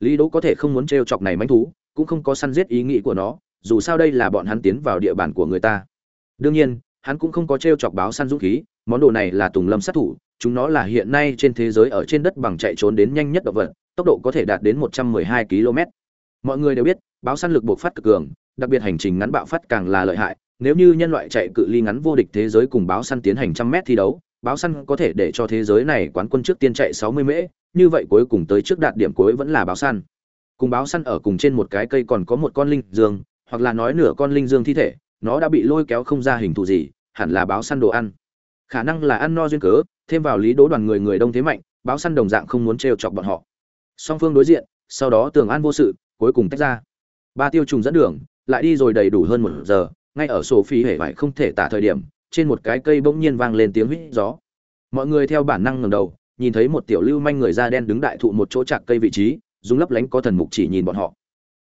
Lý đỗ có thể không muốn trêu chọc này manh thú cũng không có săn giết ý nghĩ của nó, dù sao đây là bọn hắn tiến vào địa bàn của người ta. Đương nhiên, hắn cũng không có t chọc báo săn dũng khí, món đồ này là tùng lâm sát thủ, chúng nó là hiện nay trên thế giới ở trên đất bằng chạy trốn đến nhanh nhất động vật, tốc độ có thể đạt đến 112 km. Mọi người đều biết, báo săn lực buộc phát cực cường, đặc biệt hành trình ngắn bạo phát càng là lợi hại, nếu như nhân loại chạy cự ly ngắn vô địch thế giới cùng báo săn tiến hành trăm mét thi đấu, báo săn có thể để cho thế giới này quán quân trước tiên chạy 60 mễ, như vậy cuối cùng tới trước đạt điểm cuối vẫn là báo săn cùng báo săn ở cùng trên một cái cây còn có một con linh dương, hoặc là nói nửa con linh dương thi thể, nó đã bị lôi kéo không ra hình thù gì, hẳn là báo săn đồ ăn. Khả năng là ăn no duyên cớ, thêm vào lý đố đoàn người người đông thế mạnh, báo săn đồng dạng không muốn trêu chọc bọn họ. Song phương đối diện, sau đó tường an vô sự, cuối cùng tách ra. Ba tiêu trùng dẫn đường, lại đi rồi đầy đủ hơn một giờ, ngay ở sổ phi hể vải không thể tả thời điểm, trên một cái cây bỗng nhiên vang lên tiếng huýt gió. Mọi người theo bản năng ngẩng đầu, nhìn thấy một tiểu lưu manh người da đen đứng đại thụ một chỗ chạc cây vị trí dùng lấp lánh có thần mục chỉ nhìn bọn họ.